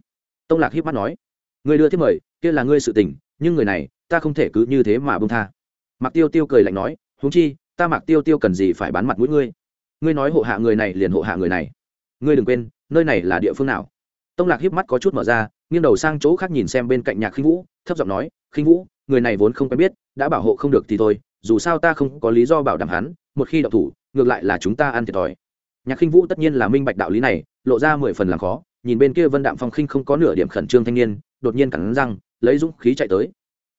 tông lạc hiếp mắt nói người đưa thiết mời, kia là ngươi sự tình, nhưng người này, ta không thể cứ như thế mà bông tha. Mạc tiêu tiêu cười lạnh nói, huống chi, ta mạc tiêu tiêu cần gì phải bán mặt mũi ngươi? Ngươi nói hộ hạ người này liền hộ hạ người này. Ngươi đừng quên, nơi này là địa phương nào? Tông lạc hiếp mắt có chút mở ra, nghiêng đầu sang chỗ khác nhìn xem bên cạnh nhạc khinh vũ, thấp giọng nói, khinh vũ, người này vốn không quen biết, đã bảo hộ không được thì thôi, dù sao ta không có lý do bảo đảm hắn, một khi đậu thủ, ngược lại là chúng ta ăn thiệt thòi. Nhạc khinh vũ tất nhiên là minh bạch đạo lý này, lộ ra mười phần làm khó nhìn bên kia vân đạm phong khinh không có nửa điểm khẩn trương thanh niên, đột nhiên cắn răng, lấy dũng khí chạy tới.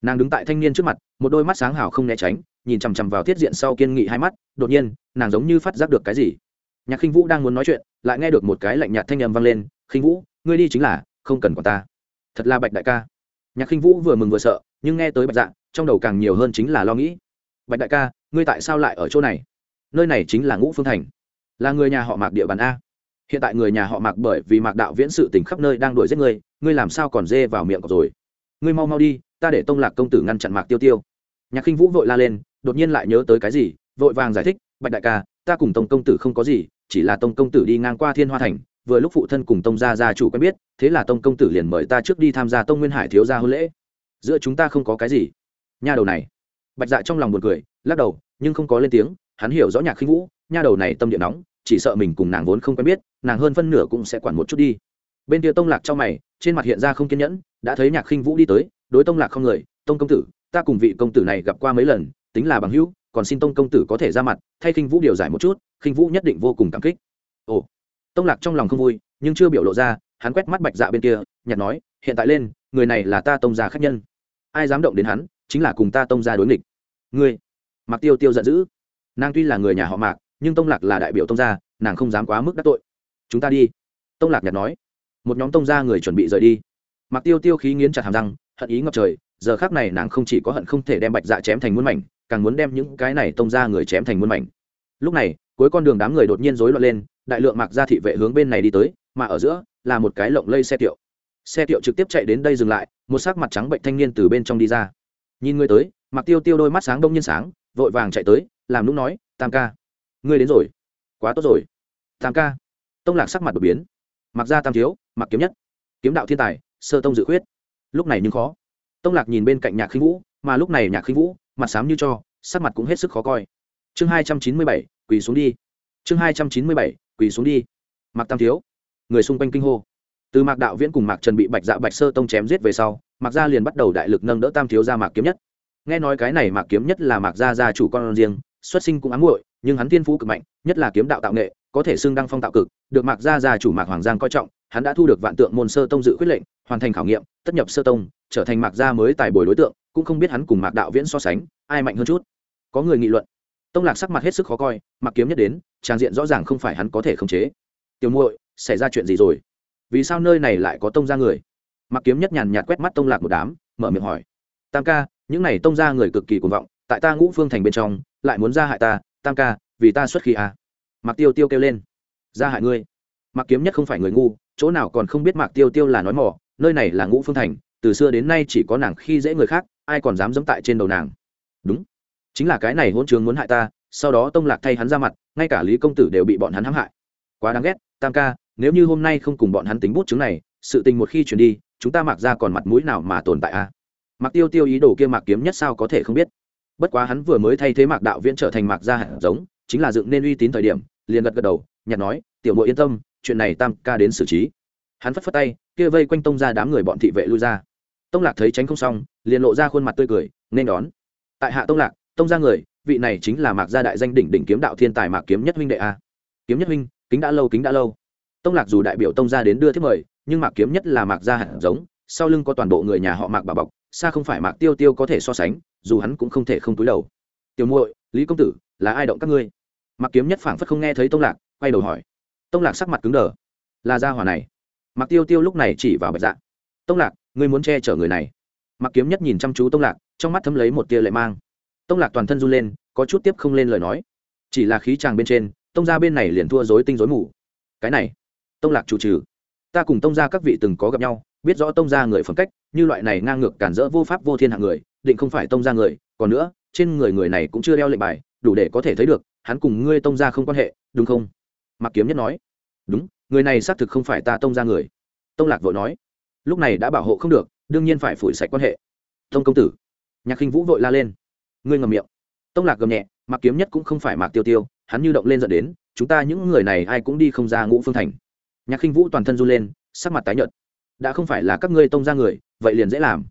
Nàng đứng tại thanh niên trước mặt, một đôi mắt sáng hào không né tránh, nhìn chằm chằm vào thiết diện sau kiên nghị hai mắt, đột nhiên, nàng giống như phát giác được cái gì. Nhạc khinh vũ đang muốn nói chuyện, lại nghe được một cái lạnh nhạt thanh âm vang lên, khinh vũ, ngươi đi chính là, không cần còn ta. Thật là bạch đại ca. Nhạc khinh vũ vừa mừng vừa sợ, nhưng nghe tới bạch dạ trong đầu càng nhiều hơn chính là lo nghĩ. Bạch đại ca, ngươi tại sao lại ở chỗ này? Nơi này chính là ngũ phương thành. Là người nhà họ mạc địa bàn a hiện tại người nhà họ mạc bởi vì mạc đạo viễn sự tình khắp nơi đang đuổi giết ngươi ngươi làm sao còn dê vào miệng rồi? Ngươi mau mau đi, ta để tông lạc công tử ngăn chặn mạc tiêu tiêu. Nhạc khinh vũ vội la lên, đột nhiên lại nhớ tới cái gì, vội vàng giải thích, bạch đại ca, ta cùng tông công tử không có gì, chỉ là tông công tử đi ngang qua thiên hoa thành, vừa lúc phụ thân cùng tông gia gia chủ quen biết, thế là tông công tử liền mời ta trước đi tham gia tông nguyên hải thiếu gia hôn lễ. Giữa chúng ta không có cái gì. Nha đầu này. Bạch dạ trong lòng buồn cười, lắc đầu, nhưng không có lên tiếng, hắn hiểu rõ nhạc khinh vũ, nha đầu này tâm địa nóng, chỉ sợ mình cùng nàng vốn không quen biết nàng hơn phân nửa cũng sẽ quản một chút đi. Bên kia tông lạc trong mày, trên mặt hiện ra không kiên nhẫn, đã thấy nhạc khinh vũ đi tới, đối tông lạc không người, tông công tử, ta cùng vị công tử này gặp qua mấy lần, tính là bằng hữu, còn xin tông công tử có thể ra mặt, thay khinh vũ điều giải một chút, khinh vũ nhất định vô cùng cảm kích. Ồ. Tông lạc trong lòng không vui, nhưng chưa biểu lộ ra, hắn quét mắt bạch dạ bên kia, nhạt nói, hiện tại lên, người này là ta tông gia khách nhân. Ai dám động đến hắn, chính là cùng ta tông gia đối nghịch. Ngươi. Mặc tiêu tiêu giận dữ. Nàng tuy là người nhà họ mạc, nhưng tông lạc là đại biểu tông gia, nàng không dám quá mức đắc tội chúng ta đi. Tông lạc nhạt nói. Một nhóm tông gia người chuẩn bị rời đi. Mặc tiêu tiêu khí nghiến chặt hàm răng, hận ý ngập trời, giờ khác này nàng không chỉ có hận không thể đem bạch dạ chém thành muôn mảnh, càng muốn đem những cái này tông ra người chém thành muôn mảnh. Lúc này, cuối con đường đám người đột nhiên rối loạn lên, đại lượng mặc ra thị vệ hướng bên này đi tới, mà ở giữa là một cái lộng lây xe tiệu. Xe tiệu trực tiếp chạy đến đây dừng lại, một sắc mặt trắng bệnh thanh niên từ bên trong đi ra. Nhìn người tới mặc tiêu tiêu đôi mắt sáng đông nhiên sáng, vội vàng chạy tới, làm lúc nói, tam ca, ngươi đến rồi. Quá tốt rồi. Tam ca tông lạc sắc mặt đột biến. Mặc ra tam thiếu, mặc kiếm nhất. Kiếm đạo thiên tài, sơ tông dự khuyết. Lúc này nhưng khó. Tông lạc nhìn bên cạnh nhạc khinh vũ, mà lúc này nhạc khinh vũ, mặt xám như cho, sắc mặt cũng hết sức khó coi. Chương hai trăm chín mươi bảy, quỳ xuống đi. Chương hai trăm chín mươi bảy, quỳ xuống đi. Mặc tam thiếu. Người xung quanh kinh hô. Từ mạc đạo viễn cùng mạc trần bị bạch dạ bạch sơ tông chém giết về sau, mạc gia liền bắt đầu đại lực nâng đỡ tam thiếu ra mạc kiếm nhất. Nghe nói cái này mạc kiếm nhất là mạc gia gia chủ con riêng, xuất sinh cũng ám muội, nhưng hắn thiên phú cực mạnh, nhất là kiếm đạo tạo nghệ có thể xưng đăng phong tạo cực, được mạc gia gia chủ mạc hoàng giang coi trọng, hắn đã thu được vạn tượng môn sơ tông dự quyết lệnh, hoàn thành khảo nghiệm, tất nhập sơ tông, trở thành mạc gia mới tài bồi đối tượng, cũng không biết hắn cùng mạc đạo viễn so sánh, ai mạnh hơn chút. Có người nghị luận. Tông lạc sắc mặt hết sức khó coi mặc kiếm nhất đến, trang diện rõ ràng không phải hắn có thể khống chế. Tiểu muội, xảy ra chuyện gì rồi? Vì sao nơi này lại có tông ra người? Mặc kiếm nhất nhàn nhạt quét mắt tông lạc một đám, mở miệng hỏi. Tam ca, những này tông ra người cực kỳ cuồng vọng, tại ta ngũ phương thành bên trong, lại muốn ra hại ta, tam ca, vì ta xuất khí à mạc tiêu tiêu kêu lên. Ra hại ngươi. Mạc kiếm nhất không phải người ngu, chỗ nào còn không biết mạc tiêu tiêu là nói mỏ nơi này là ngũ phương thành, từ xưa đến nay chỉ có nàng khi dễ người khác, ai còn dám dẫm tại trên đầu nàng. Đúng. Chính là cái này hôn trường muốn hại ta, sau đó tông lạc thay hắn ra mặt, ngay cả lý công tử đều bị bọn hắn hãm hại. Quá đáng ghét, tam ca, nếu như hôm nay không cùng bọn hắn tính bút chứng này, sự tình một khi chuyển đi, chúng ta mặc ra còn mặt mũi nào mà tồn tại a à? mặc tiêu tiêu ý đồ kia mạc kiếm nhất sao có thể không biết? Bất quá hắn vừa mới thay thế mạc đạo viễn trở thành mạc gia hạt giống chính là dựng nên uy tín thời điểm, liền gật gật đầu nhặt nói, tiểu mộ yên tâm, chuyện này tam ca đến xử trí. Hắn phất phất tay, kia vây quanh tông ra đám người bọn thị vệ lui ra. Tông lạc thấy tránh không xong, liền lộ ra khuôn mặt tươi cười, nên đón. Tại hạ tông lạc, tông ra người, vị này chính là mạc gia đại danh đỉnh đỉnh kiếm đạo thiên tài mạc kiếm nhất huynh đệ a. Kiếm nhất huynh, kính đã lâu, kính đã lâu. Tông lạc dù đại biểu tông gia đến đưa thiết mời, nhưng mạc kiếm nhất là mạc gia hẳn giống, sau lưng có toàn bộ người nhà họ mạc bà bọc, xa không phải mạc tiêu tiêu có thể so sánh, dù hắn cũng không thể không túi đầu. Tiểu muội, lý công tử, là ai động các ngươi? Mạc kiếm nhất phảng phất không nghe thấy tông lạc, quay đầu hỏi. Tông lạc sắc mặt cứng đờ. Là gia hỏa này. Mạc tiêu tiêu lúc này chỉ vào bạch dạ. Tông lạc, ngươi muốn che chở người này. Mạc kiếm nhất nhìn chăm chú tông lạc, trong mắt thấm lấy một tia lệ mang. Tông lạc toàn thân run lên, có chút tiếp không lên lời nói. Chỉ là khí tràng bên trên, tông gia bên này liền thua dối tinh dối mù. Cái này, tông lạc chủ trừ. Ta cùng tông gia các vị từng có gặp nhau, biết rõ tông gia người phẩm cách, như loại này ngang ngược cản rỡ vô pháp vô thiên hạng người, định không phải tông gia người. Còn nữa, trên người người này cũng chưa đeo lệnh bài đủ để có thể thấy được, hắn cùng ngươi tông gia không quan hệ, đúng không? Mặc kiếm nhất nói. Đúng, người này xác thực không phải ta tông gia người. Tông lạc vội nói. Lúc này đã bảo hộ không được, đương nhiên phải phủi sạch quan hệ. Tông công tử. Nhạc khinh vũ vội la lên. Ngươi ngầm miệng. Tông lạc gầm nhẹ mặc kiếm nhất cũng không phải mạc tiêu tiêu, hắn như động lên dẫn đến, chúng ta những người này ai cũng đi không ra ngũ phương thành. Nhạc khinh vũ toàn thân run lên, sắc mặt tái nhợt. Đã không phải là các ngươi tông ra người, vậy liền dễ làm.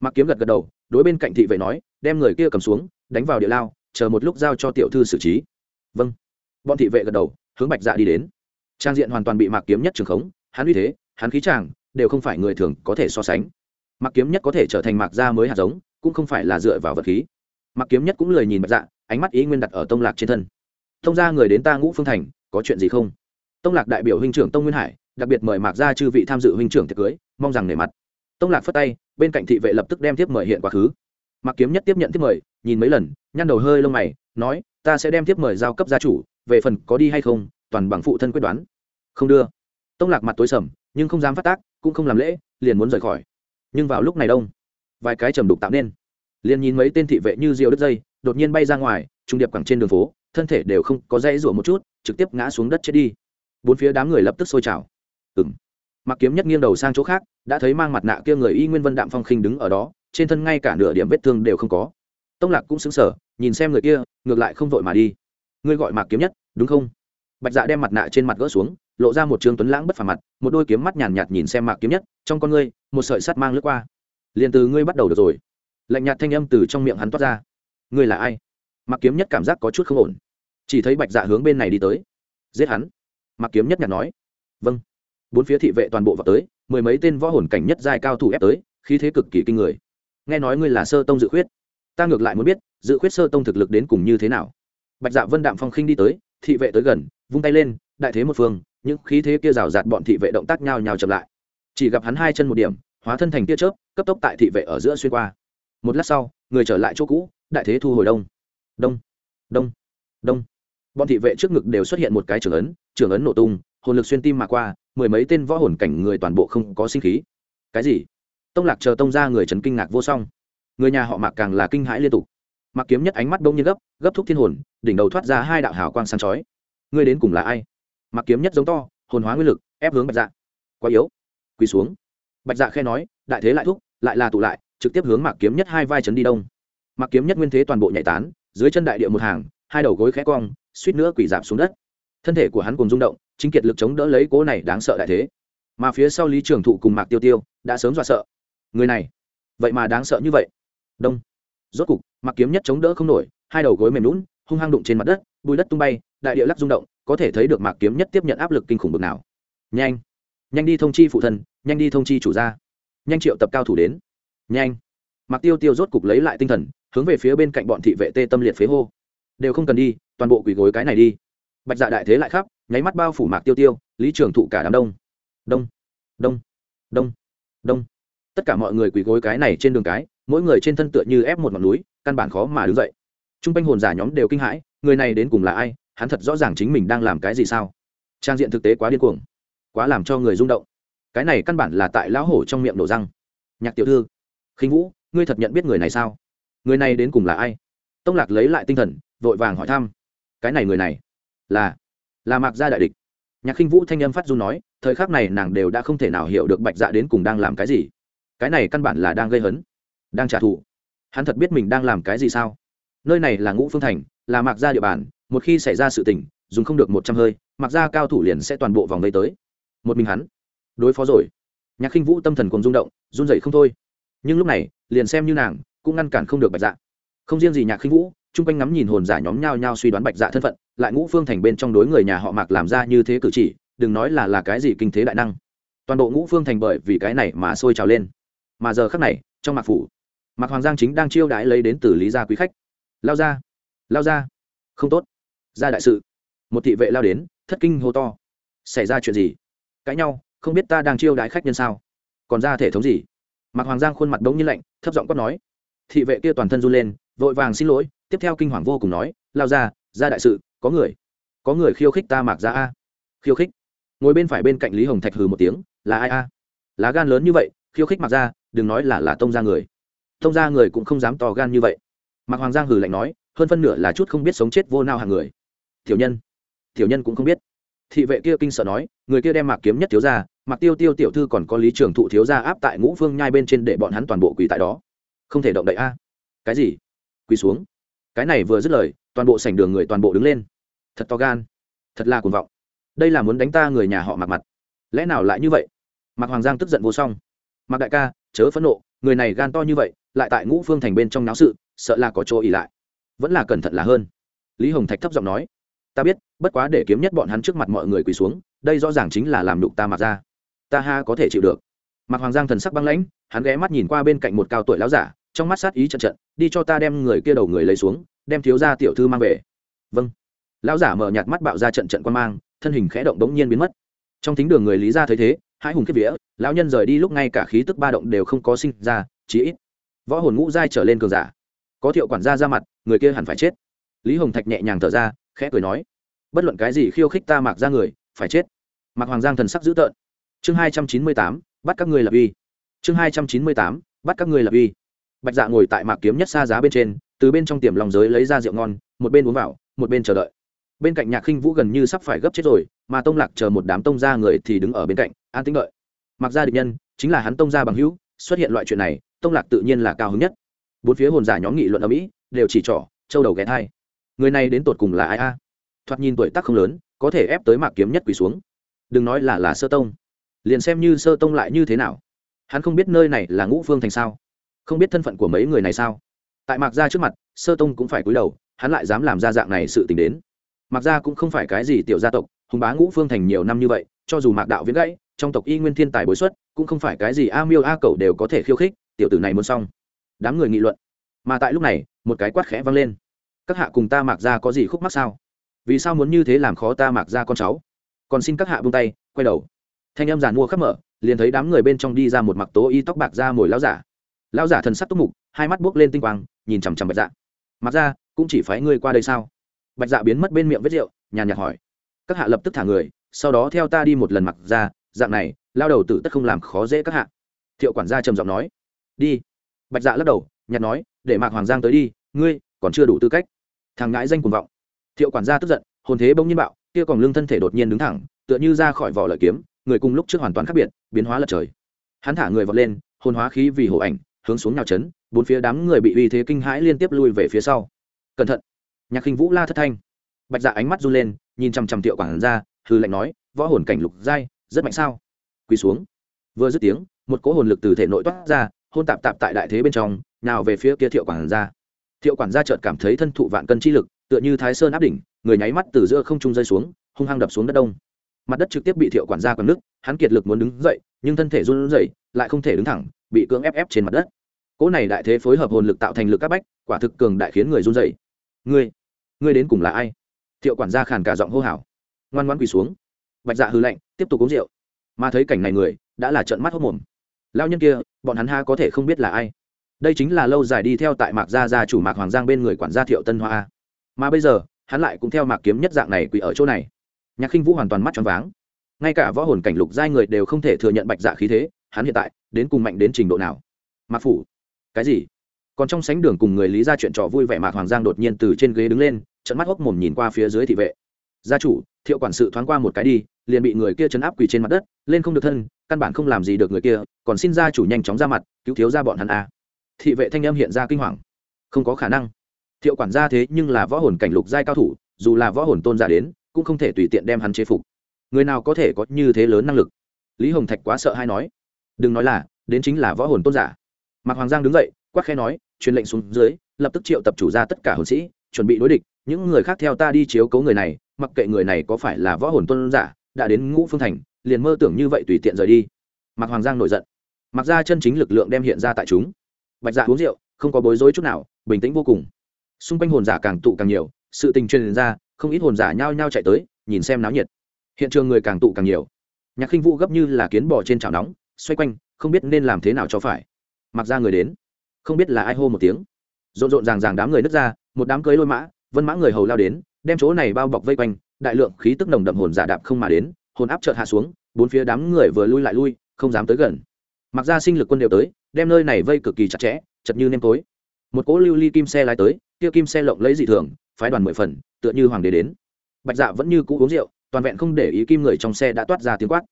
Mặc kiếm gật gật đầu, đối bên cạnh thị vệ nói, đem người kia cầm xuống, đánh vào địa lao chờ một lúc giao cho tiểu thư xử trí. Vâng. Bọn thị vệ gật đầu, hướng bạch dạ đi đến. Trang diện hoàn toàn bị mạc kiếm nhất trường khống, hắn uy thế, hắn khí tràng đều không phải người thường có thể so sánh. Mạc kiếm nhất có thể trở thành mạc gia mới hạt giống, cũng không phải là dựa vào vật khí. Mạc kiếm nhất cũng lời nhìn bạch dạ ánh mắt ý nguyên đặt ở tông lạc trên thân. Tông ra người đến ta ngũ phương thành, có chuyện gì không? Tông lạc đại biểu huynh trưởng tông nguyên hải, đặc biệt mời mạc gia chư vị tham dự huynh trưởng tiệc cưới, mong rằng nể mặt. Tông lạc phất tay, bên cạnh thị vệ lập tức đem tiếp mời hiện quá khứ mạc kiếm nhất tiếp nhận tiếp mời, nhìn mấy lần, nhăn đầu hơi lông mày, nói, ta sẽ đem tiếp mời giao cấp gia chủ, về phần có đi hay không, toàn bằng phụ thân quyết đoán. Không đưa. Tông lạc mặt tối sầm, nhưng không dám phát tác, cũng không làm lễ, liền muốn rời khỏi. Nhưng vào lúc này đông, vài cái trầm đục tạo nên. Liền nhìn mấy tên thị vệ như rượu đứt dây, đột nhiên bay ra ngoài, trung điệp cẳng trên đường phố, thân thể đều không có dây rủa một chút, trực tiếp ngã xuống đất chết đi. Bốn phía đám người lập tức sôi trào. Ừng mặc kiếm nhất nghiêng đầu sang chỗ khác, đã thấy mang mặt nạ kia người y nguyên vân đạm phong khinh đứng ở đó trên thân ngay cả nửa điểm vết thương đều không có. Tông lạc cũng xứng sở nhìn xem người kia, ngược lại không vội mà đi. Ngươi gọi mạc kiếm nhất, đúng không? Bạch dạ đem mặt nạ trên mặt gỡ xuống, lộ ra một trường tuấn lãng bất phà mặt, một đôi kiếm mắt nhàn nhạt nhìn xem mạc kiếm nhất, trong con ngươi, một sợi sắt mang lướt qua. Liền từ ngươi bắt đầu được rồi. Lạnh nhạt thanh âm từ trong miệng hắn toát ra. Ngươi là ai? Mạc kiếm nhất cảm giác có chút không ổn. Chỉ thấy bạch dạ hướng bên này đi tới. Giết hắn. Mạc kiếm nhất nhạt nói. Vâng. Bốn phía thị vệ toàn bộ vào tới, mười mấy tên võ hồn cảnh nhất giai cao thủ ép tới, khí thế cực kỳ kinh người nghe nói ngươi là sơ tông dự khuyết. Ta ngược lại muốn biết, dự khuyết sơ tông thực lực đến cùng như thế nào? Bạch dạ vân đạm phong khinh đi tới, thị vệ tới gần, vung tay lên, đại thế một phương, những khí thế kia rào rạt bọn thị vệ động tác nhào nhào chậm lại. Chỉ gặp hắn hai chân một điểm, hóa thân thành tia chớp, cấp tốc tại thị vệ ở giữa xuyên qua. Một lát sau, người trở lại chỗ cũ, đại thế thu hồi đông. Đông đông đông. Bọn thị vệ trước ngực đều xuất hiện một cái trưởng ấn trưởng ấn nổ tung, hồn lực xuyên tim mà qua, mười mấy tên võ hồn cảnh người toàn bộ không có sinh khí. Cái gì? Tông lạc chờ tông ra người trấn kinh ngạc vô song. Người nhà họ mạc càng là kinh hãi liên tục. Mặc kiếm nhất ánh mắt đông như gấp gấp thúc thiên hồn, đỉnh đầu thoát ra hai đạo hào quang sáng chói. Ngươi đến cùng là ai? Mặc kiếm nhất giống to, hồn hóa nguyên lực, ép hướng bạch dạ. Quá yếu. Quỳ xuống. Bạch dạ khe nói, đại thế lại thúc, lại là tụ lại, trực tiếp hướng mạc kiếm nhất hai vai chấn đi đông. Mặc kiếm nhất nguyên thế toàn bộ nhảy tán, dưới chân đại địa một hàng, hai đầu gối khẽ cong, suýt nữa quỳ giảm xuống đất. Thân thể của hắn cùng rung động, chính kiệt lực chống đỡ lấy cố này đáng sợ đại thế. Mà phía sau lý trường thụ cùng mạc tiêu tiêu đã sớm dọa sợ người này? Vậy mà đáng sợ như vậy. Đông. Rốt cục, mặc kiếm nhất chống đỡ không nổi, hai đầu gối mềm lún hung hăng đụng trên mặt đất, bùi đất tung bay, đại địa lắc rung động, có thể thấy được mạc kiếm nhất tiếp nhận áp lực kinh khủng bực nào. Nhanh. Nhanh đi thông chi phụ thân, nhanh đi thông chi chủ gia. Nhanh triệu tập cao thủ đến. Nhanh. Mạc tiêu tiêu rốt cục lấy lại tinh thần, hướng về phía bên cạnh bọn thị vệ tê tâm liệt phế hô. Đều không cần đi, toàn bộ quỳ gối cái này đi. Bạch dạ đại thế lại khắp, nháy mắt bao phủ mạc tiêu tiêu, lý trường thụ cả đám đông. Đông. Đông. Đông. Đông tất cả mọi người quỳ gối cái này trên đường cái, mỗi người trên thân tựa như ép một ngọn núi, căn bản khó mà đứng dậy. T r u n g quanh hồn giả nhóm đều kinh hãi, người này đến cùng là ai, hắn thật rõ ràng chính mình đang làm cái gì sao? Trang diện thực tế quá điên cuồng, quá làm cho người rung động. Cái này căn bản là tại lão hổ trong miệng nổ răng. Nhạc tiểu thư, khinh vũ, ngươi thật nhận biết người này sao? Người này đến cùng là ai? Tông lạc lấy lại tinh thần, vội vàng hỏi thăm. Cái này người này là là mạc gia đại địch. Nhạc khinh vũ thanh âm phát du nói, thời khắc này nàng đều đã không thể nào hiểu được bạch dạ đến cùng đang làm cái gì cái này căn bản là đang gây hấn, đang trả thù. Hắn thật biết mình đang làm cái gì sao? Nơi này là ngũ phương thành, là mạc gia địa bàn, một khi xảy ra sự tình, dùng không được một trăm hơi, mạc gia cao thủ liền sẽ toàn bộ vòng vây tới. Một mình hắn, đối phó rồi. Nhạc khinh vũ tâm thần còn rung động, run dậy không thôi. Nhưng lúc này, liền xem như nàng, cũng ngăn cản không được bạch dạ. Không riêng gì nhạc khinh vũ, chung quanh ngắm nhìn hồn giả nhóm nhao nhao suy đoán bạch dạ thân phận, lại ngũ phương thành bên trong đối người nhà họ mạc làm ra như thế cử chỉ, đừng nói là là cái gì kinh thế đại năng. Toàn bộ ngũ phương thành bởi vì cái này mà sôi trào lên mà giờ khác này, trong mạc phủ, mạc hoàng giang chính đang chiêu đãi lấy đến từ lý gia quý khách. Lao ra lao ra. Không tốt. Ra đại sự. Một thị vệ lao đến, thất kinh hô to. Xảy ra chuyện gì? Cãi nhau, không biết ta đang chiêu đãi khách nhân sao? Còn ra thể thống gì? Mạc hoàng giang khuôn mặt đống như lạnh, thấp giọng quát nói. Thị vệ kia toàn thân run lên, vội vàng xin lỗi, tiếp theo kinh hoàng vô cùng nói, lao ra ra đại sự, có người có người khiêu khích ta mạc ra a. Khiêu khích? Ngồi bên phải bên cạnh lý hồng thạch hừ một tiếng, là ai a? Lá gan lớn như vậy, khiêu khích mặc ra đừng nói là là tông ra người. Tông ra người cũng không dám to gan như vậy. Mạc hoàng giang hừ lạnh nói, hơn phân nửa là chút không biết sống chết vô nao hàng người. Tiểu nhân. Tiểu nhân cũng không biết. Thị vệ kia kinh sợ nói, người kia đem mạc kiếm nhất thiếu ra, mạc tiêu tiêu tiểu thư còn có lý trường thụ thiếu ra áp tại ngũ phương nhai bên trên để bọn hắn toàn bộ quỳ tại đó. Không thể động đậy a. Cái gì? Quỳ xuống. Cái này vừa dứt lời, toàn bộ sảnh đường người toàn bộ đứng lên. Thật to gan. Thật là cuồng vọng. Đây là muốn đánh ta người nhà họ mặc mặt. Lẽ nào lại như vậy? Mạc hoàng giang tức giận vô song. Mạc đại ca chớ phẫn nộ, người này gan to như vậy, lại tại ngũ phương thành bên trong náo sự, sợ là có chỗ ỉ lại. Vẫn là cẩn thận là hơn. Lý hồng thạch thấp giọng nói. Ta biết, bất quá để kiếm nhất bọn hắn trước mặt mọi người quỳ xuống, đây rõ ràng chính là làm đục ta mặc ra ta ha có thể chịu được. Mặc hoàng giang thần sắc băng lãnh, hắn ghé mắt nhìn qua bên cạnh một cao tuổi láo giả, trong mắt sát ý trận trận, đi cho ta đem người kia đầu người lấy xuống, đem thiếu ra tiểu thư mang về. Vâng. Lão giả mở nhạt mắt bạo ra trận trận quan mang, thân hình khẽ động đống nhiên biến mất. Trong thính đường người lý ra thấy thế hãi hùng kiếp vía, lão nhân rời đi lúc ngay cả khí tức ba động đều không có sinh ra, chí ít võ hồn ngũ giai trở lên cường giả. Có thiệu quản gia ra mặt, người kia hẳn phải chết. Lý hồng thạch nhẹ nhàng thở ra, khẽ cười nói, bất luận cái gì khiêu khích ta mạc ra người, phải chết. Mạc hoàng giang thần sắc dữ tợn. Chương hai trăm chín mươi tám, bắt các ngươi lập uy. Chương hai trăm chín mươi tám, bắt các ngươi lập uy. Bạch dạ ngồi tại mạc kiếm nhất xa giá bên trên, từ bên trong tiềm lòng giới lấy ra rượu ngon, một bên uống vào, một bên chờ đợi. Bên cạnh nhạc khinh vũ gần như sắp phải gấp chết rồi mà tông lạc chờ một đám tông gia người thì đứng ở bên cạnh, an tĩnh đợi. Mặc ra địch nhân, chính là hắn tông gia bằng hữu, xuất hiện loại chuyện này, tông lạc tự nhiên là cao hứng nhất. Bốn phía hồn giả nhóm nghị luận ở mỹ, đều chỉ trỏ, châu đầu ghé thai. Người này đến tột cùng là ai a? Thoạt nhìn tuổi tác không lớn, có thể ép tới mạc kiếm nhất quỳ xuống. Đừng nói là là sơ tông. Liền xem như sơ tông lại như thế nào? Hắn không biết nơi này là ngũ phương thành sao? Không biết thân phận của mấy người này sao? Tại mạc gia trước mặt, sơ tông cũng phải cúi đầu, hắn lại dám làm ra dạng này sự t ì n h đến. Mạc gia cũng không phải cái gì tiểu gia tộc hùng bá ngũ phương thành nhiều năm như vậy, cho dù mạc đạo viễn gãy, trong tộc y nguyên thiên tài bối xuất, cũng không phải cái gì a miêu a cầu đều có thể khiêu khích, tiểu tử này muốn xong. Đám người nghị luận. Mà tại lúc này, một cái quát khẽ vang lên. Các hạ cùng ta mạc gia có gì khúc mắc sao? Vì sao muốn như thế làm khó ta mạc gia con cháu? Còn xin các hạ buông tay, quay đầu. Thanh âm giàn mua khắp mở, liền thấy đám người bên trong đi ra một mặc tố y tóc bạc ra mồi lao giả. Lao giả thần sắc túc mục, hai mắt buốc lên tinh quang, nhìn chằm chằm bạch dạ. Mặc ra cũng chỉ phái ngươi qua đây sao? Bạch dạ biến mất bên miệng vết rượu, nhàn nhạt hỏi các hạ lập tức thả người, sau đó theo ta đi một lần mặc ra, dạng này, lao đầu tự tất không làm khó dễ các hạ. Thiệu quản gia trầm giọng nói. Đi. Bạch dạ lắc đầu, nhạt nói, để mạc hoàng giang tới đi, ngươi còn chưa đủ tư cách. Thằng ngãi danh cuồng vọng. Thiệu quản gia tức giận, hồn thế bỗng nhiên bạo, kia còn lương thân thể đột nhiên đứng thẳng, tựa như ra khỏi vỏ lợi kiếm, người cùng lúc trước hoàn toàn khác biệt, biến hóa lật trời. Hắn thả người vọt lên, hồn hóa khí vì hổ ảnh, hướng xuống nhào chấn, bốn phía đám người bị uy thế kinh hãi liên tiếp lui về phía sau. Cẩn thận. Nhạc khinh vũ la thất thanh. Bạch dạ ánh mắt run lên nhìn chằm chằm tiệu quản ra hư lệnh nói, võ hồn cảnh lục giai, rất mạnh sao? Quỳ xuống. Vừa dứt tiếng, một cỗ hồn lực từ thể nội toát ra, hôn tạp tạp tại đại thế bên trong, nào về phía kia thiệu quản gia thiệu quản gia chợt cảm thấy thân thụ vạn cân chi lực, tựa như thái sơn áp đỉnh, người nháy mắt từ giữa không trung rơi xuống, hung hăng đập xuống đất đông. Mặt đất trực tiếp bị thiệu quản gia quằn nước hắn kiệt lực muốn đứng dậy, nhưng thân thể run rẩy, lại không thể đứng thẳng, bị cưỡng ép ép trên mặt đất. Cỗ này đại thế phối hợp hồn lực tạo thành lực các bách, quả thực cường đại khiến người run rẩy. Ngươi ngươi đến cùng là ai? Thiệu quản gia khàn cả giọng hô hào. Ngoan ngoan quỳ xuống. Bạch dạ hư lạnh, tiếp tục uống rượu. Mà thấy cảnh này người, đã là trận mắt hốc mồm. Lao nhân kia, bọn hắn ha có thể không biết là ai. Đây chính là lâu dài đi theo tại mạc gia gia chủ mạc hoàng giang bên người quản gia thiệu tân hoa mà bây giờ, hắn lại cũng theo mạc kiếm nhất dạng này quỳ ở chỗ này. Nhạc khinh vũ hoàn toàn mắt tròn váng. Ngay cả võ hồn cảnh lục giai người đều không thể thừa nhận bạch dạ khí thế, hắn hiện tại, đến cùng mạnh đến trình độ nào? Mạc phủ, cái gì? Còn trong sánh đường cùng người lý ra chuyện trò vui vẻ mạc hoàng giang đột nhiên từ trên ghế đứng lên trận mắt hốc mồm nhìn qua phía dưới thị vệ. Gia chủ, thiệu quản sự thoáng qua một cái đi, liền bị người kia chấn áp quỳ trên mặt đất, lên không được thân, căn bản không làm gì được người kia, còn xin gia chủ nhanh chóng ra mặt, cứu thiếu ra bọn hắn a. Thị vệ thanh âm hiện ra kinh hoàng. Không có khả năng. Thiệu quản gia thế nhưng là võ hồn cảnh lục giai cao thủ, dù là võ hồn tôn giả đến, cũng không thể tùy tiện đem hắn chế phục. Người nào có thể có như thế lớn năng lực? Lý hồng thạch quá sợ hay nói. Đừng nói là, đến chính là võ hồn tôn giả. Mạc hoàng giang đứng dậy quắc khe nói, truyền lệnh xuống dưới, lập tức triệu tập chủ ra tất cả hồn sĩ chuẩn bị đối địch, những người khác theo ta đi chiếu cấu người này, mặc kệ người này có phải là võ hồn tôn giả, đã đến ngũ phương thành, liền mơ tưởng như vậy tùy tiện rời đi. Mạc hoàng giang nổi giận. Mặc ra chân chính lực lượng đem hiện ra tại chúng. Bạch dạ uống rượu, không có bối rối chút nào, bình tĩnh vô cùng. Xung quanh hồn giả càng tụ càng nhiều, sự tình truyền ra, không ít hồn giả nhao nhao chạy tới, nhìn xem náo nhiệt. Hiện trường người càng tụ càng nhiều. Nhạc khinh vũ gấp như là kiến bò trên chảo nóng, xoay quanh, không biết nên làm thế nào cho phải. Mặc ra người đến. Không biết là ai hô một tiếng. Rộn rộn ràng ràng đám người nứt ra một đám cưới lôi mã, vân mã người hầu lao đến, đem chỗ này bao bọc vây quanh, đại lượng khí tức nồng đậm hồn giả đạp không mà đến, hồn áp chợt hạ xuống, bốn phía đám người vừa lui lại lui, không dám tới gần. Mặc ra sinh lực quân đều tới, đem nơi này vây cực kỳ chặt chẽ, chật như nêm tối. Một cỗ lưu ly kim xe lái tới, kia kim xe lộng lấy dị thường, phái đoàn mười phần, tựa như hoàng đế đến. Bạch dạ vẫn như cũ uống rượu, toàn vẹn không để ý kim người trong xe đã toát ra tiếng quát.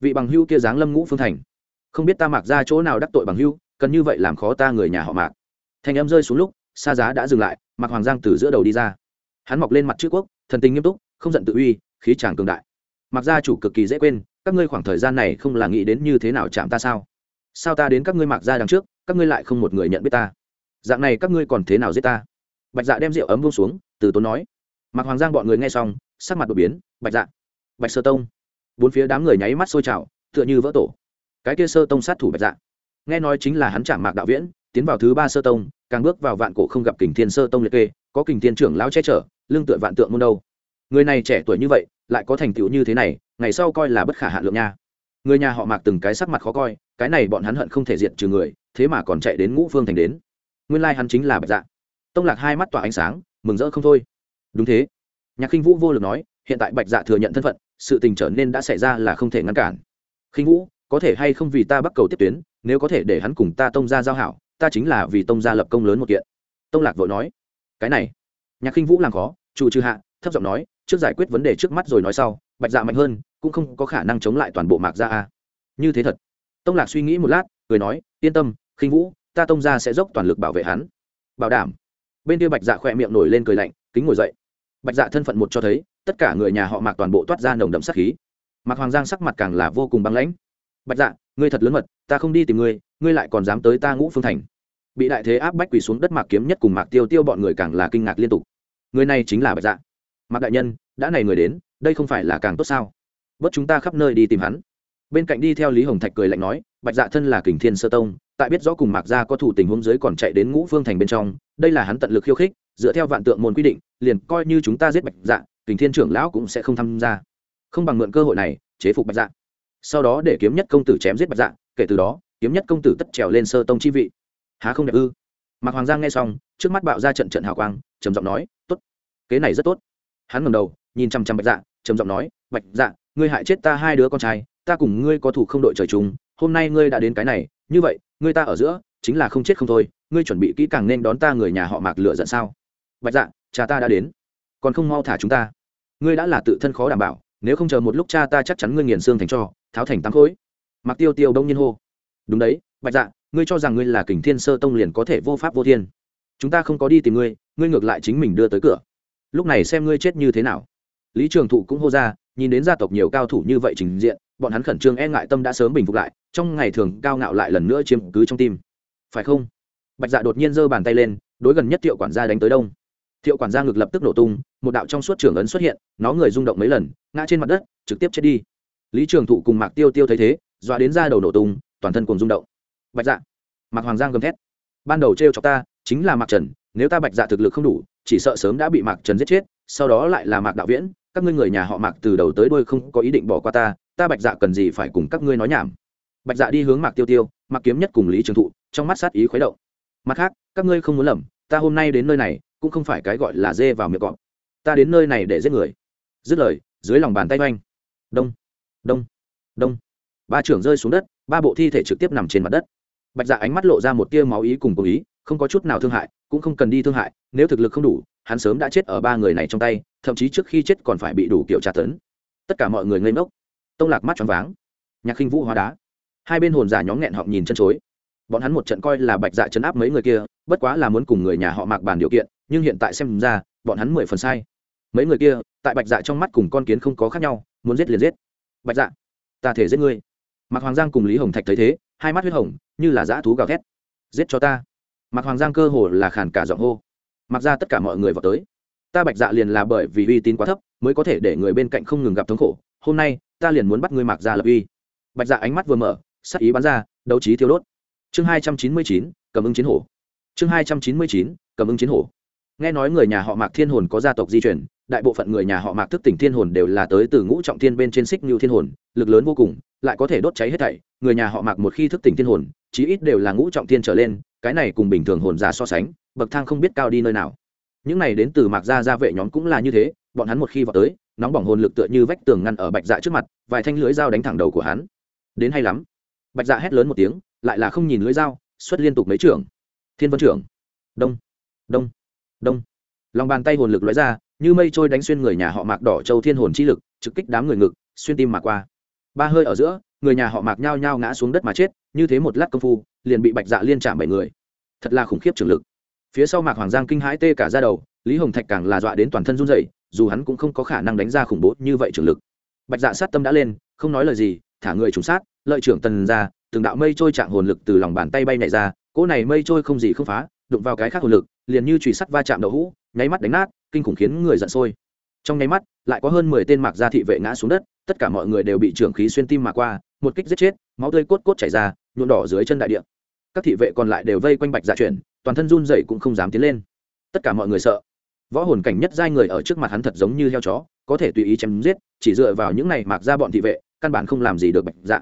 Vị bằng hưu kia dáng lâm ngũ phương thành. Không biết ta mặc ra chỗ nào đắc tội bằng hưu, cần như vậy làm khó ta người nhà họ mạc. Thành em rơi xuống lúc xa giá đã dừng lại Mặc hoàng giang từ giữa đầu đi ra. Hắn mọc lên mặt chữ quốc, thần tình nghiêm túc, không giận tự uy, khí tràng cường đại. Mặc gia chủ cực kỳ dễ quên, các ngươi khoảng thời gian này không là nghĩ đến như thế nào chạm ta sao? Sao ta đến các ngươi mặc gia đằng trước, các ngươi lại không một người nhận biết ta? Dạng này các ngươi còn thế nào giết ta? Bạch dạ đem rượu ấm buông xuống, từ tốn nói. Mặc hoàng giang bọn người nghe xong, sắc mặt đột biến, bạch dạ bạch sơ tông. Bốn phía đám người nháy mắt sôi trào, tựa như vỡ tổ. Cái kia sơ tông sát thủ bạch dạ. Nghe nói chính là hắn chạm mạc đạo viễn tiến vào thứ ba sơ tông, càng bước vào vạn cổ không gặp kình thiên sơ tông liệt kê, có kình thiên trưởng lão che chở, lương tựa vạn tượng môn đâu. Người này trẻ tuổi như vậy, lại có thành tựu như thế này, ngày sau coi là bất khả hạ lượng nha. Người nhà họ mạc từng cái sắc mặt khó coi, cái này bọn hắn hận không thể diệt trừ người, thế mà còn chạy đến ngũ phương thành đến. Nguyên lai hắn chính là bạch dạ. Tông lạc hai mắt tỏa ánh sáng, mừng rỡ không thôi. Đúng thế. Nhạc khinh vũ vô lực nói, hiện tại bạch dạ thừa nhận thân phận, sự tình trở nên đã xảy ra là không thể ngăn cản. Khinh vũ, có thể hay không vì ta bắt cầu tiếp tuyến, nếu có thể để hắn cùng ta tông ra giao hảo ta chính là vì tông gia lập công lớn một kiện. Tông lạc vội nói, cái này, nhạc khinh vũ làm khó, chủ trừ hạ, thấp giọng nói, trước giải quyết vấn đề trước mắt rồi nói sau, bạch dạ mạnh hơn, cũng không có khả năng chống lại toàn bộ mạc gia a. Như thế thật. Tông lạc suy nghĩ một lát, cười nói, yên tâm, khinh vũ, ta tông gia sẽ dốc toàn lực bảo vệ hắn. Bảo đảm. Bên kia bạch dạ khỏe miệng nổi lên cười lạnh, kính ngồi dậy. Bạch dạ thân phận một cho thấy, tất cả người nhà họ mạc toàn bộ toát ra nồng đậm sắc khí. Mạc hoàng giang sắc mặt càng là vô cùng băng lãnh bạch dạ ngươi thật lớn mật, ta không đi tìm ngươi ngươi lại còn dám tới ta ngũ phương thành. Bị đại thế áp bách quỳ xuống đất mạc kiếm nhất cùng mạc tiêu tiêu bọn người càng là kinh ngạc liên tục. Người này chính là bạch dạ. Mạc đại nhân, đã này người đến, đây không phải là càng tốt sao? Bớt chúng ta khắp nơi đi tìm hắn. Bên cạnh đi theo lý hồng thạch cười lạnh nói, bạch dạ thân là kình thiên sơ tông, tại biết rõ cùng mạc gia có thủ tình huống giới còn chạy đến ngũ phương thành bên trong, đây là hắn tận lực khiêu khích, dựa theo vạn tượng môn quy định, liền coi như chúng ta giết bạch dạ kình thiên trưởng lão cũng sẽ không tham gia. Không bằng mượn cơ hội này, chế phục bạch dạ sau đó để kiếm nhất công tử chém giết bạch dạ kể từ đó, kiếm nhất công tử tất trèo lên sơ tông chi vị. Há không đẹp ư? Mạc hoàng giang nghe xong, trước mắt bạo ra trận trận hào quang, trầm giọng nói, tốt, kế này rất tốt. Hắn ngầm đầu, nhìn chăm chăm bạch dạ trầm giọng nói, bạch dạ ngươi hại chết ta hai đứa con trai, ta cùng ngươi có thủ không đội trời chung, hôm nay ngươi đã đến cái này, như vậy, ngươi ta ở giữa, chính là không chết không thôi, ngươi chuẩn bị kỹ càng nên đón ta người nhà họ mạc lựa giận sao? Bạch dạ cha ta đã đến, còn không mau thả chúng ta. Ngươi đã là tự thân khó đảm bảo nếu không chờ một lúc cha ta chắc chắn ngươi nghiền xương thành cho tháo thành tám khối. Mặc tiêu tiêu đông nhiên hô. Đúng đấy, bạch dạ ngươi cho rằng ngươi là kình thiên sơ tông liền có thể vô pháp vô thiên. Chúng ta không có đi tìm ngươi ngươi ngược lại chính mình đưa tới cửa. Lúc này xem ngươi chết như thế nào. Lý trường thụ cũng hô ra, nhìn đến gia tộc nhiều cao thủ như vậy trình diện, bọn hắn khẩn trương e ngại tâm đã sớm bình phục lại, trong ngày thường cao ngạo lại lần nữa chiếm cứ trong tim. Phải không? Bạch dạ đột nhiên giơ bàn tay lên, đối gần nhất Tiệu quản gia đánh tới đông thiệu quản gia ngực lập tức nổ tung, một đạo trong suốt trường ấn xuất hiện, nó người rung động mấy lần, ngã trên mặt đất, trực tiếp chết đi. Lý trường thụ cùng mạc tiêu tiêu thấy thế, dọa đến ra đầu nổ tung, toàn thân cùng rung động. Bạch dạ mạc hoàng giang gầm thét. Ban đầu t r e o cho ta, chính là mạc trần, nếu ta bạch dạ thực lực không đủ, chỉ sợ sớm đã bị mạc trần giết chết, sau đó lại là mạc đạo viễn, các ngươi người nhà họ mạc từ đầu tới đuôi không có ý định bỏ qua ta ta bạch dạ cần gì phải cùng các ngươi nói nhảm? Bạch dạ đi hướng mạc tiêu tiêu, mạc kiếm nhất cùng lý trường thụ, trong mắt sát ý khuấy động. Mặt khác, các ngươi không muốn lầm, ta hôm nay đến nơi này cũng không phải cái gọi là dê vào miệng cọp. Ta đến nơi này để giết người. Dứt lời, dưới lòng bàn tay oanh. Đông đông đông. Ba trưởng rơi xuống đất, ba bộ thi thể trực tiếp nằm trên mặt đất. Bạch dạ ánh mắt lộ ra một tia máu ý cùng cố ý, không có chút nào thương hại, cũng không cần đi thương hại, nếu thực lực không đủ, hắn sớm đã chết ở ba người này trong tay, thậm chí trước khi chết còn phải bị đủ kiểu tra tấn. Tất cả mọi người ngây ngốc. Tông lạc mắt choáng váng. Nhạc khinh vũ hóa đá. Hai bên hồn giả nhóm nghẹn họng nhìn chân chối. Bọn hắn một trận coi là bạch dạ chấn áp mấy người kia, bất quá là muốn cùng người nhà họ mạc bàn điều kiện nhưng hiện tại xem ra, bọn hắn mười phần sai. Mấy người kia, tại bạch dạ trong mắt cùng con kiến không có khác nhau, muốn giết liền giết. Bạch dạ ta thể giết ngươi. Mạc hoàng giang cùng lý hồng thạch thấy thế, hai mắt huyết hồng, như là dã thú gào thét. Giết cho ta. Mạc hoàng giang cơ hồ là khàn cả giọng hô. Mặc ra tất cả mọi người vào tới. Ta bạch dạ liền là bởi vì uy tín quá thấp, mới có thể để người bên cạnh không ngừng gặp thống khổ. Hôm nay, ta liền muốn bắt ngươi mạc ra lập uy. Bạch dạ ánh mắt vừa mở, sắc ý bắn ra, đấu trí thiêu đốt. Chương hai trăm chín mươi chín, cầm ứng chiến hổ. Chương hai trăm chín mươi chín, cầm ứng chiến hổ nghe nói người nhà họ mạc thiên hồn có gia tộc di chuyển đại bộ phận người nhà họ mạc thức tỉnh thiên hồn đều là tới từ ngũ trọng thiên bên trên xích như thiên hồn, lực lớn vô cùng, lại có thể đốt cháy hết thảy, người nhà họ mạc một khi thức tỉnh thiên hồn, chí ít đều là ngũ trọng thiên trở lên, cái này cùng bình thường hồn già so sánh, bậc thang không biết cao đi nơi nào. Những này đến từ mạc gia gia vệ nhóm cũng là như thế, bọn hắn một khi vào tới, nóng bỏng hồn lực tựa như vách tường ngăn ở bạch dạ trước mặt, vài thanh lưới dao đánh thẳng đầu của hắn. Đến hay lắm. Bạch dạ hét lớn một tiếng, lại là không nhìn lưới dao, xuất liên tục mấy trưởng. Thiên vân trưởng. Đông. Đông đông. Lòng bàn tay hồn lực lóe ra, như mây trôi đánh xuyên người nhà họ mạc đỏ châu thiên hồn chi lực, trực kích đám người ngực, xuyên tim mà qua. Ba hơi ở giữa, người nhà họ mạc nhao nhao ngã xuống đất mà chết, như thế một lát công phu, liền bị bạch dạ liên chạm bảy người. Thật là khủng khiếp trường lực. Phía sau mạc hoàng giang kinh hãi tê cả ra đầu, lý hồng thạch càng là dọa đến toàn thân run rẩy, dù hắn cũng không có khả năng đánh ra khủng bố như vậy trường lực. Bạch dạ sát tâm đã lên, không nói lời gì, thả người trùng sát, lợi trưởng tần ra, từng đạo mây trôi trạng hồn lực từ lòng bàn tay bay nhảy ra, cỗ này mây trôi không gì không phá đụng vào cái khác hồn lực, liền như chùy sắt va chạm đậu hũ, nháy mắt đánh nát, kinh khủng khiến người giận sôi. Trong nháy mắt, lại có hơn mười tên mạc gia thị vệ ngã xuống đất, tất cả mọi người đều bị trưởng khí xuyên tim mà qua, một kích giết chết, máu tươi cốt cốt chảy ra nhuộn đỏ dưới chân đại địa. Các thị vệ còn lại đều vây quanh bạch dạ chuyển, toàn thân run dậy cũng không dám tiến lên. Tất cả mọi người sợ. Võ hồn cảnh nhất giai người ở trước mặt hắn thật giống như heo chó, có thể tùy ý chém giết, chỉ dựa vào những này mạc ra bọn thị vệ, căn bản không làm gì được bạch dạ.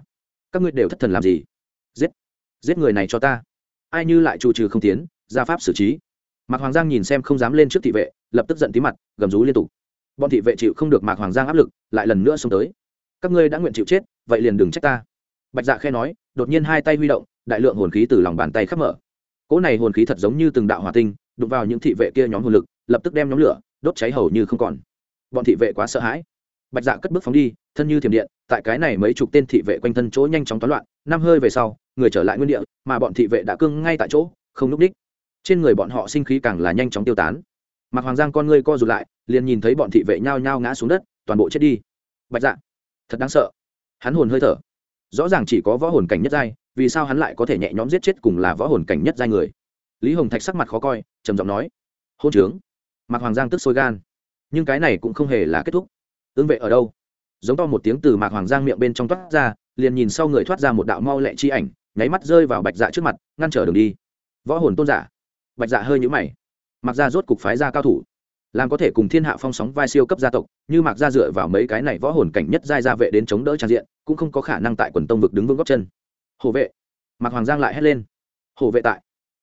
Các ngươi đều thất thần làm gì? Giết. Giết người này cho ta. Ai như lại trụ trừ không tiến ra pháp xử trí. Mạc hoàng giang nhìn xem không dám lên trước thị vệ, lập tức giận tí mặt, gầm rú liên tục. Bọn thị vệ chịu không được mạc hoàng giang áp lực, lại lần nữa xông tới. Các ngươi đã nguyện chịu chết, vậy liền đừng trách ta. Bạch dạ khe nói, đột nhiên hai tay huy động, đại lượng hồn khí từ lòng bàn tay khắp mở. Cỗ này hồn khí thật giống như từng đạo hỏa tinh, đụng vào những thị vệ kia nhóm hồn lực, lập tức đem nhóm lửa, đốt cháy hầu như không còn. Bọn thị vệ quá sợ hãi. Bạch dạ cất bước phóng đi, thân như thiểm điện, tại cái này mấy chục tên thị vệ quanh thân chỗ nhanh chóng toán loạn, năm hơi về sau, người trở lại nguyên địa, mà bọn thị vệ đã cưng ngay tại chỗ, không núp đích trên người bọn họ sinh khí càng là nhanh chóng tiêu tán. Mặc hoàng giang con ngươi co rụt lại, liền nhìn thấy bọn thị vệ nhao nhao ngã xuống đất, toàn bộ chết đi. Bạch dạ thật đáng sợ. Hắn hồn hơi thở. Rõ ràng chỉ có võ hồn cảnh nhất giai, vì sao hắn lại có thể nhẹ nhõm giết chết cùng là võ hồn cảnh nhất giai người? Lý hồng thạch sắc mặt khó coi, trầm giọng nói, hôn trướng. Mặc hoàng giang tức sôi gan. Nhưng cái này cũng không hề là kết thúc. Ứng vệ ở đâu? Giống to một tiếng từ mạc hoàng giang miệng bên trong toát ra, liền nhìn sau người thoát ra một đạo mau lẹ chi ảnh, nháy mắt rơi vào bạch dạ trước mặt, ngăn trở đường đi. Võ hồn tôn giả bạch dạ hơi nhũ mày. Mặc ra rốt cục phái ra cao thủ. Làm có thể cùng thiên hạ phong sóng vai siêu cấp gia tộc, như mặc ra dựa vào mấy cái này võ hồn cảnh nhất giai gia vệ đến chống đỡ trang diện, cũng không có khả năng tại quần tông vực đứng vững góc chân. Hồ vệ. Mặc hoàng giang lại hét lên. Hồ vệ tại.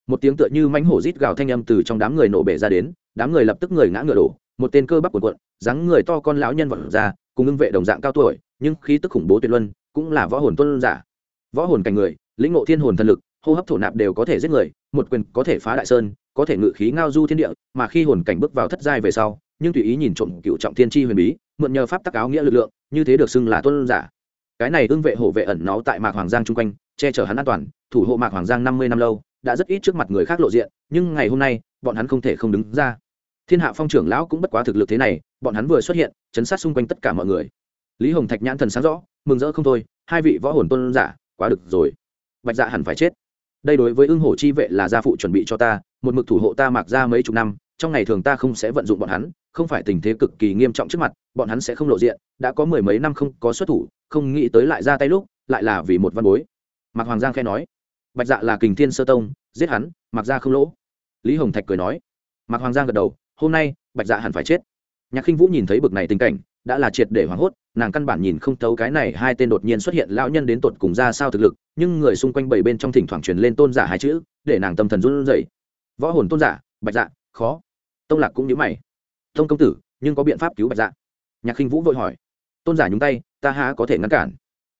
Một tiếng tựa như mánh hổ rít gào thanh âm từ trong đám người nổ bể ra đến, đám người lập tức người ngã ngựa đổ, một tên cơ bắp cuộn cuộn, dáng người to con lão nhân vật ra, cùng ưng vệ đồng dạng cao tuổi, nhưng khí tức khủng bố tuyệt luân, cũng là võ hồn tuân giả. Võ hồn cảnh người, lĩnh ngộ thiên hồn thần lực, hô hấp thổ nạp đều có thể giết người một quyền có thể phá đại sơn, có thể ngự khí ngao du thiên địa, mà khi hồn cảnh bước vào thất giai về sau, nhưng tùy ý nhìn trộm cựu trọng thiên chi huyền bí, mượn nhờ pháp tắc áo nghĩa lực lượng, như thế được xưng là tuân giả. Cái này ưng vệ hộ vệ ẩn náu tại mạc hoàng giang chung quanh, che chở hắn an toàn, thủ hộ mạc hoàng giang năm mươi năm lâu, đã rất ít trước mặt người khác lộ diện, nhưng ngày hôm nay, bọn hắn không thể không đứng ra. Thiên hạ phong trưởng lão cũng bất quá thực lực thế này, bọn hắn vừa xuất hiện, chấn sát xung quanh tất cả mọi người. Lý hồng thạch nhãn thần sáng rõ, mừng rỡ không thôi, hai vị võ hồn tôn giả, quá được rồi. Bạch dạ hẳn phải chết đây đối với ưng hổ chi vệ là gia phụ chuẩn bị cho ta, một mực thủ hộ ta mặc ra mấy chục năm, trong ngày thường ta không sẽ vận dụng bọn hắn, không phải tình thế cực kỳ nghiêm trọng trước mặt, bọn hắn sẽ không lộ diện, đã có mười mấy năm không có xuất thủ, không nghĩ tới lại ra tay lúc, lại là vì một văn bối. Mạc hoàng giang khe nói. Bạch dạ là kình thiên sơ tông, giết hắn mặc ra không lỗ. Lý hồng thạch cười nói. Mạc hoàng giang gật đầu. Hôm nay, bạch dạ hẳn phải chết. Nhạc khinh vũ nhìn thấy bực này tình cảnh đã là triệt để hoảng hốt, nàng căn bản nhìn không thấu cái này hai tên đột nhiên xuất hiện lão nhân đến tột cùng ra sao thực lực, nhưng người xung quanh bảy bên trong thỉnh thoảng truyền lên tôn giả hai chữ, để nàng tâm thần run rẩy. Võ hồn tôn giả, bạch dạ khó. Tông lạc cũng nhíu mày. Tông công tử, nhưng có biện pháp cứu bạch dạ? Nhạc khinh vũ vội hỏi. Tôn giả nhúng tay, ta há có thể ngăn cản?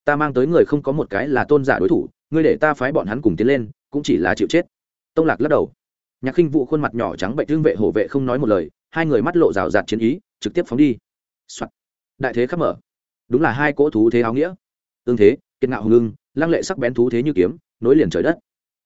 Ta mang tới người không có một cái là tôn giả đối thủ, ngươi để ta phái bọn hắn cùng tiến lên, cũng chỉ là chịu chết. Tông lạc lắc đầu. Nhạc khinh vũ khuôn mặt nhỏ trắng bệnh thương vệ hổ vệ không nói một lời, hai người mắt lộ rào rạt chiến ý, trực tiếp phóng đi、Soạn. đại thế khắp mở. Đúng là hai cỗ thú thế áo nghĩa. Tương thế, kiệt ngạo hùng ưng, lăng lệ sắc bén thú thế như kiếm, nối liền trời đất.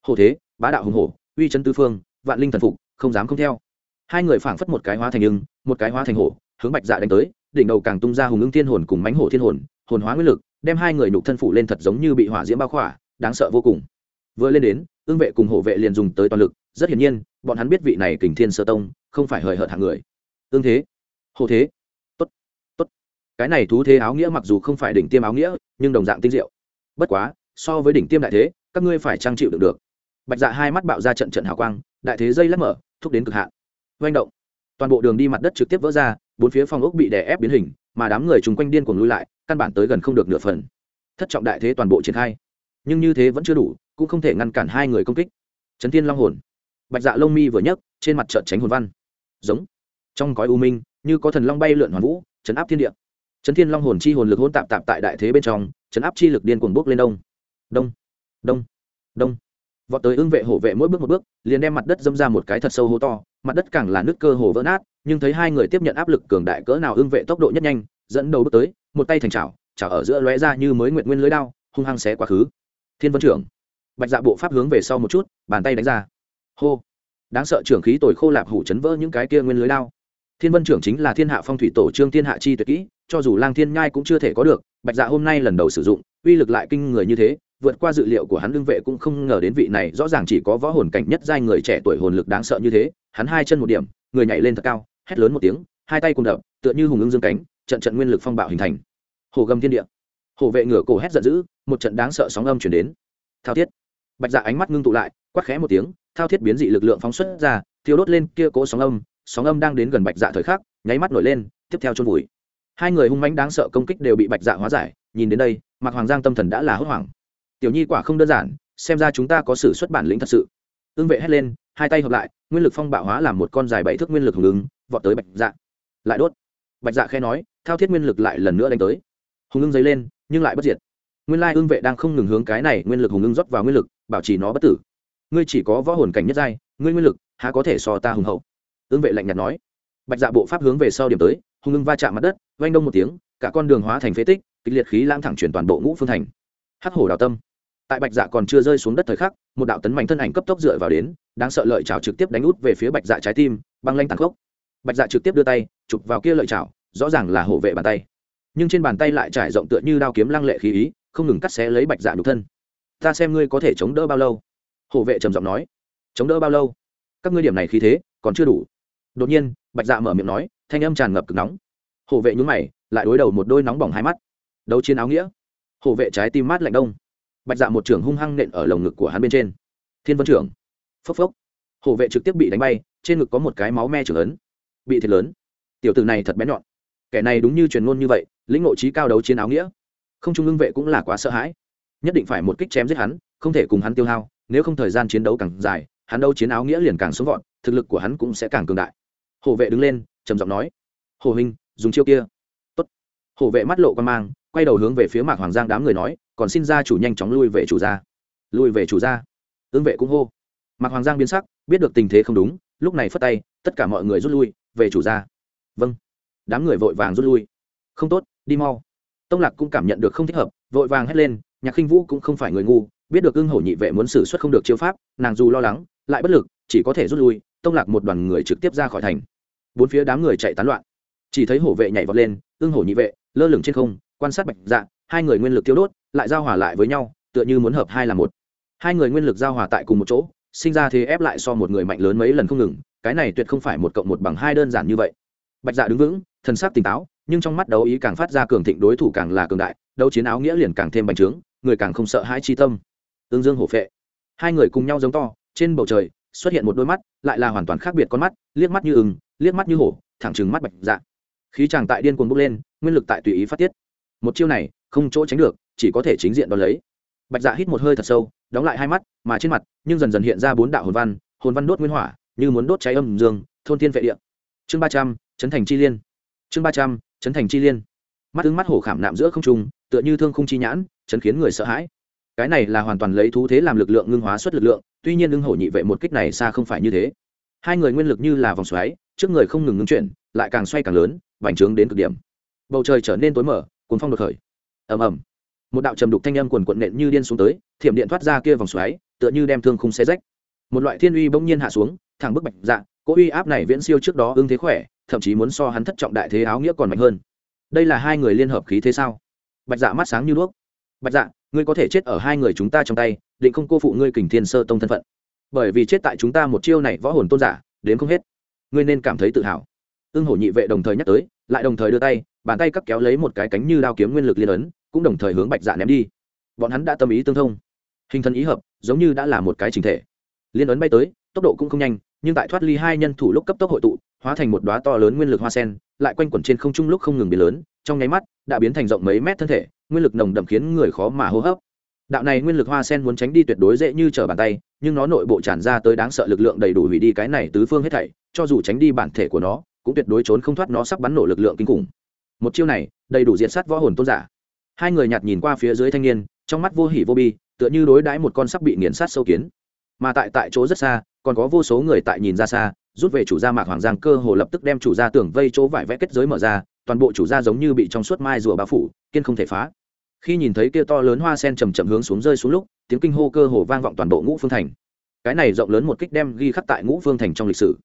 Hồ thế, bá đạo hùng hổ, uy chân tư phương, vạn linh thần phục, không dám không theo. Hai người phảng phất một cái hóa thành ưng, một cái hóa thành hổ, hướng bạch dạ đánh tới, đỉnh đầu càng tung ra hùng ưng thiên hồn cùng mánh hổ thiên hồn hồn hóa nguyên lực, đem hai người nhục thân phụ lên thật giống như bị hỏa diễm bao khỏa, đáng sợ vô cùng. Vừa lên đến ương vệ cùng hổ vệ liền dùng tới toàn lực, rất hiển nhiên, bọn hắn biết vị này kình thiên sơ tông, không phải hời hợt hạng người. Ương thế hồ thế cái này thú thế áo nghĩa mặc dù không phải đỉnh tiêm áo nghĩa, nhưng đồng dạng tinh diệu. Bất quá, so với đỉnh tiêm đại thế, các ngươi phải trang chịu được được? Bạch dạ hai mắt bạo ra trận trận hào quang, đại thế dây lắc mở, thúc đến cực hạn. Doanh động. Toàn bộ đường đi mặt đất trực tiếp vỡ ra, bốn phía phòng ốc bị đè ép biến hình, mà đám người chung quanh điên cuồng lui lại, căn bản tới gần không được nửa phần. Thất trọng đại thế toàn bộ triển khai. Nhưng như thế vẫn chưa đủ, cũng không thể ngăn cản hai người công kích. Trấn thiên long hồn. Bạch dạ lông mi vừa nhấc, trên mặt trợn tránh hồn văn. Giống. Trong gói u minh, như có thần long bay lượn hoàn vũ, chấn áp thiên địa. Chấn thiên long hồn chi hồn lực hôn tạp tạp tại đại thế bên trong, chấn áp chi lực điên cuồng bốc lên đông. Đông đông đông. Vọt tới ưng vệ hổ vệ mỗi bước một bước, liền đem mặt đất dâm ra một cái thật sâu hố to, mặt đất càng là nước cơ hồ vỡ nát, nhưng thấy hai người tiếp nhận áp lực cường đại cỡ nào ưng vệ tốc độ nhất nhanh, dẫn đầu bước tới, một tay thành chảo chảo ở giữa lóe ra như mới nguyện nguyên lưới đao, hung hăng xé quá khứ. Thiên vân trưởng, bạch dạ bộ pháp hướng về sau một chút, bàn tay đánh ra. Hô. Đáng sợ trưởng khí tồi khô lạp hủ chấn vỡ những cái kia nguyên lưới lao thiên vân trưởng chính là thiên hạ phong thủy tổ trương thiên hạ chi tuyệt kỹ, cho dù lang thiên nhai cũng chưa thể có được, bạch dạ hôm nay lần đầu sử dụng, uy lực lại kinh người như thế, vượt qua dự liệu của hắn đương vệ cũng không ngờ đến vị này rõ ràng chỉ có võ hồn cảnh nhất giai người trẻ tuổi hồn lực đáng sợ như thế, hắn hai chân một điểm, người nhảy lên thật cao, hét lớn một tiếng, hai tay cùng đập, tựa như hùng ưng dương cánh, trận trận nguyên lực phong bạo hình thành. Hồ gầm thiên địa. Hồ vệ ngửa cổ hét giận dữ, một trận đáng sợ sóng âm chuyển đến. Thao thiết. Bạch dạ ánh mắt ngưng tụ lại, quát khẽ một tiếng, thao thiết biến dị lực lượng phóng xuất ra, thiêu đốt lên kia cố sóng âm sóng âm đang đến gần bạch dạ thời khắc, nháy mắt nổi lên, tiếp theo chôn vùi. Hai người hung mãnh đáng sợ công kích đều bị bạch dạ hóa giải, nhìn đến đây, mạc hoàng giang tâm thần đã là hốt hoảng. Tiểu nhi quả không đơn giản, xem ra chúng ta có sự xuất bản lĩnh thật sự. Ương vệ hét lên, hai tay hợp lại, nguyên lực phong bạo hóa làm một con dài bảy thước nguyên lực hùng ứng, vọt tới bạch dạ. Lại đốt. Bạch dạ khe nói, thao thiết nguyên lực lại lần nữa đánh tới. Hùng ưng dấy lên, nhưng lại bất diệt. Nguyên lai ương vệ đang không ngừng hướng cái này nguyên lực hùng ưng rót vào nguyên lực, bảo trì nó bất tử. Ngươi chỉ có võ hồn cảnh nhất giai, ngươi nguyên lực, há có thể so ta hùng hậu? Ương vệ lạnh nhạt nói. Bạch dạ bộ pháp hướng về sau điểm tới, hung ưng va chạm mặt đất vanh đông một tiếng, cả con đường hóa thành phế tích, kịch liệt khí lang thẳng chuyển toàn bộ ngũ phương thành. Hắc hổ đào tâm. Tại bạch dạ còn chưa rơi xuống đất thời khắc, một đạo tấn mạnh thân ảnh cấp tốc dựa vào đến, đáng sợ lợi chảo trực tiếp đánh út về phía bạch dạ trái tim, băng lanh tàn khốc. Bạch dạ trực tiếp đưa tay, chụp vào kia lợi chảo, rõ ràng là hộ vệ bàn tay. Nhưng trên bàn tay lại trải rộng tựa như đao kiếm lăng lệ khí ý, không ngừng cắt xé lấy bạch dạ nhục thân. Ta xem ngươi có thể chống đỡ bao lâu? Hộ vệ trầm giọng nói. Chống đỡ bao lâu? Các ngươi điểm này khí thế còn chưa đủ đột nhiên, bạch dạ mở miệng nói, thanh âm tràn ngập cực nóng. Hộ vệ nhúng mày, lại đối đầu một đôi nóng bỏng hai mắt. Đấu chiến áo nghĩa. Hộ vệ trái tim mát lạnh đông. Bạch dạ một trưởng hung hăng nện ở lồng ngực của hắn bên trên. Thiên vân trưởng. Phốc phốc. Hộ vệ trực tiếp bị đánh bay, trên ngực có một cái máu me trưởng lớn. Bị thiệt lớn. Tiểu tử này thật bén nhọn. Kẻ này đúng như truyền ngôn như vậy, lĩnh ngộ trí cao đấu chiến áo nghĩa. Không trung ưng vệ cũng là quá sợ hãi. Nhất định phải một kích chém giết hắn, không thể cùng hắn tiêu hao, nếu không thời gian chiến đấu càng dài, hắn đấu chiến áo nghĩa liền càng sống vọn thực lực của hắn cũng sẽ càng cường đại. Hổ vệ đứng lên, trầm giọng nói hồ huynh, dùng chiêu kia. Tốt. Hổ vệ mắt lộ quan mang, quay đầu hướng về phía mạc hoàng giang đám người nói, còn xin gia chủ nhanh chóng lui về chủ gia. Lui về chủ gia? Ứng vệ cũng hô. Mạc hoàng giang biến sắc, biết được tình thế không đúng, lúc này phất tay, tất cả mọi người rút lui, về chủ gia. Vâng. Đám người vội vàng rút lui. Không tốt, đi mau. Tông lạc cũng cảm nhận được không thích hợp, vội vàng hét lên, nhạc khinh vũ cũng không phải người ngu, biết được ưng hổ nhị vệ muốn xử suất không được chiêu pháp, nàng dù lo lắng, lại bất lực, chỉ có thể rút lui tông lạc một đoàn người trực tiếp ra khỏi thành. Bốn phía đám người chạy tán loạn. Chỉ thấy hổ vệ nhảy vọt lên, ưng hổ nhị vệ, lơ lửng trên không, quan sát bạch dạ hai người nguyên lực tiêu đốt, lại giao hòa lại với nhau, tựa như muốn hợp hai là một. Hai người nguyên lực giao hòa tại cùng một chỗ, sinh ra thế ép lại so một người mạnh lớn mấy lần không ngừng, cái này tuyệt không phải một cộng một bằng hai đơn giản như vậy. Bạch dạ đứng vững, thần sắc tỉnh táo, nhưng trong mắt đấu ý càng phát ra cường thịnh đối thủ càng là cường đại, đấu chiến áo nghĩa liền càng thêm bành trướng, người càng không sợ hãi chi tâm. Tương dương hổ phệ. Hai người cùng nhau giống to, trên bầu trời xuất hiện một đôi mắt, lại là hoàn toàn khác biệt con mắt, liếc mắt như ừng liếc mắt như hổ, thẳng trừng mắt bạch dạ. Khí chàng tại điên cuồng bốc lên, nguyên lực tại tùy ý phát tiết. Một chiêu này, không chỗ tránh được, chỉ có thể chính diện đón lấy. Bạch dạ hít một hơi thật sâu, đóng lại hai mắt, mà trên mặt, nhưng dần dần hiện ra bốn đạo hồn văn hồn văn đốt nguyên hỏa, như muốn đốt cháy âm dương, thôn thiên vệ địa. Chương ba trăm, chấn thành chi liên. Chương ba trăm, chấn thành chi liên. Mắt ứng mắt hổ khảm nạm giữa không trung, tựa như thương không chi nhãn, chấn khiến người sợ hãi. Cái này là hoàn toàn lấy thú thế làm lực lượng ngưng hóa xuất lực lượng tuy nhiên ưng hổ nhị vệ một kích này xa không phải như thế. Hai người nguyên lực như là vòng xoáy, trước người không ngừng ngưng chuyển, lại càng xoay càng lớn, bành trướng đến cực điểm. Bầu trời trở nên tối mở cuốn phong đột khởi. Ầm ầm. Một đạo trầm đục thanh âm quần quận nện như điên xuống tới, thiểm điện thoát ra kia vòng xoáy, tựa như đem thương khung xé rách. Một loại thiên uy bỗng nhiên hạ xuống, thẳng bức bạch dạ cỗ uy áp này viễn siêu trước đó ưng thế khỏe, thậm chí muốn so hắn thất trọng đại thế áo nghĩa còn mạnh hơn. Đây là hai người liên hợp khí thế sao? Bạch dạ mắt sáng như đuốc. Bạch dạ ngươi có thể chết ở hai người chúng ta trong tay, định không cô phụ ngươi kình thiên sơ tông thân phận. Bởi vì chết tại chúng ta một chiêu này võ hồn tôn giả, đến không hết. Ngươi nên cảm thấy tự hào. Ưng hổ nhị vệ đồng thời nhắc tới, lại đồng thời đưa tay, bàn tay cắt kéo lấy một cái cánh như đao kiếm nguyên lực liên ấn, cũng đồng thời hướng bạch dạ ném đi. Bọn hắn đã tâm ý tương thông. Hình thân ý hợp, giống như đã là một cái trình thể. Liên ấn bay tới, tốc độ cũng không nhanh, nhưng tại thoát ly hai nhân thủ lúc cấp tốc hội tụ, hóa thành một đóa to lớn nguyên lực hoa sen, lại quanh quẩn trên không trung lúc không ngừng biến lớn, trong nháy mắt, đã biến thành rộng mấy mét thân thể nguyên lực nồng đậm khiến người khó mà hô hấp. Đạo này nguyên lực hoa sen muốn tránh đi tuyệt đối dễ như trở bàn tay, nhưng nó nội bộ tràn ra tới đáng sợ lực lượng đầy đủ hủy đi cái này tứ phương hết thảy, cho dù tránh đi bản thể của nó, cũng tuyệt đối trốn không thoát nó sắp bắn nổ lực lượng kinh khủng. Một chiêu này, đầy đủ diệt sát võ hồn tôn giả. Hai người nhạt nhìn qua phía dưới thanh niên, trong mắt vô hỉ vô bi, tựa như đối đãi một con sắp bị nghiền sát sâu kiến. Mà tại tại chỗ rất xa, còn có vô số người tại nhìn ra xa, rút về chủ gia mạc hoàng giang cơ hồ lập tức đem chủ gia tưởng vây chỗ vải vẽ kết giới mở ra toàn bộ chủ gia giống như bị trong suốt mai rùa bao phủ, kiên không thể phá. Khi nhìn thấy kia to lớn hoa sen chầm chậm hướng xuống rơi xuống lúc, tiếng kinh hô cơ hồ vang vọng toàn bộ ngũ phương thành. Cái này rộng lớn một kích đem ghi khắc tại ngũ phương thành trong lịch sử.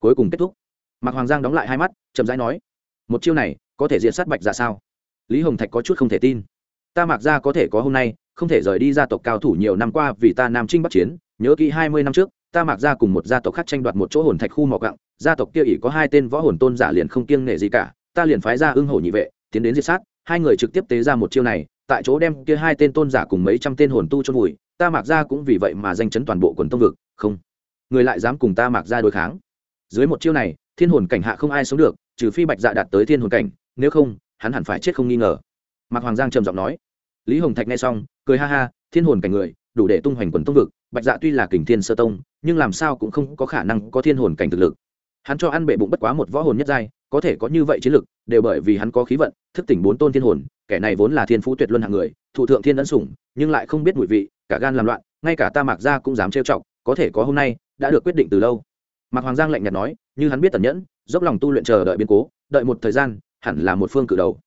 Cuối cùng kết thúc. Mạc hoàng giang đóng lại hai mắt, chậm rãi nói, một chiêu này, có thể diệt sát bạch ra sao? Lý hồng thạch có chút không thể tin. Ta mạc ra có thể có hôm nay, không thể rời đi gia tộc cao thủ nhiều năm qua vì ta nam trinh bắc chiến, nhớ kỹ hai mươi năm trước, ta mạc ra cùng một gia tộc khác tranh đoạt một chỗ hồn thạch khu mỏ gặng, gia tộc kia ỉ có hai tên võ hồn tôn giả liền không kiêng nể gì cả ta liền phái ra ưng hổ nhị vệ, tiến đến diệt sát. Hai người trực tiếp tế ra một chiêu này, tại chỗ đem kia hai tên tôn giả cùng mấy trăm tên hồn tu cho vùi. Ta mạc ra cũng vì vậy mà danh chấn toàn bộ quần tông vực. Không, người lại dám cùng ta mạc ra đối kháng. Dưới một chiêu này, thiên hồn cảnh hạ không ai sống được, trừ phi bạch dạ đạt tới thiên hồn cảnh. Nếu không, hắn hẳn phải chết không nghi ngờ. Mạc hoàng giang trầm giọng nói. Lý hồng thạch nghe xong, cười ha ha, thiên hồn cảnh người, đủ để tung hoành quần tông vực. Bạch dạ tuy là kình thiên sơ tông, nhưng làm sao cũng không có khả năng có thiên hồn cảnh thực lực hắn cho ăn bệ bụng bất quá một võ hồn nhất giai, có thể có như vậy chiến lực, đều bởi vì hắn có khí vận, thức tỉnh bốn tôn thiên hồn, kẻ này vốn là thiên phú tuyệt luân hạng người, thụ thượng thiên ấn sủng, nhưng lại không biết mùi vị, cả gan làm loạn, ngay cả ta mạc Gia cũng dám trêu chọc, có thể có hôm nay, đã được quyết định từ lâu. Mạc hoàng giang lạnh nhạt nói, như hắn biết tẩn nhẫn, dốc lòng tu luyện chờ đợi biến cố, đợi một thời gian, hẳn là một phương cử đầu.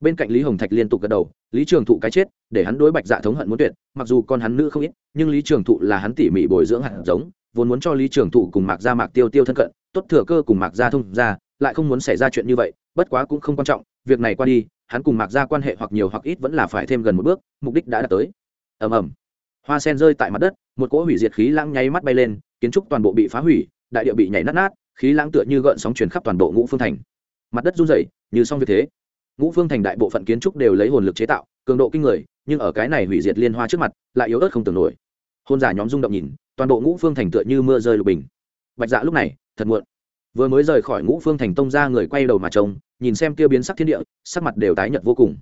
Bên cạnh lý hồng thạch liên tục gật đầu, lý trường thụ cái chết, để hắn đối bạch dạ thống hận muốn tuyệt, mặc dù con hắn nữ không ít, nhưng lý trường thụ là hắn tỉ mỉ bồi dưỡng hạt giống, vốn muốn cho lý trường thụ cùng mạc gia mạc tiêu tiêu thân cận tốt thừa cơ cùng mạc gia thông ra lại không muốn xảy ra chuyện như vậy, bất quá cũng không quan trọng, việc này qua đi, hắn cùng mạc gia quan hệ hoặc nhiều hoặc ít vẫn là phải thêm gần một bước, mục đích đã đạt tới. Ầm ầm. Hoa sen rơi tại mặt đất, một cỗ hủy diệt khí lãng nháy mắt bay lên, kiến trúc toàn bộ bị phá hủy, đại địa bị nhảy nát nát, khí lãng tựa như gợn sóng truyền khắp toàn bộ ngũ phương thành. Mặt đất run rẩy, như xong việc thế. Ngũ phương thành đại bộ phận kiến trúc đều lấy hồn lực chế tạo, cường độ kinh người, nhưng ở cái này hủy diệt liên hoa trước mặt, lại yếu ớt không tưởng nổi. Hôn giả nhóm rung động nhìn, toàn bộ ngũ phương thành tựa như mưa rơi lục bình. Bạch dạ lúc này thật muộn. Vừa mới rời khỏi ngũ phương thành tông ra người quay đầu mà trông, nhìn xem kia biến sắc thiên địa, sắc mặt đều tái nhợt vô cùng.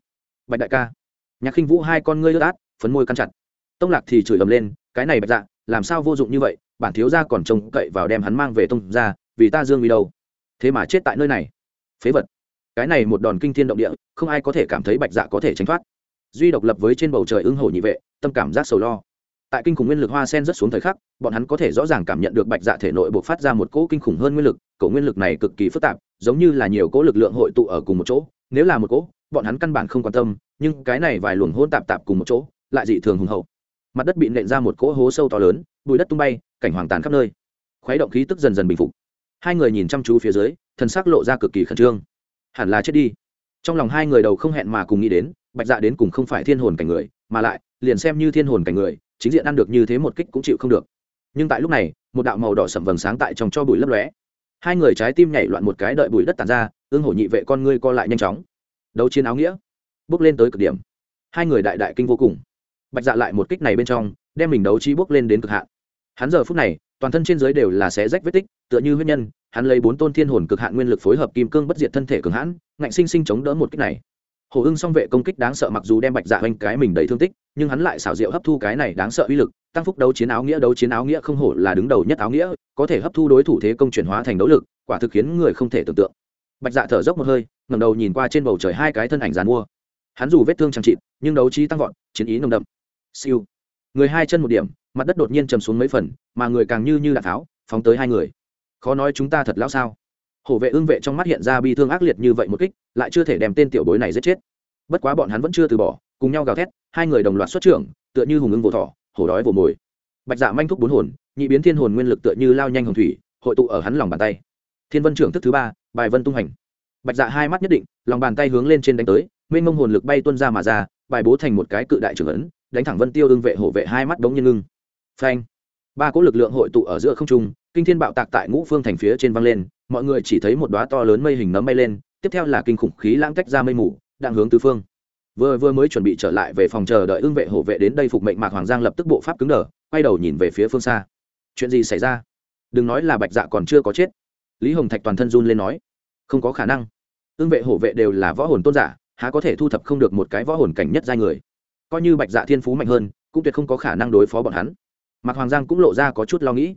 Bạch đại ca, nhạc khinh vũ hai con ngươi ướt át, phấn môi căng chặt. Tông lạc thì chửi ầm lên, cái này bạch dạ làm sao vô dụng như vậy? Bản thiếu gia còn trông cậy vào đem hắn mang về tông ra vì ta dương vì đâu? Thế mà chết tại nơi này. Phế vật. Cái này một đòn kinh thiên động địa, không ai có thể cảm thấy bạch dạ có thể tránh thoát. Duy độc lập với trên bầu trời ưng hổ nhị vệ, tâm cảm giác sầu lo tại kinh khủng nguyên lực hoa sen rất xuống thời khắc, bọn hắn có thể rõ ràng cảm nhận được bạch dạ thể nội buộc phát ra một cỗ kinh khủng hơn nguyên lực cỗ nguyên lực này cực kỳ phức tạp, giống như là nhiều cỗ lực lượng hội tụ ở cùng một chỗ, nếu là một cỗ, bọn hắn căn bản không quan tâm, nhưng cái này vài luồng hôn tạp tạp cùng một chỗ, lại dị thường hùng hậu. Mặt đất bị nện ra một cỗ hố sâu to lớn bụi đất tung bay, cảnh hoàng tàn khắp nơi. Khuấy động khí tức dần dần bình phục. Hai người nhìn chăm chú phía dưới thân xác lộ ra cực kỳ khẩn trương. Hẳn là chết đi. Trong lòng hai người đầu không hẹn mà cùng nghĩ đến, bạch dạ đến cùng không phải thiên hồn cảnh người, mà lại liền xem như thiên hồn cảnh người, chính diện ăn được như thế một kích cũng chịu không được. Nhưng tại lúc này, một đạo màu đỏ sẩm vầng sáng tại trong cho bụi lấp lóe. Hai người trái tim nhảy loạn một cái đợi bụi đất tàn ra, ương hổ nhị vệ con ngươi co lại nhanh chóng. Đấu chiến áo nghĩa, bước lên tới cực điểm. Hai người đại đại kinh vô cùng. Bạch dạ lại một kích này bên trong, đem mình đấu trí bước lên đến cực hạn. Hắn giờ phút này, toàn thân trên dưới đều là xé rách vết tích, tựa như huyết nhân, hắn lấy bốn tôn thiên hồn cực hạn nguyên lực phối hợp kim cương bất diệt thân thể cường hãn, ngạnh sinh sinh chống đỡ một kích này. Hổ ưng song vệ công kích đáng sợ mặc dù đem bạch dạ hoành cái mình đầy thương tích nhưng hắn lại xảo diệu hấp thu cái này đáng sợ uy lực, tăng phúc đấu chiến áo nghĩa đấu chiến áo nghĩa không hổ là đứng đầu nhất áo nghĩa, có thể hấp thu đối thủ thế công chuyển hóa thành đấu lực, quả thực khiến người không thể tưởng tượng. Bạch dạ thở dốc một hơi, ngẩng đầu nhìn qua trên bầu trời hai cái thân ảnh dàn mua. Hắn dù vết thương chẳng trịt nhưng đấu trí tăng vọt, chiến ý nồng đậm. Siêu. Người hai chân một điểm, mặt đất đột nhiên chầm xuống mấy phần, mà người càng như như đạn tháo, phóng tới hai người. Khó nói chúng ta thật lão sao. Hổ vệ ương vệ trong mắt hiện ra bi thương ác liệt như vậy một kích, lại chưa thể đem tên tiểu bối này giết chết. Bất quá bọn hắn vẫn chưa từ bỏ cùng nhau gào thét, hai người đồng loạt xuất trưởng, tựa như hùng ưng vồ thỏ, hổ đói vồ mồi. Bạch dạ manh thúc bốn hồn, nhị biến thiên hồn nguyên lực tựa như lao nhanh hồng thủy, hội tụ ở hắn lòng bàn tay. Thiên vân trưởng thức thứ ba, bài vân tung hành. Bạch dạ hai mắt nhất định, lòng bàn tay hướng lên trên đánh tới, mênh mông hồn lực bay tuân ra mà ra, bài bố thành một cái cự đại trưởng ấn, đánh thẳng vân tiêu đương vệ hổ vệ hai mắt đống nhiên ngưng. Phanh! Ba cỗ lực lượng hội tụ ở giữa không trung, kinh thiên bạo tạc tại ngũ phương thành phía trên văng lên, mọi người chỉ thấy một đoá to lớn mây hình nấm bay lên, tiếp theo là kinh khủng khí lãng tách ra mây mù, đang hướng tứ phương vừa vừa mới chuẩn bị trở lại về phòng chờ đợi ưng vệ hổ vệ đến đây phục mệnh mạc hoàng giang lập tức bộ pháp cứng đờ, quay đầu nhìn về phía phương xa. Chuyện gì xảy ra? Đừng nói là bạch dạ còn chưa có chết. Lý hồng thạch toàn thân run lên nói. Không có khả năng. Ưng vệ hổ vệ đều là võ hồn tôn giả, há có thể thu thập không được một cái võ hồn cảnh nhất giai người. Coi như bạch dạ thiên phú mạnh hơn, cũng tuyệt không có khả năng đối phó bọn hắn. Mạc hoàng giang cũng lộ ra có chút lo nghĩ.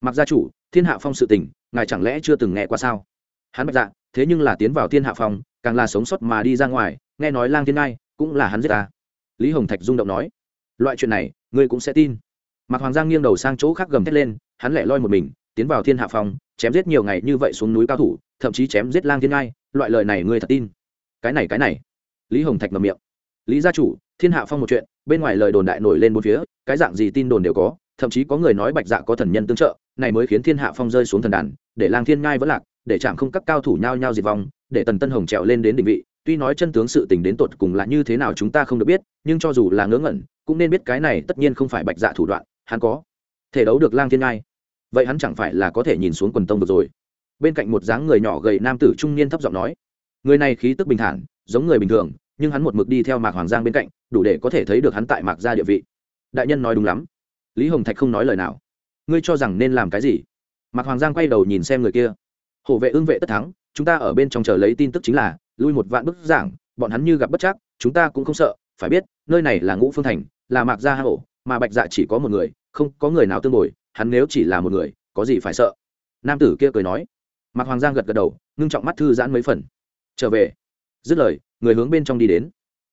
Mặc gia chủ, thiên hạ phong sự tình, ngài chẳng lẽ chưa từng nghe qua sao? Hắn bạch dạ thế nhưng là tiến vào thiên hạ phong, càng là sống sót mà đi ra ngoài, nghe nói lang thiên ngai cũng là hắn giết ta. Lý hồng thạch rung động nói, loại chuyện này, ngươi cũng sẽ tin. Mạc hoàng giang nghiêng đầu sang chỗ khác gầm thét lên, hắn lẻ loi một mình, tiến vào thiên hạ phong, chém giết nhiều ngày như vậy xuống núi cao thủ, thậm chí chém giết lang thiên ngai, loại lời này ngươi thật tin. Cái này cái này. Lý hồng thạch ngậm miệng. Lý gia chủ, thiên hạ phong một chuyện, bên ngoài lời đồn đại nổi lên một phía, cái dạng gì tin đồn đều có, thậm chí có người nói bạch dạ có thần nhân tương trợ, này mới khiến thiên hạ phong rơi xuống thần đàn, để lang thiên ngai vẫn lạc, để chạm không các cao thủ nhao nhao diệt vong, để tần tân hồng trèo lên đến định vị tuy nói chân tướng sự tình đến tột cùng là như thế nào chúng ta không được biết, nhưng cho dù là ngớ ngẩn, cũng nên biết cái này tất nhiên không phải bạch dạ thủ đoạn, hắn có thể đấu được lang thiên ngai. Vậy hắn chẳng phải là có thể nhìn xuống quần tông được rồi? Bên cạnh một dáng người nhỏ gầy nam tử trung niên thấp giọng nói, người này khí tức bình thản, giống người bình thường, nhưng hắn một mực đi theo mạc hoàng giang bên cạnh, đủ để có thể thấy được hắn tại mạc gia địa vị. Đại nhân nói đúng lắm. Lý hồng thạch không nói lời nào. Ngươi cho rằng nên làm cái gì? Mạc hoàng giang quay đầu nhìn xem người kia. Hổ vệ ương vệ tất thắng, chúng ta ở bên trong chờ lấy tin tức chính là lui một vạn bức giảng, bọn hắn như gặp bất chắc, chúng ta cũng không sợ, phải biết, nơi này là ngũ phương thành, là mạc gia hạ hổ, mà bạch dạ chỉ có một người, không có người nào tương bồi, hắn nếu chỉ là một người, có gì phải sợ? Nam tử kia cười nói. Mạc hoàng giang gật gật đầu, ngưng trọng mắt thư giãn mấy phần. Trở về. Dứt lời, người hướng bên trong đi đến.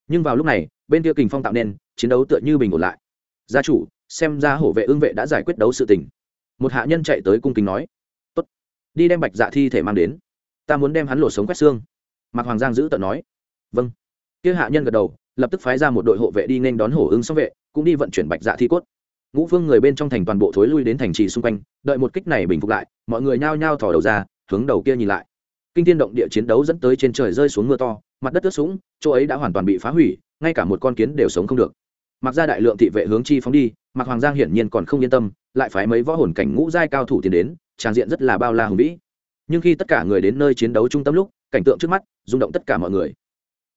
Nhưng vào lúc này, bên kia kình phong tạo nên, chiến đấu tựa như bình ổn lại. Gia chủ, xem ra hổ vệ ương vệ đã giải quyết đấu sự tình. Một hạ nhân chạy tới cung kính nói. Tốt. Đi đem bạch dạ thi thể mang đến. Ta muốn đem hắn lột sống quét xương mạc hoàng giang giữ tận nói vâng. Kia hạ nhân gật đầu, lập tức phái ra một đội hộ vệ đi nên đón hổ ưng song vệ, cũng đi vận chuyển bạch dạ thi cốt. Ngũ phương người bên trong thành toàn bộ thối lui đến thành trì xung quanh, đợi một kích này bình phục lại, mọi người nhao nhao thò đầu ra, hướng đầu kia nhìn lại. Kinh thiên động địa chiến đấu dẫn tới trên trời rơi xuống mưa to, mặt đất ướt sũng, chỗ ấy đã hoàn toàn bị phá hủy, ngay cả một con kiến đều sống không được. Mặc ra đại lượng thị vệ hướng chi phóng đi mặc hoàng giang hiển nhiên còn không yên tâm, lại phái mấy võ hồn cảnh ngũ giai cao thủ tiến đến tràng diện rất là bao la hùng vĩ nhưng khi tất cả người đến nơi chiến đấu trung tâm lúc, cảnh tượng trước mắt rung động tất cả mọi người.